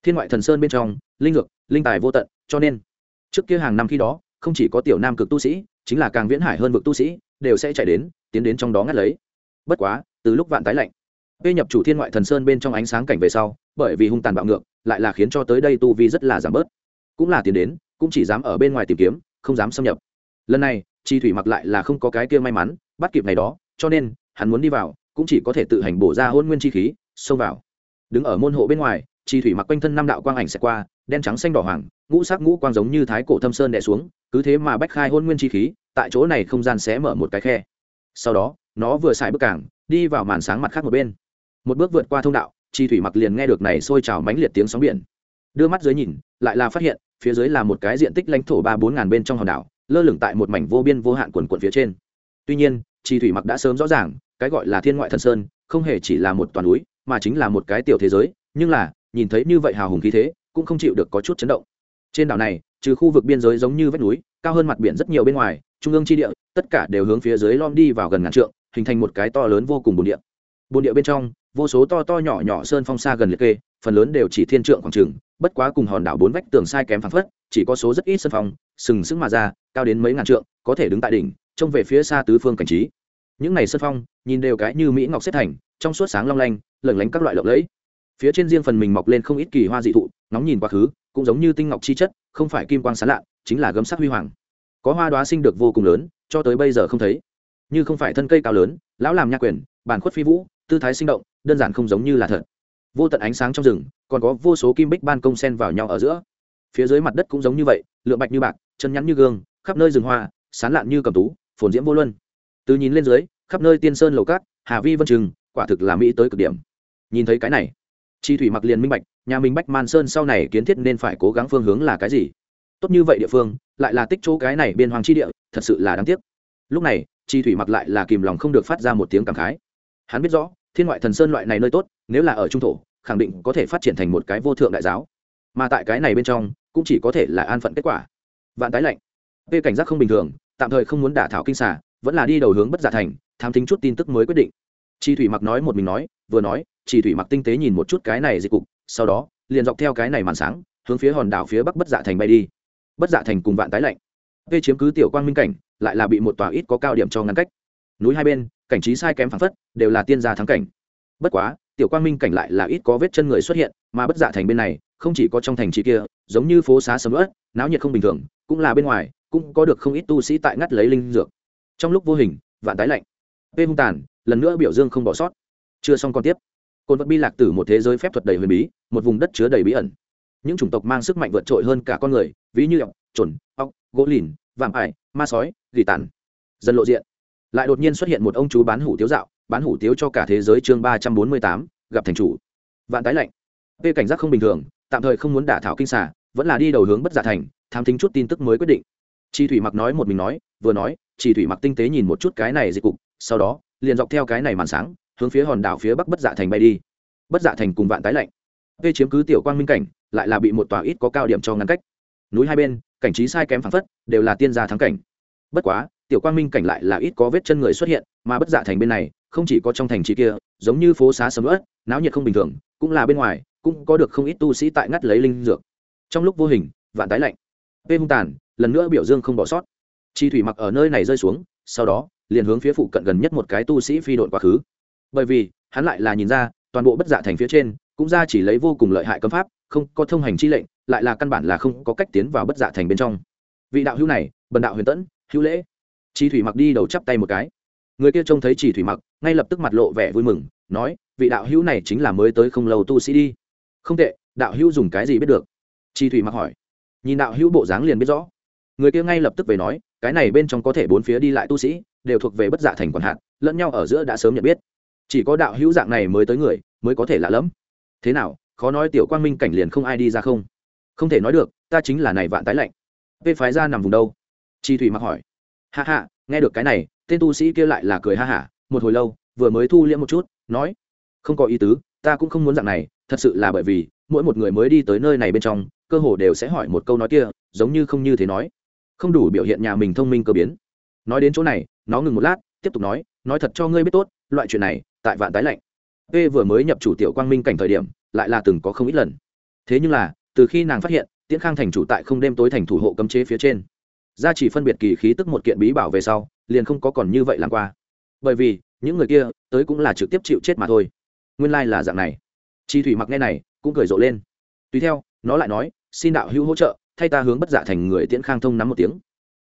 Thiên ngoại thần sơn bên trong, linh lực linh tài vô tận, cho nên, trước kia hàng năm khi đó, không chỉ có tiểu nam cực tu sĩ, chính là càng viễn hải hơn vực tu sĩ, đều sẽ chạy đến, tiến đến trong đó ngắt lấy. Bất quá, từ lúc vạn tái lạnh bê nhập chủ thiên ngoại thần sơn bên trong ánh sáng cảnh về sau, bởi vì hung tàn bạo ngược, lại là khiến cho tới đây tu vi rất là giảm bớt. Cũng là tiến đến, cũng chỉ dám ở bên ngoài tìm kiếm, không dám xâm nhập. Lần này, chi thủy mặc lại là không có cái kia may mắn, bắt kịp ngày đó, cho nên, hắn muốn đi vào, cũng chỉ có thể tự hành bổ ra hôn nguyên chi khí, xông vào. Đứng ở môn hộ bên ngoài, chi thủy mặc quanh thân năm đạo quang ảnh sẽ qua, đen trắng xanh đỏ hoàng, ngũ sắc ngũ quang giống như thái cổ thâm sơn đè xuống, cứ thế mà bách khai hôn nguyên chi khí, tại chỗ này không gian sẽ mở một cái khe. Sau đó, nó vừa xài bước cảng, đi vào màn sáng mặt khác một bên một bước vượt qua thông đạo, chi thủy mặc liền nghe được này sôi trào mãnh liệt tiếng sóng biển. Đưa mắt dưới nhìn, lại là phát hiện, phía dưới là một cái diện tích lãnh thổ ba bốn ngàn bên trong hòn đảo, lơ lửng tại một mảnh vô biên vô hạn quần quần phía trên. Tuy nhiên, chi thủy mặc đã sớm rõ ràng, cái gọi là thiên ngoại thần sơn, không hề chỉ là một toàn núi, mà chính là một cái tiểu thế giới, nhưng là, nhìn thấy như vậy hào hùng khí thế, cũng không chịu được có chút chấn động. Trên đảo này, trừ khu vực biên giới giống như vách núi, cao hơn mặt biển rất nhiều bên ngoài, trung ương chi địa, tất cả đều hướng phía dưới lom đi vào gần ngàn trượng, hình thành một cái to lớn vô cùng bồn địa. Bồn địa bên trong vô số to to nhỏ nhỏ sơn phong xa gần liệt kê, phần lớn đều chỉ thiên trượng quảng trường bất quá cùng hòn đảo bốn vách tường sai kém phẳng phất, chỉ có số rất ít sơn phong, sừng sững mà ra, cao đến mấy ngàn trượng, có thể đứng tại đỉnh, trông về phía xa tứ phương cảnh trí. Những này sơn phong, nhìn đều cái như mỹ ngọc xếp thành, trong suốt sáng long lanh lẩn lánh các loại lộng lẫy. Phía trên riêng phần mình mọc lên không ít kỳ hoa dị thụ nóng nhìn quá khứ, cũng giống như tinh ngọc chi chất, không phải kim quang sán lạ, chính là gấm sắc huy hoàng. Có hoa đoá sinh được vô cùng lớn, cho tới bây giờ không thấy. Như không phải thân cây cao lớn, lão làm nha quyền bản khuất phi vũ tư thái sinh động, đơn giản không giống như là thật. Vô tận ánh sáng trong rừng, còn có vô số kim bích ban công sen vào nhau ở giữa. Phía dưới mặt đất cũng giống như vậy lượng bạch như bạc, chân nhắn như gương, khắp nơi rừng hoa, sán lạn như cầm tú, phồn diễm vô luân. Từ nhìn lên dưới, khắp nơi tiên sơn lầu cát, hà vi vân trừng quả thực là mỹ tới cực điểm. Nhìn thấy cái này, chi thủy mặc liền minh bạch, nhà mình bách man sơn sau này kiến thiết nên phải cố gắng phương hướng là cái gì. Tốt như vậy địa phương, lại là tích chỗ cái này biên hoàng chi địa, thật sự là đáng tiếc. Lúc này, chi thủy mặc lại là kìm lòng không được phát ra một tiếng cảm khái hắn biết rõ, thiên ngoại thần sơn loại này nơi tốt, nếu là ở trung thổ, khẳng định có thể phát triển thành một cái vô thượng đại giáo. Mà tại cái này bên trong, cũng chỉ có thể là an phận kết quả. Vạn tái lạnh. P cảnh giác không bình thường, tạm thời không muốn đả thảo kinh xả vẫn là đi đầu hướng bất giả thành, tham tính chút tin tức mới quyết định. Chi thủy mặc nói một mình nói, vừa nói, chi thủy mặc tinh tế nhìn một chút cái này dịch cục, sau đó, liền dọc theo cái này màn sáng, hướng phía hòn đảo phía bắc bất dạ thành bay đi. Bất dạ thành cùng vạn tái lạnh. P chiếm cứ tiểu quang minh cảnh, lại là bị một tòa ít có cao điểm cho ngăn cách. Núi hai bên cảnh trí sai kém phảng phất, đều là tiên gia thắng cảnh. Bất quá, tiểu quang minh cảnh lại là ít có vết chân người xuất hiện, mà bất dạ thành bên này, không chỉ có trong thành trì kia, giống như phố xá sầm ớt náo nhiệt không bình thường, cũng là bên ngoài, cũng có được không ít tu sĩ tại ngắt lấy linh dược. Trong lúc vô hình, vạn tái lạnh. P hung tàn, lần nữa biểu dương không bỏ sót. Chưa xong còn tiếp. Côn vật bi lạc tử một thế giới phép thuật đầy huyền bí, một vùng đất chứa đầy bí ẩn. Những chủng tộc mang sức mạnh vượt trội hơn cả con người, ví như ọc chuẩn ọc gỗ lìn, vạm ải, ma sói, gỉ tàn. Dần lộ diện lại đột nhiên xuất hiện một ông chú bán hủ tiếu dạo, bán hủ tiếu cho cả thế giới chương ba trăm bốn mươi tám, gặp thành chủ. Vạn tái lạnh. P cảnh giác không bình thường, tạm thời không muốn đả thảo kinh xả vẫn là đi đầu hướng bất giả thành, tham thính chút tin tức mới quyết định. Chi thủy mặc nói một mình nói, vừa nói, chi thủy mặc tinh tế nhìn một chút cái này dịch cục, sau đó, liền dọc theo cái này màn sáng, hướng phía hòn đảo phía bắc bất dạ thành bay đi. Bất dạ thành cùng vạn tái lạnh. P chiếm cứ tiểu quang minh cảnh, lại là bị một tòa ít có cao điểm cho ngăn cách. Núi hai bên, cảnh trí sai kém phẳng phất, đều là tiên gia thắng cảnh. Bất quá tiểu quang minh cảnh lại là ít có vết chân người xuất hiện, mà bất dạ thành bên này, không chỉ có trong thành trì kia, giống như phố xá sầm ớt náo nhiệt không bình thường, cũng là bên ngoài, cũng có được không ít tu sĩ tại ngắt lấy linh dược. Trong lúc vô hình, vạn tái lạnh. P hung tàn, lần nữa biểu dương không bỏ sót. Chi thủy mặc ở nơi này rơi xuống, sau đó, liền hướng phía phụ cận gần nhất một cái tu sĩ phi độn quá khứ. Bởi vì, hắn lại là nhìn ra, toàn bộ bất dạ thành phía trên, cũng ra chỉ lấy vô cùng lợi hại cấm pháp, không có thông hành chi lệnh, lại là căn bản là không có cách tiến vào bất dạ thành bên trong. Vị đạo hữu này, bần đạo huyền tẫn, hữu lễ chi thủy mặc đi đầu chắp tay một cái. Người kia trông thấy chỉ thủy mặc ngay lập tức mặt lộ vẻ vui mừng nói vị đạo hữu này chính là mới tới không lâu tu sĩ đi. Không tệ đạo hữu dùng cái gì biết được? Chi thủy mặc hỏi. Nhìn đạo hữu bộ dáng liền biết rõ. Người kia ngay lập tức về nói cái này bên trong có thể bốn phía đi lại tu sĩ đều thuộc về bất dạ thành quản hạn, lẫn nhau ở giữa đã sớm nhận biết. Chỉ có đạo hữu dạng này mới tới người mới có thể lạ lẫm. Thế nào khó nói tiểu quang minh cảnh liền không ai đi ra không? Không thể nói được ta chính là này vạn tái lạnh. Vê phái ra nằm vùng đâu? Chi thủy mặc hỏi hạ hạ nghe được cái này, tên tu sĩ kia lại là cười ha hả một hồi lâu, vừa mới thu liễm một chút, nói, không có ý tứ, ta cũng không muốn dạng này, thật sự là bởi vì, mỗi một người mới đi tới nơi này bên trong, cơ hồ đều sẽ hỏi một câu nói kia, giống như không như thế nói. Không đủ biểu hiện nhà mình thông minh cơ biến. Nói đến chỗ này, nó ngừng một lát, tiếp tục nói nói thật cho ngươi biết tốt, loại chuyện này, tại vạn tái lạnh. P vừa mới nhập chủ tiểu quang minh cảnh thời điểm, lại là từng có không ít lần. Thế nhưng là, từ khi nàng phát hiện, tiễn khang thành chủ tại không đêm tối thành thủ hộ cấm chế phía trên gia chỉ phân biệt kỳ khí tức một kiện bí bảo về sau, liền không có còn như vậy làm qua. Bởi vì, những người kia, tới cũng là trực tiếp chịu chết mà thôi. Nguyên lai、like、là dạng này. Chi thủy mặc nghe này, cũng cười rộ lên. Tùy theo, nó lại nói, xin đạo hữu hỗ trợ, thay ta hướng bất giả thành người tiễn khang thông nắm một tiếng.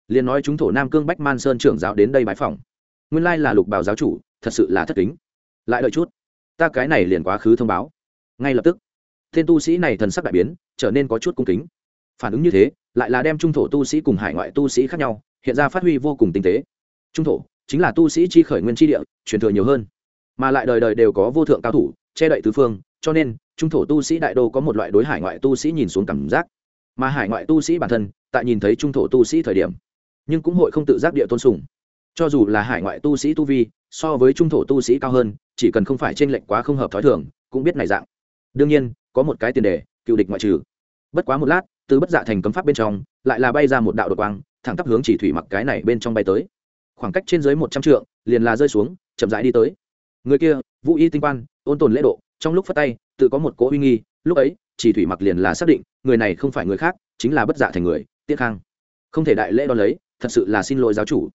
Liền nói chúng thổ nam cương bách man sơn trưởng giáo đến đây bãi phòng nguyên lai là lục bảo giáo chủ, thật sự là thất kính. Lại đợi chút, ta cái này liền quá khứ thông báo. Ngay lập tức tên tu sĩ này thần sắc đại biến, trở nên có chút cung kính. Phản ứng như thế lại là đem trung thổ tu sĩ cùng hải ngoại tu sĩ khác nhau, hiện ra phát huy vô cùng tinh tế. Trung thổ chính là tu sĩ chi khởi nguyên chi địa, truyền thừa nhiều hơn, mà lại đời đời đều có vô thượng cao thủ, che đậy tứ phương, cho nên trung thổ tu sĩ đại đô có một loại đối hải ngoại tu sĩ nhìn xuống cảm giác. Mà hải ngoại tu sĩ bản thân, tại nhìn thấy trung thổ tu sĩ thời điểm, nhưng cũng hội không tự giác địa tôn sùng. Cho dù là hải ngoại tu sĩ tu vi so với trung thổ tu sĩ cao hơn, chỉ cần không phải t r ê n lệch quá không hợp t h ó i thường, cũng biết này dạng. Đương nhiên, có một cái tiền đề, cựu địch ngoại trừ. Bất quá một lát từ bất dạ thành cấm pháp bên trong, lại là bay ra một đạo đột quang, thẳng tắp hướng chỉ thủy mặc cái này bên trong bay tới. Khoảng cách trên dưới một trăm trượng, liền là rơi xuống, chậm rãi đi tới. Người kia, vũ y tinh quan, ôn tồn lễ độ, trong lúc phát tay, tự có một cỗ uy nghi, lúc ấy, chỉ thủy mặc liền là xác định, người này không phải người khác, chính là bất dạ thành người tiết khang. Không thể đại lễ đo lấy, thật sự là xin lỗi giáo chủ.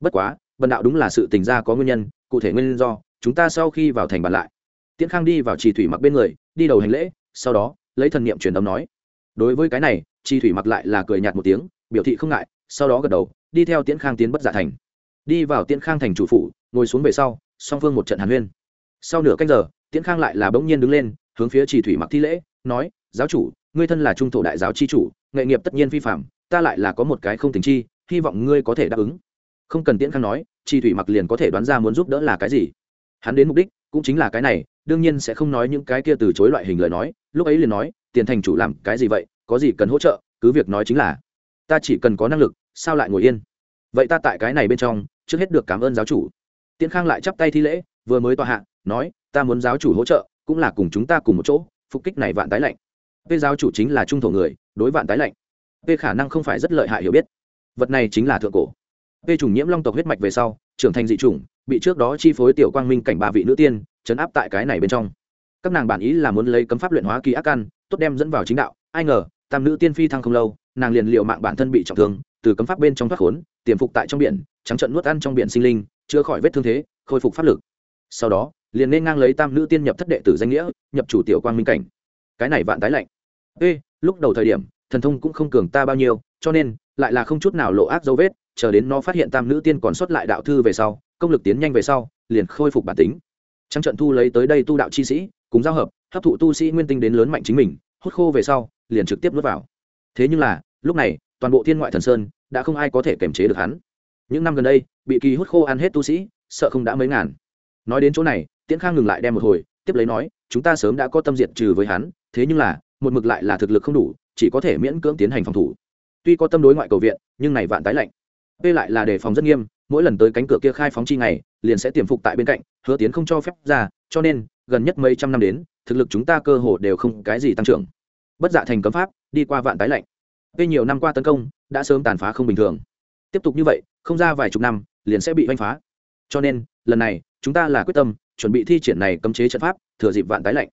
Bất quá, bần đạo đúng là sự tình gia có nguyên nhân, cụ thể nguyên do, chúng ta sau khi vào thành bàn lại. Tiễn khang đi vào trì thủy mặc bên người, đi đầu hành lễ, sau đó, lấy thần niệm truyền âm nói đối với cái này, chi thủy mặc lại là cười nhạt một tiếng, biểu thị không ngại, sau đó gật đầu, đi theo tiễn khang tiến bất giả thành. Đi vào tiễn khang thành chủ phủ, ngồi xuống về sau, song phương một trận hàn huyên. Sau nửa canh giờ, tiễn khang lại là bỗng nhiên đứng lên, hướng phía chi thủy mặc thi lễ, nói, giáo chủ, ngươi thân là trung thổ đại giáo chi chủ, nghệ nghiệp tất nhiên vi phạm, ta lại là có một cái không tình chi, hy vọng ngươi có thể đáp ứng. Không cần tiễn khang nói, chi thủy mặc liền có thể đoán ra muốn giúp đỡ là cái gì. Hắn đến mục đích cũng chính là cái này, đương nhiên sẽ không nói những cái kia từ chối loại hình lời nói, lúc ấy liền nói tiền thành chủ làm cái gì vậy? Có gì cần hỗ trợ? Cứ việc nói chính là, ta chỉ cần có năng lực, sao lại ngồi yên? Vậy ta tại cái này bên trong, trước hết được cảm ơn giáo chủ. Tiễn khang lại chắp tay thi lễ, vừa mới tòa hạ, nói, ta muốn giáo chủ hỗ trợ, cũng là cùng chúng ta cùng một chỗ, phục kích này vạn tái lạnh. P giáo chủ chính là trung thổ người, đối vạn tái lạnh. P khả năng không phải rất lợi hại, hiểu biết. Vật này chính là thượng cổ. P chủng nhiễm long tộc huyết mạch về sau, trưởng thành dị chủng, bị trước đó chi phối tiểu quang minh cảnh ba vị nữ tiên, chấn áp tại cái này bên trong. Các nàng bản ý là muốn lấy cấm pháp luyện hóa kỳ ác căn tốt đem dẫn vào chính đạo. Ai ngờ, tam nữ tiên phi thăng không lâu, nàng liền liệu mạng bản thân bị trọng thương, từ cấm pháp bên trong thoát khốn, tiềm phục tại trong biển, trắng trận nuốt ăn trong biển sinh linh, chữa khỏi vết thương thế, khôi phục pháp lực. Sau đó, liền nên ngang lấy tam nữ tiên nhập thất đệ tử danh nghĩa, nhập chủ tiểu quang minh cảnh. Cái này vạn tái lạnh. Ê, lúc đầu thời điểm, thần thông cũng không cường ta bao nhiêu, cho nên, lại là không chút nào lộ ác dấu vết, chờ đến nó phát hiện tam nữ tiên còn xuất lại đạo thư về sau, công lực tiến nhanh về sau, liền khôi phục bản tính. Trắng trận thu lấy tới đây tu đạo chi sĩ, cùng giao hợp hấp thụ tu sĩ nguyên tinh đến lớn mạnh chính mình, hút khô về sau, liền trực tiếp nuốt vào. Thế nhưng là, lúc này, toàn bộ thiên ngoại thần sơn, đã không ai có thể kiềm chế được hắn. Những năm gần đây, bị kỳ hút khô ăn hết tu sĩ, sợ không đã mấy ngàn. Nói đến chỗ này, tiễn khang ngừng lại đem một hồi, tiếp lấy nói, chúng ta sớm đã có tâm diệt trừ với hắn, thế nhưng là, một mực lại là thực lực không đủ, chỉ có thể miễn cưỡng tiến hành phòng thủ. Tuy có tâm đối ngoại cầu viện, nhưng này vạn tái lạnh. P lại là đề phòng rất nghiêm, mỗi lần tới cánh cửa kia khai phóng chi ngày, liền sẽ tiềm phục tại bên cạnh, hứa tiến không cho phép ra, cho nên, gần nhất mấy trăm năm đến thực lực chúng ta cơ hồ đều không cái gì tăng trưởng. Bất dạ thành cấm pháp, đi qua vạn tái lạnh. P nhiều năm qua tấn công, đã sớm tàn phá không bình thường. Tiếp tục như vậy, không ra vài chục năm, liền sẽ bị oanh phá. Cho nên, lần này, chúng ta là quyết tâm, chuẩn bị thi triển này cấm chế trận pháp, thừa dịp vạn tái lạnh.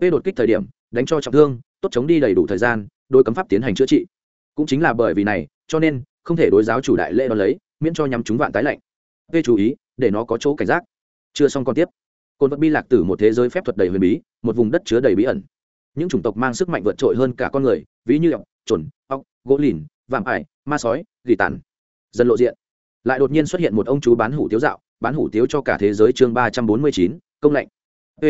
P đột kích thời điểm, đánh cho trọng thương, tốt chống đi đầy đủ thời gian, đôi cấm pháp tiến hành chữa trị. Cũng chính là bởi vì này, cho nên, không thể đối giáo chủ đại lễ đón lấy, miễn cho nhắm chúng vạn tái lạnh. P chú ý, để nó có chỗ cảnh giác. Chưa xong còn tiếp côn vật bi lạc từ một thế giới phép thuật đầy huyền bí, một vùng đất chứa đầy bí ẩn. Những chủng tộc mang sức mạnh vượt trội hơn cả con người, ví như ọc trồn ọc gỗ lìn, vạm ải, ma sói, gỉ tàn. Dần lộ diện. Lại đột nhiên xuất hiện một ông chú bán hủ tiếu dạo, bán hủ tiếu cho cả thế giới chương ba trăm bốn mươi chín, công lệnh. P.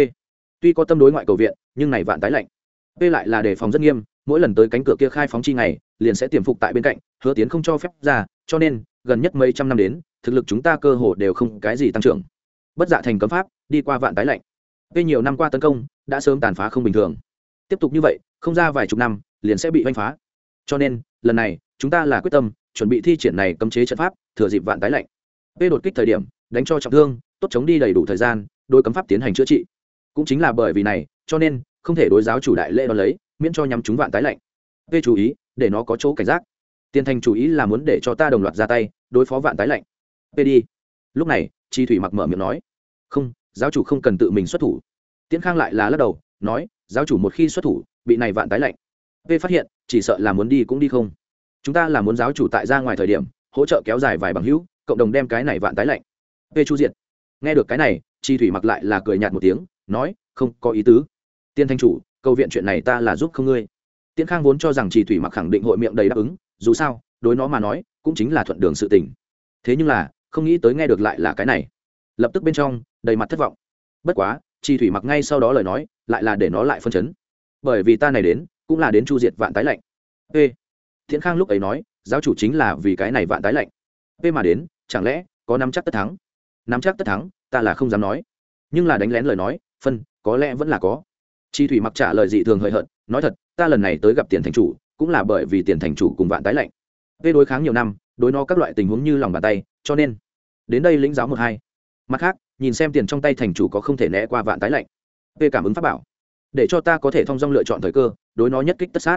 Tuy có tâm đối ngoại cầu viện, nhưng này vạn tái lạnh p lại là đề phòng rất nghiêm, mỗi lần tới cánh cửa kia khai phóng chi ngày, liền sẽ tiềm phục tại bên cạnh, hứa tiến không cho phép ra, cho nên, gần nhất mấy trăm năm đến, thực lực chúng ta cơ hồ đều không cái gì tăng trưởng. Bất dạ thành cấm pháp đi qua vạn tái lạnh. Gây nhiều năm qua tấn công, đã sớm tàn phá không bình thường. Tiếp tục như vậy, không ra vài chục năm, liền sẽ bị oanh phá. Cho nên, lần này, chúng ta là quyết tâm, chuẩn bị thi triển này cấm chế trận pháp, thừa dịp vạn tái lạnh. P đột kích thời điểm, đánh cho trọng thương, tốt chống đi đầy đủ thời gian, đôi cấm pháp tiến hành chữa trị. Cũng chính là bởi vì này, cho nên, không thể đối giáo chủ đại lễ đón lấy, miễn cho nhắm chúng vạn tái lạnh. P chú ý, để nó có chỗ cảnh giác. Tiên thành chú ý là muốn để cho ta đồng loạt ra tay, đối phó vạn tái lạnh. P đi. Lúc này, chi thủy mặc mở miệng nói. Không giáo chủ không cần tự mình xuất thủ. Tiễn khang lại là lắc đầu, nói, giáo chủ một khi xuất thủ, bị này vạn tái lạnh. P phát hiện, chỉ sợ là muốn đi cũng đi không. Chúng ta là muốn giáo chủ tại ra ngoài thời điểm, hỗ trợ kéo dài vài bằng hữu, cộng đồng đem cái này vạn tái lạnh. P chu diện nghe được cái này, chi thủy mặc lại là cười nhạt một tiếng, nói, không có ý tứ. Tiên thanh chủ, câu viện chuyện này ta là giúp không ngươi. Tiễn khang vốn cho rằng chi thủy mặc khẳng định hội miệng đầy đáp ứng, dù sao, đối nó mà nói, cũng chính là thuận đường sự tình. Thế nhưng là, không nghĩ tới nghe được lại là cái này. Lập tức bên trong đầy mặt thất vọng. Bất quá, chi thủy mặc ngay sau đó lời nói, lại là để nó lại phân chấn. Bởi vì ta này đến, cũng là đến chu diệt vạn tái lạnh. Ê! Thiện khang lúc ấy nói, giáo chủ chính là vì cái này vạn tái lạnh. Ê mà đến, chẳng lẽ, có nắm chắc tất thắng? Nắm chắc tất thắng, ta là không dám nói. Nhưng là đánh lén lời nói, phân, có lẽ vẫn là có. Chi thủy mặc trả lời dị thường hời hợt, nói thật, ta lần này tới gặp tiền thành chủ, cũng là bởi vì tiền thành chủ cùng vạn tái lạnh. Ê đối kháng nhiều năm, đối nó các loại tình huống như lòng bàn tay, cho nên, đến đây lĩnh giáo một hai. Mặt khác nhìn xem tiền trong tay thành chủ có không thể né qua vạn tái lạnh. P cảm ứng pháp bảo. Để cho ta có thể thông dong lựa chọn thời cơ, đối nó nhất kích tất sát.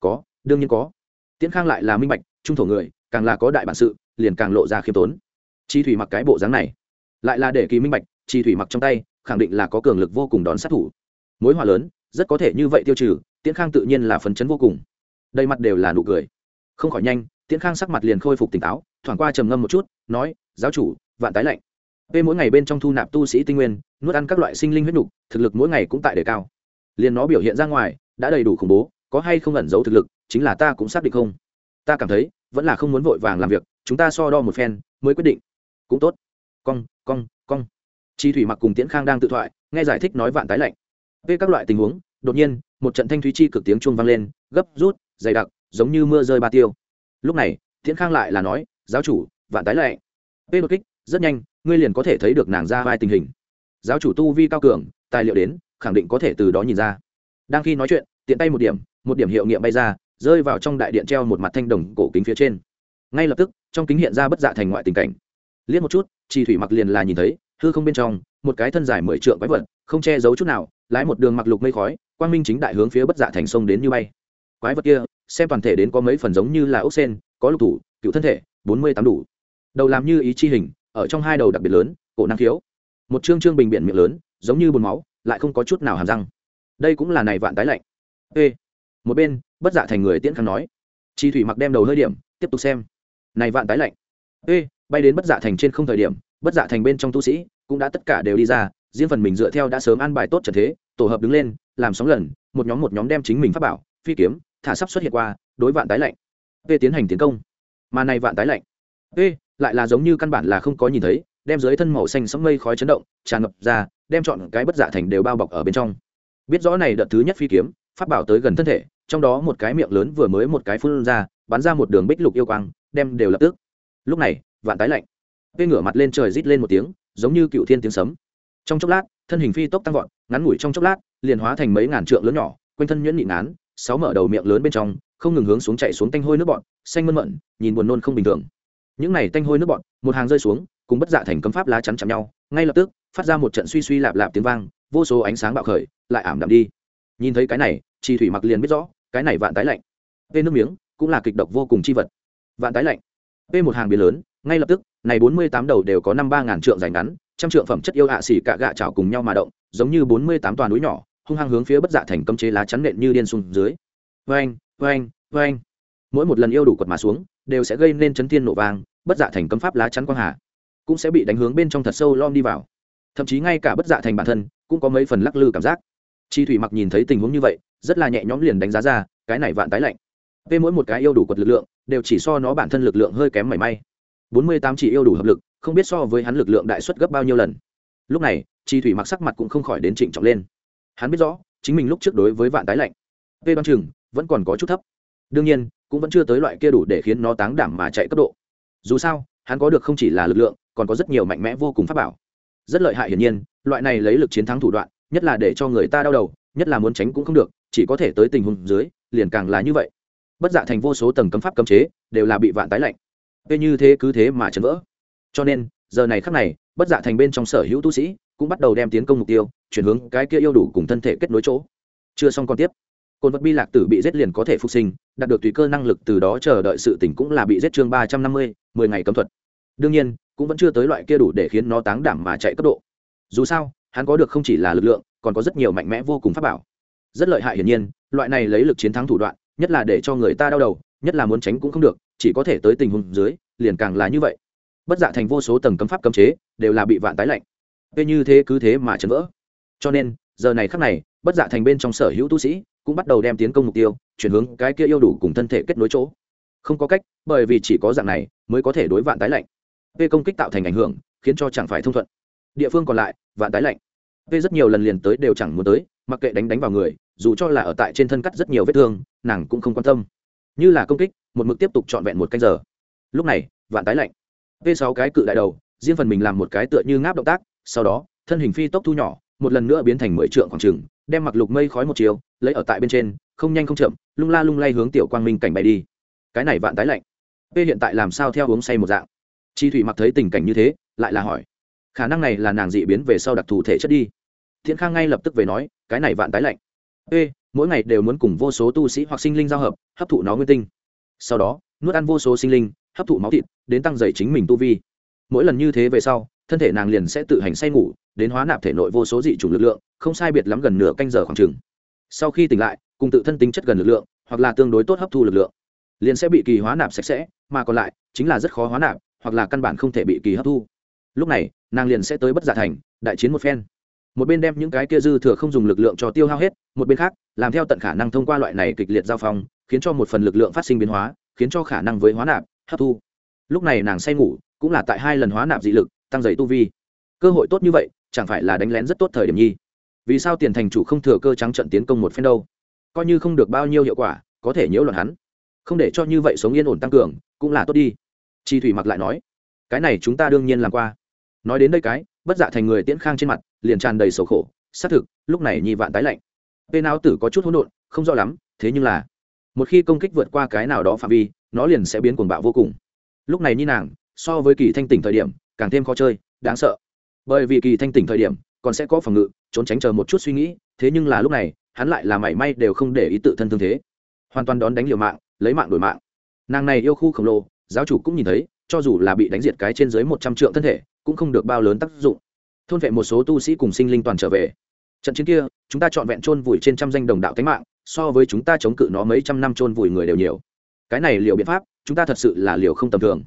Có, đương nhiên có. Tiễn khang lại là minh bạch, trung thổ người, càng là có đại bản sự, liền càng lộ ra khiêm tốn. Chi thủy mặc cái bộ dáng này, lại là để kỳ minh bạch, chi thủy mặc trong tay, khẳng định là có cường lực vô cùng đón sát thủ. Mối hòa lớn, rất có thể như vậy tiêu trừ, tiễn khang tự nhiên là phấn chấn vô cùng. Đầy mặt đều là nụ cười. Không khỏi nhanh, tiễn khang sắc mặt liền khôi phục tỉnh táo, thoảng qua trầm ngâm một chút, nói, giáo chủ, vạn tái lạnh p mỗi ngày bên trong thu nạp tu sĩ tinh nguyên, nuốt ăn các loại sinh linh huyết nhục thực lực mỗi ngày cũng tại đề cao. Liền nó biểu hiện ra ngoài, đã đầy đủ khủng bố, có hay không ẩn giấu thực lực, chính là ta cũng xác định không. Ta cảm thấy, vẫn là không muốn vội vàng làm việc, chúng ta so đo một phen, mới quyết định. Cũng tốt. Cong cong cong. Chi thủy mặc cùng tiễn khang đang tự thoại, nghe giải thích nói vạn tái lạnh. Về các loại tình huống, đột nhiên, một trận thanh thúy chi cực tiếng chuông vang lên, gấp, rút, dày đặc, giống như mưa rơi ba tiêu. Lúc này, tiễn khang lại là nói, giáo chủ, vạn tái lạnh. Về đột kích rất nhanh, ngươi liền có thể thấy được nàng ra vai tình hình. Giáo chủ tu vi cao cường, tài liệu đến, khẳng định có thể từ đó nhìn ra. Đang khi nói chuyện, tiện tay một điểm một điểm hiệu nghiệm bay ra, rơi vào trong đại điện treo một mặt thanh đồng cổ kính phía trên. Ngay lập tức, trong kính hiện ra bất dạ thành ngoại tình cảnh. Liếc một chút chi thủy mặc liền là nhìn thấy, hư không bên trong, một cái thân dài mười trượng quái vật, không che giấu chút nào, lái một đường mặc lục mây khói, quang minh chính đại hướng phía bất dạ thành sông đến như bay. Quái vật kia, xem toàn thể đến có mấy phần giống như là ốc sen, có lục thủ, cựu thân thể, bốn mươi tám đủ. Đầu làm như ý chi hình ở trong hai đầu đặc biệt lớn, cổ năng khiếu. Một chương trương bình biện miệng lớn, giống như bồn máu, lại không có chút nào hàm răng. Đây cũng là này vạn tái lạnh. Ê. Một bên, bất dạ thành người tiễn khang nói. Chi thủy mặc đem đầu hơi điểm, tiếp tục xem. Này vạn tái lạnh. Ê, bay đến bất dạ thành trên không thời điểm, bất dạ thành bên trong tu sĩ cũng đã tất cả đều đi ra, riêng phần mình dựa theo đã sớm an bài tốt trận thế, tổ hợp đứng lên, làm sóng lần, một nhóm một nhóm đem chính mình phát bảo, phi kiếm, thả sắp xuất hiện qua, đối vạn tái lạnh. P tiến hành tiến công. Mà này vạn tái lạnh. P lại là giống như căn bản là không có nhìn thấy đem dưới thân màu xanh sẫm mây khói chấn động tràn ngập ra đem chọn cái bất dạ thành đều bao bọc ở bên trong. Biết rõ này đợt thứ nhất phi kiếm phát bảo tới gần thân thể trong đó một cái miệng lớn vừa mới một cái phun ra bắn ra một đường bích lục yêu quang đem đều lập tức. Lúc này vạn tái lạnh. Vê ngửa mặt lên trời rít lên một tiếng giống như cựu thiên tiếng sấm. Trong chốc lát thân hình phi tốc tăng vọt ngắn ngủi trong chốc lát liền hóa thành mấy ngàn trượng lớn nhỏ quanh thân nhuyễn nhịn án, sáu mở đầu miệng lớn bên trong không ngừng hướng xuống chạy xuống tanh hôi nước bọn xanh mơn mận nhìn buồn nôn không bình thường những này tanh hôi nước bọn một hàng rơi xuống, cùng bất dạ thành cấm pháp lá chắn chạm nhau, ngay lập tức, phát ra một trận suy suy lạp lạp tiếng vang, vô số ánh sáng bạo khởi, lại ảm đạm đi. Nhìn thấy cái này chi thủy mặc liền biết rõ, cái này vạn tái lạnh. Vê nước miếng, cũng là kịch độc vô cùng chi vật. Vạn tái lạnh. Vê một hàng biển lớn, ngay lập tức, này bốn mươi tám đầu đều có năm ba ngàn trượng dài ngắn, trăm trượng phẩm chất yêu hạ xỉ cả gạ chảo cùng nhau mà động, giống như bốn mươi tám toàn núi nhỏ, hung hăng hướng phía bất dạ thành cấm chế lá chắn nện như điên xuống dưới. Vang vang vang mỗi một lần yêu đủ quật mà xuống đều sẽ gây nên chấn thiên nổ vang, bất dạ thành cấm pháp lá chắn quang hà, cũng sẽ bị đánh hướng bên trong thật sâu lom đi vào. Thậm chí ngay cả bất dạ thành bản thân cũng có mấy phần lắc lư cảm giác. Chi thủy mặc nhìn thấy tình huống như vậy, rất là nhẹ nhõm liền đánh giá ra, cái này vạn tái lạnh. Về mỗi một cái yêu đủ quật lực lượng, đều chỉ so nó bản thân lực lượng hơi kém mảy may. Bốn mươi tám chỉ yêu đủ hợp lực, không biết so với hắn lực lượng đại suất gấp bao nhiêu lần. Lúc này, chi thủy mặc sắc mặt cũng không khỏi đến trịnh trọng lên. Hắn biết rõ, chính mình lúc trước đối với vạn tái lạnh về đoan chừng vẫn còn có chút thấp. Đương nhiên cũng vẫn chưa tới loại kia đủ để khiến nó táng đảm mà chạy cấp độ. Dù sao, hắn có được không chỉ là lực lượng, còn có rất nhiều mạnh mẽ vô cùng pháp bảo. Rất lợi hại hiển nhiên, loại này lấy lực chiến thắng thủ đoạn, nhất là để cho người ta đau đầu, nhất là muốn tránh cũng không được, chỉ có thể tới tình huống dưới, liền càng là như vậy. Bất dạ thành vô số tầng cấm pháp cấm chế, đều là bị vạn tái lạnh. Thế như thế cứ thế mà chấn vỡ. Cho nên, giờ này khắc này, bất dạ thành bên trong sở hữu tu sĩ, cũng bắt đầu đem tiến công mục tiêu, chuyển hướng cái kia yêu đủ cùng thân thể kết nối chỗ. Chưa xong còn tiếp cồn vật bi lạc tử bị giết liền có thể phục sinh, đạt được tùy cơ năng lực từ đó chờ đợi sự tỉnh cũng là bị giết chương ba trăm năm mươi, mười ngày cấm thuật. Đương nhiên, cũng vẫn chưa tới loại kia đủ để khiến nó táng đảm mà chạy cấp độ. Dù sao, hắn có được không chỉ là lực lượng, còn có rất nhiều mạnh mẽ vô cùng pháp bảo. Rất lợi hại hiển nhiên, loại này lấy lực chiến thắng thủ đoạn, nhất là để cho người ta đau đầu, nhất là muốn tránh cũng không được, chỉ có thể tới tình huống dưới, liền càng là như vậy. Bất dạ thành vô số tầng cấm pháp cấm chế, đều là bị vạn tái lạnh. Thế như thế cứ thế mà chấn vỡ. Cho nên, giờ này khắc này, bất dạ thành bên trong sở hữu tu sĩ cũng bắt đầu đem tiến công mục tiêu, chuyển hướng cái kia yêu đủ cùng thân thể kết nối chỗ. Không có cách, bởi vì chỉ có dạng này mới có thể đối vạn tái lạnh. P công kích tạo thành ảnh hưởng, khiến cho chẳng phải thông thuận. Địa phương còn lại, vạn tái lạnh. P rất nhiều lần liền tới đều chẳng muốn tới, mặc kệ đánh đánh vào người, dù cho là ở tại trên thân cắt rất nhiều vết thương, nàng cũng không quan tâm. Như là công kích, một mực tiếp tục trọn vẹn một canh giờ. Lúc này, vạn tái lạnh. P sáu cái cự đại đầu, riêng phần mình làm một cái tựa như ngáp động tác, sau đó, thân hình phi tốc thu nhỏ, một lần nữa biến thành mười trượng khoảng trừng đem mặc lục mây khói một chiều lấy ở tại bên trên, không nhanh không chậm, lung la lung lay hướng tiểu quang minh cảnh bay đi. Cái này vạn tái lạnh. P hiện tại làm sao theo uống say một dạng? Chi thủy mặc thấy tình cảnh như thế, lại là hỏi. Khả năng này là nàng dị biến về sau đặc thù thể chất đi. Thiện khang ngay lập tức về nói, cái này vạn tái lạnh. P mỗi ngày đều muốn cùng vô số tu sĩ hoặc sinh linh giao hợp, hấp thụ nó nguyên tinh. Sau đó, nuốt ăn vô số sinh linh, hấp thụ máu thịt, đến tăng dày chính mình tu vi. Mỗi lần như thế về sau, thân thể nàng liền sẽ tự hành say ngủ, đến hóa nạp thể nội vô số dị chủng lực lượng, không sai biệt lắm gần nửa canh giờ khoảng chừng sau khi tỉnh lại, cùng tự thân tính chất gần lực lượng, hoặc là tương đối tốt hấp thu lực lượng, liền sẽ bị kỳ hóa nạp sạch sẽ, mà còn lại, chính là rất khó hóa nạp, hoặc là căn bản không thể bị kỳ hấp thu. Lúc này, nàng liền sẽ tới bất giả thành, đại chiến một phen. Một bên đem những cái kia dư thừa không dùng lực lượng cho tiêu hao hết, một bên khác, làm theo tận khả năng thông qua loại này kịch liệt giao phong, khiến cho một phần lực lượng phát sinh biến hóa, khiến cho khả năng với hóa nạp, hấp thu. Lúc này nàng say ngủ, cũng là tại hai lần hóa nạp dị lực, tăng dày tu vi. Cơ hội tốt như vậy, chẳng phải là đánh lén rất tốt thời điểm nhi vì sao tiền thành chủ không thừa cơ trắng trận tiến công một phen đâu? Coi như không được bao nhiêu hiệu quả, có thể nhiễu loạn hắn. Không để cho như vậy sống yên ổn tăng cường, cũng là tốt đi. Chi thủy mặc lại nói, cái này chúng ta đương nhiên làm qua. Nói đến đây cái, bất dạ thành người tiễn khang trên mặt, liền tràn đầy sầu khổ. Xác thực, lúc này nhi vạn tái lạnh. Tê não tử có chút hỗn độn, không rõ lắm, thế nhưng là, một khi công kích vượt qua cái nào đó phạm vi, nó liền sẽ biến cuồng bạo vô cùng. Lúc này như nàng, so với kỳ thanh tỉnh thời điểm, càng thêm khó chơi, đáng sợ. Bởi vì kỳ thanh tỉnh thời điểm còn sẽ có phòng ngự, trốn tránh chờ một chút suy nghĩ, thế nhưng là lúc này, hắn lại là mảy may đều không để ý tự thân thương thế. Hoàn toàn đón đánh liều mạng, lấy mạng đổi mạng. Nàng này yêu khu khổng lồ, giáo chủ cũng nhìn thấy, cho dù là bị đánh diệt cái trên dưới một trăm triệu thân thể, cũng không được bao lớn tác dụng. Thôn vệ một số tu sĩ cùng sinh linh toàn trở về. Trận chiến kia, chúng ta chọn vẹn chôn vùi trên trăm danh đồng đạo tánh mạng, so với chúng ta chống cự nó mấy trăm năm chôn vùi người đều nhiều. Cái này liều biện pháp, chúng ta thật sự là liều không tầm thường.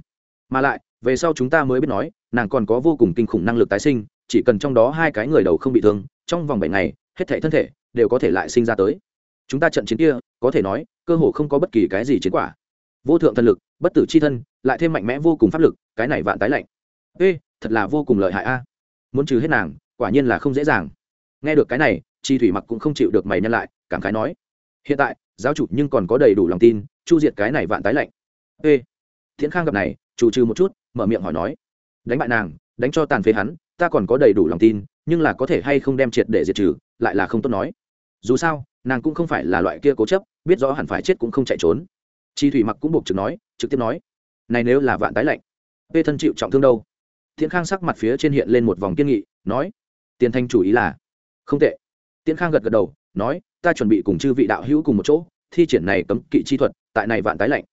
Mà lại, về sau chúng ta mới biết nói, nàng còn có vô cùng kinh khủng năng lực tái sinh chỉ cần trong đó hai cái người đầu không bị thương, trong vòng bảy ngày, hết thể thân thể đều có thể lại sinh ra tới. Chúng ta trận chiến kia, có thể nói, cơ hồ không có bất kỳ cái gì chiến quả. Vô thượng thần lực, bất tử c h i thân, lại thêm mạnh mẽ vô cùng pháp lực, cái này vạn tái lạnh. Ê, thật là vô cùng lợi hại a. Muốn trừ hết nàng, quả nhiên là không dễ dàng. Nghe được cái này, chi thủy mặc cũng không chịu được mày nhân lại, cảm khái nói, hiện tại, giáo chủ nhưng còn có đầy đủ lòng tin, chu diệt cái này vạn tái lạnh. Ê. Thiện khang gặp này chủ trừ một chút, mở miệng hỏi nói, đánh bại nàng, đánh cho tàn phế hắn ta còn có đầy đủ lòng tin, nhưng là có thể hay không đem triệt để diệt trừ, lại là không tốt nói. Dù sao, nàng cũng không phải là loại kia cố chấp, biết rõ hẳn phải chết cũng không chạy trốn. Chi thủy mặc cũng buộc trực nói, trực tiếp nói, này nếu là vạn tái lạnh bê thân chịu trọng thương đâu? Thiện khang sắc mặt phía trên hiện lên một vòng kiên nghị, nói, tiền thanh chủ ý là, không tệ. Tiễn khang gật gật đầu, nói, ta chuẩn bị cùng chư vị đạo hữu cùng một chỗ, thi triển này cấm kỵ chi thuật, tại này vạn tái lạnh.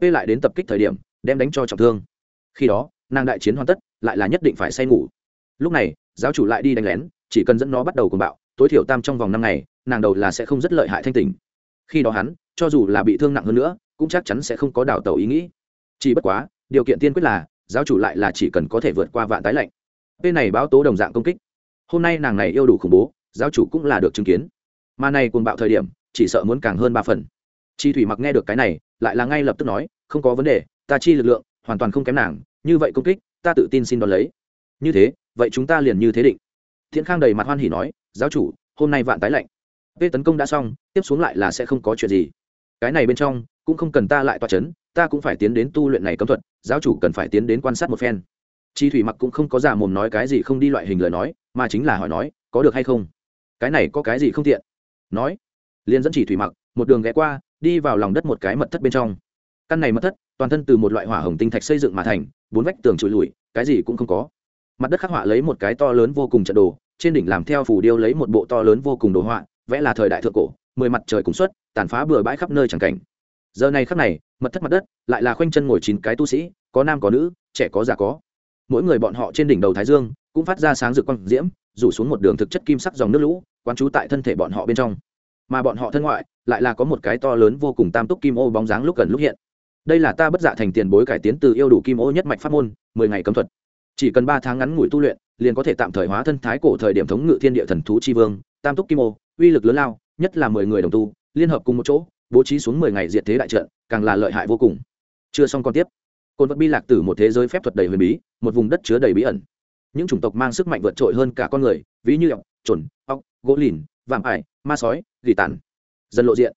Bê lại đến tập kích thời điểm, đem đánh cho trọng thương. Khi đó, nàng đại chiến hoàn tất, lại là nhất định phải say ngủ lúc này, giáo chủ lại đi đánh lén, chỉ cần dẫn nó bắt đầu cùng bạo, tối thiểu tam trong vòng năm ngày, nàng đầu là sẽ không rất lợi hại thanh tình khi đó hắn, cho dù là bị thương nặng hơn nữa, cũng chắc chắn sẽ không có đảo tàu ý nghĩ. Chỉ bất quá, điều kiện tiên quyết là, giáo chủ lại là chỉ cần có thể vượt qua vạn tái lạnh. Bên này báo tố đồng dạng công kích. Hôm nay nàng này yêu đủ khủng bố, giáo chủ cũng là được chứng kiến. Mà này cuồng bạo thời điểm, chỉ sợ muốn càng hơn ba phần. Chi thủy mặc nghe được cái này, lại là ngay lập tức nói, không có vấn đề, ta chi lực lượng, hoàn toàn không kém nàng, như vậy công kích, ta tự tin xin đón lấy. Như thế vậy chúng ta liền như thế định. Thiện khang đầy mặt hoan hỉ nói, giáo chủ, hôm nay vạn tái lạnh. Vê tấn công đã xong, tiếp xuống lại là sẽ không có chuyện gì. Cái này bên trong, cũng không cần ta lại toa c h ấ n ta cũng phải tiến đến tu luyện này cấm thuật, giáo chủ cần phải tiến đến quan sát một phen. Chi thủy mặc cũng không có giả mồm nói cái gì không đi loại hình lời nói, mà chính là hỏi nói, có được hay không? Cái này có cái gì không tiện? Nói, liền dẫn chỉ thủy mặc một đường ghé qua, đi vào lòng đất một cái mật thất bên trong. Căn này mật thất, toàn thân từ một loại hỏa hồng tinh thạch xây dựng mà thành, bốn vách tường trụi lùi, cái gì cũng không có mặt đất khắc họa lấy một cái to lớn vô cùng trận đồ, trên đỉnh làm theo phủ điêu lấy một bộ to lớn vô cùng đồ họa, vẽ là thời đại thượng cổ, mười mặt trời cùng xuất tàn phá bừa bãi khắp nơi chẳng cảnh. Giờ này khắc này, mật thất mặt đất lại là khoanh chân ngồi chín cái tu sĩ, có nam có nữ, trẻ có già có. Mỗi người bọn họ trên đỉnh đầu thái dương cũng phát ra sáng rực quang diễm, rủ xuống một đường thực chất kim sắc dòng nước lũ, quán trú tại thân thể bọn họ bên trong. Mà bọn họ thân ngoại lại là có một cái to lớn vô cùng tam túc kim ô bóng dáng lúc gần lúc hiện. Đây là ta bất dạ thành tiền bối cải tiến từ yêu đủ kim ô nhất mạch pháp môn, mười ngày cấm thuật chỉ cần ba tháng ngắn ngủi tu luyện, liền có thể tạm thời hóa thân thái cổ thời điểm thống ngự thiên địa thần thú chi vương, tam túc kim ô, uy lực lớn lao, nhất là mười người đồng tu, liên hợp cùng một chỗ, bố trí xuống mười ngày diệt thế đại trận, càng là lợi hại vô cùng. Chưa xong còn tiếp. Côn vật bi lạc tử một thế giới phép thuật đầy huyền bí, một vùng đất chứa đầy bí ẩn. Những chủng tộc mang sức mạnh vượt trội hơn cả con người, ví như ọc trồn ọc gỗ lìn, vạm ải, ma sói, gỉ tàn. Dần lộ diện.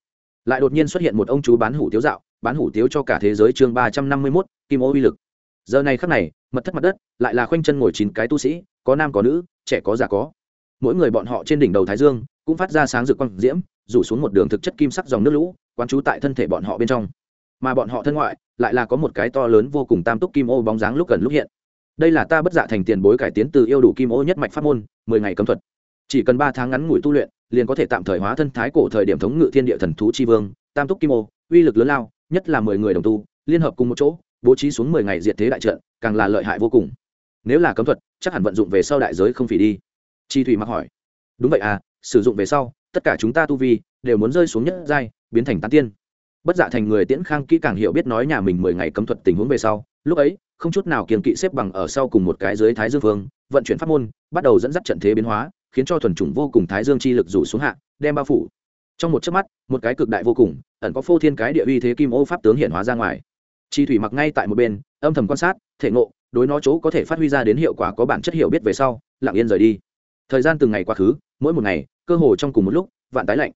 Lại đột nhiên xuất hiện một ông chú bán hủ tiếu dạo, bán hủ tiếu cho cả thế giới chương ba trăm năm mươi mốt, kim ô uy lực. Giờ này khắc này mật thất mặt đất, lại là khoanh chân ngồi chín cái tu sĩ, có nam có nữ, trẻ có già có. Mỗi người bọn họ trên đỉnh đầu thái dương cũng phát ra sáng rực quang diễm, rủ xuống một đường thực chất kim sắc dòng nước lũ, quán trú tại thân thể bọn họ bên trong. Mà bọn họ thân ngoại lại là có một cái to lớn vô cùng tam túc kim ô bóng dáng lúc gần lúc hiện. Đây là ta bất dạ thành tiền bối cải tiến từ yêu đủ kim ô nhất mạch pháp môn, mười ngày cấm thuật. Chỉ cần ba tháng ngắn ngủi tu luyện, liền có thể tạm thời hóa thân thái cổ thời điểm thống ngự thiên địa thần thú chi vương, tam túc kim ô, uy lực lớn lao, nhất là mười người đồng tu, liên hợp cùng một chỗ bố trí xuống mười ngày diệt thế đại trận, càng là lợi hại vô cùng. Nếu là cấm thuật, chắc hẳn vận dụng về sau đại giới không phỉ đi. Chi thủy mặc hỏi. Đúng vậy à sử dụng về sau, tất cả chúng ta tu vi đều muốn rơi xuống nhất giai, biến thành tán tiên. Bất dạ thành người tiễn khang kỹ càng hiểu biết nói nhà mình mười ngày cấm thuật tình huống về sau, lúc ấy, không chút nào kiềm kỵ xếp bằng ở sau cùng một cái dưới thái dương phương vận chuyển pháp môn, bắt đầu dẫn dắt trận thế biến hóa, khiến cho thuần chủng vô cùng thái dương chi lực rủ xuống hạ, đem bao phủ. Trong một chớp mắt, một cái cực đại vô cùng, ẩn có phô thiên cái địa uy thế kim ô pháp tướng hiện hóa ra ngoài chi thủy mặc ngay tại một bên âm thầm quan sát thể ngộ đối nó chỗ có thể phát huy ra đến hiệu quả có bản chất hiểu biết về sau lặng yên rời đi. Thời gian từng ngày quá khứ mỗi một ngày cơ hồ trong cùng một lúc vạn tái lạnh.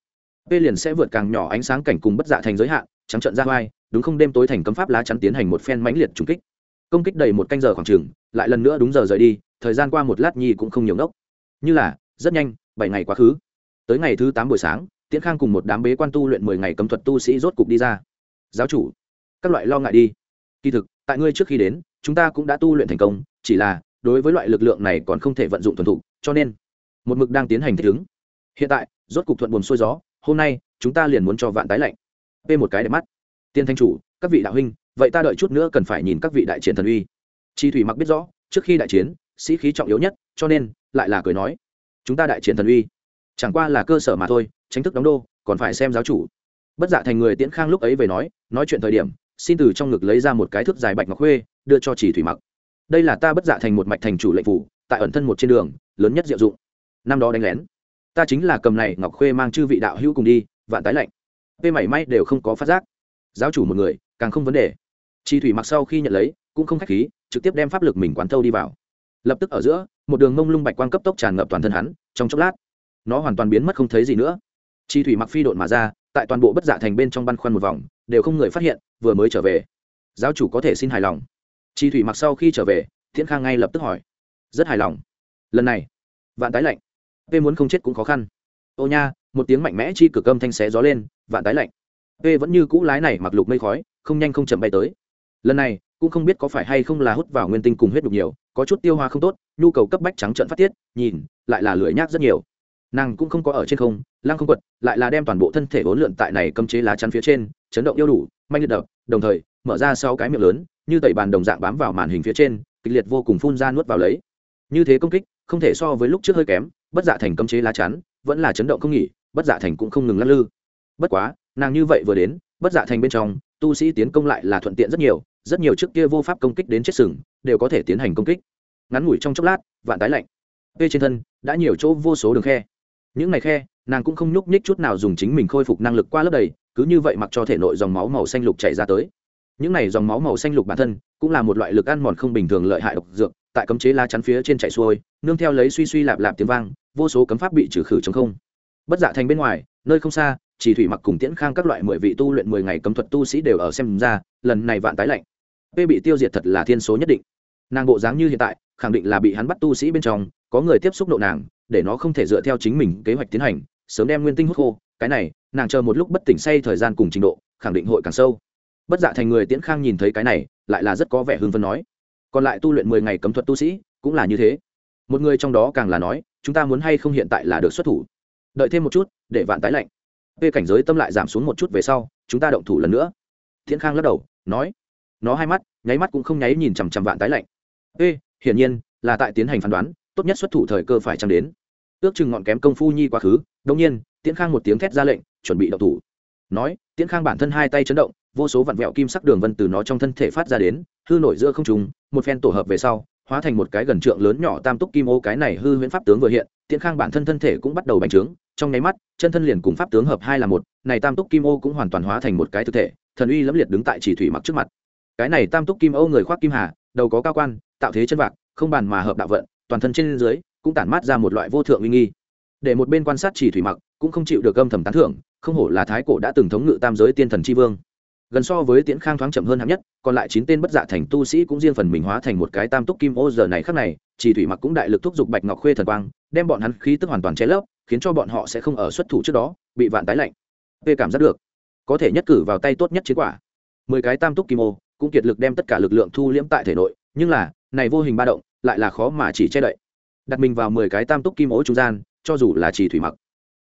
P liền sẽ vượt càng nhỏ ánh sáng cảnh cùng bất dạ thành giới hạn trắng trận ra vai đúng không đêm tối thành cấm pháp lá chắn tiến hành một phen mãnh liệt trùng kích. Công kích đầy một canh giờ khoảng trường, lại lần nữa đúng giờ rời đi thời gian qua một lát nhi cũng không nhiều ngốc. Như là rất nhanh bảy ngày quá khứ. Tới ngày thứ tám buổi sáng tiễn khang cùng một đám bế quan tu luyện mười ngày cấm thuật tu sĩ rốt cục đi ra. Giáo chủ các loại lo ngại đi. Kỳ thực, tại ngươi trước khi đến, chúng ta cũng đã tu luyện thành công, chỉ là, đối với loại lực lượng này còn không thể vận dụng thuần thục, cho nên, một mực đang tiến hành thích ứng. Hiện tại, rốt cục thuận buồn xuôi gió, hôm nay, chúng ta liền muốn cho vạn tái lạnh. P một cái để mắt. Tiên thanh chủ, các vị đạo huynh, vậy ta đợi chút nữa cần phải nhìn các vị đại triển thần uy. Chi thủy mặc biết rõ, trước khi đại chiến, sĩ khí trọng yếu nhất, cho nên, lại là cười nói. Chúng ta đại triển thần uy. Chẳng qua là cơ sở mà thôi tránh thức đóng đô, còn phải xem giáo chủ. Bất dạ thành người tiễn khang lúc ấy về nói nói chuyện thời điểm xin từ trong ngực lấy ra một cái thước dài bạch ngọc khuê đưa cho chỉ thủy mặc. Đây là ta bất dạ thành một mạch thành chủ lệnh phủ tại ẩn thân một trên đường lớn nhất diệu dụng. Năm đó đánh lén. Ta chính là cầm này ngọc khuê mang chư vị đạo hữu cùng đi vạn tái lệnh, p mảy may đều không có phát giác. Giáo chủ một người càng không vấn đề. Chi thủy mặc sau khi nhận lấy cũng không khách khí trực tiếp đem pháp lực mình quán thâu đi vào. Lập tức ở giữa một đường mông lung bạch quang cấp tốc tràn ngập toàn thân hắn trong chốc lát nó hoàn toàn biến mất không thấy gì nữa. Chi thủy mặc phi độn mà ra tại toàn bộ bất dạ thành bên trong băn khoăn một vòng đều không người phát hiện, vừa mới trở về. Giáo chủ có thể xin hài lòng. Chi thủy mặc sau khi trở về thiện khang ngay lập tức hỏi. Rất hài lòng. Lần này, vạn tái lạnh. P muốn không chết cũng khó khăn. Ô nha, một tiếng mạnh mẽ chi cực âm thanh xé gió lên, vạn tái lạnh. P vẫn như cũ lái này mặc lục mây khói, không nhanh không chậm bay tới. Lần này, cũng không biết có phải hay không là hút vào nguyên tinh cùng huyết đục nhiều, có chút tiêu hóa không tốt, nhu cầu cấp bách trắng trận phát tiết, nhìn, lại là lưỡi nhác rất nhiều. Nàng cũng không có ở trên không, lăng không quật, lại là đem toàn bộ thân thể vốn lượn tại này cấm chế lá chắn phía trên chấn động yêu đủ, manh liệt đập, đồng thời, mở ra sau cái miệng lớn, như tẩy bàn đồng dạng bám vào màn hình phía trên, kịch liệt vô cùng phun ra nuốt vào lấy. Như thế công kích, không thể so với lúc trước hơi kém, bất dạ thành cấm chế lá chắn, vẫn là chấn động không nghỉ, bất dạ thành cũng không ngừng lắc lư. Bất quá, nàng như vậy vừa đến, bất dạ thành bên trong, tu sĩ tiến công lại là thuận tiện rất nhiều rất nhiều trước kia vô pháp công kích đến chết sừng, đều có thể tiến hành công kích. Ngắn ngủi trong chốc lát, vạn tái lạnh. P trên thân, đã nhiều chỗ vô số đường khe. Những ngày khe, nàng cũng không nhúc nhích chút nào dùng chính mình khôi phục năng lực qua lớp đầy cứ như vậy mặc cho thể nội dòng máu màu xanh lục chảy ra tới. Những này dòng máu màu xanh lục bản thân, cũng là một loại lực ăn mòn không bình thường lợi hại độc dược, tại cấm chế la chắn phía trên chạy xuôi, nương theo lấy suy suy lạp lạp tiếng vang, vô số cấm pháp bị trừ khử chống không. Bất dạ thành bên ngoài, nơi không xa, chỉ thủy mặc cùng tiễn khang các loại mười vị tu luyện mười ngày cấm thuật tu sĩ đều ở xem ra, lần này vạn tái lạnh. P bị tiêu diệt thật là thiên số nhất định. Nàng bộ dáng như hiện tại, khẳng định là bị hắn bắt tu sĩ bên trong, có người tiếp xúc độ nàng, để nó không thể dựa theo chính mình kế hoạch tiến hành, sớm đem nguyên tinh hút khô cái này, nàng chờ một lúc bất tỉnh say thời gian cùng trình độ, khẳng định hội càng sâu. Bất dạ thành người tiễn khang nhìn thấy cái này, lại là rất có vẻ hưng phấn nói. Còn lại tu luyện mười ngày cấm thuật tu sĩ, cũng là như thế. Một người trong đó càng là nói, chúng ta muốn hay không hiện tại là được xuất thủ. Đợi thêm một chút, để vạn tái lạnh. P cảnh giới tâm lại giảm xuống một chút về sau, chúng ta động thủ lần nữa. Tiễn khang lắc đầu, nói. Nó hai mắt, nháy mắt cũng không nháy nhìn chằm chằm vạn tái lạnh. P hiển nhiên, là tại tiến hành phán đoán, tốt nhất xuất thủ thời cơ phải chăng đến. Ước chừng ngọn kém công phu nhi quá khứ đông nhiên tiễn khang một tiếng thét ra lệnh, chuẩn bị động thủ. Nói, tiễn khang bản thân hai tay chấn động, vô số vặn vẹo kim sắc đường vân từ nó trong thân thể phát ra đến, hư nổi giữa không trùng một phen tổ hợp về sau, hóa thành một cái gần trượng lớn nhỏ tam túc kim ô cái này hư huyễn pháp tướng vừa hiện, tiễn khang bản thân thân thể cũng bắt đầu bành trướng, trong nháy mắt, chân thân liền cùng pháp tướng hợp hai là một, này tam túc kim ô cũng hoàn toàn hóa thành một cái thực thể, thần uy lẫm liệt đứng tại chỉ thủy mặc trước mặt. Cái này tam túc kim ô người khoác kim hà, đầu có cao quan, tạo thế chân vạc, không bàn mà hợp đạo vận, toàn thân trên dưới, cũng tản mát ra một loại vô thượng uy nghi. Để một bên quan sát chỉ thủy mặc cũng không chịu được âm thầm tán thưởng, không hổ là thái cổ đã từng thống ngự tam giới tiên thần tri vương. Gần so với tiễn khang thoáng chậm hơn hạng nhất, còn lại chín tên bất dạ thành tu sĩ cũng riêng phần mình hóa thành một cái tam túc kim ô giờ này khác này, chỉ thủy mặc cũng đại lực thúc giục bạch ngọc khuê thần quang, đem bọn hắn khí tức hoàn toàn che lấp, khiến cho bọn họ sẽ không ở xuất thủ trước đó, bị vạn tái lạnh. P cảm giác được, có thể nhất cử vào tay tốt nhất chiến quả. Mười cái tam túc kim ô, cũng kiệt lực đem tất cả lực lượng thu liễm tại thể nội, nhưng là, này vô hình ba động, lại là khó mà chỉ che đậy. Đặt mình vào mười cái tam túc kim ô trung gian, cho dù là chỉ thủy mặc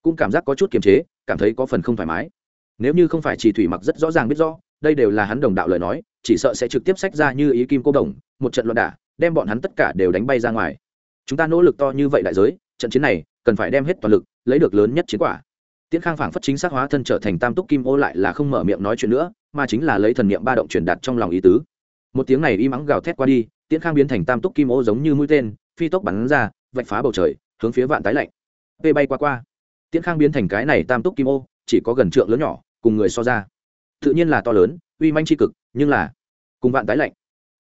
cũng cảm giác có chút kiềm chế, cảm thấy có phần không thoải mái. Nếu như không phải chỉ thủy mặc rất rõ ràng biết rõ, đây đều là hắn đồng đạo lời nói, chỉ sợ sẽ trực tiếp sách ra như ý kim cô đồng, một trận loạn đả, đem bọn hắn tất cả đều đánh bay ra ngoài. Chúng ta nỗ lực to như vậy đại giới, trận chiến này cần phải đem hết toàn lực, lấy được lớn nhất chiến quả. Tiễn khang phảng phất chính xác hóa thân trở thành tam túc kim ô lại là không mở miệng nói chuyện nữa, mà chính là lấy thần niệm ba động truyền đạt trong lòng ý tứ. Một tiếng này y mắng gào thét qua đi, tiễn khang biến thành tam túc kim ô giống như mũi tên, phi tốc bắn ra, vạch phá bầu trời, hướng phía vạn tái lạnh. P bay qua qua tiễn khang biến thành cái này tam túc kim ô, chỉ có gần trượng lớn nhỏ, cùng người so ra. Tự nhiên là to lớn, uy manh tri cực, nhưng là cùng vạn tái lạnh.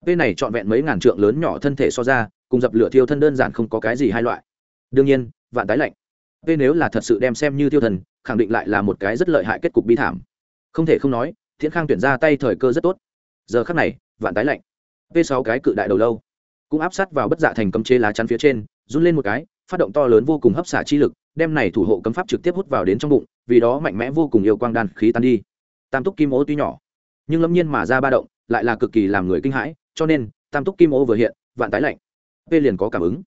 P này trọn vẹn mấy ngàn trượng lớn nhỏ thân thể so ra, cùng dập lửa thiêu thân đơn giản không có cái gì hai loại. Đương nhiên, vạn tái lạnh. P nếu là thật sự đem xem như thiêu thần, khẳng định lại là một cái rất lợi hại kết cục bi thảm. Không thể không nói, Tiễn khang tuyển ra tay thời cơ rất tốt. Giờ khắc này, vạn tái lạnh. P sáu cái cự đại đầu lâu. Cũng áp sát vào bất dạ thành cấm chế lá chắn phía trên, run lên một cái phát động to lớn vô cùng hấp xả chi lực, đem này thủ hộ cấm pháp trực tiếp hút vào đến trong bụng, vì đó mạnh mẽ vô cùng yêu quang đan khí tan đi. Tam túc kim ô tuy nhỏ, nhưng lâm nhiên mà ra ba động, lại là cực kỳ làm người kinh hãi, cho nên, tam túc kim ô vừa hiện, vạn tái lạnh. P liền có cảm ứng.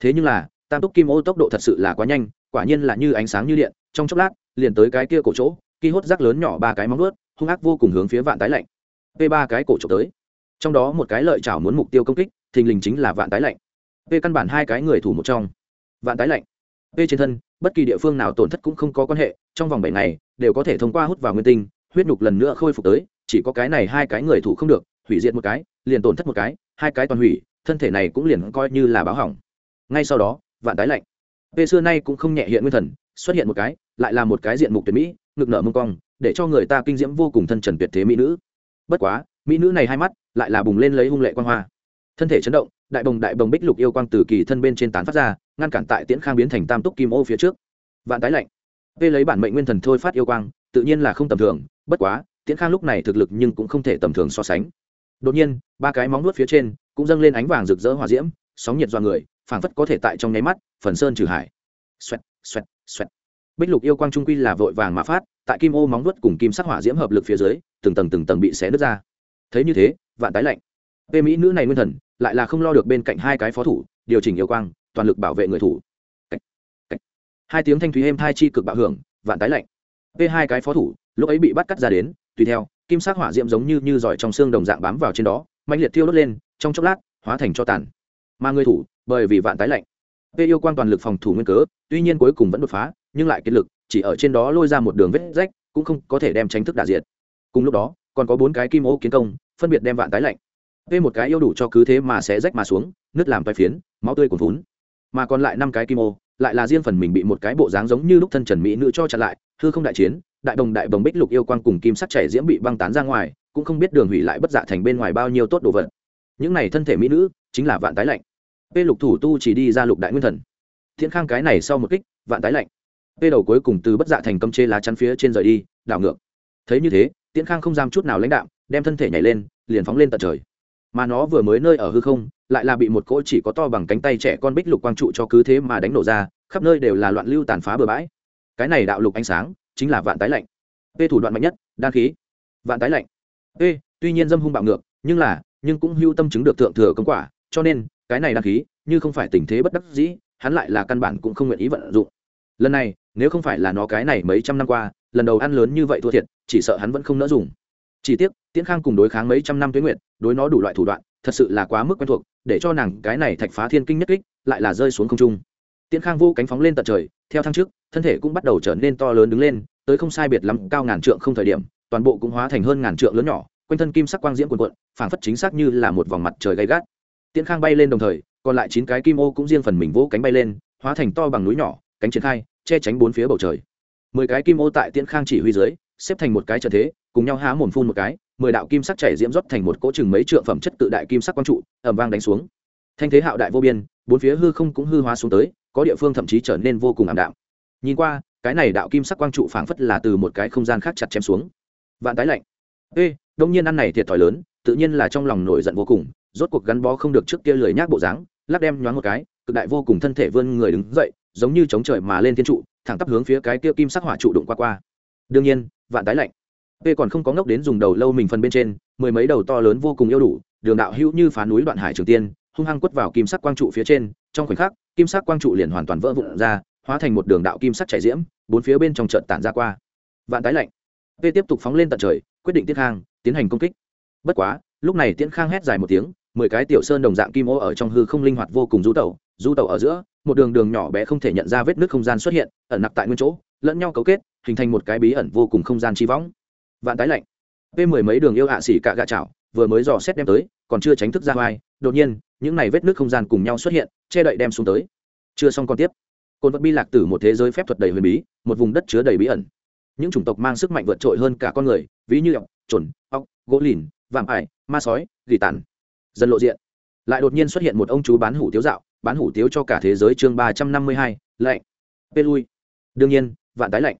Thế nhưng là, tam túc kim ô tốc độ thật sự là quá nhanh, quả nhiên là như ánh sáng như điện, trong chốc lát, liền tới cái kia cổ chỗ, khi hốt rác lớn nhỏ ba cái móng vuốt, hung ác vô cùng hướng phía vạn tái lạnh. P ba cái cổ trộm tới. Trong đó một cái lợi chảo muốn mục tiêu công kích, thình lình chính là vạn tái lạnh. P căn bản hai cái người thủ một trong vạn tái lạnh. P trên thân, bất kỳ địa phương nào tổn thất cũng không có quan hệ, trong vòng bảy ngày, đều có thể thông qua hút vào nguyên tinh, huyết nhục lần nữa khôi phục tới, chỉ có cái này hai cái người thủ không được, hủy diệt một cái, liền tổn thất một cái, hai cái toàn hủy, thân thể này cũng liền coi như là báo hỏng. Ngay sau đó, vạn tái lạnh. P xưa nay cũng không nhẹ hiện nguyên thần, xuất hiện một cái, lại là một cái diện mục tuyệt mỹ, ngực nở mông cong, để cho người ta kinh diễm vô cùng thân trần tuyệt thế mỹ nữ. Bất quá, mỹ nữ này hai mắt lại là bùng lên lấy hung lệ quan hoa. Thân thể chấn động đại bồng đại bồng bích lục yêu quang từ kỳ thân bên trên tán phát ra, ngăn cản tại tiễn khang biến thành tam túc kim ô phía trước. Vạn tái lạnh. Vê lấy bản mệnh nguyên thần thôi phát yêu quang, tự nhiên là không tầm thường, bất quá, tiễn khang lúc này thực lực nhưng cũng không thể tầm thường so sánh. Đột nhiên, ba cái móng nuốt phía trên cũng dâng lên ánh vàng rực rỡ hòa diễm, sóng nhiệt do người, phảng phất có thể tại trong nháy mắt, phần sơn trừ hải. Xoẹt xoẹt xoẹt. Bích lục yêu quang trung quy là vội vàng mà phát, tại kim ô móng nuốt cùng kim sắc hỏa diễm hợp lực phía dưới, từng tầng từng tầng bị xé nứt ra. Thấy như thế, vạn tái lạnh. Tê mỹ nữ này nguyên thần lại là không lo được bên cạnh hai cái phó thủ, điều chỉnh yêu quang, toàn lực bảo vệ người thủ. Cách. Cách. hai tiếng thanh thúy êm thai chi cực bạo hưởng, vạn tái lạnh. P hai cái phó thủ, lúc ấy bị bắt cắt ra đến, tùy theo, kim sắc hỏa diễm giống như như giỏi trong xương đồng dạng bám vào trên đó mạnh liệt thiêu đốt lên, trong chốc lát, hóa thành cho tàn. Mà người thủ, bởi vì vạn tái lạnh. P yêu quang toàn lực phòng thủ nguyên cớ, tuy nhiên cuối cùng vẫn đột phá, nhưng lại kết lực, chỉ ở trên đó lôi ra một đường vết rách, cũng không có thể đem tránh thức đả diệt. Cùng lúc đó, còn có bốn cái kim ô kiến công, phân biệt đem vạn tái lạnh p một cái yêu đủ cho cứ thế mà sẽ rách mà xuống, nứt làm vai phiến, máu tươi cuồn vốn mà còn lại năm cái kim ô, lại là riêng phần mình bị một cái bộ dáng giống như lúc thân trần mỹ nữ cho chặn lại, hư không đại chiến, đại đồng đại đồng bích lục yêu quang cùng kim sắc chảy diễm bị băng tán ra ngoài, cũng không biết đường hủy lại bất dạ thành bên ngoài bao nhiêu tốt đồ vật. Những này thân thể mỹ nữ, chính là vạn tái lạnh. P lục thủ tu chỉ đi ra lục đại nguyên thần. Thiện khang cái này sau một kích, vạn tái lạnh. P đầu cuối cùng từ bất dạ thành cầm chế lá chắn phía trên rời đi, đảo ngược. Thấy như thế, tiễn khang không dám chút nào lãnh đạm, đem thân thể nhảy lên, liền phóng lên tận trời mà nó vừa mới nơi ở hư không, lại là bị một cỗ chỉ có to bằng cánh tay trẻ con bích lục quang trụ cho cứ thế mà đánh nổ ra, khắp nơi đều là loạn lưu tàn phá bừa bãi. Cái này đạo lục ánh sáng, chính là vạn tái lạnh. P thủ đoạn mạnh nhất, đan khí. Vạn tái lạnh. P, tuy nhiên dâm hung bạo ngược, nhưng là, nhưng cũng hưu tâm chứng được thượng thừa công quả, cho nên, cái này đan khí, như không phải tình thế bất đắc dĩ, hắn lại là căn bản cũng không nguyện ý vận dụng. Lần này, nếu không phải là nó cái này mấy trăm năm qua, lần đầu ăn lớn như vậy thua thiệt, chỉ sợ hắn vẫn không nỡ dùng. Chỉ tiếc tiễn khang cùng đối kháng mấy trăm năm tuyến nguyện đối nó đủ loại thủ đoạn, thật sự là quá mức quen thuộc, để cho nàng cái này thạch phá thiên kinh nhất kích, lại là rơi xuống không trung. Tiễn khang vô cánh phóng lên tận trời, theo thăng trước, thân thể cũng bắt đầu trở nên to lớn đứng lên, tới không sai biệt lắm cao ngàn trượng không thời điểm, toàn bộ cũng hóa thành hơn ngàn trượng lớn nhỏ, quanh thân kim sắc quang diễm cuồn cuộn, phảng phất chính xác như là một vòng mặt trời gay gắt. Tiễn khang bay lên đồng thời, còn lại chín cái kim ô cũng riêng phần mình vỗ cánh bay lên, hóa thành to bằng núi nhỏ, cánh triển khai, che tránh bốn phía bầu trời. Mười cái kim ô tại tiễn khang chỉ huy dưới xếp thành một cái trận thế, cùng nhau há mồm phun một cái, mười đạo kim sắc chảy diễm rót thành một cỗ chừng mấy trượng phẩm chất tự đại kim sắc quang trụ ẩm vang đánh xuống. Thanh thế hạo đại vô biên, bốn phía hư không cũng hư hóa xuống tới, có địa phương thậm chí trở nên vô cùng ảm đạm. Nhìn qua, cái này đạo kim sắc quang trụ phảng phất là từ một cái không gian khác chặt chém xuống. Vạn tái lạnh. Ê, đông nhiên ăn này thiệt thòi lớn, tự nhiên là trong lòng nổi giận vô cùng, rốt cuộc gắn bó không được trước kia lười nhác bộ dáng, lắc đem nhoáng một cái, cực đại vô cùng thân thể vươn người đứng dậy, giống như chống trời mà lên thiên trụ, thẳng tắp hướng phía cái kia kim sắc hỏa trụ đụng qua qua. Đương nhiên vạn tái lạnh. P còn không có ngốc đến dùng đầu lâu mình phần bên trên, mười mấy đầu to lớn vô cùng yêu đủ, đường đạo hữu như phá núi đoạn hải trường tiên, hung hăng quất vào kim sắc quang trụ phía trên, trong khoảnh khắc, kim sắc quang trụ liền hoàn toàn vỡ vụn ra, hóa thành một đường đạo kim sắc chảy diễm, bốn phía bên trong trận tản ra qua. Vạn tái lạnh. P tiếp tục phóng lên tận trời, quyết định tiết khang, tiến hành công kích. Bất quá, lúc này tiễn khang hét dài một tiếng, mười cái tiểu sơn đồng dạng kim ô ở trong hư không linh hoạt vô cùng du tẩu du tẩu ở giữa, một đường đường nhỏ bé không thể nhận ra vết nước không gian xuất hiện, ẩn nặc tại nguyên chỗ, lẫn nhau cấu kết hình thành một cái bí ẩn vô cùng không gian chi võng. Vạn tái lạnh. P mười mấy đường yêu hạ xỉ cả gạ chảo, vừa mới dò xét đem tới, còn chưa tránh thức ra ngoài, đột nhiên, những này vết nước không gian cùng nhau xuất hiện, che đậy đem xuống tới. Chưa xong còn tiếp. Côn vật bi lạc tử một thế giới phép thuật đầy huyền bí, một vùng đất chứa đầy bí ẩn. Những chủng tộc mang sức mạnh vượt trội hơn cả con người, ví như ọc trồn ọc gỗ lìn, vạm ải, ma sói, gỉ tàn. Dần lộ diện. Lại đột nhiên xuất hiện một ông chú bán hủ tiếu dạo, bán hủ tiếu cho cả thế giới chương ba trăm năm mươi hai, lạnh. P lui đương nhiên, vạn tái lạnh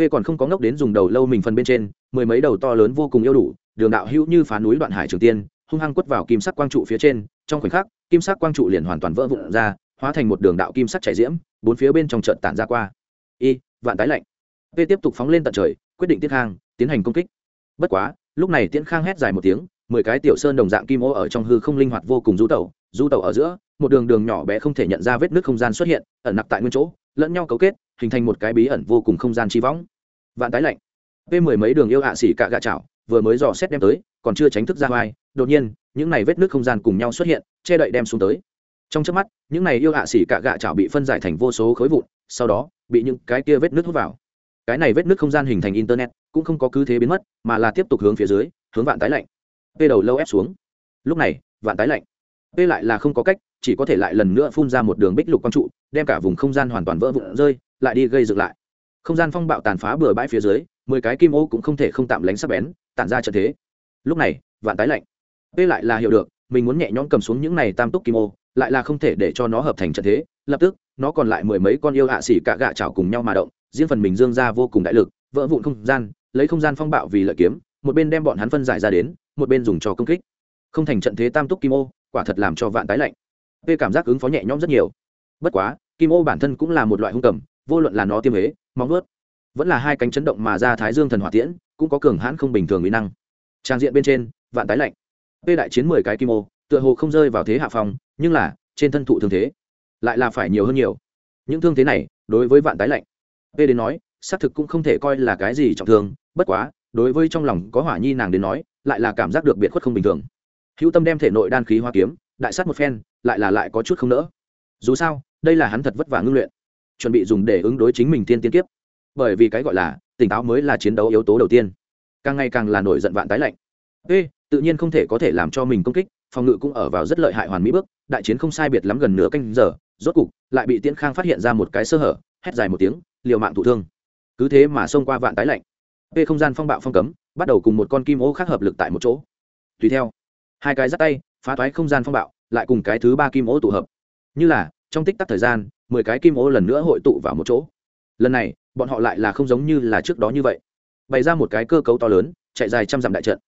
p còn không có ngốc đến dùng đầu lâu mình phần bên trên, mười mấy đầu to lớn vô cùng yêu đủ, đường đạo hữu như phá núi đoạn hải trường tiên, hung hăng quất vào kim sắc quang trụ phía trên, trong khoảnh khắc, kim sắc quang trụ liền hoàn toàn vỡ vụn ra, hóa thành một đường đạo kim sắc chảy diễm, bốn phía bên trong trận tản ra qua. Y, vạn tái lạnh. P tiếp tục phóng lên tận trời, quyết định tiết khang, tiến hành công kích. Bất quá, lúc này tiễn khang hét dài một tiếng, mười cái tiểu sơn đồng dạng kim ô ở trong hư không linh hoạt vô cùng du tẩu du tẩu ở giữa, một đường đường nhỏ bé không thể nhận ra vết nước không gian xuất hiện, ẩn nặc tại nguyên chỗ lẫn nhau cấu kết hình thành một cái bí ẩn vô cùng không gian chi võng. Vạn tái lạnh. P mười mấy đường yêu hạ xỉ cạ gạ chảo vừa mới dò xét đem tới còn chưa tránh thức ra ngoài, đột nhiên những này vết nước không gian cùng nhau xuất hiện che đậy đem xuống tới. Trong chớp mắt những này yêu hạ xỉ cạ gạ chảo bị phân giải thành vô số khối vụn sau đó bị những cái kia vết nước hút vào. Cái này vết nước không gian hình thành internet cũng không có cứ thế biến mất mà là tiếp tục hướng phía dưới hướng vạn tái lạnh. P đầu lâu ép xuống. Lúc này vạn tái lạnh. P lại là không có cách chỉ có thể lại lần nữa phun ra một đường bích lục quang trụ, đem cả vùng không gian hoàn toàn vỡ vụn rơi, lại đi gây dựng lại. Không gian phong bạo tàn phá bừa bãi phía dưới, mười cái kim ô cũng không thể không tạm lánh sắp bén, tản ra trận thế. Lúc này, vạn tái lạnh. Tê lại là hiểu được, mình muốn nhẹ nhõm cầm xuống những này tam túc kim ô, lại là không thể để cho nó hợp thành trận thế, lập tức, nó còn lại mười mấy con yêu hạ xỉ cả gạ chảo cùng nhau mà động, riêng phần mình dương ra vô cùng đại lực, vỡ vụn không gian, lấy không gian phong bạo vì lợi kiếm, một bên đem bọn hắn phân giải ra đến, một bên dùng cho công kích. Không thành trận thế tam túc kim ô, quả thật làm cho vạn tái lạnh p cảm giác ứng phó nhẹ nhõm rất nhiều. Bất quá, kim ô bản thân cũng là một loại hung cầm, vô luận là nó tiêm huế móng ướt vẫn là hai cánh chấn động mà ra thái dương thần hỏa tiễn, cũng có cường hãn không bình thường mỹ năng. Trang diện bên trên, vạn tái lạnh. P đại chiến mười cái kim ô, tựa hồ không rơi vào thế hạ phòng nhưng là, trên thân thụ thương thế, lại là phải nhiều hơn nhiều. Những thương thế này, đối với vạn tái lạnh, p đến nói, xác thực cũng không thể coi là cái gì trọng thương, bất quá, đối với trong lòng có hỏa nhi nàng đến nói, lại là cảm giác được biệt khuất không bình thường. Hữu tâm đem thể nội đan khí hoa kiếm, đại sát một phen lại là lại có chút không nỡ. Dù sao, đây là hắn thật vất vả ngưng luyện, chuẩn bị dùng để ứng đối chính mình tiên tiên kiếp. Bởi vì cái gọi là, tỉnh táo mới là chiến đấu yếu tố đầu tiên. Càng ngày càng là nổi giận vạn tái lạnh. Ê, tự nhiên không thể có thể làm cho mình công kích, phòng ngự cũng ở vào rất lợi hại hoàn mỹ bước, đại chiến không sai biệt lắm gần nửa canh giờ, rốt cục, lại bị tiễn khang phát hiện ra một cái sơ hở, hét dài một tiếng, liều mạng thụ thương. Cứ thế mà xông qua vạn tái lạnh. P không gian phong bạo phong cấm, bắt đầu cùng một con kim ô khác hợp lực tại một chỗ. Tùy theo, hai cái dắt tay, phá toái không gian phong bạo lại cùng cái thứ ba kim ô tụ hợp. Như là, trong tích tắc thời gian, mười cái kim ô lần nữa hội tụ vào một chỗ. Lần này, bọn họ lại là không giống như là trước đó như vậy. Bày ra một cái cơ cấu to lớn, chạy dài trăm dặm đại trận.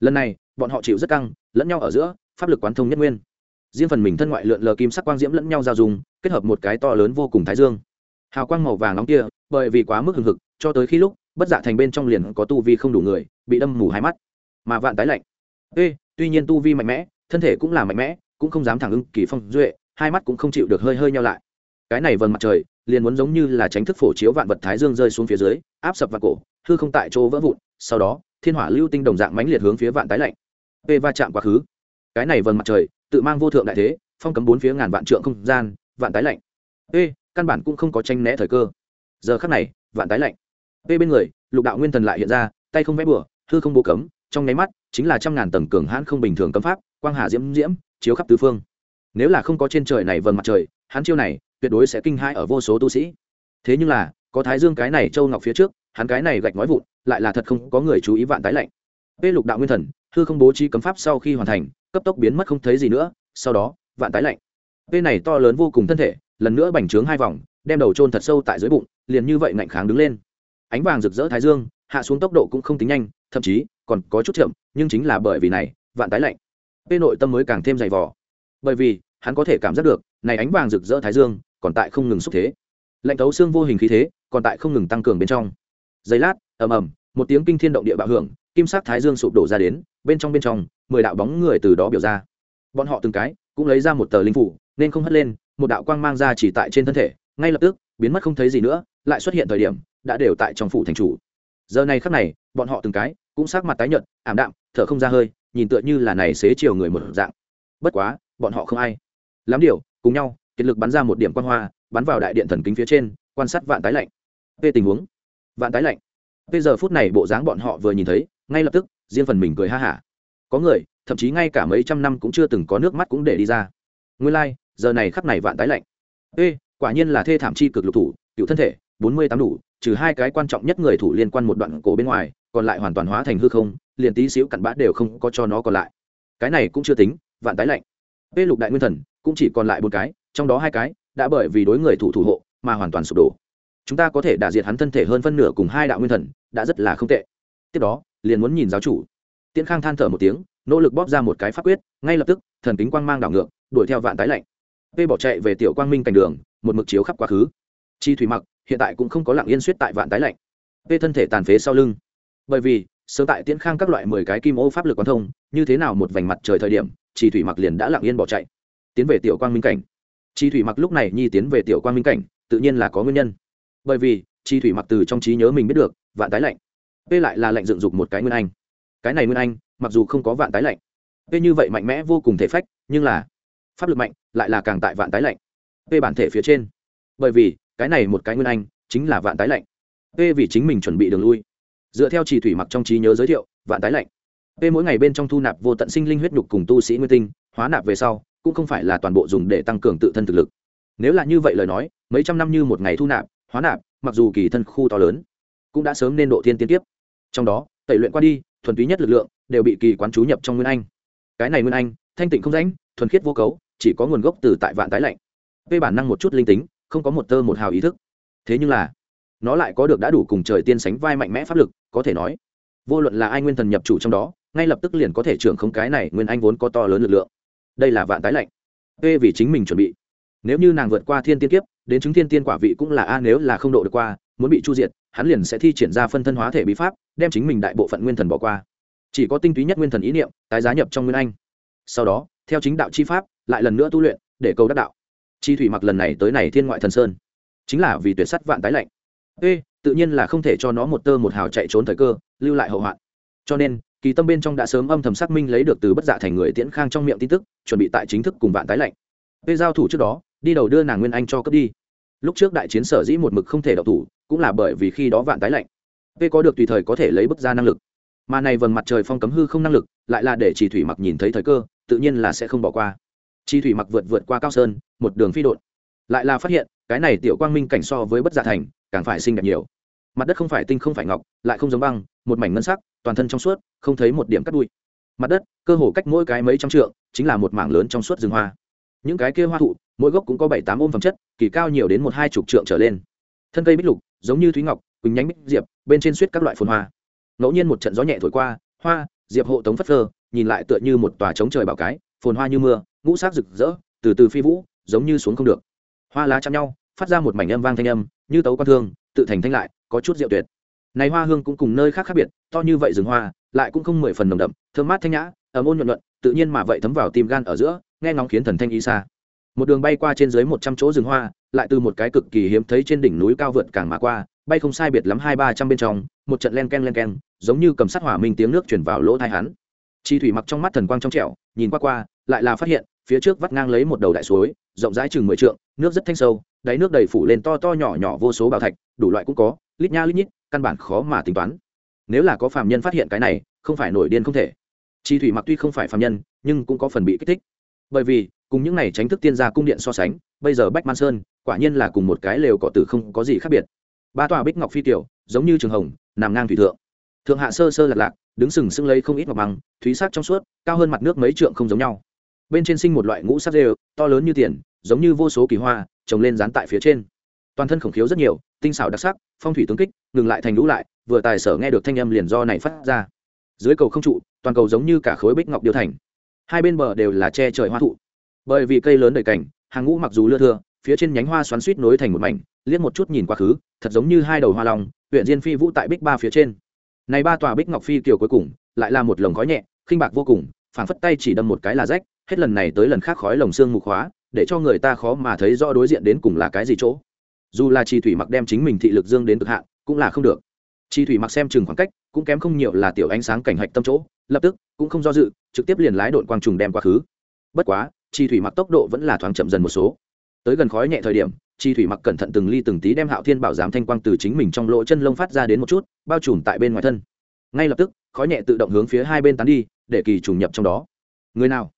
Lần này, bọn họ chịu rất căng, lẫn nhau ở giữa, pháp lực quán thông nhất nguyên. Riêng phần mình thân ngoại lượn lờ kim sắc quang diễm lẫn nhau giao dùng kết hợp một cái to lớn vô cùng thái dương. Hào quang màu vàng nóng kia, bởi vì quá mức hừng hực, cho tới khi lúc, bất dạ thành bên trong liền có tu vi không đủ người, bị đâm mù hai mắt. Mà vạn tái lạnh. Ê, tuy nhiên tu vi mạnh mẽ, thân thể cũng là mạnh mẽ cũng không dám thẳng ưng kỳ phong duệ, hai mắt cũng không chịu được hơi hơi nhau lại. Cái này vần mặt trời, liền muốn giống như là tránh thức phổ chiếu vạn vật thái dương rơi xuống phía dưới, áp sập vào cổ, hư không tại chỗ vỡ vụn, sau đó, thiên hỏa lưu tinh đồng dạng mãnh liệt hướng phía vạn tái lạnh. P va chạm quá khứ. Cái này vần mặt trời, tự mang vô thượng đại thế, phong cấm bốn phía ngàn vạn trượng không gian, vạn tái lạnh. P căn bản cũng không có tranh né thời cơ. Giờ khắc này, vạn tái lạnh. P bên người, lục đạo nguyên thần lại hiện ra, tay không vẽ bừa, hư không bố cấm, trong nháy mắt, chính là trăm ngàn tầng cường hãn không bình thường cấm pháp, quang hà diễm diễm chiếu khắp tứ phương. Nếu là không có trên trời này vầng mặt trời, hắn chiêu này tuyệt đối sẽ kinh hãi ở vô số tu sĩ. Thế nhưng là, có thái dương cái này châu ngọc phía trước, hắn cái này gạch nói vụn, lại là thật không có người chú ý vạn tái lạnh. Pê lục đạo nguyên thần, hư không bố trí cấm pháp sau khi hoàn thành, cấp tốc biến mất không thấy gì nữa, sau đó, vạn tái lạnh. Pê này to lớn vô cùng thân thể, lần nữa bành trướng hai vòng, đem đầu trôn thật sâu tại dưới bụng, liền như vậy ngạnh kháng đứng lên. Ánh vàng rực rỡ thái dương, hạ xuống tốc độ cũng không tính nhanh, thậm chí còn có chút chậm, nhưng chính là bởi vì này, vạn tái lạnh bên nội tâm mới càng thêm dày vò. Bởi vì, hắn có thể cảm giác được, này ánh vàng rực rỡ thái dương, còn tại không ngừng xúc thế. Lạnh thấu xương vô hình khí thế, còn tại không ngừng tăng cường bên trong. Giây lát, ầm ầm, một tiếng kinh thiên động địa bạo hưởng, kim sắc thái dương sụp đổ ra đến, bên trong bên trong, mười đạo bóng người từ đó biểu ra. Bọn họ từng cái, cũng lấy ra một tờ linh phủ, nên không hất lên, một đạo quang mang ra chỉ tại trên thân thể, ngay lập tức, biến mất không thấy gì nữa, lại xuất hiện thời điểm, đã đều tại trong phủ thành chủ. Giờ này khắc này, bọn họ từng cái, cũng sắc mặt tái nhợt, ảm đạm, thở không ra hơi nhìn tựa như là này xế chiều người một dạng. Bất quá bọn họ không ai. Lắm điều cùng nhau kiệt lực bắn ra một điểm quan hoa bắn vào đại điện thần kính phía trên quan sát vạn tái lạnh. Về tình huống vạn tái lạnh. Bây giờ phút này bộ dáng bọn họ vừa nhìn thấy ngay lập tức riêng phần mình cười ha hả. Có người thậm chí ngay cả mấy trăm năm cũng chưa từng có nước mắt cũng để đi ra. Nguyên lai、like, giờ này khắp này vạn tái lạnh. Ê quả nhiên là thê thảm chi cực lục thủ cựu thân thể bốn mươi tám đủ, trừ hai cái quan trọng nhất người thủ liên quan một đoạn cổ bên ngoài, còn lại hoàn toàn hóa thành hư không, liền tí xíu cặn bã đều không có cho nó còn lại. Cái này cũng chưa tính, vạn tái lạnh. Ê lục đại nguyên thần, cũng chỉ còn lại một cái, trong đó hai cái đã bởi vì đối người thủ thủ hộ mà hoàn toàn sụp đổ. Chúng ta có thể đả diệt hắn thân thể hơn phân nửa cùng hai đạo nguyên thần, đã rất là không tệ. Tiếp đó, liền muốn nhìn giáo chủ. Tiễn khang than thở một tiếng, nỗ lực bóp ra một cái pháp quyết, ngay lập tức, thần kính quang mang đảo ngược, đuổi theo vạn tái lạnh. P bỏ chạy về tiểu quang minh cảnh đường, một mực chiếu khắp quá khứ. Chi thủy mặc hiện tại cũng không có lặng yên suýt tại vạn tái lạnh. P thân thể tàn phế sau lưng. Bởi vì, sớm tại tiễn khang các loại mười cái kim ô pháp lực quán thông, như thế nào một vành mặt trời thời điểm chi thủy mặc liền đã lặng yên bỏ chạy. Tiến về tiểu quang minh cảnh. Chi thủy mặc lúc này nhi tiến về tiểu quang minh cảnh, tự nhiên là có nguyên nhân. Bởi vì chi thủy mặc từ trong trí nhớ mình biết được, vạn tái lạnh. P lại là lệnh dựng dục một cái nguyên anh. Cái này nguyên anh, mặc dù không có vạn tái lạnh p như vậy mạnh mẽ vô cùng thể phách, nhưng là, pháp lực mạnh, lại là càng tại vạn tái lạnh. P bản thể phía trên. Bởi vì cái này một cái nguyên anh, chính là vạn tái lạnh. P vì chính mình chuẩn bị đường lui. Dựa theo chỉ thủy mặc trong trí nhớ giới thiệu, vạn tái lạnh. P mỗi ngày bên trong thu nạp vô tận sinh linh huyết nhục cùng tu sĩ nguyên tinh, hóa nạp về sau, cũng không phải là toàn bộ dùng để tăng cường tự thân thực lực. Nếu là như vậy lời nói, mấy trăm năm như một ngày thu nạp, hóa nạp, mặc dù kỳ thân khu to lớn, cũng đã sớm nên độ thiên tiên tiếp trong đó, tẩy luyện qua đi, thuần túy nhất lực lượng, đều bị kỳ quán chú nhập trong nguyên anh. Cái này nguyên anh, thanh tịnh không rãnh, thuần khiết vô cấu, chỉ có nguồn gốc từ tại vạn tái lạnh. P bản năng một chút linh tính không có một tơ một hào ý thức. Thế nhưng là, nó lại có được đã đủ cùng trời tiên sánh vai mạnh mẽ pháp lực, có thể nói, vô luận là ai nguyên thần nhập chủ trong đó, ngay lập tức liền có thể trưởng không cái này nguyên anh vốn có to lớn lực lượng. Đây là vạn tái lạnh. P vì chính mình chuẩn bị. Nếu như nàng vượt qua thiên tiên kiếp, đến chứng thiên tiên quả vị cũng là a, nếu là không độ được qua, muốn bị chu diệt, hắn liền sẽ thi triển ra phân thân hóa thể bí pháp, đem chính mình đại bộ phận nguyên thần bỏ qua. Chỉ có tinh túy nhất nguyên thần ý niệm, tái giá nhập trong nguyên anh. Sau đó, theo chính đạo chi pháp, lại lần nữa tu luyện, để cầu đắc đạo chi thủy mặc lần này tới này thiên ngoại thần sơn. Chính là vì tuyệt sắt vạn tái lạnh. Ê, tự nhiên là không thể cho nó một tơ một hào chạy trốn thời cơ, lưu lại hậu hoạn. Cho nên, kỳ tâm bên trong đã sớm âm thầm xác minh lấy được từ bất dạ thành người tiễn khang trong miệng tin tức, chuẩn bị tại chính thức cùng vạn tái lạnh. Ê, giao thủ trước đó, đi đầu đưa nàng nguyên anh cho cấp đi. Lúc trước đại chiến sở dĩ một mực không thể đậu thủ, cũng là bởi vì khi đó vạn tái lạnh. Ê, có được tùy thời có thể lấy bức ra năng lực. Mà này vầng mặt trời phong cấm hư không năng lực, lại là để chỉ thủy mặc nhìn thấy thời cơ, tự nhiên là sẽ không bỏ qua chi thủy mặc vượt vượt qua cao sơn, một đường phi đột lại là phát hiện, cái này tiểu quang minh cảnh so với bất dạ thành, càng phải xinh đẹp nhiều. Mặt đất không phải tinh không phải ngọc, lại không giống băng, một mảnh ngân sắc, toàn thân trong suốt, không thấy một điểm cắt bụi. Mặt đất, cơ hồ cách mỗi cái mấy trăm trượng, chính là một mảng lớn trong suốt rừng hoa. Những cái kia hoa thụ, mỗi gốc cũng có bảy tám ôm phẩm chất, kỳ cao nhiều đến một hai chục trượng trở lên. Thân cây bích lục, giống như thúy ngọc, quỳnh nhánh bích diệp, bên trên suýt các loại phồn hoa. Ngẫu nhiên một trận gió nhẹ thổi qua, hoa, diệp hộ tống phất phơ, nhìn lại tựa như một tòa trống trời bảo cái, phồn hoa như mưa ngũ sắc rực rỡ, từ từ phi vũ, giống như xuống không được. Hoa lá chạm nhau, phát ra một mảnh âm vang thanh âm, như tấu quan thương, tự thành thanh lại, có chút diệu tuyệt. Này hoa hương cũng cùng nơi khác khác biệt, to như vậy rừng hoa, lại cũng không mười phần nồng đậm, thơm mát thanh nhã, ấm ôn nhuận nhuận, tự nhiên mà vậy thấm vào tim gan ở giữa, nghe ngóng khiến thần thanh y xa một đường bay qua trên dưới một trăm chỗ rừng hoa, lại từ một cái cực kỳ hiếm thấy trên đỉnh núi cao vượt càng mà qua, bay không sai biệt lắm hai ba trăm bên trong, một trận len ken len ken giống như cầm sát hỏa minh tiếng nước chuyển vào lỗ thai hắn. Chi thủy mặc trong mắt thần quang trong trẻo, nhìn qua qua, lại là phát hiện phía trước vắt ngang lấy một đầu đại suối, rộng rãi chừng mười trượng, nước rất thanh sâu, đáy nước đầy phủ lên to to nhỏ nhỏ vô số bảo thạch, đủ loại cũng có, lít nha lít nhít, căn bản khó mà tính toán. Nếu là có phạm nhân phát hiện cái này, không phải nổi điên không thể. Chi thủy mặc tuy không phải phạm nhân, nhưng cũng có phần bị kích thích. Bởi vì, cùng những này tránh thức tiên gia cung điện so sánh, bây giờ bách man sơn, quả nhiên là cùng một cái lều cỏ tử không có gì khác biệt. Ba tòa bích ngọc phi tiểu, giống như trường hồng, nằm ngang thủy thượng. Thượng hạ sơ sơ lạc lạc, đứng sừng sững lấy không ít ngọc bằng thúy sắc trong suốt, cao hơn mặt nước mấy trượng không giống nhau bên trên sinh một loại ngũ sắc rêu to lớn như tiền, giống như vô số kỳ hoa, trồng lên dán tại phía trên. Toàn thân khổng khiếu rất nhiều, tinh xảo đặc sắc, phong thủy tướng kích, ngừng lại thành lũ lại, vừa tài sở nghe được thanh âm liền do này phát ra. Dưới cầu không trụ, toàn cầu giống như cả khối bích ngọc điêu thành. Hai bên bờ đều là che trời hoa thụ. Bởi vì cây lớn đầy cảnh, hàng ngũ mặc dù lưa thưa, phía trên nhánh hoa xoắn suýt nối thành một mảnh, liếc một chút nhìn quá khứ, thật giống như hai đầu hoa lòng huyện diên phi vũ tại bích ba phía trên. Này ba tòa bích ngọc phi kiều cuối cùng, lại là một lồng khói nhẹ, khinh bạc vô cùng, phảng phất tay chỉ đâm một cái là rách hết lần này tới lần khác khói lồng xương mục hóa để cho người ta khó mà thấy rõ đối diện đến cùng là cái gì chỗ. Dù là chi thủy mặc đem chính mình thị lực dương đến cực hạn, cũng là không được. Chi thủy mặc xem chừng khoảng cách, cũng kém không nhiều là tiểu ánh sáng cảnh hạch tâm chỗ, lập tức cũng không do dự, trực tiếp liền lái đội quang trùng đem quá khứ. Bất quá chi thủy mặc tốc độ vẫn là thoáng chậm dần một số. Tới gần khói nhẹ thời điểm chi thủy mặc cẩn thận từng ly từng tí đem hạo thiên bảo giám thanh quang từ chính mình trong lỗ chân lông phát ra đến một chút, bao trùm tại bên ngoài thân. Ngay lập tức, khói nhẹ tự động hướng phía hai bên tán đi, để kỳ trùng nhập trong đó. Người nào?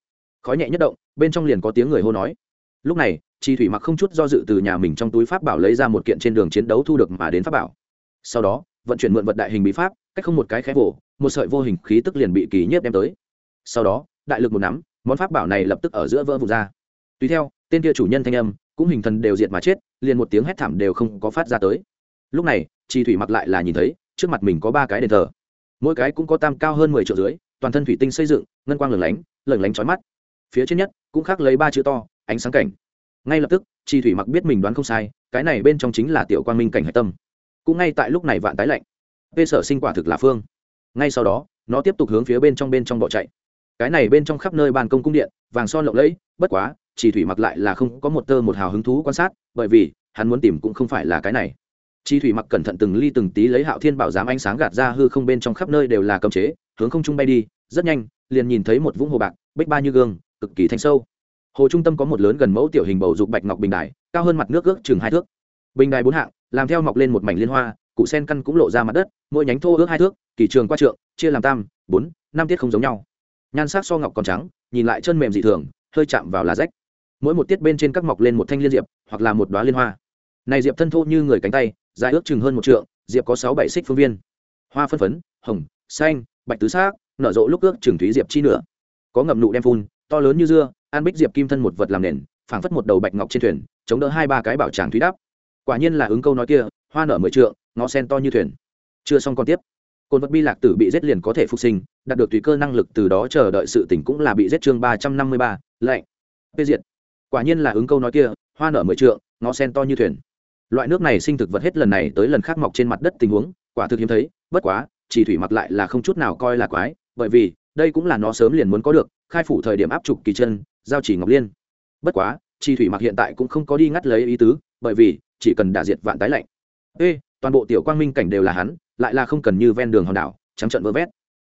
Khói nhẹ nhất động, bên trong liền có tiếng người hô nói. Lúc này chi thủy mặc không chút do dự từ nhà mình trong túi pháp bảo lấy ra một kiện trên đường chiến đấu thu được mà đến pháp bảo. Sau đó, vận chuyển mượn vật đại hình bí pháp, cách không một cái khẽ vỗ một sợi vô hình khí tức liền bị kỳ nhiếp đem tới. Sau đó, đại lực một nắm, món pháp bảo này lập tức ở giữa vỡ vụt ra. Tùy theo, tên kia chủ nhân thanh âm, cũng hình thần đều diệt mà chết, liền một tiếng hét thảm đều không có phát ra tới. Lúc này chi thủy mặc lại là nhìn thấy, trước mặt mình có ba cái đền thờ. Mỗi cái cũng có tam cao hơn mười triệu dưới, toàn thân thủy tinh xây dựng, ngân quang lửng lánh lửng lánh trói mắt phía trên nhất, cũng khác lấy ba chữ to, ánh sáng cảnh. Ngay lập tức chi thủy mặc biết mình đoán không sai, cái này bên trong chính là tiểu quang minh cảnh hạch tâm. Cũng ngay tại lúc này vạn tái lạnh. Vê sở sinh quả thực là phương. Ngay sau đó, nó tiếp tục hướng phía bên trong bên trong bỏ chạy. Cái này bên trong khắp nơi ban công cung điện, vàng son lộng lẫy, bất quá chỉ thủy mặc lại là không có một tơ một hào hứng thú quan sát, bởi vì, hắn muốn tìm cũng không phải là cái này. Chi thủy mặc cẩn thận từng ly từng tí lấy hạo thiên bảo giám ánh sáng gạt ra hư không bên trong khắp nơi đều là cầm chế, hướng không trung bay đi, rất nhanh, liền nhìn thấy một vũng hồ bạc, bích ba như gương cực kỳ thanh sâu. Hồ trung tâm có một lớn gần mẫu tiểu hình bầu dục bạch ngọc bình đài, cao hơn mặt nước ước chừng hai thước. Bình đài bốn hạng, làm theo mọc lên một mảnh liên hoa, cụ sen căn cũng lộ ra mặt đất, mỗi nhánh thô ước hai thước, kỳ trường qua trượng, chia làm tam, bốn, năm tiết không giống nhau. Nhan sắc so ngọc còn trắng, nhìn lại chân mềm dị thường, hơi chạm vào là rách. Mỗi một tiết bên trên các mọc lên một thanh liên diệp, hoặc là một đoá liên hoa. Này diệp thân thô như người cánh tay, dài ước chừng hơn một trượng, diệp có sáu bảy xích phương viên. Hoa phân phấn, hồng, xanh, bạch tứ xác nở rộ lúc ước chừng thúy diệp chi nửa. Có ngậm nụ đem phun to lớn như dưa an bích diệp kim thân một vật làm nền, phảng phất một đầu bạch ngọc trên thuyền, chống đỡ hai ba cái bảo tràng thúy đáp. Quả nhiên là ứng câu nói kia, hoa nở mười trượng ngõ sen to như thuyền. Chưa xong còn tiếp. Cồn vật bi lạc tử bị giết liền có thể phục sinh, đạt được tùy cơ năng lực từ đó chờ đợi sự tỉnh cũng là bị giết chương ba trăm năm mươi ba lạnh phê diệt. Quả nhiên là ứng câu nói kia, hoa nở mười trượng ngõ sen to như thuyền. Loại nước này sinh thực vật hết lần này tới lần khác mọc trên mặt đất tình huống, quả thực hiếm thấy, bất quá, chỉ thủy mặc lại là không chút nào coi là quái, bởi vì, đây cũng là nó sớm liền muốn có được khai phủ thời điểm áp trục kỳ chân, giao chỉ ngọc liên. Bất quá chi thủy mặc hiện tại cũng không có đi ngắt lấy ý tứ, bởi vì, chỉ cần đả diệt vạn tái lạnh. Ê, toàn bộ tiểu quang minh cảnh đều là hắn, lại là không cần như ven đường hòn đảo, trắng trận vơ vét.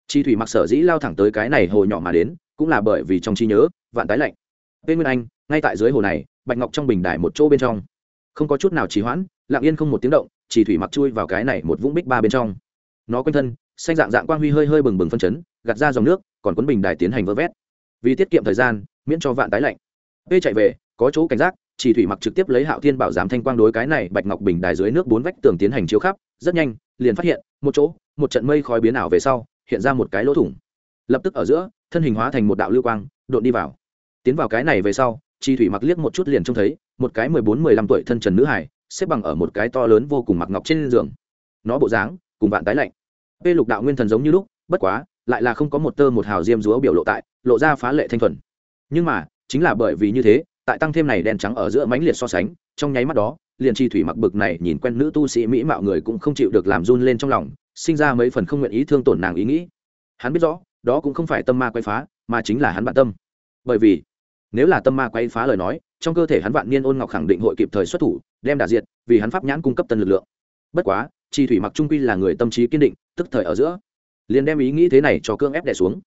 Chi thủy mặc sở dĩ lao thẳng tới cái này hồ nhỏ mà đến, cũng là bởi vì trong trí nhớ, vạn tái lạnh. Ê nguyên anh, ngay tại dưới hồ này, bạch ngọc trong bình đài một chỗ bên trong. Không có chút nào trì hoãn, lặng yên không một tiếng động chỉ thủy mặc chui vào cái này một vũng bích ba bên trong. Nó quanh thân, xanh dạng dạng quang huy hơi hơi bừng bừng phân chấn, gạt ra dòng nước, còn quấn bình đài tiến hành vơ vét vì tiết kiệm thời gian, miễn cho vạn tái lạnh. P chạy về, có chỗ cảnh giác, chỉ thủy mặc trực tiếp lấy hạo thiên bảo giám thanh quang đối cái này bạch ngọc bình đài dưới nước bốn vách tường tiến hành chiếu khắp, rất nhanh, liền phát hiện, một chỗ, một trận mây khói biến ảo về sau, hiện ra một cái lỗ thủng. Lập tức ở giữa, thân hình hóa thành một đạo lưu quang, đột đi vào. Tiến vào cái này về sau, chi thủy mặc liếc một chút liền trông thấy, một cái mười bốn, mười lăm tuổi thân trần nữ hải xếp bằng ở một cái to lớn vô cùng mặc ngọc trên giường. Nó bộ dáng, cùng vạn tái lạnh. P lục đạo nguyên thần giống như lúc, bất quá lại là không có một tơ một hào diêm dúa biểu lộ tại, lộ ra phá lệ thanh thuần. Nhưng mà, chính là bởi vì như thế, tại tăng thêm này đen trắng ở giữa mãnh liệt so sánh, trong nháy mắt đó, liền chi thủy mặc bực này nhìn quen nữ tu sĩ mỹ mạo người cũng không chịu được làm run lên trong lòng, sinh ra mấy phần không nguyện ý thương tổn nàng ý nghĩ. Hắn biết rõ, đó cũng không phải tâm ma quay phá, mà chính là hắn bản tâm. Bởi vì, nếu là tâm ma quay phá lời nói, trong cơ thể hắn vạn niên ôn ngọc khẳng định hội kịp thời xuất thủ, đem đả diệt, vì hắn pháp nhãn cung cấp tân lực lượng. Bất quá, chi thủy mặc trung quy là người tâm trí kiên định, tức thời ở giữa liền đem ý nghĩ thế này cho cương ép đẻ xuống.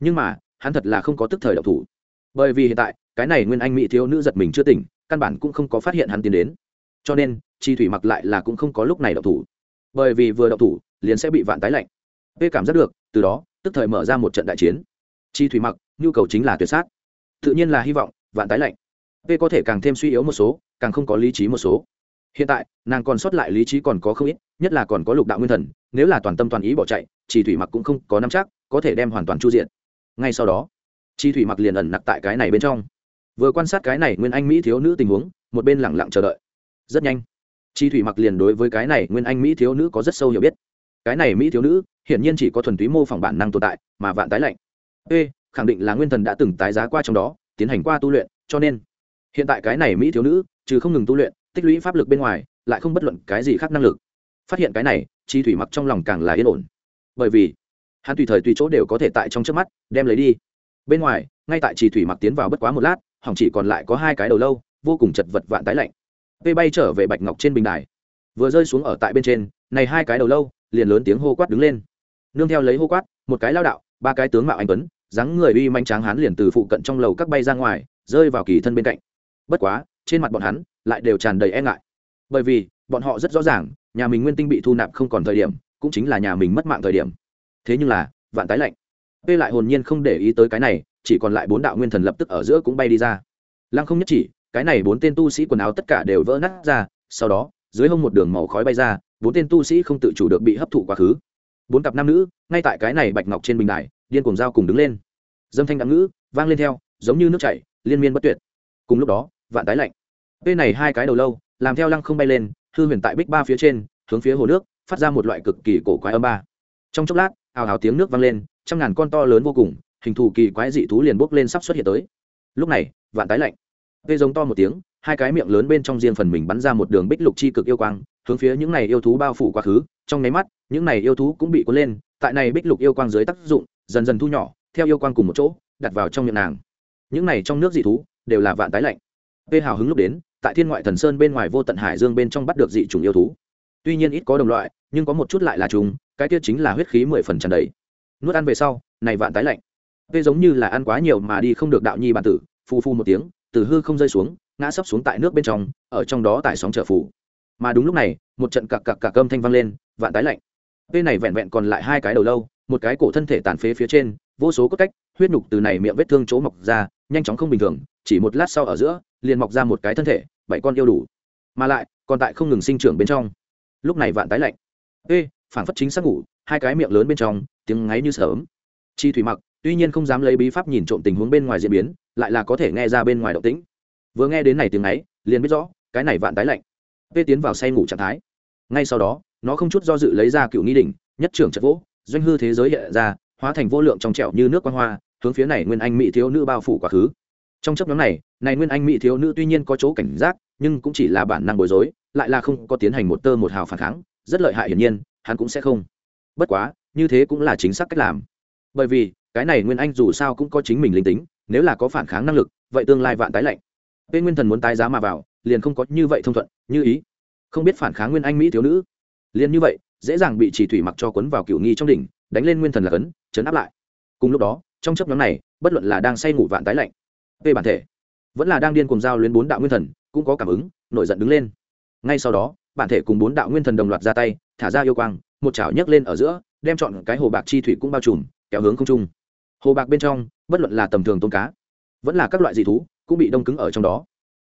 Nhưng mà, hắn thật là không có tức thời độc thủ. Bởi vì hiện tại, cái này nguyên anh mỹ thiếu nữ giật mình chưa tỉnh, căn bản cũng không có phát hiện hắn tiến đến. Cho nên, chi thủy mặc lại là cũng không có lúc này độc thủ. Bởi vì vừa độc thủ, liền sẽ bị vạn tái lạnh. P cảm giác được, từ đó, tức thời mở ra một trận đại chiến. Chi thủy mặc, nhu cầu chính là tuyệt sát. Tự nhiên là hy vọng, vạn tái lạnh. P có thể càng thêm suy yếu một số, càng không có lý trí một số hiện tại, nàng còn sót lại lý trí còn có không ít, nhất là còn có lục đạo nguyên thần, nếu là toàn tâm toàn ý bỏ chạy chỉ thủy mặc cũng không có nắm chắc, có thể đem hoàn toàn chu diện ngay sau đó chi thủy mặc liền ẩn nặc tại cái này bên trong. Vừa quan sát cái này nguyên anh mỹ thiếu nữ tình huống, một bên lẳng lặng chờ đợi. Rất nhanh chi thủy mặc liền đối với cái này nguyên anh mỹ thiếu nữ có rất sâu hiểu biết. Cái này mỹ thiếu nữ, hiển nhiên chỉ có thuần túy mô phỏng bản năng tồn tại, mà vạn tái lạnh. Ê, khẳng định là nguyên thần đã từng tái giá qua trong đó, tiến hành qua tu luyện, cho nên, hiện tại cái này mỹ thiếu nữ, trừ không ngừng tu luyện tích lũy pháp lực bên ngoài, lại không bất luận cái gì khác năng lực. Phát hiện cái này, chi thủy mặc trong lòng càng là yên ổn. Bởi vì, hắn tùy thời tùy chỗ đều có thể tại trong trước mắt, đem lấy đi. Bên ngoài, ngay tại chi thủy mặc tiến vào bất quá một lát, hỏng chỉ còn lại có hai cái đầu lâu, vô cùng chật vật vạn tái lạnh. Vê bay trở về bạch ngọc trên bình đài. Vừa rơi xuống ở tại bên trên, này hai cái đầu lâu, liền lớn tiếng hô quát đứng lên. Nương theo lấy hô quát, một cái lao đạo, ba cái tướng mạo anh tuấn, dáng người uy manh tráng hắn liền từ phụ cận trong lầu các bay ra ngoài, rơi vào kỳ thân bên cạnh. Bất quá, trên mặt bọn hắn lại đều tràn đầy e ngại. Bởi vì, bọn họ rất rõ ràng, nhà mình nguyên tinh bị thu nạp không còn thời điểm, cũng chính là nhà mình mất mạng thời điểm. Thế nhưng là, vạn tái lạnh. P lại hồn nhiên không để ý tới cái này, chỉ còn lại bốn đạo nguyên thần lập tức ở giữa cũng bay đi ra. Lăng không nhất chỉ, cái này bốn tên tu sĩ quần áo tất cả đều vỡ nát ra, sau đó, dưới hông một đường màu khói bay ra, bốn tên tu sĩ không tự chủ được bị hấp thụ quá khứ. Bốn cặp nam nữ, ngay tại cái này bạch ngọc trên bình đài, điên cùng dao cùng đứng lên. Dâm thanh đặng ngữ, vang lên theo, giống như nước chảy, liên miên bất tuyệt. Cùng lúc đó, vạn tái lạnh bên này hai cái đầu lâu, làm theo lăng không bay lên, hư huyền tại bích ba phía trên, hướng phía hồ nước, phát ra một loại cực kỳ cổ quái âm ba. Trong chốc lát, ào ào tiếng nước vang lên, trăm ngàn con to lớn vô cùng, hình thù kỳ quái dị thú liền bốc lên sắp xuất hiện tới. Lúc này, vạn tái lạnh. Vê giống to một tiếng, hai cái miệng lớn bên trong riêng phần mình bắn ra một đường bích lục chi cực yêu quang, hướng phía những này yêu thú bao phủ quá khứ. Trong nháy mắt, những này yêu thú cũng bị cuốn lên, tại này bích lục yêu quang dưới tác dụng, dần dần thu nhỏ, theo yêu quang cùng một chỗ, đặt vào trong miệng nàng. Những này trong nước dị thú, đều là vạn tái lạnh. Vê hào hứng lúc đến tại thiên ngoại thần sơn bên ngoài vô tận hải dương bên trong bắt được dị trùng yêu thú. Tuy nhiên ít có đồng loại, nhưng có một chút lại là trùng, cái kia chính là huyết khí mười phần tràn đầy. Nuốt ăn về sau, này vạn tái lạnh. Vê giống như là ăn quá nhiều mà đi không được đạo nhi bản tử, phù phù một tiếng, từ hư không rơi xuống, ngã sấp xuống tại nước bên trong, ở trong đó tại sóng trở phủ mà đúng lúc này, một trận cặc cặc cặc âm thanh vang lên, vạn tái lạnh. Vê này vẹn vẹn còn lại hai cái đầu lâu, một cái cổ thân thể tàn phế phía trên, vô số cốt cách, huyết nhục từ này miệng vết thương chỗ mọc ra, nhanh chóng không bình thường chỉ một lát sau ở giữa, liền mọc ra một cái thân thể, bảy con yêu đủ. Mà lại, còn tại không ngừng sinh trưởng bên trong. Lúc này vạn tái lạnh. Ê phản phất chính xác ngủ, hai cái miệng lớn bên trong, tiếng ngáy như sớm. Chi thủy mặc, tuy nhiên không dám lấy bí pháp nhìn trộm tình huống bên ngoài diễn biến, lại là có thể nghe ra bên ngoài động tĩnh. Vừa nghe đến này tiếng ngáy, liền biết rõ, cái này vạn tái lạnh. Ê, tiến vào say ngủ trạng thái. Ngay sau đó, nó không chút do dự lấy ra cựu nghi đỉnh, nhất trưởng trận vỗ, doanh hư thế giới hiện ra, hóa thành vô lượng trong trẻo như nước quan hoa, hướng phía này nguyên anh mỹ thiếu nữ bao phủ quá khứ trong chấp nhóm này này nguyên anh mỹ thiếu nữ tuy nhiên có chỗ cảnh giác, nhưng cũng chỉ là bản năng bối rối, lại là không có tiến hành một tơ một hào phản kháng, rất lợi hại hiển nhiên, hắn cũng sẽ không. Bất quá, như thế cũng là chính xác cách làm. Bởi vì, cái này nguyên anh dù sao cũng có chính mình linh tính, nếu là có phản kháng năng lực, vậy tương lai vạn tái lạnh. P nguyên thần muốn tái giá mà vào, liền không có như vậy thông thuận, như ý. Không biết phản kháng nguyên anh mỹ thiếu nữ, liền như vậy, dễ dàng bị chỉ thủy mặc cho quấn vào cựu nghi trong đỉnh, đánh lên nguyên thần là cấn, chấn áp lại. Cùng lúc đó, trong chấp nhóm này, bất luận là đang say ngủ vạn tái lạnh về bản thể. Vẫn là đang điên cùng giao luyến bốn đạo nguyên thần, cũng có cảm ứng, nổi giận đứng lên. Ngay sau đó, bản thể cùng bốn đạo nguyên thần đồng loạt ra tay, thả ra yêu quang, một chảo nhấc lên ở giữa, đem chọn cái hồ bạc chi thủy cũng bao trùm, kéo hướng không trung. Hồ bạc bên trong, bất luận là tầm thường tôm cá, vẫn là các loại dị thú, cũng bị đông cứng ở trong đó.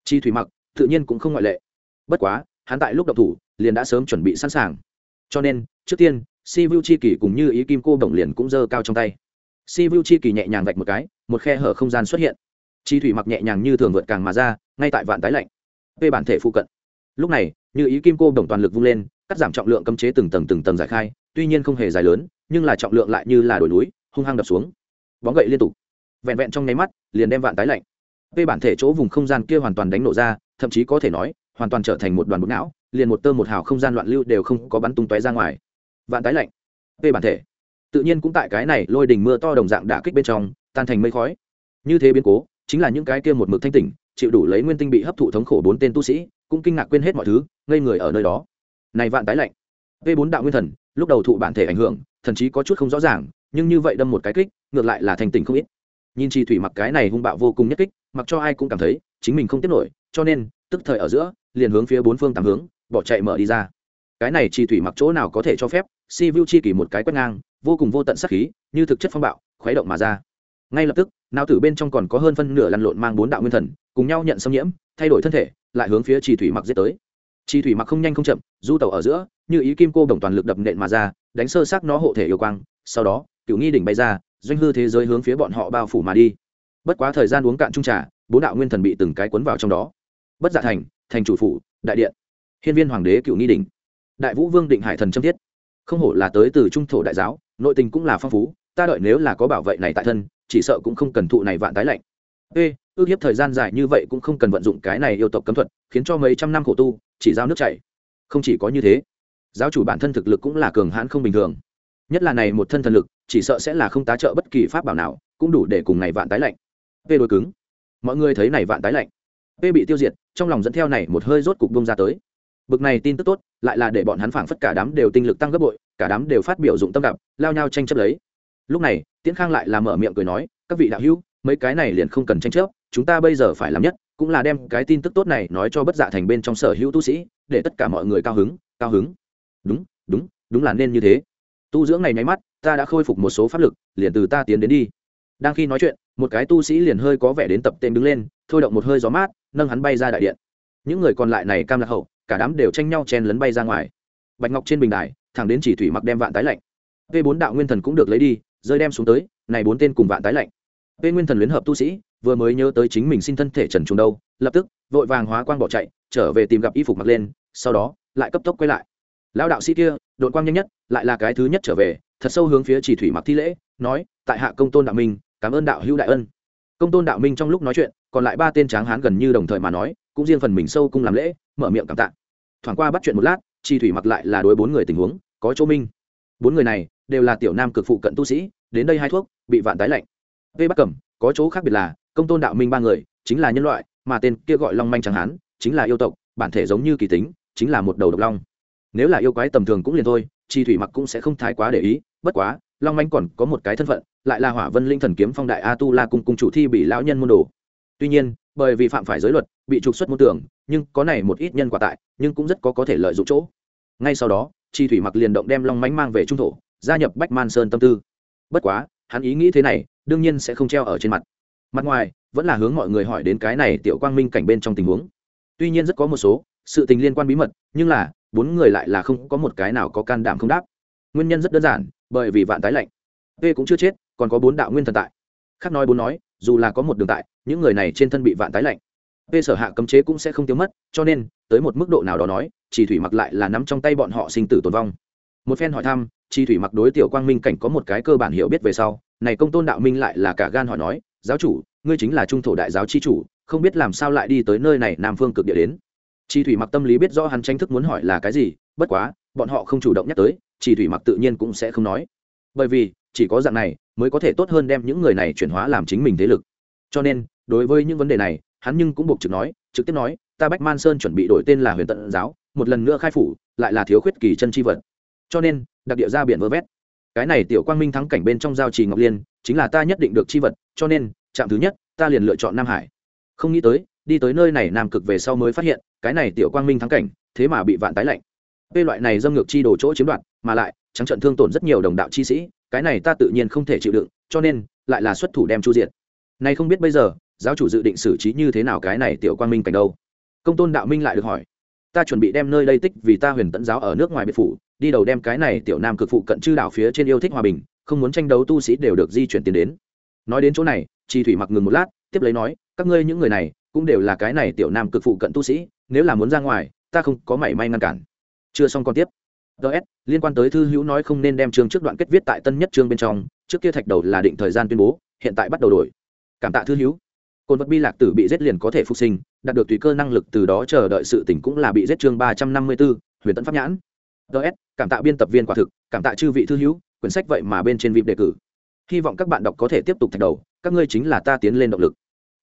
Chi thủy mặc, tự nhiên cũng không ngoại lệ. Bất quá, hắn tại lúc độc thủ, liền đã sớm chuẩn bị sẵn sàng. Cho nên, trước tiên si vu chi kỳ cùng như ý kim cô đồng liền cũng giơ cao trong tay. Si vu chi kỳ nhẹ nhàng vạch một cái, một khe hở không gian xuất hiện chi thủy mặc nhẹ nhàng như thường vượt càng mà ra, ngay tại vạn tái lạnh. Về bản thể phụ cận. Lúc này, như ý kim cô đồng toàn lực vung lên, cắt giảm trọng lượng cấm chế từng tầng từng tầng giải khai, tuy nhiên không hề dài lớn, nhưng là trọng lượng lại như là đồi núi, hung hăng đập xuống. Bóng gậy liên tục. Vẹn vẹn trong nháy mắt, liền đem vạn tái lạnh. Về bản thể chỗ vùng không gian kia hoàn toàn đánh nổ ra, thậm chí có thể nói, hoàn toàn trở thành một đoàn bột não, liền một tơ một hào không gian loạn lưu đều không có bắn tung tóe ra ngoài. Vạn tái lạnh. Về bản thể. Tự nhiên cũng tại cái này lôi đỉnh mưa to đồng dạng đả kích bên trong, tan thành mây khói. Như thế biến cố chính là những cái kia một mực thanh tỉnh, chịu đủ lấy nguyên tinh bị hấp thụ thống khổ bốn tên tu sĩ, cũng kinh ngạc quên hết mọi thứ, ngây người ở nơi đó. Này vạn tái lạnh. V bốn đạo nguyên thần, lúc đầu thụ bản thể ảnh hưởng, thần chí có chút không rõ ràng, nhưng như vậy đâm một cái kích, ngược lại là thành tỉnh không ít. Nhìn chi thủy mặc cái này hung bạo vô cùng nhất kích, mặc cho ai cũng cảm thấy, chính mình không tiếp nổi, cho nên, tức thời ở giữa, liền hướng phía bốn phương tám hướng, bỏ chạy mở đi ra. Cái này chi thủy mặc chỗ nào có thể cho phép, si vu chi kỳ một cái quét ngang, vô cùng vô tận sắc khí, như thực chất phong bạo, khuấy động mà ra ngay lập tức, não tử bên trong còn có hơn phân nửa lăn lộn mang bốn đạo nguyên thần, cùng nhau nhận xâm nhiễm, thay đổi thân thể, lại hướng phía chi thủy mặc giết tới. Chi thủy mặc không nhanh không chậm, du tàu ở giữa, như ý kim cô đồng toàn lực đập nện mà ra, đánh sơ xác nó hộ thể yêu quang, sau đó cựu nghi đỉnh bay ra, doanh hư thế giới hướng phía bọn họ bao phủ mà đi. Bất quá thời gian uống cạn trung trà, bốn đạo nguyên thần bị từng cái cuốn vào trong đó. Bất dạ thành thành chủ phủ, đại điện. Hiên viên hoàng đế cựu nghi đỉnh. Đại vũ vương định hải thần châm thiết. Không hổ là tới từ trung thổ đại giáo, nội tình cũng là phong phú, ta đợi nếu là có bảo vệ này tại thân chỉ sợ cũng không cần thụ này vạn tái lạnh. Ê, ước hiếp thời gian dài như vậy cũng không cần vận dụng cái này yêu tộc cấm thuật, khiến cho mấy trăm năm khổ tu, chỉ giao nước chảy. Không chỉ có như thế, giáo chủ bản thân thực lực cũng là cường hãn không bình thường. Nhất là này một thân thần lực, chỉ sợ sẽ là không tá trợ bất kỳ pháp bảo nào, cũng đủ để cùng này vạn tái lạnh. P đôi cứng. Mọi người thấy này vạn tái lạnh. P bị tiêu diệt, trong lòng dẫn theo này một hơi rốt cục bông ra tới. Bực này tin tức tốt, lại là để bọn hắn phảng phất cả đám đều tinh lực tăng gấp bội, cả đám đều phát biểu dụng tâm đạp lao nhau tranh chấp lấy lúc này, tiễn khang lại là mở miệng cười nói, các vị đạo hữu, mấy cái này liền không cần tranh chấp, chúng ta bây giờ phải làm nhất, cũng là đem cái tin tức tốt này nói cho bất dạ thành bên trong sở hữu tu sĩ, để tất cả mọi người cao hứng cao hứng. Đúng đúng đúng là nên như thế. Tu dưỡng này nháy mắt, ta đã khôi phục một số pháp lực, liền từ ta tiến đến đi. Đang khi nói chuyện, một cái tu sĩ liền hơi có vẻ đến tập tên đứng lên, thôi động một hơi gió mát, nâng hắn bay ra đại điện. Những người còn lại này cam lạc hậu, cả đám đều tranh nhau chen lấn bay ra ngoài. Bạch ngọc trên bình đài, thẳng đến chỉ thủy mặc đem vạn tái lạnh. V bốn đạo nguyên thần cũng được lấy đi rơi đem xuống tới, này bốn tên cùng vạn tái lạnh. Bên nguyên thần liên hợp tu sĩ, vừa mới nhớ tới chính mình xin thân thể trần trùng đâu, lập tức, vội vàng hóa quang bỏ chạy, trở về tìm gặp y phục mặc lên, sau đó, lại cấp tốc quay lại. Lão đạo sĩ kia đội quang nhanh nhất, lại là cái thứ nhất trở về, thật sâu hướng phía chỉ thủy mặc thi lễ, nói, tại hạ công tôn đạo minh, cảm ơn đạo hữu đại ân. Công tôn đạo minh trong lúc nói chuyện, còn lại ba tên tráng hán gần như đồng thời mà nói, cũng riêng phần mình sâu cung làm lễ, mở miệng cảm tạ. Thoảng qua bắt chuyện một lát, chỉ thủy mặc lại là đối bốn người tình huống, có chỗ minh. Bốn người này đều là tiểu nam cực phụ cận tu sĩ, đến đây hai thuốc, bị vạn tái lạnh. Vây bắt cẩm, có chỗ khác biệt là, công tôn đạo minh ba người, chính là nhân loại, mà tên kia gọi long manh chẳng hán, chính là yêu tộc, bản thể giống như kỳ tính, chính là một đầu độc long. Nếu là yêu quái tầm thường cũng liền thôi, chi thủy mặc cũng sẽ không thái quá để ý, bất quá, long manh còn có một cái thân phận, lại là hỏa vân linh thần kiếm phong đại a tu la cùng cùng chủ thi bị lão nhân môn đồ. Tuy nhiên, bởi vì phạm phải giới luật, bị trục xuất môn tưởng nhưng có này một ít nhân quả tại, nhưng cũng rất có có thể lợi dụng chỗ. Ngay sau đó, chi thủy mặc liền động đem long mánh mang về trung thổ gia nhập bách man sơn tâm tư. Bất quá, hắn ý nghĩ thế này, đương nhiên sẽ không treo ở trên mặt. Mặt ngoài, vẫn là hướng mọi người hỏi đến cái này tiểu quang minh cảnh bên trong tình huống. Tuy nhiên rất có một số, sự tình liên quan bí mật, nhưng là, bốn người lại là không có một cái nào có can đảm không đáp. Nguyên nhân rất đơn giản, bởi vì vạn tái lạnh. P cũng chưa chết, còn có bốn đạo nguyên thần tại. Khác nói bốn nói, dù là có một đường tại, những người này trên thân bị vạn tái lạnh. P sở hạ cấm chế cũng sẽ không tiêu mất, cho nên, tới một mức độ nào đó nói, chỉ thủy mặc lại là nắm trong tay bọn họ sinh tử tồn vong một phen hỏi thăm, chi thủy mặc đối tiểu quang minh cảnh có một cái cơ bản hiểu biết về sau, này công tôn đạo minh lại là cả gan hỏi nói, giáo chủ, ngươi chính là trung thổ đại giáo chi chủ, không biết làm sao lại đi tới nơi này nam phương cực địa đến? Chi thủy mặc tâm lý biết rõ hắn tranh thức muốn hỏi là cái gì, bất quá, bọn họ không chủ động nhắc tới, chi thủy mặc tự nhiên cũng sẽ không nói. Bởi vì, chỉ có dạng này mới có thể tốt hơn đem những người này chuyển hóa làm chính mình thế lực. Cho nên, đối với những vấn đề này, hắn nhưng cũng buộc trực nói, trực tiếp nói, ta bách man sơn chuẩn bị đổi tên là huyền tận giáo, một lần nữa khai phủ, lại là thiếu khuyết kỳ chân chi vật cho nên, đặc địa ra biển vơ vét. Cái này tiểu quang minh thắng cảnh bên trong giao trì ngọc liên, chính là ta nhất định được chi vật, cho nên, trạm thứ nhất, ta liền lựa chọn nam hải. Không nghĩ tới, đi tới nơi này nam cực về sau mới phát hiện, cái này tiểu quang minh thắng cảnh, thế mà bị vạn tái lạnh. Vê loại này dâm ngược chi đồ chỗ chiếm đoạt, mà lại, trắng trận thương tổn rất nhiều đồng đạo chi sĩ, cái này ta tự nhiên không thể chịu đựng, cho nên, lại là xuất thủ đem chu diệt. Nay không biết bây giờ, giáo chủ dự định xử trí như thế nào cái này tiểu quang minh cảnh đâu? Công tôn đạo minh lại được hỏi. Ta chuẩn bị đem nơi đây tích vì ta huyền tẫn giáo ở nước ngoài biệt phủ đi đầu đem cái này tiểu nam cực phụ cận chư đảo phía trên yêu thích hòa bình, không muốn tranh đấu tu sĩ đều được di chuyển tiến đến. Nói đến chỗ này chi thủy mặc ngừng một lát, tiếp lấy nói, các ngươi những người này cũng đều là cái này tiểu nam cực phụ cận tu sĩ, nếu là muốn ra ngoài, ta không có mảy may ngăn cản. Chưa xong còn tiếp. Ts liên quan tới thư hữu nói không nên đem chương trước đoạn kết viết tại tân nhất chương bên trong, trước kia thạch đầu là định thời gian tuyên bố, hiện tại bắt đầu đổi. Cảm tạ thư hữu. Cồn vật bi lạc tử bị giết liền có thể phục sinh, đạt được tùy cơ năng lực từ đó chờ đợi sự tỉnh cũng là bị giết chương ba trăm năm mươi bốn huyền tấn pháp nhãn ts cảm tạ biên tập viên quả thực, cảm tạ chư vị thư hữu, quyển sách vậy mà bên trên vịp đề cử. Hy vọng các bạn đọc có thể tiếp tục thạch đầu, các ngươi chính là ta tiến lên động lực.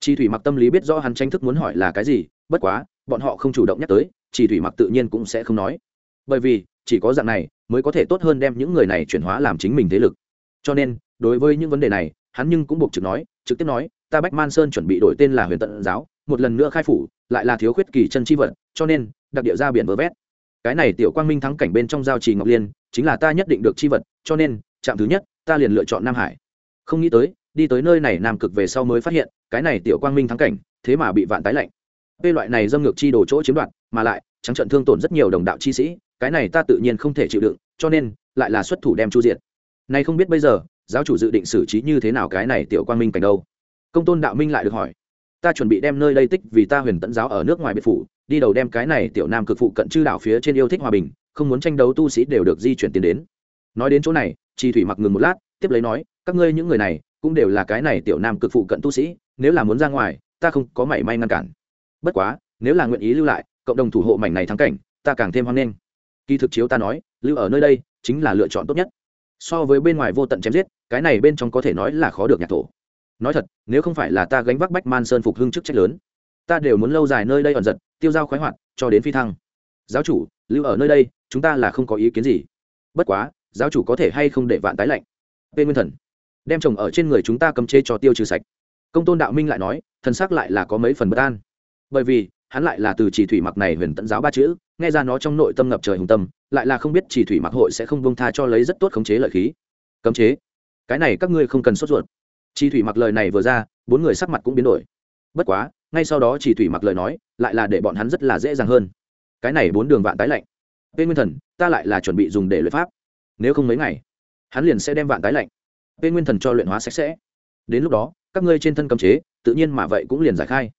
Chi thủy mặc tâm lý biết rõ hắn tranh thức muốn hỏi là cái gì, bất quá, bọn họ không chủ động nhắc tới chi thủy mặc tự nhiên cũng sẽ không nói. Bởi vì, chỉ có dạng này, mới có thể tốt hơn đem những người này chuyển hóa làm chính mình thế lực. Cho nên, đối với những vấn đề này, hắn nhưng cũng buộc trực nói, trực tiếp nói, ta bách man sơn chuẩn bị đổi tên là huyền tận giáo, một lần nữa khai phủ, lại là thiếu khuyết kỳ chân chi vật, cho nên, đặc địa ra biển vơ vét cái này tiểu quang minh thắng cảnh bên trong giao trì ngọc liên, chính là ta nhất định được chi vật, cho nên, trạm thứ nhất, ta liền lựa chọn nam hải. Không nghĩ tới, đi tới nơi này nam cực về sau mới phát hiện, cái này tiểu quang minh thắng cảnh, thế mà bị vạn tái lạnh. P loại này dâm ngược chi đồ chỗ chiếm đoạt, mà lại, trắng trận thương tổn rất nhiều đồng đạo chi sĩ, cái này ta tự nhiên không thể chịu đựng, cho nên, lại là xuất thủ đem chu diện. nay không biết bây giờ, giáo chủ dự định xử trí như thế nào cái này tiểu quang minh cảnh đâu? Công tôn đạo minh lại được hỏi. Ta chuẩn bị đem nơi đây tích vì ta huyền tận giáo ở nước ngoài biệt phủ đi đầu đem cái này tiểu nam cực phụ cận chư đảo phía trên yêu thích hòa bình, không muốn tranh đấu tu sĩ đều được di chuyển tiến đến. Nói đến chỗ này chi thủy mặc ngừng một lát, tiếp lấy nói, các ngươi những người này cũng đều là cái này tiểu nam cực phụ cận tu sĩ, nếu là muốn ra ngoài, ta không có mảy may ngăn cản. Bất quá, nếu là nguyện ý lưu lại, cộng đồng thủ hộ mảnh này thắng cảnh, ta càng thêm hoan nghênh. Kỳ thực chiếu ta nói, lưu ở nơi đây chính là lựa chọn tốt nhất. So với bên ngoài vô tận chém giết, cái này bên trong có thể nói là khó được nhạc thổ. Nói thật, nếu không phải là ta gánh vác bách man sơn phục hưng chức trách lớn ta đều muốn lâu dài nơi đây ẩn giật, tiêu dao khoái hoạt, cho đến phi thăng. Giáo chủ, lưu ở nơi đây, chúng ta là không có ý kiến gì. Bất quá, giáo chủ có thể hay không để vạn tái lạnh? P nguyên thần, đem chồng ở trên người chúng ta cấm chế cho tiêu trừ sạch. Công tôn đạo minh lại nói, thần xác lại là có mấy phần bất an. Bởi vì, hắn lại là từ chỉ thủy mặc này huyền tận giáo ba chữ, nghe ra nó trong nội tâm ngập trời hùng tâm, lại là không biết chỉ thủy mặc hội sẽ không bông tha cho lấy rất tốt khống chế lợi khí. Cấm chế? Cái này các ngươi không cần sốt ruột. Chỉ thủy mặc lời này vừa ra, bốn người sắc mặt cũng biến đổi. Bất quá ngay sau đó chỉ thủy mặc lời nói, lại là để bọn hắn rất là dễ dàng hơn. Cái này bốn đường vạn tái lạnh. Tên nguyên thần, ta lại là chuẩn bị dùng để luyện pháp. Nếu không mấy ngày, hắn liền sẽ đem vạn tái lạnh. Tên nguyên thần cho luyện hóa sạch sẽ. Đến lúc đó, các ngươi trên thân cấm chế, tự nhiên mà vậy cũng liền giải khai.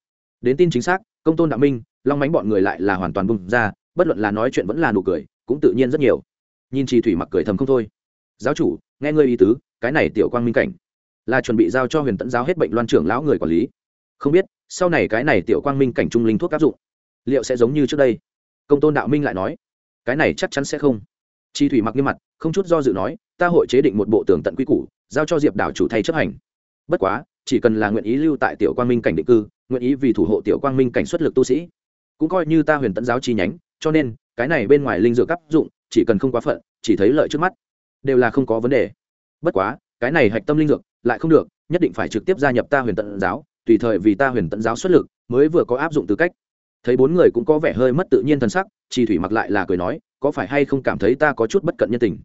Đến tin chính xác, công tôn đạo minh, long mánh bọn người lại là hoàn toàn bung ra, bất luận là nói chuyện vẫn là nụ cười, cũng tự nhiên rất nhiều. Nhìn chỉ thủy mặc cười thầm không thôi. Giáo chủ, nghe ngươi ý tứ, cái này tiểu quang minh cảnh, là chuẩn bị giao cho huyền tẫn giáo hết bệnh loan trưởng lão người quản lý. Không biết sau này cái này tiểu quang minh cảnh trung linh thuốc áp dụng, liệu sẽ giống như trước đây? Công tôn đạo minh lại nói, cái này chắc chắn sẽ không. Chi thủy mặc nghiêm mặt, không chút do dự nói, ta hội chế định một bộ tường tận quy củ, giao cho diệp đảo chủ thay chấp hành. Bất quá, chỉ cần là nguyện ý lưu tại tiểu quang minh cảnh định cư, nguyện ý vì thủ hộ tiểu quang minh cảnh xuất lực tu sĩ, cũng coi như ta huyền tận giáo chi nhánh, cho nên, cái này bên ngoài linh dược áp dụng, chỉ cần không quá phận, chỉ thấy lợi trước mắt, đều là không có vấn đề. Bất quá, cái này hạch tâm linh dược lại không được, nhất định phải trực tiếp gia nhập ta huyền tận giáo tùy thời vì ta huyền tận giáo xuất lực, mới vừa có áp dụng tư cách. Thấy bốn người cũng có vẻ hơi mất tự nhiên thân sắc chi thủy mặc lại là cười nói, có phải hay không cảm thấy ta có chút bất cận nhân tình?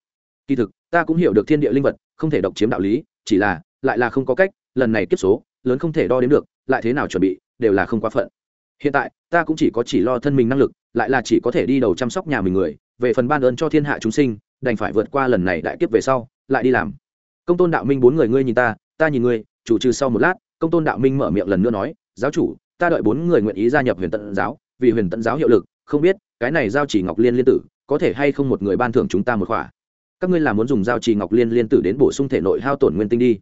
Kỳ thực, ta cũng hiểu được thiên địa linh vật, không thể độc chiếm đạo lý, chỉ là, lại là không có cách, lần này kiếp số, lớn không thể đo đếm được, lại thế nào chuẩn bị, đều là không quá phận. Hiện tại, ta cũng chỉ có chỉ lo thân mình năng lực, lại là chỉ có thể đi đầu chăm sóc nhà mình người, về phần ban ơn cho thiên hạ chúng sinh, đành phải vượt qua lần này đại kiếp về sau, lại đi làm. Công tôn đạo minh bốn người ngươi nhìn ta ta nhìn ngươi, chủ trừ sau một lát công tôn đạo minh mở miệng lần nữa nói, giáo chủ, ta đợi bốn người nguyện ý gia nhập huyền tận giáo, vì huyền tận giáo hiệu lực, không biết, cái này giao chỉ ngọc liên liên tử, có thể hay không một người ban thưởng chúng ta một khỏa? Các ngươi là muốn dùng giao trì ngọc liên liên tử đến bổ sung thể nội hao tổn nguyên tinh đi.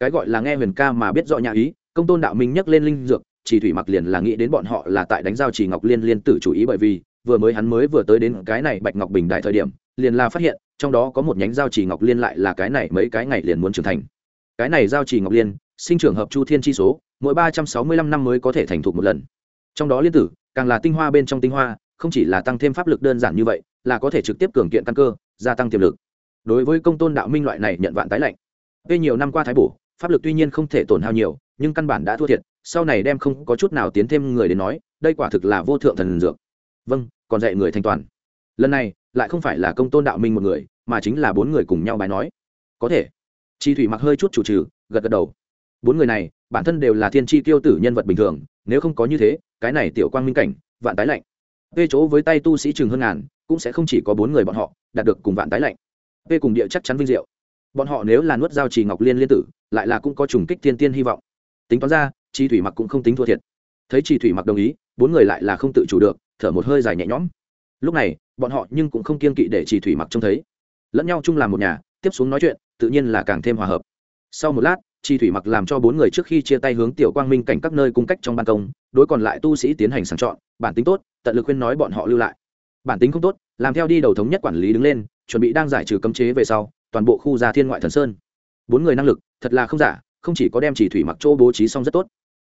Cái gọi là nghe huyền ca mà biết rõ nhà ý, công tôn đạo minh nhắc lên linh dược, chỉ thủy mặc liền là nghĩ đến bọn họ là tại đánh giao trì ngọc liên liên tử chủ ý bởi vì, vừa mới hắn mới vừa tới đến cái này bạch ngọc bình đại thời điểm, liền là phát hiện, trong đó có một nhánh giao trì ngọc liên lại là cái này mấy cái ngày liền muốn trưởng thành. Cái này giao trì ngọc liên sinh trưởng hợp chu thiên chi số, mỗi ba trăm sáu mươi lăm năm mới có thể thành thục một lần. Trong đó liên tử, càng là tinh hoa bên trong tinh hoa, không chỉ là tăng thêm pháp lực đơn giản như vậy, là có thể trực tiếp cường kiện căn cơ, gia tăng tiềm lực. Đối với công tôn đạo minh loại này nhận vạn tái lạnh về nhiều năm qua thái bổ, pháp lực tuy nhiên không thể tổn hao nhiều, nhưng căn bản đã thua thiệt, sau này đem không có chút nào tiến thêm người đến nói, đây quả thực là vô thượng thần dược. Vâng còn dạy người thanh toàn. Lần này, lại không phải là công tôn đạo minh một người, mà chính là bốn người cùng nhau bài nói. Có thể. Chi thủy mặc hơi chút chủ trừ, gật gật đầu bốn người này, bản thân đều là thiên tri tiêu tử nhân vật bình thường, nếu không có như thế, cái này tiểu quang minh cảnh, vạn tái lạnh. Vê chỗ với tay tu sĩ chừng hơn ngàn, cũng sẽ không chỉ có bốn người bọn họ, đạt được cùng vạn tái lạnh. Vê cùng địa chắc chắn vinh diệu. Bọn họ nếu là nuốt giao trì ngọc liên liên tử, lại là cũng có trùng kích thiên tiên hy vọng. Tính toán ra, chi thủy mặc cũng không tính thua thiệt. Thấy chi thủy mặc đồng ý, bốn người lại là không tự chủ được, thở một hơi dài nhẹ nhõm. Lúc này, bọn họ nhưng cũng không kiên kỵ để chi thủy mặc trông thấy. Lẫn nhau chung làm một nhà, tiếp xuống nói chuyện, tự nhiên là càng thêm hòa hợp. Sau một lát chi thủy mặc làm cho bốn người trước khi chia tay hướng tiểu quang minh cảnh các nơi cung cách trong ban công, đối còn lại tu sĩ tiến hành sàng chọn, bản tính tốt, tận lực khuyên nói bọn họ lưu lại. Bản tính không tốt, làm theo đi đầu thống nhất quản lý đứng lên, chuẩn bị đang giải trừ cấm chế về sau, toàn bộ khu gia thiên ngoại thần sơn. Bốn người năng lực, thật là không giả, không chỉ có đem chỉ thủy mặc chỗ bố trí xong rất tốt,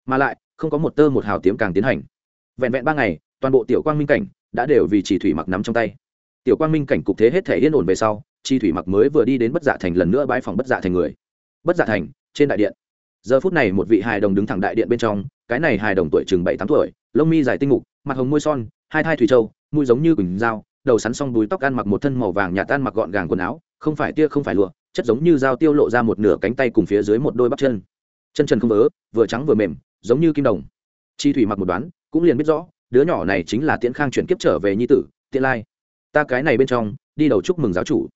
mà lại, không có một tơ một hào tiếm càng tiến hành. Vẹn vẹn ba ngày, toàn bộ tiểu quang minh cảnh đã đều vì chỉ thủy mặc nắm trong tay. Tiểu quang minh cảnh cục thế hết thể yên ổn về sau, chi thủy mặc mới vừa đi đến bất dạ thành lần nữa bãi phòng bất dạ thành người. Bất dạ thành trên đại điện. Giờ phút này một vị hài đồng đứng thẳng đại điện bên trong, cái này hài đồng tuổi chừng bảy tám tuổi, lông mi dài tinh mục, mặt hồng môi son, hai thai thủy châu, mũi giống như quỳnh dao, đầu sắn xong đuôi tóc ăn mặc một thân màu vàng nhạt tan mặc gọn gàng quần áo, không phải tia không phải lụa, chất giống như dao tiêu lộ ra một nửa cánh tay cùng phía dưới một đôi bắp chân. Chân trần không vớ vừa trắng vừa mềm, giống như kim đồng. Chi thủy mặc một đoán, cũng liền biết rõ, đứa nhỏ này chính là tiễn khang chuyển kiếp trở về nhi tử, tiễn lai. Ta cái này bên trong, đi đầu chúc mừng giáo chủ.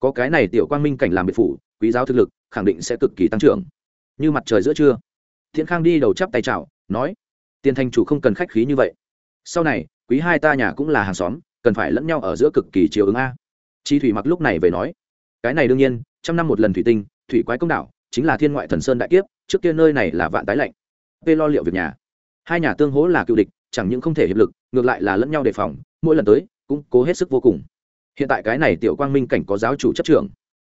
Có cái này tiểu quang minh cảnh làm biệt phủ quý giáo thực lực khẳng định sẽ cực kỳ tăng trưởng. Như mặt trời giữa trưa, thiện khang đi đầu chắp tay chào, nói, tiền thành chủ không cần khách khí như vậy. Sau này, quý hai ta nhà cũng là hàng xóm, cần phải lẫn nhau ở giữa cực kỳ chiều ứng a. Chi thủy mặc lúc này về nói, cái này đương nhiên, trăm năm một lần thủy tinh, thủy quái công đạo chính là thiên ngoại thần sơn đại kiếp, trước kia nơi này là vạn tái lạnh. Vê lo liệu việc nhà. Hai nhà tương hỗ là cựu địch, chẳng những không thể hiệp lực, ngược lại là lẫn nhau đề phòng, mỗi lần tới, cũng cố hết sức vô cùng. Hiện tại cái này tiểu quang minh cảnh có giáo chủ chấp trưởng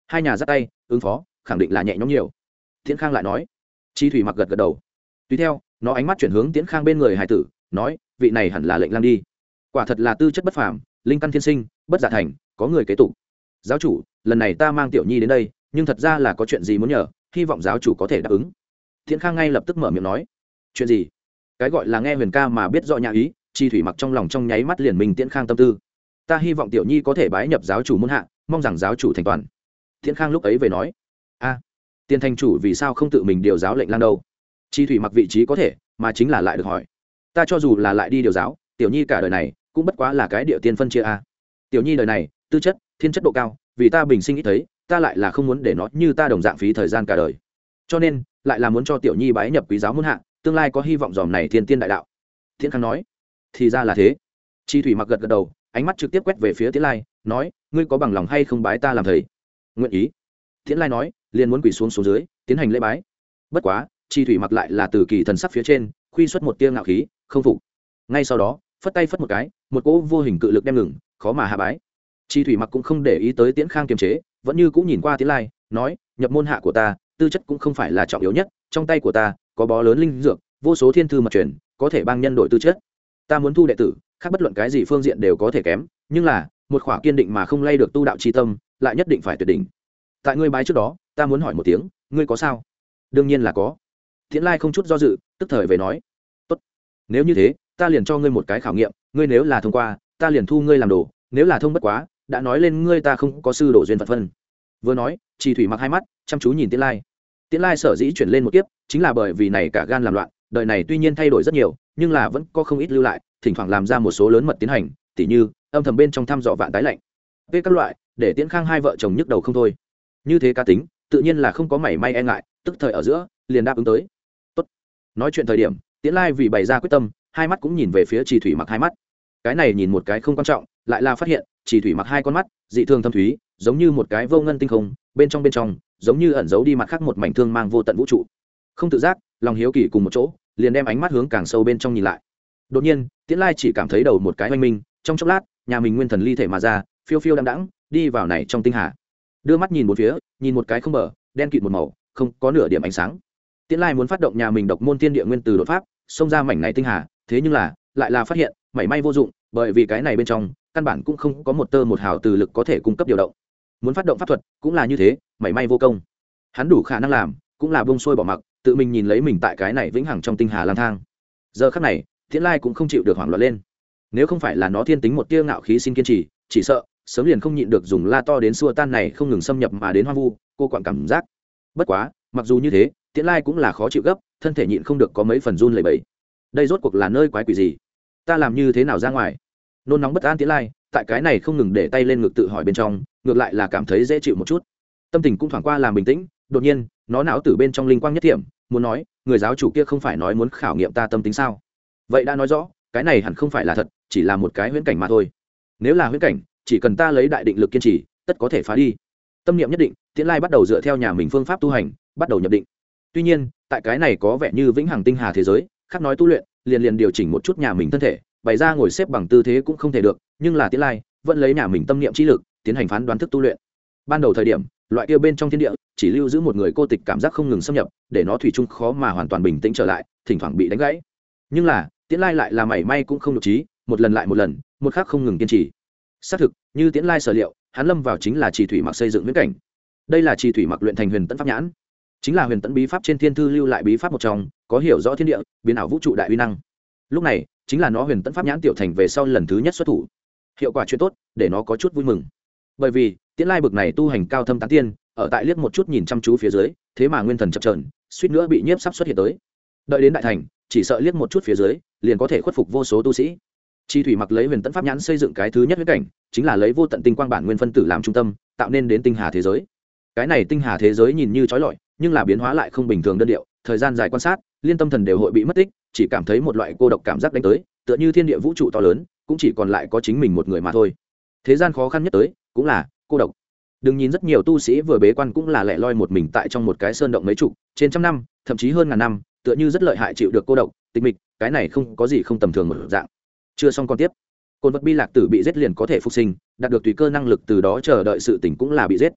hai nhà dắt tay, ứng phó, khẳng định là nhẹ nhõm nhiều. Tiễn khang lại nói. Chi thủy mặc gật gật đầu. Tùy theo, nó ánh mắt chuyển hướng tiễn khang bên người hải tử, nói, vị này hẳn là lệnh lang đi. Quả thật là tư chất bất phàm, linh căn thiên sinh, bất giả thành, có người kế tục. Giáo chủ, lần này ta mang tiểu nhi đến đây, nhưng thật ra là có chuyện gì muốn nhờ, hy vọng giáo chủ có thể đáp ứng. Thiện khang ngay lập tức mở miệng nói. Chuyện gì? Cái gọi là nghe huyền ca mà biết rõ nhà ý, chi thủy mặc trong lòng trong nháy mắt liền mình tiễn khang tâm tư. Ta hy vọng tiểu nhi có thể bái nhập giáo chủ muôn hạ, mong rằng giáo chủ thành toàn thiện khang lúc ấy về nói, a, tiền thành chủ vì sao không tự mình điều giáo lệnh lan đâu? Chi thủy mặc vị trí có thể, mà chính là lại được hỏi. Ta cho dù là lại đi điều giáo, tiểu nhi cả đời này cũng bất quá là cái địa tiên phân chia a. Tiểu nhi đời này, tư chất, thiên chất độ cao, vì ta bình sinh ít thấy, ta lại là không muốn để nó như ta đồng dạng phí thời gian cả đời. Cho nên, lại là muốn cho tiểu nhi bái nhập quý giáo muôn hạ, tương lai có hy vọng dòm này thiên tiên đại đạo. Thiên khang nói, thì ra là thế. Chi thủy mặc gật gật đầu, ánh mắt trực tiếp quét về phía tiến lai, nói, ngươi có bằng lòng hay không bái ta làm thầy? Nguyện ý. Tiến lai nói, liền muốn quỳ xuống xuống dưới, tiến hành lễ bái. Bất quá chi thủy mặc lại là từ kỳ thần sắc phía trên, khuy xuất một tia ngạo khí, không phục. Ngay sau đó, phất tay phất một cái, một cỗ vô hình cự lực đem ngừng, khó mà hạ bái. Chi thủy mặc cũng không để ý tới tiễn khang kiềm chế, vẫn như cũng nhìn qua tiến lai, nói, nhập môn hạ của ta, tư chất cũng không phải là trọng yếu nhất, trong tay của ta, có bó lớn linh dược, vô số thiên thư mật truyền, có thể bang nhân đội tư chất. Ta muốn thu đệ tử, khác bất luận cái gì phương diện đều có thể kém, nhưng là, một khỏa kiên định mà không lay được tu đạo tri tâm lại nhất định phải tuyệt đỉnh. Tại ngươi bái trước đó, ta muốn hỏi một tiếng, ngươi có sao? Đương nhiên là có. Thiện lai không chút do dự, tức thời về nói, tốt, nếu như thế, ta liền cho ngươi một cái khảo nghiệm, ngươi nếu là thông qua, ta liền thu ngươi làm đồ, nếu là thông bất quá, đã nói lên ngươi ta không có sư đồ duyên phật phân. Vừa nói chỉ thủy mặc hai mắt, chăm chú nhìn tiễn lai. Tiễn lai sở dĩ chuyển lên một kiếp, chính là bởi vì này cả gan làm loạn, đời này tuy nhiên thay đổi rất nhiều, nhưng là vẫn có không ít lưu lại, thỉnh thoảng làm ra một số lớn mật tiến hành, tỉ như, âm thầm bên trong thăm dò vạn tái lạnh. Về các loại để tiễn khang hai vợ chồng nhức đầu không thôi. Như thế cá tính, tự nhiên là không có mảy may e ngại, tức thời ở giữa, liền đáp ứng tới. Tốt. nói chuyện thời điểm, tiễn lai vì bày ra quyết tâm, hai mắt cũng nhìn về phía trì thủy mặc hai mắt. Cái này nhìn một cái không quan trọng, lại là phát hiện, trì thủy mặc hai con mắt, dị thường thâm thúy, giống như một cái vô ngân tinh không, bên trong bên trong, giống như ẩn giấu đi mặt khác một mảnh thương mang vô tận vũ trụ. Không tự giác, lòng hiếu kỳ cùng một chỗ, liền đem ánh mắt hướng càng sâu bên trong nhìn lại. Đột nhiên, tiễn lai chỉ cảm thấy đầu một cái oanh minh, trong chốc lát, nhà mình nguyên thần ly thể mà ra, phiêu phiêu đăng đẳng đi vào này trong tinh hà. Đưa mắt nhìn một phía, nhìn một cái không mở đen kịt một màu, không có nửa điểm ánh sáng. Tiễn lai muốn phát động nhà mình độc môn thiên địa nguyên từ đột pháp, xông ra mảnh này tinh hà, thế nhưng là, lại là phát hiện, mảy may vô dụng, bởi vì cái này bên trong, căn bản cũng không có một tơ một hào từ lực có thể cung cấp điều động. Muốn phát động pháp thuật, cũng là như thế, mảy may vô công. Hắn đủ khả năng làm, cũng là bông sôi bỏ mặc, tự mình nhìn lấy mình tại cái này vĩnh hằng trong tinh hà lang thang. Giờ khắc này, tiễn lai cũng không chịu được hoảng loạn lên. Nếu không phải là nó thiên tính một tia ngạo khí xin kiên trì, chỉ sợ sớm liền không nhịn được dùng la to đến xua tan này không ngừng xâm nhập mà đến hoang vu, cô quặn cảm giác. Bất quá, mặc dù như thế, tiễn lai cũng là khó chịu gấp, thân thể nhịn không được có mấy phần run lầy bẫy đây rốt cuộc là nơi quái quỷ gì? Ta làm như thế nào ra ngoài? Nôn nóng bất an tiễn lai, tại cái này không ngừng để tay lên ngực tự hỏi bên trong, ngược lại là cảm thấy dễ chịu một chút. Tâm tình cũng thoảng qua làm bình tĩnh, đột nhiên, nó não từ bên trong linh quang nhất thiểm, muốn nói, người giáo chủ kia không phải nói muốn khảo nghiệm ta tâm tính sao? Vậy đã nói rõ, cái này hẳn không phải là thật, chỉ là một cái huyễn cảnh mà thôi. Nếu là huyễn cảnh chỉ cần ta lấy đại định lực kiên trì, tất có thể phá đi. Tâm niệm nhất định, tiễn lai bắt đầu dựa theo nhà mình phương pháp tu hành, bắt đầu nhập định. Tuy nhiên, tại cái này có vẻ như vĩnh hằng tinh hà thế giới, khác nói tu luyện, liền liền điều chỉnh một chút nhà mình thân thể, bày ra ngồi xếp bằng tư thế cũng không thể được, nhưng là tiễn lai vẫn lấy nhà mình tâm niệm trí lực, tiến hành phán đoán thức tu luyện. Ban đầu thời điểm, loại kia bên trong thiên địa, chỉ lưu giữ một người cô tịch cảm giác không ngừng xâm nhập, để nó thủy chung khó mà hoàn toàn bình tĩnh trở lại, thỉnh thoảng bị đánh gãy. Nhưng là, tiễn lai lại là mảy may cũng không được trí, một lần lại một lần, một khác không ngừng kiên trì xác thực, như tiễn lai sở liệu, hắn lâm vào chính là trì thủy mặc xây dựng viễn cảnh. Đây là trì thủy mặc luyện thành huyền tẫn pháp nhãn. Chính là huyền tẫn bí pháp trên thiên thư lưu lại bí pháp một trong, có hiểu rõ thiên địa, biến ảo vũ trụ đại uy năng. Lúc này, chính là nó huyền tẫn pháp nhãn tiểu thành về sau lần thứ nhất xuất thủ. Hiệu quả chuyện tốt, để nó có chút vui mừng. Bởi vì, tiễn lai bực này tu hành cao thâm tán tiên, ở tại liếc một chút nhìn chăm chú phía dưới, thế mà nguyên thần chập trờn suýt nữa bị nhiếp sắp xuất hiện tới. Đợi đến đại thành, chỉ sợ liếc một chút phía dưới, liền có thể khuất phục vô số tu sĩ chi thủy mặc lấy huyền tẫn pháp nhãn xây dựng cái thứ nhất huyết cảnh, chính là lấy vô tận tinh quang bản nguyên phân tử làm trung tâm, tạo nên đến tinh hà thế giới. Cái này tinh hà thế giới nhìn như trói lọi, nhưng là biến hóa lại không bình thường đơn điệu, thời gian dài quan sát, liên tâm thần đều hội bị mất tích, chỉ cảm thấy một loại cô độc cảm giác đánh tới, tựa như thiên địa vũ trụ to lớn, cũng chỉ còn lại có chính mình một người mà thôi. Thế gian khó khăn nhất tới, cũng là cô độc. Đừng nhìn rất nhiều tu sĩ vừa bế quan cũng là lẻ loi một mình tại trong một cái sơn động mấy chục, trên trăm năm, thậm chí hơn ngàn năm, tựa như rất lợi hại chịu được cô độc, tịch mịch, cái này không có gì không tầm thường một dạng chưa xong còn tiếp. Cồn vật bi lạc tử bị giết liền có thể phục sinh, đạt được tùy cơ năng lực từ đó chờ đợi sự tỉnh cũng là bị giết.